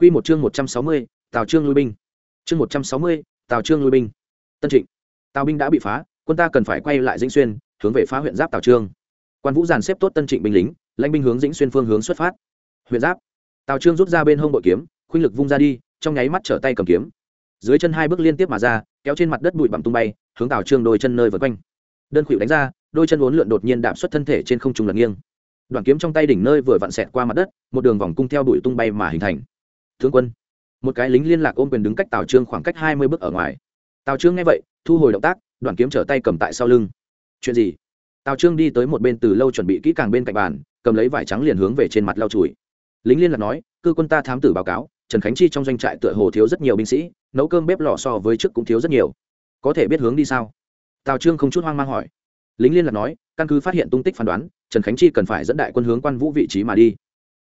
Quy một chương 160, Tào Trương lui binh. Chương 160, Tào Trương lui binh. Tân Trịnh. Tào binh đã bị phá, quân ta cần phải quay lại Dĩnh Xuyên, hướng về phá huyện giáp Tào Trương. Quan Vũ dàn xếp tốt Tân Trịnh binh lính, lãnh binh hướng Dĩnh Xuyên phương hướng xuất phát. Huyện giáp. Tào Trương rút ra bên hông bội kiếm, khuynh lực vung ra đi, trong nháy mắt trở tay cầm kiếm. Dưới chân hai bước liên tiếp mà ra, kéo trên mặt đất bụi bặm tung bay, hướng Tào Trương đôi chân nơi vần quanh. Đơn khuỷu đánh ra, đôi chân uốn lượn đột nhiên đạp xuất thân thể trên không trung lật nghiêng. Đoạn kiếm trong tay đỉnh nơi vừa vặn xẹt qua mặt đất, một đường vòng cung theo bụi tung bay mà hình thành tướng quân. Một cái lính liên lạc ôm quyền đứng cách tào trương khoảng cách hai mươi bước ở ngoài. Tào trương nghe vậy, thu hồi động tác đoàn kiếm trở tay cầm tại sau lưng. Chuyện gì? Tào trương đi tới một bên từ lâu chuẩn bị kỹ càng bên cạnh bàn, cầm lấy vải trắng liền hướng về trên mặt lau chùi. Lính liên lạc nói cơ quân ta thám tử báo cáo, trần khánh chi trong doanh trại tựa hồ thiếu rất nhiều binh sĩ, nấu cơm bếp lò so với trước cũng thiếu rất nhiều. Có thể biết hướng đi sao? Tào trương không chút hoang mang hỏi. Lính liên lạc nói, căn cứ phát hiện tung tích phán đoán, trần khánh chi cần phải dẫn đại quân hướng quan vũ vị trí mà đi.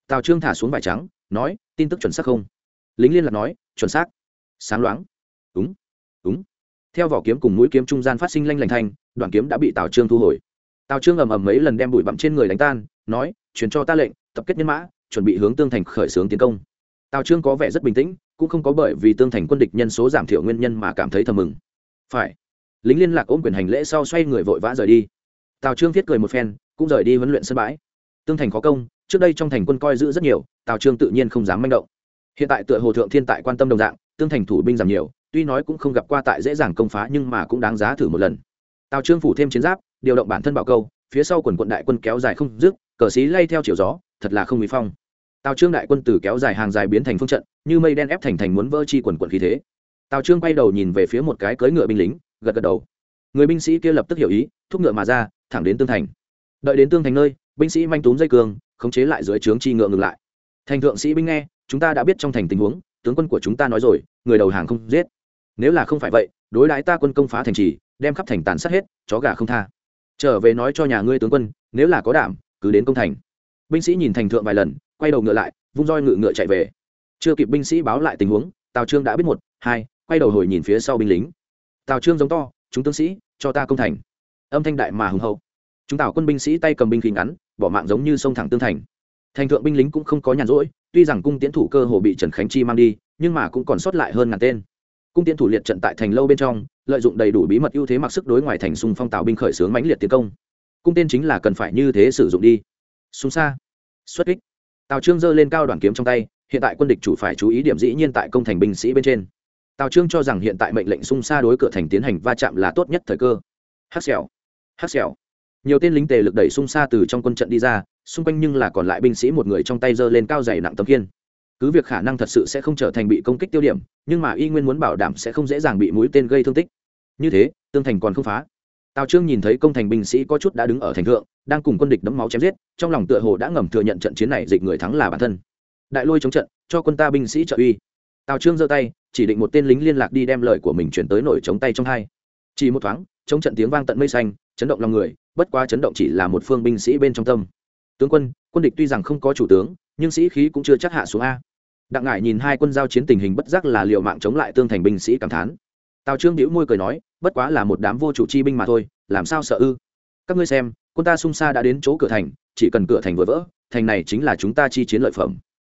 Tào trương thả xuống vải trắng, nói tin tức chuẩn xác không? Lính liên lạc nói, chuẩn xác. Sáng loáng. Đúng đúng theo vỏ kiếm cùng mũi kiếm trung gian phát sinh lanh lành thanh đoạn kiếm đã bị tào trương thu hồi. Tào trương ầm ầm mấy lần đem bụi bặm trên người đánh tan, nói, truyền cho ta lệnh, tập kết nhân mã, chuẩn bị hướng tương thành khởi xướng tiến công. Tào trương có vẻ rất bình tĩnh, cũng không có bởi vì tương thành quân địch nhân số giảm thiểu nguyên nhân mà cảm thấy thầm mừng. Phải. Lính liên lạc ôm quyền hành lễ sau xoay người vội vã rời đi. Tào trương thiết cười một phen, cũng rời đi huấn luyện sân bãi. Tương thành có công trước đây trong thành quân coi giữ rất nhiều, tào trương tự nhiên không dám manh động. Hiện tại tựa hồ thượng thiên tại quan tâm đồng dạng, tương thành thủ binh giảm nhiều, tuy nói cũng không gặp qua tại dễ dàng công phá nhưng mà cũng đáng giá thử một lần. Tào trương phủ thêm chiến giáp, điều động bản thân bảo câu, phía sau quần quận đại quân kéo dài không dứt, cờ xí lay theo chiều gió, thật là không mỹ phong. Tào trương đại quân từ kéo dài hàng dài biến thành phương trận, như mây đen ép thành thành muốn vỡ chi quần quận khí thế. Tào trương quay đầu nhìn về phía một cái cưỡi ngựa binh lính, gật gật đầu. Người binh sĩ kia lập tức hiểu ý, thúc ngựa mà ra, thẳng đến tương thành. Đợi đến tương thành nơi, binh sĩ manh túm dây cường khống chế lại dưới trướng chi ngựa ngừng lại. Thành thượng sĩ binh nghe, chúng ta đã biết trong thành tình huống, tướng quân của chúng ta nói rồi, người đầu hàng không giết. Nếu là không phải vậy, đối đãi ta quân công phá thành trì, đem khắp thành tàn sát hết, chó gà không tha. Trở về nói cho nhà ngươi tướng quân, nếu là có đảm, cứ đến công thành. Binh sĩ nhìn thành thượng vài lần, quay đầu ngựa lại, vung roi ngựa ngựa chạy về. Chưa kịp binh sĩ báo lại tình huống, tào trương đã biết một, hai, quay đầu hồi nhìn phía sau binh lính. Tào trương giống to, chúng tướng sĩ, cho ta công thành. Âm thanh đại mà hùng hậu chúng tào quân binh sĩ tay cầm binh khí ngắn, bỏ mạng giống như sông thẳng tương thành. Thành thượng binh lính cũng không có nhàn rỗi, tuy rằng cung tiến thủ cơ hồ bị trần khánh chi mang đi, nhưng mà cũng còn sót lại hơn ngàn tên. Cung tiến thủ liệt trận tại thành lâu bên trong, lợi dụng đầy đủ bí mật ưu thế mặc sức đối ngoài thành xung phong tạo binh khởi xướng mãnh liệt tiến công. Cung tên chính là cần phải như thế sử dụng đi. Xung xa. Xuất kích. Tào trương giơ lên cao đoàn kiếm trong tay, hiện tại quân địch chủ phải chú ý điểm dĩ nhiên tại công thành binh sĩ bên trên. Tào trương cho rằng hiện tại mệnh lệnh xung xa đối cửa thành tiến hành va chạm là tốt nhất thời cơ. Hát xẻo. Hát xẻo nhiều tên lính tề lực đẩy xung xa từ trong quân trận đi ra, xung quanh nhưng là còn lại binh sĩ một người trong tay giơ lên cao dày nặng tấm kiên cứ việc khả năng thật sự sẽ không trở thành bị công kích tiêu điểm, nhưng mà y nguyên muốn bảo đảm sẽ không dễ dàng bị mũi tên gây thương tích. Như thế, tương thành còn không phá. Tào trương nhìn thấy công thành binh sĩ có chút đã đứng ở thành thượng, đang cùng quân địch đấm máu chém giết, trong lòng tựa hồ đã ngầm thừa nhận trận chiến này dịch người thắng là bản thân. Đại lôi chống trận, cho quân ta binh sĩ trợ uy. Tào trương giơ tay, chỉ định một tên lính liên lạc đi đem lời của mình chuyển tới nổi chống tay trong hai. Chỉ một thoáng, chống trận tiếng vang tận mây xanh, chấn động lòng người bất quá chấn động chỉ là một phương binh sĩ bên trong tâm. Tướng quân quân địch tuy rằng không có chủ tướng, nhưng sĩ khí cũng chưa chắc hạ xuống a. Đặng ngải nhìn hai quân giao chiến tình hình bất giác là liệu mạng chống lại tương thành binh sĩ cảm thán. Tào trương đĩu môi cười nói, bất quá là một đám vô chủ chi binh mà thôi, làm sao sợ ư? Các ngươi xem, quân ta xung xa đã đến chỗ cửa thành, chỉ cần cửa thành vừa vỡ, thành này chính là chúng ta chi chiến lợi phẩm.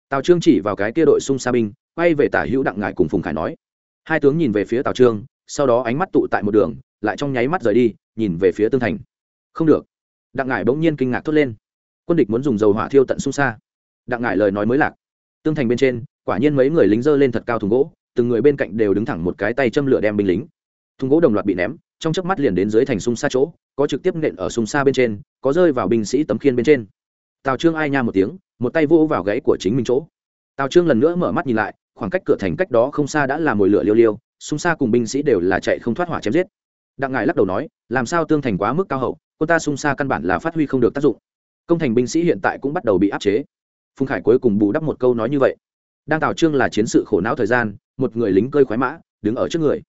Tào trương chỉ vào cái kia đội xung xa binh, quay về tả hữu đặng ngải cùng phùng khải nói. Hai tướng nhìn về phía tào trương, sau đó ánh mắt tụ tại một đường, lại trong nháy mắt rời đi, nhìn về phía tương thành không được. Đặng ngải bỗng nhiên kinh ngạc thốt lên. Quân địch muốn dùng dầu hỏa thiêu tận sung xa. Đặng ngải lời nói mới lạc. Tương thành bên trên, quả nhiên mấy người lính dơ lên thật cao thùng gỗ, từng người bên cạnh đều đứng thẳng một cái tay châm lửa đem binh lính. Thùng gỗ đồng loạt bị ném, trong chớp mắt liền đến dưới thành sung xa chỗ, có trực tiếp nện ở sung xa bên trên, có rơi vào binh sĩ tấm khiên bên trên. Tào trương ai nha một tiếng, một tay vỗ vào gãy của chính mình chỗ. Tào trương lần nữa mở mắt nhìn lại, khoảng cách cửa thành cách đó không xa đã là mồi lửa liêu liêu sung xa cùng binh sĩ đều là chạy không thoát hỏa chém giết. Đặng ngài lắc đầu nói, làm sao tương thành quá mức cao hậu? Quân ta sung xa căn bản là phát huy không được tác dụng. Công thành binh sĩ hiện tại cũng bắt đầu bị áp chế. Phùng khải cuối cùng bù đắp một câu nói như vậy. Đang tào trương là chiến sự khổ não thời gian, một người lính cơi khoái mã, đứng ở trước người.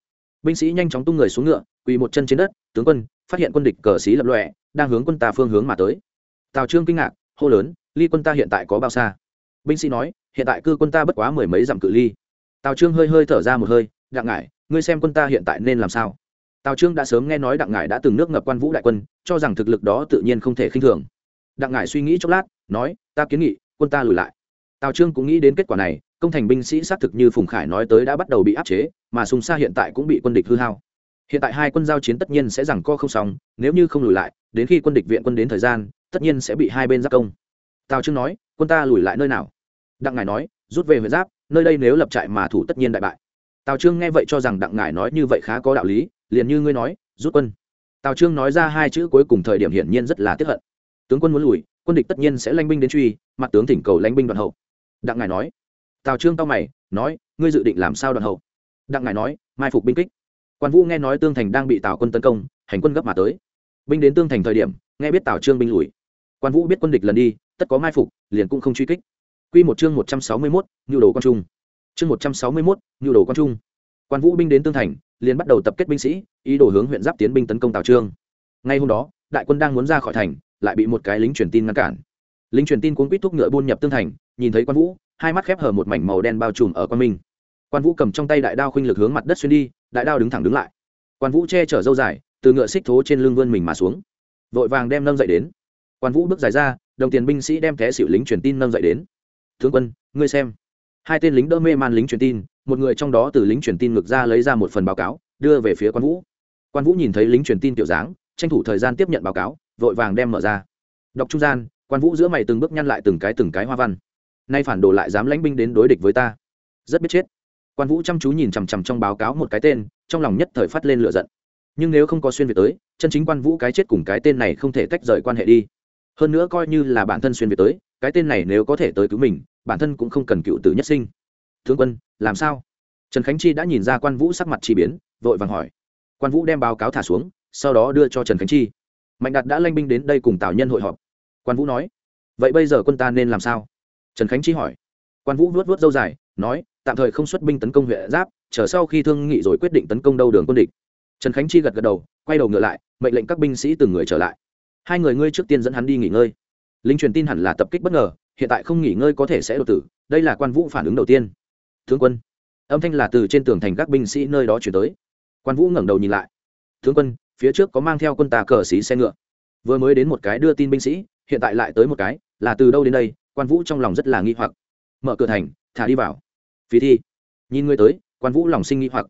Binh sĩ nhanh chóng tung người xuống ngựa, quỳ một chân trên đất, tướng quân, phát hiện quân địch cờ xí lập lòe, đang hướng quân ta phương hướng mà tới. Tào trương kinh ngạc, hô lớn, ly quân ta hiện tại có bao xa? Binh sĩ nói, hiện tại cư quân ta bất quá mười mấy dặm cự ly. Tào trương hơi hơi thở ra một hơi, đặng ngại ngươi xem quân ta hiện tại nên làm sao? Tào trương đã sớm nghe nói đặng ngải đã từng nước ngập quan vũ đại quân, cho rằng thực lực đó tự nhiên không thể khinh thường. Đặng ngải suy nghĩ chốc lát, nói, ta kiến nghị, quân ta lùi lại. Tào trương cũng nghĩ đến kết quả này, công thành binh sĩ xác thực như phùng khải nói tới đã bắt đầu bị áp chế, mà sùng xa hiện tại cũng bị quân địch hư hao. Hiện tại hai quân giao chiến tất nhiên sẽ rằng co không xong, nếu như không lùi lại, đến khi quân địch viện quân đến thời gian, tất nhiên sẽ bị hai bên giáp công. Tào trương nói, quân ta lùi lại nơi nào? Đặng ngài nói, rút về huyện giáp, nơi đây nếu lập trại mà thủ tất nhiên đại bại tào trương nghe vậy cho rằng đặng ngài nói như vậy khá có đạo lý liền như ngươi nói rút quân. Tào trương nói ra hai chữ cuối cùng thời điểm hiển nhiên rất là tiếp hận. Tướng quân muốn lùi quân địch tất nhiên sẽ lanh binh đến truy mặt tướng thỉnh cầu lanh binh đoạn hậu. Đặng ngài nói. Tào trương tao mày nói ngươi dự định làm sao đoạn hậu? Đặng ngài nói mai phục binh kích. Quan vũ nghe nói tương thành đang bị tào quân tấn công hành quân gấp mà tới. Binh đến tương thành thời điểm nghe biết tào trương binh lùi. Quan vũ biết quân địch lần đi tất có mai phục liền cũng không truy kích. Quy một chương một trăm sáu mươi 161, nhu đồ quan trung. Chương một trăm sáu mươi 161, nhu đồ quan trung. Quan Vũ binh đến tương thành, liền bắt đầu tập kết binh sĩ, ý đồ hướng huyện Giáp tiến binh tấn công Tào Trương. Ngay hôm đó, đại quân đang muốn ra khỏi thành, lại bị một cái lính truyền tin ngăn cản. Lính truyền tin cuốn quýt thúc ngựa buôn nhập tương thành, nhìn thấy Quan Vũ, hai mắt khép hở một mảnh màu đen bao trùm ở quan minh. Quan Vũ cầm trong tay đại đao khinh lực hướng mặt đất xuyên đi, đại đao đứng thẳng đứng lại. Quan Vũ che chở dâu dài, từ ngựa xích thố trên lưng vươn mình mà xuống, vội vàng đem nâng dậy đến. Quan Vũ bước dài ra, đồng tiền binh sĩ đem té xỉu lính truyền tin nâng dậy đến tướng quân ngươi xem hai tên lính đỡ mê man lính truyền tin, một người trong đó từ lính truyền tin ngược ra lấy ra một phần báo cáo, đưa về phía quan vũ. Quan vũ nhìn thấy lính truyền tin kiểu dáng, tranh thủ thời gian tiếp nhận báo cáo, vội vàng đem mở ra. Đọc trung gian, quan vũ giữa mày từng bước nhăn lại từng cái từng cái hoa văn. Nay phản đồ lại dám lãnh binh đến đối địch với ta. Rất biết chết. Quan vũ chăm chú nhìn chằm chằm trong báo cáo một cái tên, trong lòng nhất thời phát lên lửa giận. Nhưng nếu không có xuyên việt tới, chân chính quan vũ cái chết cùng cái tên này không thể tách rời quan hệ đi. Hơn nữa coi như là bản thân xuyên việt tới cái tên này nếu có thể tới cứu mình, bản thân cũng không cần cựu tử nhất sinh. Thương quân, làm sao? Trần khánh chi đã nhìn ra quan vũ sắc mặt chi biến, vội vàng hỏi. Quan vũ đem báo cáo thả xuống, sau đó đưa cho trần khánh chi. Mạnh đạt đã lanh binh đến đây cùng tào nhân hội họp. Quan vũ nói, vậy bây giờ quân ta nên làm sao? Trần khánh chi hỏi. Quan vũ vuốt vuốt dâu dài, nói, tạm thời không xuất binh tấn công huyện giáp, chờ sau khi thương nghị rồi quyết định tấn công đâu đường quân địch. Trần khánh chi gật gật đầu, quay đầu ngựa lại, mệnh lệnh các binh sĩ từng người trở lại. Hai người ngươi trước tiên dẫn hắn đi nghỉ ngơi lính truyền tin hẳn là tập kích bất ngờ, hiện tại không nghỉ ngơi có thể sẽ đột tử, đây là quan vũ phản ứng đầu tiên. Tướng quân. Âm thanh là từ trên tường thành các binh sĩ nơi đó chuyển tới. Quan vũ ngẩng đầu nhìn lại. Tướng quân, phía trước có mang theo quân tà cờ xí xe ngựa. Vừa mới đến một cái đưa tin binh sĩ, hiện tại lại tới một cái, là từ đâu đến đây, quan vũ trong lòng rất là nghi hoặc. Mở cửa thành, thả đi vào. Phí thi. Nhìn người tới, quan vũ lòng sinh nghi hoặc.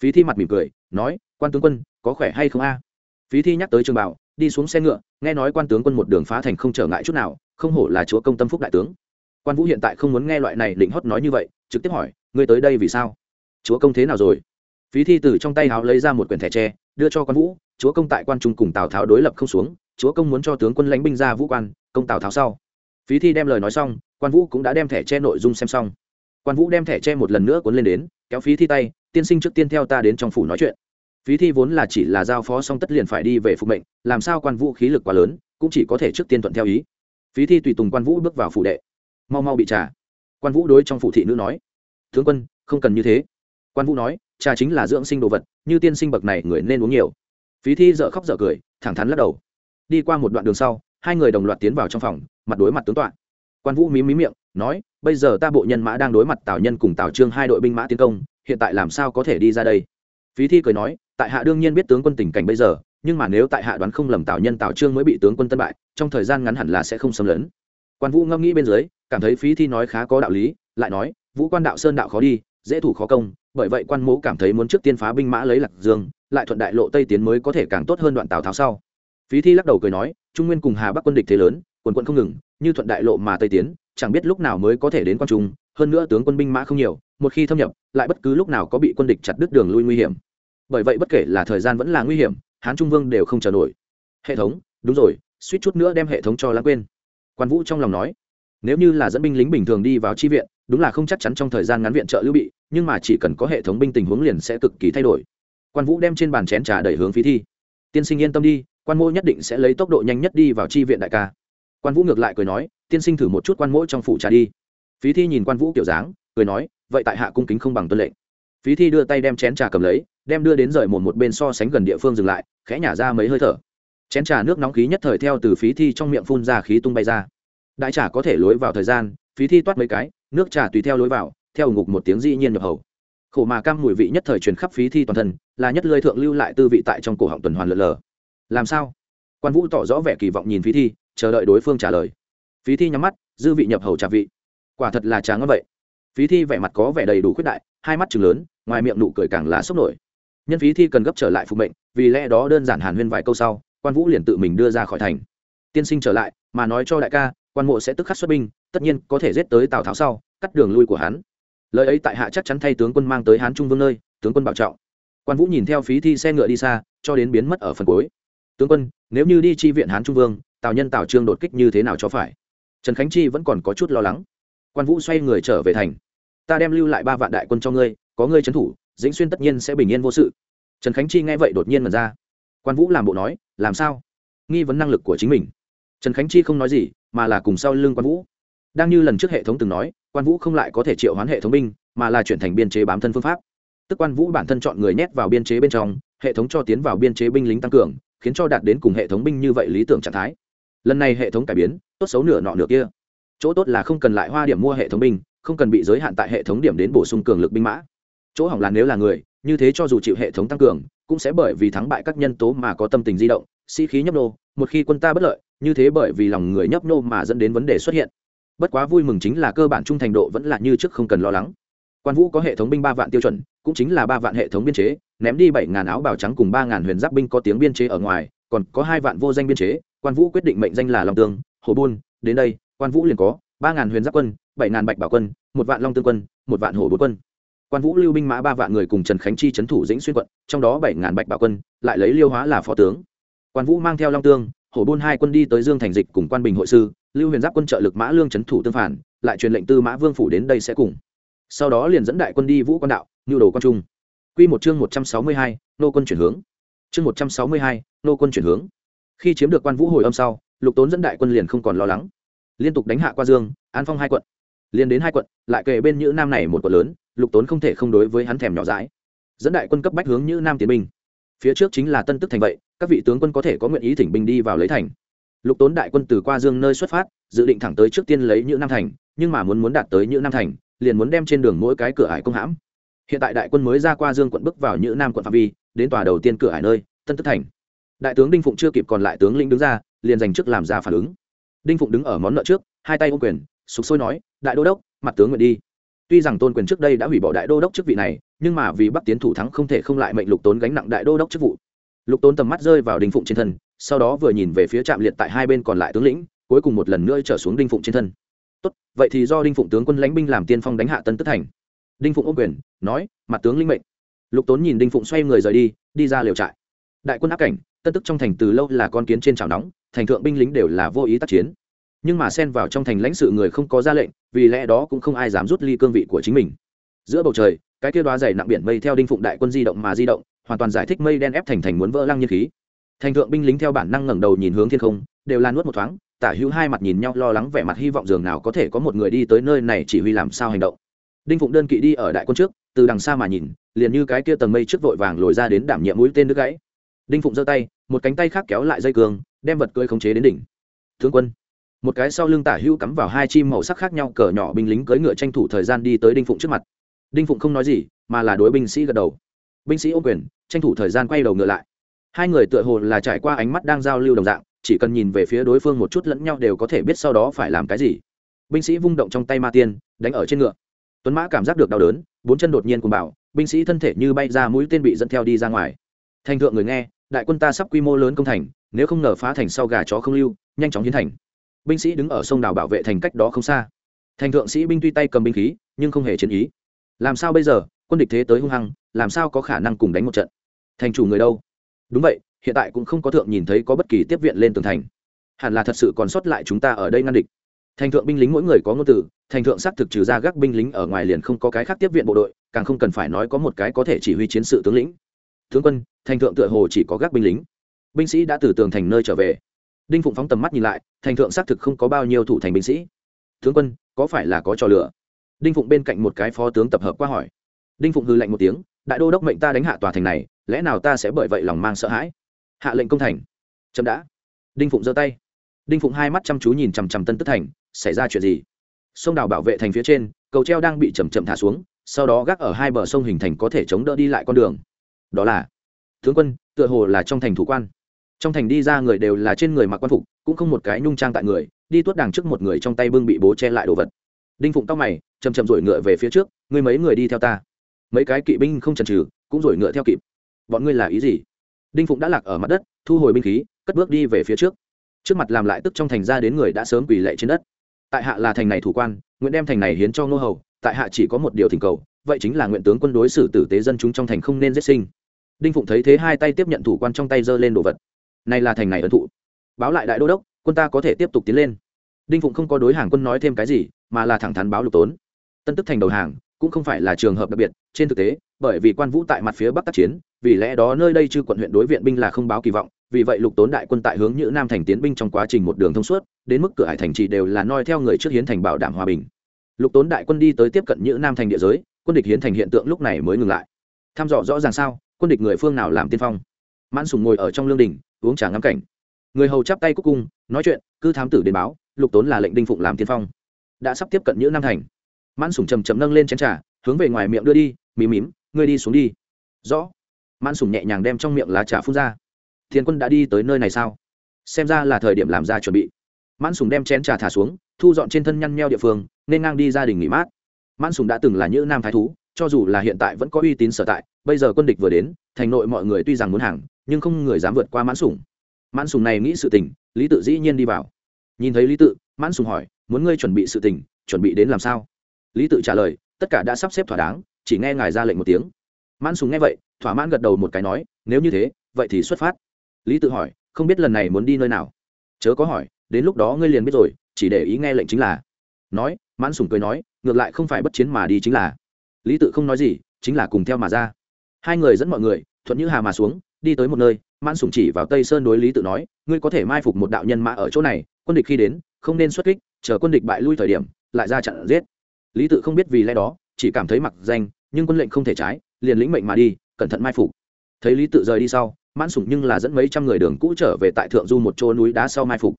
Phí thi mặt mỉm cười, nói, quan tướng quân, có khỏe hay không a? Phí thi nhắc tới trường bảo đi xuống xe ngựa, nghe nói quan tướng quân một đường phá thành không trở ngại chút nào, không hổ là chúa công tâm phúc đại tướng. Quan vũ hiện tại không muốn nghe loại này định hót nói như vậy, trực tiếp hỏi, ngươi tới đây vì sao? Chúa công thế nào rồi? Phí thi từ trong tay háo lấy ra một quyển thẻ tre, đưa cho quan vũ, chúa công tại quan trung cùng tào tháo đối lập không xuống, chúa công muốn cho tướng quân lãnh binh ra vũ quan, công tào tháo sau. Phí thi đem lời nói xong, quan vũ cũng đã đem thẻ tre nội dung xem xong. Quan vũ đem thẻ tre một lần nữa cuốn lên đến, kéo phí thi tay, tiên sinh trước tiên theo ta đến trong phủ nói chuyện phí thi vốn là chỉ là giao phó xong tất liền phải đi về phục mệnh, làm sao quan vũ khí lực quá lớn, cũng chỉ có thể trước tiên thuận theo ý. Phí thi tùy tùng quan vũ bước vào phủ đệ. Mau mau bị trà. Quan vũ đối trong phủ thị nữ nói, tướng quân, không cần như thế. Quan vũ nói, trà chính là dưỡng sinh đồ vật, như tiên sinh bậc này người nên uống nhiều. Phí thi dợ khóc dợ cười, thẳng thắn lắc đầu. Đi qua một đoạn đường sau, hai người đồng loạt tiến vào trong phòng, mặt đối mặt tướng tọa. Quan vũ mí mí miệng, nói, bây giờ ta bộ nhân mã đang đối mặt tào nhân cùng tào trương hai đội binh mã tiến công, hiện tại làm sao có thể đi ra đây? Phí thi cười nói tại hạ đương nhiên biết tướng quân tình cảnh bây giờ, nhưng mà nếu tại hạ đoán không lầm tào nhân tào trương mới bị tướng quân tân bại, trong thời gian ngắn hẳn là sẽ không xâm lấn. Quan vũ ngẫm nghĩ bên dưới, cảm thấy phí thi nói khá có đạo lý, lại nói, vũ quan đạo sơn đạo khó đi, dễ thủ khó công, bởi vậy quan mẫu cảm thấy muốn trước tiên phá binh mã lấy lạc dương, lại thuận đại lộ tây tiến mới có thể càng tốt hơn đoạn tào tháo sau. Phí thi lắc đầu cười nói, trung nguyên cùng hà bắc quân địch thế lớn, quần quân không ngừng, như thuận đại lộ mà tây tiến, chẳng biết lúc nào mới có thể đến quan trung, hơn nữa tướng quân binh mã không nhiều, một khi thâm nhập, lại bất cứ lúc nào có bị quân địch chặt đứt đường lui nguy hiểm bởi vậy bất kể là thời gian vẫn là nguy hiểm, hán trung vương đều không chờ nổi. Hệ thống, đúng rồi, suýt chút nữa đem hệ thống cho lãng quên. Quan vũ trong lòng nói, nếu như là dẫn binh lính bình thường đi vào chi viện, đúng là không chắc chắn trong thời gian ngắn viện trợ lưu bị, nhưng mà chỉ cần có hệ thống binh tình huống liền sẽ cực kỳ thay đổi. Quan vũ đem trên bàn chén trà đẩy hướng phí thi. Tiên sinh yên tâm đi, quan mỗ nhất định sẽ lấy tốc độ nhanh nhất đi vào chi viện đại ca. Quan vũ ngược lại cười nói, tiên sinh thử một chút quan mỗ trong phủ trà đi. Phí thi nhìn quan vũ kiểu dáng, cười nói, vậy tại hạ cung kính không bằng tuân lệnh. Phí thi đưa tay đem chén trà cầm lấy đem đưa đến rời một một bên so sánh gần địa phương dừng lại, khẽ nhả ra mấy hơi thở. Chén trà nước nóng khí nhất thời theo từ phí thi trong miệng phun ra khí tung bay ra. Đại trà có thể lối vào thời gian, phí thi toát mấy cái, nước trà tùy theo lối vào, theo ngục một tiếng dĩ nhiên nhập hầu. Khổ mà cam mùi vị nhất thời truyền khắp phí thi toàn thân, là nhất lơi thượng lưu lại tư vị tại trong cổ họng tuần hoàn lờ lờ. Làm sao? Quan vũ tỏ rõ vẻ kỳ vọng nhìn phí thi, chờ đợi đối phương trả lời. Phí thi nhắm mắt, dư vị nhập hầu trà vị. Quả thật là trà ngon vậy. Phí thi vẻ mặt có vẻ đầy đủ khuyết đại, hai mắt chừng lớn, ngoài miệng nụ cười càng là sốc nổi nhân phí thi cần gấp trở lại phục mệnh, vì lẽ đó đơn giản hàn huyên vài câu sau, quan vũ liền tự mình đưa ra khỏi thành. Tiên sinh trở lại, mà nói cho đại ca, quan mộ sẽ tức khắc xuất binh, tất nhiên có thể giết tới tào tháo sau, cắt đường lui của hắn. Lời ấy tại hạ chắc chắn thay tướng quân mang tới hán trung vương nơi, tướng quân bảo trọng. Quan vũ nhìn theo phí thi xe ngựa đi xa, cho đến biến mất ở phần cuối. Tướng quân, nếu như đi chi viện hán trung vương, tào nhân tào trương đột kích như thế nào cho phải? Trần khánh chi vẫn còn có chút lo lắng. Quan vũ xoay người trở về thành. Ta đem lưu lại ba vạn đại quân cho ngươi, có ngươi trấn thủ dĩnh xuyên tất nhiên sẽ bình yên vô sự. Trần khánh chi nghe vậy đột nhiên mật ra. Quan vũ làm bộ nói, làm sao? Nghi vấn năng lực của chính mình. Trần khánh chi không nói gì, mà là cùng sau lưng quan vũ. Đang như lần trước hệ thống từng nói, quan vũ không lại có thể triệu hoán hệ thống binh, mà là chuyển thành biên chế bám thân phương pháp. Tức quan vũ bản thân chọn người nhét vào biên chế bên trong, hệ thống cho tiến vào biên chế binh lính tăng cường, khiến cho đạt đến cùng hệ thống binh như vậy lý tưởng trạng thái. Lần này hệ thống cải biến, tốt xấu nửa nọ nửa kia. Chỗ tốt là không cần lại hoa điểm mua hệ thống binh, không cần bị giới hạn tại hệ thống điểm đến bổ sung cường lực binh mã chỗ hỏng là nếu là người, như thế cho dù chịu hệ thống tăng cường, cũng sẽ bởi vì thắng bại các nhân tố mà có tâm tình di động, sĩ、si、khí nhấp nô, một khi quân ta bất lợi, như thế bởi vì lòng người nhấp nô mà dẫn đến vấn đề xuất hiện. Bất quá vui mừng chính là cơ bản trung thành độ vẫn là như trước không cần lo lắng. Quan vũ có hệ thống binh ba vạn tiêu chuẩn, cũng chính là ba vạn hệ thống biên chế, ném đi bảy ngàn áo bào trắng cùng ba ngàn huyền giáp binh có tiếng biên chế ở ngoài, còn có hai vạn vô danh biên chế, quan vũ quyết định mệnh danh là long tương, hồ buôn, đến đây, quan vũ liền có ba ngàn huyền giáp quân, bảy ngàn bạch bảo quân, một vạn long tương quân, một vạn hồ bốn quân quan vũ lưu binh mã ba vạn người cùng trần khánh chi trấn thủ dĩnh xuyên quận, trong đó bảy ngàn bạch bảo quân, lại lấy liêu hóa là phó tướng. quan vũ mang theo long tương, hổ buôn hai quân đi tới dương thành dịch cùng quan bình hội sư, lưu huyền giáp quân trợ lực mã lương trấn thủ tương phản, lại truyền lệnh tư mã vương phủ đến đây sẽ cùng. sau đó liền dẫn đại quân đi vũ quan đạo, nhu đồ quan trung. quy một chương một trăm sáu mươi hai, nô quân chuyển hướng. chương một trăm sáu mươi hai, nô quân chuyển hướng. khi chiếm được quan vũ hồi âm sau, lục tốn dẫn đại quân liền không còn lo lắng. liên tục đánh hạ qua dương, an phong hai quận. liền đến hai quận, lại kề bên nhữ nam này một quận lớn lục tốn không thể không đối với hắn thèm nhỏ dãi. Dẫn đại quân cấp bách hướng nhữ nam tiến binh. Phía trước chính là tân tức thành vậy, các vị tướng quân có thể có nguyện ý thỉnh binh đi vào lấy thành. Lục tốn đại quân từ qua dương nơi xuất phát, dự định thẳng tới trước tiên lấy nhữ nam thành, nhưng mà muốn muốn đạt tới nhữ nam thành, liền muốn đem trên đường mỗi cái cửa ải công hãm. Hiện tại đại quân mới ra qua dương quận bước vào nhữ nam quận phạm vi, đến tòa đầu tiên cửa ải nơi, tân tức thành. Đại tướng đinh phụng chưa kịp còn lại tướng lĩnh đứng ra, liền dành trước làm ra phản ứng. Đinh phụng đứng ở món nợ trước, hai tay ô quyền, sục sôi nói, đại đô đốc, mặt tướng nguyện đi tuy rằng tôn quyền trước đây đã hủy bỏ đại đô đốc chức vị này, nhưng mà vì bắc tiến thủ thắng không thể không lại mệnh lục tốn gánh nặng đại đô đốc chức vụ. Lục tốn tầm mắt rơi vào đinh phụng trên thân, sau đó vừa nhìn về phía trạm liệt tại hai bên còn lại tướng lĩnh, cuối cùng một lần nữa trở xuống đinh phụng trên thân. Tốt, vậy thì do đinh phụng tướng quân lãnh binh làm tiên phong đánh hạ tân tức thành. Đinh phụng ô quyền, nói, mặt tướng linh mệnh. Lục tốn nhìn đinh phụng xoay người rời đi đi ra liều trại. Đại quân áp cảnh, tân tức trong thành từ lâu là con kiến trên chảo nóng, thành thượng binh lính đều là vô ý tác chiến nhưng mà xen vào trong thành lãnh sự người không có ra lệnh, vì lẽ đó cũng không ai dám rút ly cương vị của chính mình. Giữa bầu trời, cái kia đoá dày nặng biển mây theo đinh phụng đại quân di động mà di động, hoàn toàn giải thích mây đen ép thành thành muốn vỡ lăng nhiên khí. Thành thượng binh lính theo bản năng ngẩng đầu nhìn hướng thiên không, đều lan nuốt một thoáng, tả hữu hai mặt nhìn nhau lo lắng vẻ mặt hy vọng dường nào có thể có một người đi tới nơi này chỉ huy làm sao hành động. Đinh phụng đơn kỵ đi ở đại quân trước, từ đằng xa mà nhìn, liền như cái kia tầng mây trước vội vàng lồi ra đến đảm nhiệm mũi tên đứt gãy. Đinh phụng giơ tay, một cánh tay khác kéo lại dây cường đem vật cưỡi khống chế đến đỉnh. Tướng quân một cái sau lưng tả hữu cắm vào hai chim màu sắc khác nhau, cờ nhỏ binh lính cưỡi ngựa tranh thủ thời gian đi tới đinh phụng trước mặt. Đinh phụng không nói gì, mà là đối binh sĩ gật đầu. Binh sĩ ô quyền, tranh thủ thời gian quay đầu ngựa lại. Hai người tựa hồ là trải qua ánh mắt đang giao lưu đồng dạng, chỉ cần nhìn về phía đối phương một chút lẫn nhau đều có thể biết sau đó phải làm cái gì. Binh sĩ vung động trong tay ma tiên, đánh ở trên ngựa. Tuấn mã cảm giác được đau đớn, bốn chân đột nhiên cùng bảo binh sĩ thân thể như bay ra mũi tên bị dẫn theo đi ra ngoài. Thành thượng người nghe, đại quân ta sắp quy mô lớn công thành, nếu không ngờ phá thành sau gà chó không lưu, nhanh chóng hiến thành binh sĩ đứng ở sông đảo bảo vệ thành cách đó không xa. Thành thượng sĩ binh tuy tay cầm binh khí, nhưng không hề chiến ý. Làm sao bây giờ? Quân địch thế tới hung hăng, làm sao có khả năng cùng đánh một trận? Thành chủ người đâu? Đúng vậy, hiện tại cũng không có thượng nhìn thấy có bất kỳ tiếp viện lên tường thành. Hẳn là thật sự còn sót lại chúng ta ở đây ngăn địch. Thành thượng binh lính mỗi người có ngôn từ, thành thượng xác thực trừ ra gác binh lính ở ngoài liền không có cái khác tiếp viện bộ đội, càng không cần phải nói có một cái có thể chỉ huy chiến sự tướng lĩnh. Tướng quân, thành thượng tựa hồ chỉ có gác binh lính. Binh sĩ đã từ tường thành nơi trở về đinh phụng phóng tầm mắt nhìn lại thành thượng xác thực không có bao nhiêu thủ thành binh sĩ tướng quân có phải là có trò lửa đinh phụng bên cạnh một cái phó tướng tập hợp qua hỏi đinh phụng hư lạnh một tiếng đại đô đốc mệnh ta đánh hạ tòa thành này lẽ nào ta sẽ bởi vậy lòng mang sợ hãi hạ lệnh công thành chậm đã đinh phụng giơ tay đinh phụng hai mắt chăm chú nhìn chằm chằm tân tức thành xảy ra chuyện gì sông đào bảo vệ thành phía trên cầu treo đang bị chầm chậm thả xuống sau đó gác ở hai bờ sông hình thành có thể chống đỡ đi lại con đường đó là tướng quân tựa hồ là trong thành thủ quan trong thành đi ra người đều là trên người mặc quan phục cũng không một cái nhung trang tại người đi tuốt đằng trước một người trong tay bưng bị bố che lại đồ vật. Đinh phụng tóc mày chầm chầm rổi ngựa về phía trước ngươi mấy người đi theo ta. Mấy cái kỵ binh không chần trừ, cũng rổi ngựa theo kịp. Bọn ngươi là ý gì? Đinh phụng đã lạc ở mặt đất thu hồi binh khí cất bước đi về phía trước. Trước mặt làm lại tức trong thành ra đến người đã sớm quỳ lệ trên đất. Tại hạ là thành này thủ quan nguyện đem thành này hiến cho ngô hầu tại hạ chỉ có một điều thỉnh cầu vậy chính là nguyện tướng quân đối xử tử tế dân chúng trong thành không nên giết sinh. Đinh phụng thấy thế hai tay tiếp nhận thủ quan trong tay giơ lên đồ vật này là thành này ấn thụ. Báo lại đại đô đốc, quân ta có thể tiếp tục tiến lên. Đinh phụng không có đối hàng quân nói thêm cái gì, mà là thẳng thắn báo lục tốn. Tân tức thành đầu hàng, cũng không phải là trường hợp đặc biệt, trên thực tế, bởi vì quan vũ tại mặt phía bắc tác chiến, vì lẽ đó nơi đây chư quận huyện đối viện binh là không báo kỳ vọng, vì vậy lục tốn đại quân tại hướng như nam thành tiến binh trong quá trình một đường thông suốt, đến mức cửa hải thành trì đều là noi theo người trước hiến thành bảo đảm hòa bình. Lục tốn đại quân đi tới tiếp cận như nam thành địa giới, quân địch hiến thành hiện tượng lúc này mới ngừng lại. Tham dò rõ ràng sao, quân địch người phương nào làm tiên phong? Mãn sùng ngồi ở trong lương đình, uống trà ngắm cảnh. Người hầu chắp tay cúc cung, nói chuyện, cứ thám tử đến báo, lục tốn là lệnh đinh phụng làm tiên phong. Đã sắp tiếp cận nhữ nam thành. Mãn sùng chầm chầm nâng lên chén trà, hướng về ngoài miệng đưa đi, mím mím, ngươi đi xuống đi. Rõ. Mãn sùng nhẹ nhàng đem trong miệng lá trà phun ra. Thiên quân đã đi tới nơi này sao? Xem ra là thời điểm làm ra chuẩn bị. Mãn sùng đem chén trà thả xuống, thu dọn trên thân nhăn nheo địa phương, nên ngang đi gia đình nghỉ mát. Mãn sùng đã từng là những nam thái thú, cho dù là hiện tại vẫn có uy tín sở tại, bây giờ quân địch vừa đến, thành nội mọi người tuy rằng muốn hàng nhưng không người dám vượt qua mãn sùng. Mãn sùng này nghĩ sự tình, lý tự dĩ nhiên đi vào. Nhìn thấy lý tự, mãn sùng hỏi, muốn ngươi chuẩn bị sự tình, chuẩn bị đến làm sao? Lý tự trả lời, tất cả đã sắp xếp thỏa đáng, chỉ nghe ngài ra lệnh một tiếng. Mãn sùng nghe vậy, thỏa mãn gật đầu một cái nói, nếu như thế, vậy thì xuất phát. Lý tự hỏi, không biết lần này muốn đi nơi nào? Chớ có hỏi, đến lúc đó ngươi liền biết rồi, chỉ để ý nghe lệnh chính là. Nói, mãn sùng cười nói, ngược lại không phải bất chiến mà đi chính là. Lý tự không nói gì, chính là cùng theo mà ra. Hai người dẫn mọi người, thuận như hà mà xuống đi tới một nơi, mãn sùng chỉ vào tây sơn đối lý tự nói, ngươi có thể mai phục một đạo nhân mã ở chỗ này, quân địch khi đến, không nên xuất kích, chờ quân địch bại lui thời điểm, lại ra chặn giết. Lý tự không biết vì lẽ đó, chỉ cảm thấy mặc danh, nhưng quân lệnh không thể trái, liền lĩnh mệnh mà đi, cẩn thận mai phục. Thấy lý tự rời đi sau, mãn sủng nhưng là dẫn mấy trăm người đường cũ trở về tại thượng du một chỗ núi đá sau mai phục.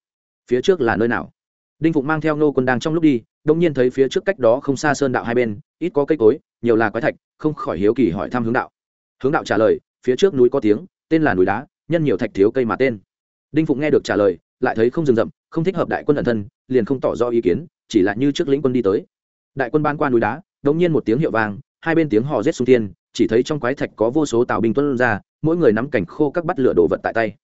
Phía trước là nơi nào? Đinh phụng mang theo nô quân đang trong lúc đi đông nhiên thấy phía trước cách đó không xa sơn đạo hai bên, ít có cây cối, nhiều là quái thạch, không khỏi hiếu kỳ hỏi thăm hướng đạo. Hướng đạo trả lời phía trước núi có tiếng, tên là núi đá, nhân nhiều thạch thiếu cây mà tên. Đinh phụng nghe được trả lời, lại thấy không dừng rậm không thích hợp đại quân ẩn thân, liền không tỏ rõ ý kiến, chỉ là như trước lĩnh quân đi tới. Đại quân ban qua núi đá đống nhiên một tiếng hiệu vang, hai bên tiếng hò rết sung thiên, chỉ thấy trong quái thạch có vô số tàu binh tuân ra, mỗi người nắm cảnh khô các bắt lửa đồ vật tại tay.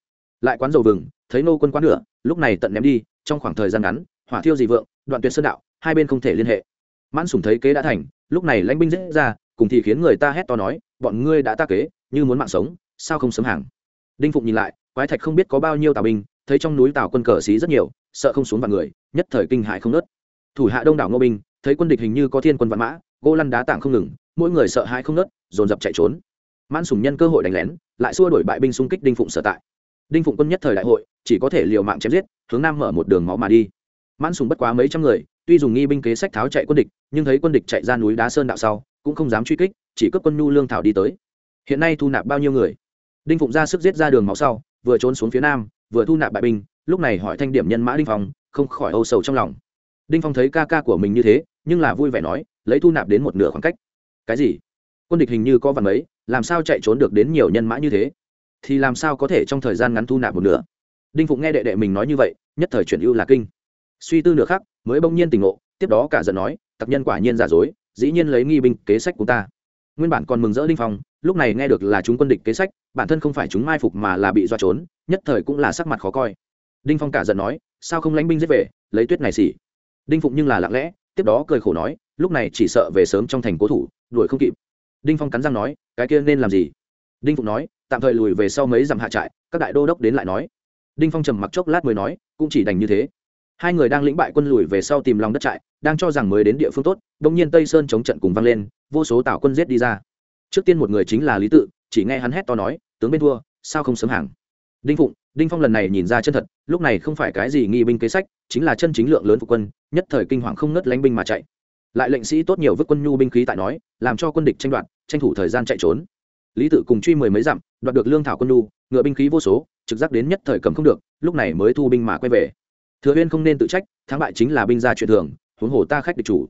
Lại quán dầu vừng, thấy nô quân quán lửa, lúc này tận ném đi, trong khoảng thời gian ngắn, hỏa thiêu dị vượng, đoạn tuyệt sơn đạo, hai bên không thể liên hệ. Mãn sủng thấy kế đã thành, lúc này lãnh binh dễ ra, cùng thì khiến người ta hét to nói, bọn ngươi đã ta kế như muốn mạng sống, sao không sớm hàng? Đinh phụng nhìn lại, quái thạch không biết có bao nhiêu tào binh, thấy trong núi tào quân cờ xí rất nhiều, sợ không xuống vào người, nhất thời kinh hại không nớt thủ hạ đông đảo ngô binh, thấy quân địch hình như có thiên quân vạn mã, gỗ lăn đá tảng không ngừng, mỗi người sợ hãi không nớt dồn dập chạy trốn. Mãn sùng nhân cơ hội đánh lén, lại xua đổi bại binh xung kích đinh phụng sở tại. Đinh phụng quân nhất thời đại hội, chỉ có thể liều mạng chém giết, hướng nam mở một đường máu mà đi. Mãn sùng bất quá mấy trăm người, tuy dùng nghi binh kế sách tháo chạy quân địch, nhưng thấy quân địch chạy ra núi đá sơn đạo sau, cũng không dám truy kích, chỉ cướp quân nhu lương thảo đi tới hiện nay thu nạp bao nhiêu người? Đinh phụng ra sức giết ra đường máu sau, vừa trốn xuống phía nam, vừa thu nạp bại binh, lúc này hỏi thanh điểm nhân mã đinh phong, không khỏi âu sầu trong lòng. Đinh phong thấy ca ca của mình như thế, nhưng là vui vẻ nói, lấy thu nạp đến một nửa khoảng cách. Cái gì? Quân địch hình như có vằn mấy, làm sao chạy trốn được đến nhiều nhân mã như thế? Thì làm sao có thể trong thời gian ngắn thu nạp một nửa? Đinh phụng nghe đệ đệ mình nói như vậy, nhất thời chuyển ưu là kinh. Suy tư nửa khắc, mới bỗng nhiên tỉnh ngộ, tiếp đó cả giận nói, tặc nhân quả nhiên giả dối, dĩ nhiên lấy nghi binh kế sách của ta nguyên bản còn mừng rỡ đinh phong, lúc này nghe được là chúng quân địch kế sách, bản thân không phải chúng mai phục mà là bị do trốn, nhất thời cũng là sắc mặt khó coi. Đinh phong cả giận nói, sao không lánh binh giết về, lấy tuyết này xỉ? Đinh phụng nhưng là lặng lẽ, tiếp đó cười khổ nói, lúc này chỉ sợ về sớm trong thành cố thủ, đuổi không kịp. Đinh phong cắn răng nói, cái kia nên làm gì? Đinh phụng nói, tạm thời lùi về sau mấy dặm hạ trại, các đại đô đốc đến lại nói. Đinh phong trầm mặc chốc lát mới nói, cũng chỉ đành như thế hai người đang lĩnh bại quân lùi về sau tìm lòng đất trại, đang cho rằng mới đến địa phương tốt đông nhiên tây sơn chống trận cùng vang lên, vô số tảo quân giết đi ra. Trước tiên một người chính là lý tự, chỉ nghe hắn hét to nói, tướng bên thua, sao không sớm hàng? Đinh phụng, đinh phong lần này nhìn ra chân thật, lúc này không phải cái gì nghi binh kế sách, chính là chân chính lượng lớn phục quân, nhất thời kinh hoàng không ngất lánh binh mà chạy. Lại lệnh sĩ tốt nhiều vứt quân nhu binh khí tại nói, làm cho quân địch tranh đoạt, tranh thủ thời gian chạy trốn. Lý tự cùng truy mười mấy dặm, đoạt được lương thảo quân nhu, ngựa binh khí vô số, trực giác đến nhất thời cầm không được, lúc này mới thu binh mà quay về thừa huyên không nên tự trách, thắng bại chính là binh gia chuyện thường, huống hồ ta khách địch chủ.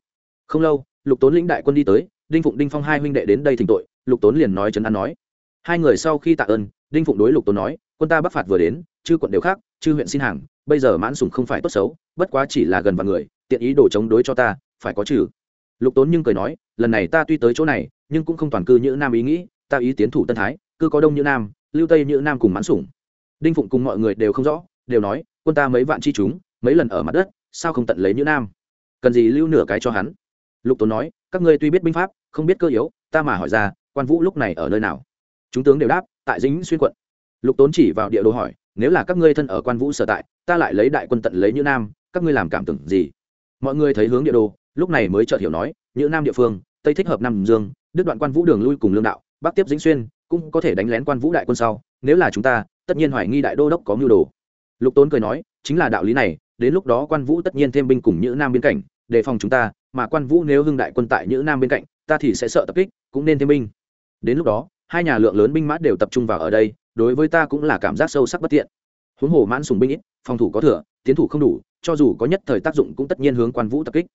Không lâu, lục tốn lĩnh đại quân đi tới, đinh phụng, đinh phong hai huynh đệ đến đây thỉnh tội, lục tốn liền nói trấn an nói. Hai người sau khi tạ ơn, đinh phụng đối lục tốn nói, quân ta bắc phạt vừa đến, chư quận đều khác, chư huyện xin hàng, bây giờ mãn sùng không phải tốt xấu, bất quá chỉ là gần vạn người, tiện ý đổ chống đối cho ta, phải có trừ. Lục tốn nhưng cười nói, lần này ta tuy tới chỗ này, nhưng cũng không toàn cư như nam ý nghĩ, ta ý tiến thủ tân thái, cư có đông như nam, lưu tây như nam cùng mãn sủng. Đinh phụng cùng mọi người đều không rõ, đều nói quân ta mấy vạn chi chúng, mấy lần ở mặt đất, sao không tận lấy như nam? Cần gì lưu nửa cái cho hắn? Lục tốn nói, các ngươi tuy biết binh pháp, không biết cơ yếu, ta mà hỏi ra, quan vũ lúc này ở nơi nào? Chúng tướng đều đáp, tại dính xuyên quận. Lục tốn chỉ vào địa đồ hỏi, nếu là các ngươi thân ở quan vũ sở tại, ta lại lấy đại quân tận lấy như nam, các ngươi làm cảm tưởng gì? Mọi người thấy hướng địa đồ, lúc này mới chợt hiểu nói như nam địa phương, tây thích hợp nam dương, đứt đoạn quan vũ đường lui cùng lương đạo, bắc tiếp dính xuyên, cũng có thể đánh lén quan vũ đại quân sau, nếu là chúng ta, tất nhiên hoài nghi đại đô đốc có mưu đồ lục tốn cười nói chính là đạo lý này đến lúc đó quan vũ tất nhiên thêm binh cùng nhữ nam bên cạnh, đề phòng chúng ta mà quan vũ nếu hưng đại quân tại nhữ nam bên cạnh ta thì sẽ sợ tập kích cũng nên thêm binh. Đến lúc đó hai nhà lượng lớn binh mã đều tập trung vào ở đây đối với ta cũng là cảm giác sâu sắc bất tiện. Huống hồ mãn sùng binh ít phòng thủ có thừa tiến thủ không đủ cho dù có nhất thời tác dụng cũng tất nhiên hướng quan vũ tập kích.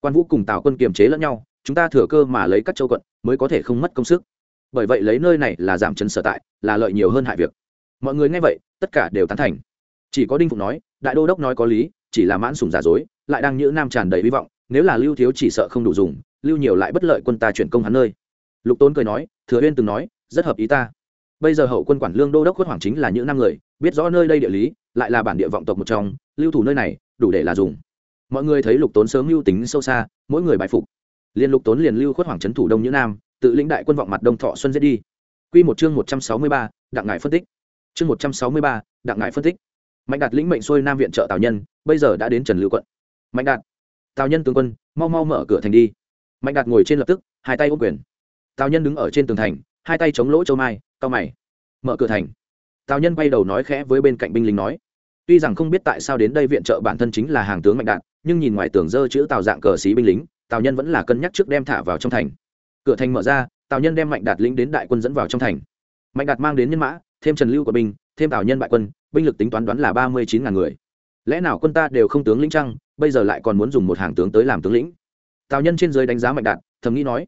Quan vũ cùng tào quân kiềm chế lẫn nhau chúng ta thừa cơ mà lấy các châu quận mới có thể không mất công sức. Bởi vậy lấy nơi này là giảm chấn sở tại là lợi nhiều hơn hại việc. Mọi người nghe vậy tất cả đều tán thành chỉ có đinh phụng nói đại đô đốc nói có lý chỉ là mãn sùng giả dối lại đang nhữ nam tràn đầy hy vọng nếu là lưu thiếu chỉ sợ không đủ dùng lưu nhiều lại bất lợi quân ta chuyển công hắn nơi. Lục tôn cười nói thừa uyên từng nói rất hợp ý ta. Bây giờ hậu quân quản lương đô đốc khuất hoàng chính là những năm người biết rõ nơi đây địa lý lại là bản địa vọng tộc một trong lưu thủ nơi này đủ để là dùng. Mọi người thấy lục tốn sớm lưu tính sâu xa mỗi người bài phục. Liên lục tốn liền lưu khuất hoàng trấn thủ đông những nam tự lĩnh đại quân vọng mặt đông thọ xuân giết đi. Quy một chương một trăm sáu mươi ba, đặng ngải phân tích. Chương một trăm sáu mươi ba, đặng ngải phân tích mạnh đạt lĩnh mệnh xuôi nam viện trợ tào nhân, bây giờ đã đến trần lưu quận. Mạnh đạt, tào nhân tướng quân, mau mau mở cửa thành đi. Mạnh đạt ngồi trên lập tức, hai tay ôm quyền. Tào nhân đứng ở trên tường thành, hai tay chống lỗ châu mai cao mày. Mở cửa thành. Tào nhân bay đầu nói khẽ với bên cạnh binh lính nói, tuy rằng không biết tại sao đến đây viện trợ bản thân chính là hàng tướng mạnh đạt, nhưng nhìn ngoài tường dơ chữ tào dạng cờ xí binh lính, tào nhân vẫn là cân nhắc trước đem thả vào trong thành. Cửa thành mở ra, tào nhân đem mạnh đạt lính đến đại quân dẫn vào trong thành. Mạnh đạt mang đến nhân mã thêm trần lưu của binh, thêm tào nhân bại quân, binh lực tính toán đoán là ba mươi chín ngàn người. Lẽ nào quân ta đều không tướng lĩnh trăng bây giờ lại còn muốn dùng một hàng tướng tới làm tướng lĩnh? Tào nhân trên dưới đánh giá mạnh đạt, thầm nghĩ nói.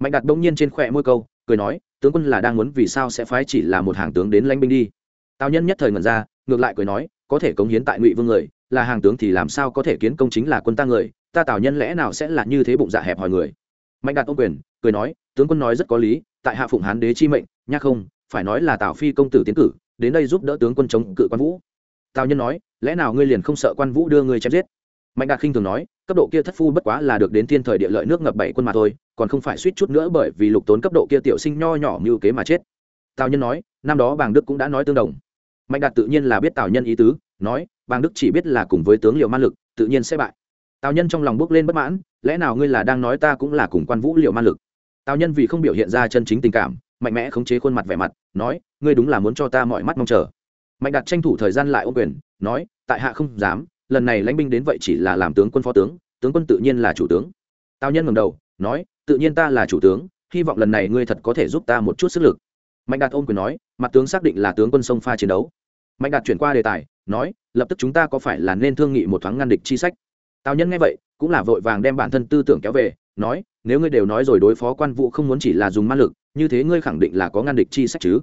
Mạnh đạt bỗng nhiên trên khỏe môi câu, cười nói, tướng quân là đang muốn vì sao sẽ phái chỉ là một hàng tướng đến lãnh binh đi? Tào nhân nhất thời ngẩn ra, ngược lại cười nói, có thể cống hiến tại ngụy vương người, là hàng tướng thì làm sao có thể kiến công chính là quân ta người, ta tào nhân lẽ nào sẽ là như thế bụng dạ hẹp hòi người? Mạnh đạt ô quyền, cười nói, tướng quân nói rất có lý, tại hạ phụng hán đế chi mệnh, nhắc không phải nói là tào phi công tử tiến cử, đến đây giúp đỡ tướng quân chống cự quan vũ. Tào nhân nói, lẽ nào ngươi liền không sợ quan vũ đưa ngươi chém giết? Mạnh đạt khinh thường nói, cấp độ kia thất phu bất quá là được đến thiên thời địa lợi nước ngập bảy quân mà thôi, còn không phải suýt chút nữa bởi vì lục tốn cấp độ kia tiểu sinh nho nhỏ như kế mà chết. Tào nhân nói, năm đó bàng đức cũng đã nói tương đồng. Mạnh đạt tự nhiên là biết tào nhân ý tứ, nói, bàng đức chỉ biết là cùng với tướng liệu man lực, tự nhiên sẽ bại. Tào nhân trong lòng bước lên bất mãn, lẽ nào ngươi là đang nói ta cũng là cùng quan vũ liệu man lực? Tào nhân vì không biểu hiện ra chân chính tình cảm mạnh mẽ khống chế khuôn mặt vẻ mặt, nói, ngươi đúng là muốn cho ta mọi mắt mong chờ. Mạnh đạt tranh thủ thời gian lại ô quyền, nói, tại hạ không dám, lần này lãnh binh đến vậy chỉ là làm tướng quân phó tướng tướng quân tự nhiên là chủ tướng. Tào nhân ngầm đầu, nói, tự nhiên ta là chủ tướng, hy vọng lần này ngươi thật có thể giúp ta một chút sức lực. Mạnh đạt ôm quyền nói, mặt tướng xác định là tướng quân sông pha chiến đấu. Mạnh đạt chuyển qua đề tài, nói, lập tức chúng ta có phải là nên thương nghị một thoáng ngăn địch chi sách? Tào nhân nghe vậy, cũng là vội vàng đem bản thân tư tưởng kéo về, nói, nếu ngươi đều nói rồi đối phó quan vụ không muốn chỉ là dùng ma lực như thế ngươi khẳng định là có ngăn địch chi sách chứ?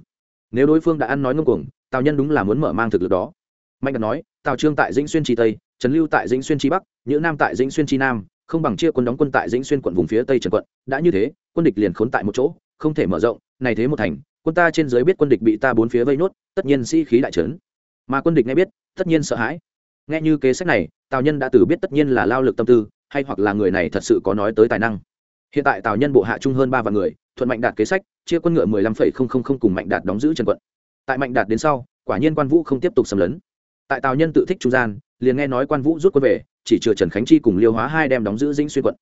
Nếu đối phương đã ăn nói ngông cuồng, tào nhân đúng là muốn mở mang thực lực đó. Mạnh đạt nói, tào trương tại dĩnh xuyên chi tây, trần lưu tại dĩnh xuyên chi bắc, nhữ nam tại dĩnh xuyên chi nam, không bằng chia quân đóng quân tại dĩnh xuyên quận vùng phía tây trần quận. Đã như thế, quân địch liền khốn tại một chỗ, không thể mở rộng, này thế một thành, quân ta trên dưới biết quân địch bị ta bốn phía vây nốt, tất nhiên sĩ、si、khí đại trấn. Mà quân địch nghe biết, tất nhiên sợ hãi. Nghe như kế sách này, tào nhân đã từ biết tất nhiên là lao lực tâm tư, hay hoặc là người này thật sự có nói tới tài năng hiện tại tào nhân bộ hạ trung hơn ba vạn người, thuận mạnh đạt kế sách, chia quân ngựa mười lăm phẩy không không không cùng mạnh đạt đóng giữ trần quận. Tại mạnh đạt đến sau, quả nhiên quan vũ không tiếp tục xâm lấn. Tại tào nhân tự thích trung gian, liền nghe nói quan vũ rút quân về, chỉ chừa trần khánh chi cùng liêu hóa hai đem đóng giữ dĩnh xuyên quận.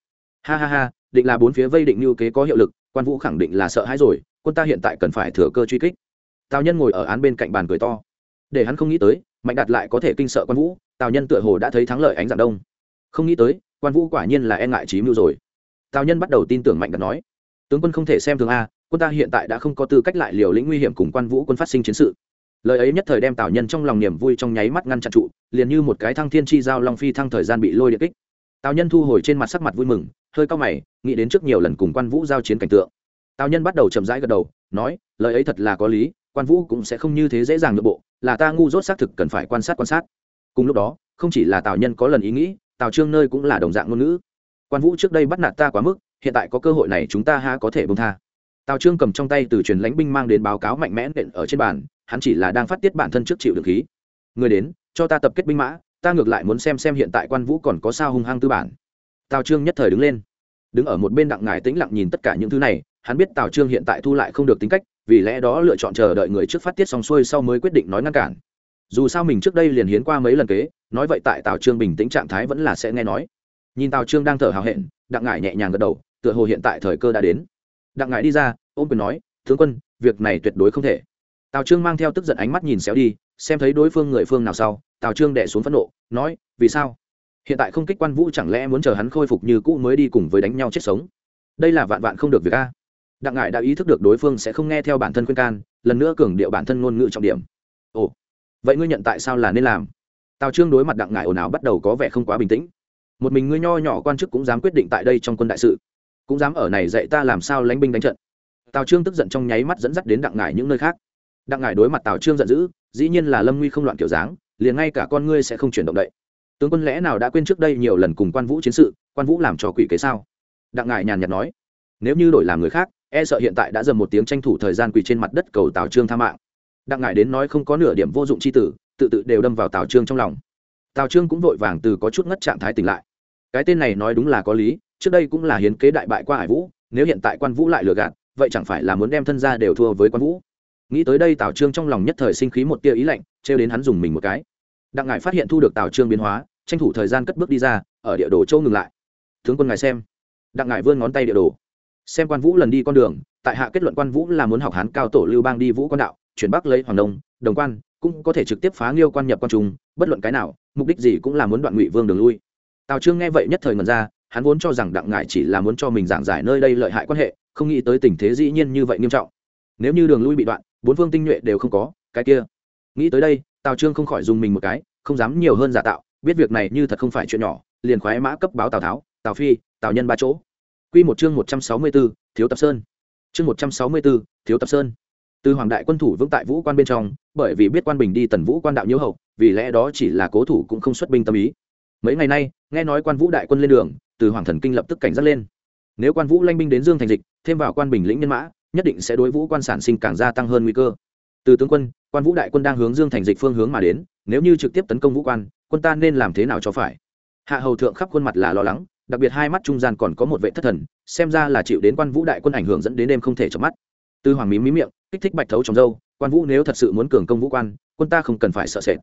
Ha ha ha, định là bốn phía vây định lưu kế có hiệu lực, quan vũ khẳng định là sợ hãi rồi, quân ta hiện tại cần phải thừa cơ truy kích. Tào nhân ngồi ở án bên cạnh bàn cười to. Để hắn không nghĩ tới, mạnh đạt lại có thể kinh sợ quan vũ, tào nhân tựa hồ đã thấy thắng lợi ánh dạng đông. Không nghĩ tới, quan vũ quả nhiên là e ngại trí mưu rồi tào nhân bắt đầu tin tưởng mạnh đạt nói, tướng quân không thể xem thường a, quân ta hiện tại đã không có tư cách lại liều lĩnh nguy hiểm cùng quan vũ quân phát sinh chiến sự. Lời ấy nhất thời đem tào nhân trong lòng niềm vui trong nháy mắt ngăn chặn trụ, liền như một cái thăng thiên chi giao long phi thăng thời gian bị lôi điện kích. Tào nhân thu hồi trên mặt sắc mặt vui mừng, hơi cao mày, nghĩ đến trước nhiều lần cùng quan vũ giao chiến cảnh tượng. Tào nhân bắt đầu chậm rãi gật đầu, nói, lời ấy thật là có lý, quan vũ cũng sẽ không như thế dễ dàng nội bộ, là ta ngu dốt xác thực cần phải quan sát quan sát. Cùng lúc đó, không chỉ là tào nhân có lần ý nghĩ, tào trương nơi cũng là đồng dạng ngôn ngữ quan vũ trước đây bắt nạt ta quá mức, hiện tại có cơ hội này chúng ta ha có thể bông tha. Tào trương cầm trong tay từ truyền lãnh binh mang đến báo cáo mạnh mẽ nện ở trên bàn, hắn chỉ là đang phát tiết bản thân trước chịu được khí. Người đến, cho ta tập kết binh mã, ta ngược lại muốn xem xem hiện tại quan vũ còn có sao hung hăng tư bản. Tào trương nhất thời đứng lên. Đứng ở một bên đặng ngài tĩnh lặng nhìn tất cả những thứ này, hắn biết tào trương hiện tại thu lại không được tính cách, vì lẽ đó lựa chọn chờ đợi người trước phát tiết xong xuôi sau mới quyết định nói ngăn cản. Dù sao mình trước đây liền hiến qua mấy lần kế, nói vậy tại tào trương bình tĩnh trạng thái vẫn là sẽ nghe nói nhìn tào trương đang thở hào hẹn, đặng ngải nhẹ nhàng gật đầu, tựa hồ hiện tại thời cơ đã đến. Đặng ngải đi ra, ôm quyền nói, tướng quân, việc này tuyệt đối không thể. Tào trương mang theo tức giận ánh mắt nhìn xéo đi, xem thấy đối phương người phương nào sau, tào trương đẻ xuống phẫn nộ, nói, vì sao? Hiện tại không kích quan vũ chẳng lẽ muốn chờ hắn khôi phục như cũ mới đi cùng với đánh nhau chết sống? Đây là vạn vạn không được việc a. Đặng ngải đã ý thức được đối phương sẽ không nghe theo bản thân khuyên can, lần nữa cường điệu bản thân ngôn ngữ trọng điểm. Ồ, vậy ngươi nhận tại sao là nên làm? Tào trương đối mặt đặng ngải ồn ào bắt đầu có vẻ không quá bình tĩnh một mình ngươi nho nhỏ quan chức cũng dám quyết định tại đây trong quân đại sự. Cũng dám ở này dạy ta làm sao lánh binh đánh trận. Tào trương tức giận trong nháy mắt dẫn dắt đến đặng ngải những nơi khác. Đặng ngải đối mặt tào trương giận dữ, dĩ nhiên là lâm nguy không loạn kiểu dáng, liền ngay cả con ngươi sẽ không chuyển động đậy. Tướng quân lẽ nào đã quên trước đây nhiều lần cùng quan vũ chiến sự, quan vũ làm trò quỷ kế sao? Đặng ngải nhàn nhạt nói. Nếu như đổi làm người khác e sợ hiện tại đã dầm một tiếng tranh thủ thời gian quỳ trên mặt đất cầu tào trương tha mạng. Đặng ngải đến nói không có nửa điểm vô dụng c h i tử, tự tự đều đâm vào tào trương trong lòng. Tào trương cũng vội vàng từ có chút ngất trạng thái tỉnh lại cái tên này nói đúng là có lý, trước đây cũng là hiến kế đại bại qua hải vũ, nếu hiện tại quan vũ lại lừa gạt, vậy chẳng phải là muốn đem thân ra đều thua với quan vũ. Nghĩ tới đây tào trương trong lòng nhất thời sinh khí một tia ý lạnh, trêu đến hắn dùng mình một cái. Đặng ngải phát hiện thu được tào trương biến hóa, tranh thủ thời gian cất bước đi ra, ở địa đồ châu ngừng lại. Tướng quân ngài xem. Đặng ngải vươn ngón tay địa đồ. Xem quan vũ lần đi con đường, tại hạ kết luận quan vũ là muốn học hán cao tổ lưu bang đi vũ quan đạo, chuyển bắc lấy hoàng đông, đồng quan, cũng có thể trực tiếp phá nghiêu quan nhập quan trung, bất luận cái nào, mục đích gì cũng là muốn đoạn ngụy vương đường lui tào trương nghe vậy nhất thời ngần ra hắn vốn cho rằng đặng ngải chỉ là muốn cho mình giảng giải nơi đây lợi hại quan hệ không nghĩ tới tình thế dĩ nhiên như vậy nghiêm trọng nếu như đường lui bị đoạn bốn phương tinh nhuệ đều không có cái kia nghĩ tới đây tào trương không khỏi dùng mình một cái không dám nhiều hơn giả tạo biết việc này như thật không phải chuyện nhỏ liền khoái mã cấp báo tào tháo tào phi tào nhân ba chỗ Quy một chương một trăm sáu mươi 164, Thiếu Tập Sơn. Chương một trăm sáu mươi 164, Thiếu Tập Sơn. Từ Hoàng đại quân thủ vững tại Vũ Quan bên trong, bởi vì biết quan bình đi tần Vũ Quan đạo nhiễu hậu, vì lẽ đó chỉ là cố thủ cũng không xuất binh tâm ý. Mấy ngày nay, nghe nói quan Vũ đại quân lên đường, từ Hoàng thần kinh lập tức cảnh giác lên. Nếu quan Vũ lanh binh đến Dương thành dịch, thêm vào quan bình lĩnh nhân mã, nhất định sẽ đối Vũ Quan sản sinh càng gia tăng hơn nguy cơ. Từ tướng quân, quan Vũ đại quân đang hướng Dương thành dịch phương hướng mà đến, nếu như trực tiếp tấn công Vũ Quan, quân ta nên làm thế nào cho phải? Hạ hầu thượng khắp khuôn mặt là lo lắng, đặc biệt hai mắt trung gian còn có một vệ thất thần xem ra là chịu đến quan vũ đại quân ảnh hưởng dẫn đến đêm không thể chợp mắt tư hoàng mí mí miệng kích thích bạch thấu trong dâu quan vũ nếu thật sự muốn cường công vũ quan quân ta không cần phải sợ sệt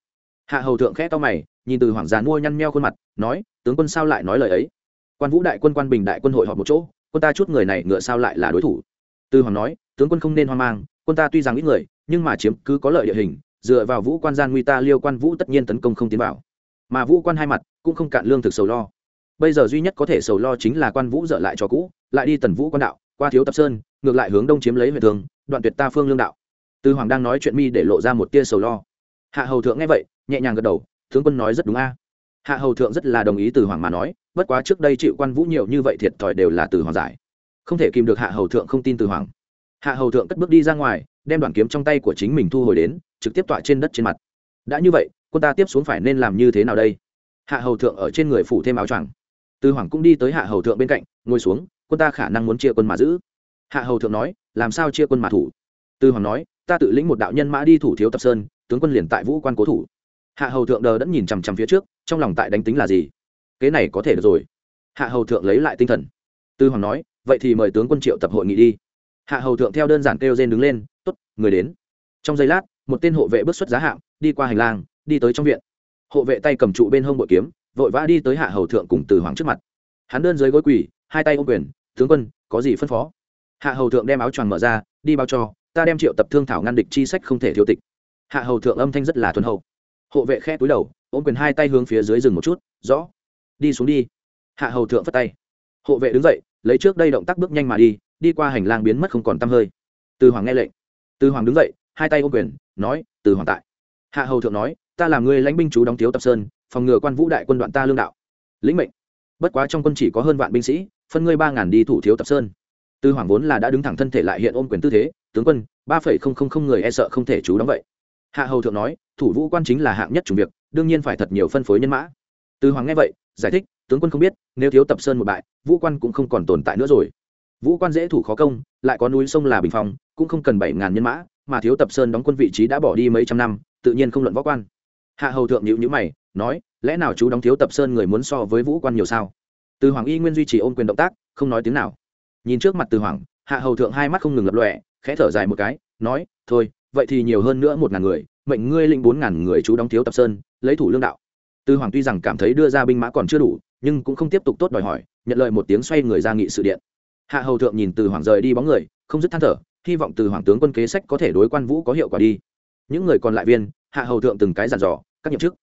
hạ hầu thượng khẽ to mày, nhìn từ hoàng già mua nhăn meo khuôn mặt, nói, tướng quân sao lại nói lời ấy? Quan vũ đại quân, quan bình đại quân hội họp một chỗ, quân ta chút người này ngựa sao lại là đối thủ? Tư hoàng nói, tướng quân không nên hoang mang, quân ta tuy rằng ít người, nhưng mà chiếm cứ có lợi địa hình, dựa vào vũ quan gian nguy ta liêu quan vũ tất nhiên tấn công không tiến vào. Mà vũ quan hai mặt cũng không cạn lương thực sầu lo. Bây giờ duy nhất có thể sầu lo chính là quan vũ dở lại cho cũ, lại đi tần vũ quan đạo, qua thiếu tập sơn, ngược lại hướng đông chiếm lấy huyện thường, đoạn tuyệt ta phương lương đạo. Tư hoàng đang nói chuyện mi để lộ ra một tia sầu lo hạ hầu thượng nghe vậy, nhẹ nhàng gật đầu, tướng quân nói rất đúng a. Hạ hầu thượng rất là đồng ý từ hoàng mà nói, bất quá trước đây chịu quan vũ nhiều như vậy thiệt thòi đều là từ hoàng giải. Không thể kìm được hạ hầu thượng không tin từ hoàng. Hạ hầu thượng cất bước đi ra ngoài, đem đoạn kiếm trong tay của chính mình thu hồi đến, trực tiếp tọa trên đất trên mặt. Đã như vậy, quân ta tiếp xuống phải nên làm như thế nào đây? Hạ hầu thượng ở trên người phủ thêm áo choàng. Từ hoàng cũng đi tới hạ hầu thượng bên cạnh, ngồi xuống, quân ta khả năng muốn chia quân mà giữ. Hạ hầu thượng nói, làm sao chia quân mà thủ? Từ hoàng nói ta tự lĩnh một đạo nhân mã đi thủ thiếu tập sơn, tướng quân liền tại vũ quan cố thủ. Hạ hầu thượng đờ đẫn nhìn chằm chằm phía trước, trong lòng tại đánh tính là gì? Kế này có thể được rồi. Hạ hầu thượng lấy lại tinh thần. Tư hoàng nói, vậy thì mời tướng quân triệu tập hội nghị đi. Hạ hầu thượng theo đơn giản kêu rên đứng lên t ố t người đến. Trong giây lát, một tên hộ vệ bước xuất giá hạng, đi qua hành lang, đi tới trong viện. Hộ vệ tay cầm trụ bên hông bội kiếm, vội vã đi tới hạ hầu thượng cùng từ hoàng trước mặt. Hắn đơn dưới gối quỳ, hai tay ô quyền, tướng quân, có gì phân phó? Hạ hầu thượng đem áo choàng mở ra, đi báo cho ta đem triệu tập thương thảo ngăn địch chi sách không thể thiếu tịch. Hạ hầu thượng âm thanh rất là thuần hậu. Hộ vệ khe túi đầu, ôm quyền hai tay hướng phía dưới rừng một chút, rõ, đi xuống đi. Hạ hầu thượng phất tay. Hộ vệ đứng dậy, lấy trước đây động tác bước nhanh mà đi đi qua hành lang biến mất không còn t hơi. Từ hoàng nghe lệnh. Từ hoàng đứng dậy, hai tay ôm quyền, nói, từ hoàng tại. Hạ hầu thượng nói, ta làm người lãnh binh chú đóng thiếu tập sơn, phòng ngừa quan vũ đại quân đoạn ta lương đạo. Lĩnh mệnh. Bất quá trong quân chỉ có hơn vạn binh sĩ, phân ngươi ba ngàn đi thủ thiếu tập sơn. Tư hoàng vốn là đã đứng thẳng thân thể lại hiện ôm quyền tư thế tướng quân, ba phẩy không không không người e sợ không thể chú đóng vậy. Hạ hầu thượng nói, thủ vũ quan chính là hạng nhất chủ việc, đương nhiên phải thật nhiều phân phối nhân mã. Tư hoàng nghe vậy, giải thích, tướng quân không biết, nếu thiếu tập sơn một bại, vũ quan cũng không còn tồn tại nữa rồi. Vũ quan dễ thủ khó công, lại có núi sông là bình phong, cũng không cần bảy ngàn nhân mã, mà thiếu tập sơn đóng quân vị trí đã bỏ đi mấy trăm năm, tự nhiên không luận võ quan. Hạ hầu thượng nhịu nhữ mày, nói, lẽ nào chú đóng thiếu tập sơn người muốn so với vũ quan nhiều sao? Từ hoàng y nguyên duy trì ôn quyền động tác, không nói tiếng nào. Nhìn trước mặt từ hoàng, hạ hầu thượng hai mắt không ngừng lập lọe khẽ thở dài một cái, nói, thôi, vậy thì nhiều hơn nữa một ngàn người, mệnh ngươi lĩnh bốn ngàn người chú đóng thiếu tập sơn, lấy thủ lương đạo. Từ hoàng tuy rằng cảm thấy đưa ra binh mã còn chưa đủ, nhưng cũng không tiếp tục tốt đòi hỏi, nhận lời một tiếng xoay người ra nghị sự điện. Hạ hầu thượng nhìn từ hoàng rời đi bóng người, không dứt than thở, hy vọng từ hoàng tướng quân kế sách có thể đối quan vũ có hiệu quả đi. Những người còn lại viên, hạ hầu thượng từng cái giàn dò, các nhiệm chức.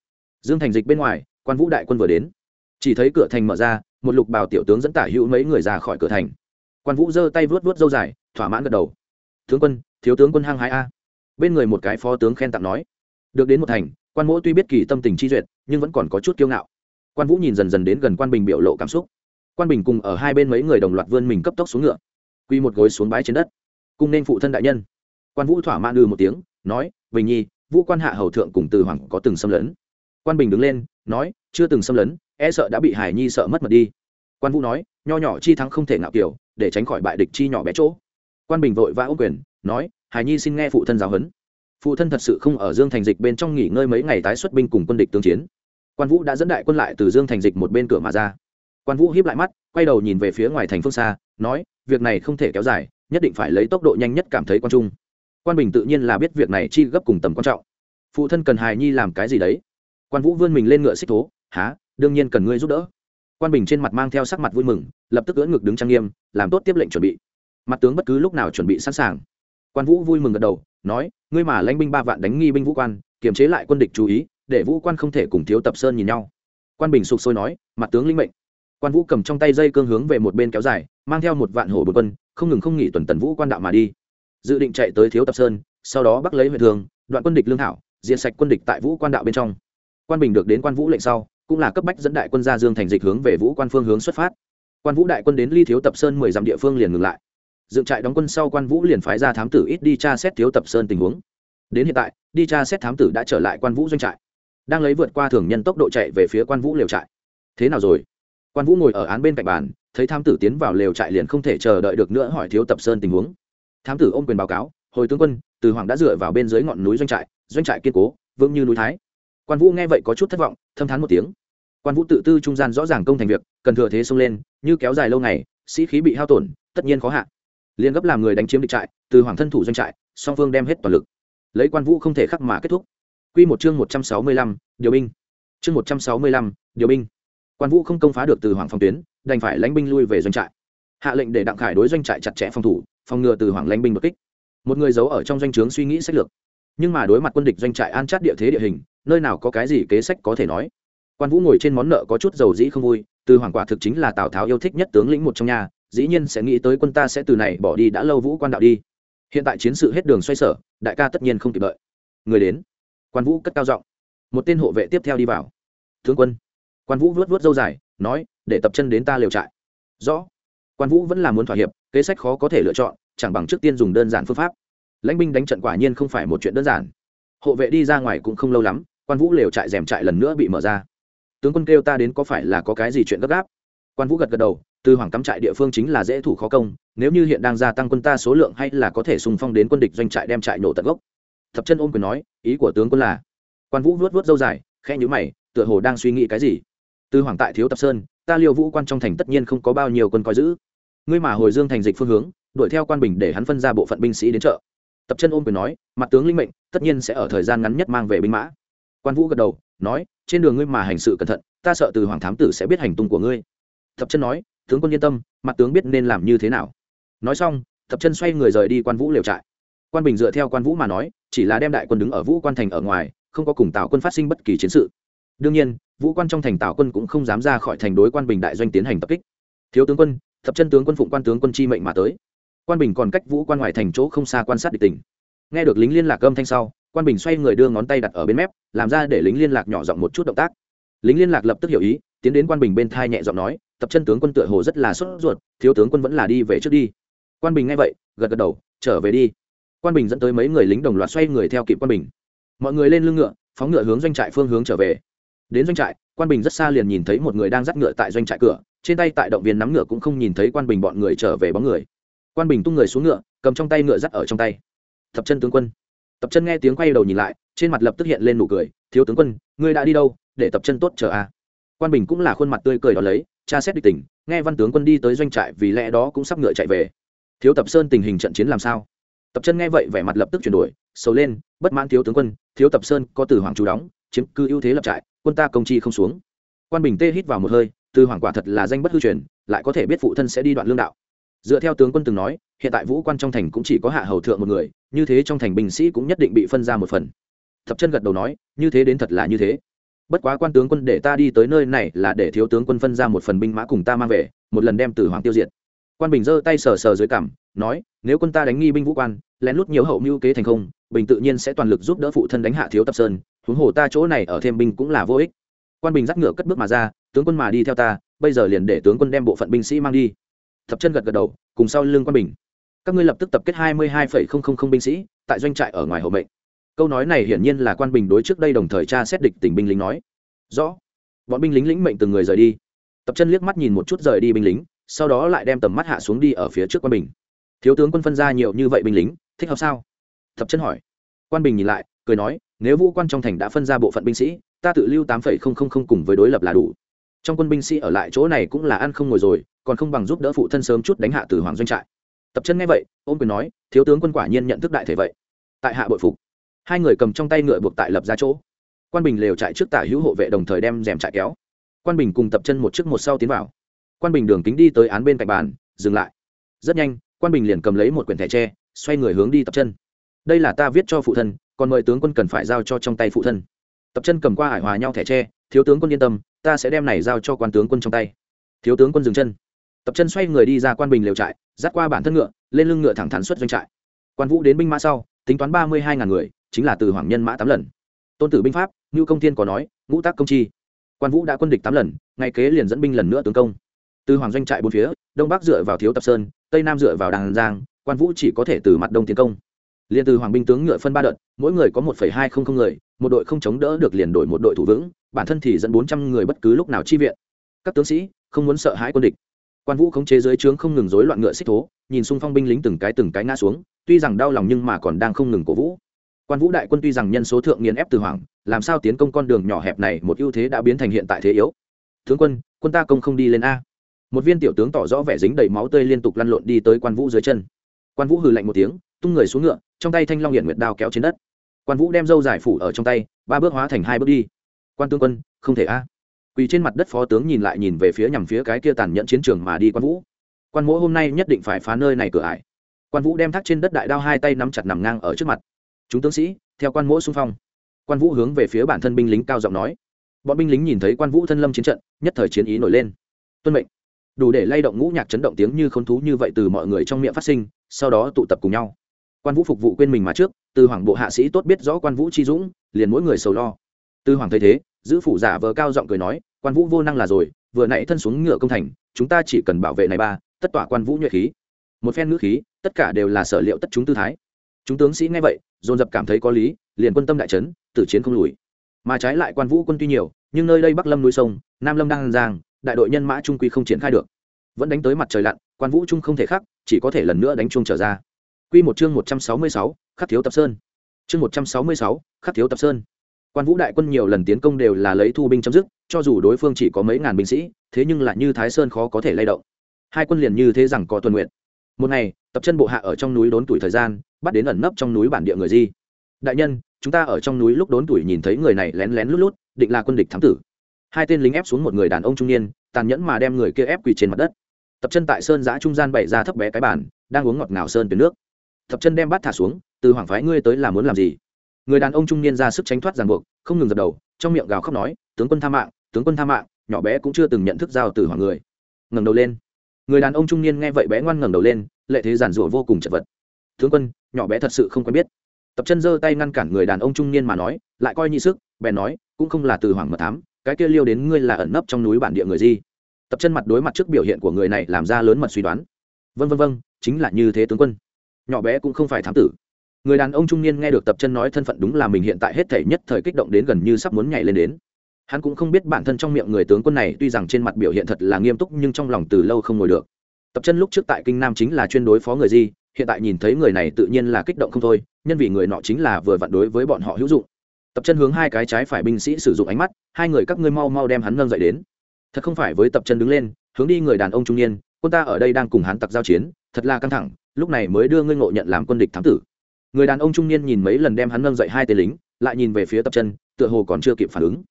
Dương thành dịch bên ngoài, quan vũ đại quân vừa đến. Chỉ thấy cửa thành mở ra, một lục bào tiểu tướng dẫn tả hữu mấy người ra khỏi cửa thành. Quan vũ giơ tay vuốt vuốt dâu dài, thỏa mãn gật đầu tướng quân, thiếu tướng quân hăng hái a. Bên người một cái phó tướng khen tặng nói, được đến một thành, quan mỗ tuy biết kỳ tâm tình chi duyệt, nhưng vẫn còn có chút kiêu ngạo. Quan vũ nhìn dần dần đến gần quan bình biểu lộ cảm xúc. Quan bình cùng ở hai bên mấy người đồng loạt vươn mình cấp tốc xuống ngựa, quy một gối xuống bái trên đất, cùng nên phụ thân đại nhân. Quan vũ thỏa mãn ư một tiếng, nói, bình nhi, vũ quan hạ hầu thượng cùng từ hoàng có từng xâm lấn. Quan bình đứng lên, nói, chưa từng xâm lấn e sợ đã bị hải nhi sợ mất mật đi. Quan vũ nói, nho nhỏ chi thắng không thể ngạo kiểu, để tránh khỏi bại địch chi nhỏ bé chỗ quan bình vội vã ô quyền, nói, hải nhi xin nghe phụ thân giáo huấn. Phụ thân thật sự không ở dương thành dịch bên trong nghỉ ngơi mấy ngày tái xuất binh cùng quân địch tương chiến. Quan vũ đã dẫn đại quân lại từ dương thành dịch một bên cửa mà ra. Quan vũ hiếp lại mắt, quay đầu nhìn về phía ngoài thành phương xa, nói, việc này không thể kéo dài, nhất định phải lấy tốc độ nhanh nhất cảm thấy quan trung. Quan bình tự nhiên là biết việc này chi gấp cùng tầm quan trọng. Phụ thân cần hài nhi làm cái gì đấy? Quan vũ vươn mình lên ngựa xích thố há đương nhiên cần ngươi giúp đỡ. Quan bình trên mặt mang theo sắc mặt vui mừng, lập tức ưỡn ngực đứng trang nghiêm, làm tốt tiếp lệnh chuẩn bị mặt tướng bất cứ lúc nào chuẩn bị sẵn sàng. Quan vũ vui mừng gật đầu, nói, ngươi mà lãnh binh ba vạn đánh nghi binh vũ quan, kiềm chế lại quân địch chú ý, để vũ quan không thể cùng thiếu tập sơn nhìn nhau. Quan bình sụp sôi nói, mặt tướng linh mệnh. Quan vũ cầm trong tay dây cương hướng về một bên kéo dài, mang theo một vạn hổ bột quân, không ngừng không nghỉ tuần tần vũ quan đạo mà đi. Dự định chạy tới thiếu tập sơn, sau đó bắt lấy huệ thường, đoạn quân địch lương thảo diện sạch quân địch tại vũ quan đạo bên trong. Quan bình được đến quan vũ lệnh sau, cũng là cấp bách dẫn đại quân ra dương thành dịch hướng về vũ quan phương hướng xuất phát. Quan vũ đại quân đến ly thiếu tập sơn mười dặm địa phương liền ngừng lại dựng trại đóng quân sau quan vũ liền phái ra thám tử ít đi tra xét thiếu tập sơn tình huống. Đến hiện tại, đi tra xét thám tử đã trở lại quan vũ doanh trại, đang lấy vượt qua thường nhân tốc độ chạy về phía quan vũ lều trại. Thế nào rồi? Quan vũ ngồi ở án bên cạnh bàn, thấy thám tử tiến vào lều trại liền không thể chờ đợi được nữa hỏi thiếu tập sơn tình huống. Thám tử ôm quyền báo cáo, hồi tướng quân, từ hoàng đã dựa vào bên dưới ngọn núi doanh trại doanh trại kiên cố, vững như núi thái. Quan vũ nghe vậy có chút thất vọng, thâm thán một tiếng. Quan vũ tự tư trung gian rõ ràng công thành việc, cần thừa thế xông lên, như kéo dài lâu ngày, sĩ khí bị hao tổn, tất nhiên khó hạn liền gấp làm người đánh chiếm địch trại, từ hoàng thân thủ doanh trại, song phương đem hết toàn lực. Lấy quan vũ không thể khắc mà kết thúc. Q một chương một trăm sáu mươi lăm, điều binh. Chương một trăm sáu mươi lăm, điều binh. Quan vũ không công phá được từ hoàng phòng tuyến, đành phải lãnh binh lui về doanh trại. Hạ lệnh để đặng khải đối doanh trại chặt chẽ phòng thủ, phòng ngừa từ hoàng lãnh binh đột kích. Một người giấu ở trong doanh trướng suy nghĩ sách lược. Nhưng mà đối mặt quân địch doanh trại an chát địa thế địa hình, nơi nào có cái gì kế sách có thể nói. Quan vũ ngồi trên món nợ có chút dầu dĩ không vui, từ hoàng quả thực chính là tào tháo yêu thích nhất tướng lĩnh một trong nhà dĩ nhiên sẽ nghĩ tới quân ta sẽ từ này bỏ đi đã lâu vũ quan đạo đi. Hiện tại chiến sự hết đường xoay sở, đại ca tất nhiên không kịp đợi. Người đến. Quan vũ cất cao giọng. Một tên hộ vệ tiếp theo đi vào. Tướng quân. Quan vũ vuốt vuốt dâu dài, nói, để tập chân đến ta liều trại. Rõ. Quan vũ vẫn là muốn thỏa hiệp, kế sách khó có thể lựa chọn, chẳng bằng trước tiên dùng đơn giản phương pháp. Lãnh binh đánh trận quả nhiên không phải một chuyện đơn giản. Hộ vệ đi ra ngoài cũng không lâu lắm, quan vũ lều trại rèm trại lần nữa bị mở ra. Tướng quân kêu ta đến có phải là có cái gì chuyện gấp gáp? Quan vũ gật gật đầu, từ hoàng cắm trại địa phương chính là dễ thủ khó công, nếu như hiện đang gia tăng quân ta số lượng hay là có thể xung phong đến quân địch doanh trại đem trại nổ tận gốc. Thập chân ôm quyền nói, ý của tướng quân là, quan vũ vuốt vuốt dâu dài khe nhữ mày, tựa hồ đang suy nghĩ cái gì. Từ hoàng tại thiếu tập sơn, ta liêu vũ quan trong thành tất nhiên không có bao nhiêu quân coi giữ. Ngươi mà hồi dương thành dịch phương hướng, đuổi theo quan bình để hắn phân ra bộ phận binh sĩ đến chợ. Tập chân ôm quyền nói, mặt tướng linh mệnh, tất nhiên sẽ ở thời gian ngắn nhất mang về binh mã. Quan vũ gật đầu, nói, trên đường ngươi mà hành sự cẩn thận, ta sợ từ hoàng thám tử sẽ biết hành tung của ngươi. Thập chân nói, tướng quân yên tâm, mặt tướng biết nên làm như thế nào. Nói xong, Thập chân xoay người rời đi quan vũ liều trại. Quan bình dựa theo quan vũ mà nói, chỉ là đem đại quân đứng ở vũ quan thành ở ngoài, không có cùng tào quân phát sinh bất kỳ chiến sự. Đương nhiên, vũ quan trong thành tào quân cũng không dám ra khỏi thành đối quan bình đại doanh tiến hành tập kích. Thiếu tướng quân, Thập chân tướng quân phụng quan tướng quân chi mệnh mà tới. Quan bình còn cách vũ quan ngoài thành chỗ không xa quan sát địch tình. Nghe được lính liên lạc âm thanh sau, quan bình xoay người đưa ngón tay đặt ở bên mép, làm ra để lính liên lạc nhỏ giọng một chút động tác. Lính liên lạc lập tức hiểu ý, tiến đến quan bình bên thai nhẹ giọng nói tập chân tướng quân tựa hồ rất là sốt ruột, thiếu tướng quân vẫn là đi về trước đi. Quan bình nghe vậy, gật gật đầu, trở về đi. Quan bình dẫn tới mấy người lính đồng loạt xoay người theo kịp quan bình. Mọi người lên lưng ngựa, phóng ngựa hướng doanh trại phương hướng trở về. Đến doanh trại, quan bình rất xa liền nhìn thấy một người đang dắt ngựa tại doanh trại cửa, trên tay tại động viên nắm ngựa cũng không nhìn thấy quan bình bọn người trở về bóng người. Quan bình tung người xuống ngựa, cầm trong tay ngựa dắt ở trong tay. Tập chân tướng quân. Tập chân nghe tiếng quay đầu nhìn lại, trên mặt lập tức hiện lên nụ cười, thiếu tướng quân, ngươi đã đi đâu, để tập chân tốt chờ a quan bình cũng là khuôn mặt tươi cười đó lấy cha xét địch tỉnh nghe văn tướng quân đi tới doanh trại vì lẽ đó cũng sắp ngựa chạy về. Thiếu tập sơn tình hình trận chiến làm sao? Tập chân nghe vậy vẻ mặt lập tức chuyển đổi, sầu lên, bất mãn thiếu tướng quân, thiếu tập sơn có từ hoàng chú đóng, chiếm cư ưu thế lập trại, quân ta công chi không xuống. Quan bình tê hít vào một hơi, từ hoàng quả thật là danh bất hư truyền, lại có thể biết phụ thân sẽ đi đoạn lương đạo. Dựa theo tướng quân từng nói, hiện tại vũ quan trong thành cũng chỉ có hạ hầu thượng một người, như thế trong thành binh sĩ cũng nhất định bị phân ra một phần. Thập chân gật đầu nói, như thế đến thật là như thế bất quá quan tướng quân để ta đi tới nơi này là để thiếu tướng quân phân ra một phần binh mã cùng ta mang về, một lần đem từ hoàng tiêu diệt. Quan bình giơ tay sờ sờ dưới cảm nói, nếu quân ta đánh nghi binh vũ quan, lén lút nhiều hậu mưu kế thành không, bình tự nhiên sẽ toàn lực giúp đỡ phụ thân đánh hạ thiếu tập sơn, huống hồ ta chỗ này ở thêm binh cũng là vô ích. Quan bình dắt ngựa cất bước mà ra, tướng quân mà đi theo ta, bây giờ liền để tướng quân đem bộ phận binh sĩ mang đi. Thập chân gật gật đầu, cùng sau lưng quan bình. Các ngươi lập tức tập kết hai mươi hai binh sĩ, tại doanh trại ở ngoài hậu mệnh câu nói này hiển nhiên là quan bình đối trước đây đồng thời tra xét địch tỉnh binh lính nói. Rõ. Bọn binh lính lĩnh mệnh từng người rời đi. Tập chân liếc mắt nhìn một chút rời đi binh lính, sau đó lại đem tầm mắt hạ xuống đi ở phía trước quan bình thiếu tướng quân phân ra nhiều như vậy binh lính, thích hợp sao? Tập chân hỏi. Quan bình nhìn lại, cười nói, nếu vũ quan trong thành đã phân ra bộ phận binh sĩ, ta tự lưu tám phẩy không không không cùng với đối lập là đủ. Trong quân binh sĩ ở lại chỗ này cũng là ăn không ngồi rồi, còn không bằng giúp đỡ phụ thân sớm chút đánh hạ từ hoàng doanh trại. Tập chân nghe vậy, ôm quyền nói, thiếu tướng quân quả nhiên nhận thức đại thể vậy. Tại hạ bội phục hai người cầm trong tay ngựa buộc tại lập ra chỗ. Quan bình lều chạy trước tả hữu hộ vệ đồng thời đem rèm chạy kéo. Quan bình cùng tập chân một trước một sau tiến vào. Quan bình đường kính đi tới án bên cạnh bàn, dừng lại. Rất nhanh, quan bình liền cầm lấy một quyển thẻ tre, xoay người hướng đi tập chân. Đây là ta viết cho phụ thân, còn mời tướng quân cần phải giao cho trong tay phụ thân. Tập chân cầm qua hải hòa nhau thẻ tre, thiếu tướng quân yên tâm, ta sẽ đem này giao cho quan tướng quân trong tay. Thiếu tướng quân dừng chân. Tập chân xoay người đi ra quan bình lều trại, dắt qua bản thân ngựa, lên lưng ngựa thẳng thắn xuất doanh trại. Quan vũ đến binh mã sau, tính toán ba mươi hai ngàn người chính là từ hoàng nhân mã tám lần. Tôn tử binh pháp, ngưu công thiên có nói, ngũ tác công chi. Quan vũ đã quân địch tám lần, ngay kế liền dẫn binh lần nữa tướng công. Từ hoàng doanh trại bốn phía, đông bắc dựa vào thiếu tập sơn, tây nam dựa vào đàn giang, quan vũ chỉ có thể từ mặt đông tiến công. Liền từ hoàng binh tướng ngựa phân ba đợt, mỗi người có một hai không không người, một đội không chống đỡ được liền đổi một đội thủ vững, bản thân thì dẫn bốn trăm người bất cứ lúc nào chi viện. Các tướng sĩ, không muốn sợ hãi quân địch. Quan vũ khống chế dưới trướng không ngừng rối loạn ngựa xích thố, nhìn xung phong binh lính từng cái từng cái ngã xuống, tuy rằng đau lòng nhưng mà còn đang không ngừng cổ vũ quan vũ đại quân tuy rằng nhân số thượng nghiền ép từ hoàng làm sao tiến công con đường nhỏ hẹp này một ưu thế đã biến thành hiện tại thế yếu? Tướng quân quân ta công không đi lên a. Một viên tiểu tướng tỏ rõ vẻ dính đầy máu tươi liên tục lăn lộn đi tới quan vũ dưới chân. Quan vũ hừ lạnh một tiếng, tung người xuống ngựa, trong tay thanh long hiện nguyệt đao kéo trên đất. Quan vũ đem dâu giải phủ ở trong tay, ba bước hóa thành hai bước đi. Quan tướng quân, không thể a. Quỳ trên mặt đất phó tướng nhìn lại nhìn về phía nhằm phía cái kia tàn nhẫn chiến trường mà đi quan vũ. Quan mỗ hôm nay nhất định phải phá nơi này cửa ải. Quan vũ đem thắt trên đất đại đao hai tay nắm chặt nằm ngang ở trước mặt chúng tướng sĩ, theo quan mỗ xung phong. Quan vũ hướng về phía bản thân binh lính cao giọng nói. Bọn binh lính nhìn thấy quan vũ thân lâm chiến trận, nhất thời chiến ý nổi lên. Tuân mệnh. Đủ để lay động ngũ nhạc chấn động tiếng như k h ô n thú như vậy từ mọi người trong miệng phát sinh, sau đó tụ tập cùng nhau. Quan vũ phục vụ quên mình mà trước, từ hoàng bộ hạ sĩ tốt biết rõ quan vũ chi dũng, liền mỗi người sầu lo. Tư hoàng thấy thế, giữ phủ giả vờ cao giọng cười nói, quan vũ vô năng là rồi, vừa nãy thân xuống ngựa công thành, chúng ta chỉ cần bảo vệ này ba, tất tỏa quan vũ nhuệ khí. Một phen ngữ khí, tất cả đều là sở liệu tất chúng tư thái chúng tướng sĩ nghe vậy dồn dập cảm thấy có lý liền quân tâm đại trấn tử chiến không lùi. Mà trái lại quan vũ quân tuy nhiều nhưng nơi đây bắc lâm núi sông nam lâm đang giang đại đội nhân mã trung quy không triển khai được. Vẫn đánh tới mặt trời lặn quan vũ trung không thể khắc chỉ có thể lần nữa đánh chuông trở ra. Quy một chương một trăm sáu mươi sáu, khắc thiếu tập sơn. Chương một trăm sáu mươi sáu, khắc thiếu tập sơn. Quan vũ đại quân nhiều lần tiến công đều là lấy thu binh chấm dứt cho dù đối phương chỉ có mấy ngàn binh sĩ thế nhưng lại như thái sơn khó có thể lay động. Hai quân liền như thế rằng có tuần nguyện một ngày, tập chân bộ hạ ở trong núi đốn tuổi thời gian, bắt đến ẩn nấp trong núi bản địa người di. Đại nhân, chúng ta ở trong núi lúc đốn tuổi nhìn thấy người này lén lén lút lút, định là quân địch thám tử. Hai tên lính ép xuống một người đàn ông trung niên, tàn nhẫn mà đem người kia ép quỳ trên mặt đất. Tập chân tại sơn giã trung gian bày ra thấp bé cái bản đang uống ngọt ngào sơn từ nước. Tập chân đem bát thả xuống, từ hoàng phái ngươi tới là muốn làm gì? Người đàn ông trung niên ra sức tránh thoát ràng buộc, không ngừng dập đầu, trong miệng gào khóc nói, tướng quân tha mạng, tướng quân tha mạng. Nhỏ bé cũng chưa từng nhận thức giao từ hoàng người. Ngẩng đầu lên người đàn ông trung niên nghe vậy bé ngoan ngẩng đầu lên, lệ thế giản rủa vô cùng chật vật. Tướng quân, nhỏ bé thật sự không quen biết. Tập chân giơ tay ngăn cản người đàn ông trung niên mà nói, lại coi nhị sức, bèn nói, cũng không là từ hoàng mật thám, cái kia liêu đến ngươi là ẩn nấp trong núi bản địa người gì? Tập chân mặt đối mặt trước biểu hiện của người này làm ra lớn mật suy đoán. Vân vân vân chính là như thế tướng quân. Nhỏ bé cũng không phải thám tử. Người đàn ông trung niên nghe được tập chân nói thân phận đúng là mình hiện tại hết thể nhất thời kích động đến gần như sắp muốn nhảy lên đến hắn cũng không biết bản thân trong miệng người tướng quân này tuy rằng trên mặt biểu hiện thật là nghiêm túc nhưng trong lòng từ lâu không ngồi được. Tập chân lúc trước tại kinh nam chính là chuyên đối phó người gì hiện tại nhìn thấy người này tự nhiên là kích động không thôi, nhân vì người nọ chính là vừa vặn đối với bọn họ hữu dụng. Tập chân hướng hai cái trái phải binh sĩ sử dụng ánh mắt, hai người các ngươi mau mau đem hắn nâng dậy đến. Thật không phải với tập chân đứng lên, hướng đi người đàn ông trung niên, quân ta ở đây đang cùng hắn tặc giao chiến, thật là căng thẳng, lúc này mới đưa ngươi ngộ nhận làm quân địch thám tử. Người đàn ông trung niên nhìn mấy lần đem hắn nâng dậy hai tên lính, lại nhìn về phía tập chân, tựa hồ còn chưa kịp phản ứng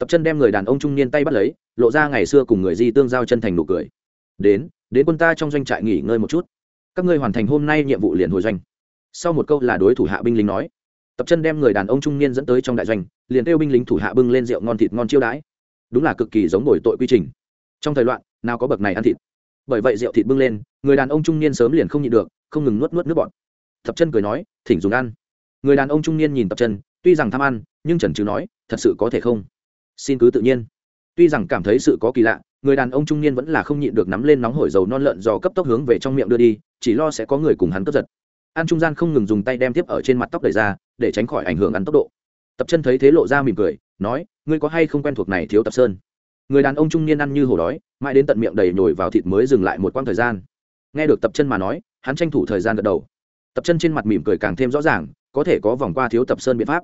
tập chân đem người đàn ông trung niên tay bắt lấy, lộ ra ngày xưa cùng người di tương giao chân thành nụ cười. Đến đến quân ta trong doanh trại nghỉ ngơi một chút. Các ngươi hoàn thành hôm nay nhiệm vụ liền hồi doanh. Sau một câu là đối thủ hạ binh lính nói. Tập chân đem người đàn ông trung niên dẫn tới trong đại doanh, liền kêu binh lính thủ hạ bưng lên rượu ngon thịt ngon chiêu đãi. Đúng là cực kỳ giống đổi tội quy trình. Trong thời loạn, nào có bậc này ăn thịt. Bởi vậy rượu thịt bưng lên, người đàn ông trung niên sớm liền không nhịn được, không ngừng nuốt nuốt nước bọt. Tập chân cười nói, thỉnh dùng ăn. Người đàn ông trung niên nhìn tập chân, tuy rằng tham ăn, nhưng trần trừ nói, thật sự có thể không? Xin cứ tự nhiên. Tuy rằng cảm thấy sự có kỳ lạ, người đàn ông trung niên vẫn là không nhịn được nắm lên nóng hổi dầu non lợn do cấp tốc hướng về trong miệng đưa đi, chỉ lo sẽ có người cùng hắn cướp giật. An trung gian không ngừng dùng tay đem tiếp ở trên mặt tóc đầy ra, để tránh khỏi ảnh hưởng ăn tốc độ. Tập chân thấy thế lộ ra mỉm cười, nói, ngươi có hay không quen thuộc này thiếu tập sơn? Người đàn ông trung niên ăn như hổ đói, mãi đến tận miệng đầy nhồi vào thịt mới dừng lại một quãng thời gian. Nghe được tập chân mà nói, hắn tranh thủ thời gian gật đầu. Tập chân trên mặt mỉm cười càng thêm rõ ràng, có thể có vòng qua thiếu tập sơn biện pháp.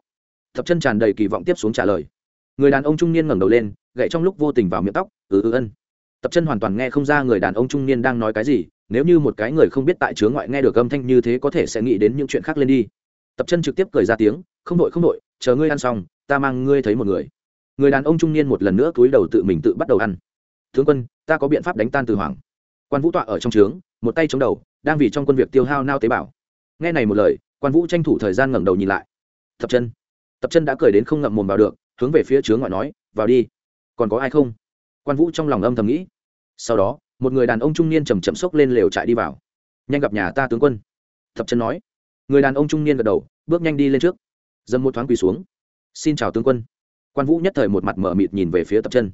Tập chân tràn đầy kỳ vọng tiếp xuống trả lời người đàn ông trung niên ngẩng đầu lên, gậy trong lúc vô tình vào miệng tóc ừ ừ ân. Tập chân hoàn toàn nghe không ra người đàn ông trung niên đang nói cái gì, nếu như một cái người không biết tại chướng ngoại nghe được âm thanh như thế có thể sẽ nghĩ đến những chuyện khác lên đi. Tập chân trực tiếp cười ra tiếng, không đội không đội, chờ ngươi ăn xong, ta mang ngươi thấy một người. Người đàn ông trung niên một lần nữa cúi đầu tự mình tự bắt đầu ăn. Tướng quân, ta có biện pháp đánh tan từ hoàng. Quan vũ tọa ở trong trướng, một tay chống đầu, đang vì trong quân việc tiêu hao nao tế bào. Nghe này một lời, quan vũ tranh thủ thời gian ngẩng đầu nhìn lại. Tập chân. Tập chân đã cười đến không ngậm mồm vào được hướng về phía chướng ngoại nói, vào đi. Còn có ai không? Quan vũ trong lòng âm thầm nghĩ. Sau đó, một người đàn ông trung niên chầm chậm xốc lên lều trại đi vào. Nhanh gặp nhà ta tướng quân. Thập chân nói. Người đàn ông trung niên gật đầu, bước nhanh đi lên trước. Dâm một thoáng quỳ xuống. Xin chào tướng quân. Quan vũ nhất thời một mặt mở mịt nhìn về phía tập chân.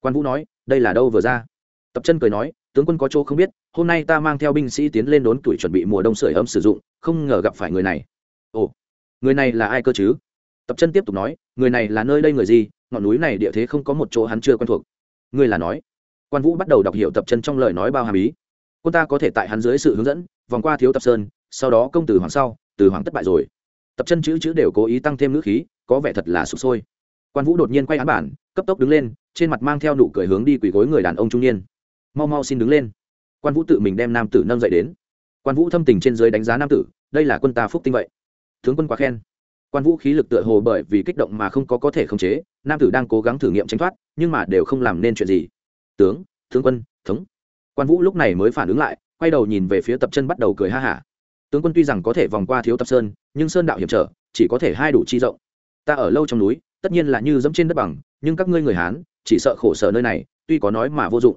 Quan vũ nói, đây là đâu vừa ra? Tập chân cười nói, tướng quân có chỗ không biết, hôm nay ta mang theo binh sĩ tiến lên đốn tuổi chuẩn bị mùa đông sưởi ấm sử dụng, không ngờ gặp phải người này. Ồ, người này là ai cơ chứ? Tập chân tiếp tục nói, người này là nơi đây người gì, ngọn núi này địa thế không có một chỗ hắn chưa quen thuộc. Người là nói. Quan vũ bắt đầu đọc hiểu tập chân trong lời nói bao hàm ý. Quân ta có thể tại hắn dưới sự hướng dẫn, vòng qua thiếu tập sơn, sau đó công từ hoàng sau, từ hoàng thất bại rồi. Tập chân chữ chữ đều cố ý tăng thêm ngữ khí, có vẻ thật là sụp sôi. Quan vũ đột nhiên quay án bản, cấp tốc đứng lên, trên mặt mang theo nụ cười hướng đi quỳ gối người đàn ông trung niên. Mau mau xin đứng lên. Quan vũ tự mình đem nam tử nâng dậy đến. Quan vũ thâm tình trên dưới đánh giá nam tử, đây là quân ta phúc tinh vậy. Tướng quân quá khen quan vũ khí lực tựa hồ bởi vì kích động mà không có có thể khống chế, nam tử đang cố gắng thử nghiệm tránh thoát, nhưng mà đều không làm nên chuyện gì. Tướng tướng quân, thống. Quan vũ lúc này mới phản ứng lại, quay đầu nhìn về phía tập chân bắt đầu cười ha hả. Tướng quân tuy rằng có thể vòng qua thiếu tập sơn, nhưng sơn đạo hiểm trở, chỉ có thể hai đủ chi rộng. Ta ở lâu trong núi, tất nhiên là như dẫm trên đất bằng, nhưng các ngươi người hán, chỉ sợ khổ sở nơi này, tuy có nói mà vô dụng.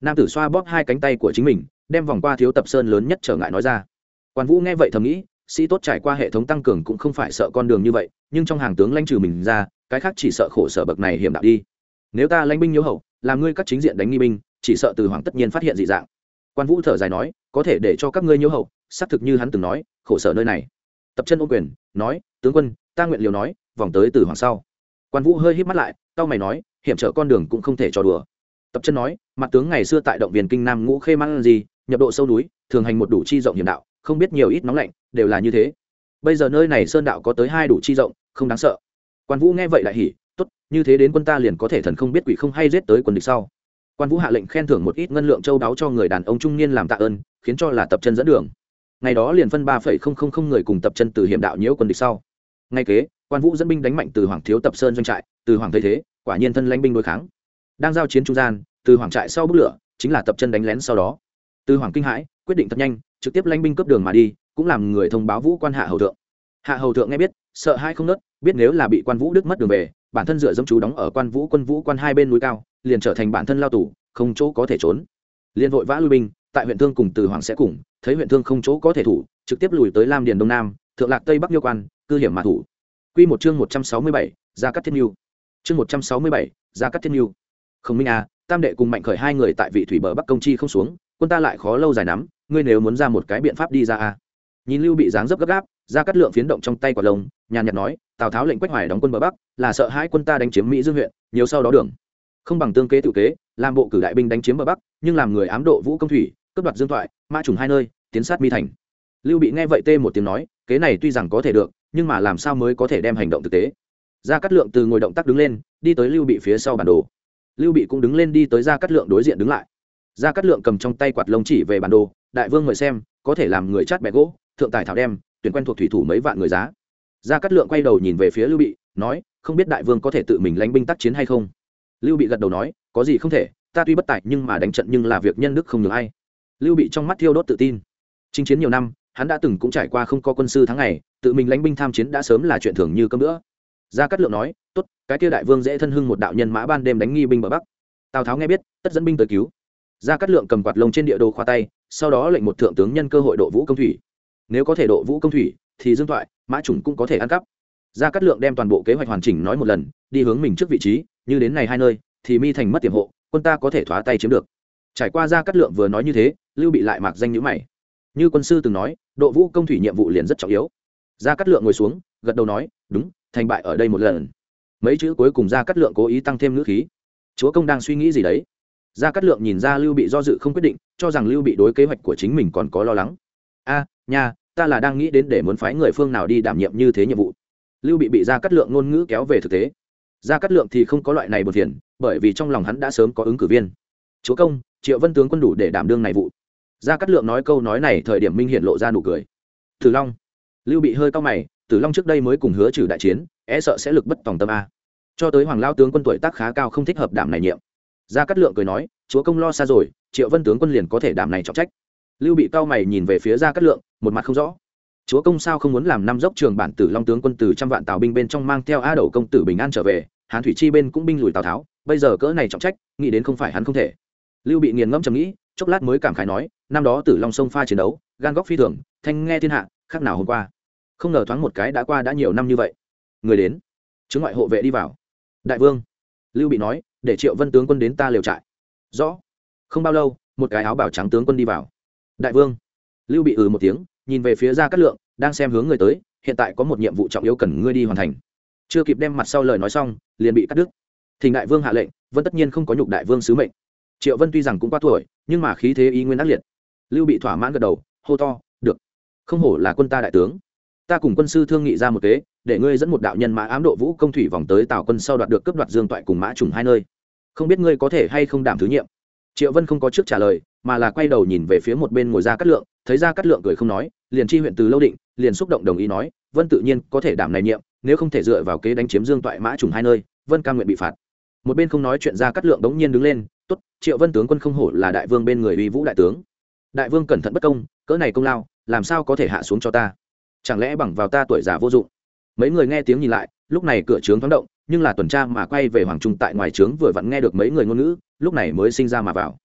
Nam tử xoa bóp hai cánh tay của chính mình, đem vòng qua thiếu tập sơn lớn nhất trở ngại nói ra. Quan vũ nghe vậy thầm nghĩ sĩ tốt trải qua hệ thống tăng cường cũng không phải sợ con đường như vậy, nhưng trong hàng tướng lãnh trừ mình ra, cái khác chỉ sợ khổ sở bậc này hiểm đạo đi. Nếu ta lãnh binh nhiễu hậu, làm ngươi các chính diện đánh nghi binh, chỉ sợ từ hoàng tất nhiên phát hiện dị dạng. Quan vũ thở dài nói, có thể để cho các ngươi nhiễu hậu, xác thực như hắn từng nói, khổ sở nơi này. Tập chân ô quyền, nói, tướng quân, ta nguyện liều nói, vòng tới từ hoàng sau. Quan vũ hơi hít mắt lại tao mày nói, hiểm trở con đường cũng không thể cho đùa. Tập chân nói, mặt tướng ngày xưa tại động viên kinh nam ngũ khê mang gì nhập độ sâu núi, thường hành một đủ chi rộng hiểm đạo không biết nhiều ít nóng lạnh, đều là như thế. Bây giờ nơi này sơn đạo có tới hai đủ chi rộng, không đáng sợ. Quan vũ nghe vậy lại hỉ, tốt, như thế đến quân ta liền có thể thần không biết quỷ không hay giết tới quân địch sau. Quan vũ hạ lệnh khen thưởng một ít ngân lượng châu đáo cho người đàn ông trung niên làm tạ ơn, khiến cho là tập chân dẫn đường. Ngày đó liền phân ba phẩy không không không người cùng tập chân từ hiểm đạo nhiễu quân địch sau. Ngay kế, quan vũ dẫn binh đánh mạnh từ hoàng thiếu tập sơn doanh trại, từ hoàng thấy thế, quả nhiên thân lãnh binh đối kháng. Đang giao chiến trung gian, từ hoàng trại sau bức lửa, chính là tập chân đánh lén sau đó. Từ hoàng kinh hãi quyết định thật nhanh, trực tiếp lãnh binh cướp đường mà đi, cũng làm người thông báo vũ quan hạ hầu thượng. Hạ hầu thượng nghe biết, sợ hai không nớt, biết nếu là bị quan vũ đức mất đường về, bản thân dựa dẫm chú đóng ở quan vũ quân vũ quan hai bên núi cao, liền trở thành bản thân lao tù, không chỗ có thể trốn. Liền vội vã lui binh, tại huyện thương cùng từ hoàng sẽ cùng, thấy huyện thương không chỗ có thể thủ, trực tiếp lùi tới lam điền đông nam, thượng lạc tây bắc nhiêu quan, cư hiểm mà thủ. Quy một chương một trăm sáu mươi bảy, gia cát thiên nhiêu chương một trăm sáu mươi bảy, gia cát thiên nhiêu không minh à tam đệ cùng mạnh khởi hai người tại vị thủy bờ bắc công chi không xuống quân ta lại khó lâu dài nắm, ngươi nếu muốn ra một cái biện pháp đi ra à nhìn lưu bị dáng dấp gấp gáp, ra cắt lượng phiến động trong tay quả lông, nhàn nhạt nói, tào tháo lệnh quách hoài đóng quân bờ bắc, là sợ hai quân ta đánh chiếm mỹ dương huyện, nhiều sau đó đường. Không bằng tương kế tự kế, làm bộ cử đại binh đánh chiếm bờ bắc, nhưng làm người ám độ vũ công thủy, cướp đoạt dương thoại, mã trùng hai nơi, tiến sát mi thành. Lưu bị nghe vậy tê một tiếng nói, kế này tuy rằng có thể được, nhưng mà làm sao mới có thể đem hành động thực tế? Gia cát lượng từ ngồi động tác đứng lên, đi tới lưu bị phía sau bản đồ. Lưu bị cũng đứng lên đi tới gia cát lượng đối diện đứng lại gia cát lượng cầm trong tay quạt lông chỉ về bản đồ, đại vương mời xem, có thể làm người chát bẹ gỗ, thượng tài thảo đem, tuyển quen thuộc thủy thủ mấy vạn người giá. Gia cát lượng quay đầu nhìn về phía lưu bị, nói, không biết đại vương có thể tự mình lánh binh tác chiến hay không? Lưu bị gật đầu nói, có gì không thể, ta tuy bất tài nhưng mà đánh trận nhưng là việc nhân đức không được hay lưu bị trong mắt thiêu đốt tự tin. Chinh chiến nhiều năm, hắn đã từng cũng trải qua không có quân sư tháng ngày, tự mình lãnh binh tham chiến đã sớm là chuyện thường như cơm nữa gia cát lượng nói, tốt, cái kia đại vương dễ thân hưng một đạo nhân mã ban đêm đánh nghi binh bờ bắc. Tào tháo nghe biết, tất dẫn binh tới cứu gia cát lượng cầm quạt lông trên địa đồ khoa tay, sau đó lệnh một thượng tướng nhân cơ hội độ vũ công thủy. Nếu có thể độ vũ công thủy, thì dương thoại, mã chủng cũng có thể ăn cắp. Gia cát lượng đem toàn bộ kế hoạch hoàn chỉnh nói một lần, đi hướng mình trước vị trí, như đến này hai nơi, thì mi thành mất tiềm hộ, quân ta có thể thoá tay chiếm được. Trải qua gia cát lượng vừa nói như thế, lưu bị lại mạc danh nhữ mày. Như quân sư từng nói, độ vũ công thủy nhiệm vụ liền rất trọng yếu. Gia cát lượng ngồi xuống, gật đầu nói, đúng, thành bại ở đây một lần. Mấy chữ cuối cùng gia cát lượng cố ý tăng thêm ngữ khí. Chúa công đang suy nghĩ gì đấy? Gia cát lượng nhìn ra lưu bị do dự không quyết định cho rằng lưu bị đối kế hoạch của chính mình còn có lo lắng. A à, nha ta là đang nghĩ đến để muốn phái người phương nào đi đảm nhiệm như thế nhiệm vụ. Lưu bị bị gia cát lượng ngôn ngữ kéo về thực tế. Gia cát lượng thì không có loại này bột phiền bởi vì trong lòng hắn đã sớm có ứng cử viên. Chúa công triệu vân tướng quân đủ để đảm đương này vụ. Gia cát lượng nói câu nói này thời điểm minh hiện lộ ra nụ cười. Tử long. Lưu bị hơi cao mày tử long trước đây mới cùng hứa trừ đại chiến e sợ sẽ lực bất tòng tâm a. Cho tới hoàng lao tướng quân tuổi tác khá cao không thích hợp đảm này nhiệm gia cát lượng cười nói, chúa công lo xa rồi, triệu vân tướng quân liền có thể đảm này trọng trách. Lưu bị cao mày nhìn về phía gia cát lượng, một mặt không rõ. Chúa công sao không muốn làm năm dốc trường bản tử long tướng quân từ trăm vạn tào binh bên trong mang theo a đầu công tử bình an trở về, hán thủy chi bên cũng binh lùi tào tháo, bây giờ cỡ này trọng trách, nghĩ đến không phải hắn không thể. Lưu bị nghiền ngẫm trầm nghĩ, chốc lát mới cảm khái nói, năm đó tử long sông pha chiến đấu, gan góc phi thường, thanh nghe thiên hạ, khác nào hôm qua. Không ngờ thoáng một cái đã qua đã nhiều năm như vậy. Người đến chứng ngoại hộ vệ đi vào. Đại vương. Lưu bị nói để triệu vân tướng quân đến ta liều trại. Rõ. Không bao lâu, một cái áo bảo trắng tướng quân đi vào. Đại vương. Lưu bị ừ một tiếng, nhìn về phía ra cát lượng, đang xem hướng người tới, hiện tại có một nhiệm vụ trọng yếu cần ngươi đi hoàn thành. Chưa kịp đem mặt sau lời nói xong, liền bị cắt đứt. Thì đại vương hạ lệnh vân tất nhiên không có nhục đại vương sứ mệnh. Triệu vân tuy rằng cũng qua tuổi, nhưng mà khí thế ý nguyên ác liệt. Lưu bị thỏa mãn gật đầu, hô to, được. Không hổ là quân ta đại tướng ta cùng quân sư thương nghị ra một kế, để ngươi dẫn một đạo nhân mã ám độ vũ công thủy vòng tới tào quân sau đoạt được cấp đoạt dương toại cùng mã trùng hai nơi. Không biết ngươi có thể hay không đảm thứ nhiệm? Triệu vân không có trước trả lời, mà là quay đầu nhìn về phía một bên ngồi ra cắt lượng, thấy ra cắt lượng cười không nói, liền chi huyện từ lâu định, liền xúc động đồng ý nói, vân tự nhiên có thể đảm này nhiệm, nếu không thể dựa vào kế đánh chiếm dương toại mã trùng hai nơi, vân ca nguyện bị phạt. Một bên không nói chuyện ra cắt lượng đống nhiên đứng lên, tốt, triệu vân tướng quân không hổ là đại vương bên người uy vũ đại tướng. Đại vương cẩn thận bất công, cỡ này công lao, làm sao có thể hạ xuống cho ta? Chẳng lẽ bằng vào ta tuổi già vô dụng? Mấy người nghe tiếng nhìn lại, lúc này cửa trướng thoáng động, nhưng là tuần tra mà quay về hoàng trung tại ngoài trướng vừa vặn nghe được mấy người ngôn ngữ, lúc này mới sinh ra mà vào.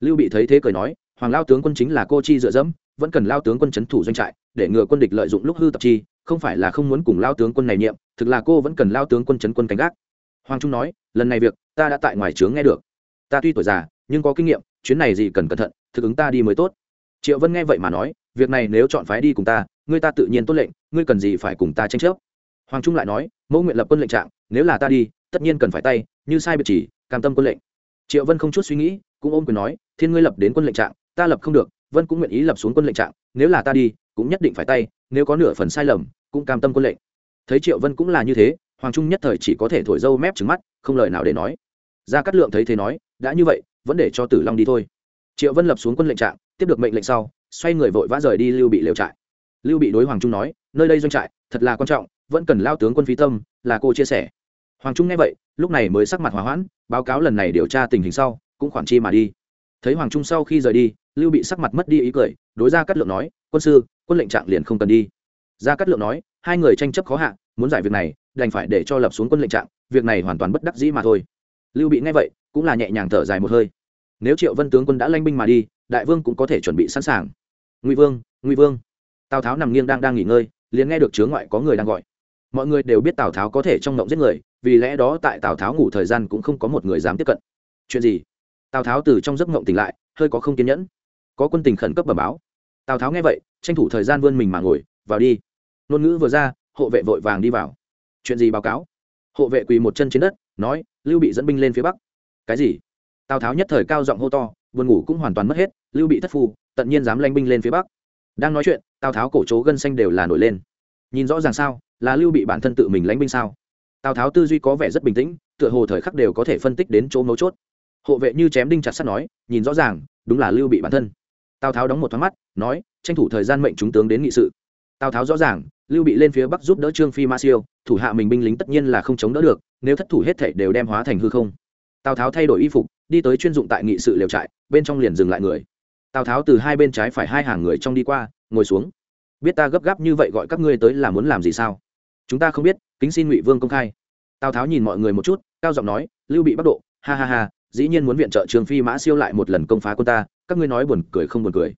Lưu bị thấy thế cười nói, hoàng lao tướng quân chính là cô chi dựa dẫm, vẫn cần lao tướng quân c h ấ n thủ doanh trại, để ngừa quân địch lợi dụng lúc hư tập chi, không phải là không muốn cùng lao tướng quân này nhiệm thực là cô vẫn cần lao tướng quân chấn quân canh gác. Hoàng trung nói, lần này việc, ta đã tại ngoài trướng nghe được. Ta tuy tuổi già, nhưng có kinh nghiệm, chuyến này gì cần cẩn thận, thực ứng ta đi mới tốt. Triệu vân nghe vậy mà nói việc này nếu chọn phái đi cùng ta, ngươi ta tự nhiên tốt lệnh, ngươi cần gì phải cùng ta tranh chấp? Hoàng trung lại nói, mẫu nguyện lập quân lệnh trạng, nếu là ta đi, tất nhiên cần phải tay, như sai biệt chỉ, cam tâm quân lệnh. Triệu vân không chút suy nghĩ, cũng ôm quyền nói, thiên ngươi lập đến quân lệnh trạng, ta lập không được, vân cũng nguyện ý lập xuống quân lệnh trạng, nếu là ta đi, cũng nhất định phải tay, nếu có nửa phần sai lầm, cũng cam tâm quân lệnh. Thấy triệu vân cũng là như thế, hoàng trung nhất thời chỉ có thể thổi dâu mép trứng mắt, không lời nào để nói. Gia cát lượng thấy thế nói, đã như vậy, vẫn để cho tử long đi thôi. Triệu vân lập xuống quân lệnh trạng, tiếp được mệnh lệnh sau xoay người vội vã rời đi lưu bị liều trại. Lưu bị đối hoàng trung nói, nơi đây doanh trại, thật là quan trọng, vẫn cần lao tướng quân phi tâm, là cô chia sẻ. Hoàng trung nghe vậy, lúc này mới sắc mặt hòa hoãn, báo cáo lần này điều tra tình hình sau, cũng khoản chi mà đi. Thấy hoàng trung sau khi rời đi, lưu bị sắc mặt mất đi ý cười, đối ra cát lượng nói, quân sư, quân lệnh trạng liền không cần đi. Ra cát lượng nói, hai người tranh chấp khó hạ, muốn giải việc này, đành phải để cho lập xuống quân lệnh trạng, việc này hoàn toàn bất đắc dĩ mà thôi. Lưu bị nghe vậy, cũng là nhẹ nhàng thở dài một hơi. Nếu triệu vân tướng quân đã lanh binh mà đi, đại vương cũng có thể chuẩn bị sẵn sàng ngụy vương ngụy vương. Tào tháo nằm nghiêng đang đang nghỉ ngơi, liền nghe được chướng ngoại có người đang gọi. Mọi người đều biết tào tháo có thể trong ngộng giết người, vì lẽ đó tại tào tháo ngủ thời gian cũng không có một người dám tiếp cận. Chuyện gì? Tào tháo từ trong giấc ngộng tỉnh lại, hơi có không kiên nhẫn. Có quân tình khẩn cấp bẩm báo. Tào tháo nghe vậy, tranh thủ thời gian vươn mình mà ngồi, vào đi. Ngôn ngữ vừa ra, hộ vệ vội vàng đi vào. Chuyện gì báo cáo? Hộ vệ quỳ một chân trên đất, nói, lưu bị dẫn binh lên phía bắc. Cái gì? Tào tháo nhất thời cao giọng hô to vườn ngủ cũng hoàn toàn mất hết, lưu bị thất phu tận nhiên dám lanh binh lên phía bắc. Đang nói chuyện, tào tháo cổ chố gân xanh đều là nổi lên. Nhìn rõ ràng sao, là lưu bị bản thân tự mình lãnh binh sao? Tào tháo tư duy có vẻ rất bình tĩnh, tựa hồ thời khắc đều có thể phân tích đến chỗ mấu chốt. Hộ vệ như chém đinh chặt sắt nói, nhìn rõ ràng, đúng là lưu bị bản thân. Tào tháo đóng một thoáng mắt, nói, tranh thủ thời gian mệnh chúng tướng đến nghị sự. Tào tháo rõ ràng, lưu bị lên phía bắc giúp đỡ trương phi ma siêu, thủ hạ mình binh lính tất nhiên là không chống đỡ được, nếu thất thủ hết thể đều đem hóa thành hư không. Tào tháo thay đổi y phục, đi tới chuyên dụng tại nghị sự liều trại, bên trong liền dừng lại người tào tháo từ hai bên trái phải hai hàng người trong đi qua ngồi xuống. Biết ta gấp gáp như vậy gọi các ngươi tới là muốn làm gì sao? Chúng ta không biết kính xin ngụy vương công khai. Tào tháo nhìn mọi người một chút cao giọng nói lưu bị bắc độ ha ha ha dĩ nhiên muốn viện trợ trường phi mã siêu lại một lần công phá quân ta các ngươi nói buồn cười không buồn cười.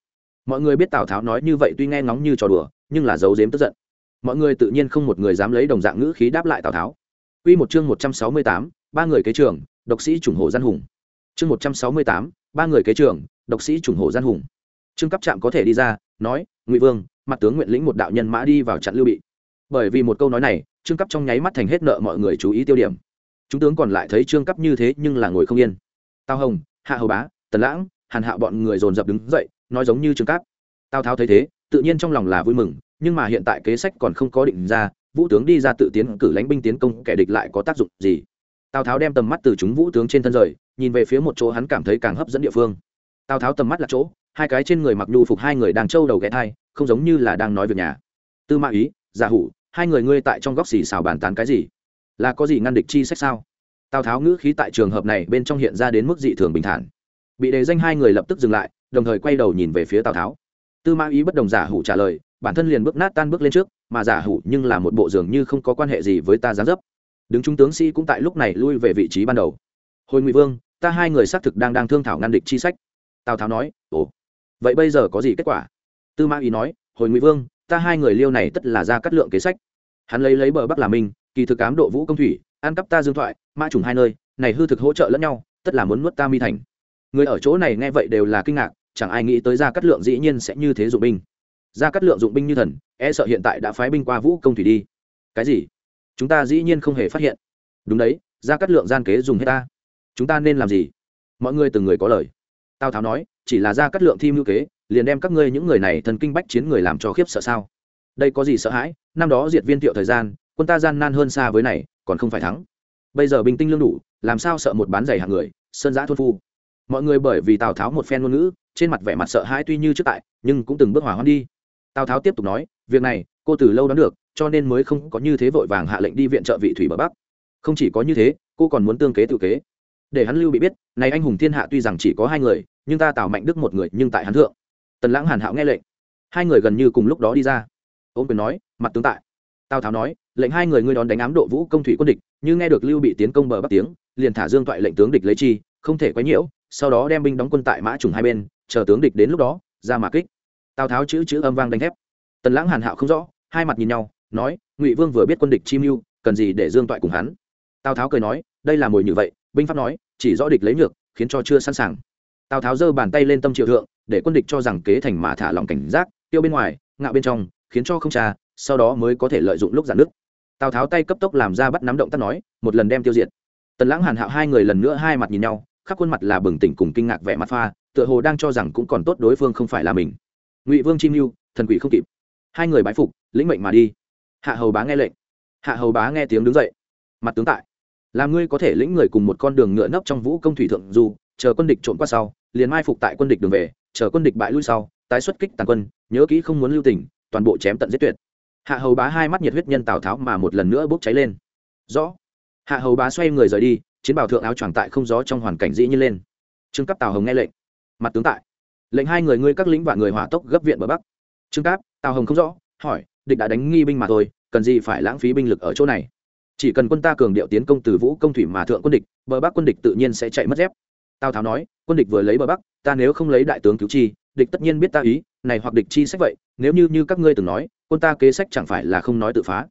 Mọi người biết tào tháo nói như vậy tuy nghe ngóng như trò đùa nhưng là giấu giếm tức giận. Mọi người tự nhiên không một người dám lấy đồng dạng ngữ khí đáp lại tào tháo. Quy một chương một trăm sáu mươi tám, ba người kế trường, độc sĩ chủng hộ gian hùng. Chương một trăm sáu mươi tám, ba người kế trường, độc sĩ chủng hổ gian hùng. Trương cấp trạm có thể đi ra, nói, "Ngụy Vương, mặt tướng nguyện lĩnh một đạo nhân mã đi vào chặn Lưu Bị." Bởi vì một câu nói này, Trương cấp trong nháy mắt thành hết nợ mọi người chú ý tiêu điểm. Chúng tướng còn lại thấy Trương cấp như thế nhưng là ngồi không yên. Tào Hồng, Hạ Hầu Bá, Tần Lãng, Hàn hạ bọn người dồn dập đứng dậy, nói giống như Trương cấp. Tào Tháo thấy thế, tự nhiên trong lòng là vui mừng, nhưng mà hiện tại kế sách còn không có định ra, vũ tướng đi ra tự tiến cử lãnh binh tiến công kẻ địch lại có tác dụng gì tào tháo đem tầm mắt từ chúng vũ tướng trên thân rời nhìn về phía một chỗ hắn cảm thấy càng hấp dẫn địa phương tào tháo tầm mắt là chỗ, hai cái trên người mặc nhu phục hai người đang trâu đầu ghé thai, không giống như là đang nói việc nhà. Tư mã ý, giả hủ, hai người ngươi tại trong góc xì xào bàn tán cái gì? Là có gì ngăn địch chi sách sao? Tào tháo ngữ khí tại trường hợp này bên trong hiện ra đến mức dị thường bình thản. Bị đề danh hai người lập tức dừng lại, đồng thời quay đầu nhìn về phía tào tháo. Tư mã ý bất đồng giả hủ trả lời, bản thân liền bước nát tan bước lên trước, mà giả hủ nhưng là một bộ dường như không có quan hệ gì với ta gián dấp. Đứng trung tướng sĩ cũng tại lúc này lui về vị trí ban đầu. Hồi ngụy vương, ta hai người xác thực đang đang thương thảo ngăn địch chi sách tào tháo nói, ồ, vậy bây giờ có gì kết quả? Tư mã ý nói, hồi ngụy vương, ta hai người liêu này tất là ra cắt lượng kế sách. Hắn lấy lấy bờ bắc là minh kỳ thực cám độ vũ công thủy, ăn cắp ta dương thoại, mã trùng hai nơi, này hư thực hỗ trợ lẫn nhau, tất là muốn nuốt ta mi thành. Người ở chỗ này nghe vậy đều là kinh ngạc, chẳng ai nghĩ tới ra cắt lượng dĩ nhiên sẽ như thế dụng binh. Ra cắt lượng dụng binh như thần e sợ hiện tại đã phái binh qua vũ công thủy đi. Cái gì? Chúng ta dĩ nhiên không hề phát hiện. Đúng đấy, ra cắt lượng gian kế dùng hết ta. Chúng ta nên làm gì? Mọi người từng người có lời tào tháo nói, chỉ là ra cắt lượng thi mưu kế, liền đem các ngươi những người này thần kinh bách chiến người làm cho khiếp sợ sao? Đây có gì sợ hãi? Năm đó diệt viên thiệu thời gian, quân ta gian nan hơn xa với này, còn không phải thắng. Bây giờ bình tinh lương đủ, làm sao sợ một bán giày hàng người, sơn giã thôn phu? Mọi người bởi vì tào tháo một phen ngôn ngữ, trên mặt vẻ mặt sợ hãi tuy như trước tại, nhưng cũng từng bước hỏa hoạn đi. Tào tháo tiếp tục nói, việc này, cô từ lâu đoán được, cho nên mới không có như thế vội vàng hạ lệnh đi viện trợ vị thủy bờ bắc. Không chỉ có như thế, cô còn muốn tương kế tự kế để hắn lưu bị biết, này anh hùng thiên hạ tuy rằng chỉ có hai người, nhưng ta tào mạnh đức một người, nhưng tại hắn thượng. Tần lãng hàn hạo nghe lệnh. Hai người gần như cùng lúc đó đi ra. Ôm quyền nói, mặt tướng tại. Tào tháo nói, lệnh hai người ngươi đón đánh ám độ vũ công thủy quân địch, như nghe được lưu bị tiến công bờ bắc tiếng, liền thả dương toại lệnh tướng địch lấy chi, không thể quấy nhiễu, sau đó đem binh đóng quân tại mã trùng hai bên, chờ tướng địch đến lúc đó, ra mà kích. Tào tháo chữ chữ âm vang đánh thép. Tần lãng hàn hạo không rõ, hai mặt nhìn nhau, nói, ngụy vương vừa biết quân địch chi mưu, cần gì để dương toại cùng hắn? Tào tháo cười nói, đây là mồi như vậy binh pháp nói, chỉ rõ địch lấy nhược, khiến cho chưa sẵn sàng. Tào tháo giơ bàn tay lên tâm triệu thượng, để quân địch cho rằng kế thành mà thả lòng cảnh giác, tiêu bên ngoài, ngạo bên trong, khiến cho không trà, sau đó mới có thể lợi dụng lúc giãn nước. Tào tháo tay cấp tốc làm ra bắt nắm động tác nói, một lần đem tiêu diệt. Tần lãng, hàn hạo hai người lần nữa hai mặt nhìn nhau, khắp khuôn mặt là bừng tỉnh cùng kinh ngạc vẻ mặt pha, tựa hồ đang cho rằng cũng còn tốt đối phương không phải là mình. Ngụy vương chim mưu thần quỷ không kịp. Hai người bái phục, lĩnh mệnh mà đi. Hạ hầu bá nghe lệnh. Hạ hầu bá nghe tiếng đứng dậy. Mặt tướng tại làm ngươi có thể lĩnh người cùng một con đường ngựa nấp trong vũ công thủy thượng dù chờ quân địch trộm qua sau, liền mai phục tại quân địch đường về, chờ quân địch bại lui sau, tái xuất kích tàn quân, nhớ kỹ không muốn lưu tình, toàn bộ chém tận giết tuyệt. Hạ hầu bá hai mắt nhiệt huyết nhân tào tháo mà một lần nữa bốc cháy lên. Rõ. Hạ hầu bá xoay người rời đi, chiến bảo thượng áo choàng tại không gió trong hoàn cảnh dĩ nhiên lên. Trương cấp tào hồng nghe lệnh. Mặt tướng tại. Lệnh hai người ngươi các lính và người hỏa tốc gấp viện bờ bắc. Trương cáp tào hồng không rõ, hỏi, địch đã đánh nghi binh mà thôi, cần gì phải lãng phí binh lực ở chỗ này? Chỉ cần quân ta cường điệu tiến công từ vũ công thủy mà thượng quân địch, bờ bắc quân địch tự nhiên sẽ chạy mất dép. Tào tháo nói, quân địch vừa lấy bờ bắc, ta nếu không lấy đại tướng cứu chi, địch tất nhiên biết ta ý, này hoặc địch chi sách vậy, nếu như như các ngươi từng nói, quân ta kế sách chẳng phải là không nói tự phá.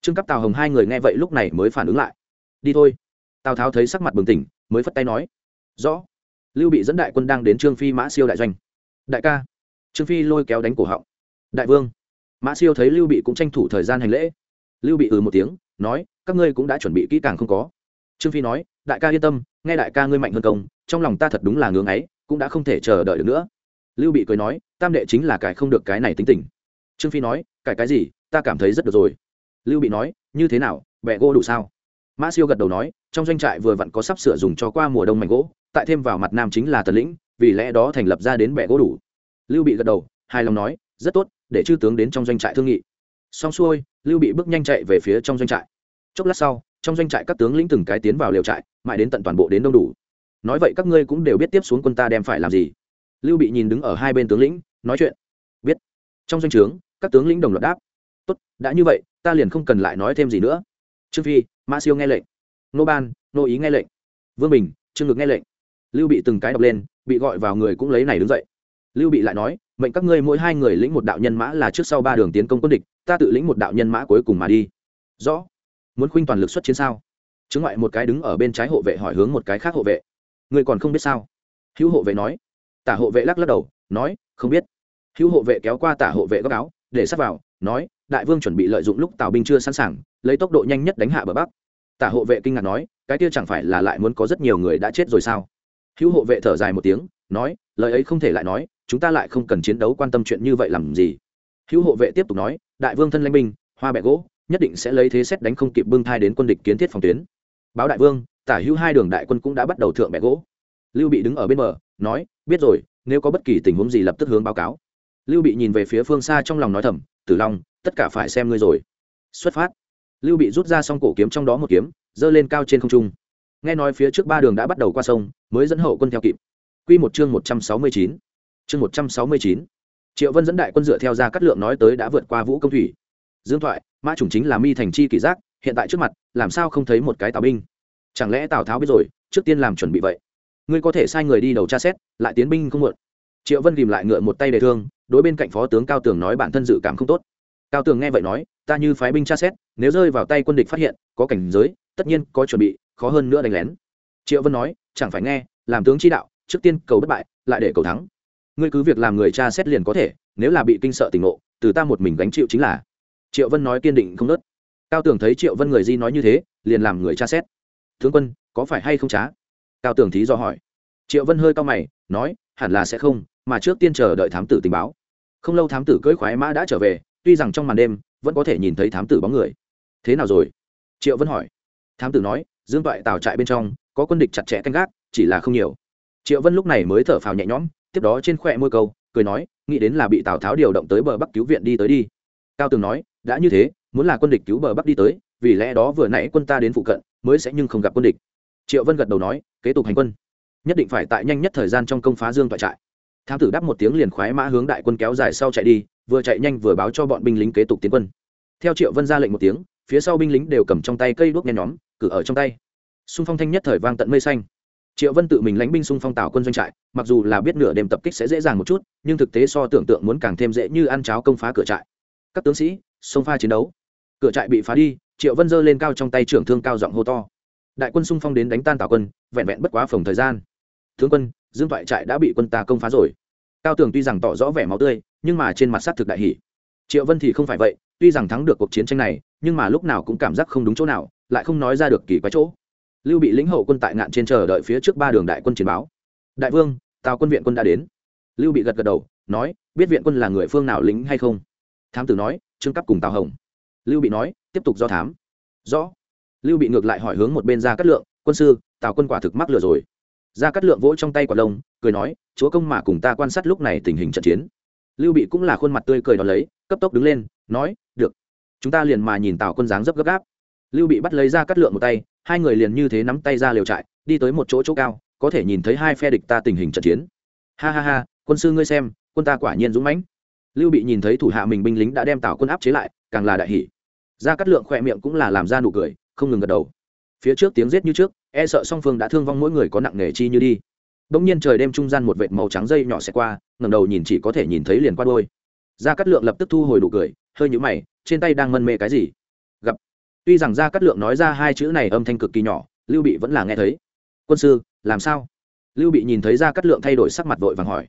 Trương cấp tào hồng hai người nghe vậy lúc này mới phản ứng lại. Đi thôi. Tào tháo thấy sắc mặt bừng tỉnh, mới phất tay nói, rõ. Lưu bị dẫn đại quân đang đến trương phi mã siêu đại doanh. Đại ca. Trương phi lôi kéo đánh cổ họng. Đại vương. Mã siêu thấy lưu bị cũng tranh thủ thời gian hành lễ. Lưu bị ừ một tiếng nói, các ngươi cũng đã chuẩn bị kỹ càng không có. Trương phi nói, đại ca yên tâm, nghe đại ca ngươi mạnh hơn công, trong lòng ta thật đúng là ngưỡng ấy, cũng đã không thể chờ đợi được nữa. Lưu bị cười nói, tam đệ chính là cải không được cái này tính tình. Trương phi nói, cải cái gì, ta cảm thấy rất được rồi. Lưu bị nói, như thế nào bẹ gỗ đủ sao? Mã siêu gật đầu nói, trong doanh trại vừa vặn có sắp sửa dùng cho qua mùa đông mảnh gỗ, tại thêm vào mặt nam chính là tần lĩnh, vì lẽ đó thành lập ra đến bẹ gỗ đủ. Lưu bị gật đầu, hài lòng nói, rất tốt, để chư tướng đến trong doanh trại thương nghị xong xuôi, lưu bị bước nhanh chạy về phía trong doanh trại. Chốc lát sau, trong doanh trại các tướng lĩnh từng cái tiến vào liều trại, mãi đến tận toàn bộ đến đông đủ. Nói vậy các ngươi cũng đều biết tiếp xuống quân ta đem phải làm gì. Lưu bị nhìn đứng ở hai bên tướng lĩnh, nói chuyện. Biết. Trong doanh trướng, các tướng lĩnh đồng loạt đáp. Tốt, đã như vậy, ta liền không cần lại nói thêm gì nữa. Trương phi, ma siêu nghe lệnh. Nô ban, nô ý nghe lệnh. Vương bình, trương ngực nghe lệnh. Lưu bị từng cái đọc lên, bị gọi vào người cũng lấy này đứng dậy. Lưu bị lại nói mệnh các ngươi mỗi hai người lĩnh một đạo nhân mã là trước sau ba đường tiến công quân địch, ta tự lĩnh một đạo nhân mã cuối cùng mà đi. Rõ. Muốn khuynh toàn lực xuất chiến sao? Chứng ngoại một cái đứng ở bên trái hộ vệ hỏi hướng một cái khác hộ vệ. Người còn không biết sao? Hữu hộ vệ nói. Tả hộ vệ lắc lắc đầu, nói, không biết. Hữu hộ vệ kéo qua tả hộ vệ góc áo, để sắp vào, nói, đại vương chuẩn bị lợi dụng lúc tào binh chưa sẵn sàng, lấy tốc độ nhanh nhất đánh hạ bờ bắc. Tả hộ vệ kinh ngạc nói, cái kia chẳng phải là lại muốn có rất nhiều người đã chết rồi sao? Hữu hộ vệ thở dài một tiếng, nói, lời ấy không thể lại nói chúng ta lại không cần chiến đấu quan tâm chuyện như vậy làm gì. Hữu hộ vệ tiếp tục nói, đại vương thân lãnh binh, hoa bẹ gỗ, nhất định sẽ lấy thế xét đánh không kịp bưng thai đến quân địch kiến thiết phòng tuyến. Báo đại vương, tả hữu hai đường đại quân cũng đã bắt đầu thượng bẹ gỗ. Lưu bị đứng ở bên bờ, nói, biết rồi, nếu có bất kỳ tình huống gì lập tức hướng báo cáo. Lưu bị nhìn về phía phương xa trong lòng nói thầm, tử long, tất cả phải xem ngươi rồi. Xuất phát. Lưu bị rút ra xong cổ kiếm trong đó một kiếm, giơ lên cao trên không trung. Nghe nói phía trước ba đường đã bắt đầu qua sông, mới dẫn hậu quân theo kịp. Q một chương một trăm sáu mươi chín chương một trăm sáu mươi chín. Triệu vân dẫn đại quân dựa theo ra cắt lượng nói tới đã vượt qua vũ công thủy. Dương thoại, mã chủng chính là mi thành chi kỷ giác, hiện tại trước mặt, làm sao không thấy một cái tào binh? Chẳng lẽ tào tháo biết rồi, trước tiên làm chuẩn bị vậy. Ngươi có thể sai người đi đầu tra xét, lại tiến binh không muộn. Triệu vân ghìm lại ngựa một tay đề thương, đối bên cạnh phó tướng cao tường nói bản thân dự cảm không tốt. Cao tường nghe vậy nói, ta như phái binh tra xét, nếu rơi vào tay quân địch phát hiện, có cảnh giới, tất nhiên có chuẩn bị, khó hơn nữa đánh lén. Triệu vân nói, chẳng phải nghe, làm tướng chi đạo, trước tiên cầu bất bại, lại để cầu thắng ngươi cứ việc làm người cha xét liền có thể, nếu là bị kinh sợ tình ngộ, từ ta một mình gánh chịu chính là. Triệu vân nói kiên định không nớt. Cao Tưởng thấy triệu vân người di nói như thế, liền làm người cha xét. Tướng quân, có phải hay không trá? Cao Tưởng thí do hỏi. Triệu vân hơi cao mày, nói, hẳn là sẽ không, mà trước tiên chờ đợi thám tử tình báo. Không lâu thám tử cưỡi khoái mã đã trở về, tuy rằng trong màn đêm, vẫn có thể nhìn thấy thám tử bóng người. Thế nào rồi? Triệu vân hỏi. Thám tử nói, dương toại tào trại bên trong, có quân địch chặt chẽ canh gác, chỉ là không nhiều. Triệu vân lúc này mới thở phào nhẹ nhõm tiếp đó trên khỏe môi câu, cười nói, nghĩ đến là bị tào tháo điều động tới bờ bắc cứu viện đi tới đi. Cao tường nói, đã như thế, muốn là quân địch cứu bờ bắc đi tới, vì lẽ đó vừa nãy quân ta đến phụ cận, mới sẽ nhưng không gặp quân địch. Triệu vân gật đầu nói, kế tục hành quân. Nhất định phải tại nhanh nhất thời gian trong công phá dương toại trại. Thám tử đáp một tiếng liền khoái mã hướng đại quân kéo dài sau chạy đi, vừa chạy nhanh vừa báo cho bọn binh lính kế tục tiến quân. Theo triệu vân ra lệnh một tiếng, phía sau binh lính đều cầm trong tay cây đuốc nhen nhóm, cử ở trong tay. Xung phong thanh nhất thời vang tận mây xanh triệu vân tự mình lãnh binh xung phong tào quân doanh trại, mặc dù là biết nửa đêm tập kích sẽ dễ dàng một chút, nhưng thực tế so tưởng tượng muốn càng thêm dễ như ăn cháo công phá cửa trại. Các tướng sĩ, xông pha chiến đấu. Cửa trại bị phá đi, triệu vân giơ lên cao trong tay trưởng thương cao giọng hô to. Đại quân xung phong đến đánh tan tào quân, vẹn vẹn bất quá phòng thời gian. Tướng quân, dương thoại trại đã bị quân ta công phá rồi. Cao tường tuy rằng tỏ rõ vẻ máu tươi, nhưng mà trên mặt s á t thực đại hỷ triệu vân thì không phải vậy, tuy rằng thắng được cuộc chiến tranh này, nhưng mà lúc nào cũng cảm giác không đúng chỗ nào, lại không nói ra được kỳ quái chỗ lưu bị lĩnh hậu quân tại ngạn trên chờ đợi phía trước ba đường đại quân chiến báo. Đại vương, tào quân viện quân đã đến. Lưu bị gật gật đầu, nói, biết viện quân là người phương nào lính hay không? Thám tử nói, trương cấp cùng tào hồng. Lưu bị nói, tiếp tục do thám. Rõ. Lưu bị ngược lại hỏi hướng một bên ra cát lượng, quân sư, tào quân quả thực mắc lừa rồi. Ra cát lượng vỗ trong tay quả lông, cười nói, chúa công mà cùng ta quan sát lúc này tình hình trận chiến. Lưu bị cũng là khuôn mặt tươi cười đón lấy, cấp tốc đứng lên, nói, được. Chúng ta liền mà nhìn tào quân dáng dấp gấp gáp. Lưu bị bắt lấy ra cát lượng một tay hai người liền như thế nắm tay ra liều trại, đi tới một chỗ chỗ cao, có thể nhìn thấy hai phe địch ta tình hình trận chiến. Ha ha ha, quân sư ngươi xem, quân ta quả nhiên dũng mãnh. Lưu bị nhìn thấy thủ hạ mình binh lính đã đem tào quân áp chế lại, càng là đại hỷ ra cát lượng khỏe miệng cũng là làm ra nụ cười, không ngừng gật đầu. Phía trước tiếng rết như trước e sợ song phương đã thương vong mỗi người có nặng nề chi như đi. Bỗng nhiên trời đêm trung gian một vệt màu trắng dây nhỏ xẹt qua, ngẩng đầu nhìn chỉ có thể nhìn thấy liền qua đôi. Gia cát lượng lập tức thu hồi đủ cười, hơi nhũ mày, trên tay đang mân mê cái gì? Tuy rằng gia cát lượng nói ra hai chữ này âm thanh cực kỳ nhỏ, lưu bị vẫn là nghe thấy. Quân sư, làm sao? Lưu bị nhìn thấy gia cát lượng thay đổi sắc mặt vội vàng hỏi.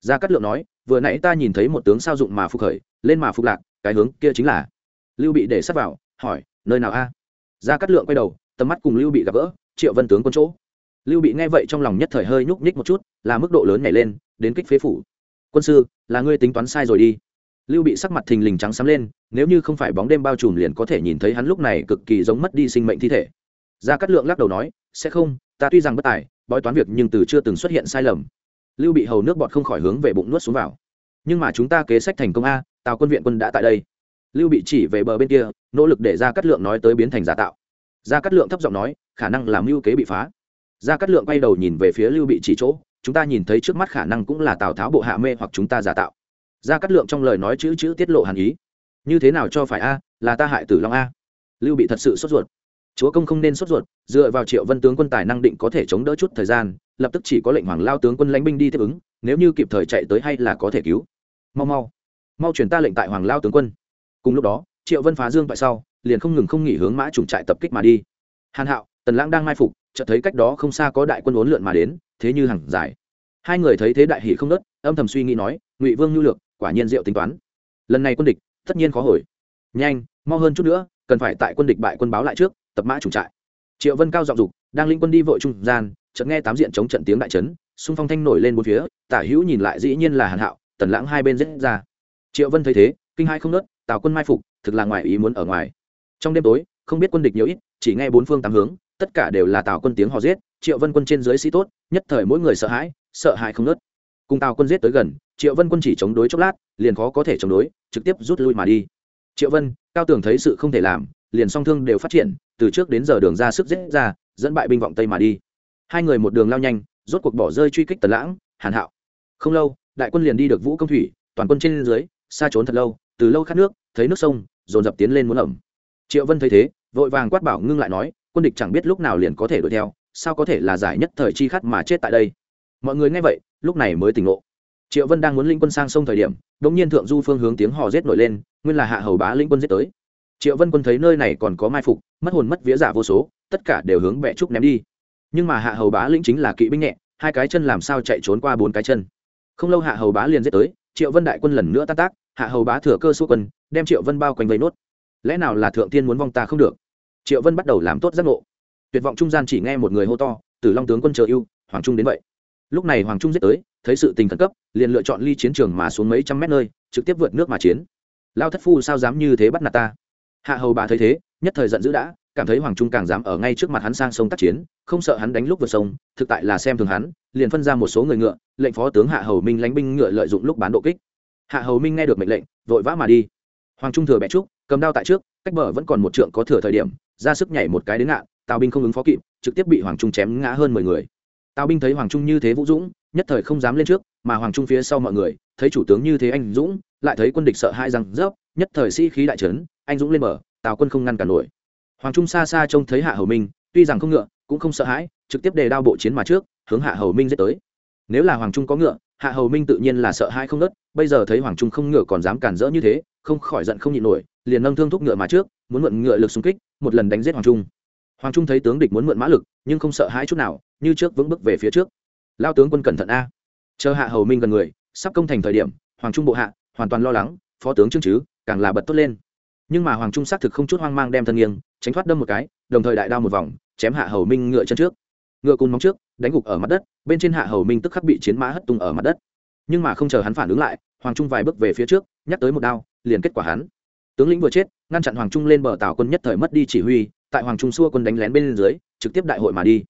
Gia cát lượng nói, vừa nãy ta nhìn thấy một tướng sao dụng mà phục khởi, lên mà phục lạc, cái hướng kia chính là. Lưu bị để sắp vào, hỏi, nơi nào a? Gia cát lượng quay đầu, tầm mắt cùng lưu bị gặp gỡ, triệu vân tướng quân chỗ. Lưu bị nghe vậy trong lòng nhất thời hơi nhúc nhích một chút, là mức độ lớn nhảy lên, đến kích phế phủ. Quân sư, là ngươi tính toán sai rồi đi lưu bị sắc mặt thình lình trắng sáng lên, nếu như không phải bóng đêm bao trùm liền có thể nhìn thấy hắn lúc này cực kỳ giống mất đi sinh mệnh thi thể. Gia cát lượng lắc đầu nói, sẽ không, ta tuy rằng bất tài, bói toán việc nhưng từ chưa từng xuất hiện sai lầm. Lưu bị hầu nước bọt không khỏi hướng về bụng nuốt xuống vào. Nhưng mà chúng ta kế sách thành công a, tào quân viện quân đã tại đây. Lưu bị chỉ về bờ bên kia, nỗ lực để Gia cát lượng nói tới biến thành giả tạo. Gia cát lượng thấp giọng nói, khả năng làm mưu kế bị phá. Gia cát lượng quay đầu nhìn về phía lưu bị chỉ chỗ, chúng ta nhìn thấy trước mắt khả năng cũng là tào tháo bộ hạ mê hoặc chúng ta giả tạo ra cát lượng trong lời nói chữ chữ tiết lộ hàn ý. Như thế nào cho phải a, là ta hại tử long a. Lưu bị thật sự sốt ruột. Chúa công không nên sốt ruột, dựa vào triệu vân tướng quân tài năng định có thể chống đỡ chút thời gian, lập tức chỉ có lệnh hoàng lao tướng quân lãnh binh đi tiếp ứng, nếu như kịp thời chạy tới hay là có thể cứu. Mau mau. Mau chuyển ta lệnh tại hoàng lao tướng quân. Cùng lúc đó, triệu vân phá dương tại sau, liền không ngừng không nghỉ hướng mã trùng trại tập kích mà đi. Hàn hạo, tần lãng đang mai phục, chợt thấy cách đó không xa có đại quân uốn lượn mà đến, thế như hằng giải. Hai người thấy thế đại hỷ không nớt, âm thầm suy nghĩ nói, ngụy vương nhu lược quả nhiên diệu tính toán. Lần này quân địch, tất nhiên khó hồi. Nhanh, mau hơn chút nữa, cần phải tại quân địch bại quân báo lại trước, tập mã trùng trại. Triệu vân cao giọng dục, đang linh quân đi vội trung gian, chợt nghe tám diện chống trận tiếng đại trấn xung phong thanh nổi lên bốn phía, tả hữu nhìn lại dĩ nhiên là hàn hạo, tần lãng hai bên rết ra. Triệu vân thấy thế, kinh hai không nớt, tào quân mai phục, thực là ngoài ý muốn ở ngoài. Trong đêm tối, không biết quân địch nhiều ít, chỉ nghe bốn phương tám hướng, tất cả đều là tào quân tiếng hò giết, triệu vân quân trên dưới sĩ tốt, nhất thời mỗi người sợ hãi sợ hãi không nớt cùng tào quân giết tới gần, triệu vân quân chỉ chống đối chốc lát, liền khó có thể chống đối, trực tiếp rút lui mà đi. Triệu vân, cao tường thấy sự không thể làm, liền song thương đều phát triển, từ trước đến giờ đường ra sức giết ra, dẫn bại binh vọng tây mà đi. Hai người một đường lao nhanh, rốt cuộc bỏ rơi truy kích tần lãng, hàn hạo. Không lâu, đại quân liền đi được vũ công thủy, toàn quân trên dưới, xa trốn thật lâu, từ lâu khát nước, thấy nước sông, dồn dập tiến lên muốn ẩm. Triệu vân thấy thế, vội vàng quát bảo ngưng lại nói, quân địch chẳng biết lúc nào liền có thể đuổi theo, sao có thể là giải nhất thời chi khát mà chết tại đây? Mọi người nghe vậy lúc này mới tỉnh ngộ. Triệu vân đang muốn linh quân sang sông thời điểm đ ỗ n g nhiên thượng du phương hướng tiếng hò rết nổi lên, nguyên là hạ hầu bá linh quân giết tới. Triệu vân quân thấy nơi này còn có mai phục, mất hồn mất vía giả vô số, tất cả đều hướng bẹ trúc ném đi. Nhưng mà hạ hầu bá lĩnh chính là kỵ binh nhẹ, hai cái chân làm sao chạy trốn qua bốn cái chân. Không lâu hạ hầu bá liền giết tới, triệu vân đại quân lần nữa tan tác, hạ hầu bá thừa cơ số quân, đem triệu vân bao quanh vây nốt. Lẽ nào là thượng tiên muốn vong ta không được? Triệu vân bắt đầu làm tốt giác ngộ. Tuyệt vọng trung gian chỉ nghe một người hô to từ long tướng quân chờ yêu hoàng trung đến vậy lúc này hoàng trung giết tới, thấy sự tình khẩn cấp, liền lựa chọn ly chiến trường mà xuống mấy trăm mét nơi, trực tiếp vượt nước mà chiến. Lao thất phu sao dám như thế bắt nạt ta? Hạ hầu bà thấy thế, nhất thời giận dữ đã, cảm thấy hoàng trung càng dám ở ngay trước mặt hắn sang sông tác chiến, không sợ hắn đánh lúc vượt sông, thực tại là xem thường hắn, liền phân ra một số người ngựa, lệnh phó tướng hạ hầu minh lánh binh ngựa lợi dụng lúc bán độ kích. Hạ hầu minh nghe được mệnh lệnh, vội vã mà đi. Hoàng trung thừa bẹ trúc, cầm đao tại trước, cách bờ vẫn còn một trượng có thừa thời điểm, ra sức nhảy một cái đến ngạn, tào binh không ứng phó kịp, trực tiếp bị hoàng trung chém ngã hơn mười người tào binh thấy hoàng trung như thế vũ dũng nhất thời không dám lên trước mà hoàng trung phía sau mọi người thấy chủ tướng như thế anh dũng lại thấy quân địch sợ hãi rằng rớp nhất thời sĩ khí đại trấn anh dũng lên mở, tào quân không ngăn cản nổi. Hoàng trung xa xa trông thấy hạ hầu minh tuy rằng không ngựa cũng không sợ hãi trực tiếp đề đao bộ chiến mà trước hướng hạ hầu minh dễ tới. Nếu là hoàng trung có ngựa hạ hầu minh tự nhiên là sợ hãi không nớt bây giờ thấy hoàng trung không ngựa còn dám cản rỡ như thế không khỏi giận không nhịn nổi liền nâng thương thúc ngựa mà trước muốn mượn ngựa lực xung kích một lần đánh giết hoàng trung hoàng trung thấy tướng địch muốn mượn mã lực, nhưng không sợ hãi chút nào, như trước vững bước về phía trước. Lao tướng quân cẩn thận a. Chờ hạ hầu minh gần người, sắp công thành thời điểm, hoàng trung bộ hạ, hoàn toàn lo lắng, phó tướng trương chứ, càng là bật tốt lên. Nhưng mà hoàng trung xác thực không chút hoang mang đem thân nghiêng, tránh thoát đâm một cái, đồng thời đại đao một vòng, chém hạ hầu minh ngựa chân trước. Ngựa cùn móng trước, đánh gục ở mặt đất, bên trên hạ hầu minh tức khắc bị chiến mã hất tung ở mặt đất. Nhưng mà không chờ hắn phản ứng lại, hoàng trung vài bước về phía trước, nhắc tới một đao, liền kết quả hắn. Tướng lĩnh vừa chết, ngăn chặn hoàng trung lên bờ tàu quân nhất thời mất đi chỉ huy tại hoàng trung xua quân đánh lén bên dưới trực tiếp đại hội mà đi.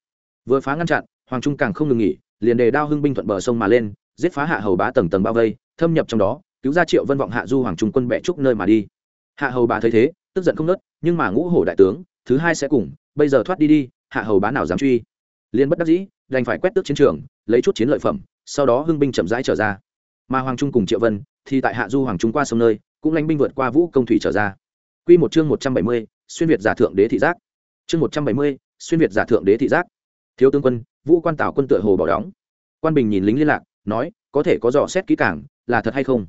Vừa phá ngăn chặn hoàng trung càng không ngừng nghỉ liền đề đao hưng binh thuận bờ sông mà lên giết phá hạ hầu bá tầng tầng bao vây thâm nhập trong đó cứu ra triệu vân vọng hạ du hoàng trung quân bẹ trúc nơi mà đi. Hạ hầu bá thấy thế tức giận không nớt nhưng mà ngũ hổ đại tướng thứ hai sẽ cùng bây giờ thoát đi đi hạ hầu bá nào dám truy? Liền bất đắc dĩ đành phải quét tước chiến trường lấy chút chiến lợi phẩm sau đó hưng binh chậm rãi trở ra. Mà hoàng trung cùng triệu vân thì tại hạ du hoàng trung qua sông nơi cũng lãnh binh vượt qua vũ công thủy trở ra. Quy một chương một trăm bảy mươi, xuyên việt giả thượng đế thị giác. Chương một trăm bảy mươi, xuyên việt giả thượng đế thị giác. Thiếu tướng quân, Vũ quan Tào quân tựa hồ bỏ đóng. Quan Bình nhìn lính liên lạc, nói, có thể có dò xét kỹ càng, là thật hay không?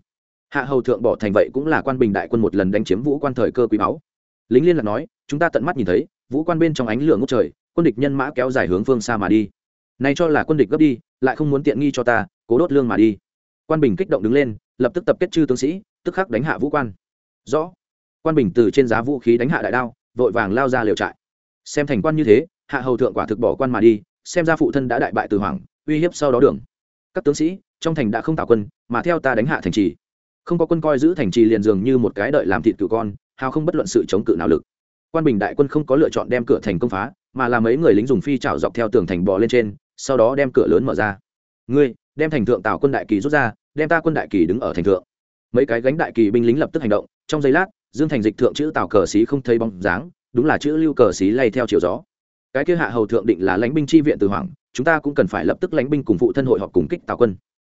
Hạ hầu thượng bỏ thành vậy cũng là quan bình đại quân một lần đánh chiếm Vũ quan thời cơ quý báu. Lính liên lạc nói, chúng ta tận mắt nhìn thấy, Vũ quan bên trong ánh lửa ngút trời, quân địch nhân mã kéo dài hướng phương xa mà đi. Này cho là quân địch gấp đi, lại không muốn tiện nghi cho ta, cố đốt lương mà đi quan bình kích động đứng lên lập tức tập kết chư tướng sĩ tức khắc đánh hạ vũ quan rõ quan bình từ trên giá vũ khí đánh hạ đại đao, vội vàng lao ra liều trại. Xem thành quan như thế, hạ hầu thượng quả thực bỏ quan mà đi, xem ra phụ thân đã đại bại từ hoàng uy hiếp sau đó đường. Các tướng sĩ, trong thành đã không tạo quân, mà theo ta đánh hạ thành trì. Không có quân coi giữ thành trì liền dường như một cái đợi làm thịt cựu con, hào không bất luận sự chống cự nào lực. Quan bình đại quân không có lựa chọn đem cửa thành công phá, mà là mấy người lính dùng phi trào dọc theo tường thành bò lên trên, sau đó đem cửa lớn mở ra. Ngươi, đem thành thượng tạo quân đại kỳ rút ra, đem ta quân đại kỳ đứng ở thành thượng. Mấy cái gánh đại kỳ binh lính lập tức hành động, trong giây lát dương thành dịch thượng chữ tào cờ xí không thấy bóng dáng, đúng là chữ lưu cờ xí lay theo chiều gió. Cái kia hạ hầu thượng định là lãnh binh chi viện từ hoàng chúng ta cũng cần phải lập tức lãnh binh cùng phụ thân hội họp cùng kích tào quân.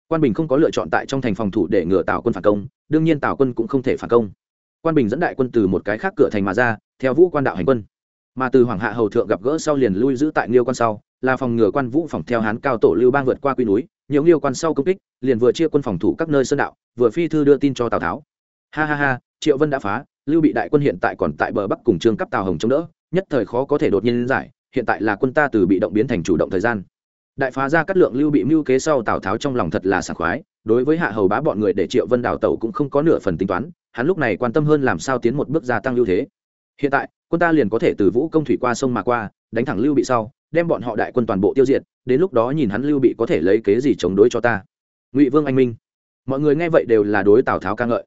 Quan bình không có lựa chọn tại trong thành phòng thủ để ngừa tào quân phản công, đương nhiên tào quân cũng không thể phản công. Quan bình dẫn đại quân từ một cái khác cửa thành mà ra, theo vũ quan đạo hành quân. Mà từ hoàng hạ hầu thượng gặp gỡ sau liền lui giữ tại liêu quan sau, là phòng ngừa quan vũ phòng theo hán cao tổ lưu bang vượt qua quy núi, nhiều liêu quan sau công kích, liền vừa chia quân phòng thủ các nơi sơn đạo, vừa phi thư đưa tin cho tào tháo. Ha ha ha triệu vân đã phá, lưu bị đại quân hiện tại còn tại bờ bắc cùng trương cấp tào hồng chống đỡ, nhất thời khó có thể đột nhiên giải, hiện tại là quân ta từ bị động biến thành chủ động thời gian. Đại phá ra cắt lượng lưu bị mưu kế sau tào tháo trong lòng thật là sảng khoái, đối với hạ hầu bá bọn người để triệu vân đào tẩu cũng không có nửa phần tính toán, hắn lúc này quan tâm hơn làm sao tiến một bước gia tăng ưu thế. Hiện tại, quân ta liền có thể từ vũ công thủy qua sông mà qua, đánh thẳng lưu bị sau, đem bọn họ đại quân toàn bộ tiêu diệt, đến lúc đó nhìn hắn lưu bị có thể lấy kế gì chống đối cho ta. Ngụy vương anh minh. Mọi người nghe vậy đều là đối tào tháo ca ngợi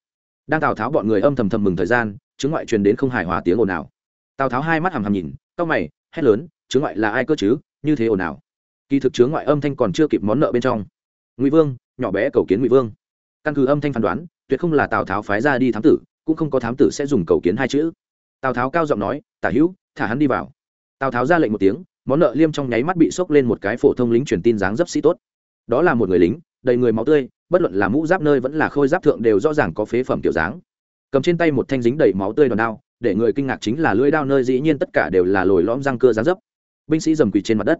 đang tào tháo bọn người âm thầm thầm mừng thời gian chứng ngoại truyền đến không hài hòa tiếng ồn nào tào tháo hai mắt hằm hằm nhìn, cau mày, hét lớn chứng ngoại là ai cơ chứ? Như thế ồn nào kỳ thực chướng ngoại âm thanh còn chưa kịp món nợ bên trong. Ngụy vương, nhỏ bé cầu kiến ngụy vương. Căn cứ âm thanh phán đoán, tuyệt không là tào tháo phái ra đi thám tử, cũng không có thám tử sẽ dùng cầu kiến hai chữ. Tào tháo cao giọng nói, tả hữu, thả hắn đi vào. Tào tháo ra lệnh một tiếng, món nợ liêm trong nháy mắt bị sốc lên một cái phổ thông lính truyền tin dáng dấp sĩ tốt. Đó là một người lính, đầy người máu tươi bất luận là mũ giáp nơi vẫn là khôi giáp thượng đều rõ ràng có phế phẩm kiểu dáng. Cầm trên tay một thanh dính đầy máu tươi đòn đao, để người kinh ngạc chính là lưỡi đao nơi dĩ nhiên tất cả đều là lồi lõm răng cưa giá dấp. Binh sĩ dầm quỳ trên mặt đất.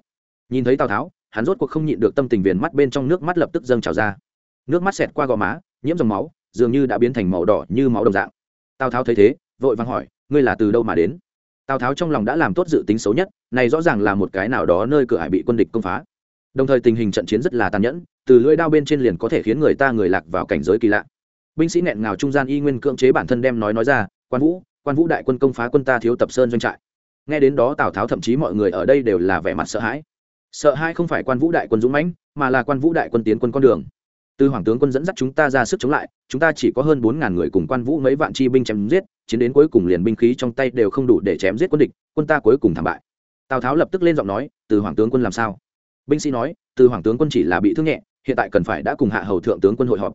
Nhìn thấy tào tháo, hắn rốt cuộc không nhịn được tâm tình viền mắt bên trong nước mắt lập tức dâng trào ra. Nước mắt xẹt qua gò má, nhiễm dòng máu, dường như đã biến thành màu đỏ như máu đồng dạng. Tào tháo thấy thế, vội vàng hỏi, ngươi là từ đâu mà đến? Tào tháo trong lòng đã làm tốt dự tính xấu nhất, này rõ ràng là một cái nào đó nơi cửa hải bị quân địch công phá đồng thời tình hình trận chiến rất là tàn nhẫn, từ lưỡi đao bên trên liền có thể khiến người ta người lạc vào cảnh giới kỳ lạ. Binh sĩ nghẹn ngào trung gian y nguyên cưỡng chế bản thân đem nói nói ra, quan vũ quan vũ đại quân công phá quân ta thiếu tập sơn doanh trại. Nghe đến đó tào tháo thậm chí mọi người ở đây đều là vẻ mặt sợ hãi. Sợ hãi không phải quan vũ đại quân dũng mãnh, mà là quan vũ đại quân tiến quân con đường. Từ hoàng tướng quân dẫn dắt chúng ta ra sức chống lại, chúng ta chỉ có hơn bốn ngàn người cùng quan vũ mấy vạn chi binh chém giết, chiến đến cuối cùng liền binh khí trong tay đều không đủ để chém giết quân địch, quân ta cuối cùng thảm bại. Tào tháo lập tức lên giọng nói, từ hoàng tướng quân làm sao? Binh sĩ nói, từ hoàng tướng quân chỉ là bị thương nhẹ, hiện tại cần phải đã cùng hạ hầu thượng tướng quân hội họp.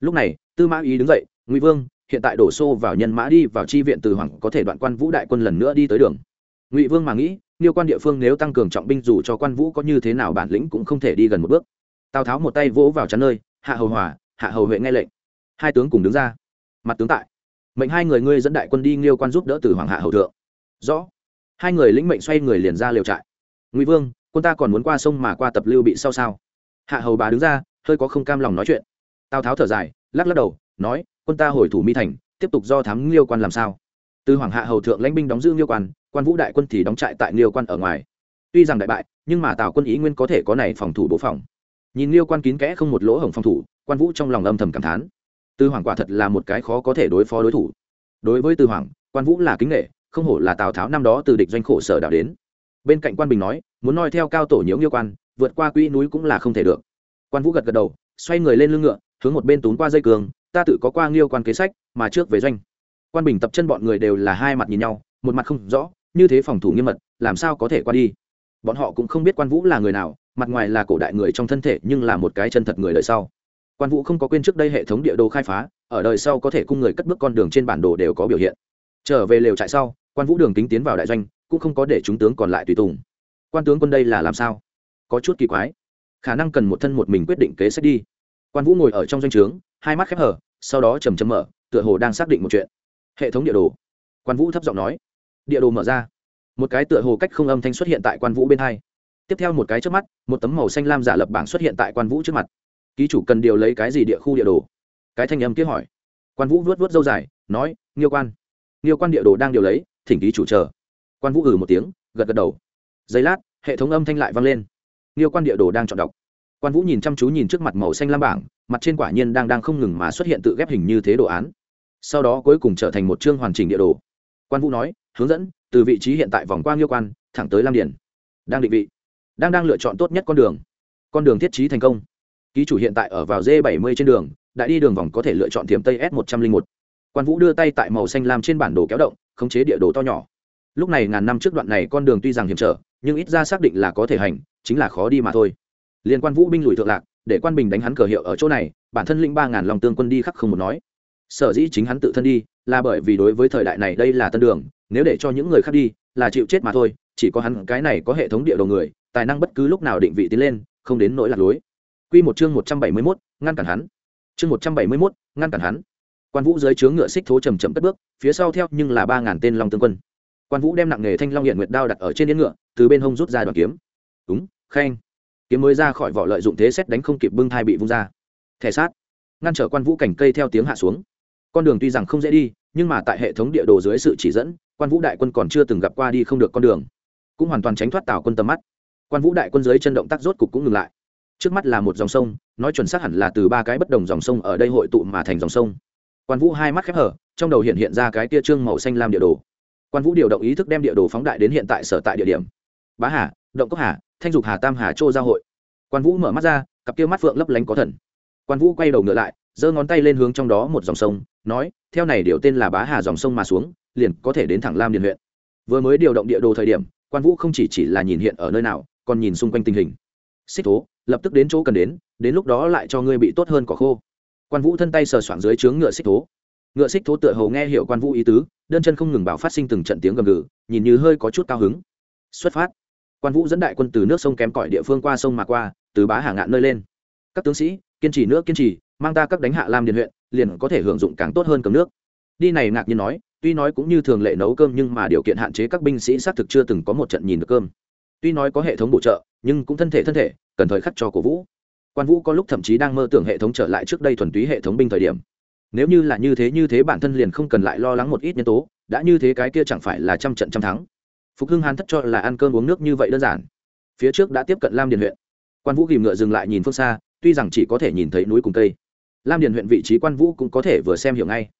Lúc này, tư mã ý đứng dậy, ngụy vương, hiện tại đổ xô vào nhân mã đi, vào chi viện từ hoàng có thể đoạn quan vũ đại quân lần nữa đi tới đường. Ngụy vương mà nghĩ nhiều quan địa phương nếu tăng cường trọng binh dù cho quan vũ có như thế nào bản lĩnh cũng không thể đi gần một bước. Tào tháo một tay vỗ vào chắn nơi, hạ hầu hòa, hạ hầu huệ nghe lệnh. Hai tướng cùng đứng ra. Mặt tướng tại. Mệnh hai người ngươi dẫn đại quân đi nghiêu quan giúp đỡ từ hoàng hạ hầu thượng. Rõ. Hai người lĩnh mệnh xoay người liền ra liều trại. Ngụy vương quân ta còn muốn qua sông mà qua tập lưu bị sao sao? Hạ hầu bà đứng ra, hơi có không cam lòng nói chuyện. Tào tháo thở dài, lắc lắc đầu, nói, quân ta hồi thủ mi thành, tiếp tục do thám liêu quan làm sao? Từ hoàng hạ hầu thượng lãnh binh đóng giữ liêu quan quan vũ đại quân thì đóng trại tại liêu quan ở ngoài. Tuy rằng đại bại, nhưng mà tào quân ý nguyên có thể có này phòng thủ bố phòng. Nhìn liêu quan kín kẽ không một lỗ hổng phòng thủ, quan vũ trong lòng âm thầm cảm thán. Tư hoàng quả thật là một cái khó có thể đối phó đối thủ. Đối với tư hoàng, quan vũ là kính nghệ không hổ là tào tháo năm đó từ địch doanh khổ sở đạo đến. Bên cạnh quan bình nói muốn noi theo cao tổ nhiễu nghiêu quan, vượt qua quỹ núi cũng là không thể được. Quan vũ gật gật đầu, xoay người lên lưng ngựa, hướng một bên tún qua dây cường, ta tự có qua nghiêu quan kế sách, mà trước về doanh. Quan bình tập chân bọn người đều là hai mặt nhìn nhau, một mặt không rõ, như thế phòng thủ nghiêm mật, làm sao có thể qua đi? Bọn họ cũng không biết quan vũ là người nào, mặt ngoài là cổ đại người trong thân thể nhưng là một cái chân thật người đời sau. Quan vũ không có quên trước đây hệ thống địa đồ khai phá, ở đời sau có thể cung người cất bước con đường trên bản đồ đều có biểu hiện. Trở về lều trại sau, quan vũ đường tính tiến vào đại doanh, cũng không có để chúng tướng còn lại tùy tùng quan tướng quân đây là làm sao? Có chút kỳ quái. Khả năng cần một thân một mình quyết định kế sách đi. Quan vũ ngồi ở trong doanh trướng, hai mắt khép hở sau đó chầm chầm mở, tựa hồ đang xác định một chuyện. Hệ thống địa đồ. Quan vũ thấp giọng nói. Địa đồ mở ra. Một cái tựa hồ cách không âm thanh xuất hiện tại quan vũ bên hai. Tiếp theo một cái trước mắt, một tấm màu xanh lam giả lập bảng xuất hiện tại quan vũ trước mặt. Ký chủ cần điều lấy cái gì địa khu địa đồ? Cái thanh âm kia hỏi. Quan vũ vuốt vuốt dâu dài, nói, nghiêu quan. Nghiêu quan địa đồ đang điều lấy, thỉnh ký chủ chờ. Quan vũ ừ một tiếng, gật gật đầu giây lát, hệ thống âm thanh lại vang lên. Nghiêu quan địa đồ đang chọn đọc. Quan vũ nhìn chăm chú nhìn trước mặt màu xanh lam bảng, mặt trên quả nhiên đang đang không ngừng mà xuất hiện tự ghép hình như thế đồ án. Sau đó cuối cùng trở thành một chương hoàn chỉnh địa đồ. Quan vũ nói, hướng dẫn, từ vị trí hiện tại vòng qua nghiêu quan, thẳng tới lam điển đang định vị. Đang đang lựa chọn tốt nhất con đường. Con đường thiết trí thành công. Ký chủ hiện tại ở vào d 70 trên đường, đại đi đường vòng có thể lựa chọn tiềm tây s 101. quan vũ đưa tay tại màu xanh lam trên bản đồ kéo động, khống chế địa đồ to nhỏ. Lúc này ngàn năm trước đoạn này con đường tuy rằng hiểm trở nhưng ít ra xác định là có thể hành chính là khó đi mà thôi liên quan vũ binh lùi thượng lạc để quan bình đánh hắn cờ hiệu ở chỗ này bản thân linh ba ngàn lòng tương quân đi khắc không một nói sở dĩ chính hắn tự thân đi là bởi vì đối với thời đại này đây là tân đường nếu để cho những người khác đi là chịu chết mà thôi chỉ có hắn cái này có hệ thống địa đồ người tài năng bất cứ lúc nào định vị tiến lên không đến nỗi lạc lối Quy một chương một trăm bảy mươi 171, ngăn cản hắn. Chương một trăm bảy mươi 171, ngăn cản hắn. Quan Vũ dưới trướng ngựa xích thố chậm chậm cất bước, phía sau theo nhưng là ba ngàn tên long tương quân. Quan Vũ đem nặng nghề thanh long hiện nguyệt đao đặt ở trên yên ngựa, từ bên hông rút ra đoạn kiếm. Đúng, khen. Kiếm mới ra khỏi vỏ lợi dụng thế xét đánh không kịp bưng thai bị vung ra. Thẻ sát, ngăn trở Quan Vũ cảnh cây theo tiếng hạ xuống. Con đường tuy rằng không dễ đi, nhưng mà tại hệ thống địa đồ dưới sự chỉ dẫn, Quan Vũ đại quân còn chưa từng gặp qua đi không được con đường, cũng hoàn toàn tránh thoát Tào quân tầm mắt. Quan Vũ đại quân dưới chân động tác rốt cục cũng ngừng lại trước mắt là một dòng sông nói chuẩn xác hẳn là từ ba cái bất đồng dòng sông ở đây hội tụ mà thành dòng sông quan vũ hai mắt khép hở trong đầu hiện hiện ra cái tia trương màu xanh lam địa đồ quan vũ điều động ý thức đem địa đồ phóng đại đến hiện tại sở tại địa điểm. Bá hà, động cốc hà, thanh dục hà, tam hà châu giao hội. Quan vũ mở mắt ra, cặp kia mắt phượng lấp lánh có thần. Quan vũ quay đầu ngựa lại, giơ ngón tay lên hướng trong đó một dòng sông, nói, theo này điều tên là bá hà dòng sông mà xuống, liền có thể đến thẳng lam điền huyện. Vừa mới điều động địa đồ thời điểm, quan vũ không chỉ chỉ là nhìn hiện ở nơi nào, còn nhìn xung quanh tình hình. Xích thố, lập tức đến chỗ cần đến đến lúc đó lại cho ngươi bị tốt hơn cỏ khô. Quan vũ thân tay sờ soạng dưới trướng ngựa xích thố ngựa xích thố tựa hầu nghe hiểu quan vũ ý tứ, đơn chân không ngừng bảo phát sinh từng trận tiếng gầm gừ, nhìn như hơi có chút cao hứng. Xuất phát. Quan vũ dẫn đại quân từ nước sông kém cỏi địa phương qua sông mà qua, từ bá hà ngạn nơi lên. Các tướng sĩ, kiên trì nước, kiên trì, mang ta các đánh hạ lam điền huyện, liền có thể hưởng dụng càng tốt hơn cầm nước. Đi này ngạc nhiên nói, tuy nói cũng như thường lệ nấu cơm nhưng mà điều kiện hạn chế các binh sĩ xác thực chưa từng có một trận nhìn được cơm. Tuy nói có hệ thống bổ trợ, nhưng cũng thân thể thân thể, cần thời khắc cho cổ vũ. Quan vũ có lúc thậm chí đang mơ tưởng hệ thống trở lại trước đây thuần túy hệ thống binh thời điểm nếu như là như thế như thế bản thân liền không cần lại lo lắng một ít nhân tố, đã như thế cái kia chẳng phải là trăm trận trăm thắng. Phục hưng hán thất cho là ăn cơm uống nước như vậy đơn giản. Phía trước đã tiếp cận lam điền huyện. Quan vũ ghìm ngựa dừng lại nhìn phương xa, tuy rằng chỉ có thể nhìn thấy núi cùng cây. Lam điền huyện vị trí quan vũ cũng có thể vừa xem hiểu ngay.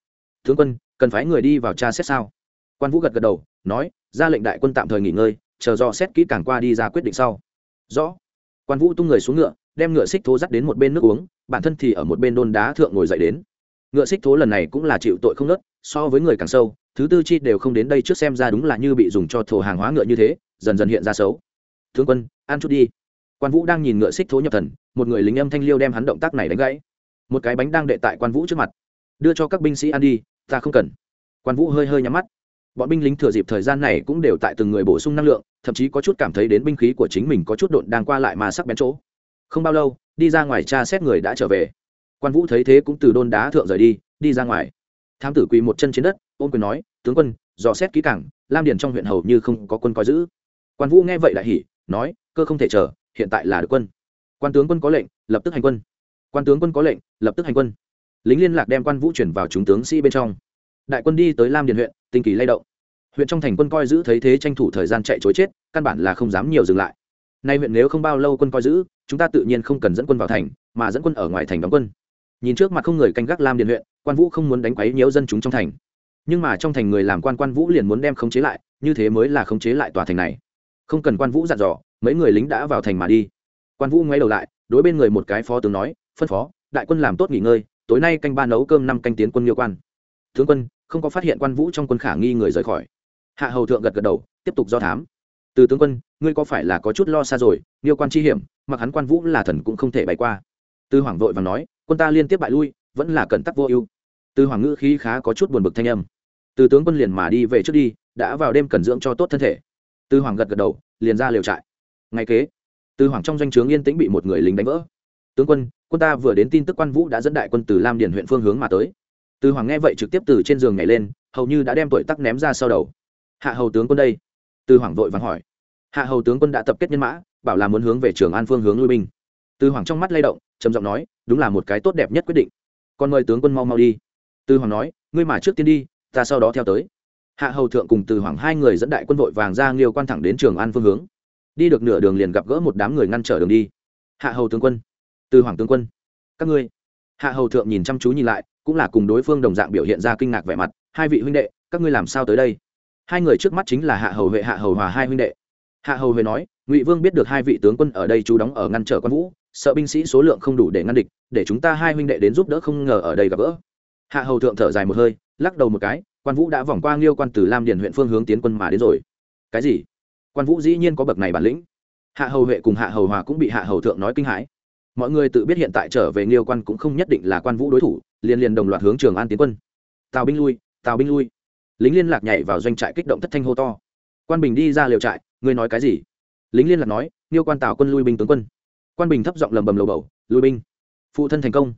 Tướng quân, cần phải người đi vào tra xét sao? Quan vũ gật gật đầu, nói, ra lệnh đại quân tạm thời nghỉ ngơi, chờ do xét kỹ càng qua đi ra quyết định sau. Rõ. Quan vũ tung người xuống ngựa, đem ngựa xích thô dắt đến một bên nước uống, bản thân thì ở một bên đôn đá thượng ngồi dậy đến ngựa xích thố lần này cũng là chịu tội không nớt, so với người càng sâu, thứ tư chi đều không đến đây trước xem ra đúng là như bị dùng cho thổ hàng hóa ngựa như thế, dần dần hiện ra xấu. Thương quân, ăn chút đi. Quan vũ đang nhìn ngựa xích thố nhập thần, một người lính âm thanh liêu đem hắn động tác này đánh gãy. Một cái bánh đang đệ tại quan vũ trước mặt. Đưa cho các binh sĩ ăn đi, ta không cần. Quan vũ hơi hơi nhắm mắt. Bọn binh lính thừa dịp thời gian này cũng đều tại từng người bổ sung năng lượng, thậm chí có chút cảm thấy đến binh khí của chính mình có chút độn đang qua lại mà sắc bén chỗ. Không bao lâu, đi ra ngoài tra xét người đã trở về quan vũ thấy thế cũng từ đôn đá thượng rời đi đi ra ngoài. Thám tử quỳ một chân trên đất ôm quyền nói, tướng quân, dò xét kỹ cảng lam điền trong huyện hầu như không có quân coi giữ. Quan vũ nghe vậy đại hỉ, nói, cơ không thể chờ, hiện tại là được quân. Quan tướng quân có lệnh, lập tức hành quân. Quan tướng quân có lệnh, lập tức hành quân. Lính liên lạc đem quan vũ chuyển vào chúng tướng sĩ bên trong. Đại quân đi tới lam điền huyện, tinh kỳ lay động. Huyện trong thành quân coi giữ thấy thế tranh thủ thời gian chạy chối chết, căn bản là không dám nhiều dừng lại. Nay huyện nếu không bao lâu quân coi giữ, chúng ta tự nhiên không cần dẫn quân vào thành, mà dẫn quân ở ngoài thành đóng quân nhìn trước mặt không người canh gác lam điện huyện, quan vũ không muốn đánh quấy nhiễu dân chúng trong thành. Nhưng mà trong thành người làm quan quan vũ liền muốn đem khống chế lại, như thế mới là khống chế lại tòa thành này. Không cần quan vũ dặn dò, mấy người lính đã vào thành mà đi. Quan vũ ngoái đầu lại, đối bên người một cái phó tướng nói, phân phó, đại quân làm tốt nghỉ ngơi, tối nay canh ba nấu cơm năm canh tiến quân nghiêu quan. Tướng quân, không có phát hiện quan vũ trong quân khả nghi người rời khỏi. Hạ hầu thượng gật gật đầu, tiếp tục do thám. Từ tướng quân, ngươi có phải là có chút lo xa rồi, nghiêu quan chi hiểm, mặc hắn quan vũ là thần cũng không thể bay qua. Tư hoàng vội và nói quân ta liên tiếp bại lui, vẫn là cẩn tắc vô ưu. Tư hoàng ngữ khí khá có chút buồn bực thanh âm. Từ tướng quân liền mà đi về trước đi, đã vào đêm cần dưỡng cho tốt thân thể. Tư hoàng gật gật đầu, liền ra liều trại. Ngay kế tư hoàng trong doanh trướng yên tĩnh bị một người lính đánh vỡ. Tướng quân quân ta vừa đến tin tức quan vũ đã dẫn đại quân từ lam điền huyện phương hướng mà tới. Tư hoàng nghe vậy trực tiếp từ trên giường nhảy lên, hầu như đã đem tuổi tắc ném ra sau đầu. Hạ hầu tướng quân đây. Tư hoàng vội vàng hỏi. Hạ hầu tướng quân đã tập kết nhân mã, bảo là muốn hướng về trường an phương hướng lui binh tư hoàng trong mắt lay động, trầm giọng nói, đúng là một cái tốt đẹp nhất quyết định. Còn mời tướng quân mau mau đi. Tư hoàng nói, ngươi mà trước tiên đi, ta sau đó theo tới. Hạ hầu thượng cùng từ hoàng hai người dẫn đại quân vội vàng ra nghiêu quan thẳng đến trường an phương hướng. Đi được nửa đường liền gặp gỡ một đám người ngăn trở đường đi. Hạ hầu tướng quân, từ hoàng tướng quân, các ngươi. Hạ hầu thượng nhìn chăm chú nhìn lại, cũng là cùng đối phương đồng dạng biểu hiện ra kinh ngạc vẻ mặt. Hai vị huynh đệ, các ngươi làm sao tới đây? Hai người trước mắt chính là hạ hầu huệ, hạ hầu hòa hai huynh đệ. Hạ hầu huệ nói, ngụy vương biết được hai vị tướng quân ở đây chú đóng ở ngăn trở quan vũ sợ binh sĩ số lượng không đủ để ngăn địch, để chúng ta hai huynh đệ đến giúp đỡ không ngờ ở đây gặp gỡ. Hạ hầu thượng thở dài một hơi, lắc đầu một cái, quan vũ đã vòng qua Nghiêu quan từ lam điền huyện phương hướng tiến quân mà đến rồi. Cái gì? Quan vũ dĩ nhiên có bậc này bản lĩnh. Hạ hầu huệ cùng hạ hầu hòa cũng bị hạ hầu thượng nói kinh hãi. Mọi người tự biết hiện tại trở về Nghiêu quan cũng không nhất định là quan vũ đối thủ, liền liền đồng loạt hướng trường an tiến quân. Tào binh lui, tào binh lui. Lính liên lạc nhảy vào doanh trại kích động thất thanh hô to. Quan bình đi ra liều trại, ngươi nói cái gì? Lính liên lạc nói, Nghiêu quan tào quân lui binh tướng quân quan bình thấp giọng lầm bầm lầu bầu lui binh. Phụ thân thành công.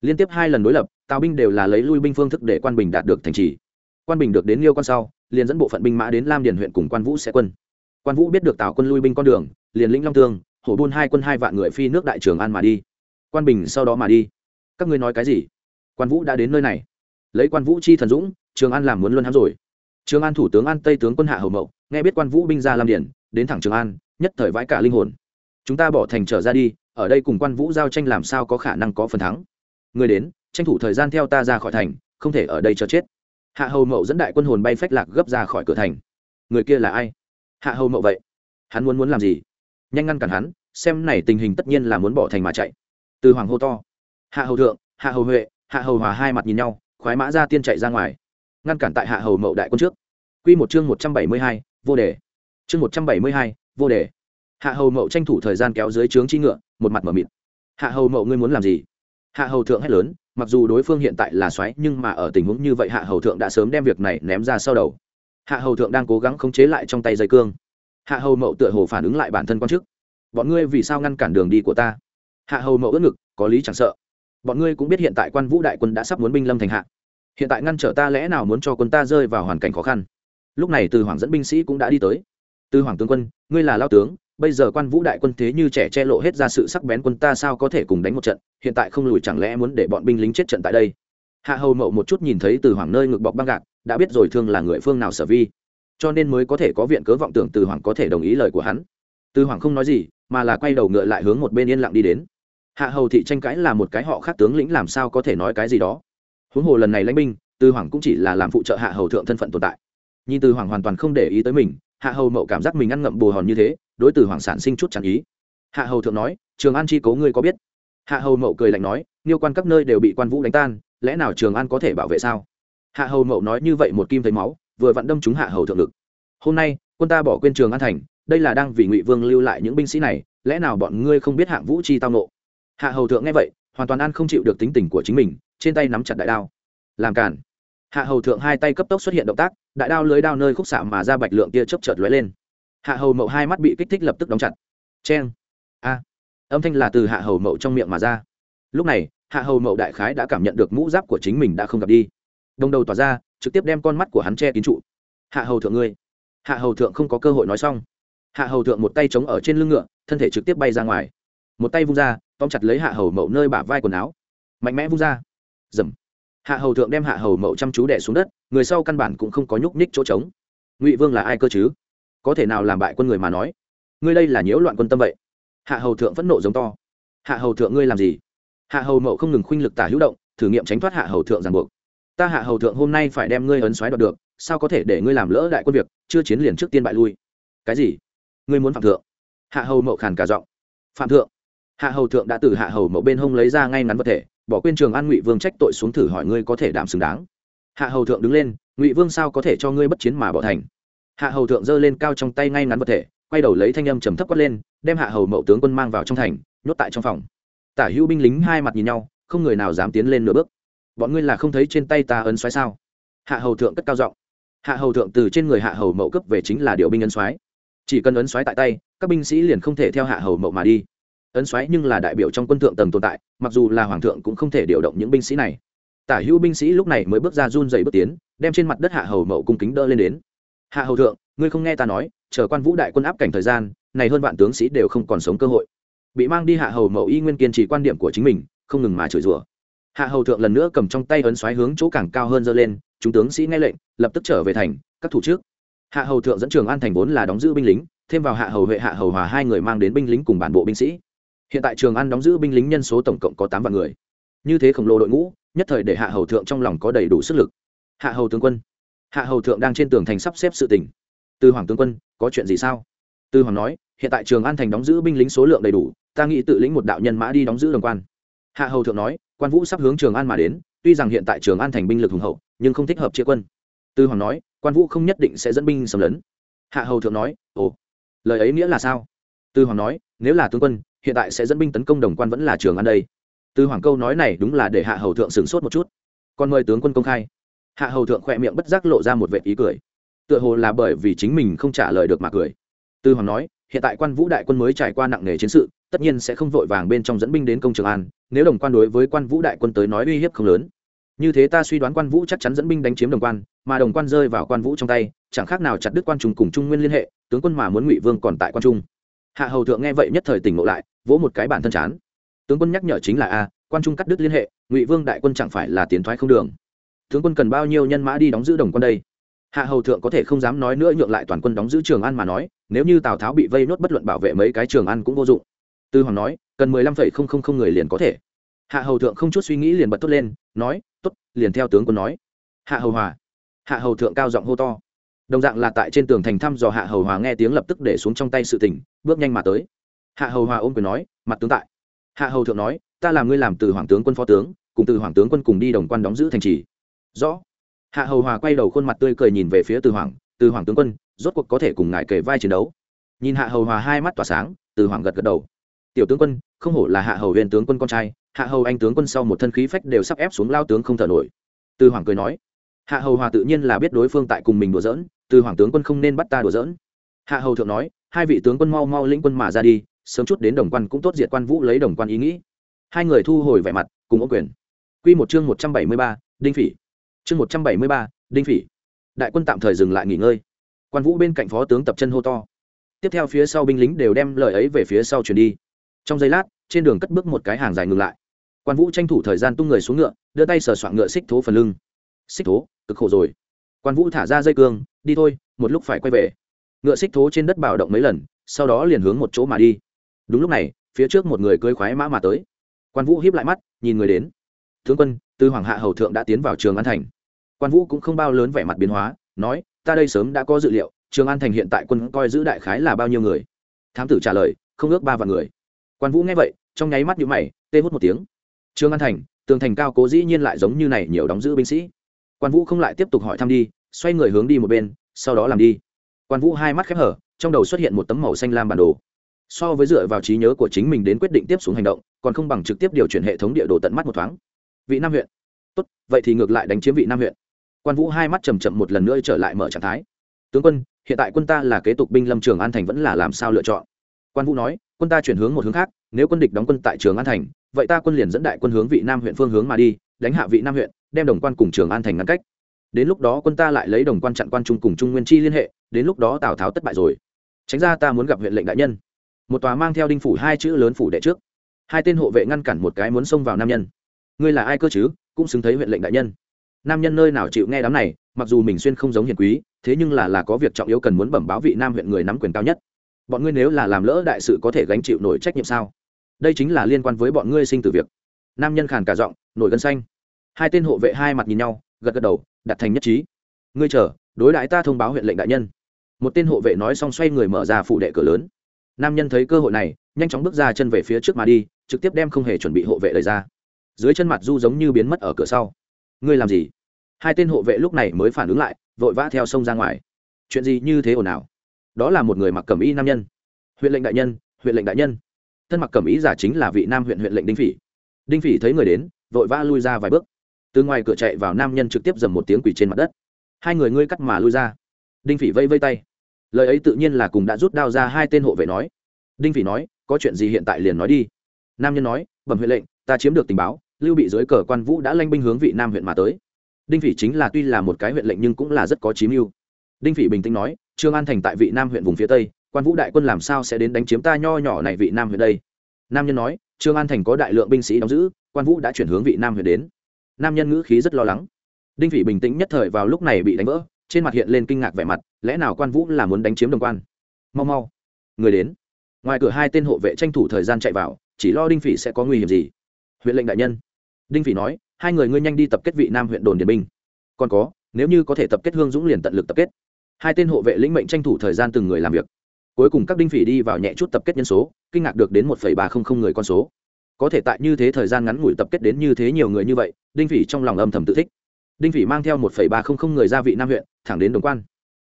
Liên tiếp hai lần đối lập tào binh đều là lấy lui binh phương thức để quan bình đạt được thành trì. Quan bình được đến liêu quan sau liền dẫn bộ phận binh mã đến lam điền huyện cùng quan vũ sẽ quân. Quan vũ biết được tào quân lui binh con đường liền lĩnh long tương hổ buôn hai quân hai vạn người phi nước đại trường an mà đi. Quan bình sau đó mà đi. Các ngươi nói cái gì? Quan vũ đã đến nơi này. Lấy quan vũ chi thần dũng trường an làm muốn luân hãm rồi. Trường an thủ tướng an tây tướng quân hạ hầu mậu nghe biết quan vũ binh ra Lam Điền, đến thẳng trường an nhất thời vãi cả linh hồn chúng ta bỏ thành trở ra đi, ở đây cùng quan vũ giao tranh làm sao có khả năng có phần thắng. Người đến, tranh thủ thời gian theo ta ra khỏi thành, không thể ở đây cho chết. Hạ hầu mậu dẫn đại quân hồn bay phách lạc gấp ra khỏi cửa thành. Người kia là ai? Hạ hầu mậu vậy. Hắn muốn muốn làm gì? Nhanh ngăn cản hắn, xem này tình hình tất nhiên là muốn bỏ thành mà chạy. Từ hoàng hô to. Hạ hầu thượng, hạ hầu huệ, hạ hầu hòa hai mặt nhìn nhau, khoái mã ra tiên chạy ra ngoài. Ngăn cản tại hạ hầu mậu đại quân trước. Q một chương một trăm bảy mươi hai, vô đề. Chương một trăm bảy mươi hai, vô đề hạ hầu mậu tranh thủ thời gian kéo dưới trướng chi ngựa, một mặt m ở mịt. Hạ hầu mậu ngươi muốn làm gì? Hạ hầu thượng hét lớn, mặc dù đối phương hiện tại là xoáy nhưng mà ở tình huống như vậy hạ hầu thượng đã sớm đem việc này ném ra sau đầu. Hạ hầu thượng đang cố gắng khống chế lại trong tay dây cương. Hạ hầu mậu tựa hồ phản ứng lại bản thân quan chức. Bọn ngươi vì sao ngăn cản đường đi của ta? Hạ hầu mậu ướt ngực, có lý chẳng sợ. Bọn ngươi cũng biết hiện tại quan vũ đại quân đã sắp muốn binh lâm thành hạ. Hiện tại ngăn trở ta lẽ nào muốn cho quân ta rơi vào hoàn cảnh khó khăn? Lúc này từ hoàng dẫn binh sĩ cũng đã đi tới. Từ hoàng tướng quân, ngươi là lao tướng bây giờ quan vũ đại quân thế như trẻ che lộ hết ra sự sắc bén quân ta sao có thể cùng đánh một trận, hiện tại không lùi chẳng lẽ muốn để bọn binh lính chết trận tại đây? Hạ hầu mậu một chút nhìn thấy từ hoàng nơi ngực bọc băng gạc, đã biết rồi thương là người phương nào sở vi. Cho nên mới có thể có viện cớ vọng tưởng từ hoàng có thể đồng ý lời của hắn. Từ hoàng không nói gì, mà là quay đầu ngựa lại hướng một bên yên lặng đi đến. Hạ hầu thị tranh cãi là một cái họ khác tướng lĩnh làm sao có thể nói cái gì đó. Huống hồ lần này lãnh binh, từ hoàng cũng chỉ là làm phụ trợ hạ hầu thượng thân phận tồn tại. Nhìn từ hoàng hoàn toàn không để ý tới mình, hạ hầu mậu cảm giác mình ăn ngậm bồ hòn như thế đối tử hoàng sản sinh chút chẳng ý. Hạ hầu thượng nói, trường an chi cố ngươi có biết? Hạ hầu mậu cười lạnh nói niêu quan các nơi đều bị quan vũ đánh tan, lẽ nào trường an có thể bảo vệ sao? Hạ hầu mậu nói như vậy một kim thấy máu, vừa vặn đâm chúng hạ hầu thượng lực hôm nay, quân ta bỏ quên trường an thành, đây là đang vì ngụy vương lưu lại những binh sĩ này, lẽ nào bọn ngươi không biết hạng vũ chi tao nộ hạ hầu thượng nghe vậy, hoàn toàn an không chịu được tính tình của chính mình, trên tay nắm chặt đại đao. Làm cản hạ hầu thượng hai tay cấp tốc xuất hiện động tác, đại đao lưới đao nơi khúc xạ mà ra bạch lượng kia chớp chợt lóe lên hạ hầu mậu hai mắt bị kích thích lập tức đóng chặt. Cheng. A. Âm thanh là từ hạ hầu mậu trong miệng mà ra. Lúc này, hạ hầu mậu đại khái đã cảm nhận được mũ giáp của chính mình đã không gặp đi. Đồng đầu tỏa ra, trực tiếp đem con mắt của hắn che kín trụ. Hạ hầu thượng ngươi. Hạ hầu thượng không có cơ hội nói xong. Hạ hầu thượng một tay chống ở trên lưng ngựa, thân thể trực tiếp bay ra ngoài. Một tay vung ra, tóm chặt lấy hạ hầu mậu nơi bả vai quần áo. Mạnh mẽ vung ra. Dầm. Hạ hầu thượng đem hạ hầu mậu chăm chú đẻ xuống đất, người sau căn bản cũng không có nhúc nhích chỗ trống. Ngụy vương là ai cơ chứ? Có thể nào làm bại quân người mà nói? Ngươi đây là nhiễu loạn quân tâm vậy. Hạ hầu thượng phẫn nộ giống to. Hạ hầu thượng ngươi làm gì? Hạ hầu mậu không ngừng khuynh lực tả hữu động, thử nghiệm tránh thoát hạ hầu thượng ràng buộc. Ta hạ hầu thượng hôm nay phải đem ngươi ấn xoáy đoạt được, sao có thể để ngươi làm lỡ đại quân việc, chưa chiến liền trước tiên bại lui? Cái gì? Ngươi muốn phạm thượng? Hạ hầu mậu khàn cả giọng. Phạm thượng. Hạ hầu thượng đã từ hạ hầu mậu bên hông lấy ra ngay ngắn vật thể, bỏ quên trường an ngụy vương trách tội xuống thử hỏi ngươi có thể đảm xứng đáng. Hạ hầu thượng đứng lên, ngụy vương sao có thể cho ngươi bất chiến mà bỏ thành? Hạ hầu thượng giơ lên cao trong tay ngay ngắn vật thể, quay đầu lấy thanh âm trầm thấp quát lên, đem hạ hầu mậu tướng quân mang vào trong thành, nhốt tại trong phòng. Tả hữu binh lính hai mặt nhìn nhau, không người nào dám tiến lên nửa bước. Bọn ngươi là không thấy trên tay ta ấn xoáy sao? Hạ hầu thượng cất cao giọng. Hạ hầu thượng từ trên người hạ hầu mậu cấp về chính là điều binh ấn xoáy. Chỉ cần ấn xoáy tại tay, các binh sĩ liền không thể theo hạ hầu mậu mà đi. Ấn xoáy nhưng là đại biểu trong quân thượng tầng tồn tại, mặc dù là hoàng thượng cũng không thể điều động những binh sĩ này. Tả hữu binh sĩ lúc này mới bước ra run dày bước tiến, đem trên mặt đất hạ hầu mậu cung kính đỡ lên đến hạ hầu thượng, ngươi không nghe ta nói, chờ quan vũ đại quân áp cảnh thời gian, này hơn vạn tướng sĩ đều không còn sống cơ hội. Bị mang đi hạ hầu mậu y nguyên kiên trì quan điểm của chính mình, không ngừng mà chửi rủa. Hạ hầu thượng lần nữa cầm trong tay ấn xoáy hướng chỗ càng cao hơn dơ lên, chúng tướng sĩ nghe lệnh, lập tức trở về thành, các thủ trước. Hạ hầu thượng dẫn trường an thành vốn là đóng giữ binh lính, thêm vào hạ hầu huệ, hạ hầu hòa hai người mang đến binh lính cùng bản bộ binh sĩ. Hiện tại trường an đóng giữ binh lính nhân số tổng cộng có tám vạn người. Như thế khổng lồ đội ngũ, nhất thời để hạ hầu thượng trong lòng có đầy đủ sức lực. Hạ hầu tướng quân hạ hầu thượng đang trên tường thành sắp xếp sự tỉnh từ hoàng tướng quân, có chuyện gì sao? Tư hoàng nói, hiện tại trường an thành đóng giữ binh lính số lượng đầy đủ, ta nghĩ tự lĩnh một đạo nhân mã đi đóng giữ đồng quan. Hạ hầu thượng nói, quan vũ sắp hướng trường an mà đến, tuy rằng hiện tại trường an thành binh lực hùng hậu, nhưng không thích hợp chia quân. Tư hoàng nói, quan vũ không nhất định sẽ dẫn binh xâm lấn. Hạ hầu thượng nói, ồ, lời ấy nghĩa là sao? Tư hoàng nói, nếu là tướng quân, hiện tại sẽ dẫn binh tấn công đồng quan vẫn là trường an đây. Tư hoàng câu nói này đúng là để hạ hầu thượng sửng sốt một chút. Còn mời tướng quân công khai hạ hầu thượng khỏe miệng bất giác lộ ra một vệ ý cười. Tựa hồ là bởi vì chính mình không trả lời được mà cười. Tư hoàng nói, hiện tại quan vũ đại quân mới trải qua nặng nề chiến sự, tất nhiên sẽ không vội vàng bên trong dẫn binh đến công trường an, nếu đồng quan đối với quan vũ đại quân tới nói uy hiếp không lớn. Như thế ta suy đoán quan vũ chắc chắn dẫn binh đánh chiếm đồng quan, mà đồng quan rơi vào quan vũ trong tay, chẳng khác nào chặt đứt quan trung cùng trung nguyên liên hệ, tướng quân mà muốn ngụy vương còn tại quan trung. Hạ hầu thượng nghe vậy nhất thời tỉnh ngộ lại, vỗ một cái bản thân chán. Tướng quân nhắc nhở chính là a, quan trung cắt đứt liên hệ, ngụy vương đại quân chẳng phải là tiến thoái không đường tướng quân cần bao nhiêu nhân mã đi đóng giữ đồng quân đây? Hạ hầu thượng có thể không dám nói nữa nhượng lại toàn quân đóng giữ trường an mà nói, nếu như tào tháo bị vây nốt bất luận bảo vệ mấy cái trường an cũng vô dụng. Tư hoàng nói, cần mười lăm phẩy không không không người liền có thể. Hạ hầu thượng không chút suy nghĩ liền bật tốt lên, nói t ố t liền theo tướng quân nói. Hạ hầu hòa. Hạ hầu thượng cao giọng hô to. Đồng dạng là tại trên tường thành thăm dò hạ hầu hòa nghe tiếng lập tức để xuống trong tay sự tỉnh bước nhanh mà tới. Hạ hầu hòa ôm quyền nói, mặt tướng tại. Hạ hầu thượng nói, ta làm ngươi làm từ hoàng tướng quân phó tướng, cùng từ hoàng tướng quân cùng đi đồng quan đóng giữ thành trì rõ. Hạ hầu hòa quay đầu khuôn mặt tươi cười nhìn về phía từ hoàng từ hoàng tướng quân, rốt cuộc có thể cùng ngài kể vai chiến đấu. Nhìn hạ hầu hòa hai mắt tỏa sáng, từ hoàng gật gật đầu. Tiểu tướng quân, không hổ là hạ hầu huyền tướng quân con trai, hạ hầu anh tướng quân sau một thân khí phách đều sắp ép xuống lao tướng không thở nổi. Từ hoàng cười nói. Hạ hầu hòa tự nhiên là biết đối phương tại cùng mình đùa giỡn, từ hoàng tướng quân không nên bắt ta đùa giỡn. Hạ hầu thượng nói, hai vị tướng quân mau mau lĩnh quân mà ra đi, sớm chút đến đồng quan cũng tốt diệt quan vũ lấy đồng quan ý nghĩ. Hai người thu hồi vẻ mặt, cùng ô quyền. Q một chương một trăm bảy mươi ba, đinh phỉ chương một trăm bảy mươi ba, đinh phỉ. Đại quân tạm thời dừng lại nghỉ ngơi. Quan vũ bên cạnh phó tướng tập chân hô to. Tiếp theo phía sau binh lính đều đem lời ấy về phía sau chuyển đi. Trong giây lát, trên đường cất bước một cái hàng dài ngừng lại. Quan vũ tranh thủ thời gian tung người xuống ngựa, đưa tay sờ soạn ngựa xích thố phần lưng. Xích thố, cực khổ rồi. Quan vũ thả ra dây cương, đi thôi, một lúc phải quay về. Ngựa xích thố trên đất bào động mấy lần, sau đó liền hướng một chỗ mà đi. Đúng lúc này, phía trước một người cưới khoái mã mà tới. Quan vũ hiếp lại mắt, nhìn người đến. Tướng quân tư hoàng hạ hầu thượng đã tiến vào trường an thành. Quan vũ cũng không bao lớn vẻ mặt biến hóa, nói, ta đây sớm đã có dự liệu, trường an thành hiện tại quân coi giữ đại khái là bao nhiêu người? Thám tử trả lời, không ước ba vạn người. Quan vũ nghe vậy, trong nháy mắt nhũ mày, tê hút một tiếng. Trường an thành, tường thành cao cố dĩ nhiên lại giống như này nhiều đóng giữ binh sĩ. Quan vũ không lại tiếp tục hỏi thăm đi, xoay người hướng đi một bên, sau đó làm đi. Quan vũ hai mắt khép hở, trong đầu xuất hiện một tấm màu xanh lam bản đồ. So với dựa vào trí nhớ của chính mình đến quyết định tiếp xuống hành động, còn không bằng trực tiếp điều chuyển hệ thống địa đồ tận mắt một thoáng vị nam huyện. Tốt, vậy thì ngược lại đánh chiếm vị nam huyện. Quan vũ hai mắt chầm chậm một lần nữa trở lại mở trạng thái. Tướng quân, hiện tại quân ta là kế tục binh lâm trường an thành vẫn là làm sao lựa chọn? Quan vũ nói, quân ta chuyển hướng một hướng khác, nếu quân địch đóng quân tại trường an thành, vậy ta quân liền dẫn đại quân hướng vị nam huyện phương hướng mà đi, đánh hạ vị nam huyện, đem đồng quan cùng trường an thành ngăn cách. Đến lúc đó quân ta lại lấy đồng quan chặn quan trung cùng trung nguyên chi liên hệ, đến lúc đó tào tháo thất bại rồi. Tránh ra ta muốn gặp huyện lệnh đại nhân. Một tòa mang theo đinh phủ hai chữ lớn phủ đệ trước. Hai tên hộ vệ ngăn cản một cái muốn xông vào nam nhân ngươi là ai cơ chứ? Cũng xứng thấy huyện lệnh đại nhân. Nam nhân nơi nào chịu nghe đám này, mặc dù mình xuyên không giống hiền quý, thế nhưng là là có việc trọng yếu cần muốn bẩm báo vị nam huyện người nắm quyền cao nhất. Bọn ngươi nếu là làm lỡ đại sự có thể gánh chịu nổi trách nhiệm sao? Đây chính là liên quan với bọn ngươi sinh từ việc. Nam nhân khàn cả giọng, nổi gân xanh. Hai tên hộ vệ hai mặt nhìn nhau, gật gật đầu, đặt thành nhất trí. Ngươi chờ, đối đại ta thông báo huyện lệnh đại nhân. Một tên hộ vệ nói xong xoay người mở ra phụ đệ cửa lớn. Nam nhân thấy cơ hội này, nhanh chóng bước ra chân về phía trước mà đi, trực tiếp đem không hề chuẩn bị hộ vệ lời ra dưới chân mặt du giống như biến mất ở cửa sau. Ngươi làm gì? Hai tên hộ vệ lúc này mới phản ứng lại, vội vã theo sông ra ngoài. Chuyện gì như thế ồn ào? Đó là một người mặc cẩm y nam nhân. Huyện lệnh đại nhân, huyện lệnh đại nhân. Thân mặc cẩm y giả chính là vị nam huyện huyện lệnh đinh phỉ. Đinh phỉ thấy người đến, vội vã lui ra vài bước. Từ ngoài cửa chạy vào nam nhân trực tiếp dầm một tiếng quỷ trên mặt đất. Hai người ngươi cắt mà lui ra. Đinh phỉ vây vây tay. Lời ấy tự nhiên là cùng đã rút đao ra hai tên hộ vệ nói. Đinh phỉ nói, có chuyện gì hiện tại liền nói đi. Nam nhân nói, bẩm huyện lệnh, ta chiếm được tình báo lưu bị dưới cờ quan vũ đã lanh binh hướng vị nam huyện mà tới. Đinh phỉ chính là tuy là một cái huyện lệnh nhưng cũng là rất có chí mưu. Đinh phỉ bình tĩnh nói, trương an thành tại vị nam huyện vùng phía tây, quan vũ đại quân làm sao sẽ đến đánh chiếm ta nho nhỏ này vị nam huyện đây? Nam nhân nói, trương an thành có đại lượng binh sĩ đóng giữ, quan vũ đã chuyển hướng vị nam huyện đến. Nam nhân ngữ khí rất lo lắng. Đinh phỉ bình tĩnh nhất thời vào lúc này bị đánh vỡ, trên mặt hiện lên kinh ngạc vẻ mặt, lẽ nào quan vũ là muốn đánh chiếm đồng quan? Mau mau. Người đến. Ngoài cửa hai tên hộ vệ tranh thủ thời gian chạy vào, chỉ lo đinh phỉ sẽ có nguy hiểm gì. Huyện lệnh đại nhân đinh phỉ nói, hai người ngươi nhanh đi tập kết vị nam huyện đồn điền binh. Còn có, nếu như có thể tập kết hương dũng liền tận lực tập kết. Hai tên hộ vệ lĩnh mệnh tranh thủ thời gian từng người làm việc. Cuối cùng các đinh phỉ đi vào nhẹ chút tập kết nhân số, kinh ngạc được đến một ba không không người con số. Có thể tại như thế thời gian ngắn ngủi tập kết đến như thế nhiều người như vậy, đinh phỉ trong lòng âm thầm tự thích. Đinh phỉ mang theo một ba không không người ra vị nam huyện, thẳng đến đồng quan.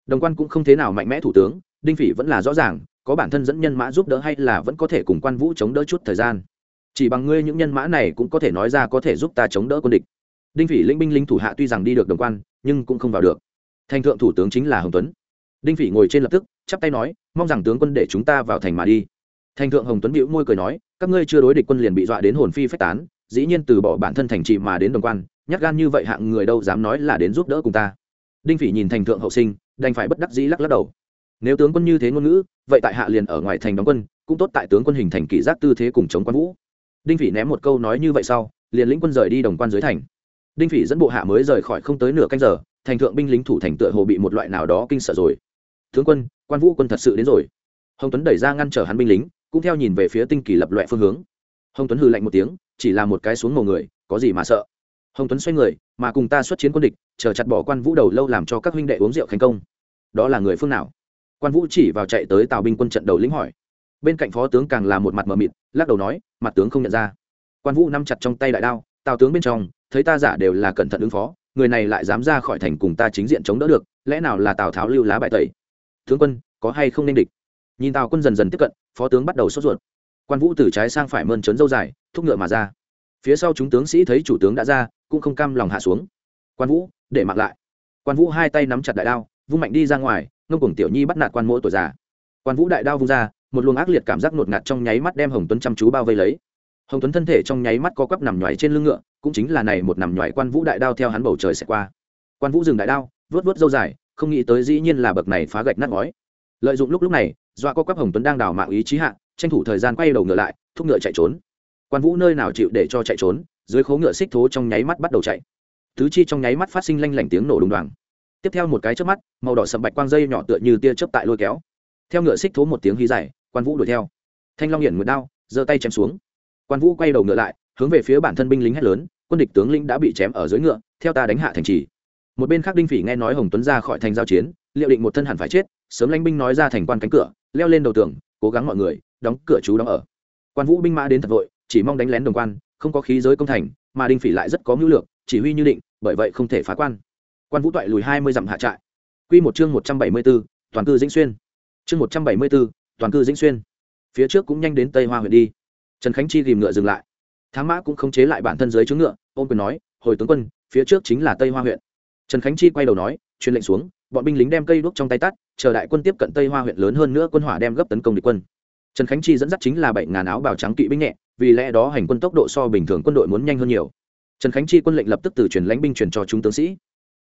Đồng quan cũng không thế nào mạnh mẽ thủ tướng, đinh phỉ vẫn là rõ ràng, có bản thân dẫn nhân mã giúp đỡ hay là vẫn có thể cùng quan vũ chống đỡ chút thời gian chỉ bằng ngươi những nhân mã này cũng có thể nói ra có thể giúp ta chống đỡ quân địch. Đinh phỉ lĩnh binh lính thủ hạ tuy rằng đi được đồng quan, nhưng cũng không vào được. Thành thượng thủ tướng chính là hồng tuấn. Đinh phỉ ngồi trên lập tức, chắp tay nói, mong rằng tướng quân để chúng ta vào thành mà đi. Thành thượng hồng tuấn bĩu môi cười nói, các ngươi chưa đối địch quân liền bị dọa đến hồn phi phách tán, dĩ nhiên từ bỏ bản thân thành trì mà đến đồng quan, nhát gan như vậy hạng người đâu dám nói là đến giúp đỡ cùng ta. Đinh phỉ nhìn thành thượng hậu sinh, đành phải bất đắc dĩ lắc lắc đầu. Nếu tướng quân như thế ngôn ngữ, vậy tại hạ liền ở ngoài thành đóng quân, cũng tốt tại tướng quân hình thành kỷ giác tư thế cùng chống quan vũ đinh phỉ ném một câu nói như vậy sau, liền lĩnh quân rời đi đồng quan dưới thành. Đinh phỉ dẫn bộ hạ mới rời khỏi không tới nửa canh giờ, thành thượng binh lính thủ thành tựa hồ bị một loại nào đó kinh sợ rồi. Tướng quân, quan vũ quân thật sự đến rồi. Hồng tuấn đẩy ra ngăn trở hắn binh lính, cũng theo nhìn về phía tinh kỳ lập loại phương hướng. Hồng tuấn hư lạnh một tiếng, chỉ là một cái xuống mồ người, có gì mà sợ. Hồng tuấn xoay người, mà cùng ta xuất chiến quân địch, chờ chặt bỏ quan vũ đầu lâu làm cho các huynh đệ uống rượu thành công. Đó là người phương nào? Quan vũ chỉ vào chạy tới tào binh quân trận đầu lĩnh hỏi bên cạnh phó tướng càng là một mặt mờ mịt, lắc đầu nói, mặt tướng không nhận ra. Quan vũ nắm chặt trong tay đại đao, tào tướng bên trong, thấy ta giả đều là cẩn thận ứng phó, người này lại dám ra khỏi thành cùng ta chính diện chống đỡ được, lẽ nào là tào tháo lưu lá bại tẩy? Tướng quân, có hay không nên địch? Nhìn tào quân dần dần tiếp cận, phó tướng bắt đầu sốt ruột. Quan vũ từ trái sang phải mơn trớn dâu dài, thúc ngựa mà ra. Phía sau chúng tướng sĩ thấy chủ tướng đã ra, cũng không cam lòng hạ xuống. Quan vũ, để mặc lại. Quan vũ hai tay nắm chặt đại đao, vung mạnh đi ra ngoài, ngông cùng tiểu nhi bắt nạt quan mỗi tuổi già. Quan vũ đại đao vung ra một luồng ác liệt cảm giác ngột ngạt trong nháy mắt đem hồng tuấn chăm chú bao vây lấy. Hồng tuấn thân thể trong nháy mắt co quắp nằm nhoài trên lưng ngựa, cũng chính là này một nằm nhoài quan vũ đại đao theo hắn bầu trời sẽ qua. Quan vũ dừng đại đao vớt vớt dâu dài, không nghĩ tới dĩ nhiên là bậc này phá gạch nát ngói. Lợi dụng lúc lúc này doa co quắp hồng tuấn đang đào mạng ý chí hạ, tranh thủ thời gian quay đầu ngựa lại, thúc ngựa chạy trốn. Quan vũ nơi nào chịu để cho chạy trốn, dưới khố ngựa xích thố trong nháy mắt bắt đầu chạy. Tứ chi trong nháy mắt phát sinh lanh lảnh tiếng nổ đùng đoàng. Tiếp theo một cái chớp mắt, màu đỏ sầm bạch quang dây nhỏ tựa như tia chớp tại lôi kéo. Theo ngựa xích thố một tiếng hí dài quan vũ đuổi theo. Thanh long hiển nguyệt đao, giơ tay chém xuống. Quan vũ quay đầu ngựa lại, hướng về phía bản thân binh lính hét lớn, quân địch tướng lĩnh đã bị chém ở dưới ngựa, theo ta đánh hạ thành trì. Một bên khác đinh phỉ nghe nói hồng tuấn ra khỏi thành giao chiến, liệu định một thân hẳn phải chết, sớm lãnh binh nói ra thành quan cánh cửa, leo lên đầu tường, cố gắng mọi người, đóng cửa chú đóng ở. Quan vũ binh mã đến thật vội, chỉ mong đánh lén đồng quan, không có khí giới công thành, mà đinh phỉ lại rất có mưu lược, chỉ huy như định, bởi vậy không thể phá quan. Quan vũ toại lùi hai mươi dặm hạ trại. Q một chương một trăm bảy mươi b ố toàn cư dĩnh xuyên. Chương một trăm bảy mươi b ố toàn cư dĩnh xuyên. Phía trước cũng nhanh đến tây hoa huyện đi. Trần khánh chi tìm ngựa dừng lại. Thám mã cũng không chế lại bản thân dưới chướng ngựa, ôm quyền nói, hồi tướng quân, phía trước chính là tây hoa huyện. Trần khánh chi quay đầu nói, truyền lệnh xuống, bọn binh lính đem cây đuốc trong tay tắt, chờ đại quân tiếp cận tây hoa huyện lớn hơn nữa quân hỏa đem gấp tấn công địch quân. Trần khánh chi dẫn dắt chính là bảy ngàn áo bào trắng kỵ binh nhẹ, vì lẽ đó hành quân tốc độ so bình thường quân đội muốn nhanh hơn nhiều. Trần khánh chi quân lệnh lập tức từ truyền lãnh binh truyền cho chúng tướng sĩ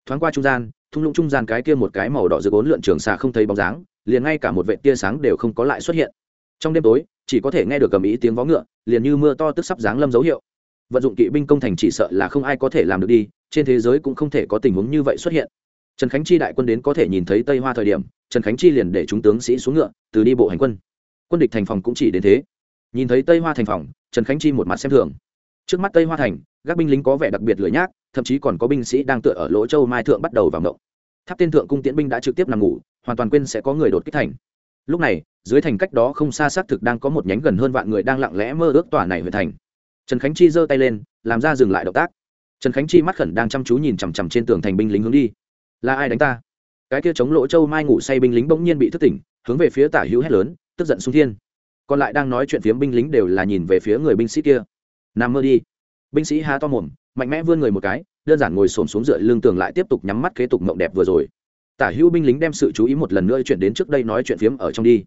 thoáng qua trung gian, thung lũng trung gian cái kia một cái màu đỏ rực ốn lượn trường xà không thấy bóng dáng, liền ngay cả một vệ tia sáng đều không có lại xuất hiện. Trong đêm tối, chỉ có thể nghe được cầm ý tiếng vó ngựa, liền như mưa to tức sắp giáng lâm dấu hiệu. Vận dụng kỵ binh công thành chỉ sợ là không ai có thể làm được đi, trên thế giới cũng không thể có tình huống như vậy xuất hiện. Trần khánh chi đại quân đến có thể nhìn thấy tây hoa thời điểm, trần khánh chi liền để chúng tướng sĩ xuống ngựa, từ đi bộ hành quân. Quân địch thành phòng cũng chỉ đến thế. Nhìn thấy tây hoa thành phòng, trần khánh chi một mặt xem thường. Trước mắt tây hoa thành, các binh lính có vẻ đặc biệt lười nhác thậm chí còn có binh sĩ đang tựa ở lỗ châu mai thượng bắt đầu vào ngộng. Tháp tên thượng cung tiễn binh đã trực tiếp nằm ngủ, hoàn toàn quên sẽ có người đột kích thành. Lúc này, dưới thành cách đó không xa xác thực đang có một nhánh gần hơn vạn người đang lặng lẽ mơ ước tòa này về thành. Trần khánh chi giơ tay lên, làm ra dừng lại động tác. Trần khánh chi mắt khẩn đang chăm chú nhìn chằm chằm trên tường thành binh lính hướng đi. Là ai đánh ta? Cái kia chống lỗ châu mai ngủ say binh lính bỗng nhiên bị thức tỉnh, hướng về phía tả hữu hét lớn, tức giận xung thiên. Còn lại đang nói chuyện phiếm binh lính đều là nhìn về phía người binh sĩ kia. Nằm mơ đi. Binh sĩ há to mồm mạnh mẽ vươn người một cái, đơn giản ngồi xổm xuống dựa lưng tường lại tiếp tục nhắm mắt kế tục mộng đẹp vừa rồi. Tả hữu binh lính đem sự chú ý một lần nữa chuyển đến trước đây nói chuyện phiếm ở trong đi.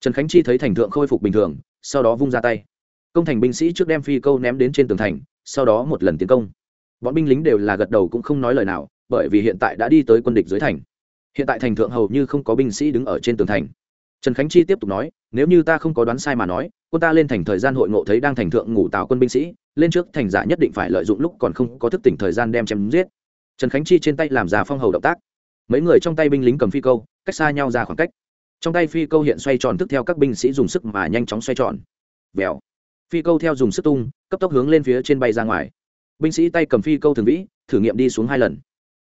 Trần khánh chi thấy thành thượng khôi phục bình thường, sau đó vung ra tay. Công thành binh sĩ trước đem phi câu ném đến trên tường thành, sau đó một lần tiến công. Bọn binh lính đều là gật đầu cũng không nói lời nào, bởi vì hiện tại đã đi tới quân địch dưới thành. Hiện tại thành thượng hầu như không có binh sĩ đứng ở trên tường thành. Trần khánh chi tiếp tục nói, nếu như ta không có đoán sai mà nói, quân ta lên thành thời gian hội ngộ thấy đang thành thượng ngủ tào quân binh sĩ lên trước thành giả nhất định phải lợi dụng lúc còn không có thức tỉnh thời gian đem chém giết. Trần khánh chi trên tay làm giả phong hầu động tác. Mấy người trong tay binh lính cầm phi câu, cách xa nhau ra khoảng cách. Trong tay phi câu hiện xoay tròn tức theo các binh sĩ dùng sức mà nhanh chóng xoay tròn. Vèo. Phi câu theo dùng sức tung, cấp tốc hướng lên phía trên bay ra ngoài. Binh sĩ tay cầm phi câu thường vĩ, thử nghiệm đi xuống hai lần.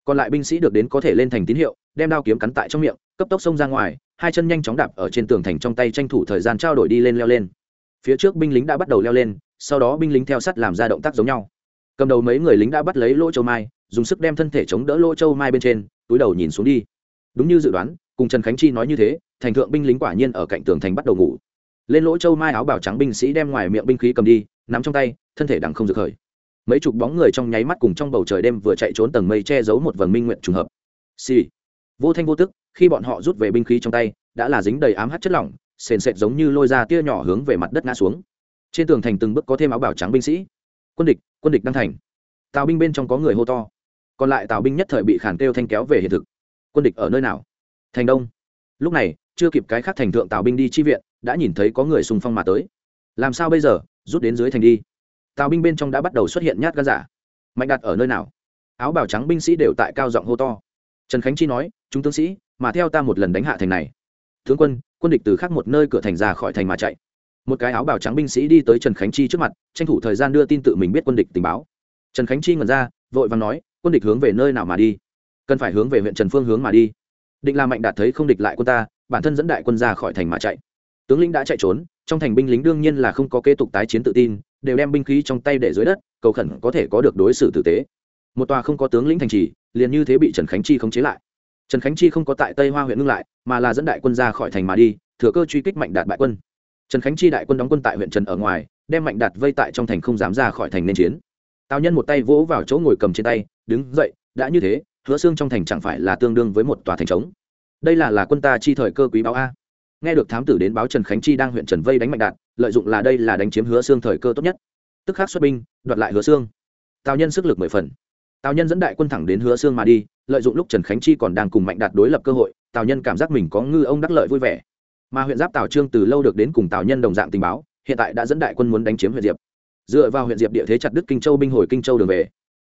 Còn lại binh sĩ được đến có thể lên thành tín hiệu, đem đao kiếm cắn tại trong miệng, cấp tốc xông ra ngoài, hai chân nhanh chóng đạp ở trên tường thành trong tay tranh thủ thời gian trao đổi đi lên leo lên. Phía trước binh lính đã bắt đầu leo lên sau đó binh lính theo sắt làm ra động tác giống nhau. Cầm đầu mấy người lính đã bắt lấy lỗ châu mai, dùng sức đem thân thể chống đỡ lỗ châu mai bên trên, túi đầu nhìn xuống đi. Đúng như dự đoán, cùng trần khánh chi nói như thế, thành thượng binh lính quả nhiên ở cạnh tường thành bắt đầu ngủ. Lên lỗ châu mai áo bảo trắng binh sĩ đem ngoài miệng binh khí cầm đi, nắm trong tay, thân thể đằng không rực khởi mấy chục bóng người trong nháy mắt cùng trong bầu trời đêm vừa chạy trốn tầng mây che giấu một vầng minh nguyện trùng hợp. Xì、sì. vô thanh vô tức, khi bọn họ rút về binh khí trong tay, đã là dính đầy ám hát chất lỏng, sền sệt giống như lôi ra tia nhỏ hướng về mặt đất ngã xuống trên tường thành từng bước có thêm áo bảo trắng binh sĩ. Quân địch quân địch đang thành. Tào binh bên trong có người hô to. Còn lại tào binh nhất thời bị khản kêu thanh kéo về hiện thực. Quân địch ở nơi nào? Thành đông. Lúc này, chưa kịp cái khác thành thượng tào binh đi chi viện, đã nhìn thấy có người xung phong mà tới. Làm sao bây giờ? Rút đến dưới thành đi. Tào binh bên trong đã bắt đầu xuất hiện nhát gan giả. Mạnh đặt ở nơi nào? Áo bào trắng binh sĩ đều tại cao giọng hô to. Trần khánh chi nói, chúng tướng sĩ, mà theo ta một lần đánh hạ thành này. Tướng quân quân địch từ khác một nơi cửa thành ra khỏi thành mà chạy một cái áo bào trắng binh sĩ đi tới trần khánh chi trước mặt, tranh thủ thời gian đưa tin tự mình biết quân địch tình báo. Trần khánh chi ngẩn ra, vội vàng nói, quân địch hướng về nơi nào mà đi? Cần phải hướng về huyện trần phương hướng mà đi. Định là mạnh đạt thấy không địch lại quân ta, bản thân dẫn đại quân ra khỏi thành mà chạy. Tướng lĩnh đã chạy trốn, trong thành binh lính đương nhiên là không có kế tục tái chiến tự tin, đều đem binh khí trong tay để dưới đất, cầu khẩn có thể có được đối xử tử tế. Một tòa không có tướng lĩnh thành trì, liền như thế bị trần khánh chi khống chế lại. Trần khánh chi không có tại tây hoa huyện ngưng lại, mà là dẫn đại quân ra khỏi thành mà đi, thừa cơ truy kích mạnh đạt bại quân trần khánh chi đại quân đóng quân tại huyện trần ở ngoài, đem mạnh đạt vây tại trong thành không dám ra khỏi thành nên chiến. Tào nhân một tay vỗ vào chỗ ngồi cầm trên tay, đứng dậy, đã như thế, hứa xương trong thành chẳng phải là tương đương với một tòa thành trống. Đây là là quân ta chi thời cơ quý báo a. Nghe được thám tử đến báo trần khánh chi đang huyện trần vây đánh mạnh đạt, lợi dụng là đây là đánh chiếm hứa xương thời cơ tốt nhất. Tức khắc xuất binh, đoạt lại hứa xương. Tào nhân sức lực mười phần. Tào nhân dẫn đại quân thẳng đến hứa xương mà đi, lợi dụng lúc trần khánh chi còn đang cùng mạnh đạt đối lập cơ hội, tào nhân cảm giác mình có ngư ông đắc lợi vui vẻ mà huyện giáp tào trương từ lâu được đến cùng tào nhân đồng dạng tình báo, hiện tại đã dẫn đại quân muốn đánh chiếm huyện diệp. Dựa vào huyện diệp địa thế chặt đức kinh châu binh hồi kinh châu đường về.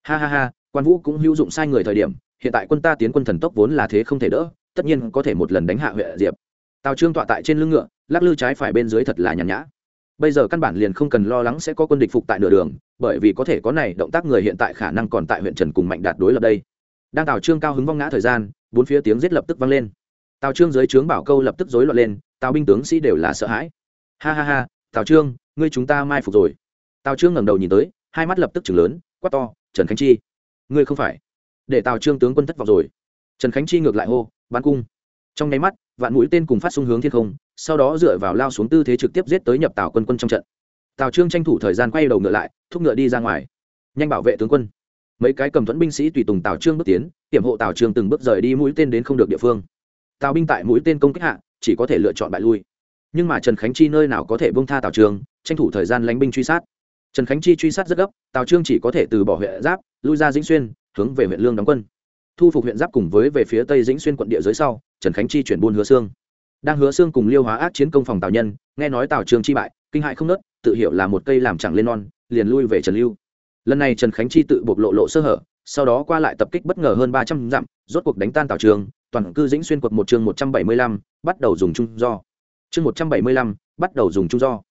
Ha ha ha, quan vũ cũng hữu dụng sai người thời điểm, hiện tại quân ta tiến quân thần tốc vốn là thế không thể đỡ, tất nhiên có thể một lần đánh hạ huyện diệp. Tào trương tọa tại trên lưng ngựa, lắc lư trái phải bên dưới thật là nhàn nhã. Bây giờ căn bản liền không cần lo lắng sẽ có quân địch phục tại nửa đường, bởi vì có thể có này, động tác người hiện tại khả năng còn tại huyện trần cùng mạnh đạt đối lập đây. Đang tào trương cao hứng vong ngã thời gian, bốn phía tiếng giết lập tức vang lên. Tào trương dưới trướng bảo câu lập tức rối loạn lên tào binh tướng sĩ đều là sợ hãi. Ha ha ha, tào trương, ngươi chúng ta mai phục rồi. Tào trương ngẩng đầu nhìn tới, hai mắt lập tức chừng lớn, quát to, trần khánh chi. Ngươi không phải. Để tào trương tướng quân thất vọng rồi. Trần khánh chi ngược lại hô bắn cung. Trong nháy mắt, vạn mũi tên cùng phát xung hướng thiên không, sau đó dựa vào lao xuống tư thế trực tiếp giết tới nhập tào quân quân trong trận. Tào trương tranh thủ thời gian quay đầu ngựa lại, thúc ngựa đi ra ngoài. Nhanh bảo vệ tướng quân. Mấy cái cầm thuẫn binh sĩ tùy tùng tào trương bước tiến, hiểm hộ tào trương từng bước rời đi mũi tên đến không được địa phương. Tào binh tại mũi tên công kích hạ chỉ có thể lựa chọn bại lui. Nhưng mà trần khánh chi nơi nào có thể bông tha tào Trường, tranh thủ thời gian lánh binh truy sát. Trần khánh chi truy sát rất gấp tào trương chỉ có thể từ bỏ huyện giáp lui ra dĩnh xuyên hướng về huyện lương đóng quân. Thu phục huyện giáp cùng với về phía tây dĩnh xuyên quận địa dưới sau trần khánh chi chuyển buôn hứa xương đang hứa xương cùng liêu hóa ác chiến công phòng tào nhân nghe nói tào trương chi bại kinh hại không nớt tự hiểu là một cây làm chẳng lên non liền lui về trần lưu. Lần này trần khánh chi tự bộc lộ lộ sơ hở sau đó qua lại tập kích bất ngờ hơn ba trăm dặm rốt cuộc đánh tan tào trường toàn cư dĩnh xuyên quật một chương một trăm bảy mươi lăm, bắt đầu dùng chung do. Chương một trăm bảy mươi lăm, bắt đầu dùng chung do.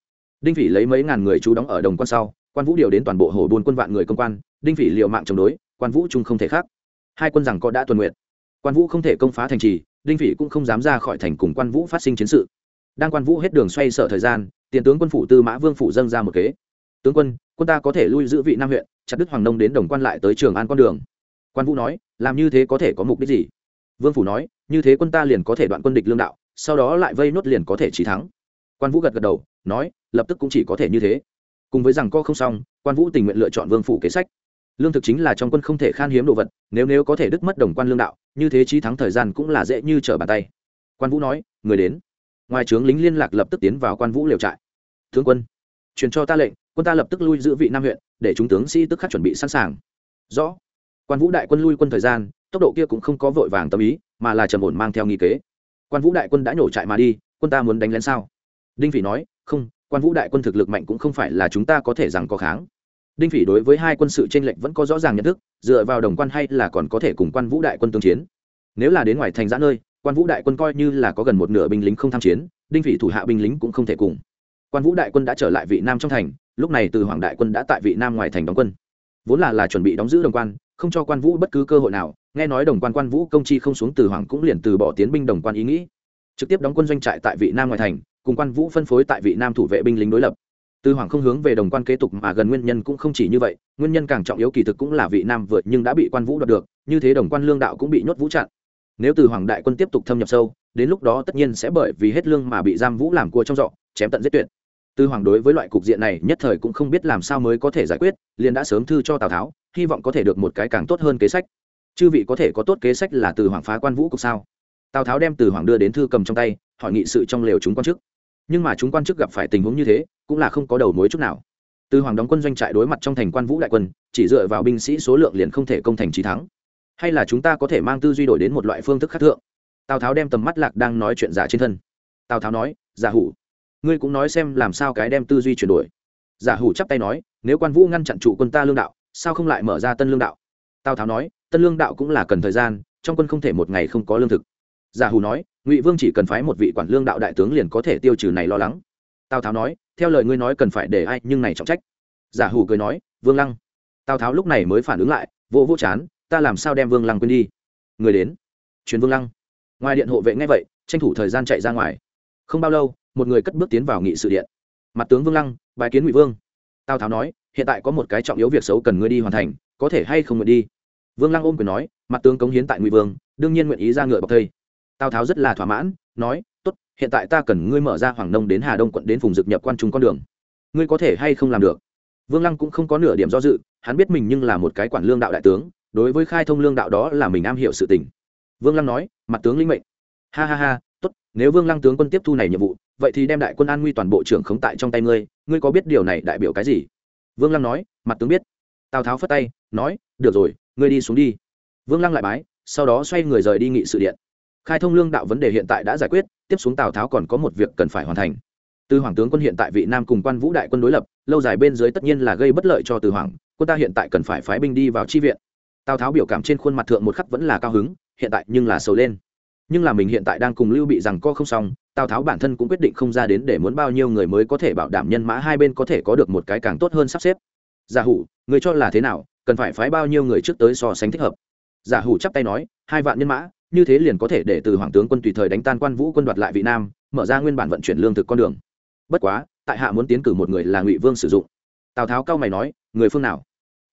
Đinh phỉ lấy mấy ngàn người trú đóng ở đồng quan sau, quan vũ điều đến toàn bộ hồ buôn quân vạn người công quan, đinh phỉ liệu mạng chống đối, quan vũ trung không thể khác. Hai quân rằng có đã tuần nguyện. Quan vũ không thể công phá thành trì, đinh phỉ cũng không dám ra khỏi thành cùng quan vũ phát sinh chiến sự. Đang quan vũ hết đường xoay sở thời gian, tiền tướng quân phủ tư mã vương phủ dâng ra một kế. Tướng quân quân ta có thể lui giữ vị nam huyện, chặt đức hoàng nông đến đồng quan lại tới trường an con đường. Quan vũ nói, làm như thế có thể có mục đích gì? Vương phủ nói, như thế quân ta liền có thể đoạn quân địch lương đạo, sau đó lại vây nốt liền có thể trí thắng. Quan vũ gật gật đầu, nói, lập tức cũng chỉ có thể như thế. Cùng với rằng co không xong, quan vũ tình nguyện lựa chọn vương phủ kế sách. Lương thực chính là trong quân không thể khan hiếm đồ vật, nếu nếu có thể đứt mất đồng quan lương đạo, như thế trí thắng thời gian cũng là dễ như trở bàn tay. Quan vũ nói, người đến. Ngoài trướng lính liên lạc lập tức tiến vào quan vũ liều trại. Thương quân, truyền cho ta lệnh, quân ta lập tức lui giữ vị nam huyện, để chúng tướng sĩ tức khắc chuẩn bị sẵn sàng. Rõ. Quan vũ đại quân lui quân thời gian tốc độ kia cũng không có vội vàng tâm ý, mà là trầm ổn mang theo nghi kế. Quan vũ đại quân đã nhổ trại mà đi, quân ta muốn đánh lén sao? Đinh phỉ nói, không, quan vũ đại quân thực lực mạnh cũng không phải là chúng ta có thể rằng có kháng. Đinh phỉ đối với hai quân sự tranh lệch vẫn có rõ ràng nhận thức, dựa vào đồng quan hay là còn có thể cùng quan vũ đại quân tương chiến. Nếu là đến ngoài thành giã nơi, quan vũ đại quân coi như là có gần một nửa binh lính không tham chiến, đinh phỉ thủ hạ binh lính cũng không thể cùng. Quan vũ đại quân đã trở lại vị nam trong thành, lúc này từ hoàng đại quân đã tại vị nam ngoài thành đóng quân. Vốn là là chuẩn bị đóng giữ đồng quan, không cho quan vũ bất cứ cơ hội nào nghe nói đồng quan quan vũ công chi không xuống từ hoàng cũng liền từ bỏ tiến binh đồng quan ý nghĩ. Trực tiếp đóng quân doanh trại tại vị nam ngoài thành, cùng quan vũ phân phối tại vị nam thủ vệ binh lính đối lập. Từ hoàng không hướng về đồng quan kế tục mà gần nguyên nhân cũng không chỉ như vậy, nguyên nhân càng trọng yếu kỳ thực cũng là vị nam vượt nhưng đã bị quan vũ đoạt được, như thế đồng quan lương đạo cũng bị nhốt vũ chặn. Nếu từ hoàng đại quân tiếp tục thâm nhập sâu, đến lúc đó tất nhiên sẽ bởi vì hết lương mà bị giam vũ làm cua trong giọ chém tận giết tuyệt. Từ hoàng đối với loại cục diện này nhất thời cũng không biết làm sao mới có thể giải quyết, liền đã sớm thư cho tào tháo, hy vọng có thể được một cái càng tốt hơn kế sách chư vị có thể có tốt kế sách là từ hoàng phá quan vũ cục sao? Tào tháo đem từ hoàng đưa đến thư cầm trong tay, hỏi nghị sự trong lều chúng quan chức. Nhưng mà chúng quan chức gặp phải tình huống như thế, cũng là không có đầu mối chút nào. Từ hoàng đóng quân doanh trại đối mặt trong thành quan vũ đại quân, chỉ dựa vào binh sĩ số lượng liền không thể công thành trí thắng. Hay là chúng ta có thể mang tư duy đổi đến một loại phương thức khác thượng? Tào tháo đem tầm mắt lạc đang nói chuyện giả trên thân. Tào tháo nói, giả hủ, ngươi cũng nói xem làm sao cái đem tư duy chuyển đổi. Giả hủ chắp tay nói, nếu quan vũ ngăn chặn trụ quân ta lương đạo, sao không lại mở ra tân lương đạo? Tào tháo nói tân lương đạo cũng là cần thời gian, trong quân không thể một ngày không có lương thực. Giả hù nói, ngụy vương chỉ cần phái một vị quản lương đạo đại tướng liền có thể tiêu trừ này lo lắng. Tào tháo nói, theo lời ngươi nói cần phải để ai, nhưng này trọng trách. Giả hù cười nói, vương lăng. Tào tháo lúc này mới phản ứng lại vô vô chán, ta làm sao đem vương lăng quên đi? Người đến. Chuyến vương lăng. Ngoài điện hộ vệ ngay vậy, tranh thủ thời gian chạy ra ngoài. Không bao lâu, một người cất bước tiến vào nghị sự điện. Mặt tướng vương lăng bài kiến ngụy vương. Tào tháo nói, hiện tại có một cái trọng yếu việc xấu cần ngươi đi hoàn thành, có thể hay không nguyện đi? Vương lăng ôm quyền nói, mặt tướng cống hiến tại ngụy vương, đương nhiên nguyện ý ra ngựa bọc thây. Tào tháo rất là thỏa mãn, nói, tốt, hiện tại ta cần ngươi mở ra hoàng nông đến hà đông quận đến vùng dực nhập quan trung con đường. Ngươi có thể hay không làm được? Vương lăng cũng không có nửa điểm do dự, hắn biết mình nhưng là một cái quản lương đạo đại tướng, đối với khai thông lương đạo đó là mình am hiểu sự tình. Vương lăng nói, mặt tướng linh mệnh. Ha ha ha, tốt, nếu vương lăng tướng quân tiếp thu này nhiệm vụ, vậy thì đem đại quân an nguy toàn bộ trưởng khống tại trong tay ngươi ngươi có biết điều này đại biểu cái gì? Vương lăng nói, mặt tướng biết tào tháo phất tay, nói, được rồi, ngươi đi xuống đi. Vương lăng lại bái, sau đó xoay người rời đi nghị sự điện. Khai thông lương đạo vấn đề hiện tại đã giải quyết, tiếp xuống tào tháo còn có một việc cần phải hoàn thành. Từ hoàng tướng quân hiện tại vị nam cùng quan vũ đại quân đối lập, lâu dài bên dưới tất nhiên là gây bất lợi cho từ hoàng, quân ta hiện tại cần phải phái binh đi vào chi viện. Tào tháo biểu cảm trên khuôn mặt thượng một khắc vẫn là cao hứng, hiện tại nhưng là sầu lên. Nhưng là mình hiện tại đang cùng lưu bị rằng co không xong, tào tháo bản thân cũng quyết định không ra đến để muốn bao nhiêu người mới có thể bảo đảm nhân mã hai bên có thể có được một cái càng tốt hơn sắp xếp giả hủ, người cho là thế nào? Cần phải phái bao nhiêu người trước tới so sánh thích hợp? Giả hủ chắp tay nói, hai vạn nhân mã, như thế liền có thể để từ hoàng tướng quân tùy thời đánh tan quan vũ quân đoạt lại vị nam, mở ra nguyên bản vận chuyển lương thực con đường. Bất quá, tại hạ muốn tiến cử một người là ngụy vương sử dụng. Tào tháo cao mày nói, người phương nào?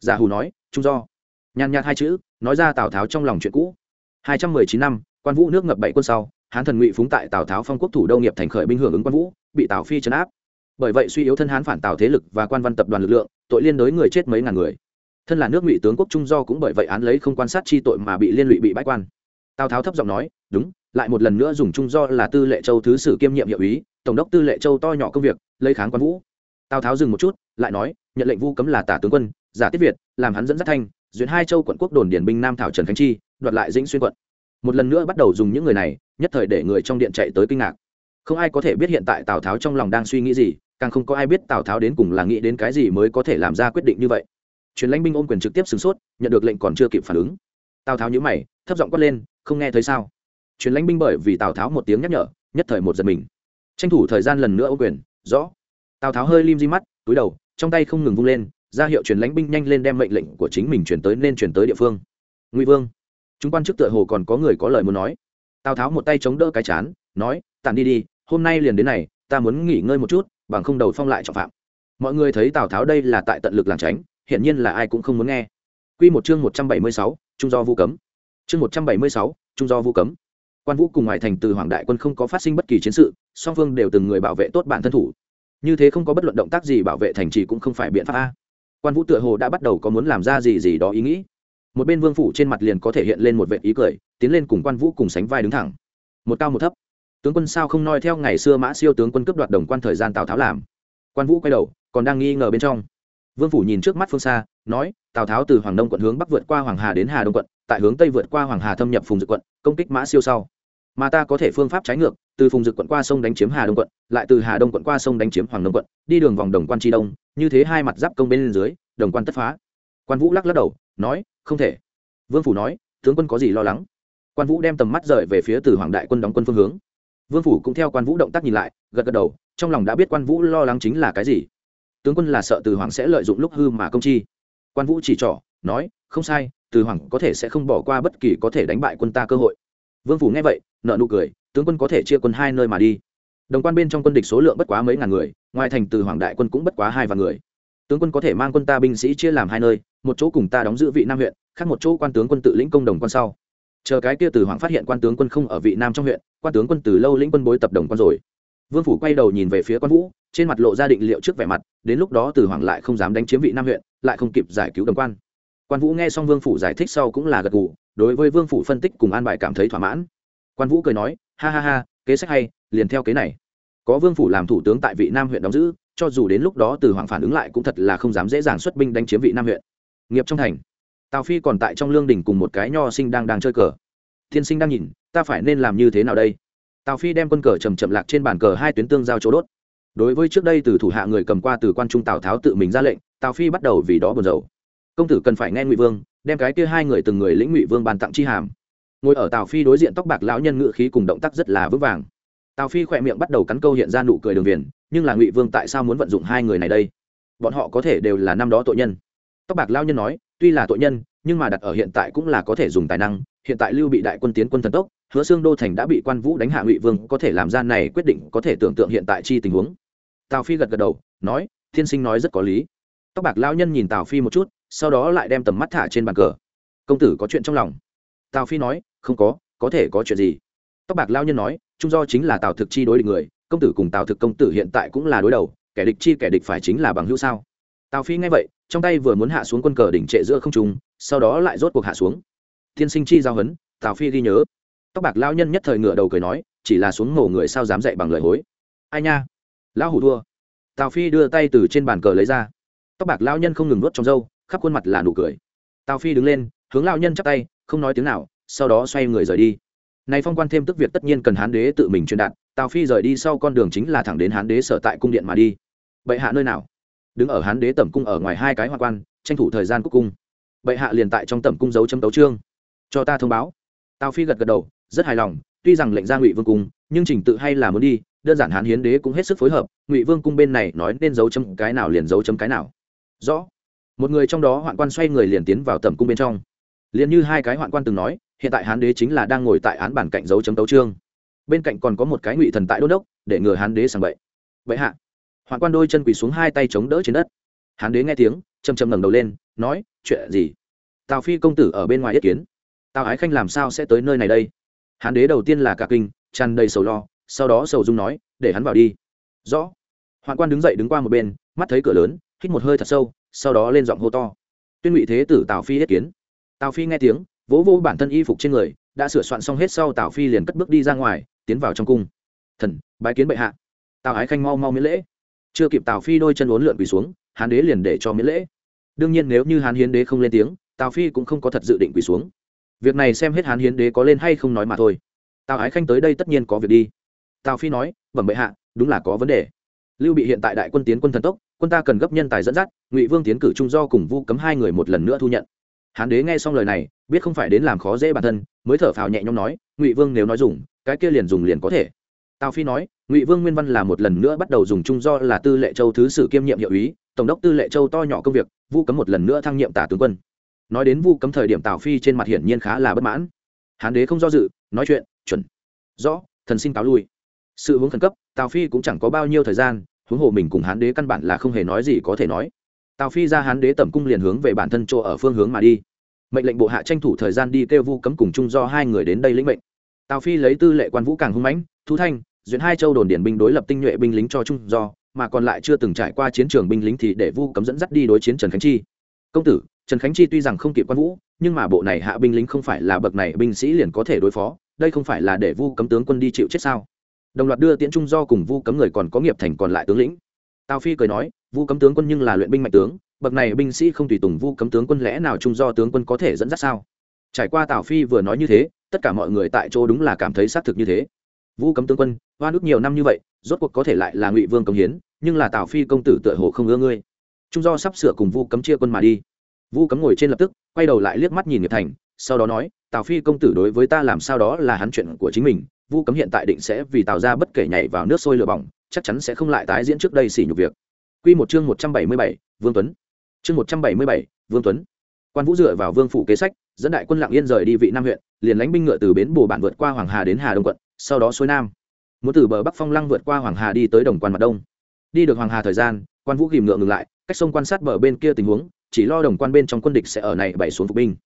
Giả hủ nói, trung do. Nhàn nhạt hai chữ, nói ra tào tháo trong lòng chuyện cũ. Hai trăm mười chín năm, quan vũ nước ngập bảy quân sau, hán thần ngụy phúng tại tào tháo phong quốc thủ đô nghiệp thành khởi binh hưởng ứng quan vũ, bị tào phi chấn áp. Bởi vậy suy yếu thân hán phản tào thế lực và quan văn tập đoàn lực lượng tội liên đối người chết mấy ngàn người. Thân là nước ngụy tướng quốc trung do cũng bởi vậy án lấy không quan sát chi tội mà bị liên lụy bị bãi quan. Tào tháo thấp giọng nói, đúng, lại một lần nữa dùng trung do là tư lệ châu thứ sử kiêm nhiệm hiệu ý, tổng đốc tư lệ châu to nhỏ công việc, lấy kháng quan vũ. Tào tháo dừng một chút, lại nói, nhận lệnh vu cấm là tả tướng quân, giả tiết việt, làm hắn dẫn dắt thanh, duyệt hai châu quận quốc đồn điển binh nam thảo trần khánh chi, đoạt lại dĩnh xuyên quận. Một lần nữa bắt đầu dùng những người này, nhất thời để người trong điện chạy tới kinh ngạc. Không ai có thể biết hiện tại tào tháo trong lòng đang suy nghĩ gì càng không có ai biết tào tháo đến cùng là nghĩ đến cái gì mới có thể làm ra quyết định như vậy truyền lãnh binh ôm quyền trực tiếp sửng sốt nhận được lệnh còn chưa kịp phản ứng tào tháo nhíu mày thấp giọng quát lên không nghe thấy sao truyền lãnh binh bởi vì tào tháo một tiếng nhắc nhở nhất thời một giật mình tranh thủ thời gian lần nữa ôm quyền rõ tào tháo hơi lim di mắt túi đầu trong tay không ngừng vung lên ra hiệu truyền lãnh binh nhanh lên đem mệnh lệnh của chính mình chuyển tới nên chuyển tới địa phương ngụy vương chúng quan chức tựa hồ còn có người có lời muốn nói tào tháo một tay chống đỡ cái chán nói tàn đi đi hôm nay liền đến này ta muốn nghỉ ngơi một chút bằng không đầu phong lại trọng phạm mọi người thấy tào tháo đây là tại tận lực làm tránh hiển nhiên là ai cũng không muốn nghe Quy một chương một trăm bảy mươi sáu, trung do vu cấm. Chương một trăm bảy mươi sáu, trung do vu cấm. Quan Vũ cùng ngoại thành từ Hoàng đại quân không có phát sinh bất kỳ chiến sự, song phương đều từng người bảo vệ tốt bản thân thủ. Như thế không có bất luận động tác gì bảo vệ thành trì cũng không phải biện pháp a. Quan Vũ tựa hồ đã bắt đầu có muốn làm ra gì gì đó ý nghĩ một bên vương phủ trên mặt liền có thể hiện lên một vệ ý cười tiến lên cùng quan vũ cùng sánh vai đứng thẳng một cao một thấp tướng quân sao không noi theo ngày xưa mã siêu tướng quân cướp đoạt đồng quan thời gian tào tháo làm? Quan vũ quay đầu, còn đang nghi ngờ bên trong. Vương phủ nhìn trước mắt phương xa, nói, tào tháo từ hoàng đông quận hướng bắc vượt qua hoàng hà đến hà đông quận, tại hướng tây vượt qua hoàng hà thâm nhập phùng dực quận, công kích mã siêu sau. Mà ta có thể phương pháp trái ngược, từ phùng dực quận qua sông đánh chiếm hà đông quận, lại từ hà đông quận qua sông đánh chiếm hoàng đông quận, đi đường vòng đồng quan tri đông, như thế hai mặt giáp công bên dưới, đồng quan tất phá. Quan vũ lắc lắc đầu, nói, không thể. Vương phủ nói, tướng quân có gì lo lắng? Quan vũ đem tầm mắt rời về phía từ hoàng đại quân đóng quân phương hướng vương phủ cũng theo quan vũ động tác nhìn lại, gật gật đầu, trong lòng đã biết quan vũ lo lắng chính là cái gì. Tướng quân là sợ từ hoàng sẽ lợi dụng lúc hư mà công chi. Quan vũ chỉ trỏ, nói, không sai, từ hoàng có thể sẽ không bỏ qua bất kỳ có thể đánh bại quân ta cơ hội. Vương phủ nghe vậy nợ nụ cười, tướng quân có thể chia quân hai nơi mà đi. Đồng quan bên trong quân địch số lượng bất quá mấy ngàn người, ngoài thành từ hoàng đại quân cũng bất quá hai vạn người. Tướng quân có thể mang quân ta binh sĩ chia làm hai nơi, một chỗ cùng ta đóng giữ vị nam huyện, khác một chỗ quan tướng quân tự lĩnh công đồng quan sau chờ cái kia từ hoàng phát hiện quan tướng quân không ở vị nam trong huyện, quan tướng quân từ lâu lĩnh quân bối tập đồng quan rồi. Vương phủ quay đầu nhìn về phía quan vũ, trên mặt lộ ra định liệu trước vẻ mặt, đến lúc đó từ hoàng lại không dám đánh chiếm vị nam huyện, lại không kịp giải cứu đồng quan. Quan vũ nghe xong vương phủ giải thích sau cũng là gật gù, đối với vương phủ phân tích cùng an bài cảm thấy thỏa mãn. Quan vũ cười nói, ha ha ha, kế sách hay, liền theo kế này. Có vương phủ làm thủ tướng tại vị nam huyện đóng giữ, cho dù đến lúc đó từ hoàng phản ứng lại cũng thật là không dám dễ dàng xuất binh đánh chiếm vị nam huyện. Nghiệp trong thành tào phi còn tại trong lương đình cùng một cái nho sinh đang đang chơi cờ. Thiên sinh đang nhìn, ta phải nên làm như thế nào đây? Tào phi đem quân cờ chầm chậm lạc trên bàn cờ hai tuyến tương giao chỗ đốt. Đối với trước đây từ thủ hạ người cầm qua từ quan trung tào tháo tự mình ra lệnh, tào phi bắt đầu vì đó buồn rầu. Công tử cần phải nghe ngụy vương, đem cái kia hai người từng người lĩnh ngụy vương bàn tặng chi hàm. Ngồi ở tào phi đối diện tóc bạc lão nhân ngự khí cùng động tác rất là vững vàng. Tào phi khỏe miệng bắt đầu cắn câu hiện ra nụ cười đường viền, nhưng là ngụy vương tại sao muốn vận dụng hai người này đây? Bọn họ có thể đều là năm đó tội nhân. Tóc bạc lão nhân nói tuy là tội nhân, nhưng mà đặt ở hiện tại cũng là có thể dùng tài năng. Hiện tại lưu bị đại quân tiến quân thần tốc, hứa xương đô thành đã bị quan vũ đánh hạ ngụy vương, có thể làm ra này quyết định, có thể tưởng tượng hiện tại chi tình huống. Tào phi gật gật đầu, nói, thiên sinh nói rất có lý. Tóc bạc lão nhân nhìn tào phi một chút, sau đó lại đem tầm mắt thả trên bàn cờ. Công tử có chuyện trong lòng. Tào phi nói, không có có thể có chuyện gì? Tóc bạc lao nhân nói, trung do chính là tào thực chi đối địch người, công tử cùng tào thực công tử hiện tại cũng là đối đầu, kẻ địch chi kẻ địch phải chính là bằng hữu sao? Tào phi nghe vậy trong tay vừa muốn hạ xuống quân cờ đỉnh trệ giữa không trung, sau đó lại rốt cuộc hạ xuống. Tiên sinh chi giao hấn, tào phi ghi nhớ. Tóc bạc lao nhân nhất thời ngửa đầu cười nói, chỉ là xuống ngổ người sao dám dạy bằng lời hối. Ai nha? Lão hủ thua. Tào phi đưa tay từ trên bàn cờ lấy ra. Tóc bạc lao nhân không ngừng nuốt trong râu, khắp khuôn mặt là nụ cười. Tào phi đứng lên, hướng lao nhân chắp tay, không nói tiếng nào, sau đó xoay người rời đi. Này phong quan thêm tức việc tất nhiên cần hán đế tự mình truyền đạt, tào phi rời đi sau con đường chính là thẳng đến hán đế sở tại cung điện mà đi. Bệ hạ nơi nào? Đứng ở hán đế tẩm cung ở ngoài hai cái hoa quan, tranh thủ thời gian cúc cung. Bệ hạ liền tại trong tẩm cung dấu chấm tấu trương cho ta thông báo. Tào phi gật gật đầu, rất hài lòng, tuy rằng lệnh ra ngụy vương cung, nhưng trình tự hay là muốn đi, đơn giản hán hiến đế cũng hết sức phối hợp, ngụy vương cung bên này nói nên dấu chấm cái nào liền dấu chấm cái nào. Rõ. Một người trong đó hoạn quan xoay người liền tiến vào tẩm cung bên trong. Liền như hai cái hoạn quan từng nói, hiện tại hán đế chính là đang ngồi tại án bản cạnh dấu chấm tấu trương bên cạnh còn có một cái ngụy thần tại đôn đốc, để ngừa hán đế sàng bậy. Bệ hạ hoạn quan đôi chân quỳ xuống hai tay chống đỡ trên đất. Hán đế nghe tiếng chầm chầm ngẩng đầu lên, nói, chuyện gì? Tào phi công tử ở bên ngoài yết kiến. Tào ái khanh làm sao sẽ tới nơi này đây? Hán đế đầu tiên là cả kinh, tràn đầy sầu lo, sau đó sầu dung nói, để hắn vào đi. Rõ. Hoạn quan đứng dậy đứng qua một bên, mắt thấy cửa lớn, hít một hơi thật sâu, sau đó lên giọng hô to, tuyên ngụy thế tử tào phi yết kiến. Tào phi nghe tiếng, vỗ vô bản thân y phục trên người, đã sửa soạn xong hết sau tào phi liền cất bước đi ra ngoài, tiến vào trong cung. Thần, bái kiến bệ hạ. Tào ái khanh mau mau miễn lễ chưa kịp tào phi đôi chân uốn lượn quỳ xuống, hán đế liền để cho miễn lễ. Đương nhiên nếu như hán hiến đế không lên tiếng, tào phi cũng không có thật dự định quỳ xuống. Việc này xem hết hán hiến đế có lên hay không nói mà thôi. Tào ái khanh tới đây tất nhiên có việc đi. Tào phi nói, bẩm bệ hạ, đúng là có vấn đề. Lưu bị hiện tại đại quân tiến quân thần tốc, quân ta cần gấp nhân tài dẫn dắt, ngụy vương tiến cử trung do cùng vu cấm hai người một lần nữa thu nhận. Hán đế nghe xong lời này, biết không phải đến làm khó dễ bản thân, mới thở phào nhẹ nhõm nói, ngụy vương nếu nói dùng, cái kia liền dùng liền có thể tào phi nói, ngụy vương nguyên văn là một lần nữa bắt đầu dùng chung do là tư lệ châu thứ sử kiêm nhiệm hiệu ý, tổng đốc tư lệ châu to nhỏ công việc, vu cấm một lần nữa thăng nhiệm tả tướng quân. Nói đến vu cấm thời điểm tào phi trên mặt hiển nhiên khá là bất mãn. Hán đế không do dự, nói chuyện, chuẩn, rõ, thần xin cáo lui. Sự hướng khẩn cấp, tào phi cũng chẳng có bao nhiêu thời gian, huống hồ mình cùng hán đế căn bản là không hề nói gì có thể nói. Tào phi ra hán đế tẩm cung liền hướng về bản thân chỗ ở phương hướng mà đi. Mệnh lệnh bộ hạ tranh thủ thời gian đi kêu vu cấm cùng chung do hai người đến đây lĩnh mệnh. Tào phi lấy tư lệ quan vũ càng hung mãnh Thú thanh duyệt hai châu đồn điển binh đối lập tinh nhuệ binh lính cho trung do, mà còn lại chưa từng trải qua chiến trường binh lính thì để vu cấm dẫn dắt đi đối chiến trần khánh chi. Công tử, trần khánh chi tuy rằng không kịp quan vũ, nhưng mà bộ này hạ binh lính không phải là bậc này binh sĩ liền có thể đối phó, đây không phải là để vu cấm tướng quân đi chịu chết sao? Đồng loạt đưa tiễn trung do cùng vu cấm người còn có nghiệp thành còn lại tướng lĩnh. Tào phi cười nói, vu cấm tướng quân nhưng là luyện binh mạnh tướng, bậc này binh sĩ không tùy tùng vu cấm tướng quân lẽ nào trung do tướng quân có thể dẫn dắt sao? Trải qua tào phi vừa nói như thế, tất cả mọi người tại chỗ đúng là cảm thấy xác thực như thế vu cấm tướng quân hoa nước nhiều năm như vậy rốt cuộc có thể lại là ngụy vương công hiến nhưng là tào phi công tử tựa hồ không ưa ngươi trung do sắp sửa cùng vu cấm chia quân mà đi vu cấm ngồi trên lập tức quay đầu lại liếc mắt nhìn nghiệp thành sau đó nói tào phi công tử đối với ta làm sao đó là hắn chuyện của chính mình vu cấm hiện tại định sẽ vì tào ra bất kể nhảy vào nước sôi lửa bỏng chắc chắn sẽ không lại tái diễn trước đây xỉ nhục việc Quy một chương 177, Vương Tuấn. Chương 177, Vương Tuấn. Quan Vũ dựa vào Vương phủ kế sách, dẫn đại quân lặng yên rời đi vị Nam huyện, liền lãnh binh ngựa từ bến Bồ bản vượt qua Hoàng Hà đến Hà Đông quận, sau đó xuôi nam. Muốn từ bờ Bắc Phong Lăng vượt qua Hoàng Hà đi tới Đồng Quan mặt đông. Đi được Hoàng Hà thời gian, Quan Vũ ghim ngựa ngừng lại, cách sông quan sát bờ bên kia tình huống, chỉ lo Đồng Quan bên trong quân địch sẽ ở này bảy xuống phục binh.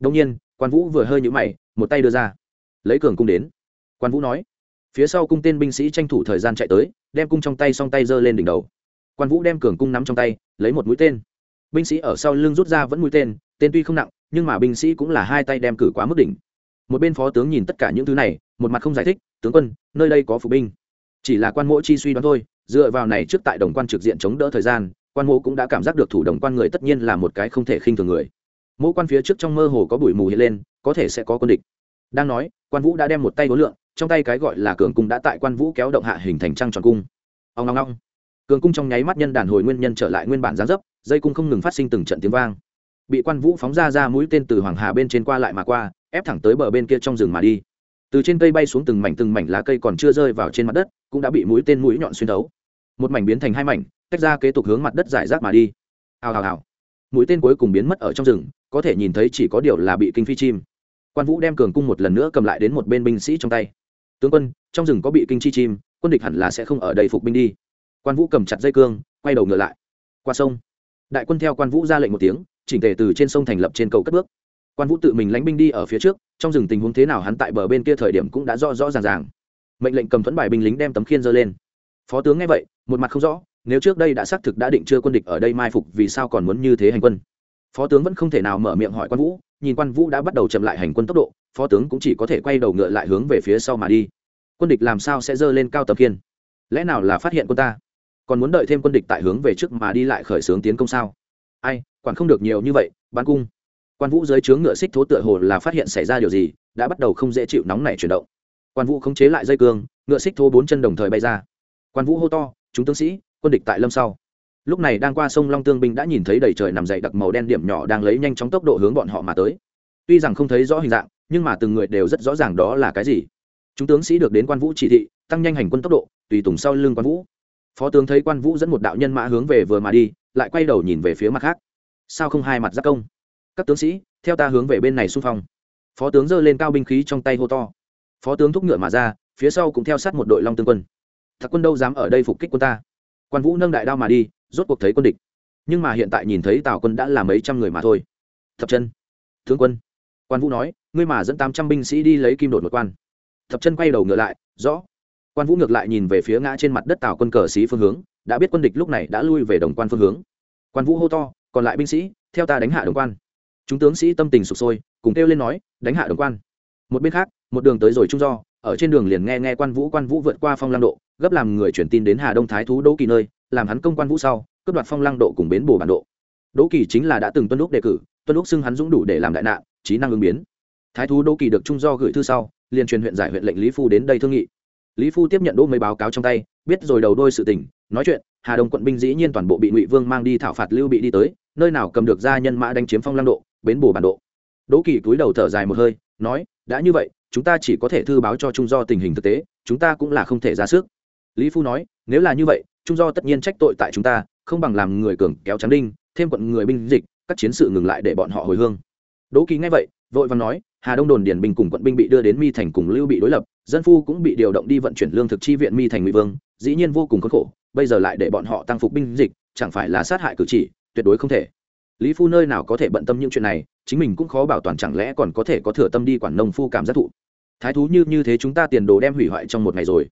đông nhiên, Quan Vũ vừa hơi nhũ mày, một tay đưa ra, lấy cường cung đến. Quan Vũ nói, phía sau cung tên binh sĩ tranh thủ thời gian chạy tới, đem cung trong tay song tay giơ lên đỉnh đầu quan vũ đem cường cung nắm trong tay lấy một mũi tên binh sĩ ở sau lưng rút ra vẫn mũi tên tên tuy không nặng, nhưng mà binh sĩ cũng là hai tay đem cử quá mức đỉnh. Một bên phó tướng nhìn tất cả những thứ này, một mặt không giải thích, tướng quân, nơi đây có phục binh. Chỉ là quan mỗ chi suy đoán thôi, dựa vào này trước tại đồng quan trực diện chống đỡ thời gian, quan mỗ cũng đã cảm giác được thủ đồng quan người tất nhiên là một cái không thể khinh thường người. Mỗi quan phía trước trong mơ hồ có bụi mù hiện lên, có thể sẽ có quân địch. Đang nói, quan vũ đã đem một tay đối lượng, trong tay cái gọi là cường cung đã tại quan vũ kéo động hạ hình thành trăng tròn cung. Ông ngong ngong cường cung trong nháy mắt nhân đàn hồi nguyên nhân trở lại nguyên bản gián dấp, dây cung không ngừng phát sinh từng trận tiếng vang bị quan vũ phóng ra ra mũi tên từ hoàng hà bên trên qua lại mà qua, ép thẳng tới bờ bên kia trong rừng mà đi. Từ trên cây bay xuống từng mảnh từng mảnh lá cây còn chưa rơi vào trên mặt đất, cũng đã bị mũi tên mũi nhọn xuyên đấu một mảnh biến thành hai mảnh, tách ra kế tục hướng mặt đất giải rác mà đi. Hào hào hào. Mũi tên cuối cùng biến mất ở trong rừng, có thể nhìn thấy chỉ có điều là bị kinh phi chim. Quan vũ đem cường cung một lần nữa cầm lại đến một bên binh sĩ trong tay. Tướng quân, trong rừng có bị kinh chi chim, quân địch hẳn là sẽ không ở đây phục binh đi. Quan vũ cầm chặt dây cương, quay đầu ngựa lại. Qua sông. Đại quân theo quan vũ ra lệnh một tiếng chỉnh tề từ trên sông thành lập trên cầu cất bước. Quan vũ tự mình lánh binh đi ở phía trước, trong rừng tình huống thế nào hắn tại bờ bên kia thời điểm cũng đã rõ rõ ràng ràng. Mệnh lệnh cầm thuẫn bài binh lính đem tấm khiên giơ lên. Phó tướng nghe vậy, một mặt không rõ, nếu trước đây đã xác thực đã định chưa quân địch ở đây mai phục, vì sao còn muốn như thế hành quân? Phó tướng vẫn không thể nào mở miệng hỏi quan vũ, nhìn quan vũ đã bắt đầu chậm lại hành quân tốc độ, phó tướng cũng chỉ có thể quay đầu ngựa lại hướng về phía sau mà đi. Quân địch làm sao sẽ dơ lên cao tầm kiên lẽ nào là phát hiện quân ta? Còn muốn đợi thêm quân địch tại hướng về trước mà đi lại khởi xướng tiến công sao? Ai? Quản không được nhiều như vậy bắn cung. Quan vũ dưới trướng ngựa xích thố tựa hồ là phát hiện xảy ra điều gì, đã bắt đầu không dễ chịu nóng này chuyển động. Quan vũ khống chế lại dây cương, ngựa xích thố bốn chân đồng thời bay ra. Quan vũ hô to, chúng tướng sĩ, quân địch tại lâm sau. Lúc này đang qua sông long tương binh đã nhìn thấy đầy trời nằm dậy đặc màu đen điểm nhỏ đang lấy nhanh chóng tốc độ hướng bọn họ mà tới. Tuy rằng không thấy rõ hình dạng, nhưng mà từng người đều rất rõ ràng đó là cái gì. Chúng tướng sĩ được đến quan vũ chỉ thị, tăng nhanh hành quân tốc độ, tùy tùng sau lưng quan vũ. Phó tướng thấy quan vũ dẫn một đạo nhân mã hướng về vừa mà đi, lại quay đầu nhìn về phía mặt khác sao không hai mặt giác công? Các tướng sĩ, theo ta hướng về bên này xung phong. Phó tướng giơ lên cao binh khí trong tay hô to. Phó tướng thúc ngựa mà ra, phía sau cũng theo sát một đội long tương quân. Thật quân đâu dám ở đây phục kích quân ta? Quan vũ nâng đại đao mà đi, rốt cuộc thấy quân địch. Nhưng mà hiện tại nhìn thấy tào quân đã là mấy trăm người mà thôi. Thập chân. Tướng quân. Quan vũ nói, ngươi mà dẫn tám trăm binh sĩ đi lấy kim đột một quan. Thập chân quay đầu ngựa lại, rõ. Quan vũ ngược lại nhìn về phía ngã trên mặt đất tào quân cờ xí phương hướng, đã biết quân địch lúc này đã lui về đồng quan phương hướng. Quan vũ hô to còn lại binh sĩ, theo ta đánh hạ đồng quan. Chúng tướng sĩ tâm tình sụp sôi, cùng kêu lên nói, đánh hạ đồng quan. Một bên khác, một đường tới rồi trung do, ở trên đường liền nghe nghe quan vũ quan vũ vượt qua phong lăng độ, gấp làm người chuyển tin đến hà đông thái thú đỗ kỳ nơi, làm hắn công quan vũ sau, cướp đoạt phong lăng độ cùng bến bồ bản độ. Đỗ kỳ chính là đã từng tuân lúc đề cử, tuân lúc xưng hắn dũng đủ để làm đại nạn, trí năng ứng biến. Thái thú đỗ kỳ được trung do gửi thư sau, liền truyền huyện giải huyện lệnh lý phu đến đây thương nghị lý phu tiếp nhận đỗ mấy báo cáo trong tay, biết rồi đầu đôi sự tình, nói chuyện, hà đông quận binh dĩ nhiên toàn bộ bị ngụy vương mang đi thảo phạt lưu bị đi tới, nơi nào cầm được gia nhân mã đánh chiếm phong lăng độ, bến bồ bản độ. Đỗ kỳ cúi đầu thở dài một hơi, nói, đã như vậy, chúng ta chỉ có thể thư báo cho trung do tình hình thực tế, chúng ta cũng là không thể ra sức. Lý phu nói, nếu là như vậy, trung do tất nhiên trách tội tại chúng ta, không bằng làm người cường kéo trắng đinh, thêm quận người binh dịch, các chiến sự ngừng lại để bọn họ hồi hương. Đỗ kỳ nghe vậy, vội vàng nói hà đông đồn điền binh cùng quận binh bị đưa đến mi thành cùng lưu bị đối lập, dân phu cũng bị điều động đi vận chuyển lương thực chi viện mi thành ngụy vương, dĩ nhiên vô cùng khốn khổ, bây giờ lại để bọn họ tăng phục binh dịch, chẳng phải là sát hại cử chỉ, tuyệt đối không thể. Lý phu nơi nào có thể bận tâm những chuyện này, chính mình cũng khó bảo toàn chẳng lẽ còn có thể có thừa tâm đi quản nông phu cảm giác thụ. Thái thú như như thế chúng ta tiền đồ đem hủy hoại trong một ngày rồi.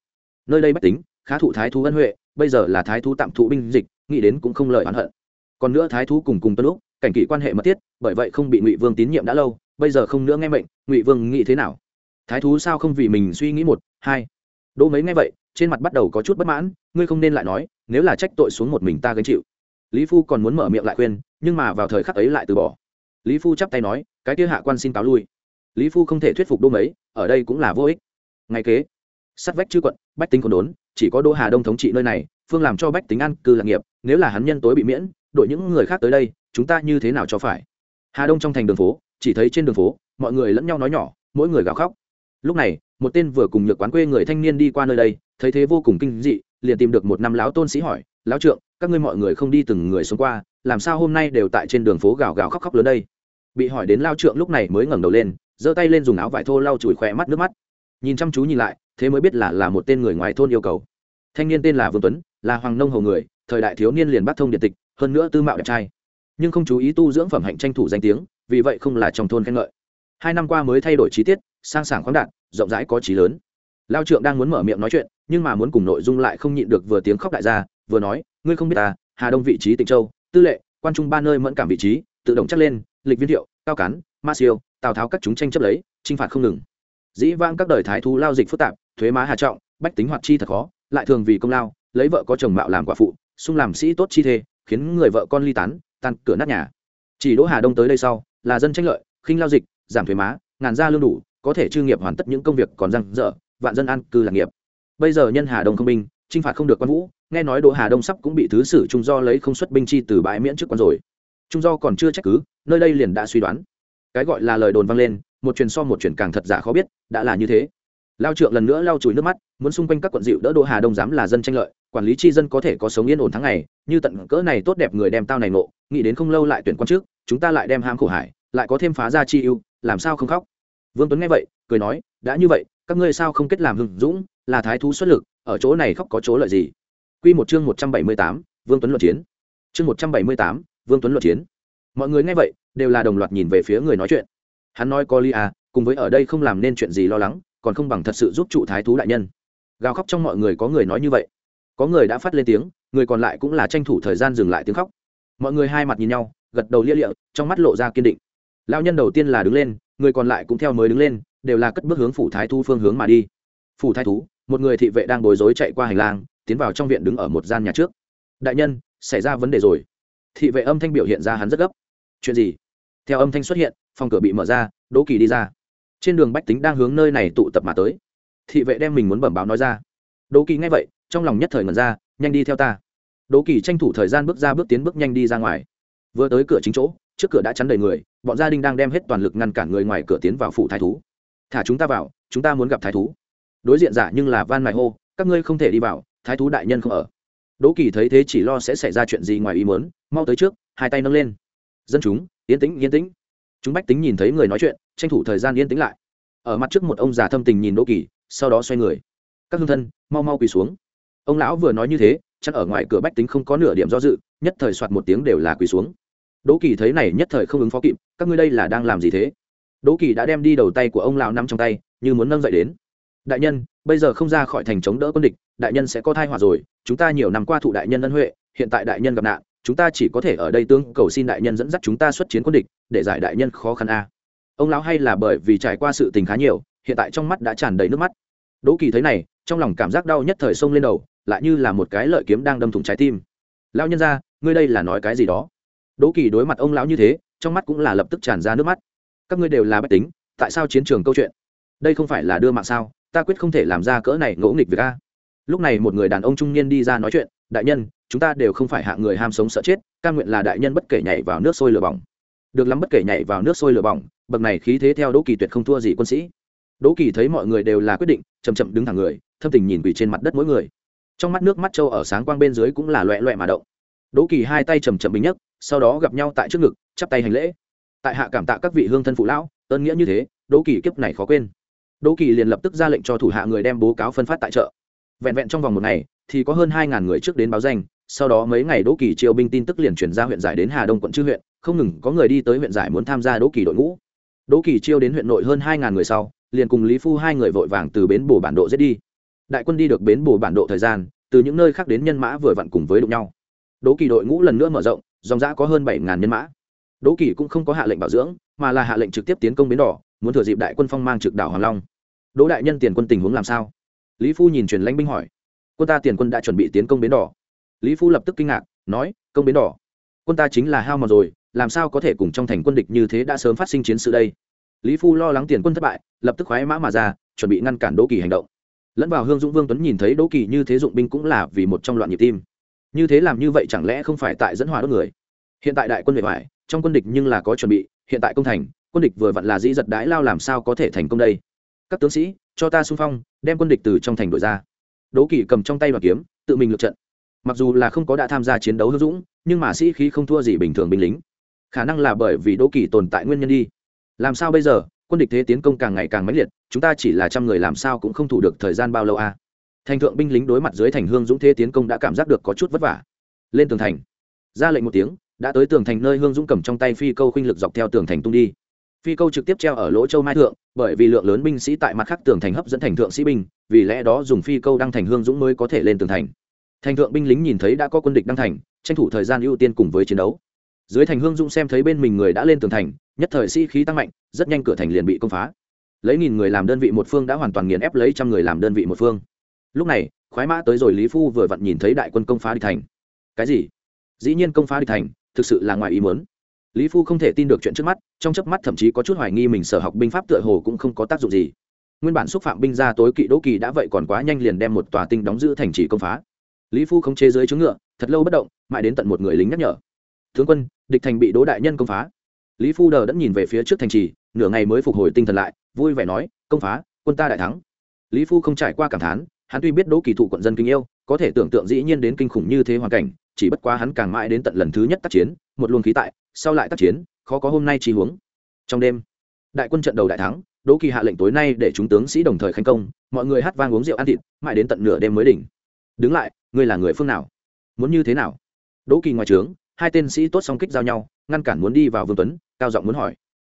Nơi đây bách tính, khá thụ thái thú ân huệ, bây giờ là thái thú tạm thụ binh dịch, nghĩ đến cũng không lợi oán hận. Còn nữa thái thú cùng cùng tân lúc, cảnh kỵ quan hệ mật thiết, bởi vậy không bị ngụy vương tín nhiệm đã lâu bây giờ không nữa nghe mệnh, ngụy vương nghĩ thế nào? Thái thú sao không vì mình suy nghĩ một, hai? Đỗ mấy nghe vậy, trên mặt bắt đầu có chút bất mãn, ngươi không nên lại nói, nếu là trách tội xuống một mình ta gánh chịu. Lý phu còn muốn mở miệng lại khuyên, nhưng mà vào thời khắc ấy lại từ bỏ. Lý phu chắp tay nói, cái kia hạ quan xin cáo lui. Lý phu không thể thuyết phục đỗ mấy, ở đây cũng là vô ích. Ngay kế, sắt vách chư quận, bách tính còn đốn, chỉ có đỗ hà đông thống trị nơi này, phương làm cho bách tính ăn cư lạc nghiệp, nếu là hắn nhân tối bị miễn, đội những người khác tới đây, chúng ta như thế nào cho phải? Hà đông trong thành đường phố chỉ thấy trên đường phố, mọi người lẫn nhau nói nhỏ, mỗi người gào khóc. Lúc này, một tên vừa cùng nhược quán quê người thanh niên đi qua nơi đây, thấy thế vô cùng kinh dị, liền tìm được một năm lão tôn sĩ hỏi, lão trượng, các ngươi mọi người không đi từng người xuống qua, làm sao hôm nay đều tại trên đường phố gào gào khóc khóc lớn đây? Bị hỏi đến lao trượng lúc này mới ngẩng đầu lên, giơ tay lên dùng áo vải thô lau chùi khỏe mắt nước mắt. Nhìn chăm chú nhìn lại, thế mới biết là là một tên người ngoài thôn yêu cầu. Thanh niên tên là vương tuấn, là hoàng nông hầu người, thời đại thiếu niên liền bắt thông điện tịch, hơn nữa tư mạo đẹp trai. Nhưng không chú ý tu dưỡng phẩm hạnh tranh thủ danh tiếng vì vậy không là trong thôn khen ngợi. Hai năm qua mới thay đổi chi tiết, sang sảng khoáng đạt, rộng rãi có trí lớn. Lao trượng đang muốn mở miệng nói chuyện, nhưng mà muốn cùng nội dung lại không nhịn được vừa tiếng khóc đại gia, vừa nói, ngươi không biết ta, hà đông vị trí tịnh châu, tư lệ, quan trung ba nơi mẫn cảm vị trí, tự động chắc lên, lịch viên thiệu, cao cán, ma siêu, tào tháo các chúng tranh chấp lấy, chinh phạt không ngừng. Dĩ vãng các đời thái thú lao dịch phức tạp, thuế má hà trọng, bách tính hoạt chi thật khó, lại thường vì công lao, lấy vợ có chồng mạo làm quả phụ xung làm sĩ tốt chi thê, khiến người vợ con ly tán, tan cửa nát nhà. Chỉ đỗ hà đông tới đây sau là dân tranh lợi, khinh lao dịch, giảm thuế má, ngàn gia lương đủ, có thể chư nghiệp hoàn tất những công việc còn răng dở vạn dân an cư lạc nghiệp. Bây giờ nhân hà đông không binh, chinh phạt không được quan vũ, nghe nói đỗ hà đông sắp cũng bị thứ sử trung do lấy không xuất binh chi từ bãi miễn trước quan rồi. Trung do còn chưa trách cứ, nơi đây liền đã suy đoán. Cái gọi là lời đồn vang lên, một truyền so một truyền càng thật giả khó biết, đã là như thế. Lao trượng lần nữa lao chùi nước mắt, muốn xung quanh các quận dịu đỡ đỗ hà đông dám là dân tranh lợi, quản lý chi dân có thể có sống yên ổn tháng ngày, như tận cỡ này tốt đẹp người đem tao này nộ nghĩ đến không lâu lại tuyển quan trước chúng ta lại đem ham khổ hải, lại có thêm phá ra chi ưu, làm sao không khóc? Vương tuấn nghe vậy, cười nói, đã như vậy, các ngươi sao không kết làm hưng dũng, là thái thú xuất lực, ở chỗ này khóc có chỗ lợi gì? Quy một chương một trăm bảy mươi tám, vương tuấn luận chiến. Chương một trăm bảy mươi tám, vương tuấn luận chiến. Mọi người nghe vậy, đều là đồng loạt nhìn về phía người nói chuyện. Hắn nói có ly à cùng với ở đây không làm nên chuyện gì lo lắng, còn không bằng thật sự giúp trụ thái thú đại nhân. Gào khóc trong mọi người có người nói như vậy. Có người đã phát lên tiếng, người còn lại cũng là tranh thủ thời gian dừng lại tiếng khóc. Mọi người hai mặt nhìn nhau gật đầu lia lịa, trong mắt lộ ra kiên định. Lao nhân đầu tiên là đứng lên, người còn lại cũng theo mới đứng lên, đều là cất bước hướng phủ thái thu phương hướng mà đi. Phủ thái thú, một người thị vệ đang bối rối chạy qua hành lang, tiến vào trong viện đứng ở một gian nhà trước. Đại nhân, xảy ra vấn đề rồi. Thị vệ âm thanh biểu hiện ra hắn rất gấp. Chuyện gì? Theo âm thanh xuất hiện, phòng cửa bị mở ra, đỗ kỳ đi ra. Trên đường bách tính đang hướng nơi này tụ tập mà tới. Thị vệ đem mình muốn bẩm báo nói ra. Đỗ kỳ nghe vậy, trong lòng nhất thời ngẩn ra, nhanh đi theo ta. Đỗ kỳ tranh thủ thời gian bước ra bước tiến bước nhanh đi ra ngoài vừa tới cửa chính chỗ, trước cửa đã chắn đầy người, bọn gia đình đang đem hết toàn lực ngăn cản người ngoài cửa tiến vào phủ thái thú. Thả chúng ta vào, chúng ta muốn gặp thái thú. Đối diện giả nhưng là van mài hô, các ngươi không thể đi vào, thái thú đại nhân không ở. Đỗ kỳ thấy thế chỉ lo sẽ xảy ra chuyện gì ngoài ý muốn, mau tới trước, hai tay nâng lên. Dân chúng, yên tĩnh yên tĩnh. Chúng bách tính nhìn thấy người nói chuyện, tranh thủ thời gian yên tĩnh lại. Ở mặt trước một ông già thâm tình nhìn đỗ kỳ, sau đó xoay người. Các hương thân, mau mau quỳ xuống. Ông lão vừa nói như thế, chắc ở ngoài cửa bách tính không có nửa điểm do dự, nhất thời soạt một tiếng đều là quỳ xuống đỗ kỳ thấy này nhất thời không ứng phó kịp, các ngươi đây là đang làm gì thế? Đỗ kỳ đã đem đi đầu tay của ông lão nắm trong tay, như muốn nâng dậy đến. Đại nhân, bây giờ không ra khỏi thành chống đỡ quân địch, đại nhân sẽ có thai họa rồi, chúng ta nhiều năm qua thụ đại nhân ân huệ, hiện tại đại nhân gặp nạn, chúng ta chỉ có thể ở đây tương cầu xin đại nhân dẫn dắt chúng ta xuất chiến quân địch, để giải đại nhân khó khăn a. Ông lão hay là bởi vì trải qua sự tình khá nhiều, hiện tại trong mắt đã tràn đầy nước mắt. Đỗ kỳ thấy này, trong lòng cảm giác đau nhất thời xông lên đầu, lại như là một cái lợi kiếm đang đâm thủng trái tim. Lão nhân ra ngươi đây là nói cái gì đó? Đỗ kỳ đối mặt ông lão như thế, trong mắt cũng là lập tức tràn ra nước mắt. Các ngươi đều là bách tính, tại sao chiến trường câu chuyện? Đây không phải là đưa mạng sao? Ta quyết không thể làm ra cỡ này ngỗ nghịch việc a. Lúc này một người đàn ông trung niên đi ra nói chuyện, đại nhân, chúng ta đều không phải hạ người ham sống sợ chết căn nguyện là đại nhân bất kể nhảy vào nước sôi lửa bỏng. Được lắm, bất kể nhảy vào nước sôi lửa bỏng, bậc này khí thế theo đỗ kỳ tuyệt không thua gì quân sĩ. Đỗ kỳ thấy mọi người đều là quyết định chầm chậm đứng thẳng người, thâm tình nhìn quỳ trên mặt đất mỗi người. Trong mắt nước mắt trâu ở sáng quang bên dưới cũng là loẹ loẹ mà động. Đỗ kỳ hai tay chầm chậm bình nhất sau đó gặp nhau tại trước ngực, chắp tay hành lễ. Tại hạ cảm tạ các vị hương thân phụ lão, ơn nghĩa như thế, đỗ kỳ kiếp này khó quên. Đỗ kỳ liền lập tức ra lệnh cho thủ hạ người đem bố cáo phân phát tại chợ. Vẹn vẹn trong vòng một ngày, thì có hơn hai ngàn người trước đến báo danh, sau đó mấy ngày đỗ kỳ triều binh tin tức liền chuyển ra huyện giải đến hà đông quận chư huyện, không ngừng có người đi tới huyện giải muốn tham gia đỗ kỳ đội ngũ. Đỗ kỳ chiêu đến huyện nội hơn hai ngàn người sau, liền cùng lý phu hai người vội vàng từ bến bồ bản độ giết đi. Đại quân đi được bến bồ bản độ thời gian, từ những nơi khác đến nhân mã vừa vặn cùng với đụng nhau. Đỗ kỳ đội ngũ lần nữa mở rộng dòng giã có hơn bảy ngàn nhân mã. Đỗ kỳ cũng không có hạ lệnh bảo dưỡng, mà là hạ lệnh trực tiếp tiến công bến đỏ, muốn thừa dịp đại quân phong mang trực đảo hoàng long. Đỗ đại nhân tiền quân tình huống làm sao? Lý phu nhìn truyền lãnh binh hỏi. Quân ta tiền quân đã chuẩn bị tiến công bến đỏ. Lý phu lập tức kinh ngạc, nói, công bến đỏ, quân ta chính là hao mòn rồi, làm sao có thể cùng trong thành quân địch như thế đã sớm phát sinh chiến sự đây? Lý phu lo lắng tiền quân thất bại, lập tức khoái mã mà ra, chuẩn bị ngăn cản đỗ kỳ hành động. Lẫn vào hương dũng vương tuấn nhìn thấy đỗ kỳ như thế dụng binh cũng là vì một trong loạn nhịp tim như thế làm như vậy chẳng lẽ không phải tại dẫn hòa đốt người? Hiện tại đại quân bề ngoài, trong quân địch nhưng là có chuẩn bị, hiện tại công thành, quân địch vừa vặn là dĩ giật đái lao làm sao có thể thành công đây? Các tướng sĩ, cho ta xung phong, đem quân địch từ trong thành đội ra. Đỗ Kỵ cầm trong tay và kiếm, tự mình lượt trận. Mặc dù là không có đã tham gia chiến đấu hữu dũng, nhưng mà sĩ khí không thua gì bình thường binh lính. Khả năng là bởi vì đỗ Kỵ tồn tại nguyên nhân đi. Làm sao bây giờ, quân địch thế tiến công càng ngày càng mãnh liệt, chúng ta chỉ là trăm người làm sao cũng không thủ được thời gian bao lâu a? à? Thành thượng binh lính đối mặt dưới thành hương dũng thế tiến công đã cảm giác được có chút vất vả. Lên tường thành. Ra lệnh một tiếng, đã tới tường thành nơi hương dũng cầm trong tay phi câu khinh lực dọc theo tường thành tung đi. Phi câu trực tiếp treo ở lỗ châu mai thượng, bởi vì lượng lớn binh sĩ tại mặt khác tường thành hấp dẫn thành thượng sĩ binh, vì lẽ đó dùng phi câu đăng thành hương dũng mới có thể lên tường thành. Thành thượng binh lính nhìn thấy đã có quân địch đăng thành, tranh thủ thời gian ưu tiên cùng với chiến đấu. Dưới thành hương dũng xem thấy bên mình người đã lên tường thành, nhất thời sĩ、si、khí tăng mạnh, rất nhanh cửa thành liền bị công phá. Lấy nghìn người làm đơn vị một phương đã hoàn toàn nghiền ép lấy trăm người làm đơn vị một phương lúc này, khoái mã tới rồi lý phu vừa vặn nhìn thấy đại quân công phá địch thành. Cái gì? Dĩ nhiên công phá địch thành, thực sự là ngoài ý muốn. Lý phu không thể tin được chuyện trước mắt, trong chớp mắt thậm chí có chút hoài nghi mình sở học binh pháp tựa hồ cũng không có tác dụng gì. Nguyên bản xúc phạm binh ra tối kỵ đỗ kỳ đã vậy còn quá nhanh liền đem một tòa tinh đóng giữ thành trì công phá. Lý phu không chế dưới chướng ngựa, thật lâu bất động, mãi đến tận một người lính nhắc nhở. Tướng quân, địch thành bị đỗ đại nhân công phá. Lý phu đờ đẫn nhìn về phía trước thành trì, nửa ngày mới phục hồi tinh thần lại, vui vẻ nói, công phá, quân ta đại thắng. Lý phu không trải qua cảm thán hắn tuy biết đỗ kỳ thụ quận dân kinh yêu, có thể tưởng tượng dĩ nhiên đến kinh khủng như thế hoàn cảnh, chỉ bất quá hắn càng mãi đến tận lần thứ nhất tác chiến, một luồng khí tại, sau lại tác chiến, khó có hôm nay chi huống. Trong đêm, đại quân trận đầu đại thắng, đỗ kỳ hạ lệnh tối nay để chúng tướng sĩ đồng thời khánh công, mọi người hát vang uống rượu ăn thịt, mãi đến tận nửa đêm mới đỉnh. Đứng lại, ngươi là người phương nào? Muốn như thế nào? Đỗ kỳ ngoài trướng, hai tên sĩ tốt song kích giao nhau, ngăn cản muốn đi vào vương tuấn, cao giọng muốn hỏi.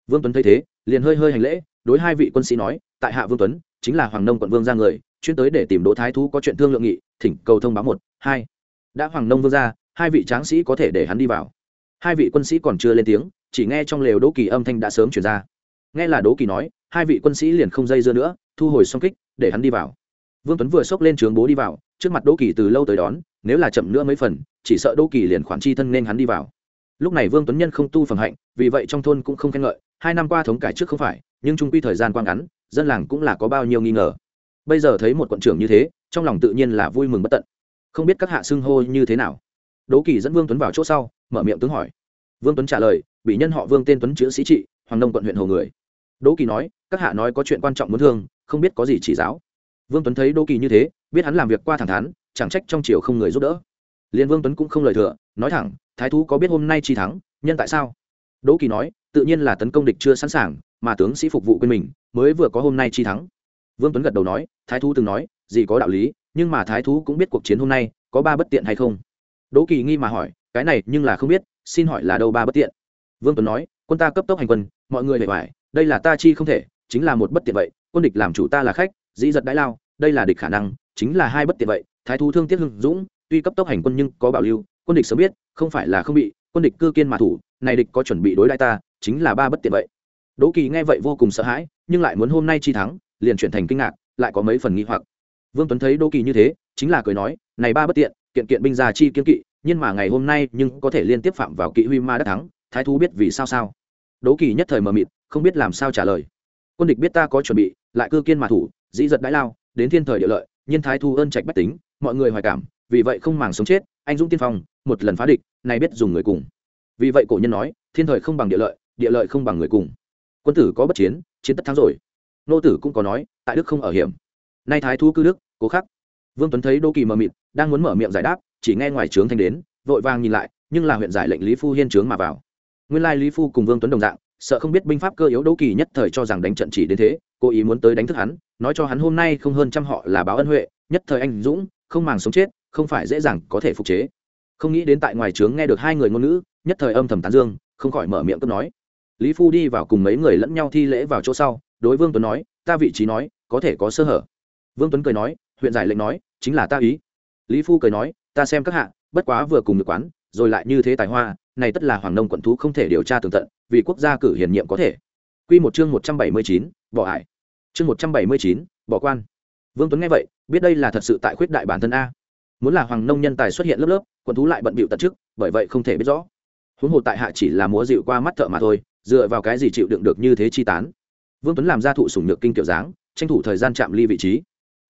Vương tuấn thấy thế, liền hơi hơi hành lễ, đối hai vị quân sĩ nói, tại hạ vương tuấn, chính là hoàng nông quận vương ra người chuyên tới để tìm đỗ thái thú có chuyện thương lượng nghị, thỉnh cầu thông báo một, hai. Đã hoàng nông vương ra, hai vị tráng sĩ có thể để hắn đi vào. Hai vị quân sĩ còn chưa lên tiếng, chỉ nghe trong lều đỗ kỳ âm thanh đã sớm chuyển ra. Nghe là đỗ kỳ nói, hai vị quân sĩ liền không dây dưa nữa, thu hồi song kích, để hắn đi vào. Vương tuấn vừa xốc lên trướng bố đi vào, trước mặt đỗ kỳ từ lâu tới đón, nếu là chậm nữa mấy phần, chỉ sợ đỗ kỳ liền khoản chi thân nên hắn đi vào. Lúc này vương tuấn nhân không tu phần hạnh, vì vậy trong thôn cũng không khen ngợi, hai năm qua thống cải trước không phải, nhưng trung quy thời gian quang ngắn, dân làng cũng là có bao nhiêu nghi ngờ bây giờ thấy một quận trưởng như thế, trong lòng tự nhiên là vui mừng bất tận. Không biết các hạ xưng hô như thế nào. Đỗ kỳ dẫn vương tuấn vào chỗ sau, mở miệng tướng hỏi. Vương tuấn trả lời, bị nhân họ vương tên tuấn chữ sĩ trị, hoàng nông quận huyện hồ người. Đỗ kỳ nói, các hạ nói có chuyện quan trọng muốn thương, không biết có gì chỉ giáo. Vương tuấn thấy đỗ kỳ như thế, biết hắn làm việc qua thẳng thắn, chẳng trách trong triều không người giúp đỡ. Liền vương tuấn cũng không lời thừa, nói thẳng, thái thú có biết hôm nay chi thắng, nhân tại sao? Đỗ kỳ nói, tự nhiên là tấn công địch chưa sẵn sàng, mà tướng sĩ phục vụ quên mình, mới vừa có hôm nay chi thắng vương tuấn gật đầu nói, thái thú từng nói, gì có đạo lý, nhưng mà thái thú cũng biết cuộc chiến hôm nay có ba bất tiện hay không. Đỗ kỳ nghi mà hỏi, cái này nhưng là không biết, xin hỏi là đâu ba bất tiện? Vương tuấn nói, quân ta cấp tốc hành quân, mọi người hề hoài đây là ta chi không thể, chính là một bất tiện vậy, quân địch làm chủ ta là khách, dĩ giật đãi lao, đây là địch khả năng, chính là hai bất tiện vậy, thái thú thương tiếc hưng dũng, tuy cấp tốc hành quân nhưng có bảo lưu, quân địch sớm biết, không phải là không bị, quân địch cư kiên mà thủ, này địch có chuẩn bị đối đãi ta, chính là ba bất tiện vậy. Đỗ kỳ nghe vậy vô cùng sợ hãi, nhưng lại muốn hôm nay chi thắng liền chuyển thành kinh ngạc, lại có mấy phần nghi hoặc. Vương tuấn thấy đô kỳ như thế, chính là cười nói, này ba bất tiện, kiện kiện binh gia chi kiên kỵ, nhưng mà ngày hôm nay nhưng có thể liên tiếp phạm vào kỵ huy ma đắc thắng, thái thú biết vì sao sao? Đỗ kỳ nhất thời mờ mịt, không biết làm sao trả lời. Quân địch biết ta có chuẩn bị, lại cư kiên mà thủ, dĩ giật đãi lao, đến thiên thời địa lợi nhân thái thu ơn trạch bách tính, mọi người hoài cảm, vì vậy không màng sống chết, anh dũng tiên phong, một lần phá địch này biết dùng người cùng. Vì vậy cổ nhân nói, thiên thời không bằng địa lợi địa lợi không bằng người cùng. Quân tử có bất chiến chiến tất thắng rồi nô tử cũng có nói, tại đức không ở hiểm. Nay thái thú cư đức, cố khắc. Vương tuấn thấy đô kỳ mờ mịt, đang muốn mở miệng giải đáp, chỉ nghe ngoài trướng thanh đến, vội vàng nhìn lại, nhưng là huyện giải lệnh lý phu hiên trướng mà vào. Nguyên lai lý phu cùng vương tuấn đồng dạng, sợ không biết binh pháp cơ yếu đô kỳ nhất thời cho rằng đánh trận chỉ đến thế, cố ý muốn tới đánh thức hắn, nói cho hắn hôm nay không hơn trăm họ là báo ân huệ, nhất thời anh dũng, không màng sống chết, không phải dễ dàng có thể phục chế. Không nghĩ đến tại ngoài trướng nghe được hai người ngôn ngữ, nhất thời âm thầm tán dương, không khỏi mở miệng cướp nói. Lý phu đi vào cùng mấy người lẫn nhau thi lễ vào chỗ sau đối vương tuấn nói ta vị trí nói có thể có sơ hở vương tuấn cười nói huyện giải lệnh nói chính là ta ý lý phu cười nói ta xem các hạ bất quá vừa cùng được quán rồi lại như thế tài hoa này tất là hoàng nông quận thú không thể điều tra tường tận vì quốc gia cử hiển nhiệm có thể Quy một chương một trăm bảy mươi chín, bỏ hải. Chương một trăm bảy mươi chín, bỏ quan. Vương Tuấn nghe vậy, biết đây là thật sự tại khuyết đại bản thân a. Muốn là hoàng nông nhân tài xuất hiện lớp lớp, quận thú lại bận bịu tận trước, bởi vậy không thể biết rõ. Huống hồ tại hạ chỉ là múa dịu qua mắt thợ mà thôi, dựa vào cái gì chịu đựng được như thế chi tán. Vương Tuấn làm ra thụ sủng nhược kinh kiểu dáng, tranh thủ thời gian chạm ly vị trí.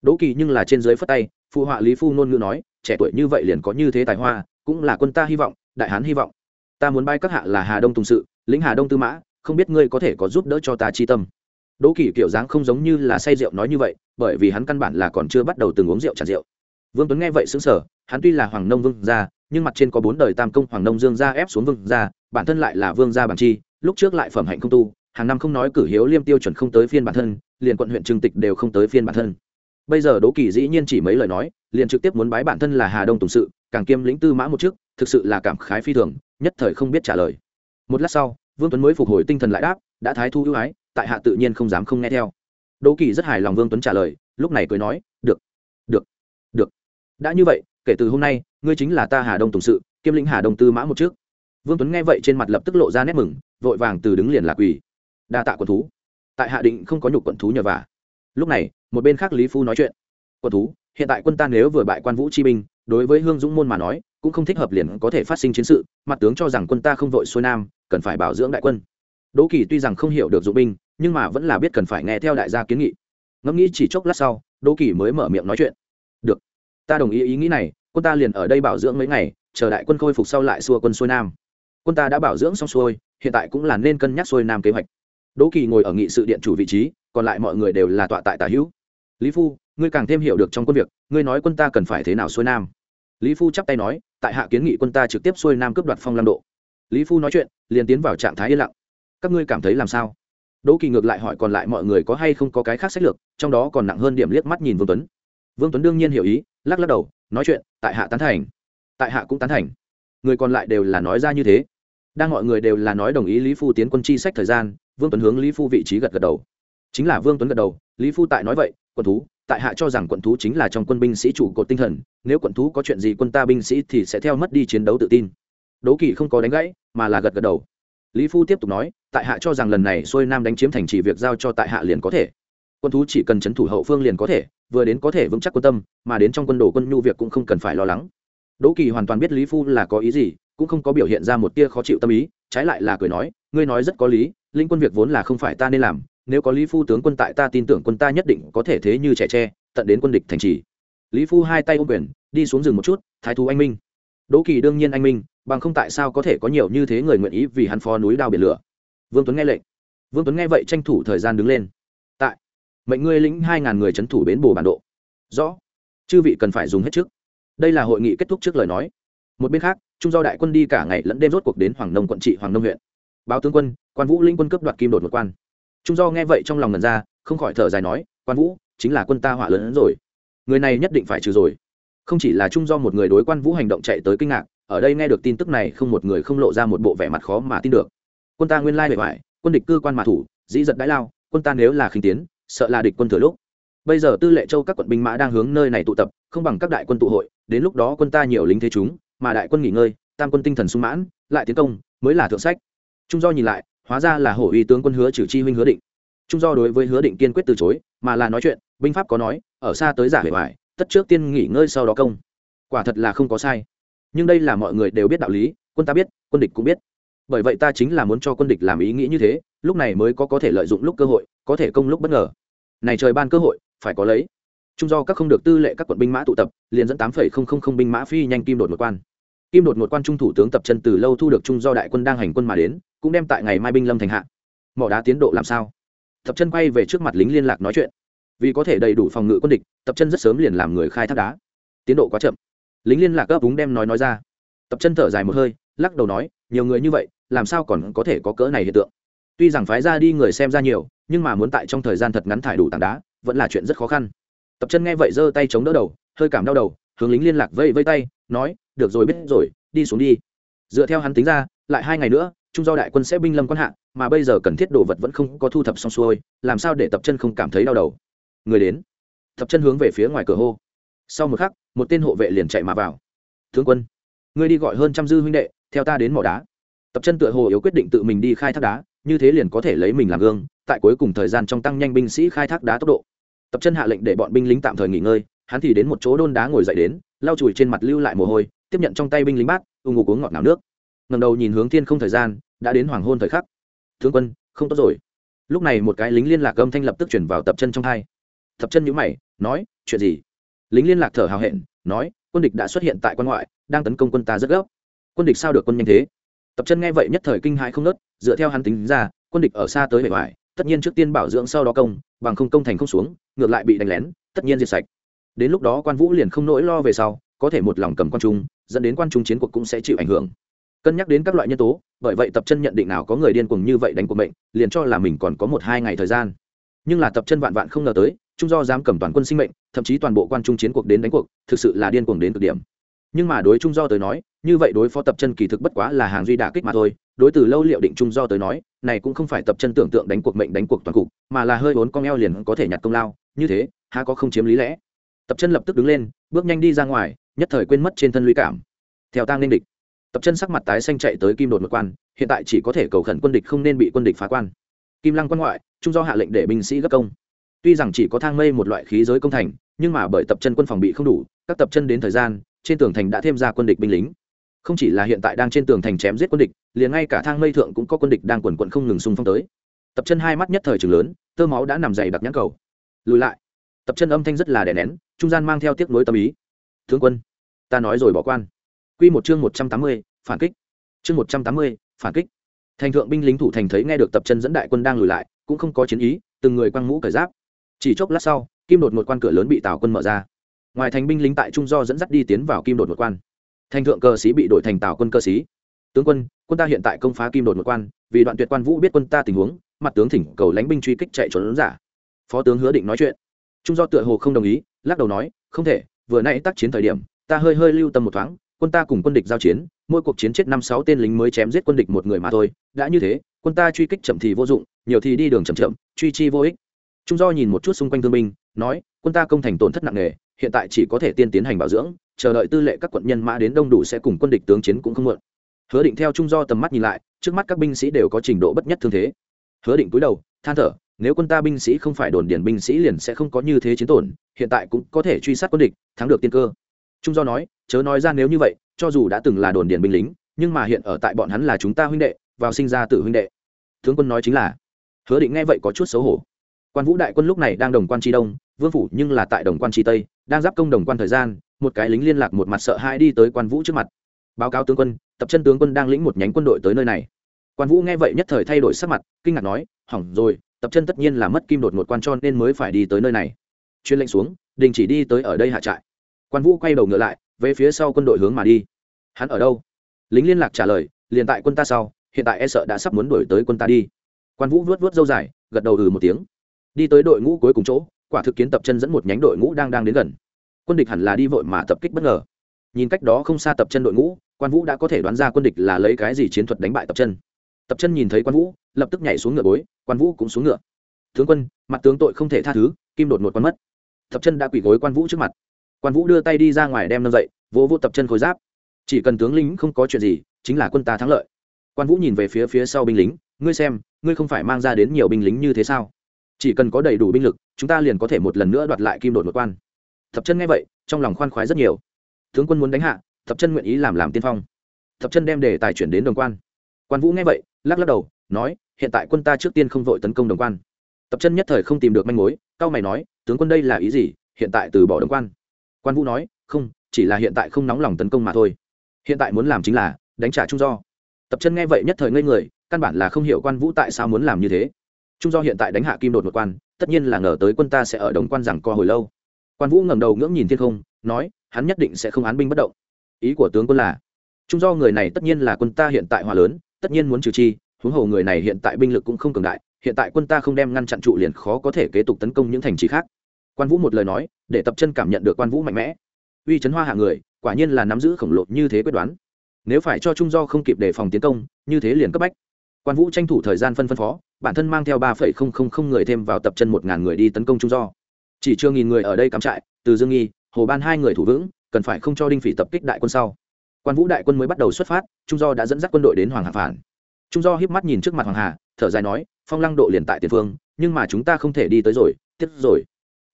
Đỗ Kỳ nhưng là trên dưới phất tay, phụ họa Lý Phu nôn ngữ nói, trẻ tuổi như vậy liền có như thế tài hoa, cũng là quân ta hy vọng, đại hán hy vọng. Ta muốn bay các hạ là Hà Đông Tùng sự, lĩnh Hà Đông tư mã, không biết ngươi có thể có giúp đỡ cho ta chi tâm đỗ kỳ kiểu dáng không giống như là say rượu nói như vậy bởi vì hắn căn bản là còn chưa bắt đầu từng uống rượu tràn rượu vương tuấn nghe vậy xứng sở hắn tuy là hoàng nông vương gia nhưng mặt trên có bốn đời tam công hoàng nông dương gia ép xuống vương gia bản thân lại là vương gia bản chi lúc trước lại phẩm hạnh không tu hàng năm không nói cử hiếu liêm tiêu chuẩn không tới phiên bản thân, liền quận huyện trừng tịch đều không tới phiên bản thân. Bây giờ đỗ kỳ dĩ nhiên chỉ mấy lời nói, liền trực tiếp muốn bái bản thân là hà đông tùng sự, càng kiêm lĩnh tư mã một chức, thực sự là cảm khái phi thường, nhất thời không biết trả lời. Một lát sau, vương tuấn mới phục hồi tinh thần lại đáp, đã thái thu ưu ái, tại hạ tự nhiên không dám không nghe theo. Đỗ kỳ rất hài lòng vương tuấn trả lời, lúc này cười nói, được được được. Đã như vậy, kể từ hôm nay, ngươi chính là ta hà đông tùng sự, kiêm lĩnh hà đông tư mã một trước vương tuấn nghe vậy trên mặt lập tức lộ ra nét mừng, vội vàng từ đứng liền là quỳ đa tạ quần thú. Tại hạ định không có nhục quận thú nhờ vả. Lúc này, một bên khác lý phu nói chuyện. Quận thú, hiện tại quân ta nếu vừa bại quan vũ chi binh đối với hương dũng môn mà nói, cũng không thích hợp liền có thể phát sinh chiến sự, mặt tướng cho rằng quân ta không vội xuôi nam, cần phải bảo dưỡng đại quân. Đỗ kỳ tuy rằng không hiểu được dụng binh, nhưng mà vẫn là biết cần phải nghe theo đại gia kiến nghị. Ngẫm nghĩ chỉ chốc lát sau, đỗ kỳ mới mở miệng nói chuyện. Được, ta đồng ý ý nghĩ này, quân ta liền ở đây bảo dưỡng mấy ngày, chờ đại quân khôi phục sau lại xua quân xuôi nam. Quân ta đã bảo dưỡng xong xuôi, hiện tại cũng là nên cân nhắc xuôi nam kế hoạch đỗ kỳ ngồi ở nghị sự điện chủ vị trí, còn lại mọi người đều là tọa tại tả hữu. Lý phu, ngươi càng thêm hiểu được trong quân việc, ngươi nói quân ta cần phải thế nào xuôi nam. Lý phu chắp tay nói, tại hạ kiến nghị quân ta trực tiếp xuôi nam cướp đoạt phong lam độ. Lý phu nói chuyện, liền tiến vào trạng thái yên lặng. Các ngươi cảm thấy làm sao? Đỗ kỳ ngược lại hỏi còn lại mọi người có hay không có cái khác sách lược, trong đó còn nặng hơn điểm liếc mắt nhìn vương tuấn. Vương tuấn đương nhiên hiểu ý, lắc lắc đầu, nói chuyện, tại hạ tán thành. Tại hạ cũng tán thành. Người còn lại đều là nói ra như thế đang mọi người đều là nói đồng ý lý phu tiến quân chi sách thời gian, vương tuấn hướng lý phu vị trí gật gật đầu. Chính là vương tuấn gật đầu, lý phu tại nói vậy, quận thú, tại hạ cho rằng quận thú chính là trong quân binh sĩ chủ cột tinh thần, nếu quận thú có chuyện gì quân ta binh sĩ thì sẽ theo mất đi chiến đấu tự tin. Đố kỳ không có đánh gãy, mà là gật gật đầu. Lý phu tiếp tục nói, tại hạ cho rằng lần này xuôi nam đánh chiếm thành chỉ việc giao cho tại hạ liền có thể. Quân thú chỉ cần c h ấ n thủ hậu phương liền có thể, vừa đến có thể vững chắc quân tâm, mà đến trong quân đồ quân nhu việc cũng không cần phải lo lắng. Đỗ kỳ hoàn toàn biết lý phu là có ý gì cũng không có biểu hiện ra một tia khó chịu tâm ý, trái lại là cười nói, ngươi nói rất có lý, linh quân việc vốn là không phải ta nên làm, nếu có lý phu tướng quân tại ta tin tưởng quân ta nhất định có thể thế như trẻ tre, tận đến quân địch thành trì. Lý phu hai tay ôm quyền, đi xuống rừng một chút, thái thú anh minh. Đỗ kỳ đương nhiên anh minh, bằng không tại sao có thể có nhiều như thế người nguyện ý vì hắn phó núi đao biển lửa. Vương tuấn nghe lệnh. Vương tuấn nghe vậy tranh thủ thời gian đứng lên. Tại, mệnh ngươi lĩnh hai ngàn người c h ấ n thủ bến bồ bản độ. Rõ, chư vị cần phải dùng hết trước. Đây là hội nghị kết thúc trước lời nói. Một bên khác trung do đại quân đi cả ngày lẫn đêm rốt cuộc đến hoàng nông quận trị hoàng nông huyện. Báo tướng quân, quan vũ linh quân cấp đoạt kim đột một quan. Trung do nghe vậy trong lòng ngần ra, không khỏi thở dài nói, quan vũ, chính là quân ta hỏa lớn hơn rồi. Người này nhất định phải trừ rồi. Không chỉ là trung do một người đối quan vũ hành động chạy tới kinh ngạc, ở đây nghe được tin tức này không một người không lộ ra một bộ vẻ mặt khó mà tin được. Quân ta nguyên lai bề ngoài, quân địch cư quan mà thủ, dĩ giật đãi lao, quân ta nếu là khinh tiến, sợ là địch quân thừa lúc. Bây giờ tư lệ châu các quận binh mã đang hướng nơi này tụ tập, không bằng các đại quân tụ hội, đến lúc đó quân ta nhiều lính thế chúng mà đại quân nghỉ ngơi, tam quân tinh thần sung mãn, lại tiến công, mới là thượng sách. Trung do nhìn lại, hóa ra là hổ uy tướng quân hứa trừ chi huynh hứa định. Trung do đối với hứa định kiên quyết từ chối, mà là nói chuyện, binh pháp có nói, ở xa tới giả hệ hoài, tất trước tiên nghỉ ngơi sau đó công. Quả thật là không có sai. Nhưng đây là mọi người đều biết đạo lý, quân ta biết, quân địch cũng biết. Bởi vậy ta chính là muốn cho quân địch làm ý nghĩ như thế, lúc này mới có có thể lợi dụng lúc cơ hội, có thể công lúc bất ngờ. Này trời ban cơ hội, phải có lấy. Trung do các không được tư lệ các quận binh mã tụ tập, liền dẫn tám binh mã phi nhanh kim đột một quan kim đột một quan trung thủ tướng tập chân từ lâu thu được trung do đại quân đang hành quân mà đến, cũng đem tại ngày mai binh lâm thành hạ. Mỏ đá tiến độ làm sao? Tập chân quay về trước mặt lính liên lạc nói chuyện. Vì có thể đầy đủ phòng ngự quân địch, tập chân rất sớm liền làm người khai thác đá. Tiến độ quá chậm. Lính liên lạc ấp úng đem nói nói ra. Tập chân thở dài một hơi, lắc đầu nói, nhiều người như vậy, làm sao còn có thể có cỡ này hiện tượng? Tuy rằng phái ra đi người xem ra nhiều, nhưng mà muốn tại trong thời gian thật ngắn thải đủ tảng đá, vẫn là chuyện rất khó khăn. Tập chân nghe vậy giơ tay chống đỡ đầu, hơi cảm đau đầu, hướng lính liên lạc vây vây tay, nói được rồi, biết rồi, đi xuống đi. Dựa theo hắn tính ra, lại hai ngày nữa, trung do đại quân sẽ binh lâm quan hạ, mà bây giờ cần thiết đồ vật vẫn không có thu thập xong xuôi, làm sao để tập chân không cảm thấy đau đầu? Người đến. Tập chân hướng về phía ngoài cửa hô. Sau một khắc, một tên hộ vệ liền chạy mà vào. Tướng quân, ngươi đi gọi hơn trăm dư huynh đệ, theo ta đến mỏ đá. Tập chân tựa hồ yếu quyết định tự mình đi khai thác đá, như thế liền có thể lấy mình làm gương, tại cuối cùng thời gian trong tăng nhanh binh sĩ khai thác đá tốc độ. Tập chân hạ lệnh để bọn binh lính tạm thời nghỉ ngơi, hắn thì đến một chỗ đôn đá ngồi dậy đến, lau chùi trên mặt lưu lại mồ hôi tiếp nhận trong tay binh lính bát ù ngục uống ngọt nào nước. Ngầm đầu nhìn hướng thiên không thời gian, đã đến hoàng hôn thời khắc. Thương quân, không tốt rồi. Lúc này một cái lính liên lạc âm thanh lập tức chuyển vào tập chân trong hai. Tập chân nhữ mày, nói, chuyện gì? Lính liên lạc thở hào hẹn, nói, quân địch đã xuất hiện tại quan ngoại, đang tấn công quân ta rất gấp. Quân địch sao được quân nhanh thế? Tập chân nghe vậy nhất thời kinh hãi không nớt, dựa theo hắn tính ra, quân địch ở xa tới bề ngoài, tất nhiên trước tiên bảo dưỡng sau đó công, bằng không công thành không xuống, ngược lại bị đánh lén, tất nhiên diệt sạch. Đến lúc đó quan vũ liền không nỗi lo về sau có thể một lòng cầm quan trung, dẫn đến quan trung chiến cuộc cũng sẽ chịu ảnh hưởng. Cân nhắc đến các loại nhân tố, bởi vậy tập chân nhận định nào có người điên cuồng như vậy đánh cuộc mệnh, liền cho là mình còn có một hai ngày thời gian. Nhưng là tập chân vạn vạn không ngờ tới, trung do dám cầm toàn quân sinh mệnh, thậm chí toàn bộ quan trung chiến cuộc đến đánh cuộc, thực sự là điên cuồng đến cực điểm. Nhưng mà đối trung do tới nói, như vậy đối phó tập chân kỳ thực bất quá là hàng duy đả kích mà thôi, đối từ lâu liệu định trung do tới nói, này cũng không phải tập chân tưởng tượng đánh cuộc mệnh đánh cuộc toàn cục, mà là hơi vốn con eo liền có thể nhặt công lao, như thế, há có không chiếm lý lẽ. Tập chân lập tức đứng lên, bước nhanh đi ra ngoài nhất thời quên mất trên thân lũy cảm. Theo tang ninh địch, tập chân sắc mặt tái xanh chạy tới kim đột một quan, hiện tại chỉ có thể cầu khẩn quân địch không nên bị quân địch phá quan. Kim lăng quan ngoại, trung do hạ lệnh để binh sĩ gấp công. Tuy rằng chỉ có thang mây một loại khí giới công thành, nhưng mà bởi tập chân quân phòng bị không đủ, các tập chân đến thời gian, trên tường thành đã thêm ra quân địch binh lính. Không chỉ là hiện tại đang trên tường thành chém giết quân địch, liền ngay cả thang mây thượng cũng có quân địch đang quần quận không ngừng xung phong tới. Tập chân hai mắt nhất thời trường lớn, tơ máu đã nằm dày đặc nhãn cầu. Lùi lại. Tập chân âm thanh rất là đè nén, trung gian mang theo tiếc nối tâm ý tướng quân, ta nói rồi bỏ quan. Quy một chương một trăm tám mươi, phản kích. Chương một trăm tám mươi, phản kích. Thành thượng binh lính thủ thành thấy nghe được tập chân dẫn đại quân đang lùi lại, cũng không có chiến ý, từng người quăng mũ cởi giáp. Chỉ chốc lát sau, kim đột một quan cửa lớn bị tào quân mở ra. Ngoài thành binh lính tại trung do dẫn dắt đi tiến vào kim đột một quan. Thành thượng cơ sĩ bị đổi thành tào quân cơ sĩ. Tướng quân quân ta hiện tại công phá kim đột một quan, vì đoạn tuyệt quan vũ biết quân ta tình huống, mặt tướng thỉnh cầu lãnh binh truy kích chạy trốn giả phó tướng hứa định nói chuyện. Trung do tựa hồ không đồng ý, lắc đầu nói, không thể vừa nãy tác chiến thời điểm, ta hơi hơi lưu tâm một thoáng, quân ta cùng quân địch giao chiến, mỗi cuộc chiến chết năm sáu tên lính mới chém giết quân địch một người mà thôi, đã như thế, quân ta truy kích chậm thì vô dụng, nhiều thì đi đường chậm chậm, truy chi vô ích. Trung do nhìn một chút xung quanh thương binh, nói, quân ta công thành tổn thất nặng nề, hiện tại chỉ có thể tiên tiến hành bảo dưỡng, chờ đợi tư lệ các quận nhân mã đến đông đủ sẽ cùng quân địch tướng chiến cũng không muộn. Hứa định theo trung do tầm mắt nhìn lại, trước mắt các binh sĩ đều có trình độ bất nhất thương thế. Hứa định cúi đầu, than thở nếu quân ta binh sĩ không phải đồn điền binh sĩ liền sẽ không có như thế chiến tổn, hiện tại cũng có thể truy sát quân địch, thắng được tiên cơ. Trung do nói, chớ nói ra nếu như vậy, cho dù đã từng là đồn điền binh lính, nhưng mà hiện ở tại bọn hắn là chúng ta huynh đệ, vào sinh ra tự huynh đệ. Tướng quân nói chính là, hứa định nghe vậy có chút xấu hổ. Quan vũ đại quân lúc này đang đồng quan tri đông, vương phủ nhưng là tại đồng quan tri tây, đang giáp công đồng quan thời gian, một cái lính liên lạc một mặt sợ hãi đi tới quan vũ trước mặt. Báo cáo tướng quân, tập chân tướng quân đang lĩnh một nhánh quân đội tới nơi này. Quan vũ nghe vậy nhất thời thay đổi sắc mặt, kinh ngạc nói, hỏng rồi tập chân tất nhiên là mất kim đột một quan cho nên mới phải đi tới nơi này. Chuyên lệnh xuống, đình chỉ đi tới ở đây hạ trại. Quan vũ quay đầu ngựa lại, về phía sau quân đội hướng mà đi. Hắn ở đâu? Lính liên lạc trả lời, liền tại quân ta sau, hiện tại e sợ đã sắp muốn đuổi tới quân ta đi. Quan vũ vuốt vuốt dâu dài, gật đầu ừ một tiếng. Đi tới đội ngũ cuối cùng chỗ, quả thực kiến tập chân dẫn một nhánh đội ngũ đang đang đến gần. Quân địch hẳn là đi vội mà tập kích bất ngờ. Nhìn cách đó không xa tập chân đội ngũ, quan vũ đã có thể đoán ra quân địch là lấy cái gì chiến thuật đánh bại tập chân tập chân nhìn thấy quan vũ, lập tức nhảy xuống ngựa bối, quan vũ cũng xuống ngựa. Tướng quân, mặt tướng tội không thể tha thứ, kim đột một quan mất. Tập chân đã quỳ gối quan vũ trước mặt. Quan vũ đưa tay đi ra ngoài đem nâng dậy, vỗ vô tập chân khối giáp. Chỉ cần tướng lính không có chuyện gì, chính là quân ta thắng lợi. Quan vũ nhìn về phía phía sau binh lính, ngươi xem, ngươi không phải mang ra đến nhiều binh lính như thế sao? Chỉ cần có đầy đủ binh lực, chúng ta liền có thể một lần nữa đoạt lại kim đột một quan. Thập chân nghe vậy, trong lòng khoan khoái rất nhiều. Tướng quân muốn đánh hạ thập chân nguyện ý làm làm tiên phong. Thập chân đem đề tài chuyển đến đồng quan. Quan vũ nghe vậy lắc lắc đầu, nói, hiện tại quân ta trước tiên không vội tấn công đồng quan. Tập chân nhất thời không tìm được manh mối cao mày nói, tướng quân đây là ý gì, hiện tại từ bỏ đồng quan. Quan vũ nói, không, chỉ là hiện tại không nóng lòng tấn công mà thôi. Hiện tại muốn làm chính là, đánh trả trung do. Tập chân nghe vậy nhất thời ngây người, căn bản là không hiểu quan vũ tại sao muốn làm như thế. Trung do hiện tại đánh hạ kim đột một quan, tất nhiên là ngờ tới quân ta sẽ ở đồng quan rằng co hồi lâu. Quan vũ ngẩng đầu ngưỡng nhìn thiên không, nói, hắn nhất định sẽ không án binh bất động. Ý của tướng quân là, trung do người này tất nhiên là quân ta hiện tại hòa lớn tất nhiên muốn trừ chi, huống hồ người này hiện tại binh lực cũng không cường đại, hiện tại quân ta không đem ngăn chặn trụ liền khó có thể kế tục tấn công những thành trì khác. Quan vũ một lời nói, để tập chân cảm nhận được quan vũ mạnh mẽ. Uy chấn hoa hạ người, quả nhiên là nắm giữ khổng lồ như thế quyết đoán. Nếu phải cho trung do không kịp đề phòng tiến công, như thế liền cấp bách. Quan vũ tranh thủ thời gian phân phân phó, bản thân mang theo ba phẩy không không không người thêm vào tập chân một ngàn người đi tấn công trung do. Chỉ chưa nghìn người ở đây cắm trại, từ dương nghi, hồ ban hai người thủ vững, cần phải không cho đinh phỉ tập kích đại quân sau quan vũ đại quân mới bắt đầu xuất phát, trung do đã dẫn dắt quân đội đến hoàng hà phản. Trung do hiếp mắt nhìn trước mặt hoàng hà thở dài nói, phong lăng độ liền tại tiền phương, nhưng mà chúng ta không thể đi tới rồi tiếp rồi.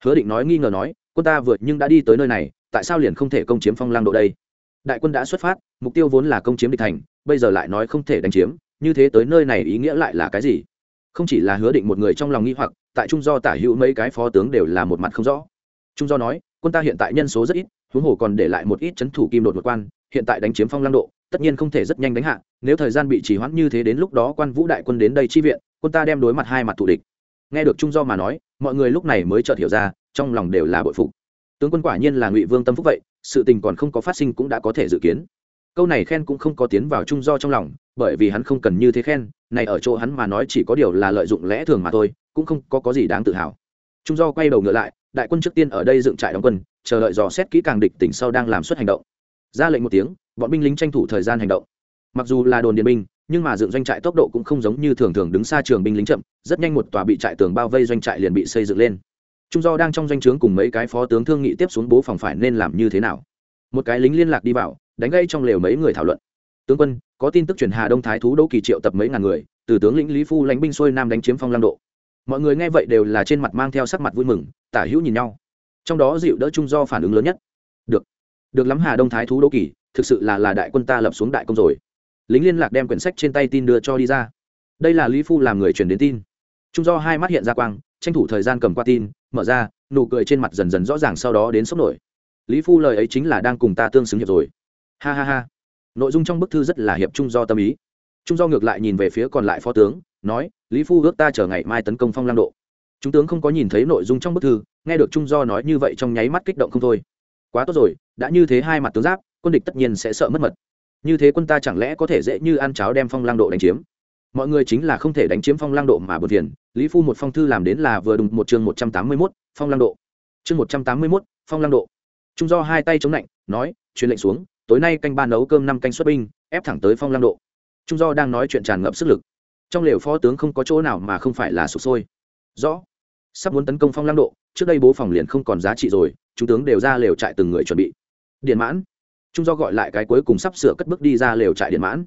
Hứa định nói nghi ngờ nói, quân ta vượt nhưng đã đi tới nơi này, tại sao liền không thể công chiếm phong lăng độ đây? Đại quân đã xuất phát, mục tiêu vốn là công chiếm địch thành, bây giờ lại nói không thể đánh chiếm, như thế tới nơi này ý nghĩa lại là cái gì? Không chỉ là hứa định một người trong lòng nghi hoặc, tại trung do tả hữu mấy cái phó tướng đều là một mặt không rõ. Trung do nói, quân ta hiện tại nhân số rất ít, huống hồ còn để lại một ít c h ấ n thủ kim đột một quan hiện tại đánh chiếm phong lăng độ tất nhiên không thể rất nhanh đánh hạ nếu thời gian bị trì hoãn như thế đến lúc đó quan vũ đại quân đến đây chi viện quân ta đem đối mặt hai mặt thủ địch. Nghe được trung do mà nói mọi người lúc này mới chợt hiểu ra trong lòng đều là bội phục. Tướng quân quả nhiên là ngụy vương tâm phúc vậy sự tình còn không có phát sinh cũng đã có thể dự kiến. Câu này khen cũng không có tiến vào trung do trong lòng bởi vì hắn không cần như thế khen này ở chỗ hắn mà nói chỉ có điều là lợi dụng lẽ thường mà thôi cũng không có, có gì đáng tự hào. Trung do quay đầu ngựa lại đại quân trước tiên ở đây dựng trại đóng quân chờ đợi dò xét kỹ càng địch tỉnh sau đang làm suất hành động ra lệnh một tiếng, bọn binh lính tranh thủ thời gian hành động. Mặc dù là đồn điện binh, nhưng mà dựng doanh trại tốc độ cũng không giống như thường thường đứng xa trường binh lính chậm, rất nhanh một tòa bị trại tường bao vây doanh trại liền bị xây dựng lên. Trung do đang trong doanh trướng cùng mấy cái phó tướng thương nghị tiếp xuống bố phòng phải nên làm như thế nào. Một cái lính liên lạc đi vào, đánh gây trong lều mấy người thảo luận. Tướng quân, có tin tức truyền hà đông thái thú đỗ kỳ triệu tập mấy ngàn người, từ tướng lĩnh lý phu lãnh binh xuôi nam đánh chiếm phong lam độ. Mọi người nghe vậy đều là trên mặt mang theo sắc mặt vui mừng, tả hữu nhìn nhau. Trong đó dịu đỡ trung do phản ứng lớn nhất được lắm hà đông thái thú đô kỳ, thực sự là là đại quân ta lập xuống đại công rồi. Lính liên lạc đem quyển sách trên tay tin đưa cho đi ra. Đây là lý phu làm người truyền đến tin. Trung do hai mắt hiện ra quang, tranh thủ thời gian cầm qua tin, mở ra, nụ cười trên mặt dần dần rõ ràng sau đó đến sốc nổi. Lý phu lời ấy chính là đang cùng ta tương xứng hiệp rồi. Ha ha ha. Nội dung trong bức thư rất là hiệp trung do tâm ý. Trung do ngược lại nhìn về phía còn lại phó tướng, nói, lý phu ước ta chờ ngày mai tấn công phong lam độ. Chúng tướng không có nhìn thấy nội dung trong bức thư, nghe được trung do nói như vậy trong nháy mắt kích động không thôi quá tốt rồi, đã như thế hai mặt tướng giáp, quân địch tất nhiên sẽ sợ mất mật. Như thế quân ta chẳng lẽ có thể dễ như ăn cháo đem phong lang độ đánh chiếm? Mọi người chính là không thể đánh chiếm phong lang độ mà bật phiền, lý phu một phong thư làm đến là vừa đúng một chương một trăm tám mươi mốt, phong lang độ. Chương một trăm tám mươi mốt, phong lang độ. Trung do hai tay chống lạnh, nói, truyền lệnh xuống, tối nay canh ba nấu cơm năm canh xuất binh, ép thẳng tới phong lang độ. Trung do đang nói chuyện tràn ngập sức lực. Trong lều phó tướng không có chỗ nào mà không phải là sụp sôi. Rõ sắp muốn tấn công phong lang độ, trước đây bố phòng liền không còn giá trị rồi, chúng tướng đều ra lều trại từng người chuẩn bị. Điện mãn. Trung do gọi lại cái cuối cùng sắp sửa cất bước đi ra lều trại điện mãn.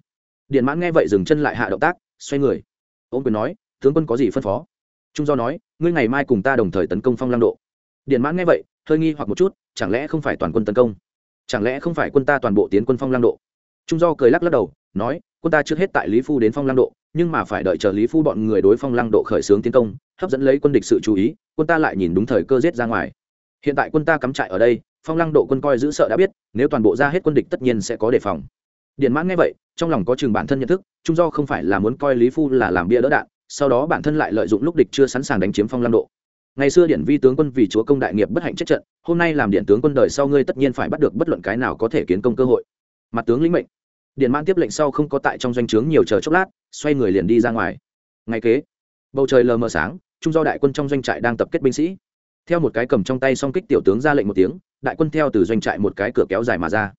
Điện mãn nghe vậy dừng chân lại hạ động tác, xoay người. Ông quyền nói, tướng quân có gì phân phó? Trung do nói, ngươi ngày mai cùng ta đồng thời tấn công phong lăng độ. Điện mãn nghe vậy, hơi nghi hoặc một chút, chẳng lẽ không phải toàn quân tấn công? Chẳng lẽ không phải quân ta toàn bộ tiến quân phong lăng độ? Trung do cười lắc lắc đầu, nói, quân ta trước hết tại lý phu đến phong lăng độ nhưng mà phải đợi chờ lý phu bọn người đối phong lăng độ khởi xướng tiến công, hấp dẫn lấy quân địch sự chú ý, quân ta lại nhìn đúng thời cơ giết ra ngoài. Hiện tại quân ta cắm trại ở đây, phong lăng độ quân coi giữ sợ đã biết, nếu toàn bộ ra hết quân địch tất nhiên sẽ có đề phòng. Điện mãn nghe vậy, trong lòng có chừng bản thân nhận thức, trung do không phải là muốn coi lý phu là làm bia đỡ đạn, sau đó bản thân lại lợi dụng lúc địch chưa sẵn sàng đánh chiếm phong lăng độ. Ngày xưa điện vi tướng quân vì chúa công đại nghiệp bất hạnh chết trận, hôm nay làm điện tướng quân đời sau ngươi tất nhiên phải bắt được bất luận cái nào có thể kiến công cơ hội. Mặt tướng lĩnh mệnh điện mãn tiếp lệnh sau không có tại trong doanh trướng nhiều chờ chốc lát, xoay người liền đi ra ngoài. Ngày kế, bầu trời lờ mờ sáng, trung do đại quân trong doanh trại đang tập kết binh sĩ. Theo một cái cầm trong tay song kích tiểu tướng ra lệnh một tiếng, đại quân theo từ doanh trại một cái cửa kéo dài mà ra.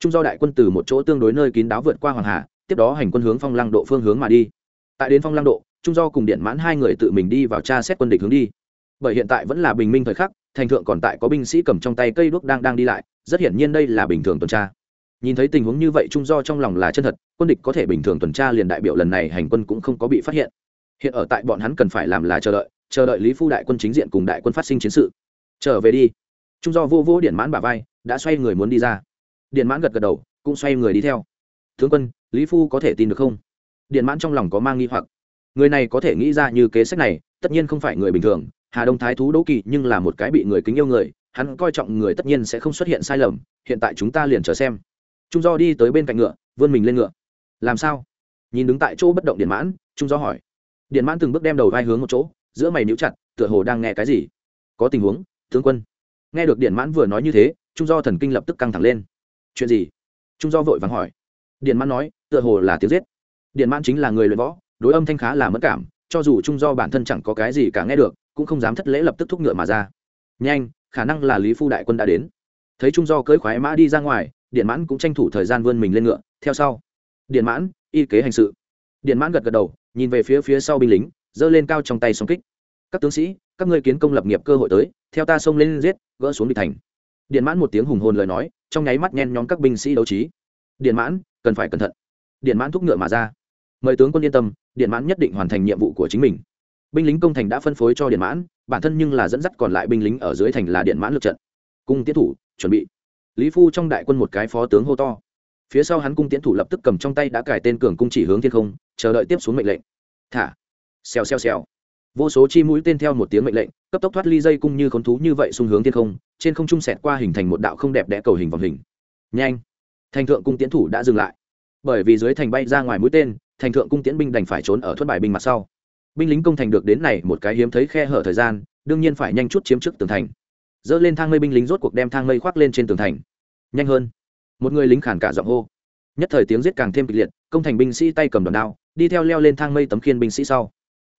Trung do đại quân từ một chỗ tương đối nơi kín đáo vượt qua hoàng hà, tiếp đó hành quân hướng phong lăng độ phương hướng mà đi. Tại đến phong lăng độ, trung do cùng điện mãn hai người tự mình đi vào tra xét quân địch hướng đi. Bởi hiện tại vẫn là bình minh thời khắc, thành thượng còn tại có binh sĩ cầm trong tay cây đuốc đang đang đi lại, rất hiển nhiên đây là bình thường tuần tra nhìn thấy tình huống như vậy trung do trong lòng là chân thật, quân địch có thể bình thường tuần tra liền đại biểu lần này hành quân cũng không có bị phát hiện. Hiện ở tại bọn hắn cần phải làm là chờ đợi chờ đợi lý phu đại quân chính diện cùng đại quân phát sinh chiến sự. Trở về đi. Trung do vô vô điện mãn bả vai, đã xoay người muốn đi ra. Điện mãn gật gật đầu, cũng xoay người đi theo. Tướng quân, lý phu có thể tin được không? Điện mãn trong lòng có mang nghi hoặc. Người này có thể nghĩ ra như kế sách này, tất nhiên không phải người bình thường. Hà đông thái thú đỗ kỳ nhưng là một cái bị người kính yêu người, hắn coi trọng người tất nhiên sẽ không xuất hiện sai lầm, hiện tại chúng ta liền chờ xem trung do đi tới bên cạnh ngựa, vươn mình lên ngựa. Làm sao? Nhìn đứng tại chỗ bất động điện mãn, trung do hỏi. Điện mãn từng bước đem đầu vai hướng một chỗ, giữa mày níu chặt, tựa hồ đang nghe cái gì. Có tình huống, tướng quân. Nghe được điện mãn vừa nói như thế, trung do thần kinh lập tức căng thẳng lên. Chuyện gì? Trung do vội vàng hỏi. Điện mãn nói, tựa hồ là tiếng giết. Điện mãn chính là người luyện võ, đối âm thanh khá là mất cảm, cho dù trung do bản thân chẳng có cái gì cả nghe được, cũng không dám thất lễ lập tức thúc ngựa mà ra. Nhanh, khả năng là lý phu đại quân đã đến. Thấy trung do cưỡi khoái mã đi ra ngoài điện mãn cũng tranh thủ thời gian vươn mình lên ngựa, theo sau. Điện mãn, y kế hành sự. Điện mãn gật gật đầu, nhìn về phía phía sau binh lính, giơ lên cao trong tay song kích. Các tướng sĩ, các ngươi kiến công lập nghiệp cơ hội tới, theo ta xông lên giết, gỡ xuống địch thành. Điện mãn một tiếng hùng hồn lời nói, trong nháy mắt nhen nhóm các binh sĩ đấu trí. Điện mãn, cần phải cẩn thận. Điện mãn thúc ngựa mà ra. Mời tướng quân yên tâm, điện mãn nhất định hoàn thành nhiệm vụ của chính mình. Binh lính công thành đã phân phối cho điện mãn, bản thân nhưng là dẫn dắt còn lại binh lính ở dưới thành là điện mãn lượt trận. Cung tiến thủ, chuẩn bị lý phu trong đại quân một cái phó tướng hô to. Phía sau hắn cung tiến thủ lập tức cầm trong tay đã cải tên cường cung chỉ hướng thiên không, chờ đợi tiếp xuống mệnh lệnh. Thả. Xèo xèo xèo. Vô số chi mũi tên theo một tiếng mệnh lệnh, cấp tốc thoát ly dây cung như khốn thú như vậy xung hướng thiên không, trên không trung sẹt qua hình thành một đạo không đẹp đẽ cầu hình vòng hình. Nhanh. Thành thượng cung tiến thủ đã dừng lại. Bởi vì dưới thành bay ra ngoài mũi tên, thành thượng cung tiến binh đành phải trốn ở thuất bài binh mặt sau. Binh lính công thành được đến này một cái hiếm thấy khe hở thời gian, đương nhiên phải nhanh chút chiếm trước tường thành dỡ lên thang mây binh lính rốt cuộc đem thang mây khoác lên trên tường thành. Nhanh hơn. Một người lính khản cả giọng hô. Nhất thời tiếng giết càng thêm kịch liệt, công thành binh sĩ tay cầm đòn đao, đi theo leo lên thang mây tấm khiên binh sĩ sau.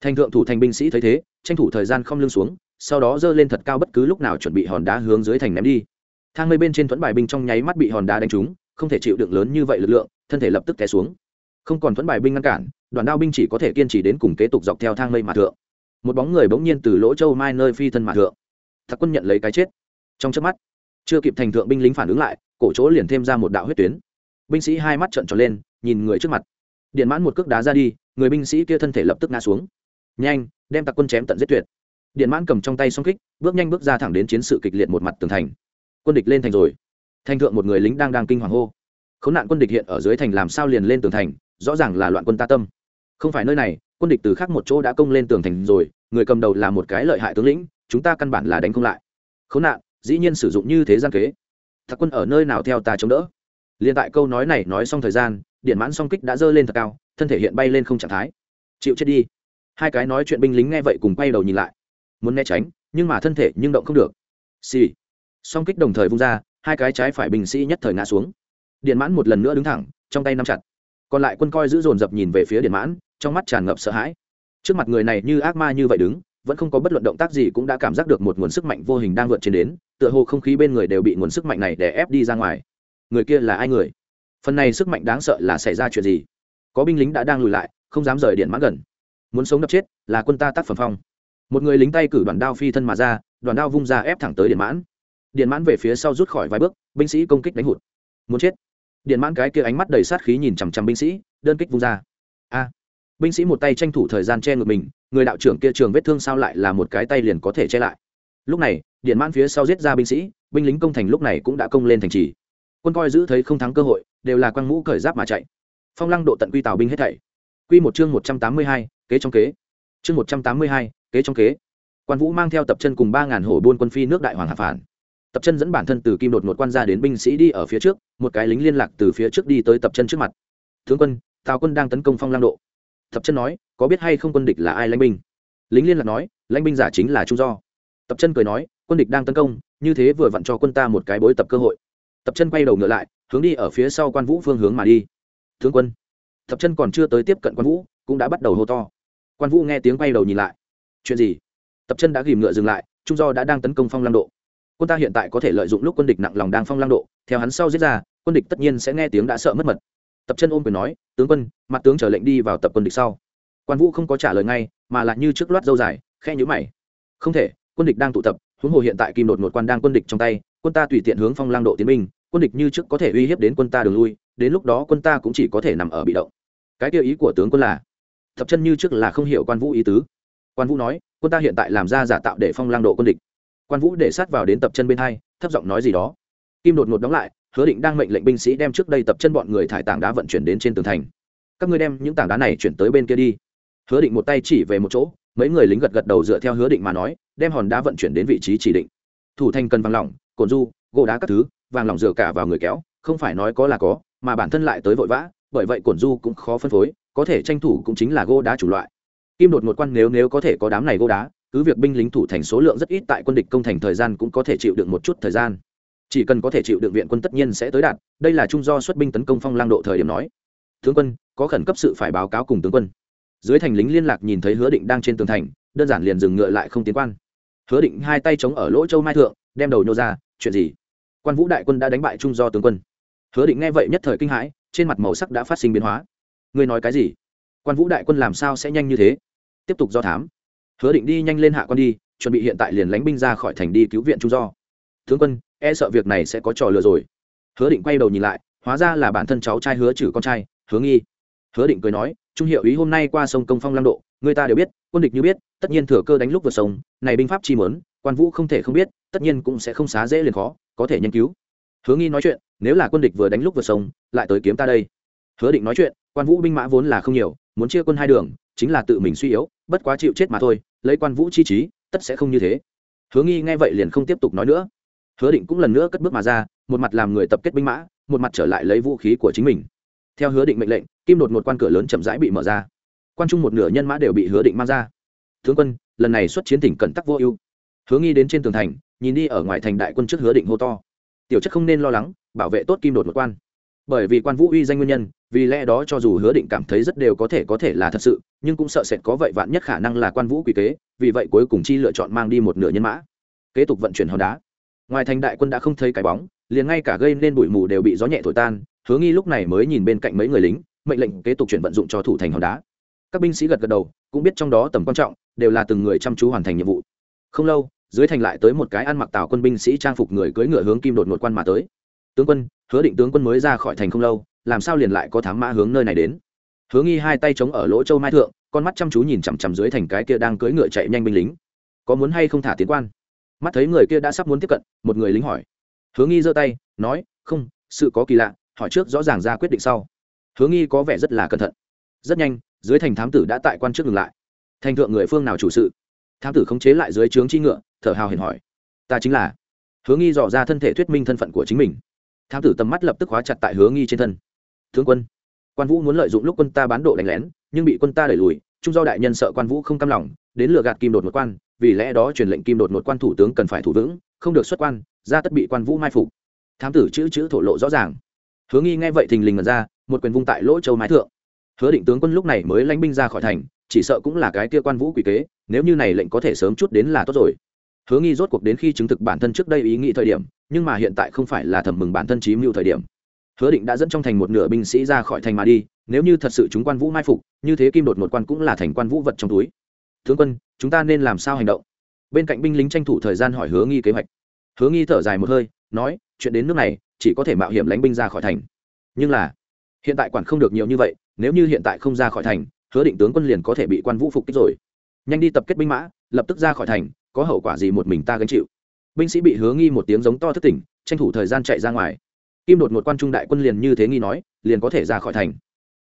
Thành thượng thủ thành binh sĩ thấy thế, tranh thủ thời gian không lưng xuống, sau đó giơ lên thật cao bất cứ lúc nào chuẩn bị hòn đá hướng dưới thành ném đi. Thang mây bên trên thuẫn bài binh trong nháy mắt bị hòn đá đánh trúng, không thể chịu đựng lớn như vậy lực lượng, thân thể lập tức té xuống. Không còn thuẫn bài binh ngăn cản, đoàn đao binh chỉ có thể kiên trì đến cùng kế tục dọc theo thang mây mà thượng. Một bóng người bỗng nhiên từ lỗ châu mai nơi phi thân mà thượng thạc quân nhận lấy cái chết. Trong chớp mắt, chưa kịp thành thượng binh lính phản ứng lại, cổ chỗ liền thêm ra một đạo huyết tuyến. Binh sĩ hai mắt trợn tròn lên, nhìn người trước mặt. Điện mãn một cước đá ra đi, người binh sĩ kia thân thể lập tức ngã xuống. Nhanh, đem tặc quân chém tận giết tuyệt. Điện mãn cầm trong tay song kích, bước nhanh bước ra thẳng đến chiến sự kịch liệt một mặt tường thành. Quân địch lên thành rồi. Thành thượng một người lính đang đang kinh hoàng hô. Khốn nạn quân địch hiện ở dưới thành làm sao liền lên tường thành, rõ ràng là loạn quân ta tâm. Không phải nơi này, quân địch từ khác một chỗ đã công lên tường thành rồi, người cầm đầu là một cái lợi hại tướng lĩnh chúng ta căn bản là đánh không lại. Khốn nạn, dĩ nhiên sử dụng như thế gian kế. Thạc quân ở nơi nào theo ta chống đỡ? Liền tại câu nói này nói xong thời gian, điện mãn song kích đã dơ lên thật cao, thân thể hiện bay lên không trạng thái. Chịu chết đi. Hai cái nói chuyện binh lính nghe vậy cùng quay đầu nhìn lại. Muốn né tránh, nhưng mà thân thể nhưng động không được. Xì、sì. song kích đồng thời vung ra, hai cái trái phải binh sĩ nhất thời ngã xuống. Điện mãn một lần nữa đứng thẳng, trong tay nắm chặt. Còn lại quân coi giữ dồn dập nhìn về phía điện mãn, trong mắt tràn ngập sợ hãi. Trước mặt người này như ác ma như vậy đứng vẫn không có bất luận động tác gì cũng đã cảm giác được một nguồn sức mạnh vô hình đang vượt trên đến, tựa hồ không khí bên người đều bị nguồn sức mạnh này để ép đi ra ngoài. Người kia là ai người? Phần này sức mạnh đáng sợ là xảy ra chuyện gì? Có binh lính đã đang lùi lại, không dám rời điện mãn gần. Muốn sống đập chết, là quân ta tác phẩm phong. Một người lính tay cử đoàn đao phi thân mà ra, đoàn đao vung ra ép thẳng tới điện mãn. Điện mãn về phía sau rút khỏi vài bước, binh sĩ công kích đánh hụt. Muốn chết. Điện mãn cái kia ánh mắt đầy sát khí nhìn chằm chằm binh sĩ, đơn kích vung ra. A! Binh sĩ một tay tranh thủ thời gian che ngược mình, người đạo trưởng kia trường vết thương sao lại là một cái tay liền có thể che lại. Lúc này, điện mãn phía sau giết ra binh sĩ, binh lính công thành lúc này cũng đã công lên thành trì. Quân coi giữ thấy không thắng cơ hội, đều là quăng mũ cởi giáp mà chạy. Phong lăng độ tận quy tào binh hết thảy. Quy một chương một trăm tám mươi hai, kế trong kế. Chương một trăm tám mươi hai, kế trong kế. Quan vũ mang theo tập chân cùng ba ngàn hổ buôn quân phi nước đại hoàng hạ phản. Tập chân dẫn bản thân từ kim đột một quan ra đến binh sĩ đi ở phía trước, một cái lính liên lạc từ phía trước đi tới tập chân trước mặt. Tướng quân, tào quân đang tấn công phong lăng độ tập chân nói, có biết hay không quân địch là ai lãnh binh? Lính liên lạc nói, lãnh binh giả chính là trung do. Tập chân cười nói, quân địch đang tấn công, như thế vừa vặn cho quân ta một cái bối tập cơ hội. Tập chân quay đầu ngựa lại, hướng đi ở phía sau quan vũ phương hướng mà đi. Thương quân. Tập chân còn chưa tới tiếp cận quan vũ, cũng đã bắt đầu hô to. Quan vũ nghe tiếng quay đầu nhìn lại. Chuyện gì? Tập chân đã ghìm ngựa dừng lại, trung do đã đang tấn công phong lăng độ. Quân ta hiện tại có thể lợi dụng lúc quân địch nặng lòng đang phong lăng độ, theo hắn sau giết ra, quân địch tất nhiên sẽ nghe tiếng đã sợ mất mật tập chân ôm quyền nói, tướng quân, mặt tướng trở lệnh đi vào tập quân địch sau. Quan vũ không có trả lời ngay, mà lại như trước loát dâu dài khe nhữ mày. Không thể, quân địch đang tụ tập, huống hồ hiện tại kim đột một quan đang quân địch trong tay, quân ta tùy tiện hướng phong lang độ tiến binh, quân địch như trước có thể uy hiếp đến quân ta đường lui, đến lúc đó quân ta cũng chỉ có thể nằm ở bị động. Cái tiêu ý của tướng quân là thập chân như trước là không hiểu quan vũ ý tứ. Quan vũ nói, quân ta hiện tại làm ra giả tạo để phong lang độ quân địch. Quan vũ để sát vào đến tập chân bên hai, thấp giọng nói gì đó. Kim đột ngột đóng lại hứa định đang mệnh lệnh binh sĩ đem trước đây tập chân bọn người thải tảng đá vận chuyển đến trên tường thành. Các ngươi đem những tảng đá này chuyển tới bên kia đi. Hứa định một tay chỉ về một chỗ, mấy người lính gật gật đầu dựa theo hứa định mà nói, đem hòn đá vận chuyển đến vị trí chỉ định. Thủ thành cần vàng lỏng, cồn du, gỗ đá các thứ, vàng lỏng dựa cả vào người kéo, không phải nói có là có, mà bản thân lại tới vội vã, bởi vậy cồn du cũng khó phân phối, có thể tranh thủ cũng chính là gỗ đá chủ loại. Kim đột một quan nếu nếu có thể có đám này gỗ đá, cứ việc binh lính thủ thành số lượng rất ít tại quân địch công thành thời gian cũng có thể chịu được một chút thời gian chỉ cần có thể chịu đựng viện quân tất nhiên sẽ tới đạt, đây là trung do xuất binh tấn công phong lang độ thời điểm nói. Tướng quân, có khẩn cấp sự phải báo cáo cùng tướng quân. Dưới thành lính liên lạc nhìn thấy hứa định đang trên tường thành, đơn giản liền dừng ngựa lại không tiến quan. Hứa định hai tay chống ở lỗ châu mai thượng, đem đầu nhô ra, chuyện gì? Quan vũ đại quân đã đánh bại trung do tướng quân. Hứa định nghe vậy nhất thời kinh hãi, trên mặt màu sắc đã phát sinh biến hóa. Ngươi nói cái gì? Quan vũ đại quân làm sao sẽ nhanh như thế? Tiếp tục do thám. Hứa định đi nhanh lên hạ quan đi, chuẩn bị hiện tại liền lánh binh ra khỏi thành đi cứu viện trung do. Tướng quân e sợ việc này sẽ có trò lừa rồi. Hứa định quay đầu nhìn lại, hóa ra là bản thân cháu trai hứa trừ con trai, hứa nghi. Hứa định cười nói, trung hiệu ý hôm nay qua sông công phong lăng độ, người ta đều biết, quân địch như biết, tất nhiên thừa cơ đánh lúc vượt sông, này binh pháp chi mớn quan vũ không thể không biết, tất nhiên cũng sẽ không xá dễ liền khó, có thể nghiên cứu. Hứa nghi nói chuyện, nếu là quân địch vừa đánh lúc vượt sông, lại tới kiếm ta đây. Hứa định nói chuyện, quan vũ binh mã vốn là không nhiều, muốn chia quân hai đường, chính là tự mình suy yếu, bất quá chịu chết mà thôi, lấy quan vũ chi trí, tất sẽ không như thế. Hứa nghi nghe vậy liền không tiếp tục nói nữa hứa định cũng lần nữa cất bước mà ra, một mặt làm người tập kết binh mã, một mặt trở lại lấy vũ khí của chính mình. Theo hứa định mệnh lệnh, kim đột một quan cửa lớn chậm rãi bị mở ra. Quan trung một nửa nhân mã đều bị hứa định mang ra. Tướng quân, lần này xuất chiến tỉnh cẩn tắc vô ưu. Hứa nghi đến trên tường thành, nhìn đi ở ngoài thành đại quân trước hứa định hô to. Tiểu chất không nên lo lắng, bảo vệ tốt kim đột một quan. Bởi vì quan vũ uy danh nguyên nhân, vì lẽ đó cho dù hứa định cảm thấy rất đều có thể có thể là thật sự, nhưng cũng sợ sệt có vậy vạn nhất khả năng là quan vũ quỷ kế, vì vậy cuối cùng chi lựa chọn mang đi một nửa nhân mã. Kế tục vận chuyển hòn đá ngoài thành đại quân đã không thấy cái bóng, liền ngay cả gây nên bụi mù đều bị gió nhẹ thổi tan hứa nghi lúc này mới nhìn bên cạnh mấy người lính, mệnh lệnh kế tục chuyển vận dụng cho thủ thành hòn đá. Các binh sĩ gật gật đầu, cũng biết trong đó tầm quan trọng, đều là từng người chăm chú hoàn thành nhiệm vụ. Không lâu, dưới thành lại tới một cái ăn mặc tào quân binh sĩ trang phục người cưỡi ngựa hướng kim đột một quan mà tới. Tướng quân, hứa định tướng quân mới ra khỏi thành không lâu, làm sao liền lại có thám mã hướng nơi này đến? Hứa nghi hai tay chống ở lỗ châu mai thượng, con mắt chăm chú nhìn chằm chằm dưới thành cái kia đang cưỡi ngựa chạy nhanh binh lính. Có muốn hay không thả tiến quan? Mắt thấy người kia đã sắp muốn tiếp cận, một người lính hỏi. Hứa nghi giơ tay, nói, không, sự có kỳ lạ, hỏi trước rõ ràng ra quyết định sau. Hứa nghi có vẻ rất là cẩn thận. Rất nhanh, dưới thành thám tử đã tại quan trước ngừng lại. Thành thượng người phương nào chủ sự? Thám tử khống chế lại dưới trướng chi ngựa, thở hào hiền hỏi. Ta chính là. Hứa nghi dò ra thân thể thuyết minh thân phận của chính mình. Thám tử tầm mắt lập tức khóa chặt tại hứa nghi trên thân. Tướng quân, quan vũ muốn lợi dụng lúc quân ta bán độ đánh lén, nhưng bị quân ta đẩy lùi, trung do đại nhân sợ quan vũ không cam lòng, đến lừa gạt kim đột một quan vì lẽ đó truyền lệnh kim đột một quan thủ tướng cần phải thủ vững, không được xuất quan, ra tất bị quan vũ mai phục. Thám tử chữ chữ thổ lộ rõ ràng. Hứa nghi nghe vậy thình lình ngần ra, một quyền vung tại lỗ châu mái thượng. Hứa định tướng quân lúc này mới lánh binh ra khỏi thành, chỉ sợ cũng là cái kia quan vũ quỷ kế, nếu như này lệnh có thể sớm chút đến là tốt rồi. Hứa nghi rốt cuộc đến khi chứng thực bản thân trước đây ý nghĩ thời điểm, nhưng mà hiện tại không phải là thầm mừng bản thân trí mưu thời điểm. Hứa định đã dẫn trong thành một nửa binh sĩ ra khỏi thành mà đi, nếu như thật sự chúng quan vũ mai phục, như thế kim đột một quan cũng là thành quan vũ vật trong túi tướng quân, chúng ta nên làm sao hành động? Bên cạnh binh lính tranh thủ thời gian hỏi hứa nghi kế hoạch. Hứa nghi thở dài một hơi, nói, chuyện đến nước này, chỉ có thể mạo hiểm lánh binh ra khỏi thành. Nhưng là, hiện tại quản không được nhiều như vậy, nếu như hiện tại không ra khỏi thành, hứa định tướng quân liền có thể bị quan vũ phục kích rồi. Nhanh đi tập kết binh mã, lập tức ra khỏi thành, có hậu quả gì một mình ta gánh chịu. Binh sĩ bị hứa nghi một tiếng giống to thức tỉnh, tranh thủ thời gian chạy ra ngoài. Kim đột một quan trung đại quân liền như thế nghi nói, liền có thể ra khỏi thành.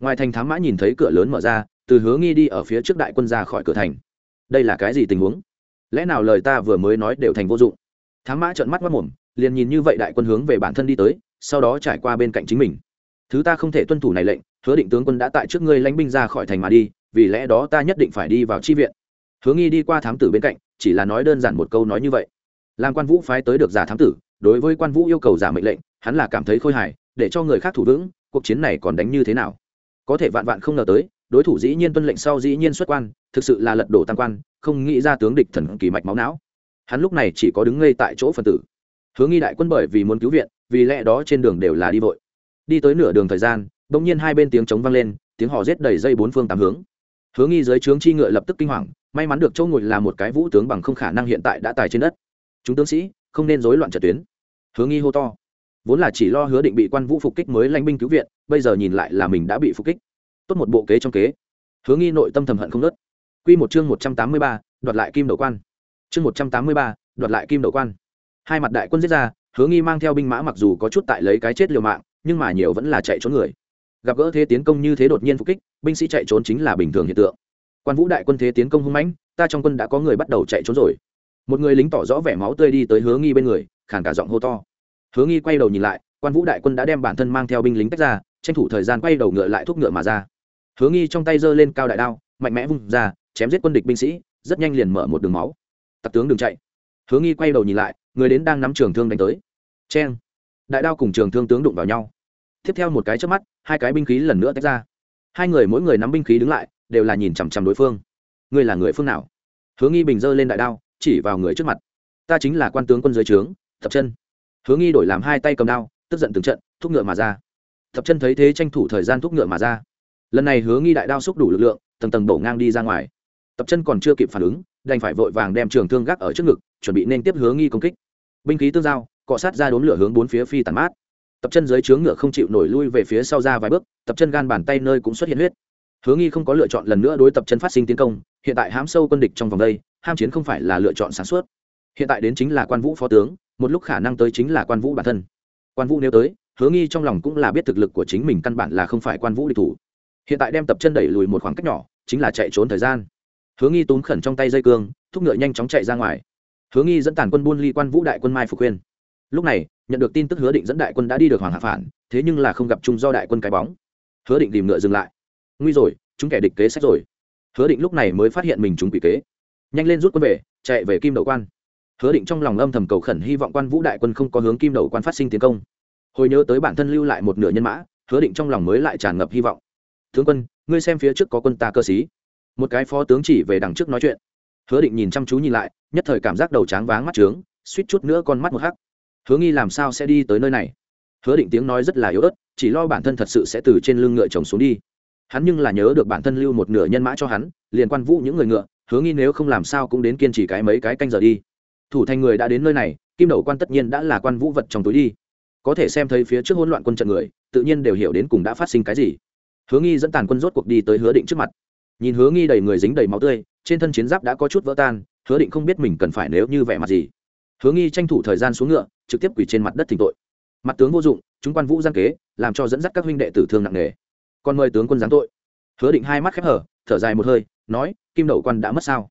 Ngoài thành thám mã nhìn thấy cửa lớn mở ra, từ hứa nghi đi ở phía trước đại quân ra khỏi cửa thành đây là cái gì tình huống? Lẽ nào lời ta vừa mới nói đều thành vô dụng? Thám mã trợn mắt mất mồm, liền nhìn như vậy đại quân hướng về bản thân đi tới, sau đó trải qua bên cạnh chính mình. Thứ ta không thể tuân thủ này lệnh, hứa định tướng quân đã tại trước ngươi lãnh binh ra khỏi thành mà đi, vì lẽ đó ta nhất định phải đi vào chi viện. Hứa nghi đi qua thám tử bên cạnh, chỉ là nói đơn giản một câu nói như vậy. Làm quan vũ phái tới được giả thám tử, đối với quan vũ yêu cầu giả mệnh lệnh, hắn là cảm thấy khôi hài, để cho người khác thủ vững, cuộc chiến này còn đánh như thế nào? Có thể vạn vạn không ngờ tới đối thủ dĩ nhiên tuân lệnh sau dĩ nhiên xuất quan, thực sự là lật đổ tam quan, không nghĩ ra tướng địch thần kỳ mạch máu não. Hắn lúc này chỉ có đứng ngay tại chỗ phần tử. Hứa nghi đại quân bởi vì muốn cứu viện, vì lẽ đó trên đường đều là đi vội. Đi tới nửa đường thời gian, bỗng nhiên hai bên tiếng chống vang lên, tiếng hò rết đầy dây bốn phương tám hướng. Hứa nghi dưới trướng chi ngựa lập tức kinh hoàng, may mắn được châu ngồi là một cái vũ tướng bằng không khả năng hiện tại đã tài trên đất. Chúng tướng sĩ, không nên rối loạn trận tuyến. Hứa nghi hô to. Vốn là chỉ lo hứa định bị quan vũ phục kích mới lãnh binh cứu viện, bây giờ nhìn lại là mình đã bị phục kích tốt một bộ kế trong kế. Hứa nghi nội tâm thầm hận không nớt quy một chương một trăm tám mươi ba, đoạt lại kim đầu quan. Chương một trăm tám mươi ba, đoạt lại kim đầu quan. Hai mặt đại quân giết ra, hứa nghi mang theo binh mã mặc dù có chút tại lấy cái chết liều mạng, nhưng mà nhiều vẫn là chạy trốn người. Gặp gỡ thế tiến công như thế đột nhiên phục kích, binh sĩ chạy trốn chính là bình thường hiện tượng. Quan vũ đại quân thế tiến công hung mãnh, ta trong quân đã có người bắt đầu chạy trốn rồi. Một người lính tỏ rõ vẻ máu tươi đi tới hứa nghi bên người, khàn cả giọng hô to. Hứa nghi quay đầu nhìn lại, quan vũ đại quân đã đem bản thân mang theo binh lính tách ra, tranh thủ thời gian quay đầu ngựa lại thúc ngựa mà ra hứa nghi trong tay giơ lên cao đại đao, mạnh mẽ vung ra, chém giết quân địch binh sĩ, rất nhanh liền mở một đường máu. Tặc tướng đừng chạy. Hứa nghi quay đầu nhìn lại, người đến đang nắm trường thương đánh tới. Cheng. Đại đao cùng trường thương tướng đụng vào nhau. Tiếp theo một cái trước mắt, hai cái binh khí lần nữa tách ra. Hai người mỗi người nắm binh khí đứng lại, đều là nhìn chằm chằm đối phương. Ngươi là người phương nào? Hứa nghi bình giơ lên đại đao, chỉ vào người trước mặt. Ta chính là quan tướng quân dưới trướng, thập chân. Hứa nghi đổi làm hai tay cầm đao, tức giận từng trận, thúc ngựa mà ra. Thập chân thấy thế tranh thủ thời gian thúc ngựa mà ra lần này hứa nghi đại đao xúc đủ lực lượng, tầng tầng đổ ngang đi ra ngoài. Tập chân còn chưa kịp phản ứng, đành phải vội vàng đem trường thương gác ở trước ngực, chuẩn bị nên tiếp hứa nghi công kích. Binh khí tương giao, cọ sát ra đốn lửa hướng bốn phía phi tàn mát. Tập chân dưới trướng ngựa không chịu nổi lui về phía sau ra vài bước, tập chân gan bàn tay nơi cũng xuất hiện huyết. Hứa nghi không có lựa chọn lần nữa đối tập chân phát sinh tiến công, hiện tại hám sâu quân địch trong vòng đây, ham chiến không phải là lựa chọn sản xuất hiện tại đến chính là quan vũ phó tướng, một lúc khả năng tới chính là quan vũ bản thân. Quan vũ nếu tới, hứa nghi trong lòng cũng là biết thực lực của chính mình căn bản là không phải quan vũ địch thủ hiện tại đem tập chân đẩy lùi một khoảng cách nhỏ, chính là chạy trốn thời gian. Hướng nghi túm khẩn trong tay dây cương, thúc ngựa nhanh chóng chạy ra ngoài. Hướng nghi dẫn tàn quân buôn ly quan vũ đại quân mai phục khuyên. Lúc này, nhận được tin tức hứa định dẫn đại quân đã đi được hoàng hạ phản, thế nhưng là không gặp chung do đại quân cái bóng. Hứa định tìm ngựa dừng lại. Nguy rồi, chúng kẻ địch kế sách rồi. Hứa định lúc này mới phát hiện mình chúng bị kế. Nhanh lên rút quân về, chạy về kim đầu quan. Hứa định trong lòng âm thầm cầu khẩn hy vọng quan vũ đại quân không có hướng kim đầu quan phát sinh tiến công. Hồi nhớ tới bản thân lưu lại một nửa nhân mã, hứa định trong lòng mới lại tràn ngập hy vọng tướng quân, ngươi xem phía trước có quân ta cơ sĩ. Một cái phó tướng chỉ về đằng trước nói chuyện. Hứa định nhìn chăm chú nhìn lại, nhất thời cảm giác đầu tráng váng mắt trướng, suýt chút nữa con mắt một hắc. Hứa nghi làm sao sẽ đi tới nơi này? Hứa định tiếng nói rất là yếu ớt, chỉ lo bản thân thật sự sẽ từ trên lưng ngựa chồng xuống đi. Hắn nhưng là nhớ được bản thân lưu một nửa nhân mã cho hắn, liền quan vũ những người ngựa, hứa nghi nếu không làm sao cũng đến kiên trì cái mấy cái canh giờ đi. Thủ thành người đã đến nơi này, kim đầu quan tất nhiên đã là quan vũ vật trong túi đi. Có thể xem thấy phía trước hỗn loạn quân trận người, tự nhiên đều hiểu đến cùng đã phát sinh cái gì hứa nghi dẫn tàn quân rốt cuộc đi tới hứa định trước mặt. Nhìn hứa nghi đầy người dính đầy máu tươi, trên thân chiến giáp đã có chút vỡ tan, hứa định không biết mình cần phải nếu như vẻ mặt gì. Hứa nghi tranh thủ thời gian xuống ngựa, trực tiếp quỳ trên mặt đất thỉnh tội. Mặt tướng vô dụng, chúng quan vũ gian kế, làm cho dẫn dắt các huynh đệ tử thương nặng nề. Còn mời tướng quân giáng tội. Hứa định hai mắt khép hở, thở dài một hơi, nói, kim đầu quan đã mất sao?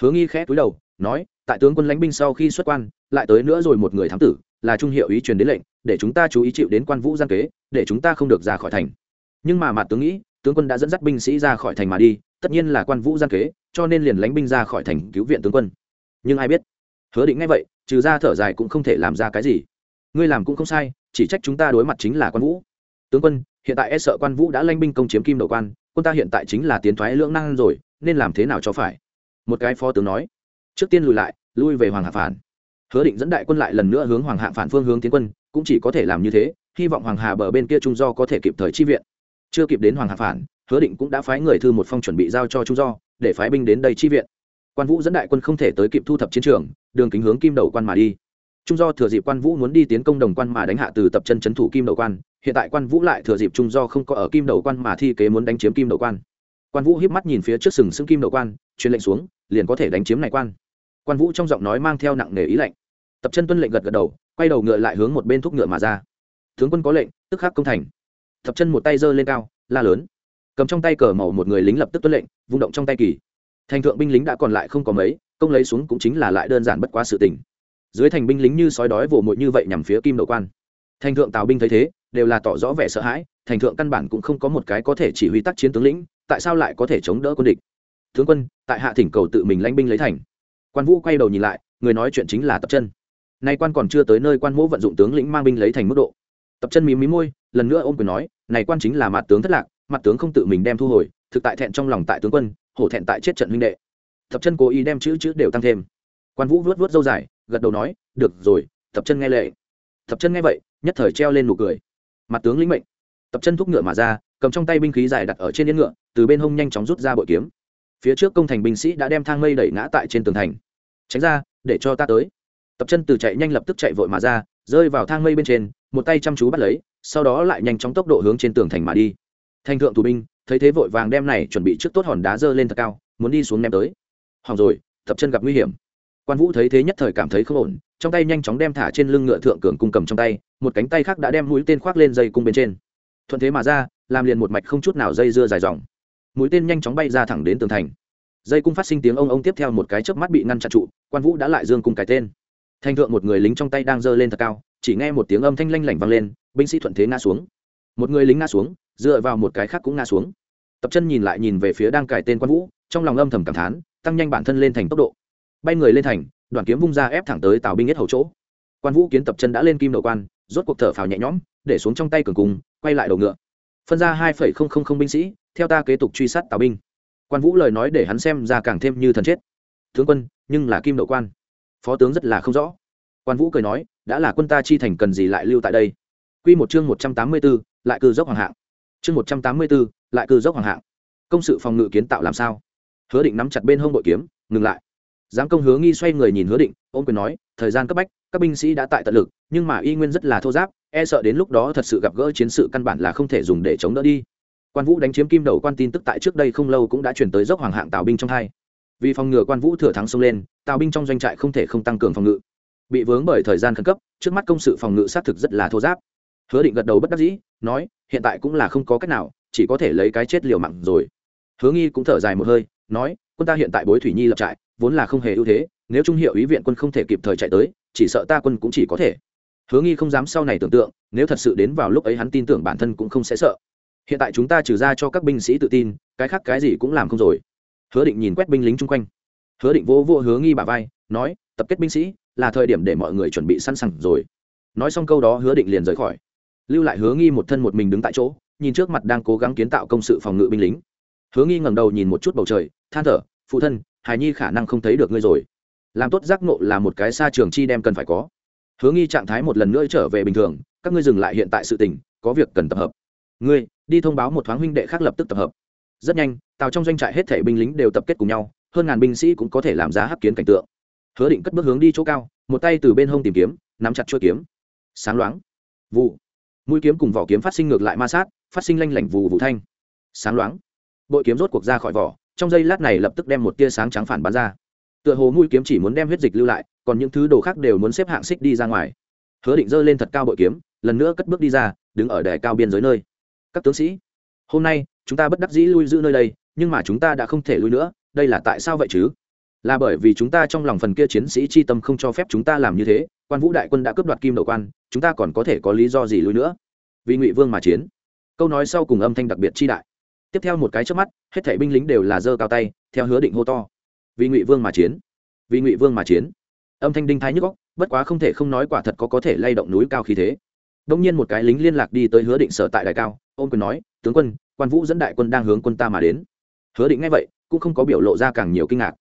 Hứa nghi khẽ túi đầu, nói, tại tướng quân lãnh binh sau khi xuất quan, lại tới nữa rồi một người thám tử, là trung hiệu ý truyền đến lệnh, để chúng ta chú ý chịu đến quan vũ gian kế, để chúng ta không được ra khỏi thành nhưng mà mạt tướng nghĩ, tướng quân đã dẫn dắt binh sĩ ra khỏi thành mà đi, tất nhiên là quan vũ gian kế, cho nên liền lánh binh ra khỏi thành cứu viện tướng quân. Nhưng ai biết? Hứa định ngay vậy, trừ ra thở dài cũng không thể làm ra cái gì. Ngươi làm cũng không sai, chỉ trách chúng ta đối mặt chính là quan vũ. Tướng quân, hiện tại e sợ quan vũ đã lanh binh công chiếm kim đầu quan, quân ta hiện tại chính là tiến thoái lưỡng năng rồi, nên làm thế nào cho phải? Một cái phó tướng nói. Trước tiên lùi lại, lui về hoàng hạ phản. Hứa định dẫn đại quân lại lần nữa hướng hoàng hạ phản phương hướng tiến quân, cũng chỉ có thể làm như thế, hy vọng hoàng hà bờ bên kia trung do có thể kịp thời chi viện chưa kịp đến hoàng hạ phản, hứa định cũng đã phái người thư một phong chuẩn bị giao cho trung do, để phái binh đến đây chi viện. Quan vũ dẫn đại quân không thể tới kịp thu thập chiến trường, đường kính hướng kim đầu quan mà đi. Trung do thừa dịp quan vũ muốn đi tiến công đồng quan mà đánh hạ từ tập chân trấn thủ kim đầu quan, hiện tại quan vũ lại thừa dịp trung do không có ở kim đầu quan mà thi kế muốn đánh chiếm kim đầu quan. Quan vũ hiếp mắt nhìn phía trước sừng sững kim đầu quan, truyền lệnh xuống, liền có thể đánh chiếm này quan. Quan vũ trong giọng nói mang theo nặng nề ý lệnh tập chân tuân lệnh gật gật đầu, quay đầu ngựa lại hướng một bên thúc ngựa mà ra. Tướng quân có lệnh, tức khắc công thành thập chân một tay giơ lên cao, la lớn. Cầm trong tay cờ màu một người lính lập tức tuân lệnh, vung động trong tay kỳ. Thành thượng binh lính đã còn lại không có mấy, công lấy xuống cũng chính là lại đơn giản bất quá sự tình. Dưới thành binh lính như sói đói vồ mội như vậy nhằm phía kim nội quan. Thành thượng tào binh thấy thế, đều là tỏ rõ vẻ sợ hãi, thành thượng căn bản cũng không có một cái có thể chỉ huy tác chiến tướng lĩnh, tại sao lại có thể chống đỡ quân địch? Tướng quân, tại hạ thỉnh cầu tự mình lãnh binh lấy thành. Quan vũ quay đầu nhìn lại, người nói chuyện chính là tập chân. Nay quan còn chưa tới nơi quan mỗ vận dụng tướng lĩnh mang binh lấy thành mức độ tập chân mí mí môi, lần nữa ôm quyền nói, này quan chính là mặt tướng thất lạc, mặt tướng không tự mình đem thu hồi, thực tại thẹn trong lòng tại tướng quân, hổ thẹn tại chết trận huynh đệ. Tập chân cố ý đem chữ chữ đều tăng thêm. Quan vũ vuốt vuốt dâu dài, gật đầu nói, được rồi, tập chân nghe lệ. Tập chân nghe vậy, nhất thời treo lên nụ cười. Mặt tướng lĩnh mệnh. Tập chân thúc ngựa mà ra, cầm trong tay binh khí dài đặt ở trên yên ngựa, từ bên hông nhanh chóng rút ra bội kiếm. Phía trước công thành binh sĩ đã đem thang mây đẩy ngã tại trên tường thành. Tránh ra, để cho ta tới. Tập chân từ chạy nhanh lập tức chạy vội mà ra rơi vào thang mây bên trên, một tay chăm chú bắt lấy, sau đó lại nhanh chóng tốc độ hướng trên tường thành mà đi. Thành thượng tù binh, thấy thế vội vàng đem này chuẩn bị trước tốt hòn đá dơ lên thật cao, muốn đi xuống ném tới. Hỏng rồi tập chân gặp nguy hiểm. Quan vũ thấy thế nhất thời cảm thấy không ổn, trong tay nhanh chóng đem thả trên lưng ngựa thượng cường cung cầm trong tay, một cánh tay khác đã đem mũi tên khoác lên dây cung bên trên. Thuận thế mà ra, làm liền một mạch không chút nào dây dưa dài dòng. Mũi tên nhanh chóng bay ra thẳng đến tường thành. Dây cung phát sinh tiếng ông ông tiếp theo một cái chớp mắt bị ngăn chặn trụ, quan vũ đã lại dương cung cái tên thanh thượng một người lính trong tay đang giơ lên thật cao, chỉ nghe một tiếng âm thanh lanh lảnh vang lên, binh sĩ thuận thế ngã xuống. Một người lính ngã xuống, dựa vào một cái khác cũng ngã xuống. Tập chân nhìn lại nhìn về phía đang cài tên quan vũ, trong lòng âm thầm cảm thán, tăng nhanh bản thân lên thành tốc độ. Bay người lên thành, đoàn kiếm vung ra ép thẳng tới tào binh nhất hầu chỗ. Quan vũ kiến tập chân đã lên kim đầu quan, rốt cuộc thở phào nhẹ nhõm, để xuống trong tay cường cung, quay lại đầu ngựa. Phân ra hai phẩy không không không binh sĩ, theo ta kế tục truy sát tào binh. Quan vũ lời nói để hắn xem ra càng thêm như thần chết. Tướng quân, nhưng là kim đậu quan phó tướng rất là không rõ quan vũ cười nói đã là quân ta chi thành cần gì lại lưu tại đây Quy một chương một trăm tám mươi 184, lại cư dốc hoàng hạng. Chương một trăm tám mươi 184, lại cư dốc hoàng hạng. Công sự phòng ngự kiến tạo làm sao? Hứa Định nắm chặt bên hông bội kiếm, ngừng lại. Giám công Hứa Nghi xoay người nhìn Hứa Định, ôm quyền nói, thời gian cấp bách, các binh sĩ đã tại tận lực, nhưng mà y nguyên rất là thô giáp, e sợ đến lúc đó thật sự gặp gỡ chiến sự căn bản là không thể dùng để chống đỡ đi quan vũ đánh chiếm kim đầu quan tin tức tại trước đây không lâu cũng đã chuyển tới dốc hoàng hạng tào binh trong hai vì phòng ngừa quan vũ thừa thắng xông lên, tào binh trong doanh trại không thể không tăng cường phòng ngự. Bị vướng bởi thời gian khẩn cấp, trước mắt công sự phòng ngự xác thực rất là thô giáp. Hứa định gật đầu bất đắc dĩ, nói, hiện tại cũng là không có cách nào, chỉ có thể lấy cái chết liều mặn rồi. Hứa nghi cũng thở dài một hơi, nói, quân ta hiện tại bối thủy nhi lập trại, vốn là không hề ưu thế, nếu trung hiệu ý viện quân không thể kịp thời chạy tới, chỉ sợ ta quân cũng chỉ có thể. Hứa nghi không dám sau này tưởng tượng, nếu thật sự đến vào lúc ấy hắn tin tưởng bản thân cũng không sẽ sợ. Hiện tại chúng ta trừ ra cho các binh sĩ tự tin, cái khác cái gì cũng làm không rồi hứa định nhìn quét binh lính chung quanh. Hứa định vỗ vỗ hứa nghi bà vai, nói, tập kết binh sĩ, là thời điểm để mọi người chuẩn bị sẵn sàng rồi. Nói xong câu đó, hứa định liền rời khỏi. Lưu lại hứa nghi một thân một mình đứng tại chỗ, nhìn trước mặt đang cố gắng kiến tạo công sự phòng ngự binh lính. Hứa nghi ngẩng đầu nhìn một chút bầu trời, than thở, phụ thân hài nhi khả năng không thấy được ngươi rồi. Làm tốt giác ngộ là một cái xa trường chi đem cần phải có. Hứa nghi trạng thái một lần nữa trở về bình thường, các ngươi dừng lại hiện tại sự tình, có việc cần tập hợp. Ngươi, đi thông báo một thoáng huynh đệ khác lập tức tập hợp rất nhanh tàu trong doanh trại hết thể binh lính đều tập kết cùng nhau, hơn ngàn binh sĩ cũng có thể làm giá hấp kiến cảnh tượng. Hứa định cất bước hướng đi chỗ cao, một tay từ bên hông tìm kiếm, nắm chặt chuôi kiếm. Sáng loáng. Vụ mũi kiếm cùng vỏ kiếm phát sinh ngược lại ma sát, phát sinh lanh lảnh vù vụ thanh. Sáng loáng. Bội kiếm rốt cuộc ra khỏi vỏ, trong giây lát này lập tức đem một tia sáng trắng phản bắn ra. Tựa hồ mũi kiếm chỉ muốn đem huyết dịch lưu lại, còn những thứ đồ khác đều muốn xếp hạng xích đi ra ngoài. Hứa định giơ lên thật cao bội kiếm, lần nữa cất bước đi ra, đứng ở đài cao biên giới nơi. Các tướng sĩ, hôm nay chúng ta bất đắc dĩ lui giữ nơi đây, nhưng mà chúng ta đã không thể lui nữa, đây là tại sao vậy chứ? Là bởi vì chúng ta trong lòng phần kia chiến sĩ chi tâm không cho phép chúng ta làm như thế, quan vũ đại quân đã cướp đoạt kim đậu quan, chúng ta còn có thể có lý do gì lui nữa? Vì ngụy vương mà chiến. Câu nói sau cùng âm thanh đặc biệt chi đại. Tiếp theo một cái trước mắt, hết thảy binh lính đều là giơ cao tay, theo hứa định hô to. Vì ngụy vương mà chiến. Vì ngụy vương mà chiến. Âm thanh đinh thái nhức góc bất quá không thể không nói quả thật có có thể lay động núi cao khí thế. Đông nhiên một cái lính liên lạc đi tới hứa định sở tại đại cao, ôm quyền nói, tướng quân quan vũ dẫn đại quân đang hướng quân ta mà đến. Hứa định nghe vậy, cũng không có biểu lộ ra càng nhiều kinh ngạc.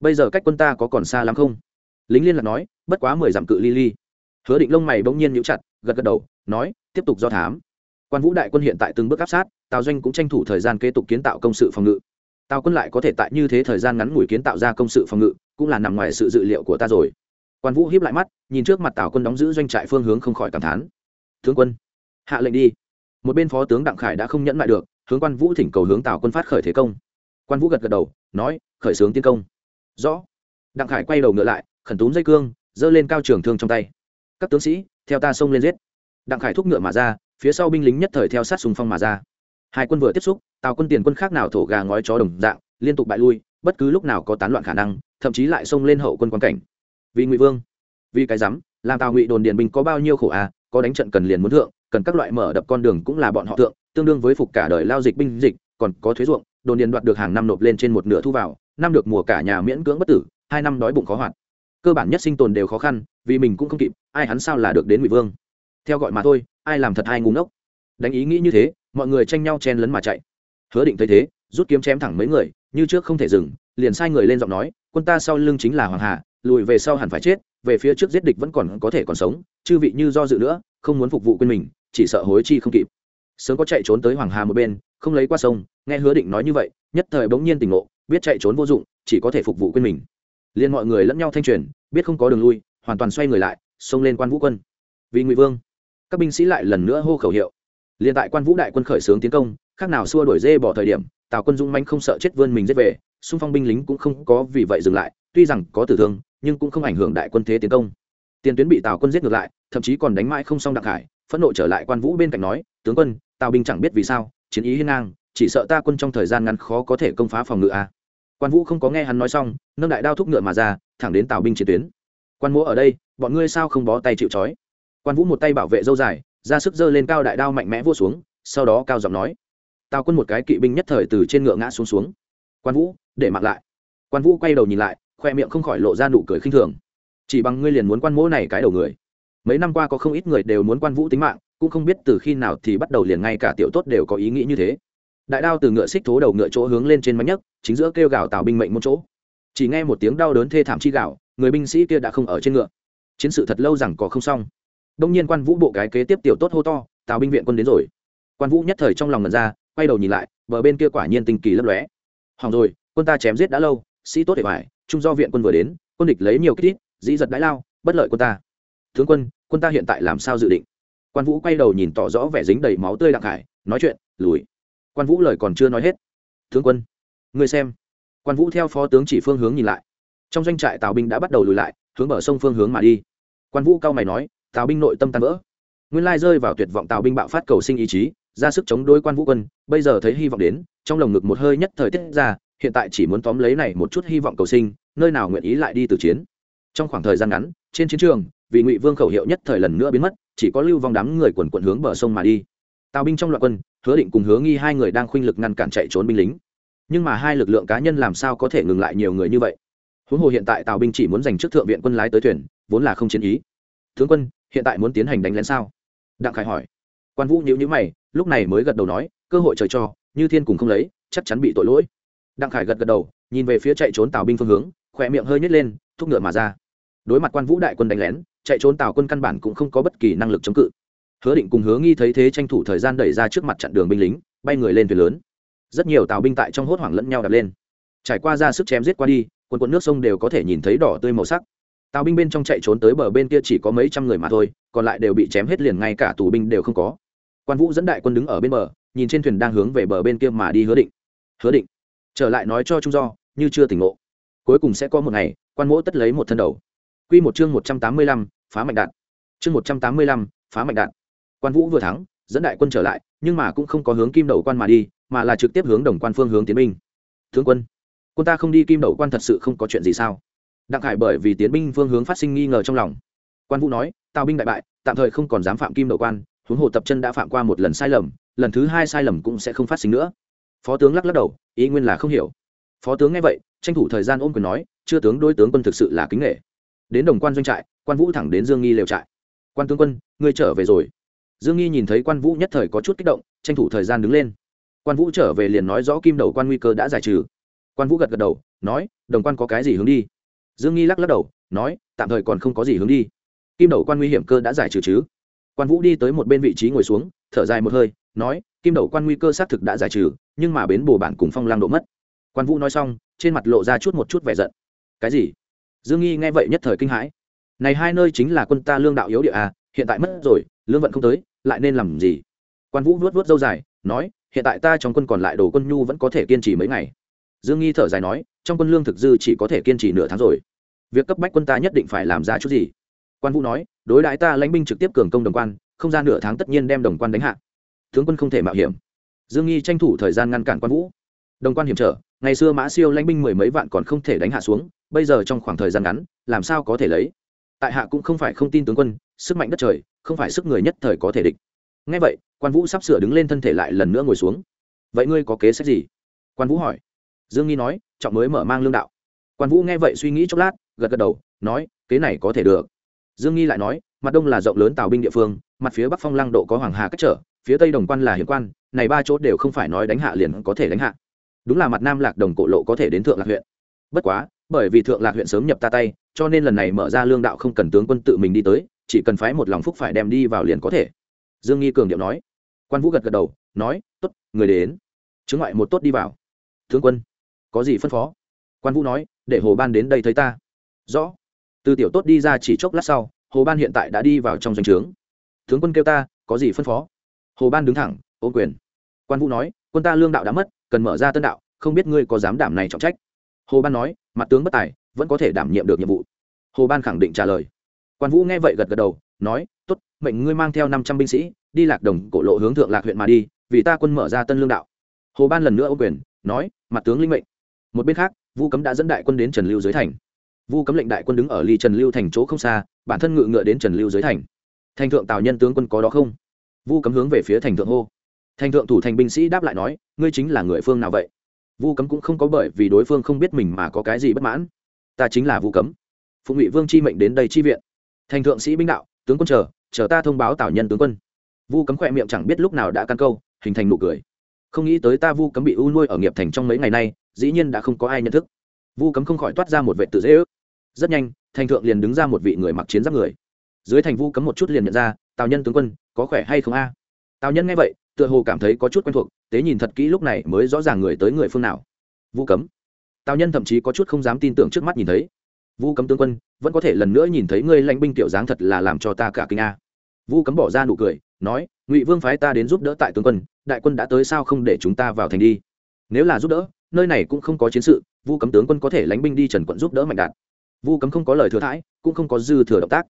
Bây giờ cách quân ta có còn xa lắm không? Lính liên lạc nói, bất quá mười dặm cự ly ly. Hứa định lông mày bỗng nhiên nhíu chặt, gật gật đầu, nói, tiếp tục do thám. Quan vũ đại quân hiện tại từng bước áp sát, tào doanh cũng tranh thủ thời gian kế tục kiến tạo công sự phòng ngự. Tào quân lại có thể tại như thế thời gian ngắn ngủi kiến tạo ra công sự phòng ngự, cũng là nằm ngoài sự dự liệu của ta rồi. Quan vũ hiếp lại mắt, nhìn trước mặt tào quân đóng giữ doanh trại phương hướng không khỏi cảm thán. Tướng quân, hạ lệnh đi. Một bên phó tướng đặng khải đã không nhẫn lại được hướng quan vũ thỉnh cầu hướng tào quân phát khởi thế công. Quan vũ gật gật đầu, nói, khởi xướng tiến công. Rõ. Đặng khải quay đầu ngựa lại, khẩn túm dây cương, giơ lên cao trường thương trong tay. Các tướng sĩ, theo ta xông lên giết. Đặng khải thúc ngựa mà ra, phía sau binh lính nhất thời theo sát sùng phong mà ra. Hai quân vừa tiếp xúc, tào quân tiền quân khác nào thổ gà ngói chó đồng dạng, liên tục bại lui, bất cứ lúc nào có tán loạn khả năng, thậm chí lại xông lên hậu quân quan cảnh. Vì ngụy vương, vì cái rắm làm tào ngụy đồn điền binh có bao nhiêu khổ à có đánh trận cần liền muốn thượng, cần các loại mở đập con đường cũng là bọn họ thượng tương đương với phục cả đời lao dịch binh dịch, còn có thuế ruộng, đồn điền đoạt được hàng năm nộp lên trên một nửa thu vào, năm được mùa cả nhà miễn cưỡng bất tử, hai năm đói bụng khó hoạt. Cơ bản nhất sinh tồn đều khó khăn, vì mình cũng không kịp, ai hắn sao là được đến ngụy vương? Theo gọi mà thôi, ai làm thật ai ngu ngốc. Đánh ý nghĩ như thế, mọi người tranh nhau chen lấn mà chạy. Hứa định thấy thế, rút kiếm chém thẳng mấy người, như trước không thể dừng, liền sai người lên giọng nói, quân ta sau lưng chính là hoàng hà, lùi về sau hẳn phải chết, về phía trước giết địch vẫn còn có thể còn sống, chư vị như do dự nữa, không muốn phục vụ quên mình, chỉ sợ hối chi không kịp sớm có chạy trốn tới hoàng hà một bên, không lấy qua sông, nghe hứa định nói như vậy, nhất thời bỗng nhiên tỉnh ngộ, biết chạy trốn vô dụng, chỉ có thể phục vụ quên mình. Liền mọi người lẫn nhau thanh truyền, biết không có đường lui, hoàn toàn xoay người lại, xông lên quan vũ quân. Vì ngụy vương, các binh sĩ lại lần nữa hô khẩu hiệu. Liền tại quan vũ đại quân khởi xướng tiến công, khác nào xua đuổi dê bỏ thời điểm, tào quân dung manh không sợ chết vươn mình giết về, xung phong binh lính cũng không có vì vậy dừng lại, tuy rằng có tử thương, nhưng cũng không ảnh hưởng đại quân thế tiến công. Tiền tuyến bị tào quân giết ngược lại, thậm chí còn đánh mãi không xong đặng hải, phẫn nộ trở lại quan vũ bên cạnh nói tướng quân, tào binh chẳng biết vì sao, chiến ý hiên ngang, chỉ sợ ta quân trong thời gian ngắn khó có thể công phá phòng ngự a quan vũ không có nghe hắn nói xong, nâng đại đao thúc ngựa mà ra, thẳng đến tào binh chiến tuyến. Quan múa ở đây, bọn ngươi sao không bó tay chịu trói? Quan vũ một tay bảo vệ dâu dài, ra sức giơ lên cao đại đao mạnh mẽ vua xuống, sau đó cao giọng nói. Tào quân một cái kỵ binh nhất thời từ trên ngựa ngã xuống xuống. Quan vũ, để mặc lại. Quan vũ quay đầu nhìn lại, khoe miệng không khỏi lộ ra nụ cười khinh thường. Chỉ bằng ngươi liền muốn quan mỗ này cái đầu người. Mấy năm qua có không ít người đều muốn quan vũ tính mạng cũng không biết từ khi nào thì bắt đầu liền ngay cả tiểu tốt đều có ý nghĩ như thế. Đại đao từ ngựa xích thố đầu ngựa chỗ hướng lên trên mánh nhất chính giữa kêu gào tào binh mệnh một chỗ. Chỉ nghe một tiếng đau đớn thê thảm chi gạo người binh sĩ kia đã không ở trên ngựa. Chiến sự thật lâu rằng có không xong. Đông nhiên quan vũ bộ cái kế tiếp tiểu tốt hô to, tào binh viện quân đến rồi. Quan vũ nhất thời trong lòng ngần ra, quay đầu nhìn lại, bờ bên kia quả nhiên tinh kỳ lấp lóe. Hỏng rồi, quân ta chém giết đã lâu, sĩ tốt để phải trung do viện quân vừa đến, quân địch lấy nhiều kích ít, dĩ giật đãi lao, bất lợi quân ta. Tướng quân quân ta hiện tại làm sao dự định? Quan vũ quay đầu nhìn tỏ rõ vẻ dính đầy máu tươi đặng hải nói chuyện, lùi. quan vũ lời còn chưa nói hết. Tướng quân người xem. quan vũ theo phó tướng chỉ phương hướng nhìn lại. trong doanh trại tào binh đã bắt đầu lùi lại, hướng bờ sông phương hướng mà đi. quan vũ cao mày nói, tào binh nội tâm tan vỡ. nguyên lai rơi vào tuyệt vọng tào binh bạo phát cầu sinh ý chí, ra sức chống đối quan vũ quân, bây giờ thấy hy vọng đến, trong lồng ngực một hơi nhất thời tiết ra, hiện tại chỉ muốn tóm lấy này một chút hy vọng cầu sinh, nơi nào nguyện ý lại đi từ chiến. trong khoảng thời gian ngắn, trên chiến trường, vị ngụy vương khẩu hiệu nhất thời lần nữa biến mất chỉ có lưu vong đám người quần quận hướng bờ sông mà đi. Tào binh trong loạt quân, hứa định cùng hứa nghi hai người đang khuynh lực ngăn cản chạy trốn binh lính. Nhưng mà hai lực lượng cá nhân làm sao có thể ngừng lại nhiều người như vậy? Huống hồ hiện tại tào binh chỉ muốn giành trước thượng viện quân lái tới thuyền, vốn là không chiến ý. Tướng quân, hiện tại muốn tiến hành đánh lén sao? Đặng khải hỏi. Quan vũ nhíu nhíu mày, lúc này mới gật đầu nói, cơ hội trời cho, như thiên cùng không lấy, chắc chắn bị tội lỗi. Đặng khải gật gật đầu, nhìn về phía chạy trốn tào binh phương hướng, khỏe miệng hơi nhếch lên, thúc ngựa mà ra đối mặt quan vũ đại quân đánh lén, chạy trốn tào quân căn bản cũng không có bất kỳ năng lực chống cự. Hứa định cùng hứa nghi thấy thế tranh thủ thời gian đẩy ra trước mặt chặn đường binh lính, bay người lên thuyền lớn. Rất nhiều tàu binh tại trong hốt hoảng lẫn nhau đập lên. Trải qua ra sức chém giết qua đi quần quần nước sông đều có thể nhìn thấy đỏ tươi màu sắc. Tàu binh bên trong chạy trốn tới bờ bên kia chỉ có mấy trăm người mà thôi, còn lại đều bị chém hết liền ngay cả tù binh đều không có. Quan vũ dẫn đại quân đứng ở bên bờ, nhìn trên thuyền đang hướng về bờ bên kia mà đi hứa định. Hứa định, trở lại nói cho trung do, như chưa tỉnh ngộ. Cuối cùng sẽ có một ngày, quan mỗ tất lấy một thân đầu quy một chương một trăm tám mươi lăm, phá mạnh đạn. Chương một trăm tám mươi lăm, phá mạnh đạn. Quan vũ vừa thắng, dẫn đại quân trở lại, nhưng mà cũng không có hướng kim đầu quan mà đi, mà là trực tiếp hướng đồng quan phương hướng tiến binh. Tướng quân quân ta không đi kim đầu quan thật sự không có chuyện gì sao? Đặng hải bởi vì tiến binh phương hướng phát sinh nghi ngờ trong lòng. Quan vũ nói, tào binh đại bại, tạm thời không còn dám phạm kim đầu quan, huống hồ tập chân đã phạm qua một lần sai lầm, lần thứ hai sai lầm cũng sẽ không phát sinh nữa. Phó tướng lắc lắc đầu, ý nguyên là không hiểu. Phó tướng nghe vậy, tranh thủ thời gian ôm quyền nói, chưa tướng đối tướng quân thực sự là kính nể đến đồng quan doanh trại, quan vũ thẳng đến dương nghi lều trại. Quan tướng quân, ngươi trở về rồi. Dương nghi nhìn thấy quan vũ nhất thời có chút kích động, tranh thủ thời gian đứng lên. Quan vũ trở về liền nói rõ kim đầu quan nguy cơ đã giải trừ. Quan vũ gật gật đầu, nói, đồng quan có cái gì hướng đi? Dương nghi lắc lắc đầu, nói, tạm thời còn không có gì hướng đi. Kim đầu quan nguy hiểm cơ đã giải trừ chứ? Quan vũ đi tới một bên vị trí ngồi xuống, thở dài một hơi, nói, kim đầu quan nguy cơ xác thực đã giải trừ, nhưng mà bến bồ bản cùng phong lang độ mất. Quan vũ nói xong, trên mặt lộ ra chút một chút vẻ giận. Cái gì? Dương nghi nghe vậy nhất thời kinh hãi. Này hai nơi chính là quân ta lương đạo yếu địa à hiện tại mất rồi, lương vận không tới, lại nên làm gì? Quan vũ vuốt vuốt dâu dài, nói, hiện tại ta trong quân còn lại đồ quân nhu vẫn có thể kiên trì mấy ngày. Dương nghi thở dài nói, trong quân lương thực dư chỉ có thể kiên trì nửa tháng rồi. Việc cấp bách quân ta nhất định phải làm ra chút gì? Quan vũ nói, đối đãi ta lãnh binh trực tiếp cường công đồng quan, không ra nửa tháng tất nhiên đem đồng quan đánh hạ. Tướng quân không thể mạo hiểm. Dương nghi tranh thủ thời gian ngăn cản quan vũ. Đồng quan hiểm trở, ngày xưa mã siêu lãnh binh mười mấy vạn còn không thể đánh hạ xuống bây giờ trong khoảng thời gian ngắn, làm sao có thể lấy? Tại hạ cũng không phải không tin tướng quân, sức mạnh đất trời, không phải sức người nhất thời có thể địch. Ngay vậy, quan vũ sắp sửa đứng lên thân thể lại lần nữa ngồi xuống. Vậy ngươi có kế sách gì? Quan vũ hỏi. Dương nghi nói, trọng mới mở mang lương đạo. Quan vũ nghe vậy suy nghĩ chốc lát, gật gật đầu, nói, kế này có thể được. Dương nghi lại nói, mặt đông là rộng lớn tào binh địa phương, mặt phía bắc phong lăng độ có hoàng hà cách trở, phía tây đồng quan là hiểm quan, này ba chỗ đều không phải nói đánh hạ liền có thể đánh hạ. Đúng là mặt nam lạc đồng cổ lộ có thể đến thượng lạc huyện. Bất quá bởi vì thượng lạc huyện sớm nhập ta tay, cho nên lần này mở ra lương đạo không cần tướng quân tự mình đi tới, chỉ cần phái một lòng phúc phải đem đi vào liền có thể. Dương nghi cường điệu nói. Quan vũ gật gật đầu, nói t ố t người đến. Chứng ngoại một tốt đi vào. Tướng quân, có gì phân phó? Quan vũ nói, để hồ ban đến đây thấy ta. Rõ. Từ tiểu tốt đi ra chỉ chốc lát sau, hồ ban hiện tại đã đi vào trong doanh trướng. Tướng quân kêu ta, có gì phân phó? Hồ ban đứng thẳng ô quyền. Quan vũ nói, quân ta lương đạo đã mất, cần mở ra tân đạo, không biết ngươi có dám đảm này trọng trách hồ ban nói, mặt tướng bất tài, vẫn có thể đảm nhiệm được nhiệm vụ. Hồ ban khẳng định trả lời. Quan vũ nghe vậy gật gật đầu, nói t ố t mệnh ngươi mang theo năm trăm binh sĩ, đi lạc đồng cổ lộ hướng thượng lạc huyện mà đi, vì ta quân mở ra tân lương đạo. Hồ ban lần nữa ô quyền, nói, mặt tướng linh mệnh. Một bên khác, vu cấm đã dẫn đại quân đến trần lưu dưới thành. Vu cấm lệnh đại quân đứng ở ly trần lưu thành chỗ không xa, bản thân ngự ngựa đến trần lưu dưới thành. Thành thượng tào nhân tướng quân có đó không? Vu cấm hướng về phía thành thượng hô. Thành thượng thủ thành binh sĩ đáp lại nói, ngươi chính là người phương nào vậy? Vu cấm cũng không có bởi vì đối phương không biết mình mà có cái gì bất mãn. Ta chính là vu cấm. Phụ ngụy vương chi mệnh đến đây chi viện. Thành thượng sĩ binh đạo, tướng quân chờ chờ ta thông báo tảo nhân tướng quân. Vu cấm khỏe miệng chẳng biết lúc nào đã căn câu, hình thành nụ cười. Không nghĩ tới ta vu cấm bị u nuôi ở nghiệp thành trong mấy ngày nay, dĩ nhiên đã không có ai nhận thức. Vu cấm không khỏi toát ra một vệ tự dễ ước. Rất nhanh, thành thượng liền đứng ra một vị người mặc chiến giáp người. Dưới thành vu cấm một chút liền nhận ra, tào nhân tướng quân, có khỏe hay không a? Tào nhân nghe vậy tựa hồ cảm thấy có chút quen thuộc, tế nhìn thật kỹ lúc này mới rõ ràng người tới người phương nào. Vu cấm. Tào nhân thậm chí có chút không dám tin tưởng trước mắt nhìn thấy. Vu cấm tướng quân, vẫn có thể lần nữa nhìn thấy ngươi lãnh binh tiểu dáng thật là làm cho ta cả kinh a. Vu cấm bỏ ra nụ cười, nói, ngụy vương phái ta đến giúp đỡ tại tướng quân, đại quân đã tới sao không để chúng ta vào thành đi? Nếu là giúp đỡ, nơi này cũng không có chiến sự vu cấm tướng quân có thể lãnh binh đi trần quận giúp đỡ mạnh đạt. Vu cấm không có lời thừa thãi, cũng không có dư thừa động tác.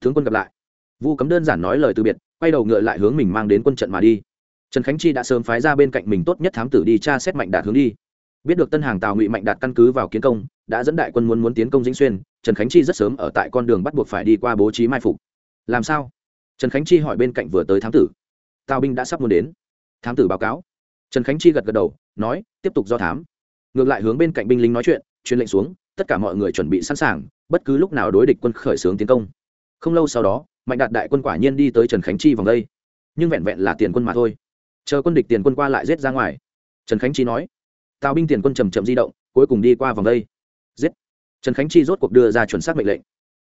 Tướng quân gặp lại. Vu cấm đơn giản nói lời từ biệt, quay đầu ngựa lại hướng mình mang đến quân trận mà đi trần khánh chi đã sớm phái ra bên cạnh mình tốt nhất thám tử đi tra xét mạnh đạt hướng đi. Biết được tân hàng tào ngụy mạnh đạt căn cứ vào kiến công, đã dẫn đại quân muốn muốn tiến công dĩnh xuyên, trần khánh chi rất sớm ở tại con đường bắt buộc phải đi qua bố trí mai phục. Làm sao? Trần khánh chi hỏi bên cạnh vừa tới thám tử. Tào binh đã sắp muốn đến. Thám tử báo cáo. Trần khánh chi gật gật đầu, nói, tiếp tục do thám. Ngược lại hướng bên cạnh binh lính nói chuyện, truyền lệnh xuống, tất cả mọi người chuẩn bị sẵn sàng, bất cứ lúc nào đối địch quân khởi xướng tiến công. Không lâu sau đó, mạnh đạt đại quân quả nhiên đi tới trần khánh chi vòng đây. Nhưng vẹn vẹn là tiền quân mà thôi chờ quân địch tiền quân qua lại giết ra ngoài. Trần khánh chi nói. Tào binh tiền quân chầm chậm di động, cuối cùng đi qua vòng đây. Giết. Trần khánh chi rốt cuộc đưa ra chuẩn xác mệnh lệnh.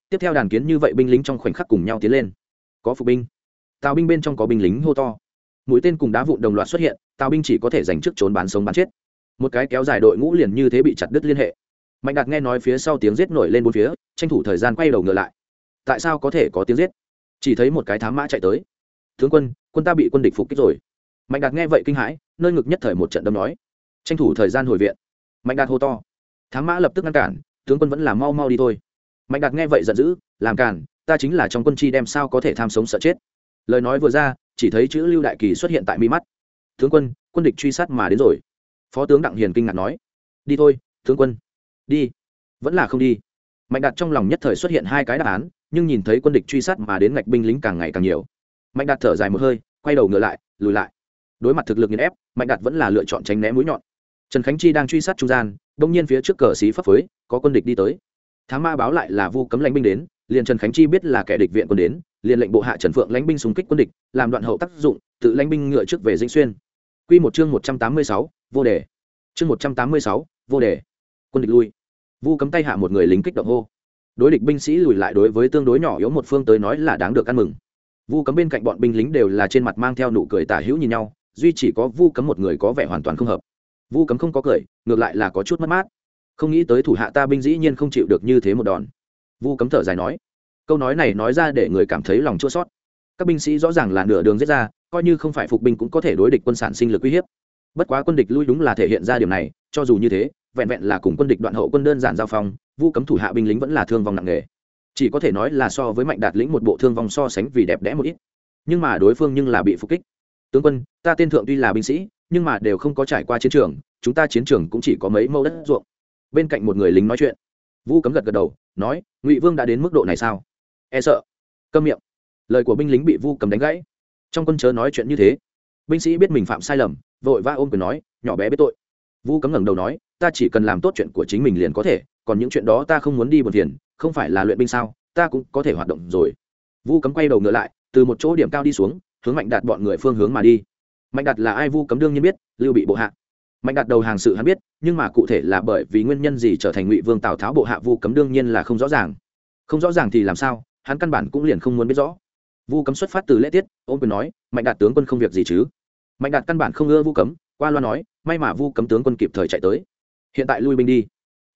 Tiếp theo đàn kiến như vậy binh lính trong khoảnh khắc cùng nhau tiến lên. Có phục binh. Tào binh bên trong có binh lính hô to. Mũi tên cùng đá vụn đồng loạt xuất hiện, tào binh chỉ có thể giành trước trốn bán sống bán chết. Một cái kéo dài đội ngũ liền như thế bị chặt đứt liên hệ. Mạnh đạt nghe nói phía sau tiếng giết nổi lên bốn phía, tranh thủ thời gian quay đầu ngựa lại. Tại sao có thể có tiếng giết? Chỉ thấy một cái thám mã chạy tới. Tướng quân quân ta bị quân địch phục kích rồi mạnh đạt nghe vậy kinh hãi, nơi ngực nhất thời một trận đâm nói. Tranh thủ thời gian hồi viện. Mạnh đạt hô to. Thám mã lập tức ngăn cản, tướng quân vẫn là mau mau đi thôi. Mạnh đạt nghe vậy giận dữ, làm cản, ta chính là trong quân chi đem sao có thể tham sống sợ chết. Lời nói vừa ra, chỉ thấy chữ lưu đại kỳ xuất hiện tại mi mắt. Tướng quân quân địch truy sát mà đến rồi. Phó tướng đặng hiền kinh ngạc nói. Đi thôi, tướng quân. Đi. Vẫn là không đi. Mạnh đạt trong lòng nhất thời xuất hiện hai cái đáp án, nhưng nhìn thấy quân địch truy sát mà đến ngạch binh lính càng ngày càng nhiều. Mạnh đạt thở dài một hơi, quay đầu ngựa lại, lùi lại đối mặt thực lực nghiền ép, mạnh đạt vẫn là lựa chọn tránh né mũi nhọn. Trần khánh chi đang truy sát trung gian, đông nhiên phía trước cờ xí phấp phới, có quân địch đi tới. Thám ma báo lại là vu cấm lãnh binh đến, liền trần khánh chi biết là kẻ địch viện quân đến, liền lệnh bộ hạ trần phượng lãnh binh xung kích quân địch, làm đoạn hậu tác dụng, tự lãnh binh ngựa trước về dĩnh xuyên. Q một chương một trăm tám mươi sáu, vô đề. Chương một trăm tám mươi sáu, vô đề. Quân địch lui. Vu cấm tay hạ một người lính kích động hô. Đối địch binh sĩ lùi lại đối với tương đối nhỏ yếu một phương tới nói là đáng được ăn mừng. Vu cấm bên cạnh bọn binh lính đều là trên mặt mang theo nụ cười tả hữu nhìn nhau duy chỉ có vu cấm một người có vẻ hoàn toàn không hợp. Vu cấm không có cười, ngược lại là có chút mất mát. Không nghĩ tới thủ hạ ta binh dĩ nhiên không chịu được như thế một đòn. Vu cấm thở dài nói, câu nói này nói ra để người cảm thấy lòng chua sót các binh sĩ rõ ràng là nửa đường giết ra, coi như không phải phục binh cũng có thể đối địch quân sản sinh lực uy hiếp. Bất quá quân địch lui đúng là thể hiện ra điều này, cho dù như thế, vẹn vẹn là cùng quân địch đoạn hậu quân đơn giản giao phong, vu cấm thủ hạ binh lính vẫn là thương vong nặng nề. Chỉ có thể nói là so với mạnh đạt lĩnh một bộ thương vong so sánh vì đẹp đẽ một ít. Nhưng mà đối phương nhưng là bị phục kích tướng quân, ta tên thượng tuy là binh sĩ, nhưng mà đều không có trải qua chiến trường, chúng ta chiến trường cũng chỉ có mấy mẫu đất ruộng. Bên cạnh một người lính nói chuyện. Vu cấm gật gật đầu, nói, ngụy vương đã đến mức độ này sao? E sợ. Câm miệng. Lời của binh lính bị vu Cấm đánh gãy. Trong quân chớ nói chuyện như thế. Binh sĩ biết mình phạm sai lầm, vội va ôm quyền nói, nhỏ bé biết tội. Vu cấm ngẩng đầu nói, ta chỉ cần làm tốt chuyện của chính mình liền có thể, còn những chuyện đó ta không muốn đi buồn phiền, không phải là luyện binh sao, ta cũng có thể hoạt động rồi. Vu cấm quay đầu ngựa lại, từ một chỗ điểm cao đi xuống hướng mạnh đạt bọn người phương hướng mà đi. Mạnh đạt là ai vu cấm đương nhiên biết, lưu bị bộ hạ. Mạnh đạt đầu hàng sự hắn biết, nhưng mà cụ thể là bởi vì nguyên nhân gì trở thành ngụy vương tào tháo bộ hạ vu cấm đương nhiên là không rõ ràng. Không rõ ràng thì làm sao, hắn căn bản cũng liền không muốn biết rõ. Vu cấm xuất phát từ lễ tiết ôm quyền nói, mạnh đạt tướng quân không việc gì chứ? Mạnh đạt căn bản không ưa vu cấm, qua loa nói, may mà vu cấm tướng quân kịp thời chạy tới. Hiện tại lui binh đi.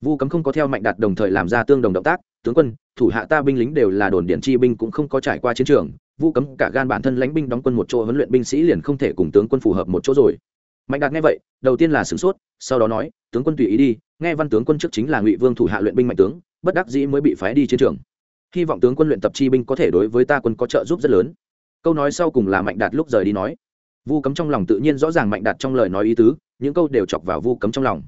Vu cấm không có theo mạnh đạt đồng thời làm ra tương đồng động tác, tướng quân, thủ hạ ta binh lính đều là đồn điện chi binh cũng không có trải qua chiến trường vu cấm cả gan bản thân lãnh binh đóng quân một chỗ, huấn luyện binh sĩ liền không thể cùng tướng quân phù hợp một chỗ rồi. Mạnh đạt nghe vậy, đầu tiên là sửng sốt, sau đó nói, tướng quân tùy ý đi, nghe văn tướng quân trước chính là ngụy vương thủ hạ luyện binh mạnh tướng, bất đắc dĩ mới bị phái đi chiến trường. Hy vọng tướng quân luyện tập chi binh có thể đối với ta quân có trợ giúp rất lớn. Câu nói sau cùng là mạnh đạt lúc rời đi nói. Vu cấm trong lòng tự nhiên rõ ràng mạnh đạt trong lời nói ý tứ, những câu đều chọc vào vu cấm trong lòng.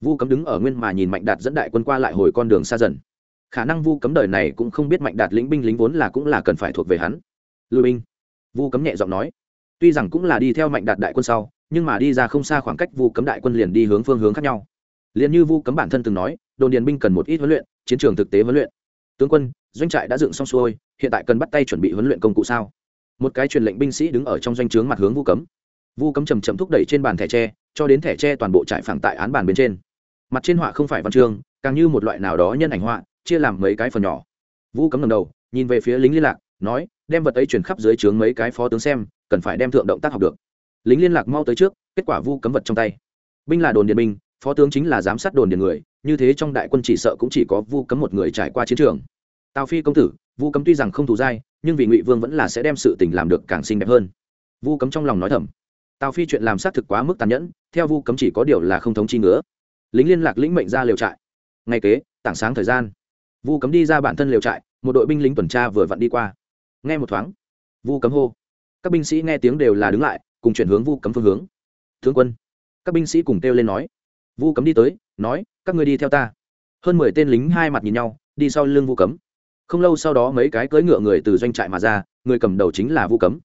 Vu cấm đứng ở nguyên mà nhìn mạnh đạt dẫn đại quân qua lại hồi con đường xa dần. Khả năng vu cấm đời này cũng không biết mạnh đạt lĩnh binh lính vốn là cũng là cần phải thuộc về hắn lưu binh. Vu cấm nhẹ giọng nói, tuy rằng cũng là đi theo mạnh đạt đại quân sau, nhưng mà đi ra không xa khoảng cách vu cấm đại quân liền đi hướng phương hướng khác nhau. Liền như vu cấm bản thân từng nói, đồn điền binh cần một ít huấn luyện, chiến trường thực tế huấn luyện. Tướng quân, doanh trại đã dựng xong xuôi, hiện tại cần bắt tay chuẩn bị huấn luyện công cụ sao? Một cái truyền lệnh binh sĩ đứng ở trong doanh trướng mặt hướng vu cấm. Vu cấm chầm chậm thúc đẩy trên bàn thẻ tre, cho đến thẻ tre toàn bộ trại phẳng tại án bàn bên trên. Mặt trên họa không phải văn chương, càng như một loại nào đó nhân ảnh họa, chia làm mấy cái phần nhỏ. Vu cấm ngầm đầu, nhìn về phía lính liên lạc, nói đem vật ấy chuyển khắp dưới trướng mấy cái phó tướng xem, cần phải đem thượng động tác học được. Lính liên lạc mau tới trước, kết quả vu cấm vật trong tay. Binh là đồn điện binh, phó tướng chính là giám sát đồn điện người, như thế trong đại quân chỉ sợ cũng chỉ có vu cấm một người trải qua chiến trường. Tào phi công tử, vu cấm tuy rằng không thù dai, nhưng vì ngụy vương vẫn là sẽ đem sự tình làm được càng xinh đẹp hơn. Vu cấm trong lòng nói thầm. Tào phi chuyện làm xác thực quá mức tàn nhẫn, theo vu cấm chỉ có điều là không thống chi ngứa. Lính liên lạc lĩnh mệnh ra liều trại. Ngay kế, tảng sáng thời gian. Vu cấm đi ra bản thân liều trại, một đội binh lính tuần tra vừa vặn đi qua nghe một thoáng. Vu cấm hô. Các binh sĩ nghe tiếng đều là đứng lại, cùng chuyển hướng vu cấm phương hướng. Tướng quân. Các binh sĩ cùng kêu lên nói. Vu cấm đi tới, nói, các ngươi đi theo ta. Hơn mười tên lính hai mặt nhìn nhau, đi sau lưng vu cấm. Không lâu sau đó mấy cái cưỡi ngựa người từ doanh trại mà ra, người cầm đầu chính là vu cấm.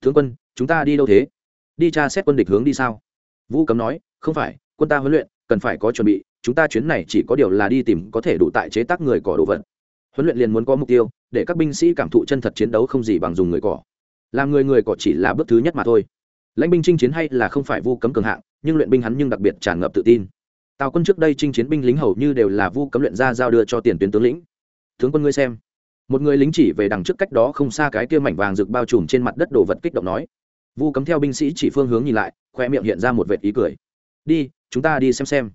Tướng quân, chúng ta đi đâu thế? Đi tra xét quân địch hướng đi sao? Vu cấm nói, không phải, quân ta huấn luyện, cần phải có chuẩn bị, chúng ta chuyến này chỉ có điều là đi tìm có thể đủ tại chế tác người cỏ đồ vật huấn luyện liền muốn có mục tiêu, để các binh sĩ cảm thụ chân thật chiến đấu không gì bằng dùng người cỏ. Làm người người cỏ chỉ là bước thứ nhất mà thôi. Lãnh binh chinh chiến hay là không phải vu cấm cường hạng, nhưng luyện binh hắn nhưng đặc biệt tràn ngập tự tin. Tào quân trước đây chinh chiến binh lính hầu như đều là vu cấm luyện ra giao đưa cho tiền tuyến tướng lĩnh. Tướng quân ngươi xem. Một người lính chỉ về đằng trước cách đó không xa cái kia mảnh vàng rực bao trùm trên mặt đất đồ vật kích động nói. Vu cấm theo binh sĩ chỉ phương hướng nhìn lại, khoe miệng hiện ra một vệt ý cười. Đi, chúng ta đi xem xem.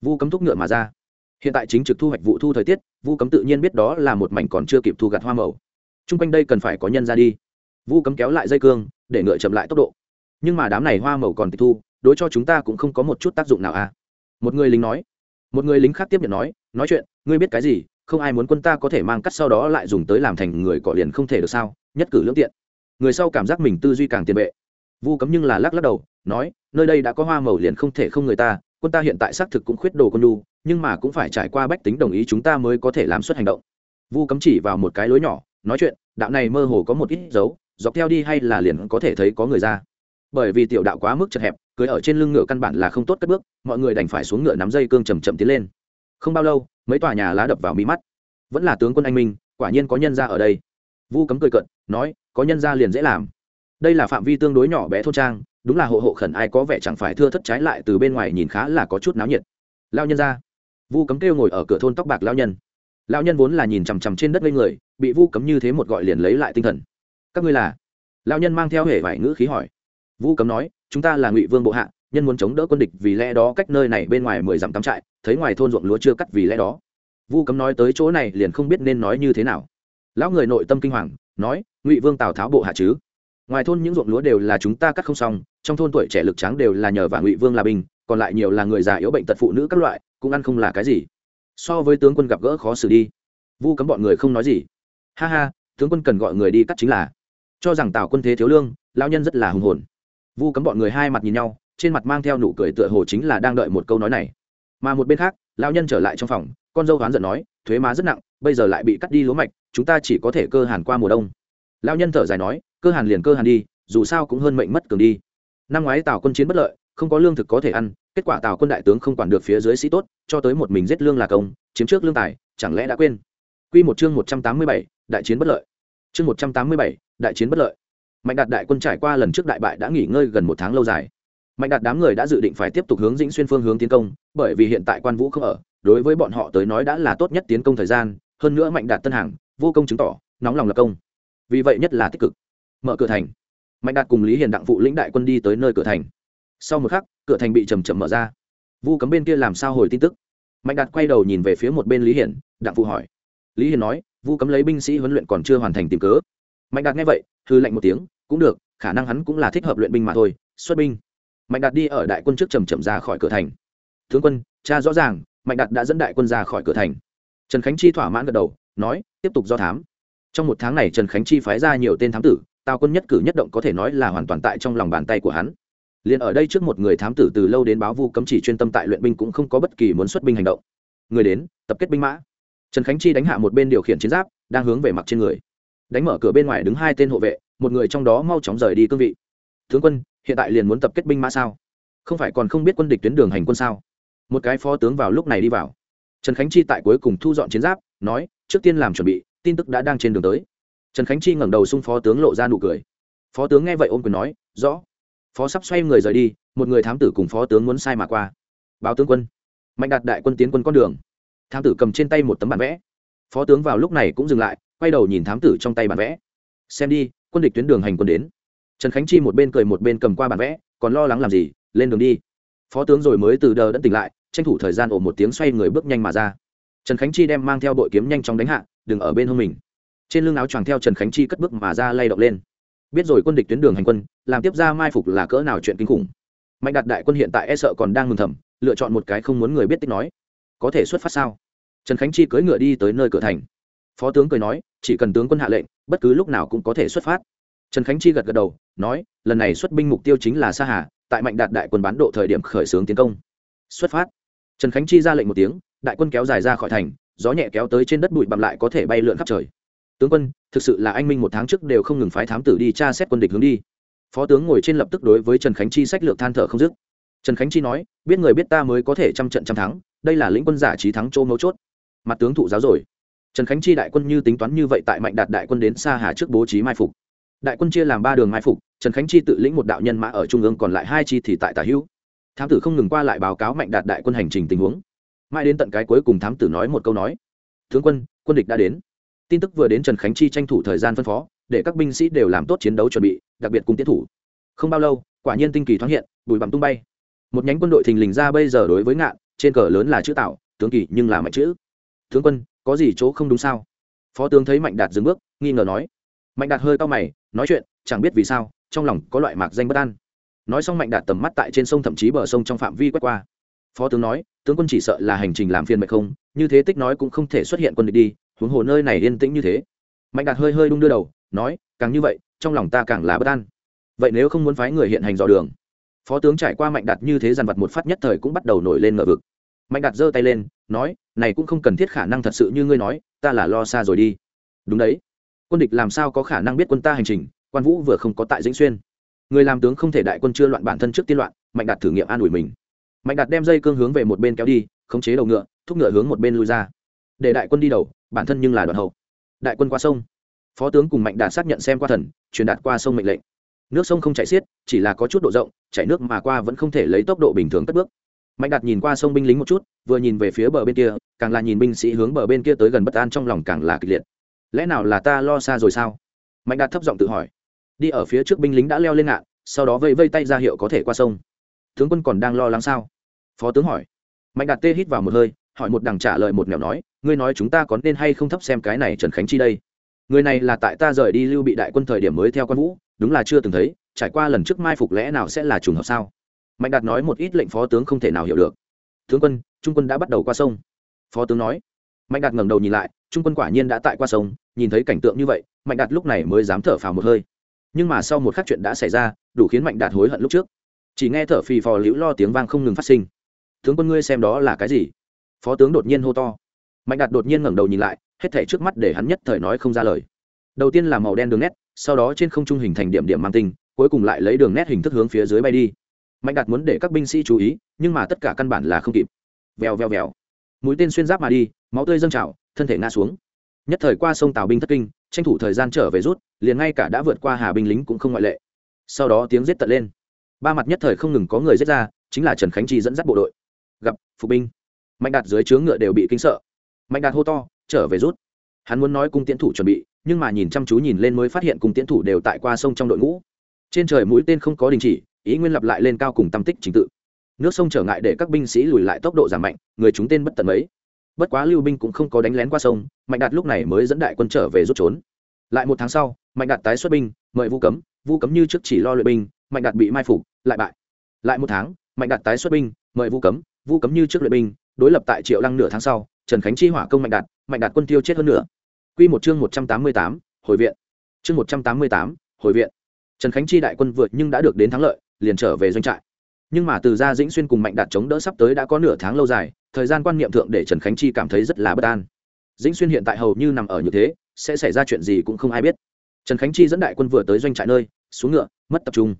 Vu cấm thúc ngựa mà ra hiện tại chính trực thu hoạch vụ thu thời tiết, vu cấm tự nhiên biết đó là một mảnh còn chưa kịp thu gặt hoa màu. T r u n g quanh đây cần phải có nhân ra đi. Vu cấm kéo lại dây cương, để ngựa chậm lại tốc độ. Nhưng mà đám này hoa màu còn tịch thu, đối cho chúng ta cũng không có một chút tác dụng nào à? Một người lính nói. Một người lính khác tiếp nhận nói nói chuyện, ngươi biết cái gì? Không ai muốn quân ta có thể mang cắt sau đó lại dùng tới làm thành người cọ liền không thể được sao? Nhất cử lưỡng tiện. Người sau cảm giác mình tư duy càng tiền vệ vu cấm nhưng là lắc lắc đầu, nói, nơi đây đã có hoa màu liền không thể không người ta quân ta hiện tại xác thực cũng khuyết đồ con đu nhưng mà cũng phải trải qua bách tính đồng ý chúng ta mới có thể làm suất hành động. Vu cấm chỉ vào một cái lối nhỏ, nói chuyện, đạo này mơ hồ có một ít dấu, dọc theo đi hay là liền có thể thấy có người ra. Bởi vì tiểu đạo quá mức chật hẹp, cưới ở trên lưng ngựa căn bản là không tốt cất bước, mọi người đành phải xuống ngựa nắm dây cương chầm chậm tiến lên. Không bao lâu, mấy tòa nhà lá đập vào mí mắt. Vẫn là tướng quân anh minh, quả nhiên có nhân ra ở đây. Vu cấm cười cận nói, có nhân ra liền dễ làm. Đây là phạm vi tương đối nhỏ bé thôn trang đúng là hộ hộ khẩn ai có vẻ chẳng phải thưa thất trái lại từ bên ngoài nhìn khá là có chút náo nhiệt. Lao nhân ra. Vu cấm kêu ngồi ở cửa thôn tóc bạc lao nhân. Lao nhân vốn là nhìn chằm chằm trên đất lên người, bị vu cấm như thế một gọi liền lấy lại tinh thần. Các ngươi là? Lao nhân mang theo hệ vải ngữ khí hỏi. Vu cấm nói, chúng ta là ngụy vương bộ hạ, nhân muốn chống đỡ quân địch vì lẽ đó cách nơi này bên ngoài mười dặm tắm trại, thấy ngoài thôn ruộng lúa chưa cắt vì lẽ đó. Vu cấm nói tới chỗ này liền không biết nên nói như thế nào. Lão người nội tâm kinh hoàng, nói, ngụy vương tào tháo bộ hạ chứ? Ngoài thôn những ruộng lúa đều là chúng ta cắt không xong, trong thôn tuổi trẻ lực tráng đều là nhờ và ngụy vương là binh còn lại nhiều là người già yếu bệnh tật phụ nữ các loại, cũng ăn không là cái gì. So với tướng quân gặp gỡ khó xử đi. Vu cấm bọn người không nói gì. Ha ha, tướng quân cần gọi người đi cắt chính là. Cho rằng tào quân thế thiếu lương lao nhân rất là hùng hồn. Vu cấm bọn người hai mặt nhìn nhau, trên mặt mang theo nụ cười tựa hồ chính là đang đợi một câu nói này. Mà một bên khác lao nhân trở lại trong phòng, con dâu hoán giận nói, thuế má rất nặng, bây giờ lại bị cắt đi lúa mạch, chúng ta chỉ có thể cơ hàn qua mùa đông. Lao nhân thở dài nói cơ hàn liền cơ hàn đi, dù sao cũng hơn mệnh mất cường đi. Năm ngoái tào quân chiến bất lợi, không có lương thực có thể ăn, kết quả tào quân đại tướng không quản được phía dưới sĩ tốt, cho tới một mình giết lương là công, chiếm trước lương tài, chẳng lẽ đã quên? Q một chương một trăm tám mươi bảy, đại chiến bất lợi. Chương một trăm tám mươi bảy, đại chiến bất lợi. Mạnh đạt đại quân trải qua lần trước đại bại đã nghỉ ngơi gần một tháng lâu dài. Mạnh đạt đám người đã dự định phải tiếp tục hướng dĩnh xuyên phương hướng tiến công, bởi vì hiện tại quan vũ không ở, đối với bọn họ tới nói đã là tốt nhất tiến công thời gian, hơn nữa mạnh đạt tân hàng, vô công chứng tỏ, nóng lòng lập công. Vì vậy nhất là tích cực mở cửa thành. Mạnh đạt cùng lý hiền đặng phụ lĩnh đại quân đi tới nơi cửa thành. Sau một khắc, cửa thành bị chầm chậm mở ra. Vu cấm bên kia làm sao hồi tin tức? Mạnh đạt quay đầu nhìn về phía một bên lý hiển đặng phụ hỏi. Lý hiển nói, vu cấm lấy binh sĩ huấn luyện còn chưa hoàn thành tìm cớ. Mạnh đạt nghe vậy hư lệnh một tiếng, cũng được, khả năng hắn cũng là thích hợp luyện binh mà thôi, xuất binh. Mạnh đạt đi ở đại quân trước chầm chậm ra khỏi cửa thành. Tướng quân, cha rõ ràng, mạnh đạt đã dẫn đại quân ra khỏi cửa thành. Trần khánh chi thỏa mãn gật đầu, nói, tiếp tục do thám. Trong một tháng này trần khánh chi phái ra nhiều tên thám tử tào quân nhất cử nhất động có thể nói là hoàn toàn tại trong lòng bàn tay của hắn. Liền ở đây trước một người thám tử từ lâu đến báo vu cấm chỉ chuyên tâm tại luyện binh cũng không có bất kỳ muốn xuất binh hành động. Người đến, tập kết binh mã. Trần khánh chi đánh hạ một bên điều khiển chiến giáp, đang hướng về mặt trên người. Đánh mở cửa bên ngoài đứng hai tên hộ vệ, một người trong đó mau chóng rời đi cương vị. Tướng quân, hiện tại liền muốn tập kết binh mã sao? Không phải còn không biết quân địch tuyến đường hành quân sao? Một cái phó tướng vào lúc này đi vào. Trần khánh chi tại cuối cùng thu dọn chiến giáp, nói, trước tiên làm chuẩn bị, tin tức đã đang trên đường tới trần khánh chi ngẩng đầu xung phó tướng lộ ra nụ cười. Phó tướng nghe vậy ôm quyền nói, rõ. Phó sắp xoay người rời đi, một người thám tử cùng phó tướng muốn sai mà qua. Báo tướng quân. Mạnh đạt đại quân tiến quân con đường. Thám tử cầm trên tay một tấm bản vẽ. Phó tướng vào lúc này cũng dừng lại, quay đầu nhìn thám tử trong tay bản vẽ. Xem đi, quân địch tuyến đường hành quân đến. Trần khánh chi một bên cười một bên cầm qua bản vẽ, còn lo lắng làm gì? Lên đường đi. Phó tướng rồi mới từ đờ đẫn tỉnh lại, tranh thủ thời gian ổ một tiếng xoay người bước nhanh mà ra. Trần khánh chi đem mang theo đội kiếm nhanh chóng đánh hạ, đừng ở bên hông mình trên lưng áo choàng theo trần khánh chi cất bước mà ra lay động lên. Biết rồi quân địch tuyến đường hành quân, làm tiếp ra mai phục là cỡ nào chuyện kinh khủng. Mạnh đạt đại quân hiện tại e sợ còn đang mừng thầm, lựa chọn một cái không muốn người biết tích nói. Có thể xuất phát sao? Trần khánh chi cưỡi ngựa đi tới nơi cửa thành. Phó tướng cười nói, chỉ cần tướng quân hạ lệnh, bất cứ lúc nào cũng có thể xuất phát. Trần khánh chi gật gật đầu, nói, lần này xuất binh mục tiêu chính là sa hà, tại mạnh đạt đại quân bán độ thời điểm khởi xướng tiến công. Xuất phát. Trần khánh chi ra lệnh một tiếng, đại quân kéo dài ra khỏi thành, gió nhẹ kéo tới trên đất bụi bặm lại có thể bay lượn khắp trời tướng quân, thực sự là anh minh một tháng trước đều không ngừng phái thám tử đi tra xét quân địch hướng đi. Phó tướng ngồi trên lập tức đối với trần khánh chi sách lược than thở không dứt. Trần khánh chi nói, biết người biết ta mới có thể trăm trận trăm thắng, đây là lĩnh quân giả trí thắng chỗ mấu chốt. Mặt tướng thụ giáo rồi. Trần khánh chi đại quân như tính toán như vậy tại mạnh đạt đại quân đến xa hà trước bố trí mai phục. Đại quân chia làm ba đường mai phục, trần khánh chi tự lĩnh một đạo nhân mã ở trung ương còn lại hai chi thì tại tả hữu. Thám tử không ngừng qua lại báo cáo mạnh đạt đại quân hành trình tình huống. Mãi đến tận cái cuối cùng thám tử nói một câu nói, tướng quân quân địch đã đến tin tức vừa đến trần khánh chi tranh thủ thời gian phân phó, để các binh sĩ đều làm tốt chiến đấu chuẩn bị, đặc biệt cùng tiến thủ. Không bao lâu, quả nhiên tinh kỳ thoáng hiện bùi bằm tung bay. Một nhánh quân đội thình lình ra bây giờ đối với ngạn, trên cờ lớn là chữ tạo tướng kỳ nhưng là mạnh chữ. Tướng quân, có gì chỗ không đúng sao? Phó tướng thấy mạnh đạt dừng bước, nghi ngờ nói. Mạnh đạt hơi cao mày, nói chuyện, chẳng biết vì sao, trong lòng có loại mạc danh bất an. Nói xong mạnh đạt tầm mắt tại trên sông thậm chí bờ sông trong phạm vi quét qua. Phó tướng nói, tướng quân chỉ sợ là hành trình làm phiền mệt không, như thế tích nói cũng không thể xuất hiện quân địch đi huống hồ nơi này yên tĩnh như thế. Mạnh đạt hơi hơi đung đưa đầu, nói, càng như vậy, trong lòng ta càng là bất an. Vậy nếu không muốn phái người hiện hành dò đường? Phó tướng trải qua mạnh đạt như thế dàn vật một phát nhất thời cũng bắt đầu nổi lên ngờ vực. Mạnh đạt giơ tay lên, nói, này cũng không cần thiết khả năng thật sự như ngươi nói, ta là lo xa rồi đi. Đúng đấy. Quân địch làm sao có khả năng biết quân ta hành trình, quan vũ vừa không có tại dĩnh xuyên. Người làm tướng không thể đại quân chưa loạn bản thân trước tiên loạn, mạnh đạt thử nghiệm an ủi mình. Mạnh đạt đem dây cương hướng về một bên kéo đi, khống chế đầu ngựa, thúc ngựa hướng một bên lui ra. Để đại quân đi đầu bản thân nhưng là đoạn hậu. Đại quân qua sông. Phó tướng cùng mạnh đạt xác nhận xem qua thần, truyền đạt qua sông mệnh lệnh. Nước sông không chảy xiết, chỉ là có chút độ rộng, chảy nước mà qua vẫn không thể lấy tốc độ bình thường cất bước. Mạnh đạt nhìn qua sông binh lính một chút, vừa nhìn về phía bờ bên kia, càng là nhìn binh sĩ hướng bờ bên kia tới gần bất an trong lòng càng là kịch liệt. Lẽ nào là ta lo xa rồi sao? Mạnh đạt thấp giọng tự hỏi. Đi ở phía trước binh lính đã leo lên ngạn, sau đó vây vây tay ra hiệu có thể qua sông. Tướng quân còn đang lo lắng sao? Phó tướng hỏi. Mạnh đạt tê hít vào một hơi hỏi một đằng trả lời một nẻo nói, ngươi nói chúng ta có nên hay không thấp xem cái này trần khánh chi đây? Người này là tại ta rời đi lưu bị đại quân thời điểm mới theo quan vũ, đúng là chưa từng thấy, trải qua lần trước mai phục lẽ nào sẽ là trùng hợp sao? Mạnh đạt nói một ít lệnh phó tướng không thể nào hiểu được. Tướng quân, trung quân đã bắt đầu qua sông. Phó tướng nói. Mạnh đạt ngẩng đầu nhìn lại, trung quân quả nhiên đã tại qua sông, nhìn thấy cảnh tượng như vậy, mạnh đạt lúc này mới dám thở phào một hơi. Nhưng mà sau một khắc chuyện đã xảy ra, đủ khiến mạnh đạt hối hận lúc trước. Chỉ nghe thở phì phò liễu lo tiếng vang không ngừng phát sinh. Tướng quân ngươi xem đó là cái gì? Phó tướng đột nhiên hô to. Mạnh đạt đột nhiên ngẩng đầu nhìn lại, hết thảy trước mắt để hắn nhất thời nói không ra lời. Đầu tiên là màu đen đường nét, sau đó trên không trung hình thành điểm điểm mang tinh, cuối cùng lại lấy đường nét hình thức hướng phía dưới bay đi. Mạnh đạt muốn để các binh sĩ chú ý, nhưng mà tất cả căn bản là không kịp. Vèo vèo vèo. Mũi tên xuyên giáp mà đi, máu tươi dâng trào, thân thể ngã xuống. Nhất thời qua sông tào binh thất kinh, tranh thủ thời gian trở về rút, liền ngay cả đã vượt qua hà binh lính cũng không ngoại lệ. Sau đó tiếng giết tận lên. Ba mặt nhất thời không ngừng có người giết ra, chính là trần khánh chi dẫn dắt bộ đội. Gặp, phục binh mạnh đạt dưới trướng ngựa đều bị kinh sợ. Mạnh đạt hô to, trở về rút. Hắn muốn nói cung tiến thủ chuẩn bị, nhưng mà nhìn chăm chú nhìn lên mới phát hiện cung tiến thủ đều tại qua sông trong đội ngũ. Trên trời mũi tên không có đình chỉ, ý nguyên lặp lại lên cao cùng tam tích trình tự. Nước sông trở ngại để các binh sĩ lùi lại tốc độ giảm mạnh, người chúng tên bất tận mấy. Bất quá lưu binh cũng không có đánh lén qua sông, mạnh đạt lúc này mới dẫn đại quân trở về rút trốn. Lại một tháng sau, mạnh đạt tái xuất binh, mời vu cấm. Vu cấm như trước chỉ lo luyện binh, mạnh đạt bị mai phục, lại bại. Lại một tháng, mạnh đạt tái xuất binh, mời vu cấm. Vu cấm như trước luyện binh đối lập tại triệu lăng nửa tháng sau, trần khánh chi hỏa công mạnh đạt mạnh đạt quân tiêu chết hơn nữa q một chương một trăm tám mươi tám, hồi viện. Chương một trăm tám mươi tám, hồi viện. Trần khánh chi đại quân vượt nhưng đã được đến thắng lợi, liền trở về doanh trại. Nhưng mà từ gia dĩnh xuyên cùng mạnh đạt chống đỡ sắp tới đã có nửa tháng lâu dài, thời gian quan niệm thượng để trần khánh chi cảm thấy rất là bất an. Dĩnh xuyên hiện tại hầu như nằm ở như thế, sẽ xảy ra chuyện gì cũng không ai biết. Trần khánh chi dẫn đại quân vừa tới doanh trại nơi, xuống ngựa, mất tập trung.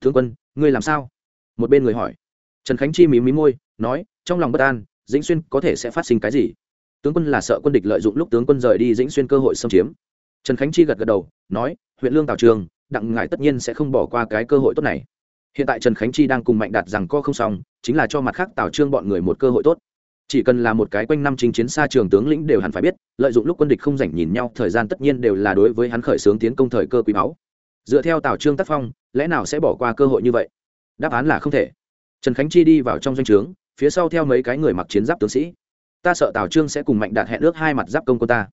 Thương quân, ngươi làm sao? Một bên người hỏi. Trần khánh chi mí mí môi, nói, trong lòng bất an dĩnh xuyên có thể sẽ phát sinh cái gì? Tướng quân là sợ quân địch lợi dụng lúc tướng quân rời đi dĩnh xuyên cơ hội xâm chiếm. Trần khánh chi gật gật đầu, nói, huyện lương tào trường, đặng ngại tất nhiên sẽ không bỏ qua cái cơ hội tốt này. Hiện tại trần khánh chi đang cùng mạnh đạt rằng co không xong, chính là cho mặt khác tào trương bọn người một cơ hội tốt. Chỉ cần là một cái quanh năm chinh chiến xa trường tướng lĩnh đều hẳn phải biết, lợi dụng lúc quân địch không rảnh nhìn nhau, thời gian tất nhiên đều là đối với hắn khởi xướng tiến công thời cơ quý báu. Dựa theo tào trương tác phong, lẽ nào sẽ bỏ qua cơ hội như vậy? Đáp án là không thể. Trần khánh chi đi vào trong doanh trướng phía sau theo mấy cái người mặc chiến giáp tướng sĩ. Ta sợ tào trương sẽ cùng mạnh đạt hẹn ước hai mặt giáp công quân ta.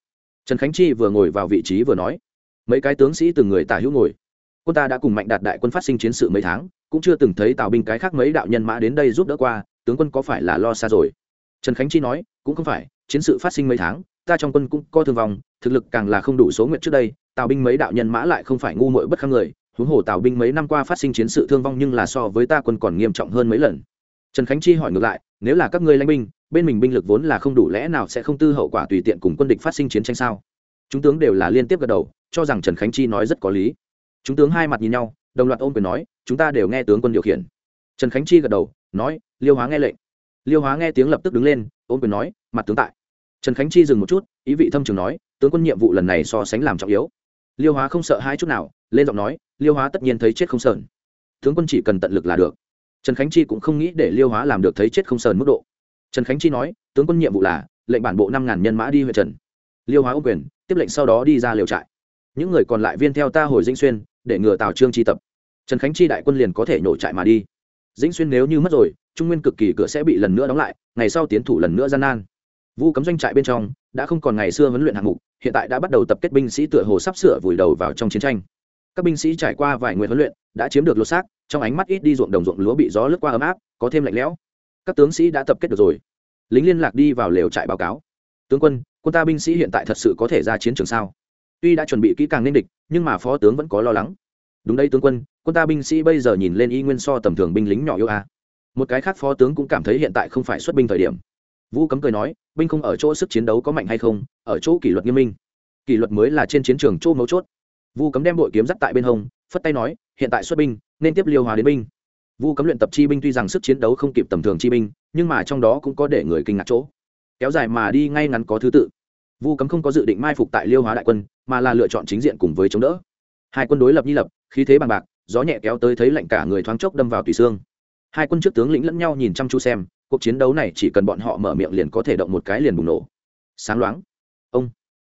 Trần khánh chi vừa ngồi vào vị trí vừa nói. Mấy cái tướng sĩ từng người tả hữu ngồi. Quân ta đã cùng mạnh đạt đại quân phát sinh chiến sự mấy tháng, cũng chưa từng thấy tào binh cái khác mấy đạo nhân mã đến đây giúp đỡ qua, tướng quân có phải là lo xa rồi? Trần khánh chi nói, cũng không phải, chiến sự phát sinh mấy tháng, ta trong quân cũng có thương vong, thực lực càng là không đủ số nguyện trước đây, tào binh mấy đạo nhân mã lại không phải ngu muội bất khăng người, huống hồ tào binh mấy năm qua phát sinh chiến sự thương vong nhưng là so với ta quân còn nghiêm trọng hơn mấy lần trần khánh chi hỏi ngược lại, nếu là các ngươi lãnh binh, bên mình binh lực vốn là không đủ lẽ nào sẽ không tư hậu quả tùy tiện cùng quân địch phát sinh chiến tranh sao? Chúng tướng đều là liên tiếp gật đầu, cho rằng trần khánh chi nói rất có lý. Chúng tướng hai mặt nhìn nhau, đồng loạt ôm quyền nói, chúng ta đều nghe tướng quân điều khiển. Trần khánh chi gật đầu, nói, liêu hóa nghe lệnh. Liêu hóa nghe tiếng lập tức đứng lên, ôm quyền nói, mặt tướng tại. Trần khánh chi dừng một chút, ý vị thâm trường nói, tướng quân nhiệm vụ lần này so sánh làm trọng yếu. Liêu hóa không sợ hai chút nào, lên giọng nói, liêu hóa tất nhiên thấy chết không sờn. Tướng quân chỉ cần tận lực là được trần khánh chi cũng không nghĩ để liêu hóa làm được thấy chết không sờn mức độ. Trần khánh chi nói, tướng quân nhiệm vụ là, lệnh bản bộ năm ngàn nhân mã đi huyện trần. Liêu hóa ô quyền, tiếp lệnh sau đó đi ra liều trại. Những người còn lại viên theo ta hồi dinh xuyên, để ngừa tào trương chi tập. Trần khánh chi đại quân liền có thể nhổ trại mà đi. Dĩnh xuyên nếu như mất rồi, trung nguyên cực kỳ cửa sẽ bị lần nữa đóng lại, ngày sau tiến thủ lần nữa gian nan. Vu cấm doanh trại bên trong, đã không còn ngày xưa huấn luyện hạng mục, hiện tại đã bắt đầu tập kết binh sĩ tựa hồ sắp sửa vùi đầu vào trong chiến tranh các binh sĩ trải qua vài nguyện huấn luyện, đã chiếm được lột xác, trong ánh mắt ít đi ruộng đồng ruộng lúa bị gió lướt qua ấm áp, có thêm lạnh lẽo. Các tướng sĩ đã tập kết được rồi. Lính liên lạc đi vào lều trại báo cáo. Tướng quân quân ta binh sĩ hiện tại thật sự có thể ra chiến trường sao? Tuy đã chuẩn bị kỹ càng nên địch, nhưng mà phó tướng vẫn có lo lắng. Đúng đây tướng quân quân ta binh sĩ bây giờ nhìn lên y nguyên so tầm thường binh lính nhỏ yêu a. Một cái khác phó tướng cũng cảm thấy hiện tại không phải xuất binh thời điểm. Vũ cấm cười nói, binh không ở chỗ sức chiến đấu có mạnh hay không, ở chỗ kỷ luật nghiêm minh. Kỷ luật mới là trên chiến trường chỗ mấu chốt vu cấm đem bội kiếm dắt tại bên hông, phất tay nói, hiện tại xuất binh, nên tiếp liêu hòa đến binh. Vu cấm luyện tập chi binh tuy rằng sức chiến đấu không kịp tầm thường chi binh, nhưng mà trong đó cũng có để người kinh ngạc chỗ. Kéo dài mà đi ngay ngắn có thứ tự. Vu cấm không có dự định mai phục tại liêu hóa đại quân, mà là lựa chọn chính diện cùng với chống đỡ. Hai quân đối lập nhi lập, khí thế bằng bạc, gió nhẹ kéo tới thấy lạnh cả người thoáng chốc đâm vào tùy xương. Hai quân trước tướng lĩnh lẫn nhau nhìn chăm chú xem, cuộc chiến đấu này chỉ cần bọn họ mở miệng liền có thể động một cái liền bùng nổ. Sáng loáng. Ông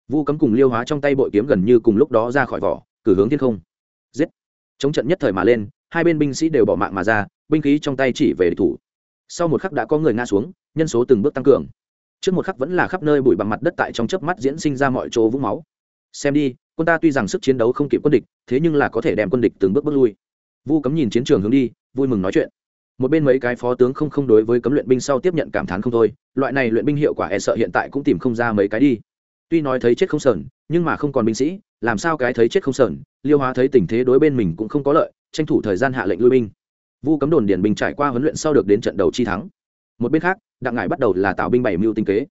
vu cấm cùng liêu hóa trong tay bội kiếm gần như cùng lúc đó ra khỏi vỏ, cử hướng thiên không. Giết! Chống trận nhất thời mà lên, hai bên binh sĩ đều bỏ mạng mà ra, binh khí trong tay chỉ về địch thủ. Sau một khắc đã có người ngã xuống, nhân số từng bước tăng cường. Trước một khắc vẫn là khắp nơi bụi bằng mặt đất tại trong chớp mắt diễn sinh ra mọi chỗ vũng máu. Xem đi, quân ta tuy rằng sức chiến đấu không kịp quân địch, thế nhưng là có thể đem quân địch từng bước bước lui. Vu cấm nhìn chiến trường hướng đi, vui mừng nói chuyện. Một bên mấy cái phó tướng không không đối với cấm luyện binh sau tiếp nhận cảm thán không thôi, loại này luyện binh hiệu quả e sợ hiện tại cũng tìm không ra mấy cái đi tuy nói thấy chết không sờn, nhưng mà không còn binh sĩ, làm sao cái thấy chết không sờn? Liêu hóa thấy tình thế đối bên mình cũng không có lợi, tranh thủ thời gian hạ lệnh lui binh. Vu cấm đồn điển binh trải qua huấn luyện sau được đến trận đầu chi thắng. Một bên khác, đặng ngải bắt đầu là tạo binh bảy mưu tinh kế.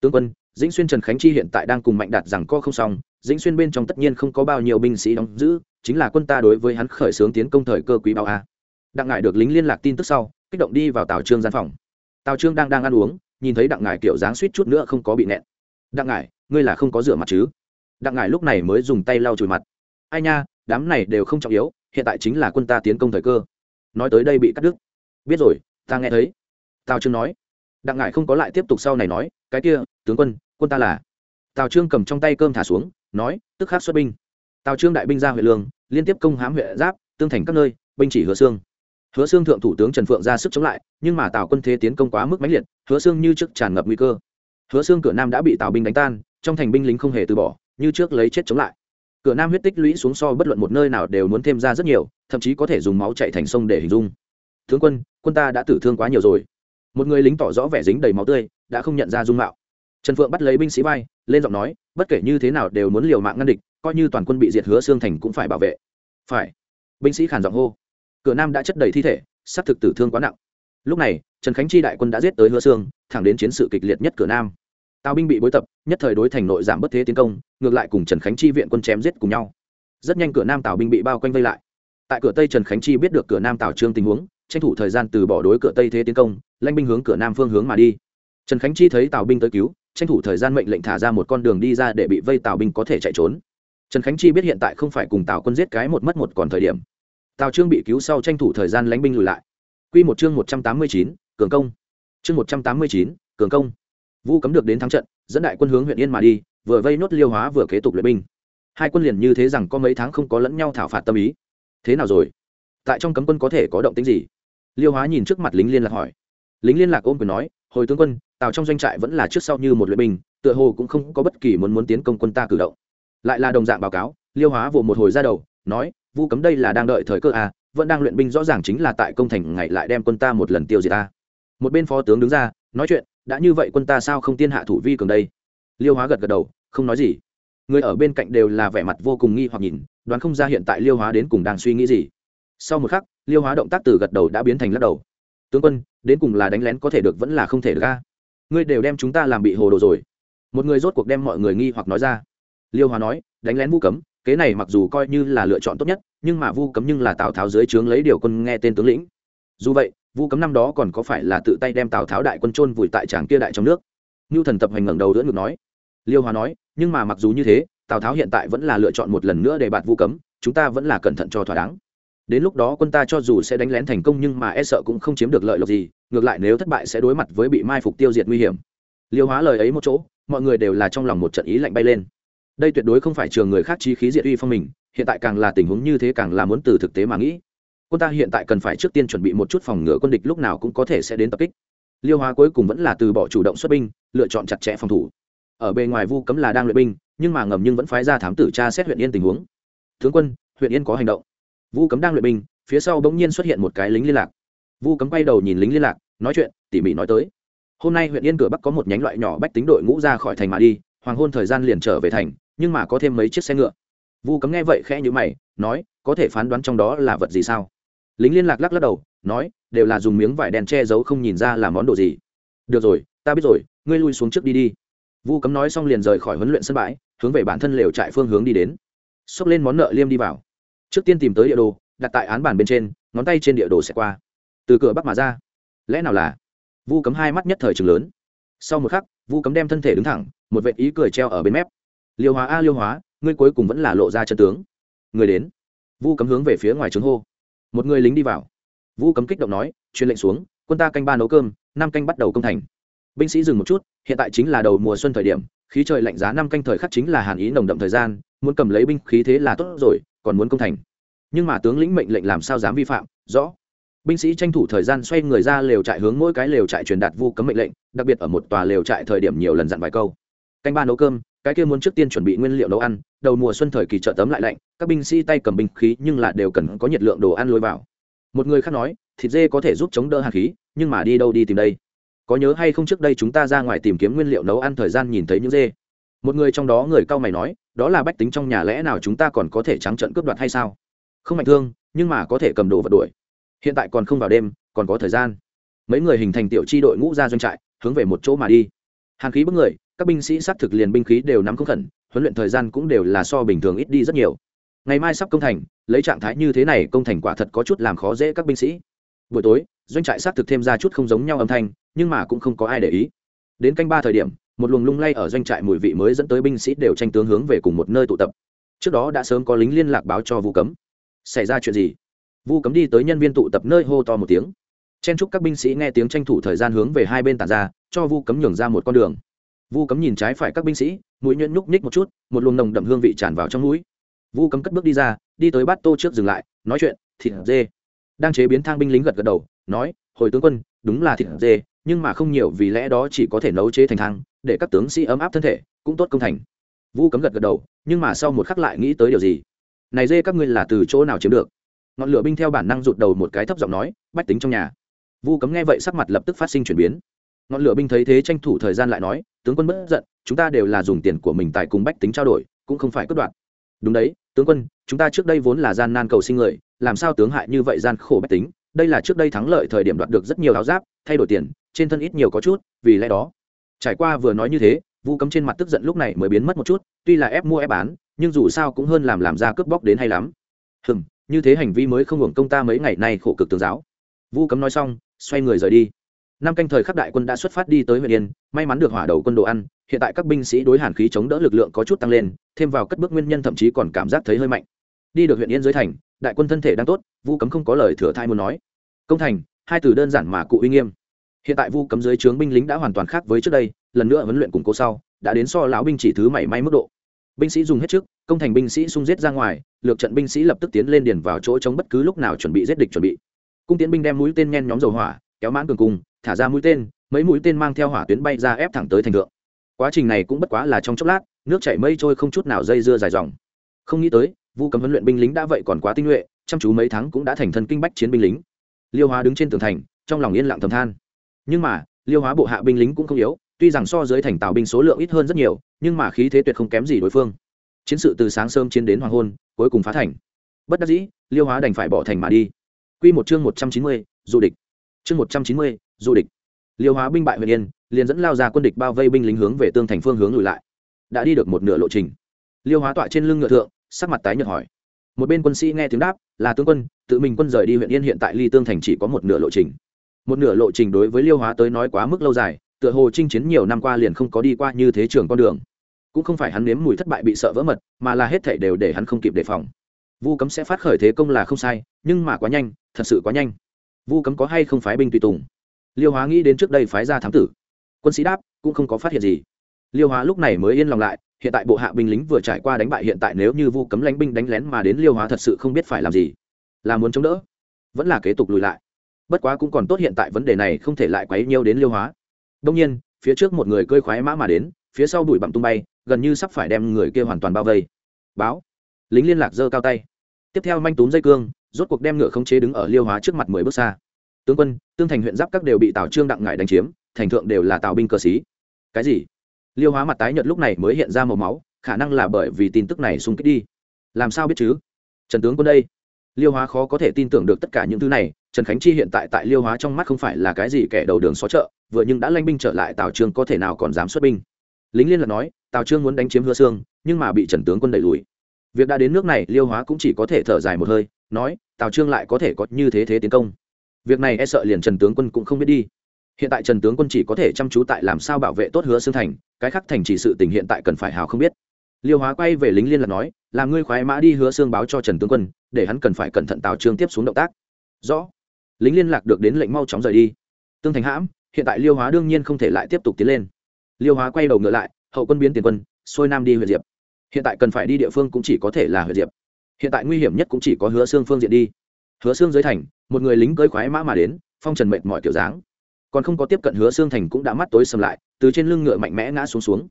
Tướng quân, dĩnh xuyên trần khánh chi hiện tại đang cùng mạnh đạt rằng co không xong, dĩnh xuyên bên trong tất nhiên không có bao nhiêu binh sĩ đóng giữ, chính là quân ta đối với hắn khởi xướng tiến công thời cơ quý bao a. Đặng ngải được lính liên lạc tin tức sau, kích động đi vào tào trương gian phòng. Tào trương đang đang ăn uống, nhìn thấy đặng ngải kiểu dáng suýt chút nữa không có bị nẹn. Đặng ngải ngươi là không có rửa mặt chứ? Đặng ngải lúc này mới dùng tay lau chùi mặt. Ai nha, đám này đều không trọng yếu, hiện tại chính là quân ta tiến công thời cơ. Nói tới đây bị cắt đứt. Biết rồi, ta nghe thấy. Tào trương nói. Đặng ngải không có lại tiếp tục sau này nói, cái kia, tướng quân quân ta là. Tào trương cầm trong tay cơm thả xuống, nói, tức khắc xuất binh. Tào trương đại binh ra huyện lương, liên tiếp công hãm huyện giáp, tương thành các nơi, binh chỉ hứa xương hứa xương thượng thủ tướng trần phượng ra sức chống lại, nhưng mà tào quân thế tiến công quá mức mãnh liệt, hứa xương như trước tràn ngập nguy cơ. Hứa xương cửa nam đã bị tào binh đánh tan trong thành binh lính không hề từ bỏ, như trước lấy chết chống lại. Cửa nam huyết tích lũy xuống so bất luận một nơi nào đều muốn thêm ra rất nhiều, thậm chí có thể dùng máu chạy thành sông để hình dung. Tướng quân quân ta đã tử thương quá nhiều rồi. Một người lính tỏ rõ vẻ dính đầy máu tươi, đã không nhận ra dung mạo. Trần phượng bắt lấy binh sĩ vai, lên giọng nói, bất kể như thế nào đều muốn liều mạng ngăn địch, coi như toàn quân bị diệt hứa xương thành cũng phải bảo vệ. Phải. Binh sĩ khản giọng hô. Cửa nam đã chất đầy thi thể sắp thực tử thương quá nặng. Lúc này, trần khánh chi đại quân đã giết tới hứa xương, thẳng đến chiến sự kịch liệt nhất cửa nam tào binh bị bối tập, nhất thời đối thành nội giảm bất thế tiến công, ngược lại cùng trần khánh chi viện quân chém giết cùng nhau. Rất nhanh cửa nam tào binh bị bao quanh vây lại. Tại cửa tây trần khánh chi biết được cửa nam tào trương tình huống, tranh thủ thời gian từ bỏ đối cửa tây thế tiến công lanh binh hướng cửa nam phương hướng mà đi. Trần khánh chi thấy tào binh tới cứu, tranh thủ thời gian mệnh lệnh thả ra một con đường đi ra để bị vây tào binh có thể chạy trốn. Trần khánh chi biết hiện tại không phải cùng tào quân giết cái một mất một còn thời điểm. Tào trương bị cứu sau tranh thủ thời gian lánh binh lùi lại. Q một chương một trăm tám mươi chín, cường công. Chương một trăm tám mươi chín, cường công vu cấm được đến thắng trận dẫn đại quân hướng huyện yên mà đi vừa vây nốt liêu hóa vừa kế tục luyện binh. Hai quân liền như thế rằng có mấy tháng không có lẫn nhau thảo phạt tâm ý. Thế nào rồi? Tại trong cấm quân có thể có động tính gì? Liêu hóa nhìn trước mặt lính liên lạc hỏi. Lính liên lạc ôm quyền nói hồi tướng quân tào trong doanh trại vẫn là trước sau như một luyện binh tựa hồ cũng không có bất kỳ muốn muốn tiến công quân ta cử động. Lại là đồng dạng báo cáo liêu hóa vụ một hồi ra đầu nói vu cấm đây là đang đợi thời cơ à, vẫn đang luyện binh rõ ràng chính là tại công thành ngày lại đem quân ta một lần tiêu diệt ta. Một bên phó tướng đứng ra nói chuyện đã như vậy quân ta sao không tiên hạ thủ vi cường đây? Liêu hóa gật gật đầu, không nói gì. Người ở bên cạnh đều là vẻ mặt vô cùng nghi hoặc nhìn, đoán không ra hiện tại liêu hóa đến cùng đang suy nghĩ gì. Sau một khắc, liêu hóa động tác từ gật đầu đã biến thành lắc đầu. Tướng quân, đến cùng là đánh lén có thể được vẫn là không thể được ra ngươi đều đem chúng ta làm bị hồ đồ rồi. Một người rốt cuộc đem mọi người nghi hoặc nói ra. Liêu hóa nói, đánh lén vu cấm, kế này mặc dù coi như là lựa chọn tốt nhất, nhưng mà vu cấm nhưng là tào tháo dưới trướng lấy điều quân nghe tên tướng lĩnh. Dù vậy vu cấm năm đó còn có phải là tự tay đem tào tháo đại quân trôn vùi tại tràng kia đại trong nước? Ngưu thần tập hành ngẩng đầu đỡ ngược nói. Liêu hòa nói, nhưng mà mặc dù như thế, tào tháo hiện tại vẫn là lựa chọn một lần nữa để bạt vu cấm, chúng ta vẫn là cẩn thận cho thỏa đáng. Đến lúc đó quân ta cho dù sẽ đánh lén thành công nhưng mà e sợ cũng không chiếm được lợi lộc gì, ngược lại nếu thất bại sẽ đối mặt với bị mai phục tiêu diệt nguy hiểm. Liêu hóa lời ấy một chỗ, mọi người đều là trong lòng một trận ý lạnh bay lên. Đây tuyệt đối không phải trường người khác trí khí diệt uy phong mình, hiện tại càng là tình huống như thế càng là muốn từ thực tế mà nghĩ quân ta hiện tại cần phải trước tiên chuẩn bị một chút phòng ngừa quân địch lúc nào cũng có thể sẽ đến tập kích. Liêu hóa cuối cùng vẫn là từ bỏ chủ động xuất binh, lựa chọn chặt chẽ phòng thủ. Ở bề ngoài vu cấm là đang luyện binh, nhưng mà ngầm nhưng vẫn phái ra thám tử tra xét huyện yên tình huống. Tướng quân, huyện yên có hành động. Vu cấm đang luyện binh, phía sau bỗng nhiên xuất hiện một cái lính liên lạc. Vu cấm quay đầu nhìn lính liên lạc, nói chuyện, tỉ mỉ nói tới. Hôm nay huyện yên cửa bắc có một nhánh loại nhỏ bách tính đội ngũ ra khỏi thành mà đi, hoàng hôn thời gian liền trở về thành, nhưng mà có thêm mấy chiếc xe ngựa. Vu cấm nghe vậy khẽ nhữ mày, nói, có thể phán đoán trong đó là vật gì sao? Lính liên lạc lắc lắc đầu, nói, đều là dùng miếng vải đen che giấu không nhìn ra là món đồ gì. Được rồi, ta biết rồi, ngươi lui xuống trước đi đi. Vu cấm nói xong liền rời khỏi huấn luyện sân bãi, hướng về bản thân lều trại phương hướng đi đến. Xốc lên món nợ liêm đi vào. Trước tiên tìm tới địa đồ, đặt tại án bàn bên trên, ngón tay trên địa đồ sẽ qua. Từ cửa bắc mà ra. Lẽ nào là? Vu cấm hai mắt nhất thời trường lớn. Sau một khắc, vu cấm đem thân thể đứng thẳng, một vệ ý cười treo ở bên mép. Liêu hóa a, liêu hóa, ngươi cuối cùng vẫn là lộ ra chân tướng. Người đến. Vu cấm hướng về phía ngoài trướng hô một người lính đi vào. Vu cấm kích động nói, truyền lệnh xuống, quân ta canh ba nấu cơm, năm canh bắt đầu công thành. Binh sĩ dừng một chút, hiện tại chính là đầu mùa xuân thời điểm, khí trời lạnh giá năm canh thời khắc chính là hàn ý nồng đậm thời gian, muốn cầm lấy binh khí thế là tốt rồi, còn muốn công thành. Nhưng mà tướng lĩnh mệnh lệnh làm sao dám vi phạm, rõ. Binh sĩ tranh thủ thời gian xoay người ra lều trại hướng mỗi cái lều trại truyền đạt vu cấm mệnh lệnh, đặc biệt ở một tòa lều trại thời điểm nhiều lần dặn vài câu. Canh ba nấu cơm cái kia muốn trước tiên chuẩn bị nguyên liệu nấu ăn, đầu mùa xuân thời kỳ trợ tấm lại lạnh, các binh sĩ tay cầm binh khí nhưng là đều cần có nhiệt lượng đồ ăn lôi vào. Một người khác nói, thịt dê có thể giúp chống đỡ hạt khí, nhưng mà đi đâu đi tìm đây? Có nhớ hay không trước đây chúng ta ra ngoài tìm kiếm nguyên liệu nấu ăn thời gian nhìn thấy những dê? Một người trong đó người cao mày nói, đó là bách tính trong nhà lẽ nào chúng ta còn có thể trắng trận cướp đoạt hay sao? Không mạnh thương, nhưng mà có thể cầm đồ vật đuổi. Hiện tại còn không vào đêm, còn có thời gian. Mấy người hình thành tiểu chi đội ngũ ra doanh trại, hướng về một chỗ mà đi. Hàn khí bức người các binh sĩ xác thực liền binh khí đều nắm không khẩn, huấn luyện thời gian cũng đều là so bình thường ít đi rất nhiều. Ngày mai sắp công thành, lấy trạng thái như thế này, công thành quả thật có chút làm khó dễ các binh sĩ. Buổi tối, doanh trại xác thực thêm ra chút không giống nhau âm thanh, nhưng mà cũng không có ai để ý. Đến canh ba thời điểm, một luồng lung lay ở doanh trại mùi vị mới dẫn tới binh sĩ đều tranh tướng hướng về cùng một nơi tụ tập. Trước đó đã sớm có lính liên lạc báo cho vu cấm. Xảy ra chuyện gì? Vu cấm đi tới nhân viên tụ tập nơi hô to một tiếng. Chen chúc các binh sĩ nghe tiếng tranh thủ thời gian hướng về hai bên tàn ra, cho vu cấm nhường ra một con đường vu cấm nhìn trái phải các binh sĩ, mũi nhuyễn nhúc nhích một chút, một luồng nồng đậm hương vị tràn vào trong mũi. Vu cấm cất bước đi ra, đi tới bát tô trước dừng lại, nói chuyện, thịt dê. Đang chế biến thang binh lính gật gật đầu, nói, hồi tướng quân, đúng là thịt dê, nhưng mà không nhiều vì lẽ đó chỉ có thể nấu chế thành thang, để các tướng sĩ ấm áp thân thể, cũng tốt công thành. Vu cấm gật gật đầu, nhưng mà sau một khắc lại nghĩ tới điều gì? Này dê các ngươi là từ chỗ nào chiếm được? Ngọn lửa binh theo bản năng rụt đầu một cái thấp giọng nói, bách tính trong nhà. Vu cấm nghe vậy sắc mặt lập tức phát sinh chuyển biến. Ngọn lửa binh thấy thế tranh thủ thời gian lại nói tướng quân bất giận, chúng ta đều là dùng tiền của mình tại cùng bách tính trao đổi, cũng không phải cất đoạn đúng đấy, tướng quân, chúng ta trước đây vốn là gian nan cầu sinh người, làm sao tướng hại như vậy gian khổ bách tính? Đây là trước đây thắng lợi thời điểm đoạt được rất nhiều áo giáp, thay đổi tiền, trên thân ít nhiều có chút, vì lẽ đó. Trải qua vừa nói như thế, vu cấm trên mặt tức giận lúc này mới biến mất một chút, tuy là ép mua ép bán, nhưng dù sao cũng hơn làm làm ra cướp bóc đến hay lắm. Hừm, như thế hành vi mới không hưởng công ta mấy ngày nay khổ cực tướng giáo. Vu cấm nói xong, xoay người rời đi năm canh thời khắc đại quân đã xuất phát đi tới huyện yên, may mắn được hỏa đầu quân đồ ăn, hiện tại các binh sĩ đối hàn khí chống đỡ lực lượng có chút tăng lên, thêm vào cất bước nguyên nhân thậm chí còn cảm giác thấy hơi mạnh. Đi được huyện yên dưới thành, đại quân thân thể đang tốt, vu cấm không có lời thừa thai muốn nói. Công thành, hai từ đơn giản mà cụ uy nghiêm. Hiện tại vu cấm dưới trướng binh lính đã hoàn toàn khác với trước đây, lần nữa huấn luyện củng cố sau, đã đến so lão binh chỉ thứ mảy may mức độ. Binh sĩ dùng hết trước, công thành binh sĩ sung giết ra ngoài, lược trận binh sĩ lập tức tiến lên điền vào chỗ chống bất cứ lúc nào chuẩn bị giết địch chuẩn bị. Cung tiến binh đem mũi tên nhen nhóm dầu hỏa, kéo mãn cường cung thả ra mũi tên mấy mũi tên mang theo hỏa tuyến bay ra ép thẳng tới thành thượng. Quá trình này cũng bất quá là trong chốc lát nước chảy mây trôi không chút nào dây dưa dài dòng. Không nghĩ tới vu cấm huấn luyện binh lính đã vậy còn quá tinh nhuệ chăm chú mấy tháng cũng đã thành thân kinh bách chiến binh lính. Liêu hóa đứng trên tường thành trong lòng yên lặng thầm than. Nhưng mà liêu hóa bộ hạ binh lính cũng không yếu tuy rằng so dưới thành tào binh số lượng ít hơn rất nhiều nhưng mà khí thế tuyệt không kém gì đối phương. Chiến sự từ sáng sớm chiến đến hoàng hôn cuối cùng phá thành. Bất đắc dĩ liêu hóa đành phải bỏ thành mà đi. Quy một chương một trăm chín mươi, du địch. Chương một trăm chín mươi, du địch. Liêu hóa binh bại huyện yên, liền dẫn lao ra quân địch bao vây binh lính hướng về tương thành phương hướng lùi lại. Đã đi được một nửa lộ trình. Liêu hóa tọa trên lưng ngựa thượng, sắc mặt tái nhợt hỏi. Một bên quân sĩ nghe tiếng đáp, là tướng quân, tự mình quân rời đi huyện yên hiện tại ly tương thành chỉ có một nửa lộ trình. Một nửa lộ trình đối với Liêu hóa tới nói quá mức lâu dài, tựa hồ chinh chiến nhiều năm qua liền không có đi qua như thế trường con đường cũng không phải hắn nếm mùi thất bại bị sợ vỡ mật mà là hết thảy đều để hắn không kịp đề phòng vu cấm sẽ phát khởi thế công là không sai nhưng mà quá nhanh thật sự quá nhanh vu cấm có hay không phái binh tùy tùng? Liêu hóa nghĩ đến trước đây phái ra thám tử. Quân sĩ đáp, cũng không có phát hiện gì. Liêu hóa lúc này mới yên lòng lại, hiện tại bộ hạ binh lính vừa trải qua đánh bại hiện tại nếu như vu cấm lánh binh đánh lén mà đến liêu hóa thật sự không biết phải làm gì. Là muốn chống đỡ, vẫn là kế tục lùi lại. Bất quá cũng còn tốt hiện tại vấn đề này không thể lại quấy nhiêu đến liêu hóa. Đông nhiên, phía trước một người cơi khoái mã mà đến, phía sau đuổi bặm tung bay, gần như sắp phải đem người kia hoàn toàn bao vây. Báo, lính liên lạc giơ cao tay. Tiếp theo manh túm dây cương rốt cuộc đem ngựa khống chế đứng ở liêu hóa trước mặt mười bước xa. Tướng quân, tương thành huyện giáp các đều bị tào trương đặng ngại đánh chiếm, thành thượng đều là tào binh cờ xí cái gì? Liêu hóa mặt tái nhợt lúc này mới hiện ra màu máu, khả năng là bởi vì tin tức này xung kích đi. Làm sao biết chứ? Trần tướng quân đây. Liêu hóa khó có thể tin tưởng được tất cả những thứ này, trần khánh chi hiện tại tại liêu hóa trong mắt không phải là cái gì kẻ đầu đường xó chợ, vừa nhưng đã lanh binh trở lại tào trương có thể nào còn dám xuất binh. Lính liên lạc nói, tào trương muốn đánh chiếm hứa xương nhưng mà bị trần tướng quân đẩy lùi việc đã đến nước này, liêu hóa cũng chỉ có thể thở dài một hơi, nói, tào trương lại có thể có như thế thế tiến công. Việc này e sợ liền trần tướng quân cũng không biết đi. Hiện tại trần tướng quân chỉ có thể chăm chú tại làm sao bảo vệ tốt hứa xương thành, cái khác thành chỉ sự tình hiện tại cần phải hào không biết. Liêu hóa quay về lính liên lạc nói, là ngươi khoái mã đi hứa xương báo cho trần tướng quân, để hắn cần phải cẩn thận tào trương tiếp xuống động tác. Rõ. Lính liên lạc được đến lệnh mau chóng rời đi. Tương thành hãm, hiện tại liêu hóa đương nhiên không thể lại tiếp tục tiến lên. Liêu hóa quay đầu ngựa lại, hậu quân biến tiền quân, xuôi nam đi huyện diệp hiện tại cần phải đi địa phương cũng chỉ có thể là huyện diệp. Hiện tại nguy hiểm nhất cũng chỉ có hứa xương phương diện đi. Hứa xương dưới thành, một người lính cưới khoái mã mà đến, phong trần mệt mọi kiểu dáng. Còn không có tiếp cận hứa xương thành cũng đã mắt tối sầm lại, từ trên lưng ngựa mạnh mẽ ngã xuống xuống.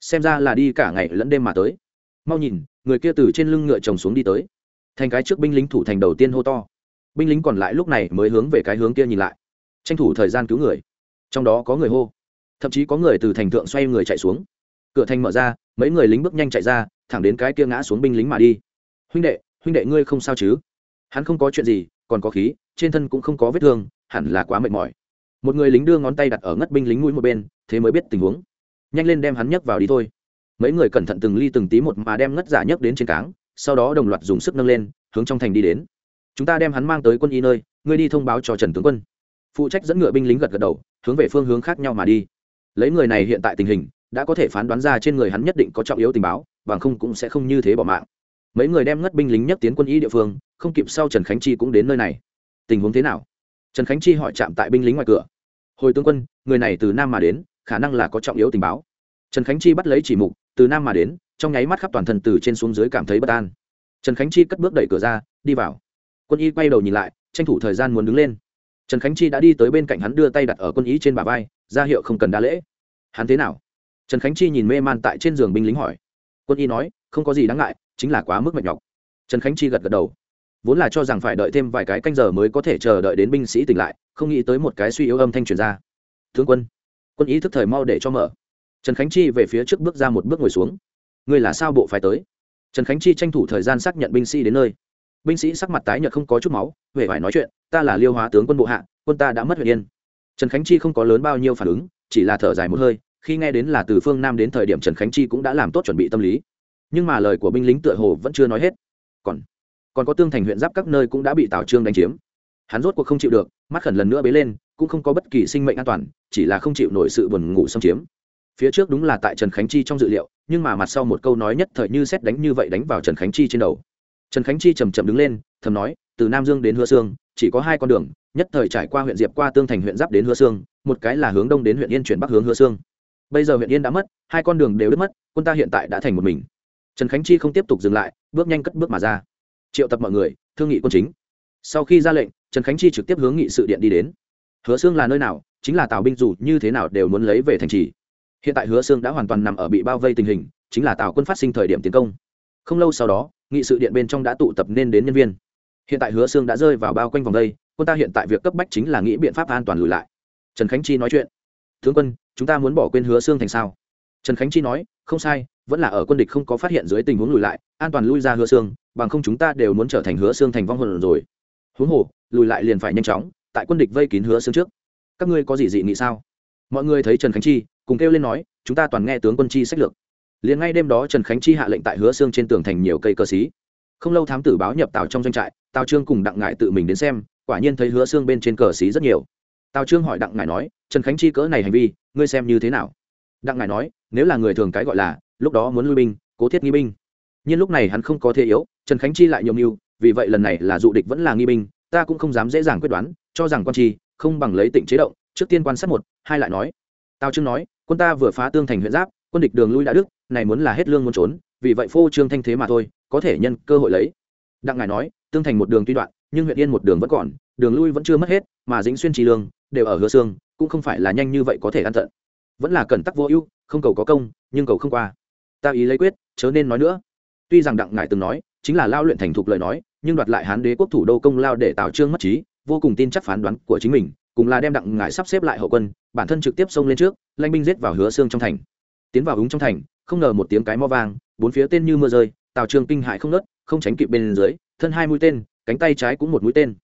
Xem ra là đi cả ngày lẫn đêm mà tới. Mau nhìn, người kia từ trên lưng ngựa trồng xuống đi tới. Thành cái trước binh lính thủ thành đầu tiên hô to. Binh lính còn lại lúc này mới hướng về cái hướng kia nhìn lại. Tranh thủ thời gian cứu người. Trong đó có người hô. Thậm chí có người từ thành thượng xoay người chạy xuống cửa thành mở ra, mấy người lính bước nhanh chạy ra, thẳng đến cái kia ngã xuống binh lính mà đi. Huynh đệ huynh đệ ngươi không sao chứ? Hắn không có chuyện gì, còn có khí, trên thân cũng không có vết thương, hẳn là quá mệt mỏi. Một người lính đưa ngón tay đặt ở ngất binh lính mũi một bên, thế mới biết tình huống. Nhanh lên đem hắn nhấc vào đi thôi. Mấy người cẩn thận từng ly từng tí một mà đem ngất giả nhấc đến trên cáng, sau đó đồng loạt dùng sức nâng lên, hướng trong thành đi đến. Chúng ta đem hắn mang tới quân y nơi, ngươi đi thông báo cho trần tướng quân. Phụ trách dẫn ngựa binh lính gật gật đầu, hướng về phương hướng khác nhau mà đi. Lấy người này hiện tại tình hình đã có thể phán đoán ra trên người hắn nhất định có trọng yếu tình báo, bằng không cũng sẽ không như thế bỏ mạng. Mấy người đem ngất binh lính nhất tiến quân y địa phương, không kịp sau trần khánh chi cũng đến nơi này. Tình huống thế nào? Trần khánh chi hỏi chạm tại binh lính ngoài cửa. Hồi tướng quân, người này từ nam mà đến, khả năng là có trọng yếu tình báo. Trần khánh chi bắt lấy chỉ mục, từ nam mà đến, trong nháy mắt khắp toàn thân từ trên xuống dưới cảm thấy bất an. Trần khánh chi cất bước đẩy cửa ra, đi vào. Quân y quay đầu nhìn lại, tranh thủ thời gian muốn đứng lên. Trần khánh chi đã đi tới bên cạnh hắn đưa tay đặt ở quân y trên bả vai, ra hiệu không cần đa lễ. Hắn thế nào? Trần khánh chi nhìn mê man tại trên giường binh lính hỏi. Quân y nói, không có gì đáng ngại, chính là quá mức mệt nhọc. Trần khánh chi gật gật đầu. Vốn là cho rằng phải đợi thêm vài cái canh giờ mới có thể chờ đợi đến binh sĩ tỉnh lại, không nghĩ tới một cái suy yếu âm thanh truyền ra. Tướng quân quân ý thức thời mau để cho mở. Trần khánh chi về phía trước bước ra một bước ngồi xuống. Ngươi là sao bộ phải tới? Trần khánh chi tranh thủ thời gian xác nhận binh sĩ đến nơi. Binh sĩ sắc mặt tái nhợt không có chút máu, huệ phải nói chuyện, ta là liêu hóa tướng quân bộ hạ, quân ta đã mất huyện yên. Trần khánh chi không có lớn bao nhiêu phản ứng, chỉ là thở dài một hơi khi nghe đến là từ phương nam đến thời điểm trần khánh chi cũng đã làm tốt chuẩn bị tâm lý. Nhưng mà lời của binh lính tựa hồ vẫn chưa nói hết. Còn còn có tương thành huyện giáp các nơi cũng đã bị tào trương đánh chiếm. Hắn rốt cuộc không chịu được, mắt khẩn lần nữa bế lên, cũng không có bất kỳ sinh mệnh an toàn, chỉ là không chịu nổi sự buồn ngủ xâm chiếm. Phía trước đúng là tại trần khánh chi trong dự liệu, nhưng mà mặt sau một câu nói nhất thời như xét đánh như vậy đánh vào trần khánh chi trên đầu. Trần khánh chi chầm chậm đứng lên, thầm nói, từ nam dương đến hứa sương, chỉ có hai con đường, nhất thời trải qua huyện diệp qua tương thành huyện giáp đến hứa sương, một cái là hướng đông đến huyện yên chuyển bắc hướng hứa sương bây giờ huyện yên đã mất, hai con đường đều đứt mất, quân ta hiện tại đã thành một mình. Trần khánh chi không tiếp tục dừng lại, bước nhanh cất bước mà ra. Triệu tập mọi người, thương nghị quân chính. Sau khi ra lệnh, trần khánh chi trực tiếp hướng nghị sự điện đi đến. Hứa xương là nơi nào, chính là tào binh dù như thế nào đều muốn lấy về thành trì. Hiện tại hứa xương đã hoàn toàn nằm ở bị bao vây tình hình, chính là tào quân phát sinh thời điểm tiến công. Không lâu sau đó, nghị sự điện bên trong đã tụ tập nên đến nhân viên. Hiện tại hứa xương đã rơi vào bao quanh vòng đây, quân ta hiện tại việc cấp bách chính là nghĩ biện pháp an toàn lùi lại. Trần khánh chi nói chuyện tướng quân, chúng ta muốn bỏ quên hứa xương thành sao? Trần khánh chi nói, không sai, vẫn là ở quân địch không có phát hiện dưới tình huống lùi lại, an toàn lui ra hứa xương, bằng không chúng ta đều muốn trở thành hứa xương thành vong hồn rồi. Huống hồ, lùi lại liền phải nhanh chóng, tại quân địch vây kín hứa xương trước. Các ngươi có gì dị nghị sao? Mọi người thấy trần khánh chi, cùng kêu lên nói, chúng ta toàn nghe tướng quân chi sách lược. Liền ngay đêm đó trần khánh chi hạ lệnh tại hứa xương trên tường thành nhiều cây cơ xí. Không lâu thám tử báo nhập tàu trong doanh trại, tào trương cùng đặng ngại tự mình đến xem, quả nhiên thấy hứa xương bên trên cờ xí rất nhiều tào trương hỏi đặng ngài nói, trần khánh chi cỡ này hành vi, ngươi xem như thế nào? Đặng ngài nói, nếu là người thường cái gọi là, lúc đó muốn lui binh, cố thiết nghi binh. Nhưng lúc này hắn không có thế yếu, trần khánh chi lại nhiều mưu vì vậy lần này là dụ địch vẫn là nghi binh, ta cũng không dám dễ dàng quyết đoán, cho rằng quan chi không bằng lấy tỉnh chế động, trước tiên quan sát một, hai lại nói. Tào trương nói, quân ta vừa phá tương thành huyện giáp, quân địch đường lui đã đức, này muốn là hết lương muốn trốn, vì vậy phô trương thanh thế mà thôi, có thể nhân cơ hội lấy. Đặng ngài nói, tương thành một đường tuy đoạn, nhưng huyện yên một đường vẫn còn, đường lui vẫn chưa mất hết, mà dính xuyên trì lương đều ở hứa xương, cũng không phải là nhanh như vậy có thể ăn tận. Vẫn là cẩn tắc vô ưu, không cầu có công, nhưng cầu không qua. Ta ý lấy quyết, chớ nên nói nữa. Tuy rằng đặng ngải từng nói, chính là lao luyện thành thục lời nói, nhưng đoạt lại hán đế quốc thủ đô công lao để tạo trương mất trí, vô cùng tin chắc phán đoán của chính mình, cùng là đem đặng ngải sắp xếp lại hậu quân, bản thân trực tiếp xông lên trước lanh binh giết vào hứa xương trong thành. Tiến vào úng trong thành, không ngờ một tiếng cái mo vang, bốn phía tên như mưa rơi, tào trương kinh hại không nớt không tránh kịp bên dưới, thân hai mũi tên, cánh tay trái cũng một mũi tên.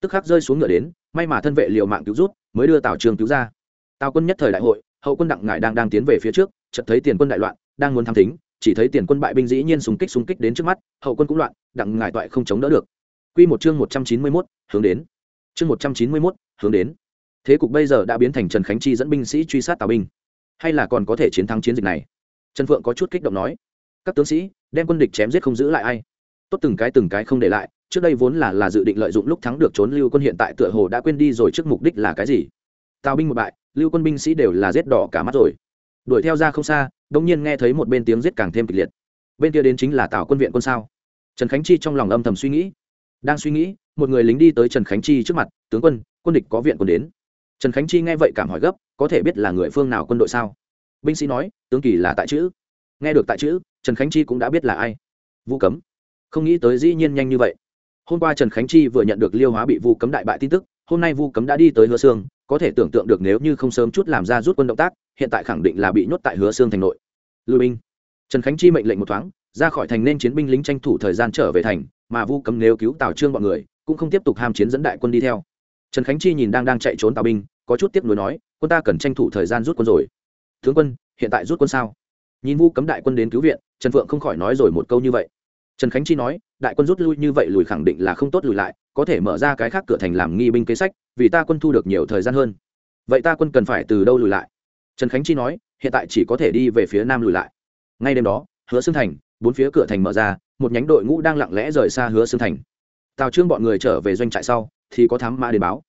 Tức khắc rơi xuống ngựa đến may mà thân vệ liều mạng cứu rút mới đưa tào trường cứu ra. Tào quân nhất thời đại hội hậu quân đặng ngải đang đang tiến về phía trước chợt thấy tiền quân đại loạn đang muốn tham thính chỉ thấy tiền quân bại binh dĩ nhiên súng kích súng kích đến trước mắt hậu quân cũng loạn đặng ngải toại không chống đỡ được. Quy một chương một trăm chín mươi 191, hướng đến. Chương một trăm chín mươi 191, hướng đến. Thế cục bây giờ đã biến thành trần khánh chi dẫn binh sĩ truy sát tào binh. Hay là còn có thể chiến thắng chiến dịch này? Trần phượng có chút kích động nói. Các tướng sĩ đem quân địch chém giết không giữ lại ai? Tốt từng cái từng cái không để lại trước đây vốn là là dự định lợi dụng lúc thắng được trốn lưu quân hiện tại tựa hồ đã quên đi rồi trước mục đích là cái gì. Tào binh một bại, lưu quân binh sĩ đều là giết đỏ cả mắt rồi. Đuổi theo ra không xa đông nhiên nghe thấy một bên tiếng giết càng thêm kịch liệt. Bên kia đến chính là tào quân viện quân sao? Trần khánh chi trong lòng âm thầm suy nghĩ. Đang suy nghĩ, một người lính đi tới trần khánh chi trước mặt, tướng quân quân địch có viện quân đến. Trần khánh chi nghe vậy cảm hỏi gấp, có thể biết là người phương nào quân đội sao? Binh sĩ nói, tướng kỳ là tại chữ. Nghe được tại chữ, trần khánh chi cũng đã biết là ai. Vu cấm. Không nghĩ tới dĩ nhiên nhanh như vậy hôm qua trần khánh chi vừa nhận được liêu hóa bị vu cấm đại bại tin tức, hôm nay vu cấm đã đi tới hứa sương, có thể tưởng tượng được nếu như không sớm chút làm ra rút quân động tác, hiện tại khẳng định là bị nhốt tại hứa sương thành nội. Lưu binh trần khánh chi mệnh lệnh một thoáng, ra khỏi thành nên chiến binh lính tranh thủ thời gian trở về thành, mà vu cấm nếu cứu tào trương bọn người, cũng không tiếp tục ham chiến dẫn đại quân đi theo. Trần khánh chi nhìn đang đang chạy trốn tào binh, có chút tiếp nối nói, quân ta cần tranh thủ thời gian rút quân rồi. Tướng quân, hiện tại rút quân sao? Nhìn vu cấm đại quân đến cứu viện, trần phượng không khỏi nói rồi một câu như vậy. Trần khánh chi nói đại quân rút lui như vậy lùi khẳng định là không tốt lùi lại, có thể mở ra cái khác cửa thành làm nghi binh kế sách, vì ta quân thu được nhiều thời gian hơn. Vậy ta quân cần phải từ đâu lùi lại? Trần khánh chi nói, hiện tại chỉ có thể đi về phía nam lùi lại. Ngay đêm đó, hứa xương thành, bốn phía cửa thành mở ra, một nhánh đội ngũ đang lặng lẽ rời xa hứa xương thành. Tào trương bọn người trở về doanh trại sau, thì có thám mã đến báo.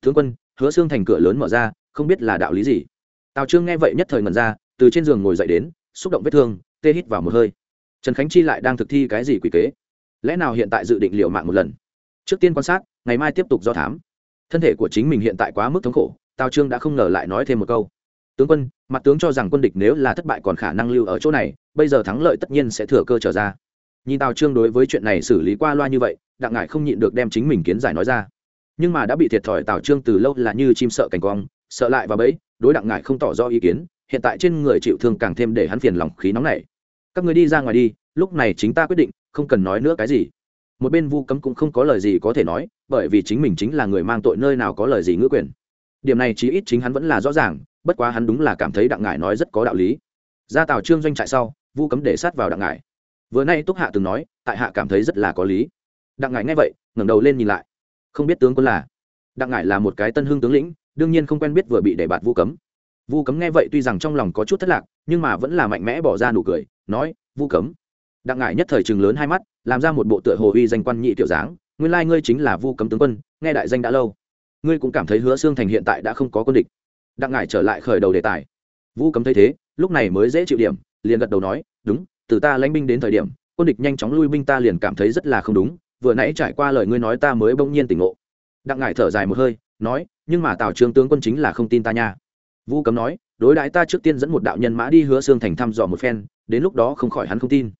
Tướng quân, hứa xương thành cửa lớn mở ra, không biết là đạo lý gì? Tào trương nghe vậy nhất thời ngần ra, từ trên giường ngồi dậy đến, xúc động vết thương, tê hít vào một hơi. Trần khánh chi lại đang thực thi cái gì quỷ kế? Lẽ nào hiện tại dự định liệu mạng một lần? Trước tiên quan sát, ngày mai tiếp tục do thám. Thân thể của chính mình hiện tại quá mức thống khổ, tào trương đã không ngờ lại nói thêm một câu. Tướng quân, mặt tướng cho rằng quân địch nếu là thất bại còn khả năng lưu ở chỗ này, bây giờ thắng lợi tất nhiên sẽ thừa cơ trở ra. Nhìn tào trương đối với chuyện này xử lý qua loa như vậy, đặng ngải không nhịn được đem chính mình kiến giải nói ra. Nhưng mà đã bị thiệt thòi tào trương từ lâu là như chim sợ cành cong, sợ lại và bẫy, đối đặng ngải không tỏ rõ ý kiến, hiện tại trên người chịu thương càng thêm để hắn phiền lòng khí nóng này. Các người đi ra ngoài đi, lúc này chính ta quyết định không cần nói nữa cái gì. Một bên vu cấm cũng không có lời gì có thể nói, bởi vì chính mình chính là người mang tội nơi nào có lời gì ngữ quyền. Điểm này chí ít chính hắn vẫn là rõ ràng, bất quá hắn đúng là cảm thấy đặng ngải nói rất có đạo lý. Ra tào trương doanh trại sau, vu cấm để sát vào đặng ngải. Vừa nay túc hạ từng nói, tại hạ cảm thấy rất là có lý. Đặng ngải nghe vậy, ngẩng đầu lên nhìn lại. Không biết tướng quân là? Đặng ngải là một cái tân hương tướng lĩnh, đương nhiên không quen biết vừa bị để bạt vu cấm. Vu cấm nghe vậy tuy rằng trong lòng có chút thất lạc, nhưng mà vẫn là mạnh mẽ bỏ ra nụ cười, nói, vu cấm đặng ngải nhất thời chừng lớn hai mắt, làm ra một bộ tựa hồ uy danh quan nhị tiểu dáng, nguyên lai ngươi chính là vu cấm tướng quân, nghe đại danh đã lâu. Ngươi cũng cảm thấy hứa xương thành hiện tại đã không có quân địch. Đặng ngải trở lại khởi đầu đề tài. Vu cấm thấy thế, lúc này mới dễ chịu điểm, liền gật đầu nói, đúng, từ ta lãnh binh đến thời điểm, quân địch nhanh chóng lui binh ta liền cảm thấy rất là không đúng, vừa nãy trải qua lời ngươi nói ta mới bỗng nhiên tỉnh ngộ. Đặng ngải thở dài một hơi, nói, nhưng mà tào trương tướng quân chính là không tin ta nha. Vu cấm nói, đối đãi ta trước tiên dẫn một đạo nhân mã đi hứa xương thành thăm dò một phen, đến lúc đó không khỏi hắn không tin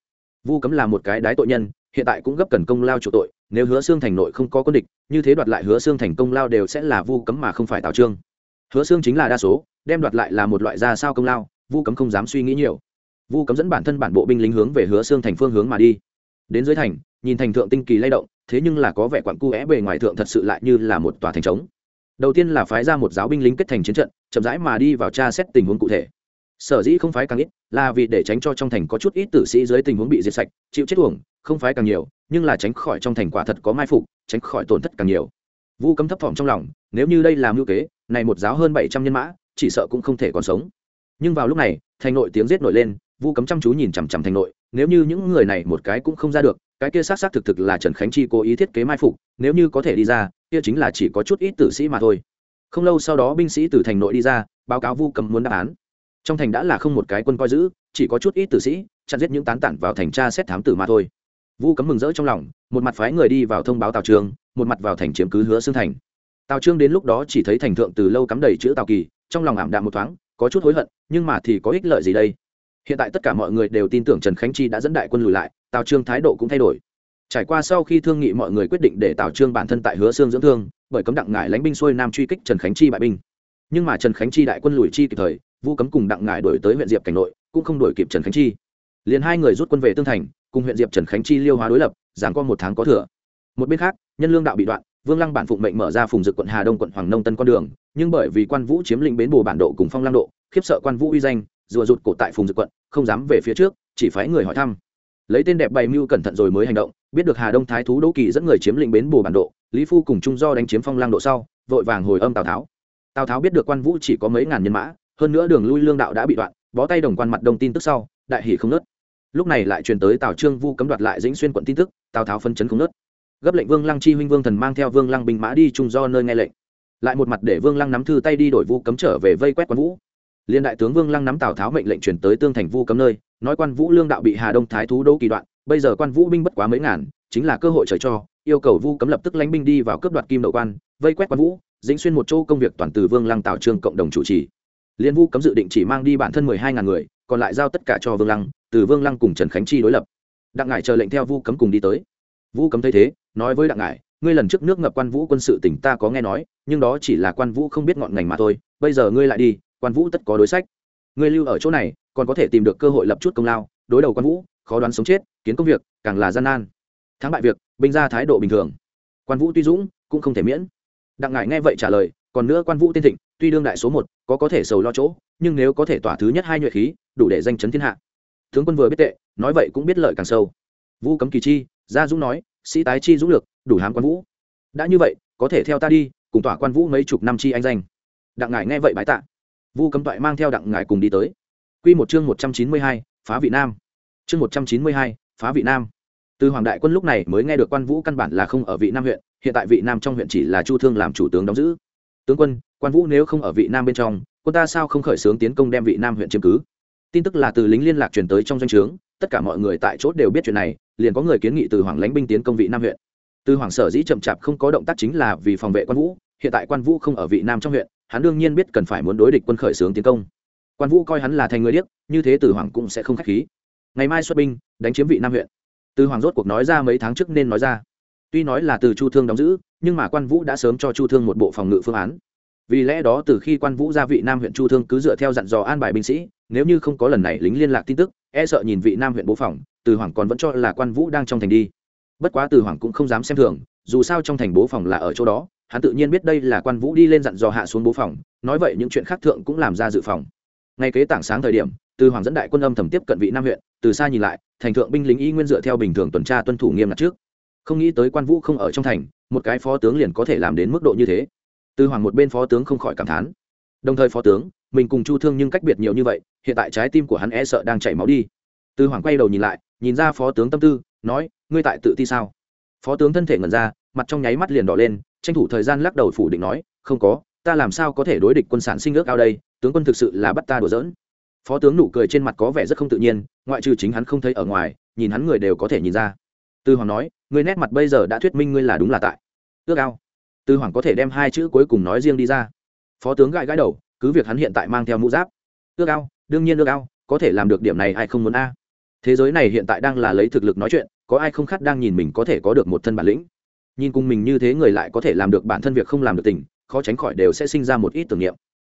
vu cấm là một cái đái tội nhân, hiện tại cũng gấp cần công lao chủ tội, nếu hứa xương thành nội không có quân địch, như thế đoạt lại hứa xương thành công lao đều sẽ là vu cấm mà không phải tào trương. Hứa xương chính là đa số, đem đoạt lại là một loại ra sao công lao, vu cấm không dám suy nghĩ nhiều. Vu cấm dẫn bản thân bản bộ binh lính hướng về hứa xương thành phương hướng mà đi. Đến dưới thành, nhìn thành thượng tinh kỳ lay động, thế nhưng là có vẻ quặn cu é bề ngoài thượng thật sự lại như là một tòa thành trống. Đầu tiên là phái ra một giáo binh lính kết thành chiến trận, chậm rãi mà đi vào tra xét tình huống cụ thể sở dĩ không phái càng ít, là vì để tránh cho trong thành có chút ít tử sĩ dưới tình huống bị diệt sạch, chịu chết uổng, không phái càng nhiều, nhưng là tránh khỏi trong thành quả thật có mai phục, tránh khỏi tổn thất càng nhiều. Vu cấm thấp thỏm trong lòng, nếu như đây là mưu kế, này một giáo hơn bảy trăm nhân mã, chỉ sợ cũng không thể còn sống. Nhưng vào lúc này, thành nội tiếng giết nổi lên, vu cấm chăm chú nhìn chằm chằm thành nội, nếu như những người này một cái cũng không ra được, cái kia xác xác thực thực là trần khánh chi cố ý thiết kế mai phục, nếu như có thể đi ra, kia chính là chỉ có chút ít tử sĩ mà thôi. Không lâu sau đó binh sĩ từ thành nội đi ra, báo cáo vu cấm muốn đáp án trong thành đã là không một cái quân coi giữ, chỉ có chút ít tử sĩ, chặn giết những tán tản vào thành tra xét thám tử mà thôi. Vu cấm mừng rỡ trong lòng, một mặt phái người đi vào thông báo tào trương, một mặt vào thành chiếm cứ hứa xương thành. Tào trương đến lúc đó chỉ thấy thành thượng từ lâu cắm đầy chữ tào kỳ, trong lòng ảm đạm một thoáng, có chút hối hận, nhưng mà thì có ích lợi gì đây? Hiện tại tất cả mọi người đều tin tưởng trần khánh chi đã dẫn đại quân lùi lại, tào trương thái độ cũng thay đổi. Trải qua sau khi thương nghị mọi người quyết định để tào trương bản thân tại hứa xương dưỡng thương, bởi cấm đặng ngải lãnh binh xuôi nam truy kích trần khánh chi bại binh. Nhưng mà trần khánh chi đại quân lùi chi kịp thời vu cấm cùng đặng ngải đổi tới huyện diệp cảnh nội, cũng không đổi kịp trần khánh chi. Liền hai người rút quân về tương thành, cùng huyện diệp trần khánh chi liêu hóa đối lập, giảng qua một tháng có thừa. Một bên khác, nhân lương đạo bị đoạn, vương lăng bản phụng mệnh mở ra phùng dực quận hà đông quận hoàng nông tân con đường, nhưng bởi vì quan vũ chiếm lĩnh bến bồ bản độ cùng phong lăng độ, khiếp sợ quan vũ uy danh, rùa rụt cổ tại phùng dực quận, không dám về phía trước, chỉ phái người hỏi thăm. Lấy tên đẹp bày mưu cẩn thận rồi mới hành động, biết được hà đông thái thú đỗ kỳ dẫn người chiếm lĩnh bến bồ bản độ, lý phu cùng trung do đánh chiếm phong lăng độ sau, vội vàng hồi âm tào tháo. Tào tháo biết được quan vũ chỉ có mấy ngàn nhân mã hơn nữa đường lui lương đạo đã bị đoạn, bó tay đồng quan mặt đông tin tức sau, đại hỷ không nớt. Lúc này lại truyền tới tào trương vu cấm đoạt lại dĩnh xuyên quận tin tức, tào tháo phân chấn không nớt. Gấp lệnh vương lăng chi huynh vương thần mang theo vương lăng binh mã đi trung do nơi nghe lệnh. Lại một mặt để vương lăng nắm thư tay đi đổi vu cấm trở về vây quét quan vũ. Liên đại tướng vương lăng nắm tào tháo mệnh lệnh truyền tới tương thành vu cấm nơi, nói quan vũ lương đạo bị hà đông thái thú đỗ kỳ đoạn, bây giờ quan vũ binh bất quá mấy ngàn, chính là cơ hội trời cho, yêu cầu vu cấm lập tức lánh binh đi vào cướp đoạt kim đậu quan, vây quét quan vũ, dĩnh xuyên một chỗ công việc toàn từ vương lăng tào trương cộng đồng chủ trì liên vu cấm dự định chỉ mang đi bản thân mười hai ngàn người, còn lại giao tất cả cho vương lăng, từ vương lăng cùng trần khánh chi đối lập. Đặng ngải chờ lệnh theo vu cấm cùng đi tới. Vu cấm thấy thế, nói với đặng ngải, ngươi lần trước nước ngập quan vũ quân sự tỉnh ta có nghe nói, nhưng đó chỉ là quan vũ không biết ngọn ngành mà thôi, bây giờ ngươi lại đi, quan vũ tất có đối sách. Ngươi lưu ở chỗ này, còn có thể tìm được cơ hội lập chút công lao, đối đầu quan vũ, khó đoán sống chết, kiến công việc, càng là gian nan. Thắng bại việc, binh ra thái độ bình thường. Quan vũ tuy dũng, cũng không thể miễn. Đặng ngải nghe vậy trả lời còn nữa quan vũ tiên thịnh, tuy đương đại số một, có có thể sầu lo chỗ, nhưng nếu có thể tỏa thứ nhất hai nhuệ khí, đủ để danh chấn thiên hạ. Tướng quân vừa biết tệ, nói vậy cũng biết lợi càng sâu. Vũ cấm kỳ chi, gia dũng nói, sĩ tái chi dũng lược, đủ hám quan vũ. Đã như vậy, có thể theo ta đi, cùng tỏa quan vũ mấy chục năm chi anh danh. Đặng ngải nghe vậy bái tạ. Vu cấm toại mang theo đặng ngải cùng đi tới. Quy một chương một trăm chín mươi hai, phá vị nam. Chương một trăm chín mươi hai, phá vị nam. Từ hoàng đại quân lúc này mới nghe được quan vũ căn bản là không ở vị nam huyện, hiện tại vị nam trong huyện chỉ là chu thương làm chủ tướng đóng giữ tướng quân, quan vũ nếu không ở vị nam bên trong, quân ta sao không khởi xướng tiến công đem vị nam huyện chiếm cứ? Tin tức là từ lính liên lạc truyền tới trong doanh trướng, tất cả mọi người tại chốt đều biết chuyện này, liền có người kiến nghị từ hoàng lãnh binh tiến công vị nam huyện. Từ hoàng sở dĩ chậm chạp không có động tác chính là vì phòng vệ quan vũ, hiện tại quan vũ không ở vị nam trong huyện, hắn đương nhiên biết cần phải muốn đối địch quân khởi xướng tiến công. Quan vũ coi hắn là thành người điếc, như thế từ hoàng cũng sẽ không k h á c h khí. Ngày mai xuất binh, đánh chiếm vị nam huyện. Từ hoàng rốt cuộc nói ra mấy tháng trước nên nói ra tuy nói là từ chu thương đóng giữ, nhưng mà quan vũ đã sớm cho chu thương một bộ phòng ngự phương án. Vì lẽ đó từ khi quan vũ ra vị nam huyện chu thương cứ dựa theo dặn dò an bài binh sĩ, nếu như không có lần này lính liên lạc tin tức e sợ nhìn vị nam huyện bố phòng, từ hoàng còn vẫn cho là quan vũ đang trong thành đi. Bất quá từ hoàng cũng không dám xem thường, dù sao trong thành bố phòng là ở chỗ đó, hắn tự nhiên biết đây là quan vũ đi lên dặn dò hạ xuống bố phòng, nói vậy những chuyện khác thượng cũng làm ra dự phòng. Ngay kế tảng sáng thời điểm, từ hoàng dẫn đại quân âm thầm tiếp cận vị nam huyện, từ xa nhìn lại, thành thượng binh lính y nguyên dựa theo bình thường tuần tra tuân thủ nghiêm ngặt trước không nghĩ tới quan vũ không ở trong thành, một cái phó tướng liền có thể làm đến mức độ như thế. Từ hoàng một bên phó tướng không khỏi cảm thán. Đồng thời phó tướng, mình cùng chu thương nhưng cách biệt nhiều như vậy, hiện tại trái tim của hắn e sợ đang chảy máu đi. Từ hoàng quay đầu nhìn lại, nhìn ra phó tướng tâm tư, nói, ngươi tại tự ti sao? Phó tướng thân thể ngẩn ra, mặt trong nháy mắt liền đỏ lên, tranh thủ thời gian lắc đầu phủ định nói, không có, ta làm sao có thể đối địch quân sản sinh ước ao đây, tướng quân thực sự là bắt ta đùa giỡn. Phó tướng nụ cười trên mặt có vẻ rất không tự nhiên, ngoại trừ chính hắn không thấy ở ngoài, nhìn hắn người đều có thể nhìn ra tư hoàng nói, ngươi nét mặt bây giờ đã thuyết minh ngươi là đúng là tại. Ước ao. Tư hoàng có thể đem hai chữ cuối cùng nói riêng đi ra. Phó tướng gãi gãi đầu, cứ việc hắn hiện tại mang theo mũ giáp. Ước ao, đương nhiên ước ao, có thể làm được điểm này ai không muốn a? Thế giới này hiện tại đang là lấy thực lực nói chuyện, có ai không khát đang nhìn mình có thể có được một thân bản lĩnh? Nhìn cùng mình như thế người lại có thể làm được bản thân việc không làm được tình, khó tránh khỏi đều sẽ sinh ra một ít tưởng niệm.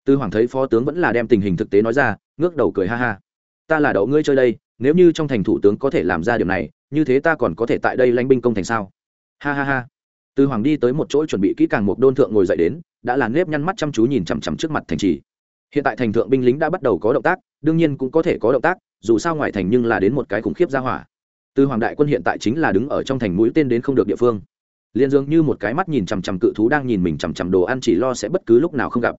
Tư hoàng thấy phó tướng vẫn là đem tình hình thực tế nói ra, ngước đầu cười ha ha. Ta là đậu ngươi chơi đây, nếu như trong thành thủ tướng có thể làm ra điều này như thế ta còn có thể tại đây lãnh binh công thành sao? Ha ha ha. Tư hoàng đi tới một chỗ chuẩn bị kỹ càng một đôn thượng ngồi dậy đến, đã là nếp nhăn mắt chăm chú nhìn chằm chằm trước mặt thành trì. Hiện tại thành thượng binh lính đã bắt đầu có động tác, đương nhiên cũng có thể có động tác, dù sao ngoài thành nhưng là đến một cái khủng khiếp ra hỏa. Tư hoàng đại quân hiện tại chính là đứng ở trong thành mũi tên đến không được địa phương. Liền dường như một cái mắt nhìn chằm chằm cự thú đang nhìn mình chằm chằm đồ ăn chỉ lo sẽ bất cứ lúc nào không gặp.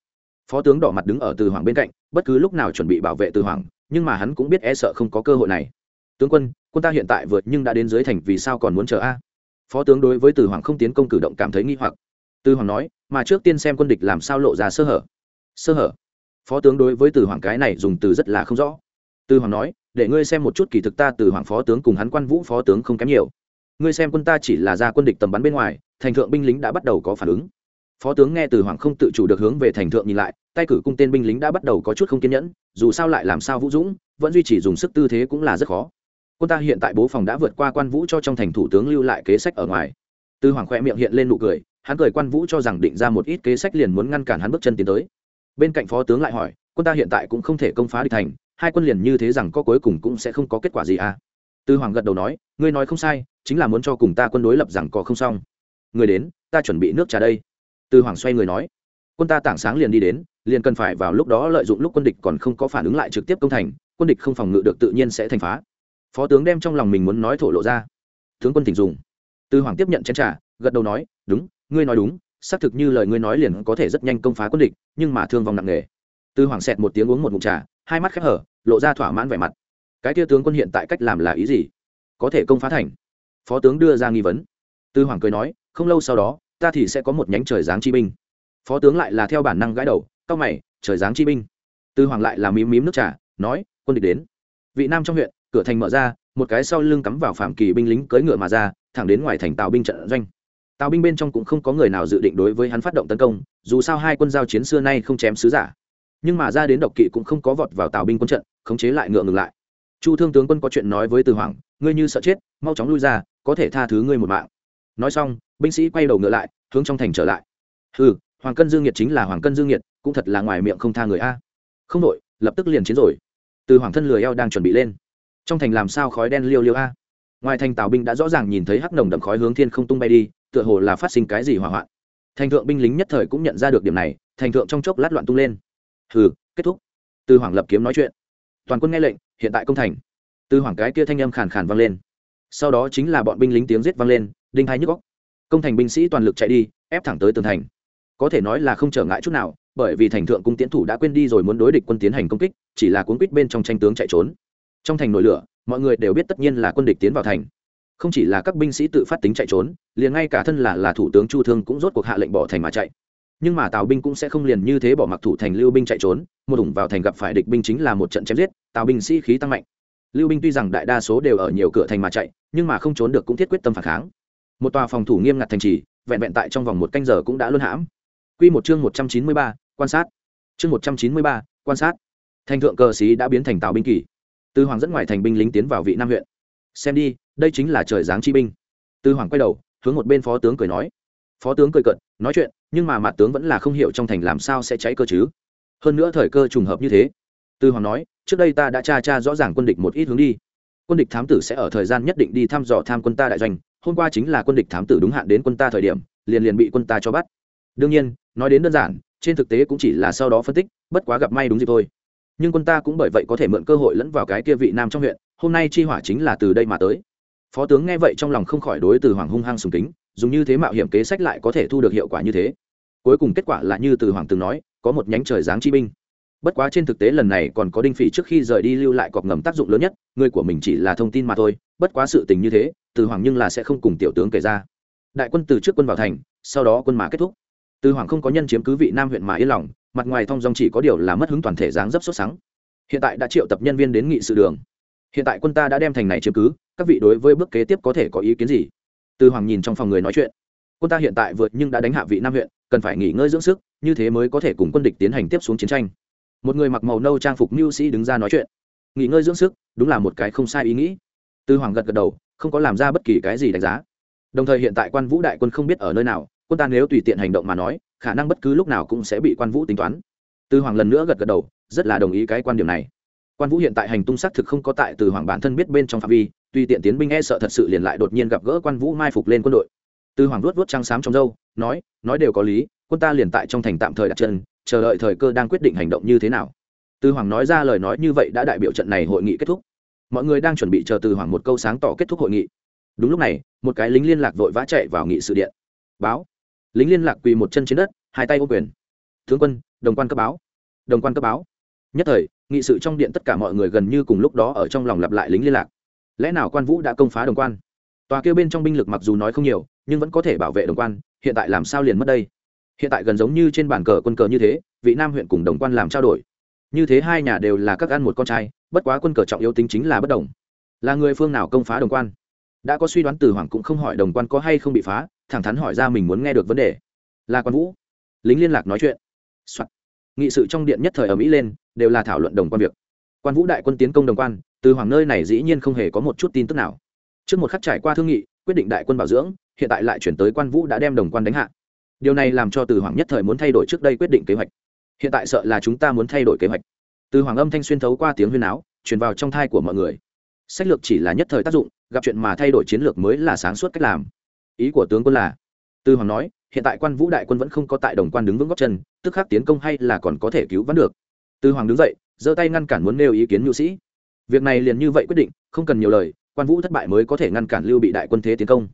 Phó tướng đỏ mặt đứng ở từ hoàng bên cạnh, bất cứ lúc nào chuẩn bị bảo vệ từ hoàng, nhưng mà hắn cũng biết e sợ không có cơ hội này tướng quân quân ta hiện tại vượt nhưng đã đến dưới thành vì sao còn muốn chờ a? Phó tướng đối với từ hoàng không tiến công cử động cảm thấy nghi hoặc. Từ hoàng nói, mà trước tiên xem quân địch làm sao lộ ra sơ hở. Sơ hở? Phó tướng đối với từ hoàng cái này dùng từ rất là không rõ. Từ hoàng nói, để ngươi xem một chút kỳ thực ta từ hoàng phó tướng cùng hắn quan vũ phó tướng không kém nhiều. Ngươi xem quân ta chỉ là ra quân địch tầm bắn bên ngoài, thành thượng binh lính đã bắt đầu có phản ứng. Phó tướng nghe từ hoàng không tự chủ được hướng về thành thượng nhìn lại, tay cử cung tên binh lính đã bắt đầu có chút không kiên nhẫn, dù sao lại làm sao vũ dũng, vẫn duy trì dùng sức tư thế cũng là rất khó quân ta hiện tại bố phòng đã vượt qua quan vũ cho trong thành thủ tướng lưu lại kế sách ở ngoài. Tư hoàng khoe miệng hiện lên nụ cười, hắn cười quan vũ cho rằng định ra một ít kế sách liền muốn ngăn cản hắn bước chân tiến tới. Bên cạnh phó tướng lại hỏi, quân ta hiện tại cũng không thể công phá địch thành, hai quân liền như thế rằng có cuối cùng cũng sẽ không có kết quả gì à? Tư hoàng gật đầu nói, ngươi nói không sai, chính là muốn cho cùng ta quân đối lập rằng có không xong. Người đến, ta chuẩn bị nước trà đây. Tư hoàng xoay người nói, quân ta tảng sáng liền đi đến, liền cần phải vào lúc đó lợi dụng lúc quân địch còn không có phản ứng lại trực tiếp công thành, quân địch không phòng ngự được tự nhiên sẽ thành phá phó tướng đem trong lòng mình muốn nói thổ lộ ra. Tướng quân tỉnh dùng. Tư hoàng tiếp nhận chén trà, gật đầu nói, đúng, ngươi nói đúng, xác thực như lời ngươi nói liền có thể rất nhanh công phá quân địch, nhưng mà thương vong nặng nề. Tư hoàng xẹt một tiếng uống một ngụm trà, hai mắt khép hở, lộ ra thỏa mãn vẻ mặt. Cái kia tướng quân hiện tại cách làm là ý gì? Có thể công phá thành? Phó tướng đưa ra nghi vấn. Tư hoàng cười nói, không lâu sau đó, ta thì sẽ có một nhánh trời giáng chi binh. Phó tướng lại là theo bản năng gãi đầu, cao mày, trời giáng chi binh. Tư hoàng lại là mím mím nước trà, nói, quân địch đến. Vị nam trong huyện cửa thành mở ra, một cái sau lưng cắm vào phạm kỳ binh lính cưỡi ngựa mà ra, thẳng đến ngoài thành tàu binh trận doanh. Tàu binh bên trong cũng không có người nào dự định đối với hắn phát động tấn công, dù sao hai quân giao chiến xưa nay không chém sứ giả. Nhưng mà ra đến độc kỵ cũng không có vọt vào tàu binh quân trận, khống chế lại ngựa ngừng lại. Chu thương tướng quân có chuyện nói với từ hoàng ngươi như sợ chết, mau chóng lui ra, có thể tha thứ ngươi một mạng. Nói xong, binh sĩ quay đầu ngựa lại, hướng trong thành trở lại. Ừ hoàng cân dương nhiệt chính là hoàng cân dương nhiệt, cũng thật là ngoài miệng không tha người a. Không đội lập tức liền chiến rồi. Từ hoàng thân lười eo đang chuẩn bị lên trong thành làm sao khói đen liêu liêu a? Ngoài thành tào binh đã rõ ràng nhìn thấy hắc nồng đậm khói hướng thiên không tung bay đi, tựa hồ là phát sinh cái gì hỏa hoạn. Thành thượng binh lính nhất thời cũng nhận ra được điểm này, thành thượng trong chốc lát loạn tung lên. Hừ, kết thúc. Từ hoàng lập kiếm nói chuyện. Toàn quân nghe lệnh, hiện tại công thành. Từ hoàng cái kia thanh âm khàn khàn vang lên. Sau đó chính là bọn binh lính tiếng giết vang lên, đinh hai nhức góc công thành binh sĩ toàn lực chạy đi, ép thẳng tới tường thành. Có thể nói là không trở ngại chút nào, bởi vì thành thượng cung tiến thủ đã quên đi rồi muốn đối địch quân tiến hành công kích, chỉ là cuốn quýt bên trong tranh tướng chạy trốn trong thành nổi lửa, mọi người đều biết tất nhiên là quân địch tiến vào thành. Không chỉ là các binh sĩ tự phát tính chạy trốn, liền ngay cả thân là là thủ tướng chu thương cũng rốt cuộc hạ lệnh bỏ thành mà chạy. Nhưng mà tào binh cũng sẽ không liền như thế bỏ mặc thủ thành lưu binh chạy trốn, một ủng vào thành gặp phải địch binh chính là một trận chém giết, tào binh sĩ khí tăng mạnh. Lưu binh tuy rằng đại đa số đều ở nhiều cửa thành mà chạy, nhưng mà không trốn được cũng thiết quyết tâm phản kháng. Một tòa phòng thủ nghiêm ngặt thành trì, vẹn vẹn tại trong vòng một canh giờ cũng đã luân hãm. Q một chương một trăm chín mươi ba, quan sát. Chương một trăm chín mươi ba, quan sát. Thành thượng cờ sĩ đã biến thành tào binh kỳ tư hoàng dẫn ngoài thành binh lính tiến vào vị nam huyện. Xem đi, đây chính là trời giáng chi binh. Tư hoàng quay đầu, hướng một bên phó tướng cười nói. Phó tướng cười cận nói chuyện, nhưng mà mặt tướng vẫn là không hiểu trong thành làm sao sẽ cháy cơ chứ. Hơn nữa thời cơ trùng hợp như thế. Tư hoàng nói, trước đây ta đã tra tra rõ ràng quân địch một ít hướng đi. Quân địch thám tử sẽ ở thời gian nhất định đi thăm dò tham quân ta đại doanh, hôm qua chính là quân địch thám tử đúng hạn đến quân ta thời điểm, liền liền bị quân ta cho bắt. Đương nhiên, nói đến đơn giản, trên thực tế cũng chỉ là sau đó phân tích, bất quá gặp may đúng dịp thôi nhưng quân ta cũng bởi vậy có thể mượn cơ hội lẫn vào cái kia vị nam trong huyện, hôm nay chi hỏa chính là từ đây mà tới. Phó tướng nghe vậy trong lòng không khỏi đối từ hoàng hung hăng sùng kính, dùng như thế mạo hiểm kế sách lại có thể thu được hiệu quả như thế. Cuối cùng kết quả là như từ hoàng từng nói, có một nhánh trời giáng chi binh. Bất quá trên thực tế lần này còn có đinh phỉ trước khi rời đi lưu lại cọc ngầm tác dụng lớn nhất, người của mình chỉ là thông tin mà thôi, bất quá sự tình như thế, từ hoàng nhưng là sẽ không cùng tiểu tướng kể ra. Đại quân từ trước quân vào thành, sau đó quân mã kết thúc. Từ hoàng không có nhân chiếm cứ vị nam huyện mà yên lòng mặt ngoài thong dong chỉ có điều là mất hứng toàn thể dáng dấp xuất sáng hiện tại đã triệu tập nhân viên đến nghị sự đường. Hiện tại quân ta đã đem thành này chiếm cứ, các vị đối với bước kế tiếp có thể có ý kiến gì? Từ hoàng nhìn trong phòng người nói chuyện. Quân ta hiện tại vượt nhưng đã đánh hạ vị nam huyện, cần phải nghỉ ngơi dưỡng sức, như thế mới có thể cùng quân địch tiến hành tiếp xuống chiến tranh. Một người mặc màu nâu trang phục mưu sĩ đứng ra nói chuyện. Nghỉ ngơi dưỡng sức, đúng là một cái không sai ý nghĩ. Tư hoàng gật gật đầu, không có làm ra bất kỳ cái gì đánh giá. Đồng thời hiện tại quan vũ đại quân không biết ở nơi nào, quân ta nếu tùy tiện hành động mà nói khả năng bất cứ lúc nào cũng sẽ bị quan vũ tính toán. Tư hoàng lần nữa gật gật đầu, rất là đồng ý cái quan điểm này. Quan vũ hiện tại hành tung xác thực không có tại từ hoàng bản thân biết bên trong phạm vi, tuy tiện tiến binh e sợ thật sự liền lại đột nhiên gặp gỡ quan vũ mai phục lên quân đội. Tư hoàng luốt vuốt trăng xám trong dâu nói nói đều có lý, quân ta liền tại trong thành tạm thời đặt chân, chờ đợi thời cơ đang quyết định hành động như thế nào. Tư hoàng nói ra lời nói như vậy đã đại biểu trận này hội nghị kết thúc. Mọi người đang chuẩn bị chờ tư hoàng một câu sáng tỏ kết thúc hội nghị. Đúng lúc này, một cái lính liên lạc vội vã chạy vào nghị sự điện. Báo lính liên lạc quỳ một chân trên đất, hai tay ô quyền. Tướng quân, đồng quan cấp báo. Đồng quan cấp báo. Nhất thời, nghị sự trong điện tất cả mọi người gần như cùng lúc đó ở trong lòng lặp lại lính liên lạc. Lẽ nào quan vũ đã công phá đồng quan? Tòa kêu bên trong binh lực mặc dù nói không nhiều, nhưng vẫn có thể bảo vệ đồng quan, hiện tại làm sao liền mất đây? Hiện tại gần giống như trên bàn cờ quân cờ như thế, vị nam huyện cùng đồng quan làm trao đổi. Như thế hai nhà đều là các ăn một con trai, bất quá quân cờ trọng yếu tính chính là bất đồng. Là người phương nào công phá đồng quan? Đã có suy đoán từ hoàng cũng không hỏi đồng quan có hay không bị phá thẳng thắn hỏi ra mình muốn nghe được vấn đề. Là quan vũ, lính liên lạc nói chuyện、Soạn. nghị sự trong điện nhất thời ở mỹ lên, đều là thảo luận đồng quan việc. Quan vũ đại quân tiến công đồng quan, từ hoàng nơi này dĩ nhiên không hề có một chút tin tức nào. Trước một khắc trải qua thương nghị, quyết định đại quân bảo dưỡng, hiện tại lại chuyển tới quan vũ đã đem đồng quan đánh hạ. Điều này làm cho từ hoàng nhất thời muốn thay đổi trước đây quyết định kế hoạch. Hiện tại sợ là chúng ta muốn thay đổi kế hoạch. Từ hoàng âm thanh xuyên thấu qua tiếng huyên áo truyền vào trong thai của mọi người. Sách lược chỉ là nhất thời tác dụng, gặp chuyện mà thay đổi chiến lược mới là sáng suốt cách làm ý của tướng quân là, Tư hoàng nói, hiện tại quan vũ đại quân vẫn không có tại đồng quan đứng vững góc chân, tức khắc tiến công hay là còn có thể cứu vãn được. Tư hoàng đứng dậy, giơ tay ngăn cản muốn nêu ý kiến nhu sĩ. Việc này liền như vậy quyết định, không cần nhiều lời, quan vũ thất bại mới có thể ngăn cản lưu bị đại quân thế tiến công.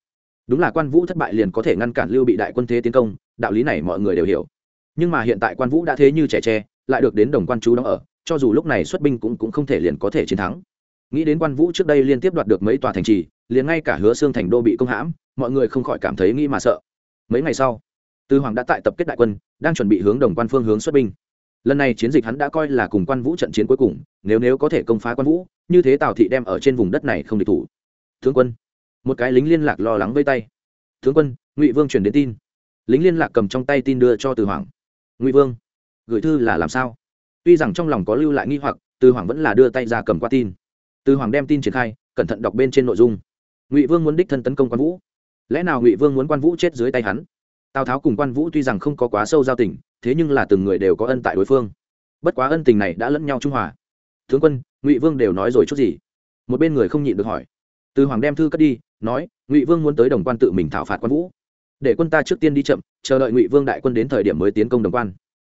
Đúng là quan vũ thất bại liền có thể ngăn cản lưu bị đại quân thế tiến công, đạo lý này mọi người đều hiểu. Nhưng mà hiện tại quan vũ đã thế như trẻ tre, lại được đến đồng quan chú đóng ở, cho dù lúc này xuất binh cũng cũng không thể liền có thể chiến thắng. Nghĩ đến quan vũ trước đây liên tiếp đoạt được mấy tòa thành trì, liền ngay cả hứa xương thành đô bị công hãm mọi người không khỏi cảm thấy nghĩ mà sợ. Mấy ngày sau, tư hoàng đã tại tập kết đại quân, đang chuẩn bị hướng đồng quan phương hướng xuất binh. Lần này chiến dịch hắn đã coi là cùng quan vũ trận chiến cuối cùng, nếu nếu có thể công phá quan vũ, như thế tào thị đem ở trên vùng đất này không địch thủ. Tướng quân, một cái lính liên lạc lo lắng vây tay. Tướng quân, ngụy vương chuyển đến tin. Lính liên lạc cầm trong tay tin đưa cho từ hoàng. Ngụy vương, gửi thư là làm sao? Tuy rằng trong lòng có lưu lại nghi hoặc từ hoàng vẫn là đưa tay ra cầm qua tin. Từ hoàng đem tin triển khai, cẩn thận đọc bên trên nội dung. Ngụy vương muốn đích thân tấn công quan vũ lẽ nào ngụy vương muốn quan vũ chết dưới tay hắn? Tào tháo cùng quan vũ tuy rằng không có quá sâu giao tình, thế nhưng là từng người đều có ân tại đối phương. Bất quá ân tình này đã lẫn nhau trung hòa. Tướng quân, ngụy vương đều nói rồi chút gì? Một bên người không nhịn được hỏi. Từ hoàng đem thư cất đi, nói, ngụy vương muốn tới đồng quan tự mình thảo phạt quan vũ. Để quân ta trước tiên đi chậm, chờ đợi ngụy vương đại quân đến thời điểm mới tiến công đồng quan.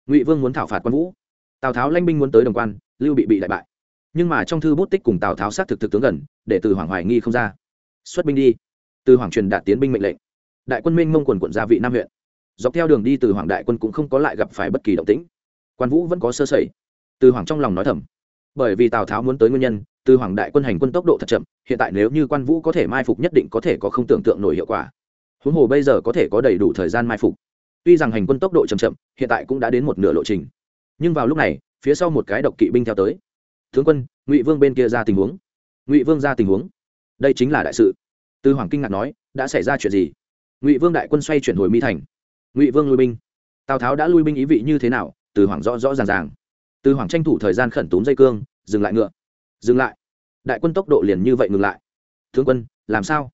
Ngụy vương muốn thảo phạt quan vũ. Tào tháo lanh binh muốn tới đồng quan, lưu bị bị đại bại. Nhưng mà trong thư bút tích cùng tào tháo xác thực thực tướng gần, để từ hoàng hoài nghi không ra. Xuất binh đi từ hoàng truyền đạt tiến binh mệnh lệnh. Đại quân minh mông quần quận gia vị nam huyện. Dọc theo đường đi từ hoàng đại quân cũng không có lại gặp phải bất kỳ động tĩnh. Quan vũ vẫn có sơ sẩy. Từ hoàng trong lòng nói thầm. Bởi vì tào tháo muốn tới nguyên nhân, từ hoàng đại quân hành quân tốc độ thật chậm, hiện tại nếu như quan vũ có thể mai phục nhất định có thể có không tưởng tượng nổi hiệu quả. Huống hồ bây giờ có thể có đầy đủ thời gian mai phục. Tuy rằng hành quân tốc độ chậm chậm, hiện tại cũng đã đến một nửa lộ trình. Nhưng vào lúc này, phía sau một cái độc kỵ binh theo tới. Tướng quân, ngụy vương bên kia ra tình huống. Ngụy vương ra tình huống? Đây chính là đại sự tư hoàng kinh ngạc nói, đã xảy ra chuyện gì? Ngụy vương đại quân xoay chuyển hồi mi thành. Ngụy vương lui binh. Tào tháo đã lui binh ý vị như thế nào? Từ hoàng rõ rõ ràng ràng. Từ hoàng tranh thủ thời gian khẩn túm dây cương, dừng lại ngựa. Dừng lại? Đại quân tốc độ liền như vậy ngừng lại. Tướng quân, làm sao?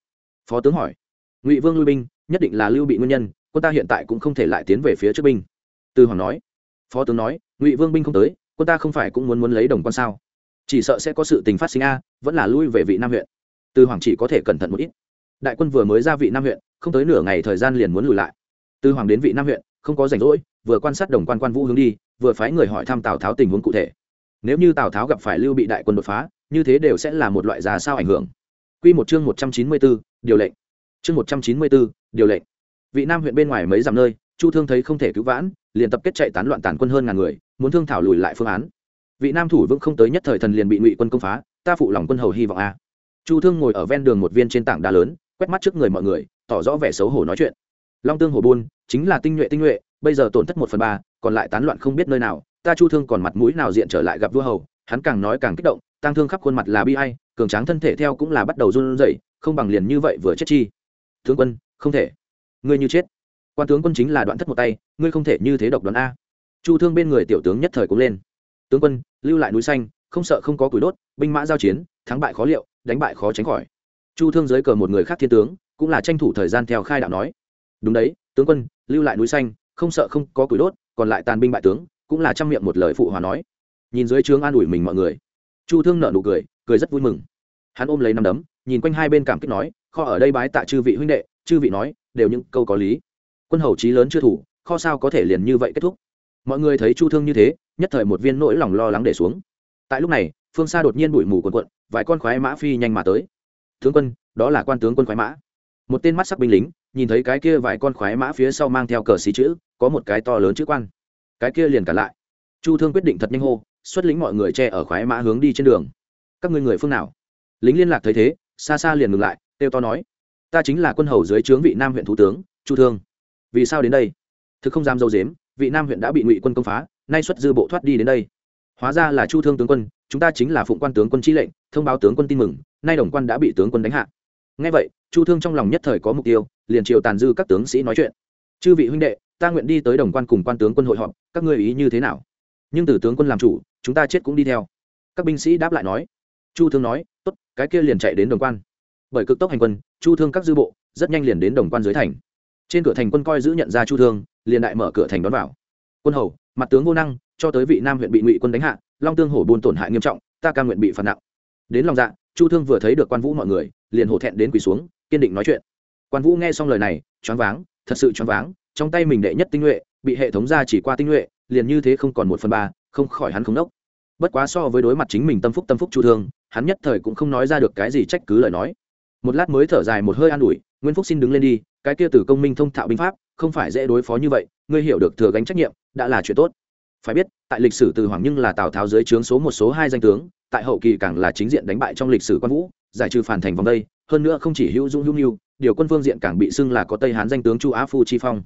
Phó tướng hỏi. Ngụy vương lui binh, nhất định là lưu bị nguyên nhân, quân ta hiện tại cũng không thể lại tiến về phía trước binh. Từ hoàng nói. Phó tướng nói, ngụy vương binh không tới, quân ta không phải cũng muốn muốn lấy đồng quan sao? Chỉ sợ sẽ có sự tình phát sinh a, vẫn là lui về vị nam huyện từ hoàng chỉ có thể cẩn thận một ít. Đại quân vừa mới ra vị nam huyện, không tới nửa ngày thời gian liền muốn lùi lại. Từ hoàng đến vị nam huyện, không có rảnh rỗi, vừa quan sát đồng quan quan vũ hướng đi, vừa phái người hỏi thăm tào tháo tình huống cụ thể. Nếu như tào tháo gặp phải lưu bị đại quân đột phá, như thế đều sẽ là một loại giá sao ảnh hưởng. Q một chương một trăm chín mươi bốn điều lệnh. Chương một trăm chín mươi bốn điều lệnh. Vị nam huyện bên ngoài mấy dặm nơi, chu thương thấy không thể cứu vãn, liền tập kết chạy tán loạn tàn quân hơn ngàn người, muốn thương thảo lùi lại phương án. Vị nam thủ vững không tới nhất thời thần liền bị ngụy quân công phá, ta phụ lòng quân hầu hy vọng a chu thương ngồi ở ven đường một viên trên tảng đá lớn, quét mắt trước người mọi người, tỏ rõ vẻ xấu hổ nói chuyện. Long tương hồ buôn, chính là tinh nhuệ tinh nhuệ, bây giờ tổn thất một phần ba, còn lại tán loạn không biết nơi nào, ta chu thương còn mặt mũi nào diện trở lại gặp vua hầu, hắn càng nói càng kích động tăng thương khắp khuôn mặt là bi ai, cường tráng thân thể theo cũng là bắt đầu run rẩy, không bằng liền như vậy vừa chết chi. Tướng quân, không thể. Ngươi như chết. Quan tướng quân chính là đoạn thất một tay, ngươi không thể như thế độc đoán a. Chu thương bên người tiểu tướng nhất thời cũng lên. Tướng quân, lưu lại núi xanh, không sợ không có củi đốt, binh mã giao chiến, thắng bại khó liệu đánh bại khó tránh khỏi. Chu thương dưới cờ một người khác thiên tướng, cũng là tranh thủ thời gian theo khai đạo nói. Đúng đấy, tướng quân, lưu lại núi xanh, không sợ không có củi đốt, còn lại tàn binh bại tướng, cũng là trăm miệng một lời phụ hòa nói. Nhìn dưới trướng an ủi mình mọi người, chu thương nợ nụ cười cười rất vui mừng. Hắn ôm lấy năm đấm, nhìn quanh hai bên cảm kích nói, kho ở đây bái tạ chư vị huynh đệ, chư vị nói, đều những câu có lý. Quân hầu trí lớn chưa thủ, kho sao có thể liền như vậy kết thúc? Mọi người thấy chu thương như thế, nhất thời một viên nỗi lòng lo lắng để xuống. Tại lúc này phương xa đột nhiên bụi mù quần quận vài con khoái mã phi nhanh mà tới. Tướng quân, đó là quan tướng quân khoái mã. Một tên mắt sắc binh lính, nhìn thấy cái kia vài con khoái mã phía sau mang theo cờ xí chữ, có một cái to lớn chữ quan. Cái kia liền cả lại. Chu thương quyết định thật nhanh hô, xuất lính mọi người che ở khoái mã hướng đi trên đường. Các ngươi người phương nào? Lính liên lạc thấy thế, xa xa liền ngừng lại têu to nói. Ta chính là quân hầu dưới trướng vị nam huyện thủ tướng, chu thương. Vì sao đến đây? Thực không dám dâu dếm, vị nam huyện đã bị ngụy quân công phá, nay xuất dư bộ thoát đi đến đây. Hóa ra là chu thương tướng quân chúng ta chính là phụng quan tướng quân chi lệnh, thông báo tướng quân tin mừng, nay đồng quan đã bị tướng quân đánh hạ. Ngay vậy, chu thương trong lòng nhất thời có mục tiêu, liền triệu tàn dư các tướng sĩ nói chuyện. Chư vị huynh đệ, ta nguyện đi tới đồng quan cùng quan tướng quân hội họp, các ngươi ý như thế nào? Nhưng từ tướng quân làm chủ, chúng ta chết cũng đi theo. Các binh sĩ đáp lại nói. Chu thương nói, tốt, cái kia liền chạy đến đồng quan. Bởi cực tốc hành quân, chu thương các dư bộ, rất nhanh liền đến đồng quan dưới thành. Trên cửa thành quân coi giữ nhận ra chu thương, liền đại mở cửa thành đón vào. Quân hầu, mặt tướng vô năng, cho tới vị nam huyện bị ngụy quân đánh hạ long tương hổ buôn tổn hại nghiêm trọng, ta ca nguyện bị phạt nặng. Đến lòng dạ chu thương vừa thấy được quan vũ mọi người, liền hổ thẹn đến quỳ xuống, kiên định nói chuyện. Quan vũ nghe xong lời này, choáng váng, thật sự choáng váng, trong tay mình đệ nhất tinh nhuệ, bị hệ thống ra chỉ qua tinh nhuệ, liền như thế không còn một phần ba, không khỏi hắn không đốc bất quá so với đối mặt chính mình tâm phúc tâm phúc chu thương, hắn nhất thời cũng không nói ra được cái gì trách cứ lời nói. Một lát mới thở dài một hơi an ủi, nguyên phúc xin đứng lên đi, cái kia từ công minh thông thạo binh pháp, không phải dễ đối phó như vậy, ngươi hiểu được thừa gánh trách nhiệm, đã là chuyện tốt phải biết, tại lịch sử từ hoàng nhưng là tào tháo dưới trướng số một, số hai danh tướng, tại hậu kỳ càng là chính diện đánh bại trong lịch sử quan vũ, giải trừ phản thành vòng đây, hơn nữa không chỉ hữu dung hữu nghiêu điều quân phương diện càng bị xưng là có tây hán danh tướng chu á phu chi phong.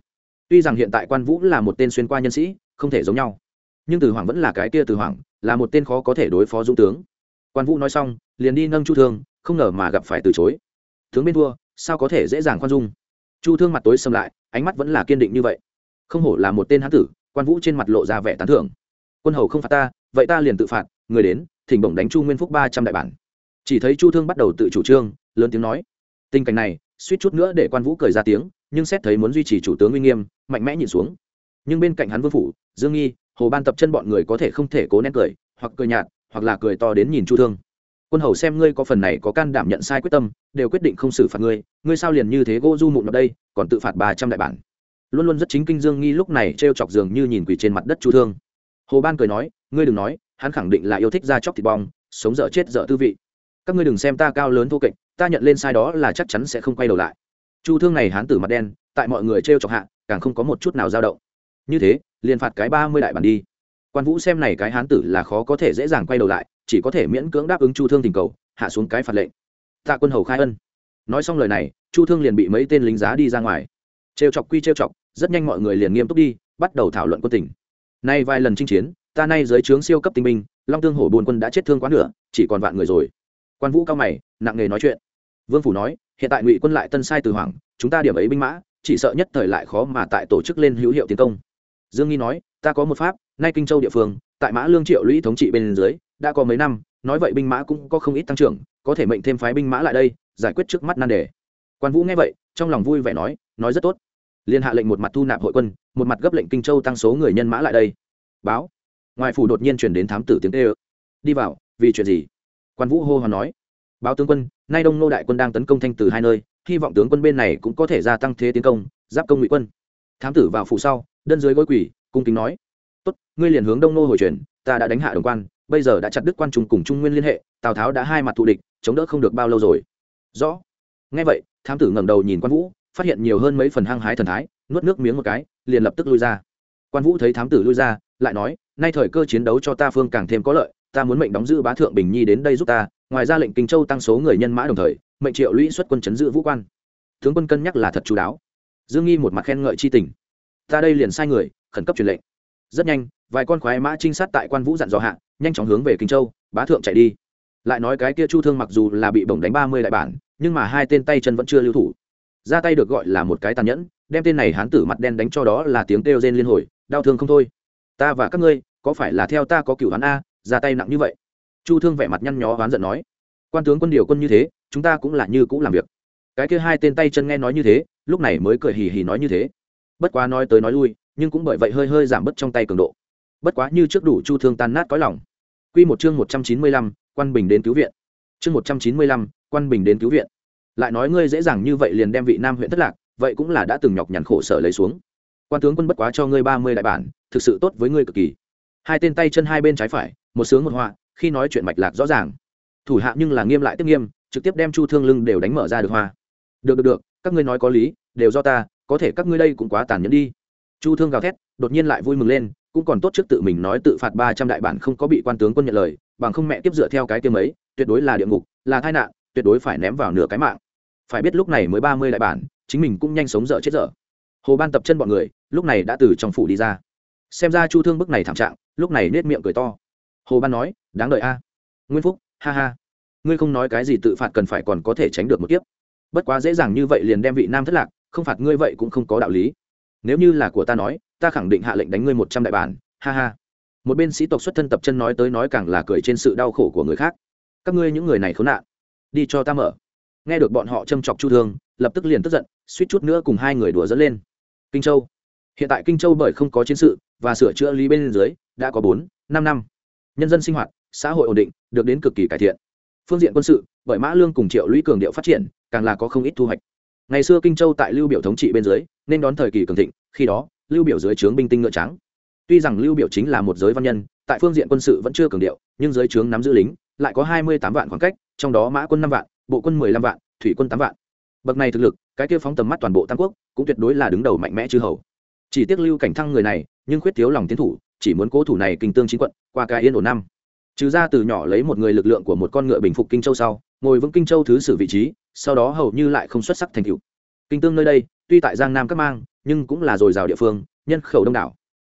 Tuy rằng hiện tại quan vũ là một tên xuyên qua nhân sĩ, không thể giống nhau, nhưng từ hoàng vẫn là cái kia từ hoàng, là một tên khó có thể đối phó dung tướng. Quan vũ nói xong, liền đi nâng chu thương, không ngờ mà gặp phải từ chối. Tướng bên thua, sao có thể dễ dàng khoan dung? Chu thương mặt tối xâm lại, ánh mắt vẫn là kiên định như vậy. Không hổ là một tên hán tử quan vũ trên mặt lộ ra vẻ tán thưởng. Quân hầu không phạt ta, vậy ta liền tự phạt, người đến, thỉnh bổng đánh chu nguyên phúc ba trăm đại bản. Chỉ thấy chu thương bắt đầu tự chủ trương, lớn tiếng nói. Tình cảnh này, suýt chút nữa để quan vũ cười ra tiếng, nhưng xét thấy muốn duy trì chủ tướng uy nghiêm, mạnh mẽ nhìn xuống. Nhưng bên cạnh hắn vương phủ, dương nghi, hồ ban tập chân bọn người có thể không thể cố nén cười, hoặc cười nhạt, hoặc là cười to đến nhìn chu thương. Quân hầu xem ngươi có phần này có can đảm nhận sai quyết tâm, đều quyết định không xử phạt ngươi ngươi sao liền như thế gỗ du mụn ở đây, còn tự phạt ba trăm đại bản? Luôn luôn rất chính kinh dương nghi lúc này t r e o chọc giường như nhìn quỷ trên mặt đất chu thương. Hồ ban cười nói, ngươi đừng nói, hắn khẳng định là yêu thích ra chóc thịt bong, sống dở chết dở tư vị. Các ngươi đừng xem ta cao lớn thô kệch, ta nhận lên sai đó là chắc chắn sẽ không quay đầu lại. Chu thương này hán tử mặt đen, tại mọi người t r e o chọc hạ, càng không có một chút nào dao động. Như thế, liền phạt cái ba mươi đại bản đi. Quan vũ xem này cái hán tử là khó có thể dễ dàng quay đầu lại, chỉ có thể miễn cưỡng đáp ứng chu thương tình cầu, hạ xuống cái phạt lệnh. Tạ quân hầu khai ân. Nói xong lời này, chu thương liền bị mấy tên lính giá đi ra ngoài trêu chọc quy trêu chọc, rất nhanh mọi người liền nghiêm túc đi, bắt đầu thảo luận quân tình. Nay vài lần chinh chiến, ta nay dưới trướng siêu cấp tinh binh, long tương hổ bồn quân đã chết thương quá nửa, chỉ còn vạn người rồi. Quan vũ cao mày, nặng nghề nói chuyện. Vương phủ nói, hiện tại ngụy quân lại tân sai từ hoàng chúng ta điểm ấy binh mã, chỉ sợ nhất thời lại khó mà tại tổ chức lên hữu hiệu tiến công. Dương nghi nói, ta có một pháp, nay kinh châu địa phương, tại mã lương triệu lũy thống trị bên dưới, đã có mấy năm, nói vậy binh mã cũng có không ít tăng trưởng, có thể mệnh thêm phái binh mã lại đây, giải quyết trước mắt nan đề. Quan vũ nghe vậy, trong lòng vui vẻ nói nói rất tốt liên hạ lệnh một mặt thu nạp hội quân, một mặt gấp lệnh kinh châu tăng số người nhân mã lại đây. Báo. Ngoài phủ đột nhiên chuyển đến thám tử tiếng tê ơ đi vào, vì chuyện gì? Quan vũ hô hoán nói. Báo tướng quân, nay đông nô đại quân đang tấn công thanh từ hai nơi, hy vọng tướng quân bên này cũng có thể gia tăng thế tiến công, giáp công ngụy quân. Thám tử vào phủ sau, đơn dưới gối quỷ cung kính nói. Tốt, ngươi liền hướng đông nô hồi chuyển, ta đã đánh hạ đồng quan, bây giờ đã chặt đứt quan trung cùng trung nguyên liên hệ, tào tháo đã hai mặt thù địch, chống đỡ không được bao lâu rồi. Rõ. Nghe vậy, thám tử ngẩng đầu nhìn quan vũ phát hiện nhiều hơn mấy phần hăng hái thần thái, nuốt nước miếng một cái, liền lập tức lui ra. Quan vũ thấy thám tử lui ra, lại nói, nay thời cơ chiến đấu cho ta phương càng thêm có lợi, ta muốn mệnh đóng giữ bá thượng bình nhi đến đây giúp ta, ngoài ra lệnh kinh châu tăng số người nhân mã đồng thời, mệnh triệu lũy xuất quân chấn giữ vũ quan. Tướng quân cân nhắc là thật chú đáo. Dương nghi một mặt khen ngợi chi tình. Ta đây liền sai người, khẩn cấp truyền lệnh. Rất nhanh, vài con khoái mã trinh sát tại quan vũ dặn dò hạ, nhanh chóng hướng về kinh châu, bá thượng chạy đi. Lại nói cái kia chu thương mặc dù là bị bổng đánh ba mươi đại bản, nhưng mà hai tên tay chân vẫn chưa lưu thủ ra tay được gọi là một cái tàn nhẫn, đem tên này hán tử mặt đen đánh cho đó là tiếng kêu rên liên hồi, đau thương không thôi. Ta và các ngươi, có phải là theo ta có cựu hắn a, ra tay nặng như vậy? Chu thương vẻ mặt nhăn nhó oán giận nói. Quan tướng quân điều quân như thế, chúng ta cũng là như cũng làm việc. Cái kia hai tên tay chân nghe nói như thế, lúc này mới cười hì hì nói như thế. Bất quá nói tới nói lui, nhưng cũng bởi vậy hơi hơi giảm bớt trong tay cường độ. Bất quá như trước đủ chu thương tan nát có lòng. Quy một chương một trăm chín mươi lăm, quan bình đến cứu viện. Chương một trăm chín mươi lăm, quan bình đến cứu viện lại nói ngươi dễ dàng như vậy liền đem vị nam huyện thất lạc, vậy cũng là đã từng nhọc nhằn khổ sở lấy xuống. Quan tướng quân bất quá cho ngươi ba mươi đại bản, thực sự tốt với ngươi cực kỳ. Hai tên tay chân hai bên trái phải, một sướng một họa, khi nói chuyện mạch lạc rõ ràng. Thủ hạ nhưng là nghiêm lại tiếp nghiêm, trực tiếp đem chu thương lưng đều đánh mở ra được hoa. Được được được, các ngươi nói có lý, đều do ta, có thể các ngươi đây cũng quá tàn nhẫn đi. Chu thương gào thét, đột nhiên lại vui mừng lên, cũng còn tốt trước tự mình nói tự phạt ba trăm đại bản không có bị quan tướng quân nhận lời, bằng không mẹ tiếp dựa theo cái tiêm ấy tuyệt đối là địa ngục, là tai nạn, tuyệt đối phải ném vào nửa cái mạng phải biết lúc này mới ba mươi đại bản, chính mình cũng nhanh sống dở chết dở. Hồ ban tập chân bọn người, lúc này đã từ trong phủ đi ra. Xem ra chu thương bức này thảm trạng, lúc này nết miệng cười to. Hồ ban nói, đáng đợi a. Nguyên phúc, ha ha. Ngươi không nói cái gì tự phạt cần phải còn có thể tránh được một kiếp. Bất quá dễ dàng như vậy liền đem vị nam thất lạc, không phạt ngươi vậy cũng không có đạo lý. Nếu như là của ta nói, ta khẳng định hạ lệnh đánh ngươi một trăm đại bản, ha ha. Một bên sĩ tộc xuất thân tập chân nói tới nói càng là cười trên sự đau khổ của người khác. Các ngươi những người này khốn nạn, đi cho ta mở nghe được bọn họ châm chọc chu thương, lập tức liền tức giận, suýt chút nữa cùng hai người đùa dẫn lên. Kinh châu. Hiện tại kinh châu bởi không có chiến sự, và sửa chữa lý bên dưới, đã có bốn, năm năm. Nhân dân sinh hoạt, xã hội ổn định, được đến cực kỳ cải thiện. Phương diện quân sự, bởi mã lương cùng triệu lũy cường điệu phát triển, càng là có không ít thu hoạch. Ngày xưa kinh châu tại lưu biểu thống trị bên dưới, nên đón thời kỳ cường thịnh, khi đó, lưu biểu dưới trướng binh tinh ngựa trắng. Tuy rằng lưu biểu chính là một giới văn nhân, tại phương diện quân sự vẫn chưa cường điệu, nhưng dưới trướng nắm giữ lính, lại có hai mươi tám vạn khoảng cách, trong đó mã quân năm vạn bộ quân mười lăm vạn, thủy quân tám vạn. Bậc này thực lực, cái kia phóng tầm mắt toàn bộ tam quốc, cũng tuyệt đối là đứng đầu mạnh mẽ chư hầu. Chỉ tiếc lưu cảnh thăng người này, nhưng khuyết thiếu lòng tiến thủ, chỉ muốn cố thủ này kinh tương chính quận, qua cái yên ổn năm. Trừ ra từ nhỏ lấy một người lực lượng của một con ngựa bình phục kinh châu sau, ngồi vững kinh châu thứ sử vị trí, sau đó hầu như lại không xuất sắc thành cựu kinh tương nơi đây, tuy tại giang nam các mang, nhưng cũng là dồi dào địa phương, nhân khẩu đông đảo.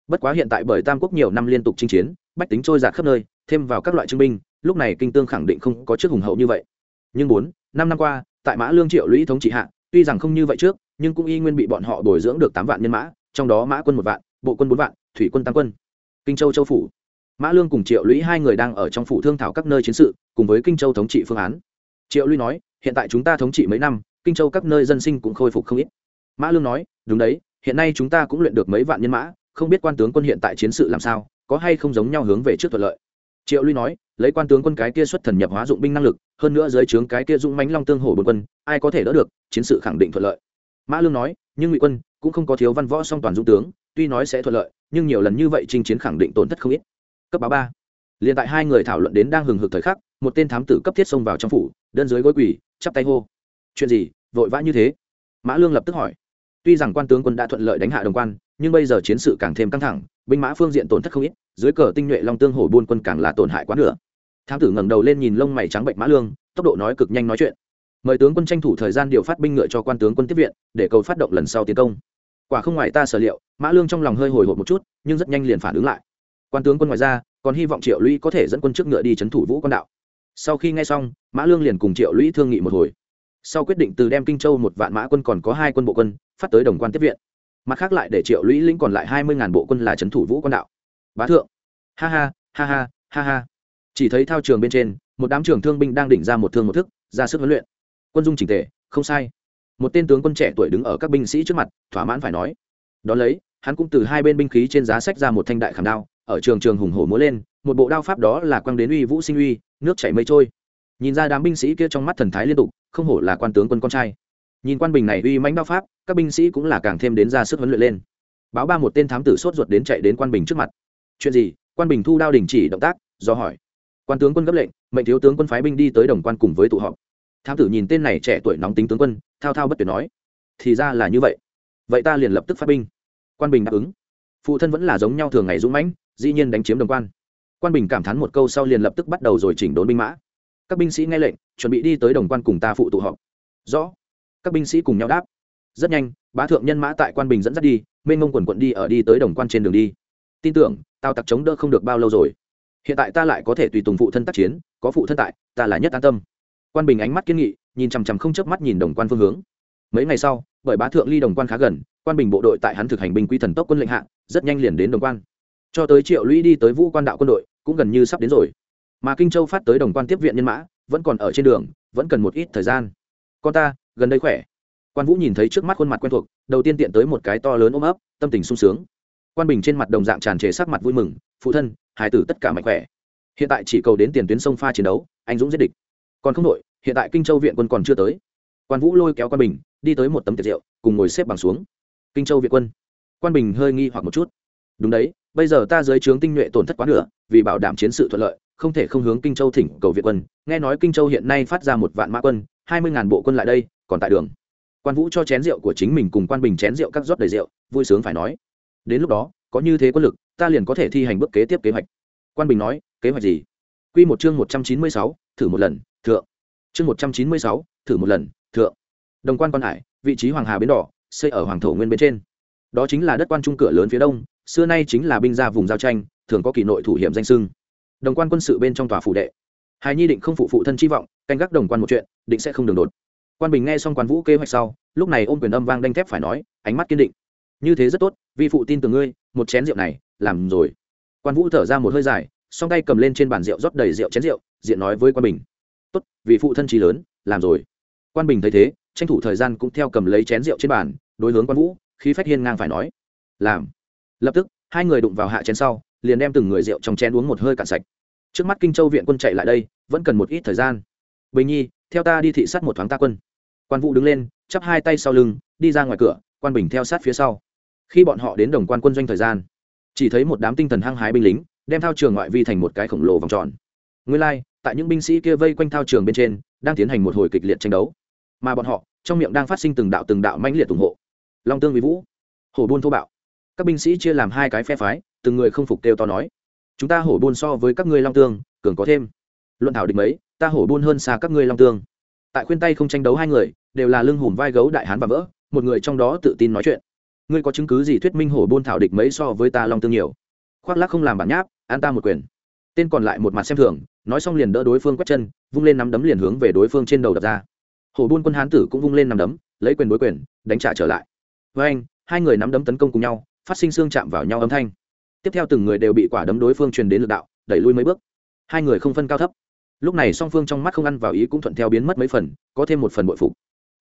Bất quá hiện tại bởi tam quốc nhiều năm liên tục chinh chiến, bách tính trôi giạt khắp nơi, thêm vào các loại chứng binh, lúc này kinh tương khẳng định không có trước hùng hậu như vậy nhưng bốn, năm năm qua, tại mã lương triệu lũy thống trị hạ, tuy rằng không như vậy trước, nhưng cũng y nguyên bị bọn họ bồi dưỡng được tám vạn nhân mã, trong đó mã quân một vạn, bộ quân bốn vạn, thủy quân tăng quân. Kinh châu châu phủ. Mã lương cùng triệu lũy hai người đang ở trong phủ thương thảo các nơi chiến sự, cùng với kinh châu thống trị phương án. Triệu lũy nói, hiện tại chúng ta thống trị mấy năm, kinh châu các nơi dân sinh cũng khôi phục không ít. Mã lương nói, đúng đấy, hiện nay chúng ta cũng luyện được mấy vạn nhân mã, không biết quan tướng quân hiện tại chiến sự làm sao, có hay không giống nhau hướng về trước thuận lợi? Triệu lui nói, lấy quan tướng quân cái kia xuất thần nhập hóa dụng binh năng lực, hơn nữa dưới trướng cái kia dũng mánh long tương hổ bốn quân, ai có thể đỡ được, chiến sự khẳng định thuận lợi. Mã lương nói, nhưng ngụy quân cũng không có thiếu văn võ song toàn dũng tướng, tuy nói sẽ thuận lợi, nhưng nhiều lần như vậy chinh chiến khẳng định tổn thất không ít. Cấp báo ba. Liền tại hai người thảo luận đến đang hừng hực thời khắc, một tên thám tử cấp thiết xông vào trong phủ, đơn dưới gối quỳ, chắp tay hô. Chuyện gì? Vội vã như thế? Mã lương lập tức hỏi. Tuy rằng quan tướng quân đã thuận lợi đánh hạ đồng quan, nhưng bây giờ chiến sự càng thêm căng thẳng binh mã phương diện tổn thất không ít, dưới cờ tinh nhuệ long tương hổ buôn quân càng là tổn hại quá nữa thám tử ngẩng đầu lên nhìn lông mày trắng bệnh mã lương, tốc độ nói cực nhanh nói chuyện. Mời tướng quân tranh thủ thời gian điều phát binh ngựa cho quan tướng quân tiếp viện, để cầu phát động lần sau tiến công. Quả không ngoài ta sở liệu, mã lương trong lòng hơi hồi hộp một chút, nhưng rất nhanh liền phản ứng lại. Quan tướng quân ngoài ra, còn hy vọng triệu lũy có thể dẫn quân trước ngựa đi c thủ vũ quan đạo. Sau khi nghe xong, mã lương liền cùng triệu lũy thương nghị một hồi. Sau quyết định từ đem kinh châu một vạn mã quân còn có hai quân bộ quân, phát tới đồng quan tiếp viện mặt khác lại để triệu lũy lĩnh còn lại hai mươi ngàn bộ quân là c thủ vũ quan đạo. Bá thượng. Ha ha ha ha ha ha. Chỉ thấy thao trường bên trên, một đám trường thương binh đang đỉnh ra một thương một thức, ra sức huấn luyện. Quân dung trình tề, không sai. Một tên tướng quân trẻ tuổi đứng ở các binh sĩ trước mặt, thỏa mãn phải nói. Đón lấy, hắn cũng từ hai bên binh khí trên giá sách ra một thanh đại khảm đao, ở trường trường hùng hổ múa lên, một bộ đao pháp đó là quang đến uy vũ sinh uy, nước chảy mây trôi. Nhìn ra đám binh sĩ kia trong mắt thần thái liên tục, không hổ là quan tướng quân con trai nhìn quan bình này uy mãnh đao pháp, các binh sĩ cũng là càng thêm đến ra sức huấn luyện lên. Báo ba một tên thám tử sốt ruột đến chạy đến quan bình trước mặt. Chuyện gì? Quan bình thu đao đình chỉ động tác? do hỏi. Quan tướng quân gấp lệnh, mệnh thiếu tướng quân phái binh đi tới đồng quan cùng với tụ họp. Thám tử nhìn tên này trẻ tuổi nóng tính tướng quân, thao thao bất tuyệt nói, thì ra là như vậy. Vậy ta liền lập tức phát binh. Quan bình đáp ứng. Phụ thân vẫn là giống nhau thường ngày dũng mãnh, dĩ nhiên đánh chiếm đồng quan. Quan bình cảm thán một câu sau liền lập tức bắt đầu rồi chỉnh đốn binh mã. Các binh sĩ nghe lệnh, chuẩn bị đi tới đồng quan cùng ta phụ tụ họp. Rõ các binh sĩ cùng nhau đáp. Rất nhanh, bá thượng nhân mã tại quan bình dẫn dắt đi, mênh ngông quần quận đi ở đi tới đồng quan trên đường đi. Tin tưởng tao tặc chống đỡ không được bao lâu rồi. Hiện tại ta lại có thể tùy tùng phụ thân tác chiến, có phụ thân tại, ta là nhất an tâm. Quan bình ánh mắt kiên nghị, nhìn chằm chằm không chớp mắt nhìn đồng quan phương hướng. Mấy ngày sau, bởi bá thượng ly đồng quan khá gần, quan bình bộ đội tại hắn thực hành binh quy thần tốc quân lệnh hạng rất nhanh liền đến đồng quan. Cho tới triệu lũy đi tới vũ quan đạo quân đội, cũng gần như sắp đến rồi. Mà kinh châu phát tới đồng quan tiếp viện nhân mã, vẫn còn ở trên đường, vẫn cần một ít thời gian. Con ta gần đây khỏe. Quan vũ nhìn thấy trước mắt khuôn mặt quen thuộc, đầu tiên tiện tới một cái to lớn ôm ấp, tâm tình sung sướng. Quan bình trên mặt đồng dạng tràn trề sắc mặt vui mừng, phụ thân hải tử tất cả mạnh khỏe. Hiện tại chỉ cầu đến tiền tuyến sông pha chiến đấu, anh dũng giết địch. Còn không đội hiện tại kinh châu viện quân còn chưa tới. Quan vũ lôi kéo quan bình, đi tới một tấm tiệc rượu, cùng ngồi xếp bằng xuống. Kinh châu viện quân. Quan bình hơi nghi hoặc một chút. Đúng đấy, bây giờ ta dưới trướng tinh nhuệ tổn thất quá nửa, vì bảo đảm chiến sự thuận lợi, không thể không hướng kinh châu thỉnh cầu viện quân. Nghe nói kinh châu hiện nay phát ra một vạn mã quân, hai mươi ngàn bộ quân lại đây còn tại đường. Quan vũ cho chén rượu của chính mình cùng quan bình chén rượu các rót đầy rượu, vui sướng phải nói. Đến lúc đó, có như thế quân lực, ta liền có thể thi hành bước kế tiếp kế hoạch. Quan bình nói, kế hoạch gì? Q một chương một trăm chín mươi sáu, thử một lần, thượng. Chương một trăm chín mươi sáu, thử một lần, thượng. Đồng quan quan hải, vị trí hoàng hà bến đỏ, xây ở hoàng thổ nguyên bên trên. Đó chính là đất quan trung cửa lớn phía đông, xưa nay chính là binh ra vùng giao tranh, thường có kỳ nội thủ hiểm danh sưng. Đồng quan quân sự bên trong tòa phủ đệ. Hài nhi định không phụ phụ thân chi vọng, canh gác đồng quan một chuyện, định sẽ không đường đột quan bình nghe xong quan vũ kế hoạch sau, lúc này ôm quyền âm vang đanh thép phải nói, ánh mắt kiên định. Như thế rất tốt, vi phụ tin từ ngươi, một chén rượu này, làm rồi. Quan vũ thở ra một hơi dài, song tay cầm lên trên bàn rượu rót đầy rượu chén rượu, diện nói với quan bình. Tốt, vì phụ thân trí lớn, làm rồi. Quan bình thấy thế, tranh thủ thời gian cũng theo cầm lấy chén rượu trên bàn, đối hướng quan vũ, khí phách hiên ngang phải nói. Làm. Lập tức, hai người đụng vào hạ chén sau, liền đem từng người rượu trong chén uống một hơi cạn sạch. Trước mắt kinh châu viện quân chạy lại đây, vẫn cần một ít thời gian. Bình nhi, theo ta đi thị sát một thoáng ta quân quan vũ đứng lên chắp hai tay sau lưng đi ra ngoài cửa quan bình theo sát phía sau. Khi bọn họ đến đồng quan quân doanh thời gian chỉ thấy một đám tinh thần hăng hái binh lính đem thao trường ngoại vi thành một cái khổng lồ vòng tròn. Nguyên lai、like, tại những binh sĩ kia vây quanh thao trường bên trên đang tiến hành một hồi kịch liệt tranh đấu. Mà bọn họ trong miệng đang phát sinh từng đạo từng đạo mãnh liệt ủng hộ. Long tương vì vũ hổ buôn thô bạo. Các binh sĩ chia làm hai cái phe phái từng người không phục kêu to nói chúng ta hổ buôn so với các ngươi long tương cường có thêm. Luận thảo địch mấy ta hổ buôn hơn xa các ngươi long tương. Tại khuyên tay không tranh đấu hai người đều là lưng hùm vai gấu đại hán và vỡ, một người trong đó tự tin nói chuyện. Ngươi có chứng cứ gì thuyết minh hổ buôn thảo địch mấy so với ta long tương nhiều? Khoác lác không làm bản nháp, an ta một quyền. Tên còn lại một mặt xem thường, nói xong liền đỡ đối phương quét chân, vung lên nắm đấm liền hướng về đối phương trên đầu đập ra. Hổ buôn quân hán tử cũng vung lên nắm đấm, lấy quyền đối quyền, đánh trả trở lại. Với anh, hai người nắm đấm tấn công cùng nhau, phát sinh xương chạm vào nhau âm thanh. Tiếp theo từng người đều bị quả đấm đối phương truyền đến lực đạo, đẩy lui mấy bước. Hai người không phân cao thấp. Lúc này song phương trong mắt không ăn vào ý cũng thuận theo biến mất mấy phần, có thêm một phần bội phục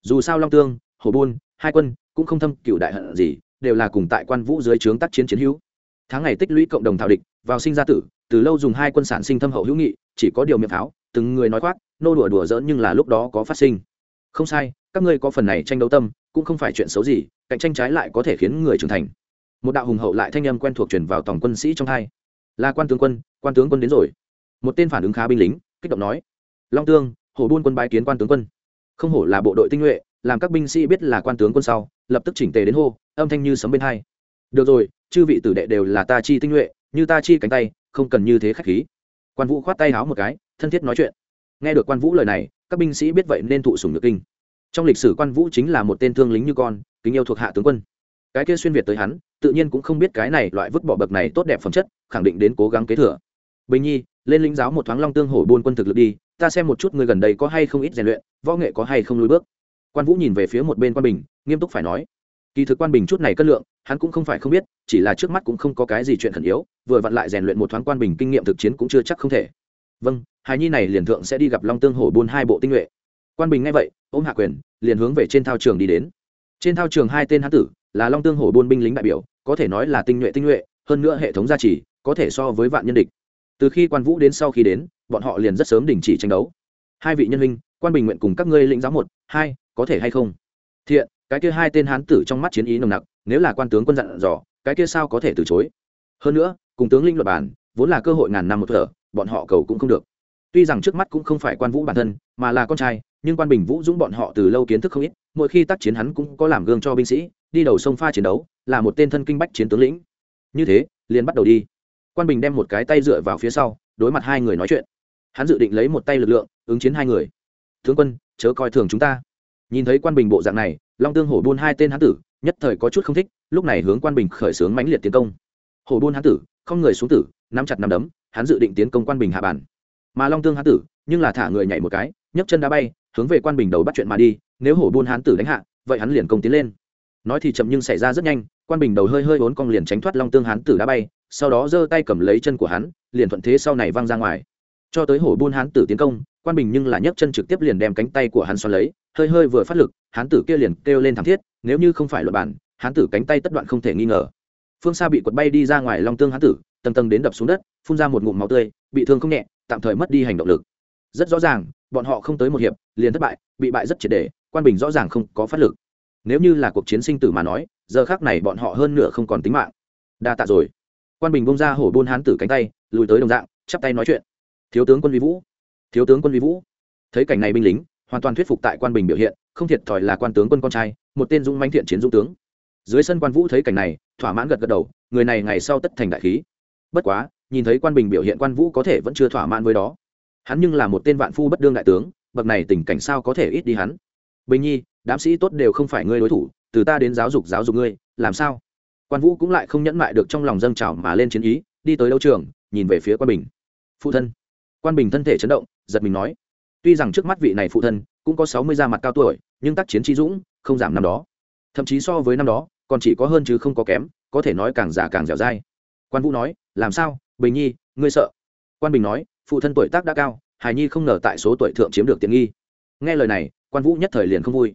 dù sao long tương, hồ buôn, hai quân cũng không thâm cựu đại hận gì, đều là cùng tại quan vũ dưới trướng tác chiến chiến hữu. Tháng ngày tích lũy cộng đồng thảo địch, vào sinh ra tử, từ lâu dùng hai quân sản sinh thâm hậu hữu nghị, chỉ có điều miệng pháo, từng người nói khoác, nô đùa đùa giỡn nhưng là lúc đó có phát sinh. Không sai, các ngươi có phần này tranh đấu tâm, cũng không phải chuyện xấu gì, cạnh tranh trái lại có thể khiến người trưởng thành. Một đạo hùng hậu lại thanh âm quen thuộc truyền vào tổng quân sĩ trong hai. Là quan tướng quân, quan tướng quân đến rồi. Một tên phản ứng khá binh lính, kích động nói, long tương, hồ buôn quân bái kiến quan tướng quân không hổ là bộ đội tinh nhuệ, làm các binh sĩ biết là quan tướng quân sau, lập tức chỉnh tề đến hô, âm thanh như sấm bên hai. Được rồi, chư vị tử đệ đều là ta chi tinh nhuệ, như ta chi cánh tay, không cần như thế khách khí. Quan vũ khoát tay háo một cái, thân thiết nói chuyện. Nghe được quan vũ lời này, các binh sĩ biết vậy nên thụ sùng được kinh. Trong lịch sử quan vũ chính là một tên thương lính như con, kính yêu thuộc hạ tướng quân. Cái kia xuyên việt tới hắn, tự nhiên cũng không biết cái này loại vứt bỏ bậc này tốt đẹp phẩm chất, khẳng định đến cố gắng kế thừa. Bình nhi, lên lĩnh giáo một thoáng long tương hổ buôn quân thực lực đi ta xem một chút người gần đây có hay không ít rèn luyện, võ nghệ có hay không lùi bước. Quan vũ nhìn về phía một bên quan bình, nghiêm túc phải nói, kỳ thực quan bình chút này cân lượng, hắn cũng không phải không biết, chỉ là trước mắt cũng không có cái gì chuyện khẩn yếu, vừa vặn lại rèn luyện một thoáng quan bình kinh nghiệm thực chiến cũng chưa chắc không thể. Vâng hài nhi này liền thượng sẽ đi gặp long tương hổ buôn hai bộ tinh nhuệ. Quan bình nghe vậy, ôm hạ quyền, liền hướng về trên thao trường đi đến. Trên thao trường hai tên hán tử, là long tương hổ buôn binh lính đại biểu, có thể nói là tinh nhuệ tinh nhuệ, hơn nữa hệ thống gia trì, có thể so với vạn nhân địch từ khi quan vũ đến sau khi đến, bọn họ liền rất sớm đình chỉ tranh đấu. Hai vị nhân linh quan bình nguyện cùng các ngươi lĩnh giáo một, hai, có thể hay không? Thiện, cái kia hai tên hán tử trong mắt chiến ý nồng nặc, nếu là quan tướng quân dặn dò, cái kia sao có thể từ chối? Hơn nữa, cùng tướng linh luật bản, vốn là cơ hội ngàn năm một thở, bọn họ cầu cũng không được. Tuy rằng trước mắt cũng không phải quan vũ bản thân, mà là con trai, nhưng quan bình vũ dũng bọn họ từ lâu kiến thức không ít, mỗi khi tác chiến hắn cũng có làm gương cho binh sĩ, đi đầu sông pha chiến đấu, là một tên thân kinh bách chiến tướng lĩnh. Như thế, liền bắt đầu đi quan bình đem một cái tay dựa vào phía sau, đối mặt hai người nói chuyện. Hắn dự định lấy một tay lực lượng, ứng chiến hai người. Tướng quân, chớ coi thường chúng ta. Nhìn thấy quan bình bộ dạng này, long tương hổ buôn hai tên hán tử, nhất thời có chút không thích, lúc này hướng quan bình khởi xướng mãnh liệt tiến công. Hổ buôn hán tử, không người xuống tử, nắm chặt nắm đấm, hắn dự định tiến công quan bình hạ bản. Mà long tương hán tử, nhưng là thả người nhảy một cái, nhấc chân đá bay, hướng về quan bình đầu bắt chuyện mà đi, nếu hổ buôn hán tử đánh hạ, vậy hắn liền công tiến lên. Nói thì chậm nhưng xảy ra rất nhanh quan bình đầu hơi hơi ốn cong liền tránh thoát long tương hán tử đá bay sau đó giơ tay cầm lấy chân của hắn liền thuận thế sau này văng ra ngoài cho tới hổ buôn hán tử tiến công quan bình nhưng là nhấc chân trực tiếp liền đem cánh tay của hắn xoắn lấy hơi hơi vừa phát lực hán tử kia liền kêu lên thảm thiết nếu như không phải luật bản hán tử cánh tay tất đoạn không thể nghi ngờ phương xa bị quật bay đi ra ngoài long tương hán tử tầng tầng đến đập xuống đất phun ra một ngụm máu tươi bị thương không nhẹ tạm thời mất đi hành động lực rất rõ ràng bọn họ không tới một hiệp liền thất bại bị bại rất triệt đề quan bình rõ ràng không có phát lực nếu như là cuộc chiến sinh tử mà nói giờ khác này bọn họ hơn nửa không còn tính mạng. Đa tạ rồi. Quan bình bông ra hổ buôn hán tử cánh tay, lùi tới đồng dạng, chắp tay nói chuyện. Thiếu tướng quân vi vũ. Thiếu tướng quân vi vũ. Thấy cảnh này binh lính, hoàn toàn thuyết phục tại quan bình biểu hiện, không thiệt thòi là quan tướng quân con trai, một tên dũng manh thiện chiến dũng tướng. Dưới sân quan vũ thấy cảnh này, thỏa mãn gật gật đầu, người này ngày sau tất thành đại khí. Bất quá, nhìn thấy quan bình biểu hiện quan vũ có thể vẫn chưa thỏa mãn với đó. Hắn nhưng là một tên vạn phu bất đương đại tướng, bậc này tình cảnh sao có thể ít đi hắn? Bình nhi, đám sĩ tốt đều không phải ngươi đối thủ từ ta đến giáo dục giáo dục ngươi, làm sao? Quan vũ cũng lại không nhẫn mại được trong lòng dâng trào mà lên chiến ý, đi tới đấu trường, nhìn về phía quan bình. Phụ thân. Quan bình thân thể chấn động, giật mình nói, tuy rằng trước mắt vị này phụ thân cũng có sáu mươi da mặt cao tuổi, nhưng tác chiến trí dũng không giảm năm đó. Thậm chí so với năm đó, còn chỉ có hơn chứ không có kém, có thể nói càng già càng dẻo dai. Quan vũ nói, làm sao? Bình nhi, ngươi sợ? Quan bình nói, phụ thân tuổi tác đã cao, hài nhi không ngờ tại số tuổi thượng chiếm được tiện nghi. Nghe lời này, quan vũ nhất thời liền không vui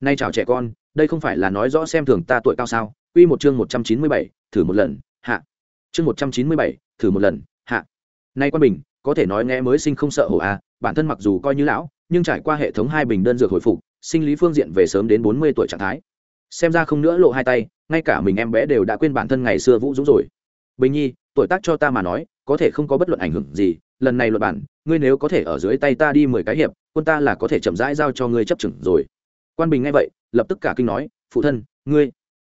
nay chào trẻ con đây không phải là nói rõ xem thường ta tuổi cao sao Quy một chương một trăm chín mươi bảy, thử một lần, hạ. Chương một trăm chín mươi bảy, thử một lần, hạ. Nay quan bình, có thể nói nghe mới sinh không sợ hổ a, bản thân mặc dù coi như lão, nhưng trải qua hệ thống hai bình đơn dược hồi phục, sinh lý phương diện về sớm đến bốn mươi tuổi trạng thái. Xem ra không nữa lộ hai tay, ngay cả mình em bé đều đã quên bản thân ngày xưa vũ dũng rồi. Bình Nhi, tuổi tác cho ta mà nói, có thể không có bất luận ảnh hưởng gì, lần này luật bản, ngươi nếu có thể ở dưới tay ta đi mười cái hiệp, quân ta là có thể chậm rãi giao cho ngươi chấp chừng rồi. Quan Bình nghe vậy, lập tức cả kinh nói, phụ thân, ngươi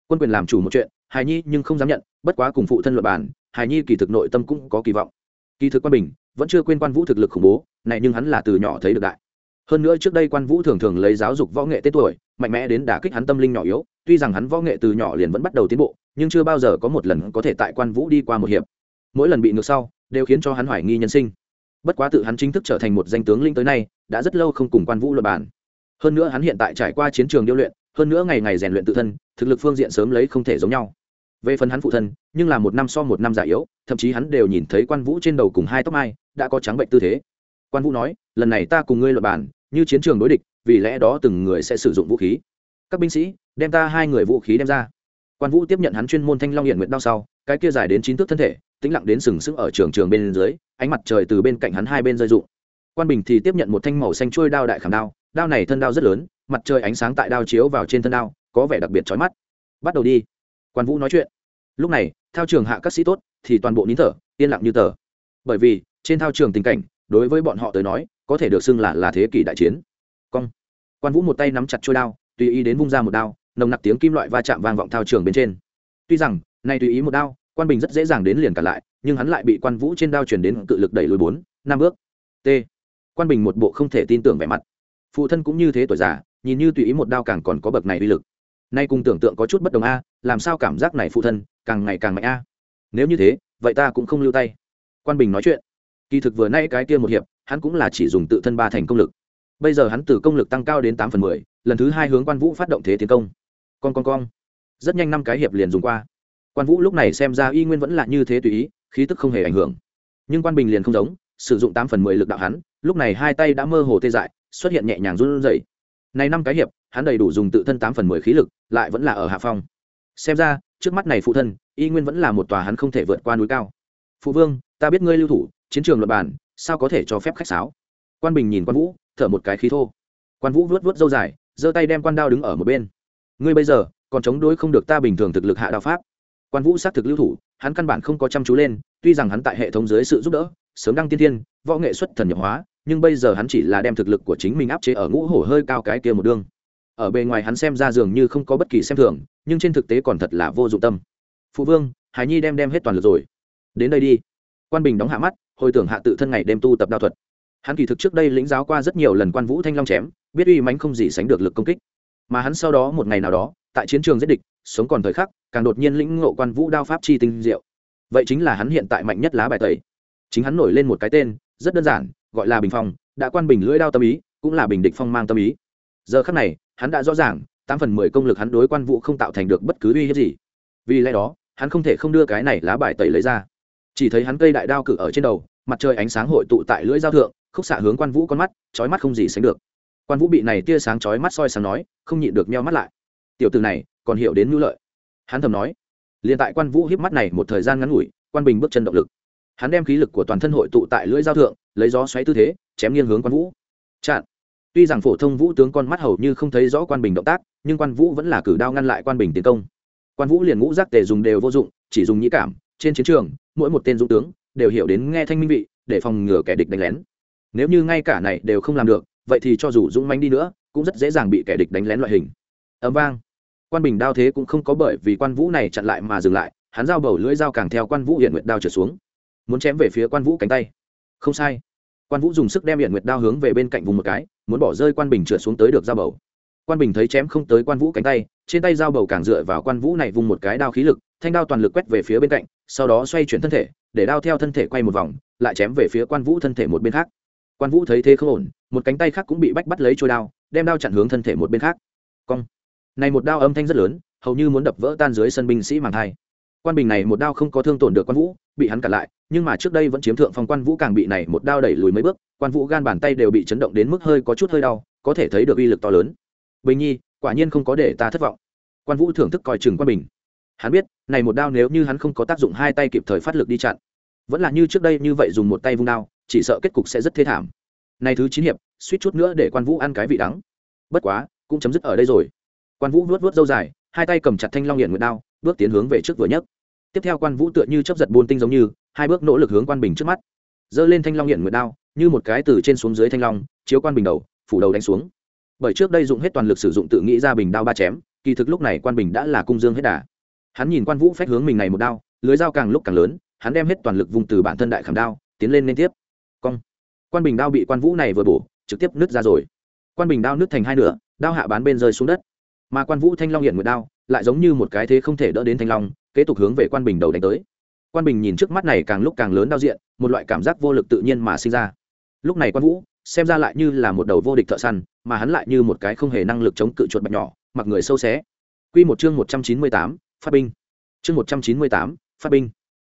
quân quyền làm chủ một chuyện hài nhi nhưng không dám nhận bất quá cùng phụ thân luật bản hài nhi kỳ thực nội tâm cũng có kỳ vọng. Kỳ thực quan bình vẫn chưa quên quan vũ thực lực khủng bố này nhưng hắn là từ nhỏ thấy được đại. Hơn nữa trước đây quan vũ thường thường lấy giáo dục võ nghệ tết tuổi mạnh mẽ đến đả kích hắn tâm linh nhỏ yếu tuy rằng hắn võ nghệ từ nhỏ liền vẫn bắt đầu tiến bộ nhưng chưa bao giờ có một lần có thể tại quan vũ đi qua một hiệp. Mỗi lần bị ngược sau đều khiến cho hắn hoài nghi nhân sinh. Bất quá tự hắn chính thức trở thành một danh tướng linh tới nay đã rất lâu không cùng quan vũ luật bản hơn nữa hắn hiện tại trải qua chiến trường điêu luyện, hơn nữa ngày ngày rèn luyện tự thân, thực lực phương diện sớm lấy không thể giống nhau. Về phần hắn phụ thân, nhưng là một năm so một năm già yếu, thậm chí hắn đều nhìn thấy quan vũ trên đầu cùng hai tóc mai, đã có trắng bệnh tư thế. Quan vũ nói, lần này ta cùng ngươi luật bản như chiến trường đối địch, vì lẽ đó từng người sẽ sử dụng vũ khí. Các binh sĩ, đem ta hai người vũ khí đem ra. Quan vũ tiếp nhận hắn chuyên môn thanh long hiện nguyện đao sau, cái kia dài đến chín thước thân thể, tĩnh lặng đến sừng sững ở trường trường bên dưới, ánh mặt trời từ bên cạnh hắn hai bên rơi rụng. Quan bình thì tiếp nhận một thanh màu xanh trôi đao đại khảm đao đao này thân đao rất lớn, mặt trời ánh sáng tại đao chiếu vào trên thân đao, có vẻ đặc biệt chói mắt. Bắt đầu đi. Quan vũ nói chuyện. Lúc này, thao trường hạ các sĩ tốt thì toàn bộ nín thở, yên lặng như tờ. Bởi vì, trên thao trường tình cảnh, đối với bọn họ tới nói, có thể được xưng là là thế kỷ đại chiến. Cong. Quan vũ một tay nắm chặt trôi đao, tùy ý đến vung ra một đao, nồng nặc tiếng kim loại va chạm vang vọng thao trường bên trên. Tuy rằng, nay tùy ý một đao, quan bình rất dễ dàng đến liền cả lại, nhưng hắn lại bị quan vũ trên đao chuyển đến cự lực đẩy lùi bốn, năm bước. T. Quan bình một bộ không thể tin tưởng vẻ mặt phụ thân cũng như thế tuổi già, nhìn như tùy ý một đao càng còn có bậc này uy lực. Nay cùng tưởng tượng có chút bất đồng a, làm sao cảm giác này phụ thân càng ngày càng mạnh a? Nếu như thế, vậy ta cũng không lưu tay. Quan bình nói chuyện. Kỳ thực vừa nay cái kia một hiệp, hắn cũng là chỉ dùng tự thân ba thành công lực. Bây giờ hắn từ công lực tăng cao đến tám phần mười, lần thứ hai hướng quan vũ phát động thế tiến công. Con con con. Rất nhanh năm cái hiệp liền dùng qua. Quan vũ lúc này xem ra y nguyên vẫn là như thế tùy ý, khí tức không hề ảnh hưởng. Nhưng quan bình liền không giống, sử dụng tám phần mười lực đạo hắn, lúc này hai tay đã mơ hồ tê dại xuất hiện nhẹ nhàng run rẩy. Này năm cái hiệp, hắn đầy đủ dùng tự thân tám phần mười khí lực, lại vẫn là ở hạ phong. Xem ra, trước mắt này phụ thân, y nguyên vẫn là một tòa hắn không thể vượt qua núi cao. Phụ vương, ta biết ngươi lưu thủ, chiến trường luật bản sao có thể cho phép khách sáo? Quan bình nhìn quan vũ, thở một cái khí thô. Quan vũ vuốt vuốt dâu dài, giơ tay đem quan đao đứng ở một bên. Ngươi bây giờ, còn chống đối không được ta bình thường thực lực hạ đạo pháp. Quan vũ xác thực lưu thủ, hắn căn bản không có chăm chú lên, tuy rằng hắn tại hệ thống dưới sự giúp đỡ, sớm đăng tiên thiên, võ nghệ xuất thần nhập hóa nhưng bây giờ hắn chỉ là đem thực lực của chính mình áp chế ở ngũ hổ hơi cao cái kia một đương ở bề ngoài hắn xem ra dường như không có bất kỳ xem thường, nhưng trên thực tế còn thật là vô dụng tâm. Phụ vương, hải nhi đem đem hết toàn lực rồi. Đến đây đi. Quan bình đóng hạ mắt, hồi tưởng hạ tự thân ngày đêm tu tập đao thuật. Hắn kỳ thực trước đây lĩnh giáo qua rất nhiều lần quan vũ thanh long chém, biết uy mánh không gì sánh được lực công kích. Mà hắn sau đó một ngày nào đó, tại chiến trường giết địch, sống còn thời khắc, càng đột nhiên lĩnh ngộ quan vũ đao pháp chi tinh diệu. Vậy chính là hắn hiện tại mạnh nhất lá bài tẩy. Chính hắn nổi lên một cái tên, rất đơn giản gọi là bình phong, đã quan bình lưỡi đao tâm ý, cũng là bình địch phong mang tâm ý. Giờ khắc này, hắn đã rõ ràng, tám phần mười công lực hắn đối quan vũ không tạo thành được bất cứ uy hiếp gì. Vì lẽ đó, hắn không thể không đưa cái này lá bài tẩy lấy ra. Chỉ thấy hắn cây đại đao cự ở trên đầu, mặt trời ánh sáng hội tụ tại lưỡi dao thượng, khúc xạ hướng quan vũ con mắt trói mắt không gì sánh được. Quan vũ bị này tia sáng trói mắt soi sáng nói, không nhịn được meo mắt lại. Tiểu từ này, còn hiểu đến mưu lợi. Hắn thầm nói, liền tại quan vũ hiếp mắt này một thời gian ngắn ngủi, quan bình bước chân động lực. Hắn đem khí lực của toàn thân hội tụ tại lưỡi dao thượng lấy gió xoáy tư thế, chém nghiêng hướng quan vũ. Chặn. Tuy rằng phổ thông vũ tướng con mắt hầu như không thấy rõ quan bình động tác, nhưng quan vũ vẫn là cử đao ngăn lại quan bình tiến công. Quan vũ liền ngũ giác tề dùng đều vô dụng, chỉ dùng nhĩ cảm, trên chiến trường, mỗi một tên dũng tướng đều hiểu đến nghe thanh minh vị, để phòng ngừa kẻ địch đánh lén. Nếu như ngay cả này đều không làm được, vậy thì cho dù dũng manh đi nữa, cũng rất dễ dàng bị kẻ địch đánh lén loại hình. Ấm vang. Quan bình đao thế cũng không có bởi vì quan vũ này chặn lại mà dừng lại, hắn giao bầu lưỡi dao càng theo quan vũ hiện nguyện đao trở xuống. Muốn chém về phía quan vũ cánh tay không sai. Quan vũ dùng sức đem hiện nguyệt đao hướng về bên cạnh vùng một cái, muốn bỏ rơi quan bình trượt xuống tới được dao bầu. Quan bình thấy chém không tới quan vũ cánh tay, trên tay dao bầu càng dựa vào quan vũ này vùng một cái đao khí lực, thanh đao toàn lực quét về phía bên cạnh, sau đó xoay chuyển thân thể, để đao theo thân thể quay một vòng, lại chém về phía quan vũ thân thể một bên khác. Quan vũ thấy thế không ổn, một cánh tay khác cũng bị bách bắt lấy trôi đao, đem đao chặn hướng thân thể một bên khác. Cong. Này một đao âm thanh rất lớn, hầu như muốn đập vỡ tan dưới sân binh sĩ màng thai quan bình này một đao không có thương tổn được quan vũ, bị hắn cản lại, nhưng mà trước đây vẫn chiếm thượng phong quan vũ càng bị này một đao đẩy lùi mấy bước, quan vũ gan bàn tay đều bị chấn động đến mức hơi có chút hơi đau, có thể thấy được uy lực to lớn. Bình nhi, quả nhiên không có để ta thất vọng. Quan vũ thưởng thức coi chừng quan bình. Hắn biết, này một đao nếu như hắn không có tác dụng hai tay kịp thời phát lực đi chặn, vẫn là như trước đây như vậy dùng một tay vung đao, chỉ sợ kết cục sẽ rất thê thảm. Này thứ chín hiệp, suýt chút nữa để quan vũ ăn cái vị đắng. Bất quá, cũng chấm dứt ở đây rồi. Quan vũ vuốt vuốt dâu dài, hai tay cầm chặt thanh long hiện nguyệt đao, bước tiến hướng về trước vừa nhất tiếp theo quan vũ tựa như chấp giật buôn tinh giống như, hai bước nỗ lực hướng quan bình trước mắt. Giơ lên thanh long hiện nguyệt đao, như một cái từ trên xuống dưới thanh long, chiếu quan bình đầu, phủ đầu đánh xuống. Bởi trước đây dụng hết toàn lực sử dụng tự nghĩ ra bình đao ba chém, kỳ thực lúc này quan bình đã là cung dương hết đà. Hắn nhìn quan vũ phách hướng mình này một đao, lưới dao càng lúc càng lớn, hắn đem hết toàn lực vùng từ bản thân đại khảm đao, tiến lên liên tiếp. Cong. Quan bình đao bị quan vũ này vừa bổ, trực tiếp nứt ra rồi. Quan bình đao nứt thành hai nửa, đao hạ bán bên rơi xuống đất. Mà quan vũ thanh long hiện nguyệt đao, lại giống như một cái thế không thể đỡ đến thanh long kế tục hướng về quan bình đầu đánh tới quan bình nhìn trước mắt này càng lúc càng lớn đao diện một loại cảm giác vô lực tự nhiên mà sinh ra lúc này quan vũ xem ra lại như là một đầu vô địch thợ săn mà hắn lại như một cái không hề năng lực chống cự chuột bạch nhỏ mặc người sâu xé Quy một chương một trăm chín mươi tám, phát binh. Chương một trăm chín mươi tám, phát binh.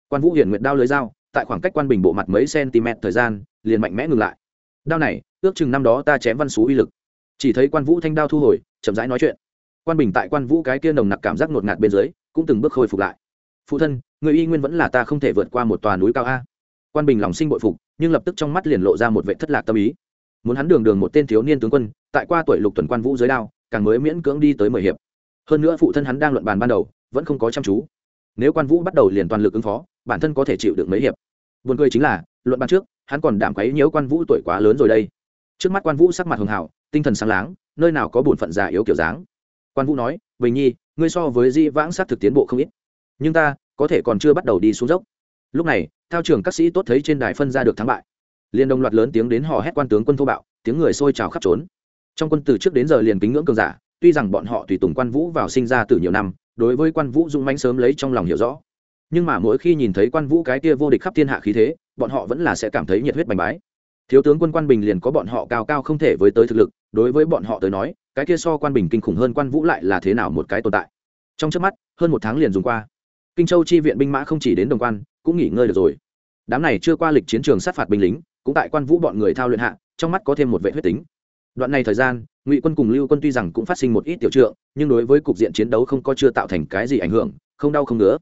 Quan Vũ Hiển nguyện đao lưới dao, tại khoảng cách quan bình bộ mặt mấy cm thời gian, liền mạnh mẽ ngừng lại. Đao này, ước chừng năm đó ta chém văn xú uy lực. Chỉ thấy Quan Vũ thanh đao thu hồi, chậm rãi nói chuyện. Quan Bình tại Quan Vũ cái kia nồng nặc cảm giác ngột ngạt bên dưới, cũng từng bước khôi phục lại. Phụ thân, người y nguyên vẫn là ta không thể vượt qua một tòa núi cao a. Quan Bình lòng sinh bội phục, nhưng lập tức trong mắt liền lộ ra một vẻ thất lạc tâm ý. Muốn hắn đường đường một tên thiếu niên tướng quân, tại qua tuổi lục tuần quan vũ giới đao, càng mới miễn cưỡng đi tới mười hiệp hơn nữa phụ thân hắn đang luận bàn ban đầu vẫn không có chăm chú nếu quan vũ bắt đầu liền toàn lực ứng phó bản thân có thể chịu được mấy hiệp buồn cười chính là luận bàn trước hắn còn đảm quấy nhiễu quan vũ tuổi quá lớn rồi đây trước mắt quan vũ sắc mặt hường hảo tinh thần sáng láng nơi nào có bổn phận già yếu kiểu dáng quan vũ nói, bình nhi, ngươi so với di vãng sát thực tiến bộ không ít. Nhưng ta có thể còn chưa bắt đầu đi xuống dốc. Lúc này, thao trường các sĩ tốt thấy trên đài phân ra được thắng bại. Liền đồng loạt lớn tiếng đến hò hét quan tướng quân thô bạo, tiếng người sôi trào khắp trốn. Trong quân từ trước đến giờ liền kính ngưỡng cường giả, tuy rằng bọn họ tùy tùng quan vũ vào sinh ra từ nhiều năm, đối với quan vũ dũng mãnh sớm lấy trong lòng hiểu rõ. Nhưng mà mỗi khi nhìn thấy quan vũ cái kia vô địch khắp thiên hạ khí thế, bọn họ vẫn là sẽ cảm thấy nhiệt huyết bành bái. Thiếu tướng quân quan bình liền có bọn họ cao cao không thể với tới thực lực, đối với bọn họ tới nói cái kia so quan bình kinh khủng hơn quan vũ lại là thế nào một cái tồn tại? Trong trước mắt, hơn một tháng liền dùng qua. Kinh châu chi viện binh mã không chỉ đến đồng quan, cũng nghỉ ngơi được rồi. Đám này chưa qua lịch chiến trường sát phạt binh lính, cũng tại quan vũ bọn người thao luyện hạ, trong mắt có thêm một vệ huyết tính. Đoạn này thời gian, ngụy quân cùng lưu quân tuy rằng cũng phát sinh một ít tiểu trượng, nhưng đối với cục diện chiến đấu không có chưa tạo thành cái gì ảnh hưởng, không đau không ngứa.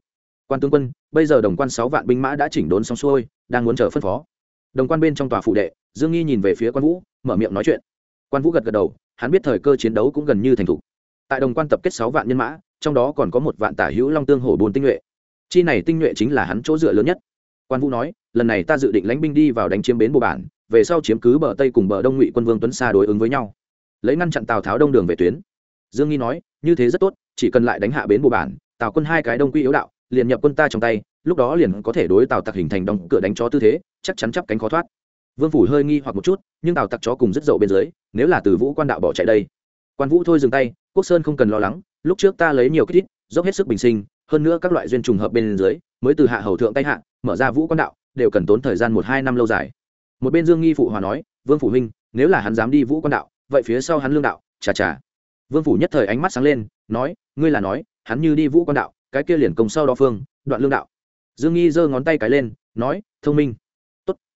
Quan tướng quân, bây giờ đồng quan sáu vạn binh mã đã chỉnh đốn xong xuôi, đang muốn chờ phân phó. Đồng quan bên trong tòa phụ đệ, dương nghi nhìn về phía quan vũ, mở miệng nói chuyện. Quan vũ gật gật đầu hắn biết thời cơ chiến đấu cũng gần như thành thục. Tại đồng quan tập kết sáu vạn nhân mã, trong đó còn có một vạn tả hữu long tương hổ bồn tinh nhuệ. Chi này tinh nhuệ chính là hắn chỗ dựa lớn nhất. Quan vũ nói, lần này ta dự định lãnh binh đi vào đánh chiếm bến bồ bản, về sau chiếm cứ bờ tây cùng bờ đông ngụy quân vương tuấn xa đối ứng với nhau. Lấy ngăn chặn tào tháo đông đường về tuyến. Dương nghi nói, như thế rất tốt, chỉ cần lại đánh hạ bến bồ bản, tào quân hai cái đông quy yếu đạo, liền nhập quân ta trong tay, lúc đó liền có thể đối tào tặc hình thành đóng cửa đánh chó tư thế, chắc chắn chắp cánh khó thoát vương phủ hơi nghi hoặc một chút, nhưng tào tặc chó cùng rất dậu bên dưới, nếu là từ vũ quan đạo bỏ chạy đây. Quan vũ thôi dừng tay, quốc sơn không cần lo lắng, lúc trước ta lấy nhiều kích thích, dốc hết sức bình sinh, hơn nữa các loại duyên trùng hợp bên dưới, mới từ hạ hầu thượng tay hạ, mở ra vũ quan đạo, đều cần tốn thời gian một hai năm lâu dài. Một bên dương nghi phụ hòa nói, vương phủ huynh, nếu là hắn dám đi vũ quan đạo, vậy phía sau hắn lương đạo, chà chà. Vương phủ nhất thời ánh mắt sáng lên, nói, ngươi là nói, hắn như đi vũ quan đạo, cái kia liền công sau đo phương, đoạn lương đạo. Dương nghi giơ ngón tay cái lên, nói, thông minh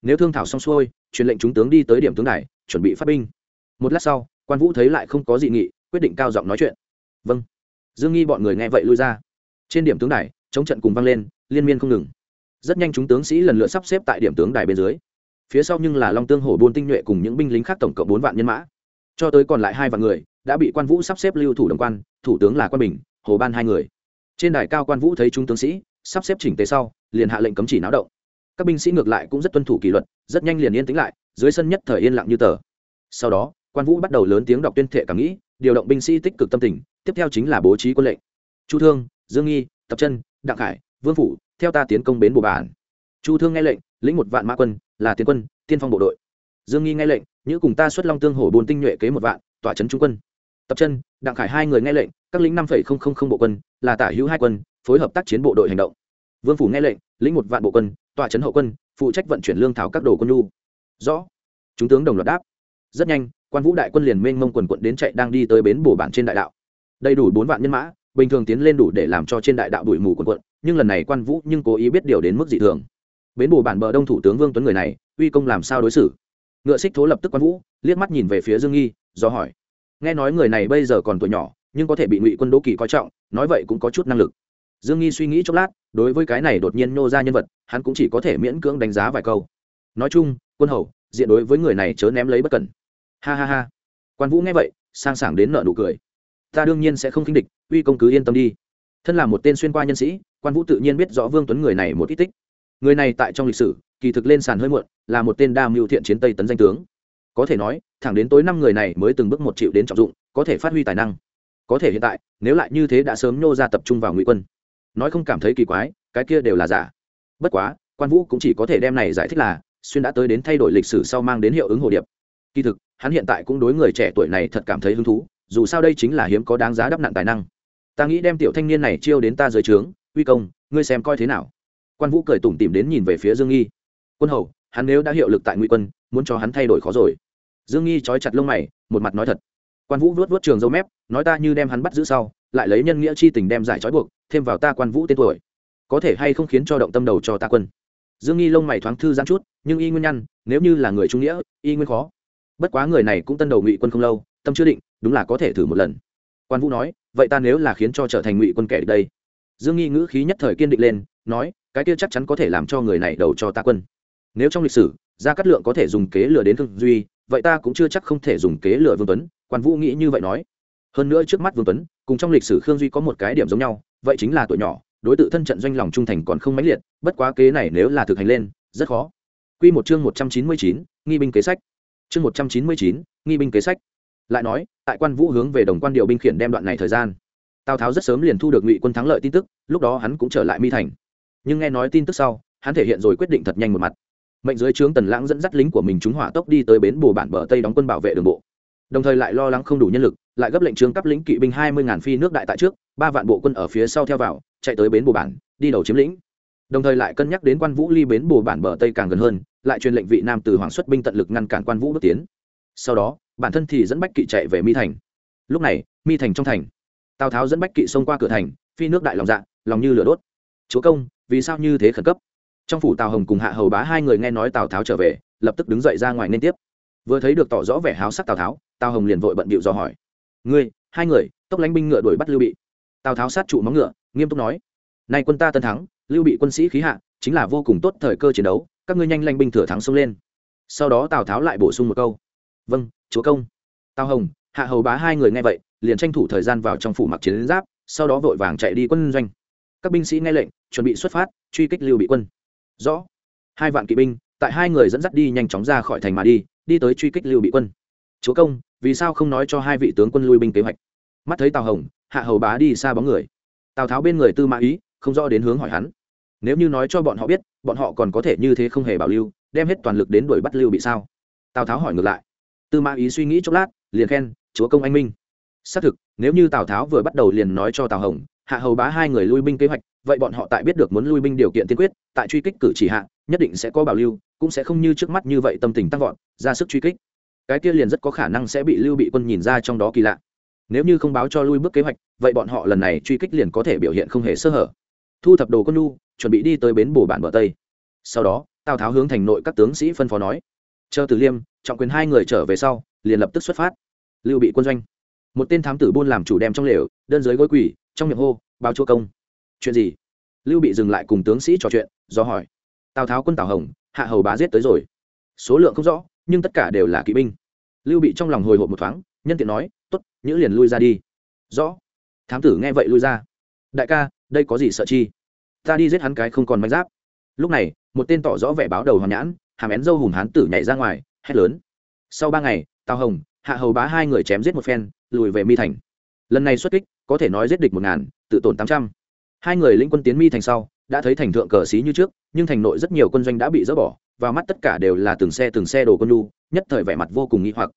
nếu thương thảo xong xuôi, truyền lệnh chúng tướng đi tới điểm tướng này chuẩn bị phát binh. Một lát sau, quan vũ thấy lại không có dị nghị, quyết định cao giọng nói chuyện. Vâng. Dương nghi bọn người nghe vậy lui ra. Trên điểm tướng đài, chống trận cùng vang lên, liên miên không ngừng. Rất nhanh chúng tướng sĩ lần lượt sắp xếp tại điểm tướng đài bên dưới. Phía sau nhưng là long tương hổ buôn tinh nhuệ cùng những binh lính khác tổng cộng bốn vạn nhân mã. Cho tới còn lại hai vạn người, đã bị quan vũ sắp xếp lưu thủ đồng quan, thủ tướng là quan bình, hồ ban hai người. Trên đài cao quan vũ thấy chúng tướng sĩ, sắp xếp chỉnh tề sau, liền hạ lệnh cấm chỉ náo động các binh sĩ ngược lại cũng rất tuân thủ kỷ luật, rất nhanh liền yên tĩnh lại, dưới sân nhất thời yên lặng như tờ. Sau đó, quan vũ bắt đầu lớn tiếng đọc tuyên thệ cảm nghĩ, điều động binh sĩ tích cực tâm tình, tiếp theo chính là bố trí quân lệnh. Chu thương, dương nghi, tập chân, đặng khải, vương phủ, theo ta tiến công bến bồ bản. Chu thương nghe lệnh, lĩnh một vạn mã quân, là tiến quân, tiên phong bộ đội. Dương nghi nghe lệnh, nhữ cùng ta xuất long tương hổ bồn tinh nhuệ kế một vạn, tỏa trấn trung quân. Tập chân, đặng khải hai người nghe lệnh, các lĩnh năm bộ quân, là tả hữu hai quân, phối hợp tác chiến bộ đội hành động vương phủ nghe lệnh, lĩnh một vạn bộ quân tỏa trấn hậu quân, phụ trách vận chuyển lương thảo các đồ quân nhu. Rõ. Chúng tướng đồng loạt đáp. Rất nhanh, quan vũ đại quân liền mênh mông quần quận đến chạy đang đi tới bến bổ bản trên đại đạo. Đầy đủ bốn vạn nhân mã, bình thường tiến lên đủ để làm cho trên đại đạo đuổi mù quần quận, nhưng lần này quan vũ nhưng cố ý biết điều đến mức dị thường. Bến bổ bản bờ đông thủ tướng vương tuấn người này, uy công làm sao đối xử? Ngựa xích thố lập tức quan vũ, liếc mắt nhìn về phía dương nghi, do hỏi. Nghe nói người này bây giờ còn tuổi nhỏ, nhưng có thể bị ngụy quân đỗ kỳ coi trọng, nói vậy cũng có chút năng lực dương nghi suy nghĩ chốc lát, đối với cái này đột nhiên nô ra nhân vật, hắn cũng chỉ có thể miễn cưỡng đánh giá vài câu. Nói chung, quân hầu, diện đối với người này chớ ném lấy bất cẩn. Ha ha ha. Quan vũ nghe vậy, sang sảng đến nợ nụ cười. Ta đương nhiên sẽ không khinh địch, uy công cứ yên tâm đi. Thân là một tên xuyên qua nhân sĩ, quan vũ tự nhiên biết rõ vương tuấn người này một ít tích. Người này tại trong lịch sử, kỳ thực lên sàn hơi muộn, là một tên đa mưu thiện chiến tây tấn danh tướng. Có thể nói, thẳng đến tối năm người này mới từng bước một triệu đến trọng dụng, có thể phát huy tài năng. Có thể hiện tại, nếu lại như thế đã sớm nhô ra tập trung vào ngụy quân nói không cảm thấy kỳ quái, cái kia đều là giả. Bất quá, quan vũ cũng chỉ có thể đem này giải thích là, xuyên đã tới đến thay đổi lịch sử sau mang đến hiệu ứng hồ điệp. Kỳ thực, hắn hiện tại cũng đối người trẻ tuổi này thật cảm thấy hứng thú, dù sao đây chính là hiếm có đáng giá đắp nặng tài năng. Ta nghĩ đem tiểu thanh niên này chiêu đến ta dưới trướng, uy công, ngươi xem coi thế nào. Quan vũ cười tủm tìm đến nhìn về phía dương nghi. Quân hầu, hắn nếu đã hiệu lực tại ngụy quân, muốn cho hắn thay đổi khó rồi. Dương nghi trói chặt lông mày, một mặt nói thật. Quan vũ vuốt vuốt trường dâu mép, nói ta như đem hắn bắt giữ sau, lại lấy nhân nghĩa chi tình đem giải trói buộc thêm vào ta quan vũ tên tuổi. Có thể hay không khiến cho động tâm đầu cho ta quân. Dương nghi lông mày thoáng thư giãn chút, nhưng y nguyên nhân nếu như là người trung nghĩa, y nguyên khó. Bất quá người này cũng tân đầu ngụy quân không lâu, tâm chưa định, đúng là có thể thử một lần. Quan vũ nói, vậy ta nếu là khiến cho trở thành ngụy quân kẻ đây? Dương nghi ngữ khí nhất thời kiên định lên, nói, cái kia chắc chắn có thể làm cho người này đầu cho ta quân. Nếu trong lịch sử, gia cát lượng có thể dùng kế lừa đến thương duy, vậy ta cũng chưa chắc không thể dùng kế lừa vương tuấn, quan vũ nghĩ như vậy nói. Hơn nữa trước mắt vương tuấn, cùng trong lịch sử khương duy có một cái điểm giống nhau vậy chính là tuổi nhỏ đối tượng thân trận doanh lòng trung thành còn không mãnh liệt bất quá kế này nếu là thực hành lên rất khó Quy một chương một trăm chín mươi chín, nghi binh kế sách. Chương một trăm chín mươi chín, nghi binh kế sách. Lại nói, tại Quan Vũ hướng về đồng quan điều binh khiển đem đoạn này thời gian. Tào Tháo rất sớm liền thu được Ngụy quân thắng lợi tin tức, lúc đó hắn cũng trở lại Mi thành. Nhưng nghe nói tin tức sau, hắn thể hiện rồi quyết định thật nhanh một mặt. Mệnh dưới trướng Tần Lãng dẫn dắt lính của mình chúng hỏa tốc đi tới bến bồ bản bờ Tây đóng quân bảo vệ đường bộ. Đồng thời lại lo lắng không đủ nhân lực, lại gấp lệnh trướng cấp lính kỵ binh hai mươi ngàn phi nước đại tại trước, ba vạn bộ quân ở phía sau theo vào, chạy tới bến bồ bản, đi đầu chiếm lĩnh. Đồng thời lại cân nhắc đến quan vũ ly bến bồ bản bờ tây càng gần hơn lại truyền lệnh vị nam từ hoàng xuất binh tận lực ngăn cản quan vũ bước tiến. Sau đó bản thân thì dẫn bách kỵ chạy về mi thành. Lúc này mi thành trong thành. Tào tháo dẫn bách kỵ xông qua cửa thành phi nước đại lòng dạ lòng như lửa đốt. Chúa công vì sao như thế khẩn cấp? Trong phủ tào hồng cùng hạ hầu bá hai người nghe nói tào tháo trở về lập tức đứng dậy ra ngoài nên tiếp. Vừa thấy được tỏ rõ vẻ háo sắc tào tháo tào hồng liền vội bận bịu dò hỏi. Ngươi hai người tốc lánh binh ngựa đuổi bắt lưu bị tào tháo sát trụ móng ngựa, nghiêm túc nói nay quân ta tân thắng, lưu bị quân sĩ khí hạ, chính là vô cùng tốt thời cơ chiến đấu, các ngươi nhanh lanh binh thừa thắng xông lên. Sau đó tào tháo lại bổ sung một câu vâng chúa công. Tào hồng, hạ hầu bá hai người nghe vậy, liền tranh thủ thời gian vào trong phủ mặc chiến giáp, sau đó vội vàng chạy đi quân doanh. Các binh sĩ nghe lệnh, chuẩn bị xuất phát, truy kích lưu bị quân. Rõ, hai vạn kỵ binh, tại hai người dẫn dắt đi nhanh chóng ra khỏi thành mà đi đi tới truy kích lưu bị quân. Chúa công, vì sao không nói cho hai vị tướng quân lui binh kế hoạch? Mắt thấy tào hồng hạ hầu bá đi xa bóng người. Tào tháo bên người tư mã ý, không rõ đến hướng hỏi hắn. Nếu như nói cho bọn họ biết, bọn họ còn có thể như thế không hề bảo lưu, đem hết toàn lực đến đuổi bắt lưu bị sao? Tào tháo hỏi ngược lại. Tư mã ý suy nghĩ chốc lát, liền khen, chúa công anh minh. Xác thực, nếu như tào tháo vừa bắt đầu liền nói cho tào hồng, hạ hầu bá hai người lui binh kế hoạch, vậy bọn họ tại biết được muốn lui binh điều kiện tiên quyết, tại truy kích cử chỉ hạ, nhất định sẽ có bảo lưu, cũng sẽ không như trước mắt như vậy tâm tình tăng vọt, ra sức truy kích. Cái kia liền rất có khả năng sẽ bị lưu bị quân nhìn ra trong đó kỳ lạ. Nếu như không báo cho lui bước kế hoạch vậy bọn họ lần này truy kích liền có thể biểu hiện không hề sơ hở. Thu thập đồ quân nhu, chuẩn bị đi tới bến bồ bản bờ tây. Sau đó, tào tháo hướng thành nội các tướng sĩ phân phó nói, chờ tử liêm, trọng quyền hai người trở về sau, liền lập tức xuất phát. Lưu bị quân doanh. Một tên thám tử buôn làm chủ đem trong lều, đơn giới gối quỷ trong miệng hô, báo chúa công. Chuyện gì? Lưu bị dừng lại cùng tướng sĩ trò chuyện, do hỏi. Tào tháo quân tào hồng, hạ hầu bá giết tới rồi. Số lượng không rõ, nhưng tất cả đều là kỵ binh. Lưu bị trong lòng hồi hộp một thoáng, nhân tiện nói t ố t nhữ liền lui ra đi. Rõ thám tử nghe vậy lui ra. Đại ca, đây có gì sợ chi? Ta đi giết hắn cái không còn manh giáp. Lúc này, một tên tỏ rõ vẻ báo đầu hoàn nhãn, hàm én dâu hùm hán tử nhảy ra ngoài, hét lớn. Sau ba ngày, tào hồng, hạ hầu bá hai người chém giết một phen, lùi về mi thành. Lần này xuất kích, có thể nói giết địch một ngàn, tự tổn tám trăm. Hai người lĩnh quân tiến mi thành sau, đã thấy thành thượng cờ xí như trước, nhưng thành nội rất nhiều quân doanh đã bị dỡ bỏ và mắt tất cả đều là từng xe từng xe đồ quân lu nhất thời vẻ mặt vô cùng nghĩ hoặc.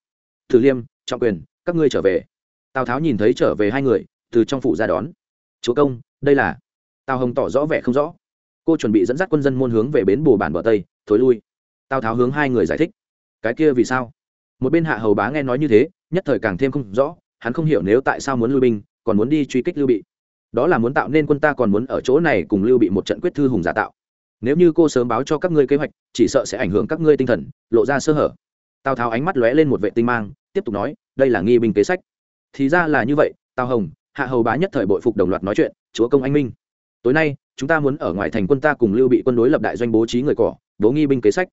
Thử liêm, trọng quyền, các ngươi trở về. Tào tháo nhìn thấy trở về hai người từ trong phủ ra đón. Chúa công, đây là tào hồng tỏ rõ vẻ không rõ. Cô chuẩn bị dẫn dắt quân dân môn hướng về bến bồ bản bờ tây, thối lui. Tào tháo hướng hai người giải thích. Cái kia vì sao? Một bên hạ hầu bá nghe nói như thế, nhất thời càng thêm không rõ, hắn không hiểu nếu tại sao muốn lưu binh, còn muốn đi truy kích lưu bị. Đó là muốn tạo nên quân ta còn muốn ở chỗ này cùng lưu bị một trận quyết thư hùng giả tạo. Nếu như cô sớm báo cho các ngươi kế hoạch, chỉ sợ sẽ ảnh hưởng các ngươi tinh thần, lộ ra sơ hở. Tào tháo ánh mắt lóe lên một vệ tinh mang, tiếp tục nói, đây là nghi binh kế sách. Thì ra là như vậy, tào hồng hạ hầu bá nhất thời bội phục đồng loạt nói chuyện, chúa công anh minh, tối nay, chúng ta muốn ở ngoài thành quân ta cùng lưu bị quân đối lập đại doanh bố trí người cỏ, bố nghi binh kế sách.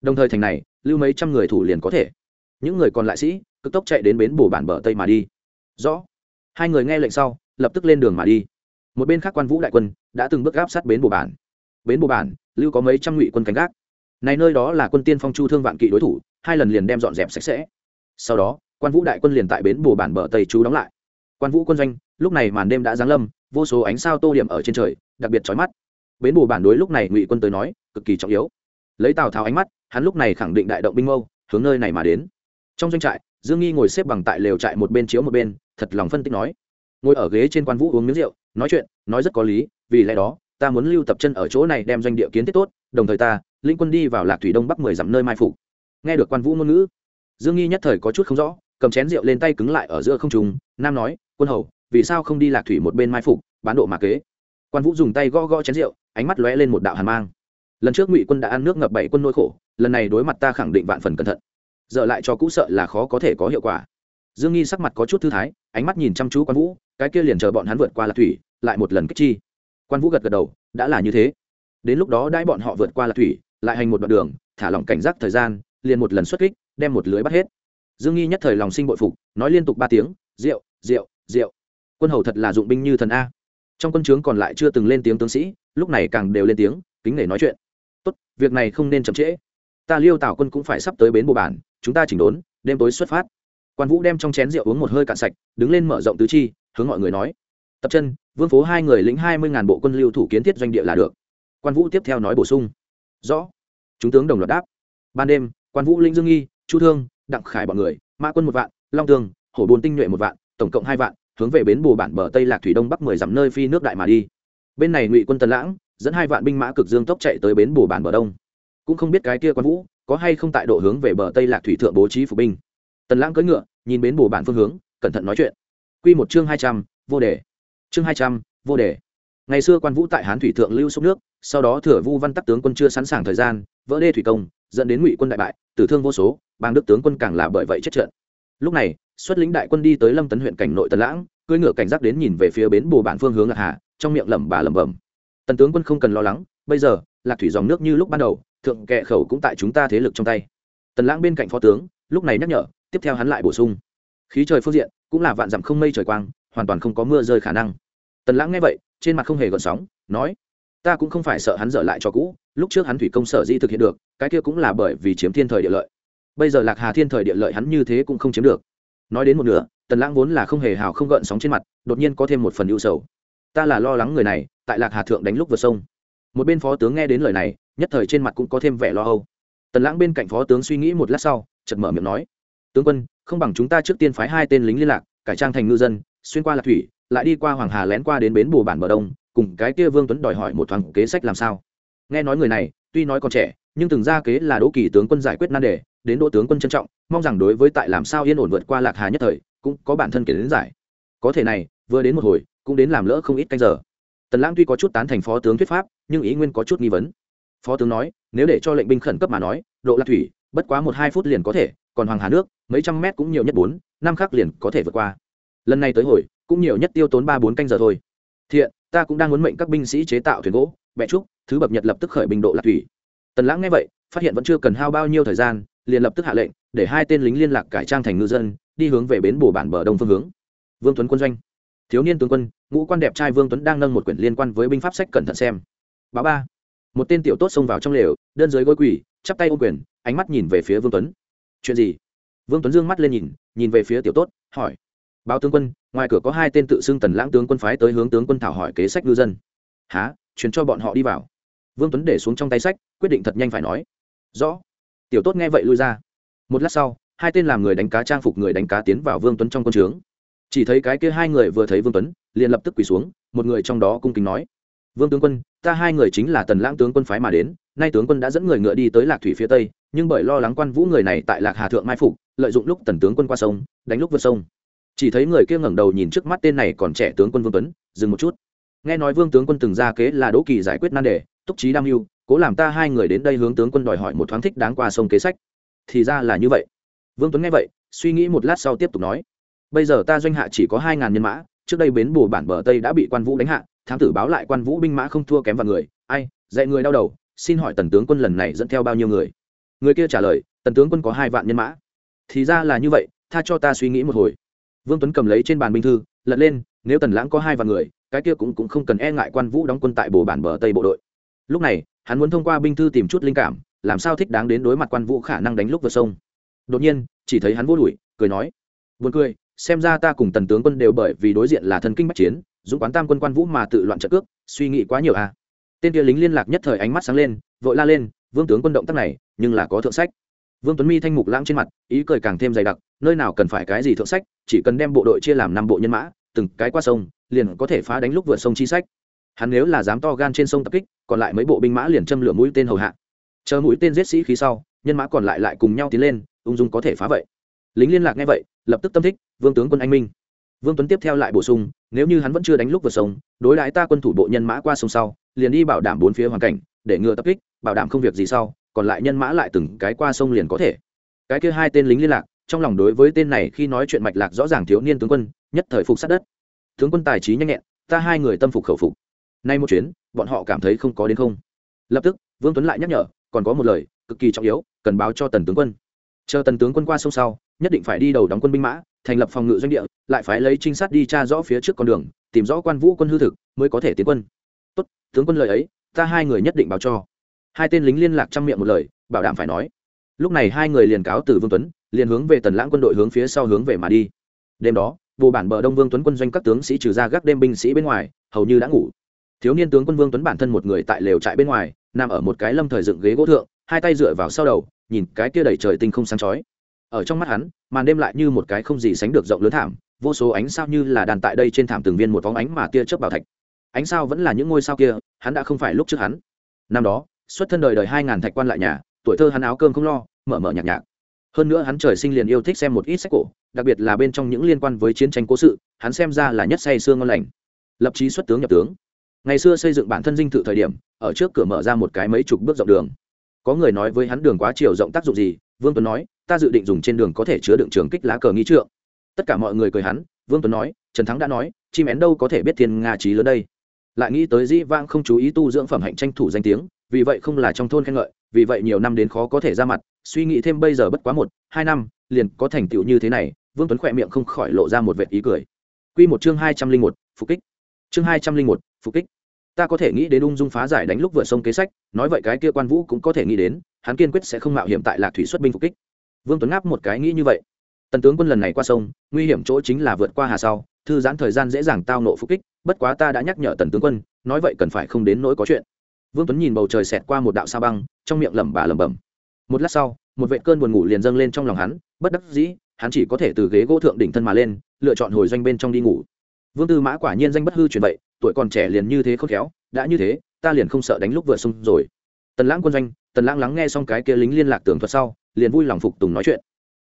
Đồng thời thành này, lưu mấy trăm người thủ liền có thể. Những người còn lại sĩ, cực tốc chạy đến bến bổ bản bờ tây mà đi. Rõ. Hai người nghe lệnh sau, lập tức lên đường mà đi. Một bên khác quan vũ đại quân đã từng bước gáp sát bến bồ bản. Bến bồ bản, lưu có mấy trăm ngụy quân canh gác. Này nơi đó là quân tiên phong chu thương vạn kỵ đối thủ, hai lần liền đem dọn dẹp sạch sẽ. Sau đó, quan vũ đại quân liền tại bến bồ bản bờ tây chú đóng lại. Quan vũ quân doanh lúc này màn đêm đã giáng lâm, vô số ánh sao tô điểm ở trên trời, đặc biệt chói mắt. Bến bù bản đối lúc này ngụy quân tới nói, cực kỳ trọng yếu. Lấy tào tháo ánh mắt, hắn lúc này khẳng định đại động binh mâu, hướng nơi này mà đến. Trong doanh trại, dương nghi ngồi xếp bằng tại lều trại một bên chiếu một bên, thật lòng phân tích nói. Ngồi ở ghế trên quan vũ uống miếng rượu, nói chuyện, nói rất có lý, vì lẽ đó, ta muốn lưu tập chân ở chỗ này đem doanh địa kiến thiết tốt, đồng thời ta, linh quân đi vào lạc thủy đông bắc mười dặm nơi mai phục. Nghe được quan vũ ngôn ngữ, dương nghi nhất thời có chút không rõ, cầm chén rượu lên tay cứng lại ở giữa không trùng nam nói, quân hầu vì sao không đi lạc thủy một bên mai phục, bán độ mà kế. Quan vũ dùng tay gõ gõ chén rượu, ánh mắt lóe lên một đạo hàn mang. Lần trước ngụy quân đã ăn nước ngập bảy quân nỗi khổ, lần này đối mặt ta khẳng định vạn phần cẩn thận. Dợ lại cho cũ sợ là khó có thể có hiệu quả. Dương nghi sắc mặt có chút thư thái, ánh mắt nhìn chăm chú quan vũ, cái kia liền chờ bọn hắn vượt qua lạc thủy, lại một lần kích chi. Quan vũ gật gật đầu, đã là như thế. Đến lúc đó đãi bọn họ vượt qua lạc thủy, lại hành một đoạn đường, thả lỏng cảnh giác thời gian, liền một lần xuất kích, đem một lưới bắt hết. Dương nghi nhất thời lòng sinh bội phục, nói liên tục ba tiếng, rượu rượu rượu quân hầu thật là dụng binh như thần a. Trong quân trướng còn lại chưa từng lên tiếng tướng sĩ, lúc này càng đều lên tiếng, kính để nói chuyện. Tốt, việc này không nên chậm trễ. Ta liêu tào quân cũng phải sắp tới bến bộ bản, chúng ta chỉnh đốn, đêm tối xuất phát. Quan vũ đem trong chén rượu uống một hơi cạn sạch, đứng lên mở rộng tứ chi, hướng mọi người nói. Tập chân, vương phố hai người lĩnh hai mươi ngàn bộ quân lưu thủ kiến thiết doanh địa là được. Quan vũ tiếp theo nói bổ sung. Rõ. Chúng tướng đồng loạt đáp. Ban đêm, quan vũ linh dương nghi, chu thương, đặng khải bọn người, mã quân một vạn, long tường, hổ bồn tinh nhuệ một vạn, tổng cộng hai vạn hướng về bến bồ bản bờ tây lạc thủy đông bắc mười dặm nơi phi nước đại mà đi. Bên này ngụy quân tần lãng dẫn hai vạn binh mã cực dương tốc chạy tới bến bồ bản bờ đông. Cũng không biết cái kia quan vũ có hay không tại độ hướng về bờ tây lạc thủy thượng bố trí phục binh. Tần lãng cưỡi ngựa, nhìn bến bồ bản phương hướng, cẩn thận nói chuyện. Q một chương hai trăm, vô đề. Chương hai trăm, vô đề. Ngày xưa quan vũ tại hán thủy thượng lưu sông nước, sau đó thừa vu văn tắc tướng quân chưa sẵn sàng thời gian, vỡ đê thủy công, dẫn đến ngụy quân đại bại, tử thương vô số, bang đức tướng quân càng là bởi vậy chết trận. Lúc này xuất lĩnh đại quân đi tới lâm tấn huyện cảnh nội tần lãng, cưỡi ngựa cảnh giác đến nhìn về phía bến bồ bản phương hướng lạc hà, trong miệng lẩm bà lẩm bẩm. Tần tướng quân không cần lo lắng, bây giờ, lạc thủy dòng nước như lúc ban đầu, thượng kệ khẩu cũng tại chúng ta thế lực trong tay. Tần lãng bên cạnh phó tướng, lúc này nhắc nhở, tiếp theo hắn lại bổ sung. Khí trời phương diện, cũng là vạn dặm không mây trời quang, hoàn toàn không có mưa rơi khả năng. Tần lãng nghe vậy, trên mặt không hề gợn sóng, nói, ta cũng không phải sợ hắn dở lại cho cũ, lúc trước hắn thủy công sở di thực hiện được, cái kia cũng là bởi vì chiếm thiên thời địa lợi. Bây giờ lạc hà thiên thời địa lợi hắn như thế cũng không chiếm được nói đến một nửa, tần lãng vốn là không hề hào không gợn sóng trên mặt, đột nhiên có thêm một phần ưu sầu. Ta là lo lắng người này, tại lạc hà thượng đánh lúc vượt sông. Một bên phó tướng nghe đến lời này, nhất thời trên mặt cũng có thêm vẻ lo âu. Tần lãng bên cạnh phó tướng suy nghĩ một lát sau, chợt mở miệng nói, tướng quân, không bằng chúng ta trước tiên phái hai tên lính liên lạc, cải trang thành ngư dân, xuyên qua lạc thủy, lại đi qua hoàng hà lén qua đến bến bồ bản bờ đông, cùng cái kia vương tuấn đòi hỏi một thoáng kế sách làm sao. Nghe nói người này, tuy nói còn trẻ, nhưng từng ra kế là đỗ kỳ tướng quân giải quyết nan đề đến đỗ tướng quân trân trọng, mong rằng đối với tại làm sao yên ổn vượt qua lạc hà nhất thời, cũng có bản thân kể đến giải. Có thể này, vừa đến một hồi, cũng đến làm lỡ không ít canh giờ. Tần lãng tuy có chút tán thành phó tướng thuyết pháp, nhưng ý nguyên có chút nghi vấn. Phó tướng nói, nếu để cho lệnh binh khẩn cấp mà nói, độ lạc thủy, bất quá một hai phút liền có thể, còn hoàng hà nước, mấy trăm mét cũng nhiều nhất bốn, năm khắc liền có thể vượt qua. Lần này tới hồi, cũng nhiều nhất tiêu tốn ba bốn canh giờ thôi. Thiện, ta cũng đang muốn mệnh các binh sĩ chế tạo thuyền gỗ bẹ trúc, thứ bập nhật lập tức khởi bình độ lạc thủy. Tần lãng nghe vậy, phát hiện vẫn chưa cần hao bao nhiêu thời gian liền lập tức hạ lệnh, để hai tên lính liên lạc cải trang thành ngư dân, đi hướng về bến bồ bản bờ đông phương hướng. Vương tuấn quân doanh. Thiếu niên tướng quân, ngũ quan đẹp trai vương tuấn đang nâng một quyển liên quan với binh pháp sách cẩn thận xem. Báo ba. Một tên tiểu tốt xông vào trong lều, đơn giới gối quỳ, chắp tay ô quyền, ánh mắt nhìn về phía vương tuấn. Chuyện gì? Vương tuấn dương mắt lên nhìn nhìn về phía tiểu tốt, hỏi. Báo tướng quân, ngoài cửa có hai tên tự xưng tần lãng tướng quân phái tới hướng tướng quân thảo hỏi kế sách ngư dân. Há truyền cho bọn họ đi vào. Vương tuấn để xuống trong tay sách, quyết định thật nhanh phải nói. Rõ tiểu tốt nghe vậy lui ra. Một lát sau, hai tên làm người đánh cá trang phục người đánh cá tiến vào vương tuấn trong quân trướng. Chỉ thấy cái kia hai người vừa thấy vương tuấn, liền lập tức quỳ xuống, một người trong đó cung kính nói, vương tướng quân, ta hai người chính là tần lãng tướng quân phái mà đến, nay tướng quân đã dẫn người ngựa đi tới lạc thủy phía tây, nhưng bởi lo lắng quan vũ người này tại lạc hà thượng mai phục, lợi dụng lúc tần tướng quân qua sông, đánh lúc vượt sông. Chỉ thấy người kia ngẩng đầu nhìn trước mắt tên này còn trẻ tướng quân vương tuấn, dừng một chút. Nghe nói vương tướng quân từng ra kế là đỗ kỳ giải quyết nan đề, túc trí đam mưu cố làm ta hai người đến đây hướng tướng quân đòi hỏi một thoáng thích đáng qua sông kế sách. Thì ra là như vậy. Vương tuấn nghe vậy suy nghĩ một lát sau tiếp tục nói. Bây giờ ta doanh hạ chỉ có hai ngàn nhân mã trước đây bến bù bản bờ tây đã bị quan vũ đánh hạ thám tử báo lại quan vũ binh mã không thua kém vào người. Ai dạy người đau đầu xin hỏi tần tướng quân lần này dẫn theo bao nhiêu người? Người kia trả lời tần tướng quân có hai vạn nhân mã. Thì ra là như vậy tha cho ta suy nghĩ một hồi. Vương tuấn cầm lấy trên bàn binh thư lật lên nếu tần lãng có hai vạn người cái kia cũng, cũng không cần e ngại quan vũ đóng quân tại bồ bản bờ tây bộ đội. Lúc này hắn muốn thông qua binh thư tìm chút linh cảm, làm sao thích đáng đến đối mặt quan vũ khả năng đánh lúc vượt sông. Đột nhiên, chỉ thấy hắn vô đùi cười nói, buồn cười, xem ra ta cùng tần tướng quân đều bởi vì đối diện là thần kinh bắc chiến, dũng quán tam quân quan vũ mà tự loạn trận cước, suy nghĩ quá nhiều à. Tên kia lính liên lạc nhất thời ánh mắt sáng lên, vội la lên, vương tướng quân động tác này, nhưng là có thượng sách. Vương tuấn mi thanh mục lãng trên mặt, ý cười càng thêm dày đặc, nơi nào cần phải cái gì thượng sách, chỉ cần đem bộ đội chia làm năm bộ nhân mã, từng cái qua sông, liền có thể phá đánh lúc vượt sông chi sách hắn nếu là dám to gan trên sông tập kích, còn lại mấy bộ binh mã liền châm lửa mũi tên hầu hạ. Chờ mũi tên giết sĩ khí sau, nhân mã còn lại lại cùng nhau tiến lên, ung dung có thể phá vậy. Lính liên lạc nghe vậy, lập tức tâm thích, vương tướng quân anh minh. Vương tuấn tiếp theo lại bổ sung, nếu như hắn vẫn chưa đánh lúc vượt sông, đối đãi ta quân thủ bộ nhân mã qua sông sau, liền đi bảo đảm bốn phía hoàn cảnh, để ngừa tập kích, bảo đảm không việc gì sau, còn lại nhân mã lại từng cái qua sông liền có thể. Cái kia hai tên lính liên lạc, trong lòng đối với tên này khi nói chuyện mạch lạc rõ ràng thiếu niên tướng quân, nhất thời phục sát đất. Tướng quân tài trí nhanh nhẹn, ta hai người tâm phục khẩu phục nay một chuyến, bọn họ cảm thấy không có đến không. Lập tức, vương tuấn lại nhắc nhở, còn có một lời, cực kỳ trọng yếu, cần báo cho tần tướng quân. Chờ tần tướng quân qua sông sau, nhất định phải đi đầu đóng quân binh mã, thành lập phòng ngự doanh địa, lại phải lấy trinh sát đi tra rõ phía trước con đường, tìm rõ quan vũ quân hư thực, mới có thể tiến quân. Tốt, tướng quân lời ấy, ta hai người nhất định báo cho. Hai tên lính liên lạc trong miệng một lời, bảo đảm phải nói. Lúc này hai người liền cáo từ vương tuấn, liền hướng về tần lãng quân đội hướng phía sau hướng về mà đi. Đêm đó bộ bản bờ đông vương tuấn quân doanh các tướng sĩ trừ ra gác đêm binh sĩ bên ngoài, hầu như đã ngủ thiếu niên tướng quân vương tuấn bản thân một người tại lều trại bên ngoài, nằm ở một cái lâm thời dựng ghế gỗ thượng, hai tay dựa vào sau đầu, nhìn cái kia đầy trời tinh không sáng chói. Ở trong mắt hắn, màn đêm lại như một cái không gì sánh được rộng lớn thảm, vô số ánh sao như là đàn tại đây trên thảm từng viên một vóng ánh mà tia chớp bảo thạch. Ánh sao vẫn là những ngôi sao kia, hắn đã không phải lúc trước hắn. Năm đó, xuất thân đời đời hai ngàn thạch quan lại nhà, tuổi thơ hắn áo cơm không lo, mở mở nhạc nhạc. Hơn nữa hắn trời sinh liền yêu thích xem một ít sách cổ, đặc biệt là bên trong những liên quan với chiến tranh cố sự, hắn xem ra là nhất say xương ngon lành. Lập chí xuất tướng nhập tướng ngày xưa xây dựng bản thân dinh thự thời điểm, ở trước cửa mở ra một cái mấy chục bước rộng đường. Có người nói với hắn đường quá chiều rộng tác dụng gì, vương tuấn nói, ta dự định dùng trên đường có thể chứa đựng trường kích lá cờ nghĩ trượng. Tất cả mọi người cười hắn, vương tuấn nói, trần thắng đã nói, chim én đâu có thể biết thiên nga trí lớn đây. Lại nghĩ tới dĩ vang không chú ý tu dưỡng phẩm hạnh tranh thủ danh tiếng, vì vậy không là trong thôn khen ngợi, vì vậy nhiều năm đến khó có thể ra mặt, suy nghĩ thêm bây giờ bất quá một, hai năm, liền có thành tựu như thế này, vương tuấn khỏe miệng không khỏi lộ ra một vệ ý cười. Q một chương hai trăm linh một, phục kích. Chương hai trăm linh một phục kích. Ta có thể nghĩ đến ung dung phá giải đánh lúc vượt sông kế sách, nói vậy cái kia quan vũ cũng có thể nghĩ đến, hắn kiên quyết sẽ không mạo hiểm tại lạc thủy xuất binh phục kích. Vương tuấn ngáp một cái nghĩ như vậy. Tần tướng quân lần này qua sông, nguy hiểm chỗ chính là vượt qua hà sau, thư giãn thời gian dễ dàng tao nộ phục kích, bất quá ta đã nhắc nhở tần tướng quân, nói vậy cần phải không đến nỗi có chuyện. Vương tuấn nhìn bầu trời xẹt qua một đạo sa băng, trong miệng lẩm bà lẩm bẩm. Một lát sau, một vệ cơn buồn ngủ liền dâng lên trong lòng hắn, bất đắc dĩ, hắn chỉ có thể từ ghế gỗ thượng đỉnh thân mà lên, lựa chọn hồi doanh bên trong đi ngủ. Vương tư mã quả nhiên danh bất hư truyền vậy tuổi còn trẻ liền như thế khôn khéo, đã như thế, ta liền không sợ đánh lúc vừa sung rồi. Tần lãng quân doanh, tần lãng lắng nghe xong cái kia lính liên lạc tưởng thuật sau, liền vui lòng phục tùng nói chuyện.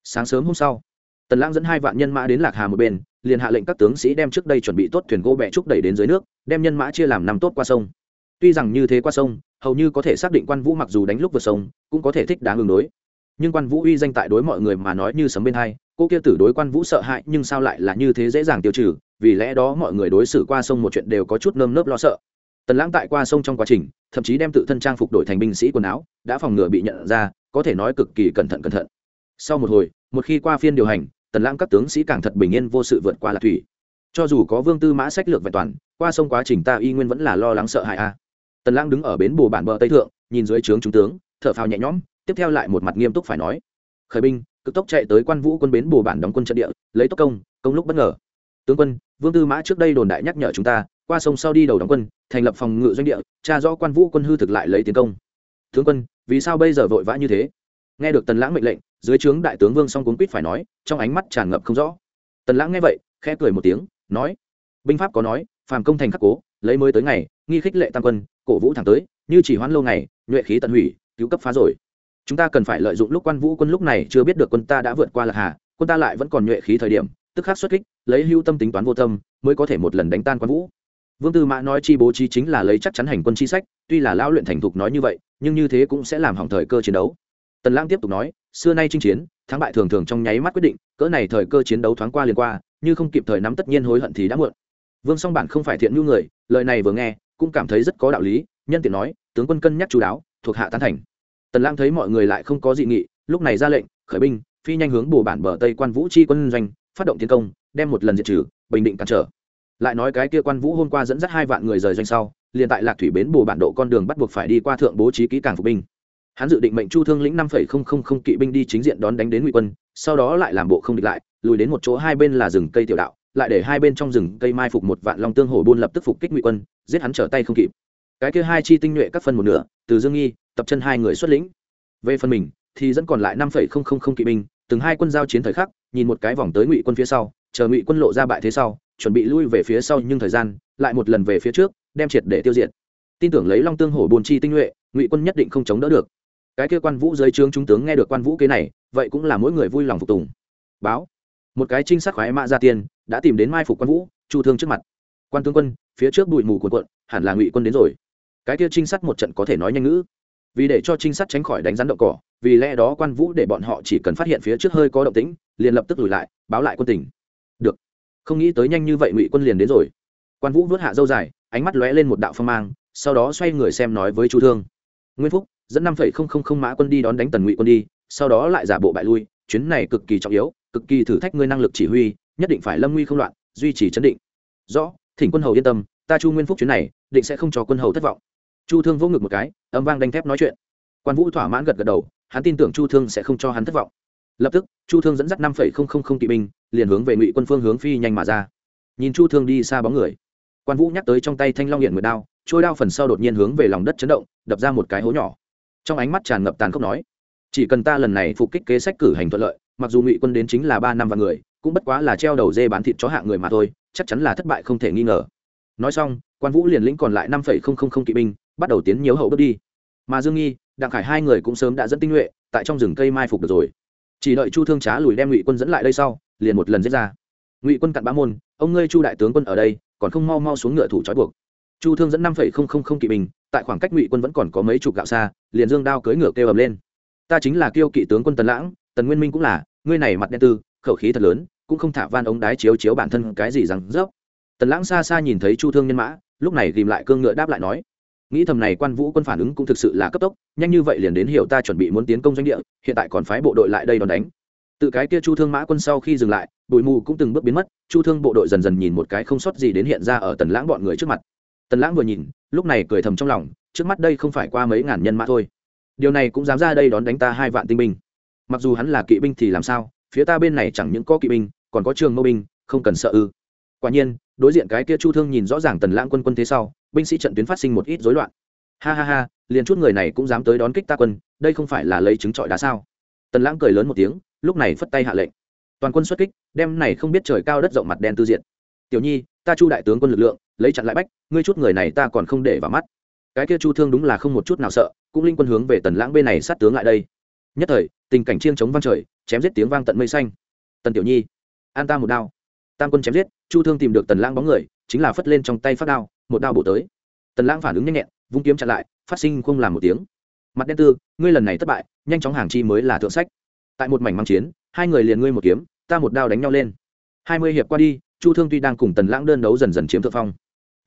Sáng sớm hôm sau, tần lãng dẫn hai vạn nhân mã đến lạc hà một bên, liền hạ lệnh các tướng sĩ đem trước đây chuẩn bị tốt thuyền gỗ bẹ trúc đẩy đến dưới nước, đem nhân mã chia làm năm tốt qua sông. Tuy rằng như thế qua sông, hầu như có thể xác định quan vũ mặc dù đánh lúc vượt sông, cũng có thể thích đáng ứng đối. Nhưng quan vũ uy danh tại đối mọi người mà nói như sấm bên hai, cô kia tử đối quan vũ sợ hãi nhưng sao lại là như thế dễ dàng tiêu trừ? Vì lẽ đó mọi người đối xử qua sông một chuyện đều có chút nơm nớp lo sợ. Tần lãng tại qua sông trong quá trình, thậm chí đem tự thân trang phục đổi thành binh sĩ quần áo, đã phòng ngừa bị nhận ra, có thể nói cực kỳ cẩn thận cẩn thận. Sau một hồi, một khi qua phiên điều hành, tần lãng các tướng sĩ càng thật bình yên vô sự vượt qua lạc thủy. Cho dù có vương tư mã sách lược vẹn toàn, qua sông quá trình ta y nguyên vẫn là lo lắng sợ hãi a. Tần lãng đứng ở bến bồ bản bờ tây thượng, nhìn dưới trướng trung tướng, thở phào nhẹ nhõm, tiếp theo lại một mặt nghiêm túc phải nói. Khởi binh, cực tốc chạy tới quan vũ quân bến bồ bản đóng quân trận địa, lấy tốc công công lúc bất ngờ tướng quân, vương tư mã trước đây đồn đại nhắc nhở chúng ta, qua sông sau đi đầu đóng quân, thành lập phòng ngự doanh địa, tra rõ quan vũ quân hư thực lại lấy tiến công. Tướng quân, vì sao bây giờ vội vã như thế? Nghe được tần lãng mệnh lệnh, dưới trướng đại tướng vương song cuốn quýt phải nói, trong ánh mắt tràn ngập không rõ. Tần lãng nghe vậy, khẽ cười một tiếng, nói, binh pháp có nói, phàm công thành khắc cố, lấy mới tới ngày, nghi khích lệ tam quân, cổ vũ thẳng tới, như chỉ hoãn lâu ngày, nhuệ khí tận hủy, cứu cấp phá rồi. Chúng ta cần phải lợi dụng lúc quan vũ quân lúc này chưa biết được quân ta đã vượt qua lạc hà, quân ta lại vẫn còn nhuệ khí thời điểm tức khắc xuất kích, lấy hưu tâm tính toán vô tâm, mới có thể một lần đánh tan quan vũ. Vương tư mã nói chi bố trí chính là lấy chắc chắn hành quân chi sách, tuy là lão luyện thành thục nói như vậy, nhưng như thế cũng sẽ làm hỏng thời cơ chiến đấu. Tần lãng tiếp tục nói, xưa nay chinh chiến, thắng bại thường thường trong nháy mắt quyết định, cỡ này thời cơ chiến đấu thoáng qua liền qua, như không kịp thời nắm tất nhiên hối hận thì đã muộn. Vương song bản không phải thiện nhu người, lời này vừa nghe, cũng cảm thấy rất có đạo lý, nhân tiện nói, tướng quân cân nhắc chú đáo, thuộc hạ tán thành. Tần lãng thấy mọi người lại không có dị nghị, lúc này ra lệnh, khởi binh, phi nhanh hướng bồ bản bờ tây quan vũ chi quân doanh phát động tiến công, đem một lần diệt trừ, bình định cản trở. Lại nói cái kia quan vũ hôm qua dẫn dắt hai vạn người rời doanh sau, liền tại lạc thủy bến bồ bản độ con đường bắt buộc phải đi qua thượng bố trí kỹ càng phục binh. Hắn dự định mệnh chu thương lĩnh năm phẩy không không không kỵ binh đi chính diện đón đánh đến ngụy quân, sau đó lại làm bộ không địch lại, lùi đến một chỗ hai bên là rừng cây tiểu đạo, lại để hai bên trong rừng cây mai phục một vạn long tương hổ buôn lập tức phục kích ngụy quân, giết hắn trở tay không kịp. Cái kia hai chi tinh nhuệ các phân một nửa, từ dương nghi, tập chân hai người xuất lĩnh. Về phần mình, thì dẫn còn lại năm phẩy không không không kỵ binh, từng hai quân giao chiến thời khắc nhìn một cái vòng tới ngụy quân phía sau chờ ngụy quân lộ ra bại thế sau chuẩn bị lui về phía sau nhưng thời gian lại một lần về phía trước đem triệt để tiêu diệt. Tin tưởng lấy long tương hổ bồn chi tinh nhuệ ngụy quân nhất định không chống đỡ được. Cái kia quan vũ dưới trướng trung tướng nghe được quan vũ kế này vậy cũng là mỗi người vui lòng phục tùng. Báo. Một cái trinh sát khoái mã ra tiền, đã tìm đến mai phục quan vũ chu thương trước mặt. Quan tướng quân phía trước bụi mù cuộn cuộn hẳn là ngụy quân đến rồi. Cái kia trinh sát một trận có thể nói nhanh ngữ vì để cho trinh sát tránh khỏi đánh rắn động cỏ, vì lẽ đó quan vũ để bọn họ chỉ cần phát hiện phía trước hơi có động tĩnh, liền lập tức lùi lại, báo lại quân tỉnh được. Không nghĩ tới nhanh như vậy ngụy quân liền đến rồi. Quan vũ vớt hạ dâu dài, ánh mắt lóe lên một đạo phong mang, sau đó xoay người xem nói với chu thương. Nguyên phúc, dẫn năm không không không mã quân đi đón đánh tần ngụy quân đi, sau đó lại giả bộ bại lui, chuyến này cực kỳ trọng yếu, cực kỳ thử thách ngươi năng lực chỉ huy, nhất định phải lâm nguy không loạn, duy trì chấn định. Rõ, thỉnh quân hầu yên tâm, ta chu nguyên phúc chuyến này, định sẽ không cho quân hầu thất vọng chu thương vỗ ngực một cái, âm vang đanh thép nói chuyện. Quan vũ thỏa mãn gật gật đầu, hắn tin tưởng chu thương sẽ không cho hắn thất vọng. Lập tức, chu thương dẫn dắt năm phẩy không không không kỵ binh, liền hướng về ngụy quân phương hướng phi nhanh mà ra. Nhìn chu thương đi xa bóng người, quan vũ nhắc tới trong tay thanh long hiện nguyệt đao, trôi đao phần sau đột nhiên hướng về lòng đất chấn động, đập ra một cái hố nhỏ. Trong ánh mắt tràn ngập tàn khốc nói, chỉ cần ta lần này phục kích kế sách cử hành thuận lợi, mặc dù ngụy quân đến chính là ba năm vạn người, cũng bất quá là treo đầu dê bán thịt chó hạ người mà thôi, chắc chắn là thất bại không thể nghi ngờ nói xong, quan vũ liền lĩnh còn lại năm phẩy không không không kỵ binh, bắt đầu tiến nhiều hậu bước đi. Mà dương nghi, đặng khải hai người cũng sớm đã dẫn tinh nhuệ, tại trong rừng cây mai phục được rồi. Chỉ đợi chu thương trá lùi đem ngụy quân dẫn lại đây sau, liền một lần giết ra. Ngụy quân cặn bá môn, ông ngươi chu đại tướng quân ở đây, còn không mau mau xuống ngựa thủ trói buộc. Chu thương dẫn năm phẩy không không không kỵ binh, tại khoảng cách ngụy quân vẫn còn có mấy chục gạo xa, liền dương đao cưỡi ngựa kêu ầm lên. Ta chính là kiêu kỵ tướng quân tần lãng, tần nguyên minh cũng là, ngươi này mặt đen tư, khẩu khí thật lớn, cũng không thả van ống đái chiếu chiếu bản thân cái gì rằng dốc tần lãng xa xa nhìn thấy chu thương nhân mã, lúc này tìm lại cương ngựa đáp lại nói, nghĩ thầm này quan vũ quân phản ứng cũng thực sự là cấp tốc, nhanh như vậy liền đến hiểu ta chuẩn bị muốn tiến công doanh địa, hiện tại còn phái bộ đội lại đây đón đánh. Tự cái kia chu thương mã quân sau khi dừng lại, bụi mù cũng từng bước biến mất, chu thương bộ đội dần dần nhìn một cái không sót gì đến hiện ra ở tần lãng bọn người trước mặt. Tần lãng vừa nhìn, lúc này cười thầm trong lòng, trước mắt đây không phải qua mấy ngàn nhân mã thôi. Điều này cũng dám ra đây đón đánh ta hai vạn tinh binh. Mặc dù hắn là kỵ binh thì làm sao, phía ta bên này chẳng những có kỵ binh, còn có trường mâu binh, không cần sợ ư. Quả nhiên đối diện cái kia chu thương nhìn rõ ràng tần lãng quân quân thế sau, binh sĩ trận tuyến phát sinh một ít rối loạn. Ha ha ha, liền chút người này cũng dám tới đón kích ta quân, đây không phải là lấy chứng trọi đá sao? Tần lãng cười lớn một tiếng, lúc này phất tay hạ lệnh. Toàn quân xuất kích, đem này không biết trời cao đất rộng mặt đen tư diện. Tiểu nhi, ta chu đại tướng quân lực lượng, lấy chặn lại bách, ngươi chút người này ta còn không để vào mắt. Cái kia chu thương đúng là không một chút nào sợ, cũng linh quân hướng về tần lãng bên này sát tướng lại đây. Nhất thời, tình cảnh chiêng chống vang trời, chém giết tiếng vang tận mây xanh. Tần tiểu nhi, an ta một đao tam quân chém giết, chu thương tìm được tần lãng bóng người, chính là phất lên trong tay phát đao, một đao bổ tới. Tần lãng phản ứng nhanh nhẹn, vung kiếm chặn lại, phát sinh không làm một tiếng. Mặt đen tư, ngươi lần này thất bại, nhanh chóng hàng chi mới là thượng sách. Tại một mảnh mang chiến, hai người liền ngươi một kiếm, ta một đao đánh nhau lên. Hai mươi hiệp qua đi, chu thương tuy đang cùng tần lãng đơn đấu dần dần chiếm thượng phong,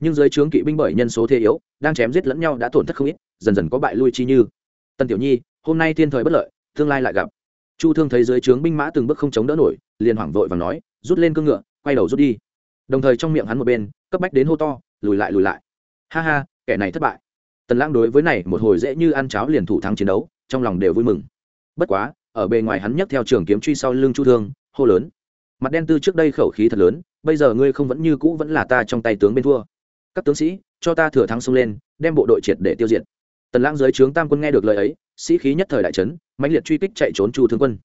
nhưng dưới trướng kỵ binh bởi nhân số thế yếu, đang chém giết lẫn nhau đã tổn thất không ít, dần dần có bại lui chi như. Tần tiểu nhi, hôm nay thiên thời bất lợi, tương lai lại gặp. Chu thương thấy dưới trướng binh mã từng bước không chống đỡ nổi, liền hoảng vội và nói, rút lên cương ngựa quay đầu rút đi. Đồng thời trong miệng hắn một bên, cấp bách đến hô to, lùi lại lùi lại. Ha ha, kẻ này thất bại. Tần lãng đối với này một hồi dễ như ăn cháo liền thủ thắng chiến đấu, trong lòng đều vui mừng. Bất quá, ở bề ngoài hắn nhấc theo trường kiếm truy sau lưng chu thương, hô lớn. Mặt đen tư trước đây khẩu khí thật lớn, bây giờ ngươi không vẫn như cũ vẫn là ta trong tay tướng bên thua. Các tướng sĩ, cho ta thừa thắng xông lên, đem bộ đội triệt để tiêu diệt. Tần lãng dưới trướng tam quân nghe được lời ấy, sĩ khí nhất thời đại trấn mãnh liệt truy kích chạy trốn chu thương quân.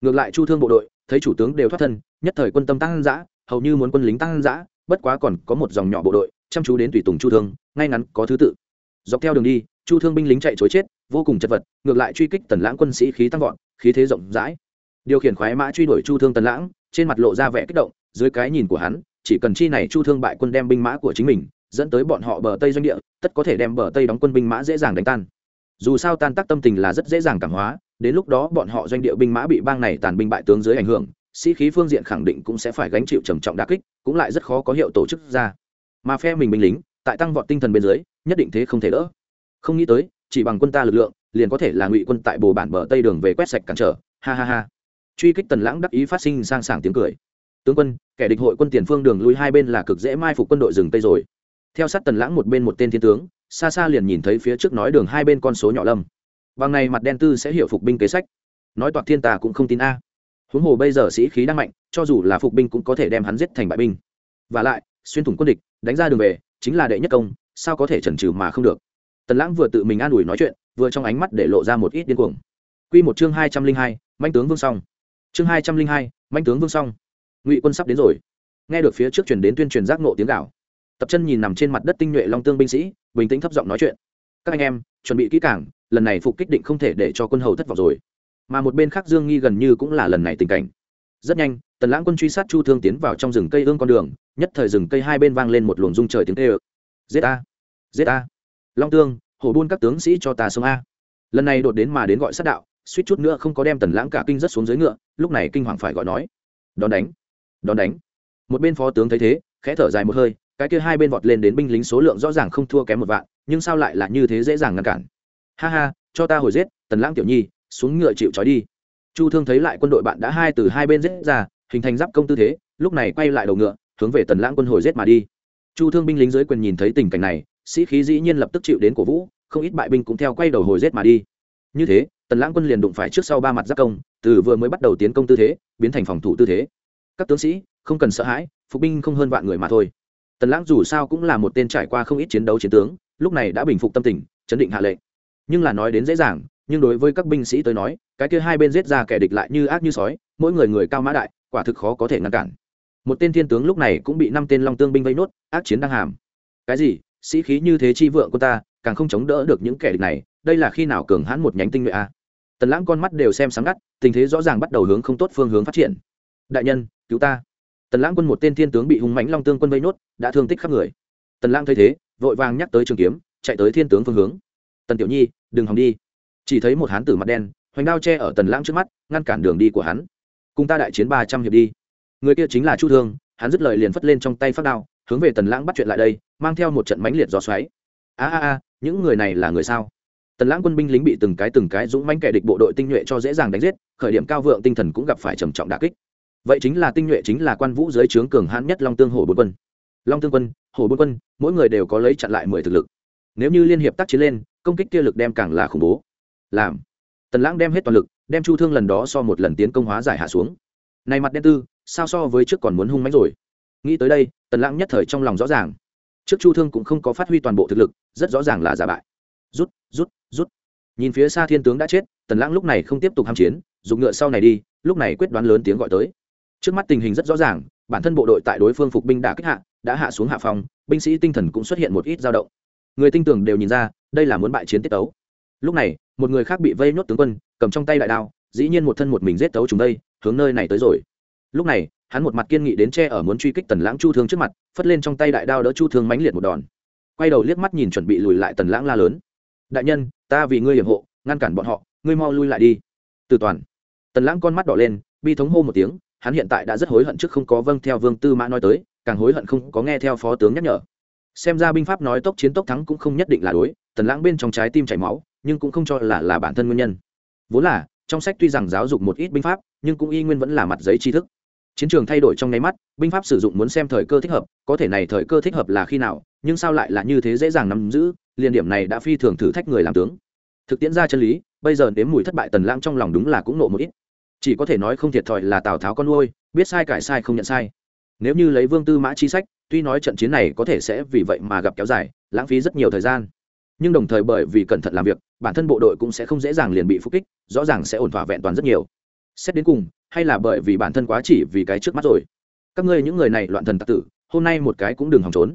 Ngược lại chu thương bộ đội, thấy chủ tướng đều thoát thân, nhất thời quân tâm tăng giã hầu như muốn quân lính tăng giã, bất quá còn có một dòng nhỏ bộ đội, chăm chú đến tùy tùng chu thương, ngay ngắn có thứ tự. Dọc theo đường đi, chu thương binh lính chạy chối chết, vô cùng chật vật, ngược lại truy kích tần lãng quân sĩ khí tăng vọt, khí thế rộng rãi. Điều khiển khoái mã truy đuổi chu thương tần lãng, trên mặt lộ ra vẻ kích động, dưới cái nhìn của hắn, chỉ cần chi này chu thương bại quân đem binh mã của chính mình, dẫn tới bọn họ bờ tây doanh địa, tất có thể đem bờ tây đóng quân binh mã dễ dàng đánh tan. Dù sao tan tác tâm tình là rất dễ dàng cảm hóa, đến lúc đó bọn họ doanh địa binh mã bị bang này tàn binh bại tướng dưới ảnh hưởng sĩ khí phương diện khẳng định cũng sẽ phải gánh chịu trầm trọng đà kích, cũng lại rất khó có hiệu tổ chức ra. Mà phe mình binh lính, tại tăng vọt tinh thần bên dưới, nhất định thế không thể đỡ. Không nghĩ tới, chỉ bằng quân ta lực lượng, liền có thể là ngụy quân tại bồ bản bờ tây đường về quét sạch cản trở. Ha ha ha. Truy kích tần lãng đắc ý phát sinh sang sảng tiếng cười. Tướng quân, kẻ địch hội quân tiền phương đường lui hai bên là cực dễ mai phục quân đội rừng tây rồi. Theo sát tần lãng một bên một tên thiên tướng, xa xa liền nhìn thấy phía trước nói đường hai bên con số nhỏ lâm bằng này mặt đen tư sẽ hiểu phục binh kế sách. Nói toạc thiên tà cũng không tin a huống hồ bây giờ sĩ khí đang mạnh, cho dù là phục binh cũng có thể đem hắn giết thành bại binh. Và lại, xuyên thủng quân địch, đánh ra đường về, chính là đệ nhất công, sao có thể chần trừ mà không được? Tần lãng vừa tự mình an ủi nói chuyện, vừa trong ánh mắt để lộ ra một ít điên cuồng. Q một chương hai trăm linh hai, manh tướng vương song. Chương hai trăm linh hai, manh tướng vương song. Ngụy quân sắp đến rồi. Nghe được phía trước chuyển đến tuyên truyền giác nộ tiếng gạo tập chân nhìn nằm trên mặt đất tinh nhuệ long tương binh sĩ, bình tĩnh thấp giọng nói chuyện. Các anh em, chuẩn bị kỹ cảng lần này phục kích định không thể để cho quân hầu thất vọng rồi mà một bên khác dương nghi gần như cũng là lần này tình cảnh. Rất nhanh, tần lãng quân truy sát chu thương tiến vào trong rừng cây ương con đường, nhất thời rừng cây hai bên vang lên một luồng rung trời tiếng tê ơ giết a giết a long tương, hổ buôn các tướng sĩ cho ta sông a. Lần này đột đến mà đến gọi sát đạo, suýt chút nữa không có đem tần lãng cả kinh rất xuống dưới ngựa, lúc này kinh hoàng phải gọi nói. Đón đánh! Đón đánh! Một bên phó tướng thấy thế, khẽ thở dài một hơi, cái kia hai bên vọt lên đến binh lính số lượng rõ ràng không thua kém một vạn, nhưng sao lại là như thế dễ dàng ngăn cản? Ha ha, cho ta hồi giết, tần lãng tiểu nhi xuống ngựa chịu trói đi. Chu thương thấy lại quân đội bạn đã hai từ hai bên giết ra, hình thành giáp công tư thế, lúc này quay lại đầu ngựa, hướng về tần lãng quân hồi giết mà đi. Chu thương binh lính dưới quyền nhìn thấy tình cảnh này, sĩ khí dĩ nhiên lập tức chịu đến cổ vũ, không ít bại binh cũng theo quay đầu hồi giết mà đi. Như thế, tần lãng quân liền đụng phải trước sau ba mặt giáp công, từ vừa mới bắt đầu tiến công tư thế, biến thành phòng thủ tư thế. Các tướng sĩ, không cần sợ hãi, phục binh không hơn vạn người mà thôi. Tần lãng dù sao cũng là một tên trải qua không ít chiến đấu chiến tướng, lúc này đã bình phục tâm tình, chấn định hạ lệnh. Nhưng là nói đến dễ dàng nhưng đối với các binh sĩ tới nói, cái kia hai bên giết ra kẻ địch lại như ác như sói, mỗi người người cao mã đại, quả thực khó có thể ngăn cản. Một tên thiên tướng lúc này cũng bị năm tên long tương binh vây nốt, ác chiến đang hàm. Cái gì? Sĩ khí như thế chi vượng của ta, càng không chống đỡ được những kẻ địch này, đây là khi nào cường hãn một nhánh tinh nhuệ a? Tần lãng con mắt đều xem sáng ngắt, tình thế rõ ràng bắt đầu hướng không tốt phương hướng phát triển. Đại nhân, cứu ta. Tần lãng quân một tên thiên tướng bị hung mãnh long tương quân vây nốt, đã thương tích khắp người. Tần lãng thấy thế, vội vàng nhắc tới trường kiếm, chạy tới thiên tướng phương hướng. Tần tiểu nhi, đừng hòng đi chỉ thấy một hán tử mặt đen, hoành đao che ở tần lãng trước mắt, ngăn cản đường đi của hắn. Cùng ta đại chiến ba trăm hiệp đi. Người kia chính là chu thương, hắn dứt lời liền phất lên trong tay phát đao, hướng về tần lãng bắt chuyện lại đây, mang theo một trận mãnh liệt gió xoáy. A a a, những người này là người sao? Tần lãng quân binh lính bị từng cái từng cái dũng mãnh kẻ địch bộ đội tinh nhuệ cho dễ dàng đánh giết, khởi điểm cao vượng tinh thần cũng gặp phải trầm trọng đà kích. Vậy chính là tinh nhuệ chính là quan vũ dưới trướng cường hãn nhất long tương hổ bốn quân. Long tương quân, hổ bốn quân, mỗi người đều có lấy chặn lại mười thực lực. Nếu như liên hiệp tác chiến lên, công kích kia lực đem càng là khủng bố làm. Tần lãng đem hết toàn lực, đem chu thương lần đó so một lần tiến công hóa giải hạ xuống. Này mặt đen tư, sao so với trước còn muốn hung mánh rồi? Nghĩ tới đây, tần lãng nhất thời trong lòng rõ ràng. Trước chu thương cũng không có phát huy toàn bộ thực lực, rất rõ ràng là giả bại. Rút rút rút. Nhìn phía xa thiên tướng đã chết, tần lãng lúc này không tiếp tục ham chiến dùng ngựa sau này đi, lúc này quyết đoán lớn tiếng gọi tới. Trước mắt tình hình rất rõ ràng, bản thân bộ đội tại đối phương phục binh đã kích hạ, đã hạ xuống hạ phòng binh sĩ tinh thần cũng xuất hiện một ít dao động. Người tinh tường đều nhìn ra, đây là muốn bại chiến tiết tấu. Lúc này một người khác bị vây nhốt tướng quân, cầm trong tay đại đao, dĩ nhiên một thân một mình giết tấu chúng đây, hướng nơi này tới rồi. Lúc này, hắn một mặt kiên nghị đến che ở muốn truy kích tần lãng chu thương trước mặt, phất lên trong tay đại đao đỡ chu thương mãnh liệt một đòn. Quay đầu liếc mắt nhìn chuẩn bị lùi lại tần lãng la lớn. Đại nhân, ta vì ngươi hiểm hộ, ngăn cản bọn họ, ngươi mau lui lại đi. Từ toàn. Tần lãng con mắt đỏ lên, bi thống hô một tiếng, hắn hiện tại đã rất hối hận trước không có vâng theo vương tư mã nói tới, càng hối hận không có nghe theo phó tướng nhắc nhở. Xem ra binh pháp nói tốc chiến tốc thắng cũng không nhất định là đối, tần lãng bên trong trái tim chảy máu nhưng cũng không cho là là bản thân nguyên nhân. Vốn là, trong sách tuy rằng giáo dục một ít binh pháp, nhưng cũng y nguyên vẫn là mặt giấy tri thức. Chiến trường thay đổi trong nháy mắt, binh pháp sử dụng muốn xem thời cơ thích hợp, có thể này thời cơ thích hợp là khi nào, nhưng sao lại là như thế dễ dàng nắm giữ liên điểm này đã phi thường thử thách người làm tướng. Thực tiễn ra chân lý, bây giờ nếm mùi thất bại tần lãng trong lòng đúng là cũng nộ một ít. Chỉ có thể nói không thiệt thòi là tào tháo con nuôi, biết sai cải sai không nhận sai. Nếu như lấy vương tư mã chi sách, tuy nói trận chiến này có thể sẽ vì vậy mà gặp kéo dài, lãng phí rất nhiều thời gian nhưng đồng thời bởi vì cẩn thận làm việc, bản thân bộ đội cũng sẽ không dễ dàng liền bị phục kích, rõ ràng sẽ ổn thỏa vẹn toàn rất nhiều. Xét đến cùng, hay là bởi vì bản thân quá chỉ vì cái trước mắt rồi? Các ngươi những người này loạn thần tặc tử, hôm nay một cái cũng đừng hòng trốn.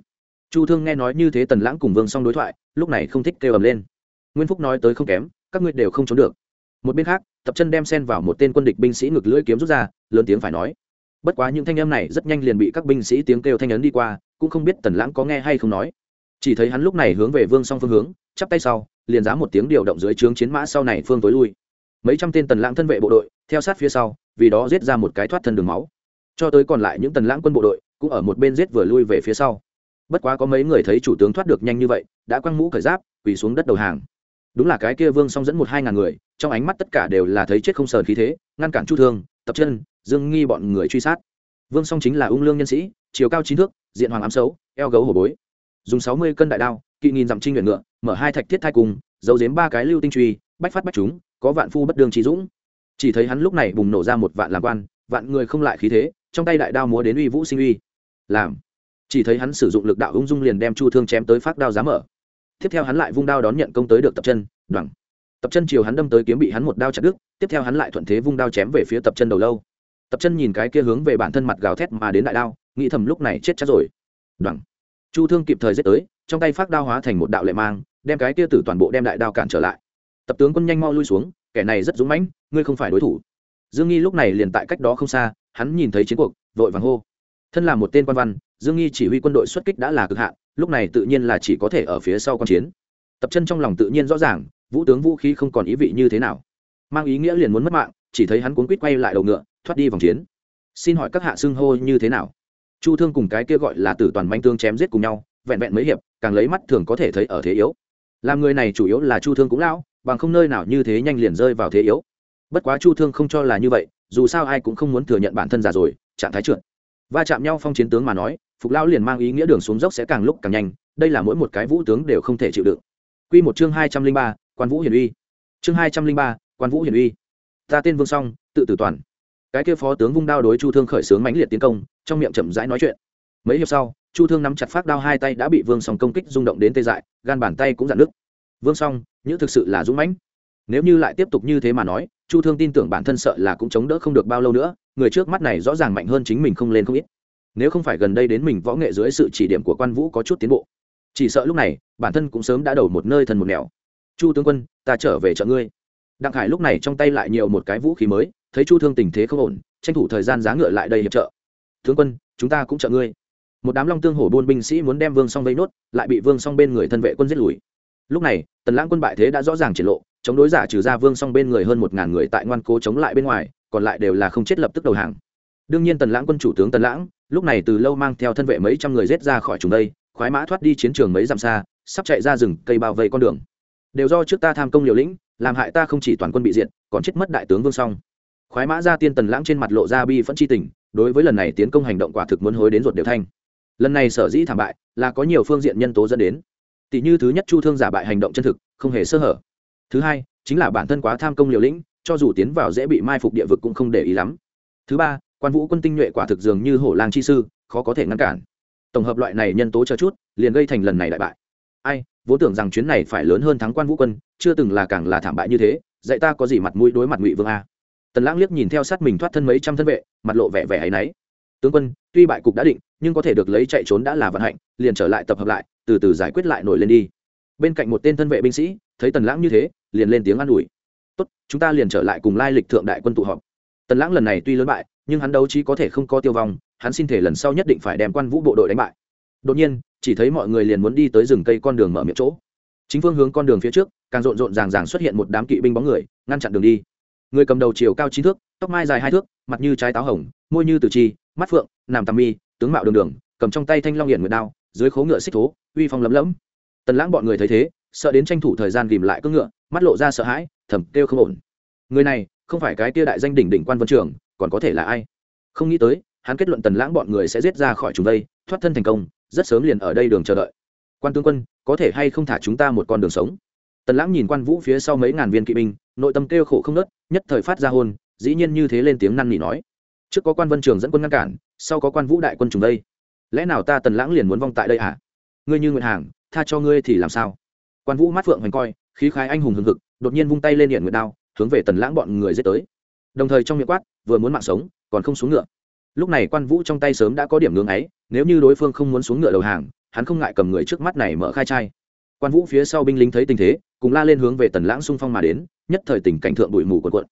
Chu thương nghe nói như thế tần lãng cùng vương xong đối thoại, lúc này không thích kêu ầm lên. Nguyên phúc nói tới không kém, các ngươi đều không trốn được. Một bên khác, tập chân đem sen vào một tên quân địch binh sĩ ngực lưỡi kiếm rút ra, lớn tiếng phải nói. Bất quá những thanh âm này rất nhanh liền bị các binh sĩ tiếng kêu thanh ấn đi qua, cũng không biết tần lãng có nghe hay không nói chỉ thấy hắn lúc này hướng về vương song phương hướng, chắp tay sau, liền giá một tiếng điều động dưới trướng chiến mã sau này phương tối lui. Mấy trăm tên tần lãng thân vệ bộ đội, theo sát phía sau, vì đó giết ra một cái thoát thân đường máu. Cho tới còn lại những tần lãng quân bộ đội, cũng ở một bên giết vừa lui về phía sau. Bất quá có mấy người thấy chủ tướng thoát được nhanh như vậy, đã quăng mũ khởi giáp, quỳ xuống đất đầu hàng. Đúng là cái kia vương song dẫn một hai ngàn người, trong ánh mắt tất cả đều là thấy chết không sờn khí thế, ngăn cản chu thương, tập chân, dương nghi bọn người truy sát. Vương song chính là ung lương nhân sĩ, chiều cao chín thước, diện hoàng ám xấu, eo gấu hổ bối dùng sáu mươi cân đại đao, kỵ nghìn dặm trinh nguyện ngựa, mở hai thạch thiết thai cùng, giấu giếm ba cái lưu tinh truy, bách phát bách chúng, có vạn phu bất đường trí dũng. Chỉ thấy hắn lúc này bùng nổ ra một vạn làm quan, vạn người không lại khí thế, trong tay đại đao múa đến uy vũ sinh uy. Làm. Chỉ thấy hắn sử dụng lực đạo ung dung liền đem chu thương chém tới phát đao giá mở. Tiếp theo hắn lại vung đao đón nhận công tới được tập chân đoẳng tập chân chiều hắn đâm tới kiếm bị hắn một đao chặt đứt, tiếp theo hắn lại thuận thế vung đao chém về phía tập chân đầu lâu. Tập chân nhìn cái kia hướng về bản thân mặt gào thét mà đến đại đao, nghĩ thầm lúc này chết chắc rồi. Đoẳng chu thương kịp thời giết tới, trong tay phát đao hóa thành một đạo lệ mang, đem cái kia tử toàn bộ đem đại đao cản trở lại. Tập tướng quân nhanh mau lui xuống, kẻ này rất dũng mãnh, ngươi không phải đối thủ. Dương nghi lúc này liền tại cách đó không xa, hắn nhìn thấy chiến cuộc, vội vàng hô. Thân là một tên quan văn, dương nghi chỉ huy quân đội xuất kích đã là cực hạn, lúc này tự nhiên là chỉ có thể ở phía sau q chiến. Tập chân trong lòng tự nhiên rõ ràng, vũ tướng vũ khí không còn ý vị như thế nào. Mang ý nghĩa liền muốn mất mạng, chỉ thấy hắn cuốn quýt quay lại đầu ngựa, thoát đi vòng chiến. Xin hỏi các hạ xưng hô như thế nào? Chu thương cùng cái kia gọi là tử toàn manh tương chém giết cùng nhau, vẹn vẹn mấy hiệp, càng lấy mắt thường có thể thấy ở thế yếu. Làm người này chủ yếu là chu thương cũng lão, bằng không nơi nào như thế nhanh liền rơi vào thế yếu. Bất quá chu thương không cho là như vậy, dù sao ai cũng không muốn thừa nhận bản thân già rồi, trạng thái trượt. Va chạm nhau phong chiến tướng mà nói, phục lão liền mang ý nghĩa đường xuống dốc sẽ càng lúc càng nhanh, đây là mỗi một cái vũ tướng đều không thể chịu đựng. Quy một chương hai trăm linh ba, quan vũ hiển uy. Chương hai trăm linh ba, quan vũ hiển uy. Ta tên vương song, tự tử toàn. Cái kia phó tướng vung đao đối chu thương khởi xướng mãnh liệt tiến công trong miệng chậm rãi nói chuyện. Mấy hiệp sau, chu thương nắm chặt phát đao hai tay đã bị vương song công kích rung động đến tê dại, gan bàn tay cũng dạn nứt. Vương song những thực sự là dũng mãnh. Nếu như lại tiếp tục như thế mà nói, chu thương tin tưởng bản thân sợ là cũng chống đỡ không được bao lâu nữa, người trước mắt này rõ ràng mạnh hơn chính mình không lên không ít. Nếu không phải gần đây đến mình võ nghệ dưới sự chỉ điểm của quan vũ có chút tiến bộ, chỉ sợ lúc này, bản thân cũng sớm đã đầu một nơi thần một nẻo. Chu tướng quân, ta trở về chợ ngươi. Đặng hải lúc này trong tay lại nhiều một cái vũ khí mới, thấy chu thương tình thế không ổn, tranh thủ thời gian giá ngựa lại đây hiệp trợ tướng quân, chúng ta cũng trợ ngươi. Một đám long tương hổ buôn binh sĩ muốn đem vương song vây nốt, lại bị vương song bên người thân vệ quân giết lùi. Lúc này, tần lãng quân bại thế đã rõ ràng triển lộ, chống đối giả trừ ra vương song bên người hơn một ngàn người tại ngoan cố chống lại bên ngoài, còn lại đều là không chết lập tức đầu hàng. Đương nhiên tần lãng quân chủ tướng tần lãng, lúc này từ lâu mang theo thân vệ mấy trăm người rết ra khỏi chúng đây, khoái mã thoát đi chiến trường mấy dặm xa, sắp chạy ra rừng cây bao vây con đường. Đều do trước ta tham công liều lĩnh, làm hại ta không chỉ toàn quân bị diệt, còn chết mất đại tướng vương song khoái mã ra tiên tần lãng trên mặt lộ ra bi phẫn chi tình, đối với lần này tiến công hành động quả thực muốn hối đến ruột đều thanh. Lần này sở dĩ thảm bại, là có nhiều phương diện nhân tố dẫn đến. Tỷ như thứ nhất chu thương giả bại hành động chân thực, không hề sơ hở. Thứ hai, chính là bản thân quá tham công liều lĩnh, cho dù tiến vào dễ bị mai phục địa vực cũng không để ý lắm. Thứ ba, quan vũ quân tinh nhuệ quả thực dường như hổ lang chi sư, khó có thể ngăn cản. Tổng hợp loại này nhân tố cho chút, liền gây thành lần này đại bại. Ai, vốn tưởng rằng chuyến này phải lớn hơn thắng quan vũ quân, chưa từng là càng là thảm bại như thế, dạy ta có gì mặt mũi đối mặt ngụy vương a tần lãng liếc nhìn theo sát mình thoát thân mấy trăm thân vệ, mặt lộ vẻ vẻ áy náy. Tướng quân, tuy bại cục đã định, nhưng có thể được lấy chạy trốn đã là vận hạnh, liền trở lại tập hợp lại, từ từ giải quyết lại nổi lên đi. Bên cạnh một tên thân vệ binh sĩ, thấy tần lãng như thế, liền lên tiếng an ủi. Tốt, chúng ta liền trở lại cùng lai lịch thượng đại quân tụ họp. Tần lãng lần này tuy lớn bại, nhưng hắn đấu trí có thể không có tiêu vong, hắn xin thể lần sau nhất định phải đem quan vũ bộ đội đánh bại. Đột nhiên, chỉ thấy mọi người liền muốn đi tới rừng cây con đường mở miệng chỗ. Chính phương hướng con đường phía trước, càng rộn rộn ràng ràng xuất hiện một đám kỵ binh bóng người, ngăn chặn đường đi người cầm đầu chiều cao chín thước, tóc mai dài hai thước, mặt như trái táo hồng, môi như tử chi, mắt phượng, nằm tàm mi, tướng mạo đường đường, cầm trong tay thanh long hiển nguyệt đao, dưới khố ngựa xích thố, uy phong lấm lẫm. Tần lãng bọn người thấy thế, sợ đến tranh thủ thời gian ghìm lại cưỡng ngựa, mắt lộ ra sợ hãi, thầm kêu không ổn. Người này, không phải cái kia đại danh đỉnh đỉnh quan vân trường, còn có thể là ai? Không nghĩ tới, hắn kết luận tần lãng bọn người sẽ giết ra khỏi chúng đây, thoát thân thành công, rất sớm liền ở đây đường chờ đợi. Quan tướng quân, có thể hay không thả chúng ta một con đường sống? Tần lãng nhìn quan vũ phía sau mấy ngàn viên kỵ binh nội tâm kêu khổ không nớt, nhất thời phát ra hôn, dĩ nhiên như thế lên tiếng năn nỉ nói. Trước có quan vân trường dẫn quân ngăn cản, sau có quan vũ đại quân trùng đây. Lẽ nào ta tần lãng liền muốn vong tại đây à? Ngươi như nguyện hàng, tha cho ngươi thì làm sao? Quan vũ mắt phượng hoành coi, khí khái anh hùng hừng hực, đột nhiên vung tay lên điện nguyệt đao, hướng về tần lãng bọn người giết tới. Đồng thời trong miệng quát, vừa muốn mạng sống, còn không xuống ngựa. Lúc này quan vũ trong tay sớm đã có điểm ngưỡng ấy, nếu như đối phương không muốn xuống ngựa đầu hàng, hắn không ngại cầm người trước mắt này mở khai trai. Quan vũ phía sau binh lính thấy tình thế cùng la lên hướng về tần lãng xung phong mà đến, nhất thời tình cảnh thượng bụi mù quần quận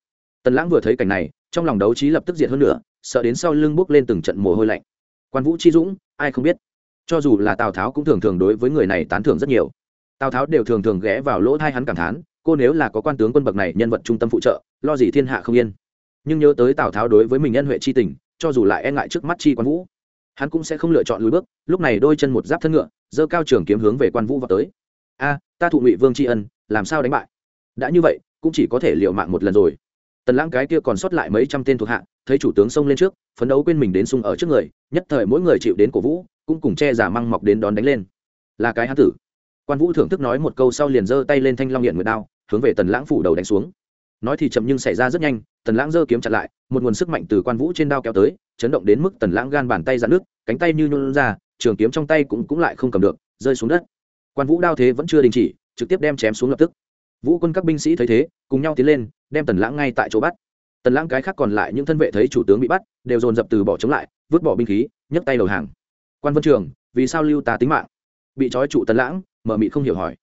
tần lãng vừa thấy cảnh này, trong lòng đấu trí lập tức diệt hơn nữa sợ đến sau lưng bước lên từng trận mồ hôi lạnh. Quan vũ chi dũng, ai không biết? Cho dù là tào tháo cũng thường thường đối với người này tán thưởng rất nhiều. Tào tháo đều thường thường ghé vào lỗ thai hắn cảm thán, cô nếu là có quan tướng quân bậc này, nhân vật trung tâm phụ trợ, lo gì thiên hạ không yên. Nhưng nhớ tới tào tháo đối với mình nhân huệ chi tình, cho dù lại e ngại trước mắt chi quan vũ, hắn cũng sẽ không lựa chọn lùi bước, lúc này đôi chân một giáp thân ngựa, giơ cao trường kiếm hướng về quan vũ vào tới. A, ta thụ ngụy vương tri ân làm sao đánh bại? Đã như vậy, cũng chỉ có thể liệu mạng một lần rồi. Tần lãng cái kia còn sót lại mấy trăm tên thuộc hạ, thấy chủ tướng xông lên trước, phấn đấu quên mình đến sung ở trước người, nhất thời mỗi người chịu đến cổ vũ, cũng cùng che giả măng mọc đến đón đánh lên. Là cái hán tử. Quan vũ thưởng thức nói một câu sau liền giơ tay lên thanh long hiện nguyệt đao, hướng về tần lãng phủ đầu đánh xuống. Nói thì chậm nhưng xảy ra rất nhanh, tần lãng giơ kiếm chặn lại, một nguồn sức mạnh từ quan vũ trên đao kéo tới, chấn động đến mức tần lãng gan bàn tay dạn nước cánh tay như nhôn ra, trường kiếm trong tay cũng cũng lại không cầm được, rơi xuống đất. Quan vũ đao thế vẫn chưa đình chỉ trực tiếp đem chém xuống lập tức. Vũ quân các binh sĩ thấy thế, cùng nhau tiến lên, đem tần lãng ngay tại chỗ bắt. Tần lãng cái khác còn lại những thân vệ thấy chủ tướng bị bắt, đều dồn dập từ bỏ chống lại, vứt bỏ binh khí, nhấc tay đầu hàng. Quan vân trường, vì sao lưu ta tính mạng? Bị trói trụ tần lãng, mở mị không hiểu hỏi.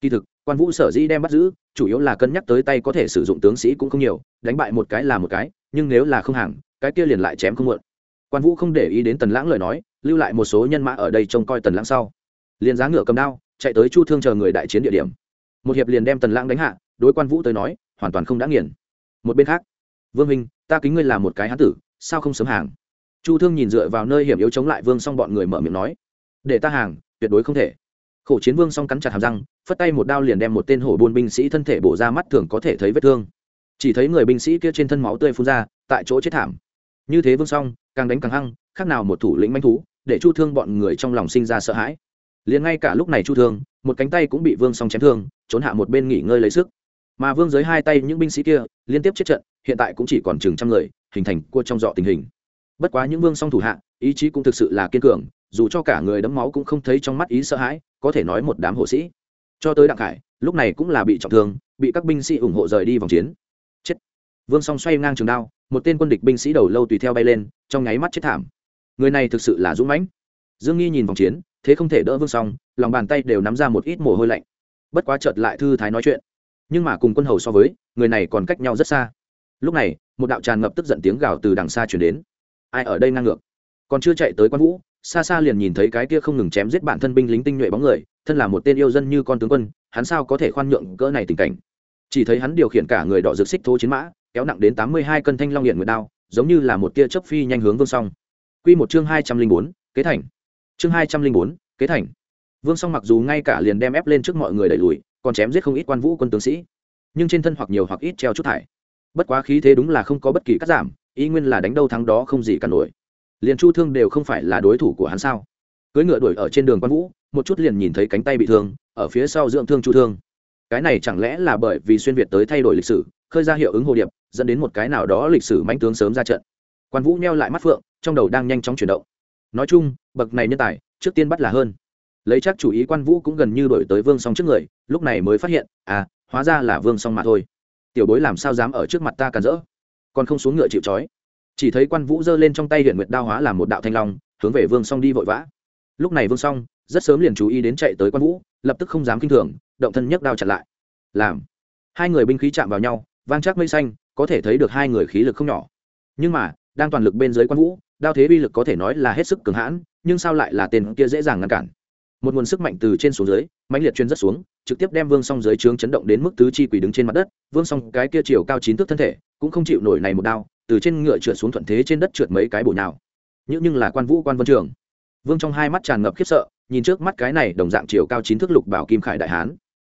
Kỳ thực, quan vũ sở dĩ đem bắt giữ, chủ yếu là cân nhắc tới tay có thể sử dụng tướng sĩ cũng không nhiều, đánh bại một cái là một cái, nhưng nếu là không hàng, cái kia liền lại chém không muộn. Quan vũ không để ý đến tần lãng lời nói, lưu lại một số nhân mã ở đây trông coi tần lãng sau. Liền giá ngựa cầm đao chạy tới chu thương chờ người đại chiến địa điểm. Một hiệp liền đem tần lãng đánh hạ, đối quan vũ tới nói, hoàn toàn không đã nghiền. Một bên khác, vương minh ta kính ngươi là một cái hán tử, sao không sớm hàng? Chu thương nhìn dựa vào nơi hiểm yếu chống lại vương xong bọn người mở miệng nói, để ta hàng, tuyệt đối không thể. Khổ chiến vương xong cắn chặt hàm răng, phất tay một đao liền đem một tên hổ buôn binh sĩ thân thể bổ ra mắt thường có thể thấy vết thương. Chỉ thấy người binh sĩ kia trên thân máu tươi phun ra, tại chỗ chết thảm. Như thế vương xong càng đánh càng hăng, khác nào một thủ lĩnh manh thú, để chu thương bọn người trong lòng sinh ra sợ hãi liền ngay cả lúc này chu thương, một cánh tay cũng bị vương song chém thương, trốn hạ một bên nghỉ ngơi lấy sức. Mà vương dưới hai tay những binh sĩ kia, liên tiếp chết trận, hiện tại cũng chỉ còn chừng trăm người, hình thành cua trong dọ tình hình. Bất quá những vương song thủ hạ, ý chí cũng thực sự là kiên cường, dù cho cả người đấm máu cũng không thấy trong mắt ý sợ hãi, có thể nói một đám hộ sĩ. Cho tới đặng khải, lúc này cũng là bị trọng thương, bị các binh sĩ ủng hộ rời đi vòng chiến. Chết. Vương song xoay ngang trường đao, một tên quân địch binh sĩ đầu lâu tùy theo bay lên, trong nháy mắt chết thảm. Người này thực sự là dũng mãnh. Dương nghi nhìn vòng chiến thế không thể đỡ vương song, lòng bàn tay đều nắm ra một ít mồ hôi lạnh. Bất quá chợt lại thư thái nói chuyện. Nhưng mà cùng quân hầu so với, người này còn cách nhau rất xa. Lúc này, một đạo tràn ngập tức giận tiếng gào từ đằng xa chuyển đến. Ai ở đây ngang ngược? Còn chưa chạy tới quan vũ, xa xa liền nhìn thấy cái kia không ngừng chém giết bản thân binh lính tinh nhuệ bóng người, thân là một tên yêu dân như con tướng quân, hắn sao có thể khoan nhượng cỡ này tình cảnh? Chỉ thấy hắn điều khiển cả người đỏ rực xích thô chiến mã, kéo nặng đến tám mươi hai cân thanh long hiện nguyệt đao, giống như là một tia chớp phi nhanh hướng vương song. Quy một chương hai trăm linh bốn, kế thành chương hai trăm linh bốn, kế thành. Vương song mặc dù ngay cả liền đem ép lên trước mọi người đẩy lùi, còn chém giết không ít quan vũ quân tướng sĩ. Nhưng trên thân hoặc nhiều hoặc ít treo chút thải. Bất quá khí thế đúng là không có bất kỳ cắt giảm, ý nguyên là đánh đâu thắng đó không gì cả nổi. Liền chu thương đều không phải là đối thủ của hắn sao? Cưỡi ngựa đuổi ở trên đường quan vũ, một chút liền nhìn thấy cánh tay bị thương, ở phía sau dưỡng thương chu thương. Cái này chẳng lẽ là bởi vì xuyên việt tới thay đổi lịch sử, khơi ra hiệu ứng hồ điệp, dẫn đến một cái nào đó lịch sử mãnh tướng sớm ra trận. Quan vũ neo lại mắt phượng, trong đầu đang nhanh chóng chuyển động nói chung, bậc này nhân tài, trước tiên bắt là hơn. Lấy chắc chủ ý quan vũ cũng gần như đổi tới vương song trước người, lúc này mới phát hiện à hóa ra là vương song mà thôi. Tiểu bối làm sao dám ở trước mặt ta cản rỡ? Còn không xuống ngựa chịu trói. Chỉ thấy quan vũ giơ lên trong tay huyện nguyệt đao hóa làm một đạo thanh long, hướng về vương song đi vội vã. Lúc này vương song, rất sớm liền chú ý đến chạy tới quan vũ, lập tức không dám kinh thường, động thân nhấc đao chặn lại. Làm. Hai người binh khí chạm vào nhau, vang chắc mây xanh, có thể thấy được hai người khí lực không nhỏ. Nhưng mà, đang toàn lực bên dưới quan vũ đao thế uy lực có thể nói là hết sức cường hãn, nhưng sao lại là tên kia dễ dàng ngăn cản? Một nguồn sức mạnh từ trên xuống dưới, mãnh liệt chuyên rất xuống, trực tiếp đem vương song dưới trướng chấn động đến mức tứ chi quỳ đứng trên mặt đất. Vương song, cái kia chiều cao chín thước thân thể, cũng không chịu nổi này một đao, từ trên ngựa trượt xuống thuận thế trên đất trượt mấy cái bổ nào nhưng nhưng là quan vũ quan vân trường. Vương trong hai mắt tràn ngập khiếp sợ, nhìn trước mắt cái này đồng dạng chiều cao chín thước lục bảo kim khải đại hán.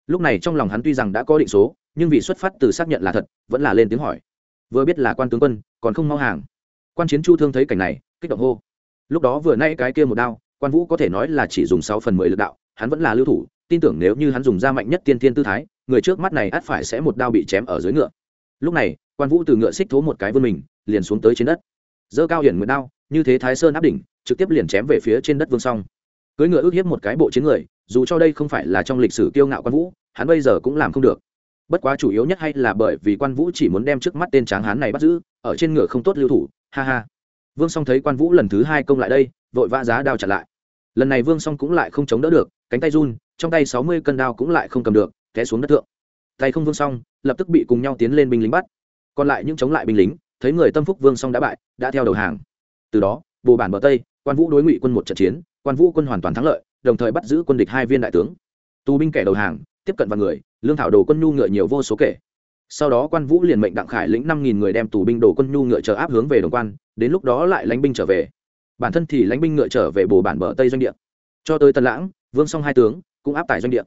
Lúc này trong lòng hắn tuy rằng đã có định số, nhưng vì xuất phát từ xác nhận là thật, vẫn là lên tiếng hỏi. Vừa biết là quan tướng quân, còn không mau hàng quan chiến chu thương thấy cảnh này, kích động hô. Lúc đó vừa nay cái kia một đao, quan vũ có thể nói là chỉ dùng sáu phần mười lực đạo, hắn vẫn là lưu thủ, tin tưởng nếu như hắn dùng ra mạnh nhất tiên tiên tư thái, người trước mắt này ắt phải sẽ một đao bị chém ở dưới ngựa. Lúc này, quan vũ từ ngựa xích thố một cái vươn mình, liền xuống tới trên đất. Dơ cao hiển nguyệt đao, như thế thái sơn áp đỉnh, trực tiếp liền chém về phía trên đất vương song. Cưới ngựa ước hiếp một cái bộ chiến người, dù cho đây không phải là trong lịch sử kiêu ngạo quan vũ, hắn bây giờ cũng làm không được. Bất quá chủ yếu nhất hay là bởi vì quan vũ chỉ muốn đem trước mắt tên tráng hán này bắt giữ, ở trên ngựa không tốt lưu thủ ha ha. Vương song thấy quan vũ lần thứ hai công lại đây, vội vã giá đao trả lại. Lần này vương song cũng lại không chống đỡ được, cánh tay run, trong tay sáu mươi cân đao cũng lại không cầm được, té xuống đất thượng. Tay không vương song, lập tức bị cùng nhau tiến lên binh lính bắt. Còn lại những chống lại binh lính, thấy người tâm phúc vương song đã bại, đã theo đầu hàng. Từ đó, bồ bản bờ tây, quan vũ đối ngụy quân một trận chiến, quan vũ quân hoàn toàn thắng lợi, đồng thời bắt giữ quân địch hai viên đại tướng. Tù binh kẻ đầu hàng, tiếp cận vào người, lương thảo đồ quân nhu ngựa nhiều vô số kể sau đó quan vũ liền mệnh đặng khải lĩnh năm nghìn người đem tù binh đổ quân nhu ngựa chờ áp hướng về đồng quan, đến lúc đó lại lánh binh trở về. Bản thân thì lánh binh ngựa trở về bồ bản bờ tây doanh địa. Cho tới tân lãng, vương song hai tướng cũng áp tải doanh địa.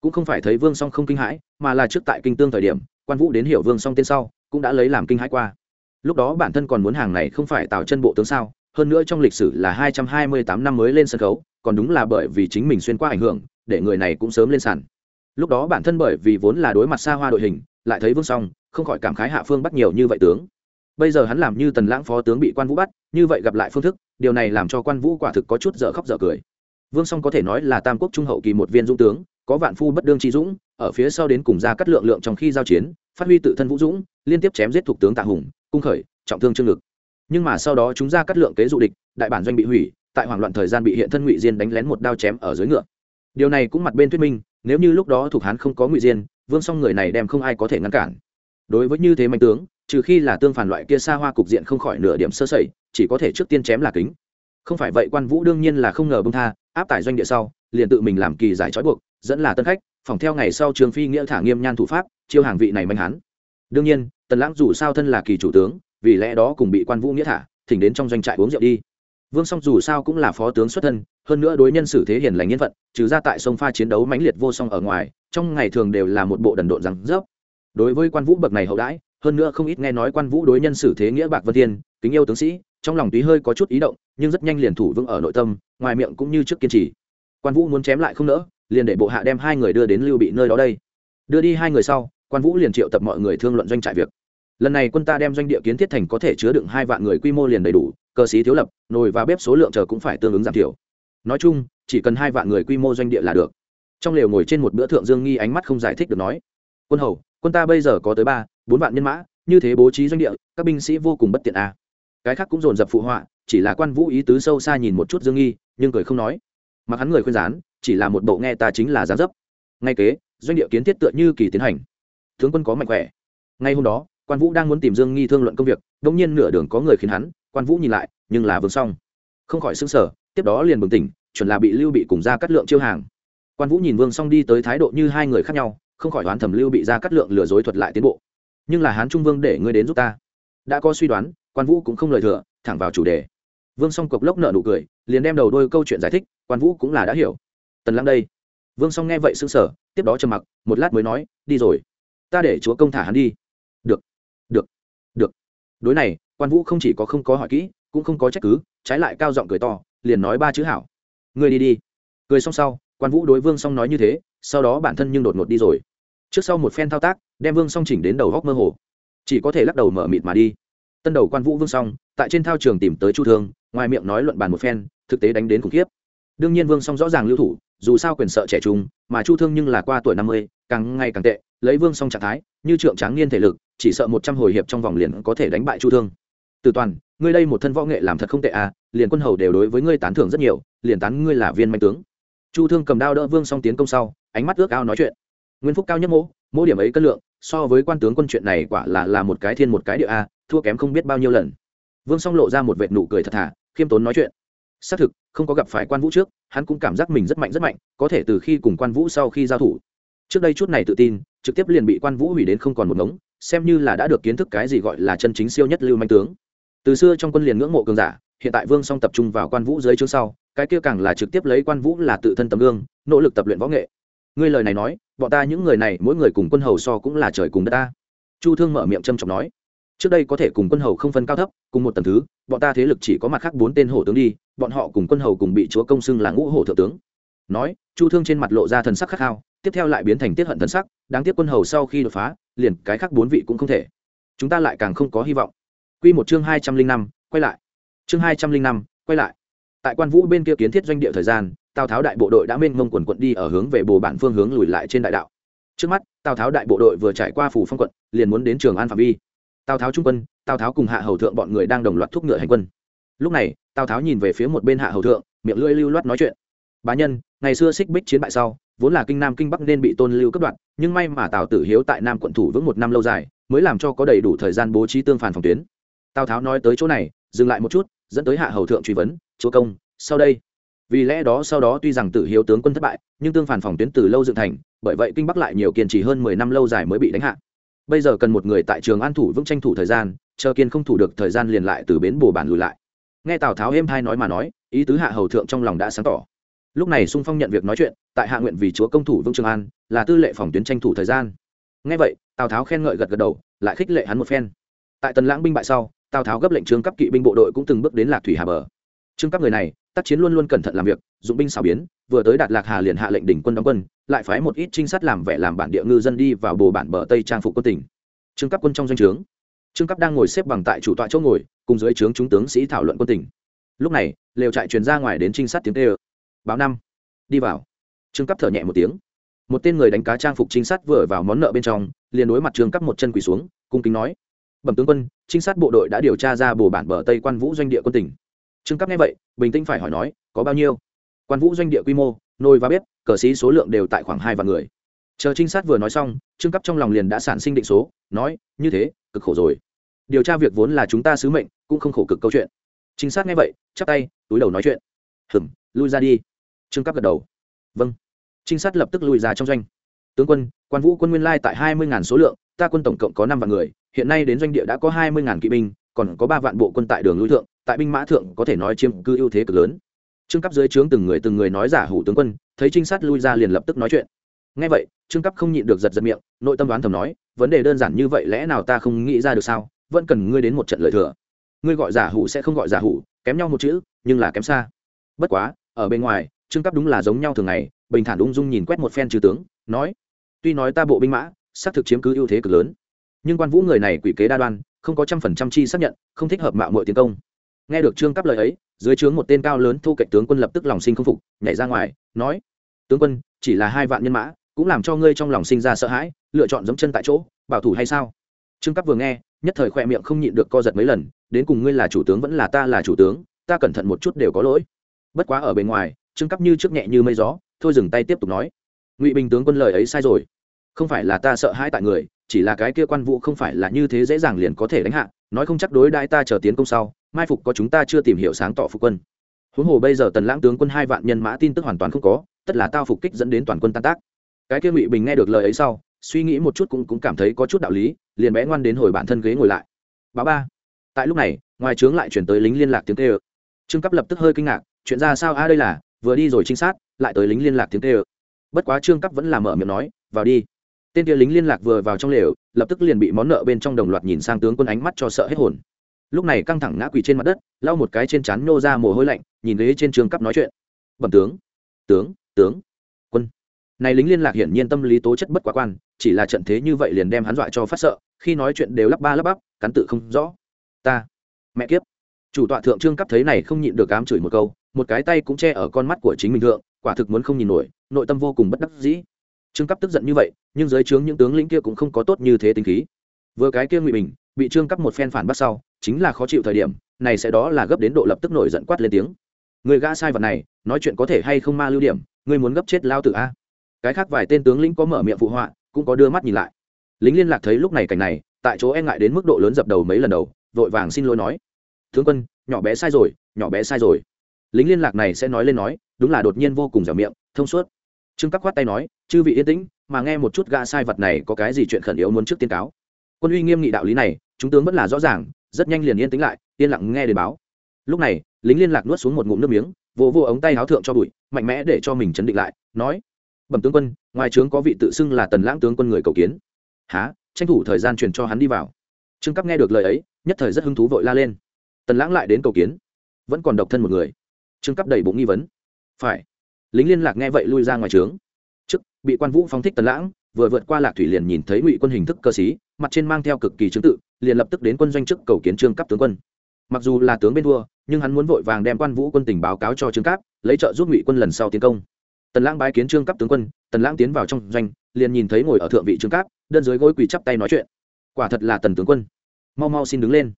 Cũng không phải thấy vương song không kinh hãi, mà là trước tại kinh tương thời điểm, quan vũ đến hiểu vương song tên sau, cũng đã lấy làm kinh hãi qua. Lúc đó bản thân còn muốn hàng này không phải tạo chân bộ tướng sao, hơn nữa trong lịch sử là hai trăm hai mươi tám năm mới lên sân khấu, còn đúng là bởi vì chính mình xuyên qua ảnh hưởng, để người này cũng sớm lên sàn. Lúc đó bản thân bởi vì vốn là đối mặt xa hoa đội hình lại thấy vương song, không khỏi cảm khái hạ phương bắt nhiều như vậy tướng. Bây giờ hắn làm như tần lãng phó tướng bị quan vũ bắt, như vậy gặp lại phương thức, điều này làm cho quan vũ quả thực có chút dở khóc dở cười. Vương song có thể nói là tam quốc trung hậu kỳ một viên dũng tướng, có vạn phu bất đương chi dũng, ở phía sau đến cùng ra cắt lượng lượng trong khi giao chiến, phát huy tự thân vũ dũng, liên tiếp chém giết thuộc tướng tạ hùng, cung khởi, trọng thương trương lực. Nhưng mà sau đó chúng ra cắt lượng kế dụ địch, đại bản doanh bị hủy, tại hoảng loạn thời gian bị hiện thân ngụy diên đánh lén một đao chém ở dưới ngựa. Điều này cũng mặt bên thuyết minh, nếu như lúc đó thuộc hán không có ngụy diên vương song người này đem không ai có thể ngăn cản. Đối với như thế mạnh tướng, trừ khi là tương phản loại kia xa hoa cục diện không khỏi nửa điểm sơ sẩy, chỉ có thể trước tiên chém là kính. Không phải vậy quan vũ đương nhiên là không ngờ bông tha, áp tải doanh địa sau, liền tự mình làm kỳ giải trói buộc, dẫn là tân khách, phòng theo ngày sau trường phi nghĩa thả nghiêm nhan thủ pháp, chiêu hàng vị này manh hán. đương nhiên, tần lãng dù sao thân là kỳ chủ tướng, vì lẽ đó cùng bị quan vũ nghĩa thả, thỉnh đến trong doanh trại uống rượu đi. Vương song dù sao cũng là phó tướng xuất thân, hơn nữa đối nhân xử thế hiền lành nhân phận, trừ ra tại sông pha chiến đấu mãnh liệt vô song ở ngoài trong ngày thường đều là một bộ đần độn rằng dốc đối với quan vũ bậc này hậu đãi, hơn nữa không ít nghe nói quan vũ đối nhân xử thế nghĩa bạc vân thiên, kính yêu tướng sĩ, trong lòng túy hơi có chút ý động, nhưng rất nhanh liền thủ vững ở nội tâm, ngoài miệng cũng như trước kiên trì. Quan vũ muốn chém lại không nỡ, liền để bộ hạ đem hai người đưa đến lưu bị nơi đó đây. Đưa đi hai người sau, quan vũ liền triệu tập mọi người thương luận doanh trại việc. Lần này quân ta đem doanh địa kiến thiết thành có thể chứa đựng hai vạn người quy mô liền đầy đủ, cơ sĩ thiếu lập, nồi và bếp số lượng chờ cũng phải tương ứng giảm thiểu. Nói chung, chỉ cần hai vạn người quy mô doanh địa là được trong lều ngồi trên một bữa thượng dương nghi ánh mắt không giải thích được nói, quân hầu, quân ta bây giờ có tới ba, bốn vạn nhân mã, như thế bố trí doanh địa, các binh sĩ vô cùng bất tiện à. cái khác cũng dồn dập phụ họa, chỉ là quan vũ ý tứ sâu xa nhìn một chút dương nghi, nhưng cười không nói. Mặc hắn người khuyên gián, chỉ là một bộ nghe ta chính là gián dấp. Ngay kế, doanh địa kiến thiết tựa như kỳ tiến hành. Tướng quân có mạnh khỏe. Ngay hôm đó, quan vũ đang muốn tìm dương nghi thương luận công việc đ ỗ n g nhiên nửa đường có người khiến hắn, quan vũ nhìn lại, nhưng là vương xong. Không khỏi xứng sở tiếp đó liền bừng tỉnh, chuẩn là bị lưu bị cùng ra cắt lượng chiêu hàng quan vũ nhìn vương Song đi tới thái độ như hai người khác nhau, không khỏi đoán thẩm lưu bị ra cắt lượng lừa dối thuật lại tiến bộ. Nhưng là hán trung vương để ngươi đến giúp ta. Đã có suy đoán, quan vũ cũng không lời thừa, thẳng vào chủ đề. Vương song cộc lốc nợ nụ cười, liền đem đầu đôi câu chuyện giải thích, quan vũ cũng là đã hiểu. Tần lăng đây. Vương song nghe vậy s ư n g sở tiếp đó trầm mặc, một lát mới nói, đi rồi. Ta để chúa công thả hắn đi. Được. Được. Được. Đối này, quan vũ không chỉ có không có hỏi kỹ, cũng không có trách cứ, trái lại cao giọng cười to, liền nói ba chữ hảo. Người đi đi. Cười xong sau quan vũ đối vương song nói như thế, sau đó bản thân nhưng đột ngột đi rồi. Trước sau một phen thao tác, đem vương song chỉnh đến đầu góc mơ hồ. Chỉ có thể lắc đầu mở mịt mà đi. Tân đầu quan vũ vương song, tại trên thao trường tìm tới chu thương, ngoài miệng nói luận bàn một phen, thực tế đánh đến khủng khiếp. Đương nhiên vương song rõ ràng lưu thủ, dù sao quyền sợ trẻ trung, mà chu thương nhưng là qua tuổi năm mươi, càng ngày càng tệ, lấy vương song trạng thái, như trượng tráng niên thể lực, chỉ sợ một trăm hồi hiệp trong vòng liền có thể đánh bại chu thương. Từ toàn, ngươi đây một thân võ nghệ làm thật không tệ à liền quân hầu đều đối với ngươi tán thưởng rất nhiều, liền tán ngươi là viên manh tướng chu thương cầm đao đỡ vương song tiến công sau, ánh mắt ước ao nói chuyện. Nguyên phúc cao nhất mỗ mỗ điểm ấy cân lượng, so với quan tướng quân chuyện này quả là là một cái thiên một cái địa a, thua kém không biết bao nhiêu lần. Vương song lộ ra một vệt nụ cười thật thà, khiêm tốn nói chuyện. Xác thực, không có gặp phải quan vũ trước, hắn cũng cảm giác mình rất mạnh rất mạnh, có thể từ khi cùng quan vũ sau khi giao thủ. Trước đây chút này tự tin, trực tiếp liền bị quan vũ hủy đến không còn một ngống, xem như là đã được kiến thức cái gì gọi là chân chính siêu nhất lưu manh tướng. Từ xưa trong quân liền ngưỡng mộ cường giả hiện tại vương song tập trung vào quan vũ dưới chương sau, cái kia càng là trực tiếp lấy quan vũ là tự thân tấm gương, nỗ lực tập luyện võ nghệ. Ngươi lời này nói, bọn ta những người này, mỗi người cùng quân hầu so cũng là trời cùng đất ta. Chu thương mở miệng trầm trọng nói, trước đây có thể cùng quân hầu không phân cao thấp, cùng một tầng thứ, bọn ta thế lực chỉ có mặt khác bốn tên hổ tướng đi, bọn họ cùng quân hầu cùng bị chúa công xưng là ngũ hổ thượng tướng. Nói, chu thương trên mặt lộ ra thần sắc khắc khao, tiếp theo lại biến thành tiết hận thần sắc, đáng tiếc quân hầu sau khi đột phá, liền cái khác bốn vị cũng không thể. Chúng ta lại càng không có hy vọng. Quy một chương hai trăm linh năm, quay lại chương hai trăm linh năm, quay lại. Tại quan vũ bên kia kiến thiết doanh địa thời gian, tào tháo đại bộ đội đã mênh mông quần quận đi ở hướng về bồ bản phương hướng lùi lại trên đại đạo. Trước mắt, tào tháo đại bộ đội vừa trải qua phủ phong quận, liền muốn đến trường an phạm vi. Tào tháo trung quân, tào tháo cùng hạ hầu thượng bọn người đang đồng loạt thúc ngựa hành quân. Lúc này, tào tháo nhìn về phía một bên hạ hầu thượng, miệng lưỡi lưu loát nói chuyện. Bá nhân, ngày xưa xích bích chiến bại sau, vốn là kinh nam kinh bắc nên bị tôn lưu cấp đoạn nhưng may mà tào tử hiếu tại nam quận thủ vững một năm lâu dài, mới làm cho có đầy đủ thời gian bố trí tương phản phòng tuyến tào tháo nói tới chỗ này, dừng lại một chút, dẫn tới hạ hầu thượng truy vấn, chúa công, sau đây? Vì lẽ đó sau đó tuy rằng tử hiếu tướng quân thất bại, nhưng tương phản phòng tuyến từ lâu dựng thành, bởi vậy kinh bắc lại nhiều kiên trì hơn mười năm lâu dài mới bị đánh hạ. Bây giờ cần một người tại trường an thủ vững tranh thủ thời gian, chờ kiên không thủ được thời gian liền lại từ bến bồ bản lùi lại. Nghe tào tháo êm hai nói mà nói, ý tứ hạ hầu thượng trong lòng đã sáng tỏ. Lúc này sung phong nhận việc nói chuyện, tại hạ nguyện vì chúa công thủ vương trường an, là tư lệ phòng tuyến tranh thủ thời gian. Nghe vậy, tào tháo khen ngợi gật gật đầu, lại khích lệ hắn một phen. Tại tần lãng binh bại sau tào tháo gấp lệnh trương cấp kỵ binh bộ đội cũng từng bước đến lạc thủy hà bờ trương cấp người này tác chiến luôn luôn cẩn thận làm việc dụng binh xảo biến vừa tới đạt lạc hà liền hạ lệnh đỉnh quân đóng quân lại phái một ít trinh sát làm vẻ làm bản địa ngư dân đi vào bồ bản bờ tây trang phục quân tỉnh trương cấp quân trong doanh trướng trương cấp đang ngồi xếp bằng tại chủ tọa chỗ ngồi cùng dưới trướng chúng tướng sĩ thảo luận quân tỉnh lúc này lều trại truyền ra ngoài đến trinh sát tiếng tê báo năm đi vào trương cấp thở nhẹ một tiếng một tên người đánh cá trang phục trinh sát vừa vào món nợ bên trong liền đối mặt trương cấp một chân quỳ xuống cung kính nói bẩm tướng quân trinh sát bộ đội đã điều tra ra bồ bản bờ tây quan vũ doanh địa quân tỉnh trương cấp nghe vậy, bình tĩnh phải hỏi nói, có bao nhiêu? Quan vũ doanh địa quy mô nôi và bếp, cờ sĩ số lượng đều tại khoảng hai vạn người. Chờ trinh sát vừa nói xong, trương cấp trong lòng liền đã sản sinh định số, nói, như thế, cực khổ rồi. Điều tra việc vốn là chúng ta sứ mệnh, cũng không khổ cực câu chuyện. Trinh sát nghe vậy, chắp tay, túi đầu nói chuyện. Hừm lui ra đi. Trương cấp gật đầu. Vâng. Trinh sát lập tức lùi ra trong doanh. Tướng quân, quan vũ quân nguyên lai tại hai mươi số lượng, ta quân tổng cộng có năm vạn người hiện nay đến doanh địa đã có hai mươi kỵ binh, còn có ba vạn bộ quân tại đường lui thượng, tại binh mã thượng có thể nói chiếm cư ưu thế cực lớn. Trương cấp dưới trướng từng người từng người nói giả hủ tướng quân, thấy trinh sát lui ra liền lập tức nói chuyện. Ngay vậy, trương cấp không nhịn được giật giật miệng, nội tâm đoán thầm nói, vấn đề đơn giản như vậy lẽ nào ta không nghĩ ra được sao? Vẫn cần ngươi đến một trận lời thừa. Ngươi gọi giả hủ sẽ không gọi giả hủ, kém nhau một chữ, nhưng là kém xa. Bất quá, ở bên ngoài, trương cấp đúng là giống nhau thường ngày, bình thản ung dung nhìn quét một phen trừ tướng, nói, tuy nói ta bộ binh mã, xác thực chiếm cứ ưu thế cực lớn nhưng quan vũ người này quỷ kế đa đoan, không có trăm phần trăm chi xác nhận, không thích hợp mạo muội tiến công. Nghe được trương cắp lời ấy, dưới trướng một tên cao lớn thu cạnh tướng quân lập tức lòng sinh không phục, nhảy ra ngoài, nói, tướng quân, chỉ là hai vạn nhân mã, cũng làm cho ngươi trong lòng sinh ra sợ hãi, lựa chọn dẫm chân tại chỗ, bảo thủ hay sao? Trương cắp vừa nghe, nhất thời khoe miệng không nhịn được co giật mấy lần, đến cùng ngươi là chủ tướng vẫn là ta là chủ tướng, ta cẩn thận một chút đều có lỗi. Bất quá ở bên ngoài, trương cắp như trước nhẹ như mây gió, thôi dừng tay tiếp tục nói, ngụy bình tướng quân lời ấy sai rồi, không phải là ta sợ hãi tại người chỉ là cái kia quan vũ không phải là như thế dễ dàng liền có thể đánh hạ, nói không chắc đối đãi ta chờ tiến công sau, mai phục có chúng ta chưa tìm hiểu sáng tỏ phục quân. Huống hồ bây giờ tần lãng tướng quân hai vạn nhân mã tin tức hoàn toàn không có, tất là tao phục kích dẫn đến toàn quân tan tác. Cái kia ngụy bình nghe được lời ấy sau, suy nghĩ một chút cũng cũng cảm thấy có chút đạo lý, liền bé ngoan đến hồi bản thân ghế ngồi lại. Bá ba, tại lúc này, ngoài trướng lại chuyển tới lính liên lạc tiếng tê ơ trương cấp lập tức hơi kinh ngạc, chuyện ra sao, a, đây là, vừa đi rồi trinh sát, lại tới lính liên lạc tiếng tê ơ bất quá trương cấp vẫn là mở miệng nói, vào đi tên kia lính liên lạc vừa vào trong lều, lập tức liền bị món nợ bên trong đồng loạt nhìn sang tướng quân ánh mắt cho sợ hết hồn. Lúc này căng thẳng ngã quỳ trên mặt đất, lau một cái trên chán nô ra mồ hôi lạnh, nhìn ghế trên trường cấp nói chuyện. Bẩm tướng tướng tướng, quân. Này lính liên lạc hiển nhiên tâm lý tố chất bất quá quan, chỉ là trận thế như vậy liền đem hắn dọa cho phát sợ, khi nói chuyện đều lắp ba lắp bắp, cắn tự không rõ. Ta, mẹ kiếp. Chủ tọa thượng trương cấp thấy này không nhịn được ám chửi một câu, một cái tay cũng che ở con mắt của chính mình thượng, quả thực muốn không nhìn nổi, nội tâm vô cùng bất đắc dĩ trương cấp tức giận như vậy, nhưng dưới trướng những tướng lĩnh kia cũng không có tốt như thế tính khí. Vừa cái kia ngụy bình, bị trương cấp một phen phản bắt sau, chính là khó chịu thời điểm, này sẽ đó là gấp đến độ lập tức nổi giận quát lên tiếng. Người gã sai vật này, nói chuyện có thể hay không ma lưu điểm, người muốn gấp chết lao tử a. Cái khác vài tên tướng lĩnh có mở miệng phụ họa, cũng có đưa mắt nhìn lại. Lính liên lạc thấy lúc này cảnh này, tại chỗ e ngại đến mức độ lớn dập đầu mấy lần đầu, vội vàng xin lỗi nói. Tướng quân, nhỏ bé sai rồi, nhỏ bé sai rồi. Lính liên lạc này sẽ nói lên nói, đúng là đột nhiên vô cùng dẻo miệng, thông suốt trương các khoát tay nói, chư vị yên tĩnh, mà nghe một chút gã sai vật này có cái gì chuyện khẩn yếu muốn trước tiên cáo. Quân uy nghiêm nghị đạo lý này, chúng tướng vẫn là rõ ràng, rất nhanh liền yên tĩnh lại, yên lặng nghe đề báo. Lúc này, lính liên lạc nuốt xuống một ngụm nước miếng, vỗ vô ống tay áo thượng cho bụi, mạnh mẽ để cho mình chấn định lại, nói, bẩm tướng quân, ngoài trướng có vị tự xưng là tần lãng tướng quân người cầu kiến. Há tranh thủ thời gian truyền cho hắn đi vào. Trương cấp nghe được lời ấy, nhất thời rất hứng thú vội la lên. Tần lãng lại đến cầu kiến. Vẫn còn độc thân một người. Trương cấp đầy bụng nghi vấn. Phải lính liên lạc nghe vậy lui ra ngoài trướng. Trước, bị quan vũ phóng thích tần lãng, vừa vượt qua lạc thủy liền nhìn thấy ngụy quân hình thức cơ sĩ, mặt trên mang theo cực kỳ chứng tự, liền lập tức đến quân doanh trước cầu kiến trương cấp tướng quân. Mặc dù là tướng bên thua nhưng hắn muốn vội vàng đem quan vũ quân tình báo cáo cho trương cấp, lấy trợ giúp ngụy quân lần sau tiến công. Tần lãng bái kiến trương cấp tướng quân, tần lãng tiến vào trong doanh, liền nhìn thấy ngồi ở thượng vị trương cấp, đơn dưới gối quỳ chắp tay nói chuyện. Quả thật là tần tướng quân. Mau mau xin đứng lên.